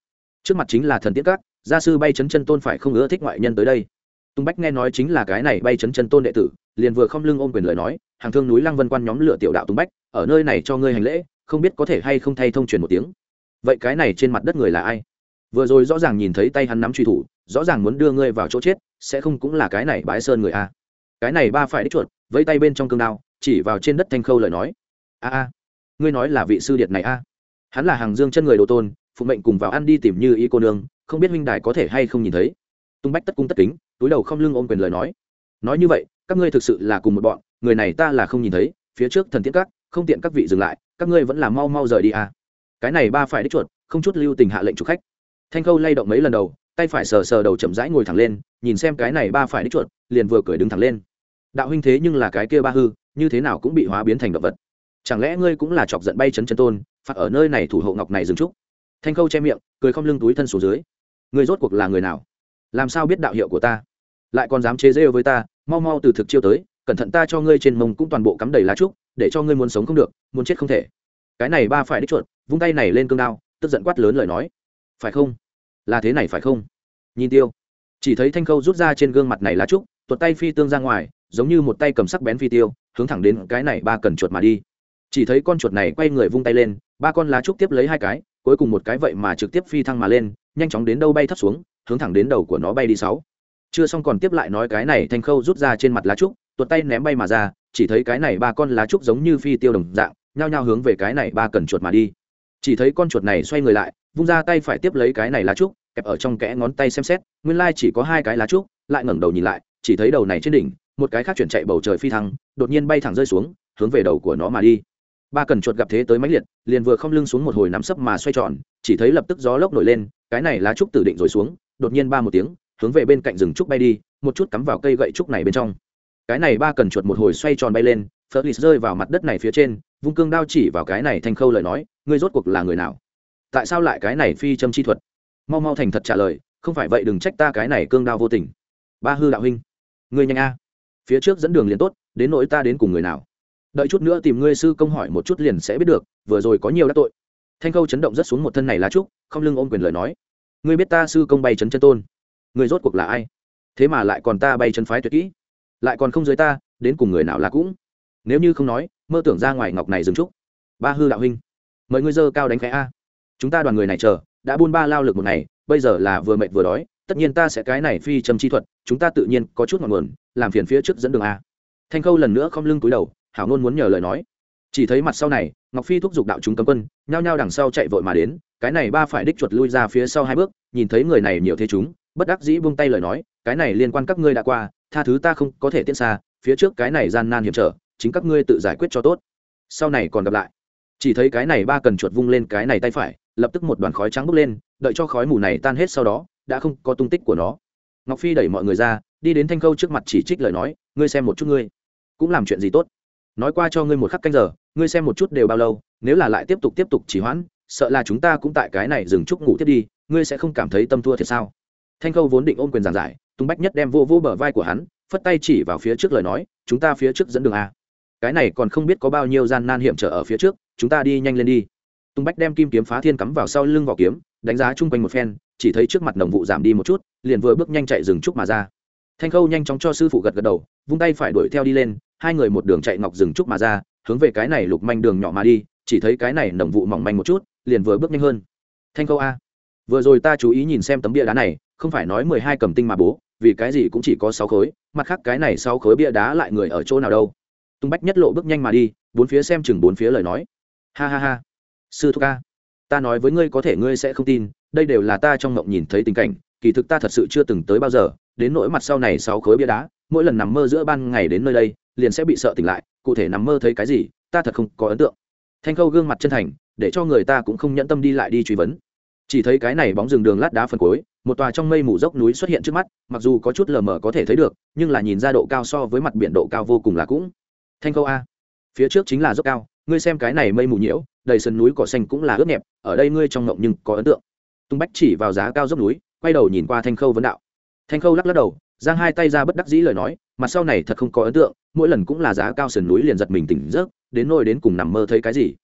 [SPEAKER 1] Trước mặt chính là thần tiết các, gia sư bay chấn chân tôn phải không ưa thích ngoại nhân tới đây. Tung bách nghe nói chính là cái này bay chấn chân tôn đệ tử, liền vừa không lưng ôm quyền lời nói, hàng thương núi lăng vân quan nhóm lửa tiểu đạo tung bách, ở nơi này cho ngươi hành lễ, không biết có thể hay không thay thông truyền một tiếng. Vậy cái này trên mặt đất người là ai? Vừa rồi rõ ràng nhìn thấy tay hắn nắm truy thủ, rõ ràng muốn đưa ngươi vào chỗ chết, sẽ không cũng là cái này bái sơn người a. Cái này ba phải đích chuột vẫy tay bên trong cương đao, chỉ vào trên đất thanh khâu lời nói. A a, ngươi nói là vị sư điệt này a? Hắn là hàng dương chân người đồ tôn, phụ mệnh cùng vào ăn đi tìm như ý cô nương, không biết minh đài có thể hay không nhìn thấy. Tung bách tất cung tất kính, túi đầu không lưng ôm quyền lời nói. Nói như vậy, các ngươi thực sự là cùng một bọn, người này ta là không nhìn thấy, phía trước thần tiết các, không tiện các vị dừng lại, các ngươi vẫn là mau mau rời đi à cái này ba phải đích chuột, không chút lưu tình hạ lệnh chủ khách. Thanh khâu lay động mấy lần đầu, tay phải sờ sờ đầu chậm rãi ngồi thẳng lên, nhìn xem cái này ba phải đích chuột, liền vừa cười đứng thẳng lên đạo huynh thế nhưng là cái kia ba hư, như thế nào cũng bị hóa biến thành động vật. Chẳng lẽ ngươi cũng là chọc giận bay chấn chân tôn, phạt ở nơi này thủ hộ ngọc này dừng trúc thanh khâu che miệng, cười không lưng túi thân xuống dưới. Người rốt cuộc là người nào? Làm sao biết đạo hiệu của ta? Lại còn dám chế rêu với ta, mau mau từ thực chiêu tới, cẩn thận ta cho ngươi trên mông cũng toàn bộ cắm đầy lá trúc, để cho ngươi muốn sống không được, muốn chết không thể. Cái này ba phải đích chuột, vung tay này lên cương đao, tức giận quát lớn lời nói. Phải không? Là thế này phải không? Nhìn tiêu. Chỉ thấy thanh khâu rút ra trên gương mặt này lá trúc, tuột tay phi tương ra ngoài giống như một tay cầm sắc bén phi tiêu, hướng thẳng đến cái này ba cần chuột mà đi. Chỉ thấy con chuột này quay người vung tay lên, ba con lá trúc tiếp lấy hai cái, cuối cùng một cái vậy mà trực tiếp phi thăng mà lên, nhanh chóng đến đâu bay thấp xuống, hướng thẳng đến đầu của nó bay đi sáu. Chưa xong còn tiếp lại nói cái này thanh khâu rút ra trên mặt lá trúc, tuột tay ném bay mà ra, chỉ thấy cái này ba con lá trúc giống như phi tiêu đồng dạng, nhao nhao hướng về cái này ba cần chuột mà đi. Chỉ thấy con chuột này xoay người lại, vung ra tay phải tiếp lấy cái này lá trúc, kẹp ở trong kẽ ngón tay xem xét, nguyên lai chỉ có hai cái lá trúc, lại ngẩng đầu nhìn lại, chỉ thấy đầu này trên đỉnh một cái khác chuyển chạy bầu trời phi thăng, đột nhiên bay thẳng rơi xuống, hướng về đầu của nó mà đi. Ba cần chuột gặp thế tới mãnh liệt, liền vừa không lưng xuống một hồi nắm sấp mà xoay tròn, chỉ thấy lập tức gió lốc nổi lên, cái này lá trúc tử định rồi xuống, đột nhiên ba một tiếng, hướng về bên cạnh rừng trúc bay đi, một chút cắm vào cây gậy trúc này bên trong. Cái này ba cần chuột một hồi xoay tròn bay lên phớt rơi vào mặt đất này phía trên, vung cương đao chỉ vào cái này thành khâu lời nói, ngươi rốt cuộc là người nào? Tại sao lại cái này phi châm chi thuật? Mau mau thành thật trả lời, không phải vậy đừng trách ta cái này cương đao vô tình. Ba hư đạo huynh, ngươi nhanh a phía trước dẫn đường liền tốt, đến nỗi ta đến cùng người nào. Đợi chút nữa tìm ngươi sư công hỏi một chút liền sẽ biết được, vừa rồi có nhiều đắc tội. Thanh khâu chấn động rất xuống một thân này lá trúc, không lưng ôm quyền lời nói. Ngươi biết ta sư công bay chấn chân tôn. Ngươi rốt cuộc là ai? Thế mà lại còn ta bay chân phái tuyệt kỹ. Lại còn không dưới ta, đến cùng người nào là cũng. Nếu như không nói, mơ tưởng ra ngoài ngọc này dừng trúc. Ba hư đạo huynh, mời ngươi dơ cao đánh khẽ a. Chúng ta đoàn người này chờ, đã buôn ba lao lực một ngày, bây giờ là vừa mệt vừa đói tất nhiên ta sẽ cái này phi châm chi thuật, chúng ta tự nhiên có chút ngọn nguồn, làm phiền phía trước dẫn đường a. Thanh khâu lần nữa không lưng túi đầu, hảo ngôn muốn nhờ lời nói. Chỉ thấy mặt sau này, ngọc phi thúc giục đạo chúng cấm quân, nhao nhao đằng sau chạy vội mà đến, cái này ba phải đích chuột lui ra phía sau hai bước, nhìn thấy người này nhiều thế chúng, bất đắc dĩ buông tay lời nói, cái này liên quan các ngươi đã qua, tha thứ ta không có thể tiễn xa, phía trước cái này gian nan hiểm trở, chính các ngươi tự giải quyết cho tốt. Sau này còn gặp lại. Chỉ thấy cái này ba cần chuột vung lên cái này tay phải, lập tức một đoàn khói trắng bốc lên, đợi cho khói mù này tan hết sau đó đã không có tung tích của nó. Ngọc phi đẩy mọi người ra, đi đến thanh khâu trước mặt chỉ trích lời nói, ngươi xem một chút ngươi, cũng làm chuyện gì tốt? Nói qua cho ngươi một khắc canh giờ, ngươi xem một chút đều bao lâu, nếu là lại tiếp tục tiếp tục chỉ hoãn, sợ là chúng ta cũng tại cái này dừng chút ngủ tiếp đi, ngươi sẽ không cảm thấy tâm thua thiệt sao? Thanh khâu vốn định ôm quyền giảng giải tung bách nhất đem vô vô bờ vai của hắn, phất tay chỉ vào phía trước lời nói, chúng ta phía trước dẫn đường a. Cái này còn không biết có bao nhiêu gian nan hiểm trở ở phía trước, chúng ta đi nhanh lên đi. Tung bách đem kim kiếm phá thiên cắm vào sau lưng vỏ kiếm, đánh giá chung quanh một phen chỉ thấy trước mặt nồng vụ giảm đi một chút, liền vừa bước nhanh chạy rừng trúc mà ra. Thanh khâu nhanh chóng cho sư phụ gật gật đầu, vung tay phải đuổi theo đi lên, hai người một đường chạy ngọc rừng trúc mà ra, hướng về cái này lục manh đường nhỏ mà đi, chỉ thấy cái này nồng vụ mỏng manh một chút, liền vừa bước nhanh hơn. Thanh khâu a, vừa rồi ta chú ý nhìn xem tấm bia đá này, không phải nói mười hai cầm tinh mà bố, vì cái gì cũng chỉ có sáu khối, mặt khác cái này sáu khối bia đá lại người ở chỗ nào đâu. Tung bách nhất lộ bước nhanh mà đi, bốn phía xem chừng bốn phía lời nói. Ha ha ha. Sư thúc ca ta nói với ngươi có thể ngươi sẽ không tin, đây đều là ta trong mộng nhìn thấy tình cảnh, kỳ thực ta thật sự chưa từng tới bao giờ, đến nỗi mặt sau này sáu khối bia đá, mỗi lần nằm mơ giữa ban ngày đến nơi đây, liền sẽ bị sợ tỉnh lại, cụ thể nằm mơ thấy cái gì, ta thật không có ấn tượng. Thanh khâu gương mặt chân thành, để cho người ta cũng không nhẫn tâm đi lại đi truy vấn. Chỉ thấy cái này bóng rừng đường lát đá phần cuối, một tòa trong mây mù dốc núi xuất hiện trước mắt, mặc dù có chút lờ mờ có thể thấy được, nhưng là nhìn ra độ cao so với mặt biển độ cao vô cùng là cũng. Thanh khâu a, phía trước chính là dốc cao ngươi xem cái này mây mù nhiễu, đầy sân núi cỏ xanh cũng là ướt nhẹp, ở đây ngươi trong ngộng nhưng có ấn tượng. Tung bách chỉ vào giá cao dốc núi, quay đầu nhìn qua thanh khâu vấn đạo. Thanh khâu lắc lắc đầu, giang hai tay ra bất đắc dĩ lời nói mặt sau này thật không có ấn tượng, mỗi lần cũng là giá cao sườn núi liền giật mình tỉnh giấc, đến nôi đến cùng nằm mơ thấy cái gì.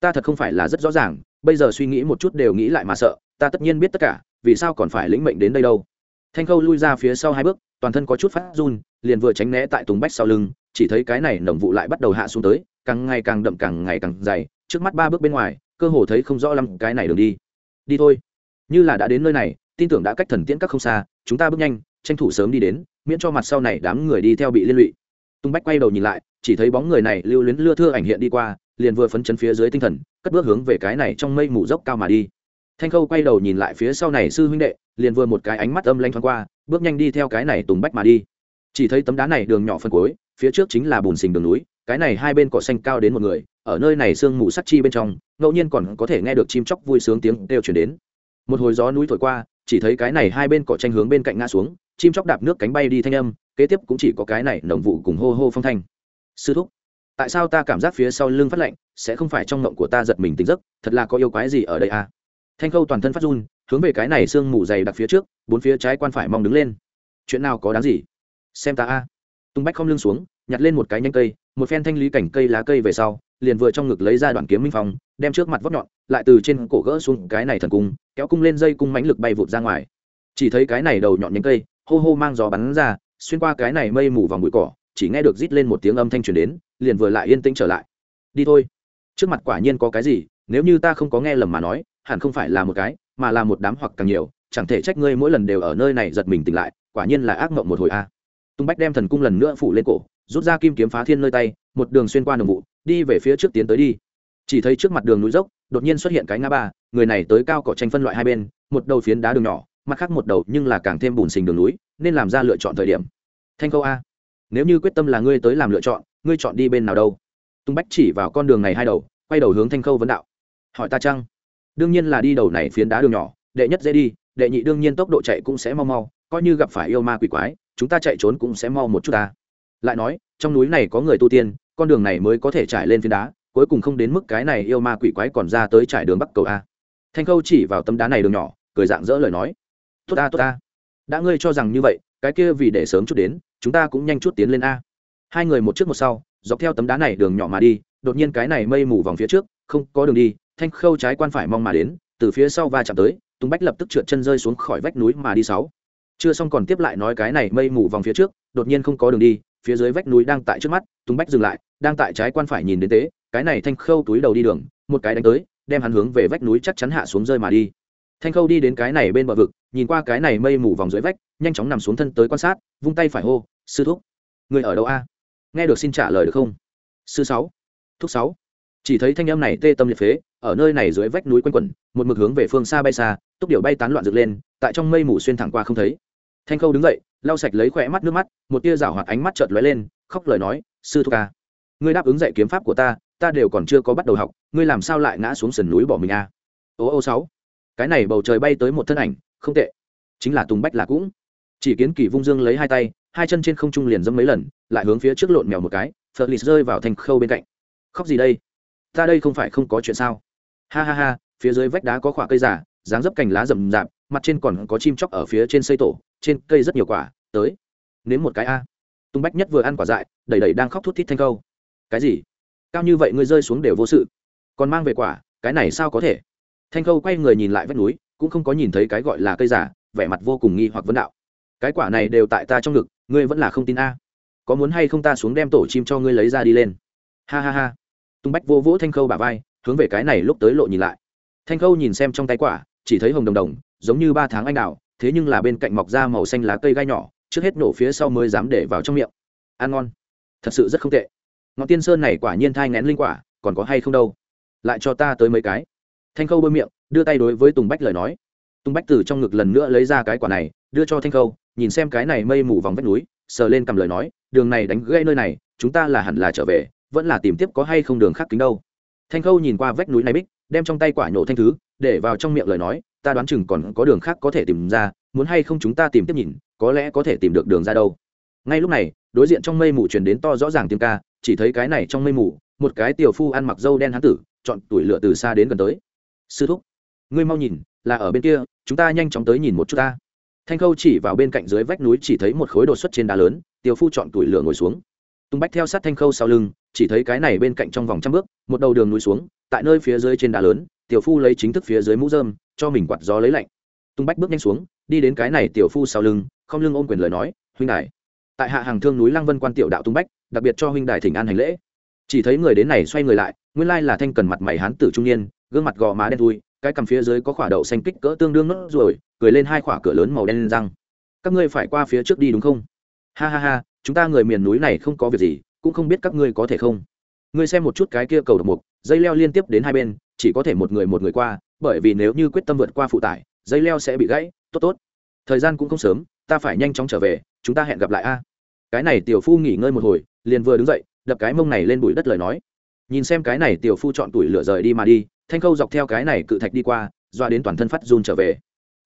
[SPEAKER 1] Ta thật không phải là rất rõ ràng, bây giờ suy nghĩ một chút đều nghĩ lại mà sợ, ta tất nhiên biết tất cả, vì sao còn phải lĩnh mệnh đến đây đâu? Thanh khâu lui ra phía sau hai bước, toàn thân có chút phát run, liền vừa tránh né tại tùng bách sau lưng, chỉ thấy cái này nồng vụ lại bắt đầu hạ xuống tới càng ngày càng đậm càng ngày càng dày, trước mắt ba bước bên ngoài, cơ hồ thấy không rõ lắm cái này đường đi. Đi thôi. Như là đã đến nơi này, tin tưởng đã cách thần tiễn các không xa, chúng ta bước nhanh, tranh thủ sớm đi đến, miễn cho mặt sau này đám người đi theo bị liên lụy. Tung bách quay đầu nhìn lại, chỉ thấy bóng người này lưu luyến lưa thưa ảnh hiện đi qua, liền vừa phấn chấn phía dưới tinh thần, cất bước hướng về cái này trong mây mù dốc cao mà đi. Thanh khâu quay đầu nhìn lại phía sau này sư huynh đệ, liền vừa một cái ánh mắt âm lanh thoáng qua, bước nhanh đi theo cái này tùng bách mà đi. Chỉ thấy tấm đá này đường nhỏ phân cuối, phía trước chính là bùn xình đường núi cái này hai bên cỏ xanh cao đến một người, ở nơi này sương mù sắt chi bên trong, ngẫu nhiên còn có thể nghe được chim chóc vui sướng tiếng kêu chuyển đến. Một hồi gió núi thổi qua, chỉ thấy cái này hai bên cỏ tranh hướng bên cạnh ngã xuống, chim chóc đạp nước cánh bay đi thanh âm, kế tiếp cũng chỉ có cái này nồng vụ cùng hô hô phong thanh. Sư thúc, tại sao ta cảm giác phía sau lưng phát lạnh, sẽ không phải trong ngộng của ta giật mình tính giấc, thật là có yêu quái gì ở đây à? Thanh khâu toàn thân phát run, hướng về cái này sương mù dày đặc phía trước, bốn phía trái quan phải mong đứng lên. Chuyện nào có đáng gì? Xem ta a. Tung bách không lưng xuống, nhặt lên một cái nhanh cây một phen thanh lý cảnh cây lá cây về sau, liền vừa trong ngực lấy ra đoạn kiếm minh phong, đem trước mặt vót nhọn, lại từ trên cổ gỡ xuống cái này thần cung, kéo cung lên dây cung mãnh lực bay vụt ra ngoài. Chỉ thấy cái này đầu nhọn nhánh cây, hô hô mang gió bắn ra, xuyên qua cái này mây mù vòng bụi cỏ, chỉ nghe được rít lên một tiếng âm thanh truyền đến, liền vừa lại yên tĩnh trở lại. Đi thôi. Trước mặt quả nhiên có cái gì, nếu như ta không có nghe lầm mà nói, hẳn không phải là một cái, mà là một đám hoặc càng nhiều, chẳng thể trách ngươi mỗi lần đều ở nơi này giật mình tỉnh lại, quả nhiên là ác mộng một hồi a. Tung bách đem thần cung lần nữa phủ lên cổ rút ra kim kiếm phá thiên nơi tay, một đường xuyên qua đường vụ, đi về phía trước tiến tới đi. Chỉ thấy trước mặt đường núi dốc, đột nhiên xuất hiện cái ngã ba, người này tới cao cỏ tranh phân loại hai bên, một đầu phiến đá đường nhỏ, mặt khác một đầu nhưng là càng thêm bùn xình đường núi, nên làm ra lựa chọn thời điểm. Thanh câu a, nếu như quyết tâm là ngươi tới làm lựa chọn, ngươi chọn đi bên nào đâu? Tung bách chỉ vào con đường này hai đầu, quay đầu hướng thanh khâu vấn đạo. Hỏi ta chăng? Đương nhiên là đi đầu này phiến đá đường nhỏ, đệ nhất dễ đi, đệ nhị đương nhiên tốc độ chạy cũng sẽ mau mau, coi như gặp phải yêu ma quỷ quái, chúng ta chạy trốn cũng sẽ mau một chút ta lại nói, trong núi này có người tu tiên, con đường này mới có thể trải lên phiến đá, cuối cùng không đến mức cái này yêu ma quỷ quái còn ra tới trải đường bắc cầu a. Thanh khâu chỉ vào tấm đá này đường nhỏ, cười dạng dỡ lời nói. Tốt ta tốt ta. Đã ngươi cho rằng như vậy, cái kia vì để sớm chút đến, chúng ta cũng nhanh chút tiến lên a. Hai người một trước một sau, dọc theo tấm đá này đường nhỏ mà đi, đột nhiên cái này mây mù vòng phía trước, không có đường đi, thanh khâu trái quan phải mong mà đến, từ phía sau va chạm tới, tùng bách lập tức trượt chân rơi xuống khỏi vách núi mà đi sáu. Chưa xong còn tiếp lại nói cái này mây mù vòng phía trước, đột nhiên không có đường đi phía dưới vách núi đang tại trước mắt, tùng bách dừng lại, đang tại trái quan phải nhìn đến tế, cái này thanh khâu túi đầu đi đường, một cái đánh tới, đem hắn hướng về vách núi chắc chắn hạ xuống rơi mà đi. Thanh khâu đi đến cái này bên bờ vực, nhìn qua cái này mây mù vòng dưới vách, nhanh chóng nằm xuống thân tới quan sát, vung tay phải hô, sư thúc, người ở đâu a? Nghe được xin trả lời được không? Sư sáu, thúc sáu. Chỉ thấy thanh âm này tê tâm liệt phế, ở nơi này dưới vách núi quanh quẩn, một mực hướng về phương xa bay xa, tốc điệu bay tán loạn dựng lên, tại trong mây mù xuyên thẳng qua không thấy. Thanh khâu đứng dậy lau sạch lấy khỏe mắt nước mắt, một tia rảo hoạt ánh mắt chợt lóe lên, khóc lời nói, sư thúc ca, ngươi đáp ứng dạy kiếm pháp của ta ta đều còn chưa có bắt đầu học, ngươi làm sao lại ngã xuống sườn núi bỏ mình a ô ô sáu, cái này bầu trời bay tới một thân ảnh, không tệ, chính là tùng bách là cũng. Chỉ kiến kỳ vung dương lấy hai tay, hai chân trên không trung liền dẫm mấy lần, lại hướng phía trước lộn mèo một cái, phật lì rơi vào thành khâu bên cạnh. Khóc gì đây? Ta đây không phải không có chuyện sao? Ha ha ha, phía dưới vách đá có khoả cây giả, dáng dấp cành lá rậm rạp mặt trên còn có chim chóc ở phía trên xây tổ, trên cây rất nhiều quả, tới. Nếm một cái a. Tung bách nhất vừa ăn quả dại, đầy đầy đang khóc thút thít thanh câu. Cái gì? Cao như vậy ngươi rơi xuống đều vô sự. Còn mang về quả, cái này sao có thể? Thanh câu quay người nhìn lại vách núi, cũng không có nhìn thấy cái gọi là cây giả, vẻ mặt vô cùng nghi hoặc vấn đạo. Cái quả này đều tại ta trong ngực, ngươi vẫn là không tin a. Có muốn hay không ta xuống đem tổ chim cho ngươi lấy ra đi lên? Ha ha ha. Tung bách vô vỗ thanh khâu bả vai, hướng về cái này lúc tới lộ nhìn lại. Thanh khâu nhìn xem trong tay quả, chỉ thấy hồng đồng đồng giống như ba tháng anh đào, thế nhưng là bên cạnh mọc ra màu xanh lá cây gai nhỏ, trước hết nổ phía sau mới dám để vào trong miệng. Ăn ngon. Thật sự rất không tệ. Ngọn tiên sơn này quả nhiên thai ngén linh quả, còn có hay không đâu? Lại cho ta tới mấy cái. Thanh khâu bơi miệng, đưa tay đối với tùng bách lời nói. Tùng bách từ trong ngực lần nữa lấy ra cái quả này, đưa cho thanh khâu, nhìn xem cái này mây mù vòng vách núi, sờ lên cầm lời nói, đường này đánh gây nơi này, chúng ta là hẳn là trở về, vẫn là tìm tiếp có hay không đường khác kính đâu. Thanh khâu nhìn qua vách núi này bích, đem trong tay quả nhổ thanh thứ, để vào trong miệng lời nói ta đoán chừng còn có đường khác có thể tìm ra, muốn hay không chúng ta tìm tiếp nhìn, có lẽ có thể tìm được đường ra đâu. Ngay lúc này, đối diện trong mây mù truyền đến to rõ ràng tiếng ca, chỉ thấy cái này trong mây mù, một cái tiểu phu ăn mặc dâu đen hán tử, chọn tuổi lửa từ xa đến gần tới. Sư thúc, ngươi mau nhìn, là ở bên kia, chúng ta nhanh chóng tới nhìn một chút ta. Thanh khâu chỉ vào bên cạnh dưới vách núi chỉ thấy một khối đột xuất trên đá lớn, tiểu phu chọn tuổi lửa ngồi xuống. Tung bách theo sát thanh khâu sau lưng, chỉ thấy cái này bên cạnh trong vòng trăm bước, một đầu đường núi xuống, tại nơi phía dưới trên đá lớn, tiểu phu lấy chính thức phía dưới mũ dơm cho mình quạt gió lấy lạnh. Tung bách bước nhanh xuống, đi đến cái này tiểu phu sau lưng, không lưng ôm quyền lời nói, huynh đài. Tại hạ hàng thương núi lăng vân quan tiểu đạo tung bách, đặc biệt cho huynh đài thỉnh an hành lễ. Chỉ thấy người đến này xoay người lại, nguyên lai là thanh cần mặt mày hán tử trung niên, gương mặt gò má đen thui, cái cằm phía dưới có khỏa đậu xanh kích cỡ tương đương nốt rồi cười lên hai khỏa cửa lớn màu đen lên răng. Các ngươi phải qua phía trước đi đúng không? Ha ha ha, chúng ta người miền núi này không có việc gì, cũng không biết các ngươi có thể không. Ngươi xem một chút cái kia cầu độc mục, dây leo liên tiếp đến hai bên, chỉ có thể một người một người qua bởi vì nếu như quyết tâm vượt qua phụ tải, dây leo sẽ bị gãy, tốt tốt. Thời gian cũng không sớm, ta phải nhanh chóng trở về, chúng ta hẹn gặp lại a. Cái này tiểu phu nghỉ ngơi một hồi, liền vừa đứng dậy, đập cái mông này lên bụi đất lời nói. Nhìn xem cái này tiểu phu chọn tuổi lửa rời đi mà đi, thanh khâu dọc theo cái này cự thạch đi qua, doa đến toàn thân phát run trở về.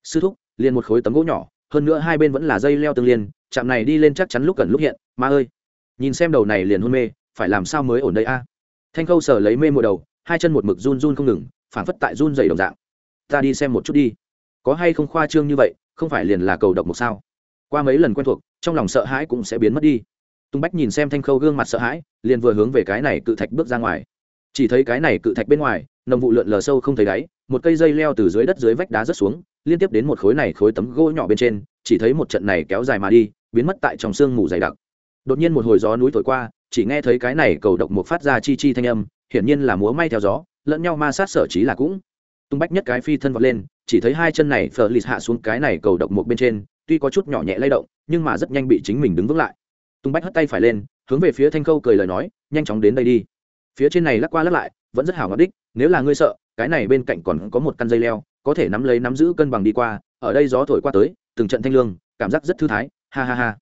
[SPEAKER 1] Sư thúc, liền một khối tấm gỗ nhỏ, hơn nữa hai bên vẫn là dây leo tương liên, chạm này đi lên chắc chắn lúc cần lúc hiện, ma ơi. Nhìn xem đầu này liền hôn mê, phải làm sao mới ổn đây a? Thanh khâu sờ lấy mê mùa đầu, hai chân một mực run run không ngừng Phản phất tại run dày đồng dạng. Ta đi xem một chút đi. Có hay không khoa trương như vậy, không phải liền là cầu độc một sao? Qua mấy lần quen thuộc, trong lòng sợ hãi cũng sẽ biến mất đi. Tung bách nhìn xem thanh khâu gương mặt sợ hãi, liền vừa hướng về cái này cự thạch bước ra ngoài. Chỉ thấy cái này cự thạch bên ngoài, nồng vụ lượn lờ sâu không thấy đáy, một cây dây leo từ dưới đất dưới vách đá rớt xuống, liên tiếp đến một khối này khối tấm gỗ nhỏ bên trên, chỉ thấy một trận này kéo dài mà đi, biến mất tại trong sương mù dày đặc. Đột nhiên một hồi gió núi thổi qua, chỉ nghe thấy cái này cầu độc một phát ra chi chi thanh âm, hiển nhiên là múa may theo gió lẫn nhau ma sát sở trí là cũng. Tung bách nhất cái phi thân vọt lên, chỉ thấy hai chân này phờ lì hạ xuống cái này cầu độc một bên trên, tuy có chút nhỏ nhẹ lay động, nhưng mà rất nhanh bị chính mình đứng vững lại. Tung bách hất tay phải lên, hướng về phía thanh khâu cười lời nói, nhanh chóng đến đây đi. Phía trên này lắc qua lắc lại, vẫn rất hảo ngọt đích, nếu là ngươi sợ, cái này bên cạnh còn có một căn dây leo, có thể nắm lấy nắm giữ cân bằng đi qua, ở đây gió thổi qua tới, từng trận thanh lương, cảm giác rất thư thái, ha ha ha.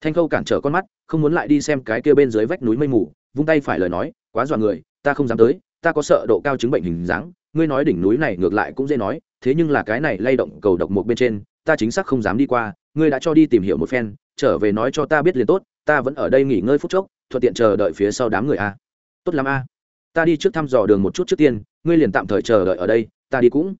[SPEAKER 1] Thanh khâu cản trở con mắt, không muốn lại đi xem cái kia bên dưới vách núi mây mù, vung tay phải lời nói, quá dọa người, ta không dám tới ta có sợ độ cao chứng bệnh hình dáng, ngươi nói đỉnh núi này ngược lại cũng dễ nói, thế nhưng là cái này lay động cầu độc một bên trên, ta chính xác không dám đi qua, ngươi đã cho đi tìm hiểu một phen, trở về nói cho ta biết liền tốt, ta vẫn ở đây nghỉ ngơi phút chốc, thuận tiện chờ đợi phía sau đám người a. Tốt lắm a. Ta đi trước thăm dò đường một chút trước tiên, ngươi liền tạm thời chờ đợi ở đây, ta đi cũng.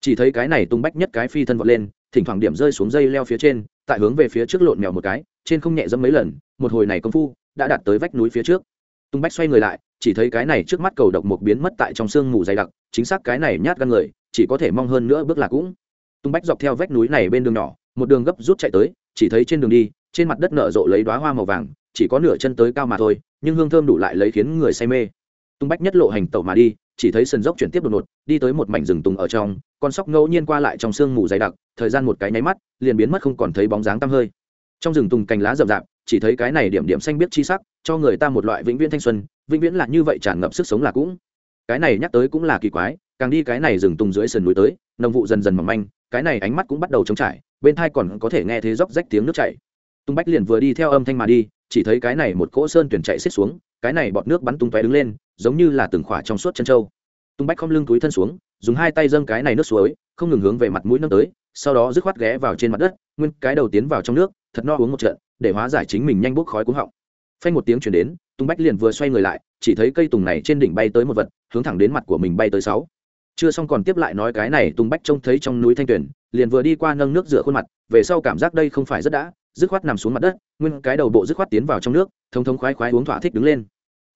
[SPEAKER 1] Chỉ thấy cái này tung bách nhất cái phi thân vọt lên, thỉnh thoảng điểm rơi xuống dây leo phía trên, tại hướng về phía trước lộn mèo một cái, trên không nhẹ dẫm mấy lần, một hồi này công phu, đã đạt tới vách núi phía trước tung bách xoay người lại, chỉ thấy cái này trước mắt cầu độc một biến mất tại trong sương mù dày đặc, chính xác cái này nhát gan người, chỉ có thể mong hơn nữa bước là cũng. Tung bách dọc theo vách núi này bên đường nhỏ, một đường gấp rút chạy tới, chỉ thấy trên đường đi, trên mặt đất nở rộ lấy đoá hoa màu vàng, chỉ có nửa chân tới cao mà thôi, nhưng hương thơm đủ lại lấy khiến người say mê. Tung bách nhất lộ hành tẩu mà đi, chỉ thấy sân dốc chuyển tiếp đột ngột, đi tới một mảnh rừng tùng ở trong, con sóc ngẫu nhiên qua lại trong sương mù dày đặc, thời gian một cái nháy mắt, liền biến mất không còn thấy bóng dáng tăm hơi. Trong rừng tùng cành lá rậm rạp chỉ thấy cái này điểm điểm xanh biết chi sắc, cho người ta một loại vĩnh viễn thanh xuân, vĩnh viễn là như vậy tràn ngập sức sống là cũng. Cái này nhắc tới cũng là kỳ quái, càng đi cái này rừng tùng dưới sườn núi tới, nồng vụ dần dần mỏng manh, cái này ánh mắt cũng bắt đầu trống trải, bên thai còn có thể nghe thấy róc rách tiếng nước chảy. Tung bách liền vừa đi theo âm thanh mà đi, chỉ thấy cái này một cỗ sơn tuyển chạy xiết xuống, cái này bọt nước bắn tung tóe đứng lên, giống như là từng khỏa trong suốt chân trâu tung bách không lưng túi thân xuống, dùng hai tay dâng cái này nước suối, không ngừng hướng về mặt mũi nâng tới, sau đó dứt khoát ghé vào trên mặt đất, nguyên cái đầu tiến vào trong nước thật no uống một trận để hóa giải chính mình nhanh bốc khói cuống họng. Phanh một tiếng chuyển đến tung bách liền vừa xoay người lại chỉ thấy cây tùng này trên đỉnh bay tới một vật hướng thẳng đến mặt của mình bay tới sáu. Chưa xong còn tiếp lại nói cái này tung bách trông thấy trong núi thanh Tuyền, liền vừa đi qua nâng nước rửa khuôn mặt về sau cảm giác đây không phải rất đã dứt khoát nằm xuống mặt đất nguyên cái đầu bộ dứt khoát tiến vào trong nước thông thống khoái khoái uống thỏa thích đứng lên.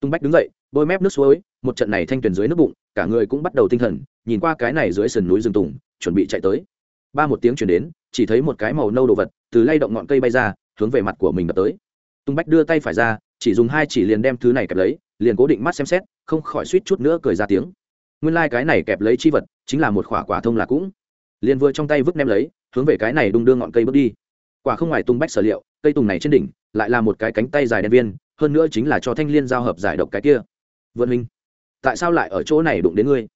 [SPEAKER 1] Tung bách đứng dậy bôi mép nước suối một trận này thanh Tuyền dưới nước bụng cả người cũng bắt đầu tinh thần nhìn qua cái này dưới sườn núi rừng tùng chuẩn bị chạy tới. Ba một tiếng chuyển đến chỉ thấy một cái màu nâu đồ vật từ lay động ngọn cây bay ra, hướng về mặt của mình đập tới. Tung bách đưa tay phải ra, chỉ dùng hai chỉ liền đem thứ này kẹp lấy, liền cố định mắt xem xét, không khỏi suýt chút nữa cười ra tiếng. Nguyên lai、like、cái này kẹp lấy chi vật, chính là một khỏa quả thông là cũng. Liền vừa trong tay vứt nem lấy, hướng về cái này đung đưa ngọn cây bước đi. Quả không ngoài tung bách sở liệu, cây tùng này trên đỉnh, lại là một cái cánh tay dài đen viên, hơn nữa chính là cho thanh liên giao hợp giải độc cái kia. Vân minh, tại sao lại ở chỗ này đụng đến ngươi?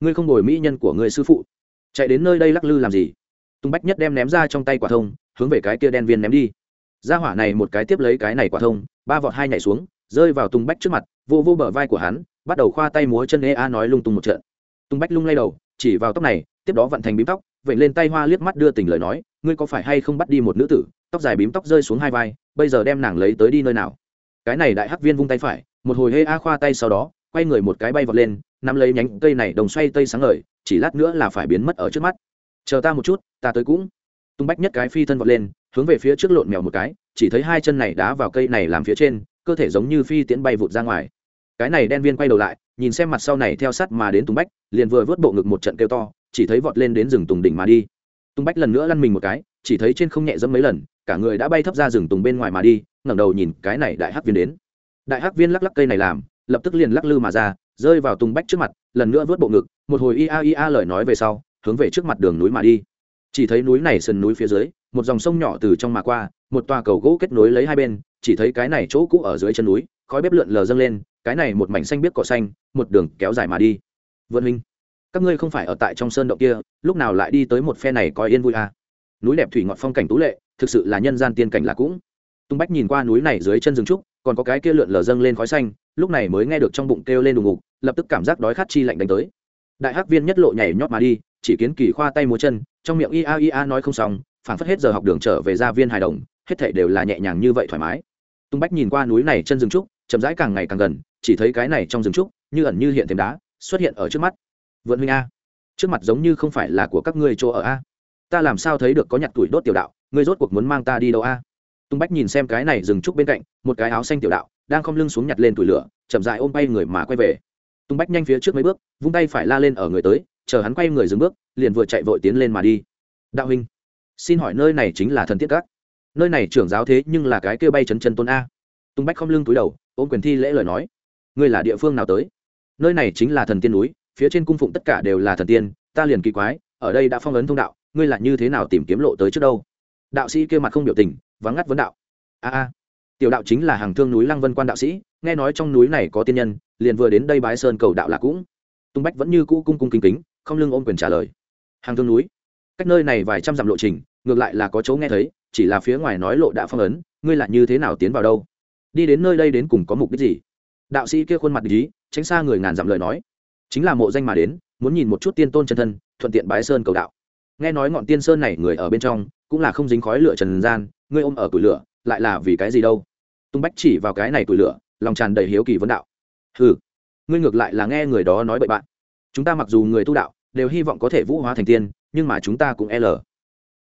[SPEAKER 1] Ngươi không đổi mỹ nhân của ngươi sư phụ. Chạy đến nơi đây lắc lư làm gì? Tung bách nhất đem ném ra trong tay quả thông hướng về cái kia đen viên ném đi. Ra hỏa này một cái tiếp lấy cái này quả thông, ba vọt hai nhảy xuống, rơi vào tung bách trước mặt, vô vô bờ vai của hắn, bắt đầu khoa tay múa chân ê a nói lung tung một trận. Tung bách lung lay đầu, chỉ vào tóc này, tiếp đó vận thành bím tóc vậy lên tay hoa liếc mắt đưa tình lời nói, ngươi có phải hay không bắt đi một nữ tử, tóc dài bím tóc rơi xuống hai vai, bây giờ đem nàng lấy tới đi nơi nào? Cái này đại hắc viên vung tay phải, một hồi hê a khoa tay sau đó, quay người một cái bay vọt lên, nắm lấy nhánh cây này đồng xoay tây sáng ngời, chỉ lát nữa là phải biến mất ở trước mắt. Chờ ta một chút, ta tới cũng tung bách nhất cái phi thân vọt lên, hướng về phía trước lộn mèo một cái, chỉ thấy hai chân này đá vào cây này làm phía trên, cơ thể giống như phi tiễn bay vụt ra ngoài. Cái này đen viên quay đầu lại, nhìn xem mặt sau này theo sát mà đến tung bách, liền vừa vớt bộ ngực một trận kêu to, chỉ thấy vọt lên đến rừng tùng đỉnh mà đi. Tung bách lần nữa lăn mình một cái, chỉ thấy trên không nhẹ dẫm mấy lần, cả người đã bay thấp ra rừng tùng bên ngoài mà đi, ngẩng đầu nhìn cái này đại hắc viên đến. Đại hắc viên lắc lắc cây này làm, lập tức liền lắc lư mà ra, rơi vào tùng bách trước mặt, lần nữa vớt bộ ngực, một hồi ia ia lời nói về sau, hướng về trước mặt đường núi mà đi chỉ thấy núi này sườn núi phía dưới, một dòng sông nhỏ từ trong mà qua, một tòa cầu gỗ kết nối lấy hai bên, chỉ thấy cái này chỗ cũ ở dưới chân núi, khói bếp lượn lờ dâng lên, cái này một mảnh xanh biết cỏ xanh, một đường kéo dài mà đi. Vân minh, các ngươi không phải ở tại trong sơn động kia, lúc nào lại đi tới một phe này coi yên vui à. núi đẹp thủy ngọt phong cảnh tú lệ, thực sự là nhân gian tiên cảnh là cũng. Tung bách nhìn qua núi này dưới chân rừng trúc, còn có cái kia lượn lờ dâng lên khói xanh, lúc này mới nghe được trong bụng kêu lên đùng ngục, lập tức cảm giác đói khát chi lạnh đánh tới. Đại hắc viên nhất lộ nhảy nhót mà đi, chỉ kiến kỳ khoa tay múa chân trong miệng ia ia nói không xong phản phất hết giờ học đường trở về gia viên hài đồng, hết thể đều là nhẹ nhàng như vậy thoải mái. Tung bách nhìn qua núi này chân rừng trúc, chậm rãi càng ngày càng gần, chỉ thấy cái này trong rừng trúc, như ẩn như hiện thêm đá, xuất hiện ở trước mắt. Vượn huynh a, trước mặt giống như không phải là của các ngươi chỗ ở a. Ta làm sao thấy được có nhặt tuổi đốt tiểu đạo, ngươi rốt cuộc muốn mang ta đi đâu a? Tung bách nhìn xem cái này rừng trúc bên cạnh, một cái áo xanh tiểu đạo, đang không lưng xuống nhặt lên tuổi lửa, chậm dại ôm bay người mà quay về. Tung bách nhanh phía trước mấy bước, vung tay phải la lên ở người tới chờ hắn quay người dừng bước, liền vừa chạy vội tiến lên mà đi. Đạo huynh, xin hỏi nơi này chính là thần tiết các. Nơi này trưởng giáo thế nhưng là cái kêu bay chấn chân tôn a. Tung bách không lưng túi đầu, ôm quyền thi lễ lời nói. Ngươi là địa phương nào tới? Nơi này chính là thần tiên núi, phía trên cung phụng tất cả đều là thần tiên, ta liền kỳ quái, ở đây đã phong ấn thông đạo, ngươi là như thế nào tìm kiếm lộ tới trước đâu? Đạo sĩ kêu mặt không biểu tình, vắng ngắt vấn đạo. A a, tiểu đạo chính là hàng thương núi lăng vân quan đạo sĩ, nghe nói trong núi này có tiên nhân, liền vừa đến đây bái sơn cầu đạo là cũng. Tung bách vẫn như cũ cung cung kính kính không lưng ôm quyền trả lời. Hàng thương núi. Cách nơi này vài trăm dặm lộ trình ngược lại là có chỗ nghe thấy chỉ là phía ngoài nói lộ đã phong ấn ngươi là như thế nào tiến vào đâu? Đi đến nơi đây đến cùng có mục đích gì? Đạo sĩ kia khuôn mặt lý tránh xa người ngàn dặm lời nói. Chính là mộ danh mà đến muốn nhìn một chút tiên tôn chân thân thuận tiện bái sơn cầu đạo. Nghe nói ngọn tiên sơn này người ở bên trong cũng là không dính khói lửa trần gian ngươi ôm ở củi lửa lại là vì cái gì đâu? Tung bách chỉ vào cái này củi lửa lòng tràn đầy hiếu kỳ vấn đạo. Hừ, ngươi ngược lại là nghe người đó nói bậy bạn. Chúng ta mặc dù người tu đạo đều hy vọng có thể vũ hóa thành tiên, nhưng mà chúng ta cũng l.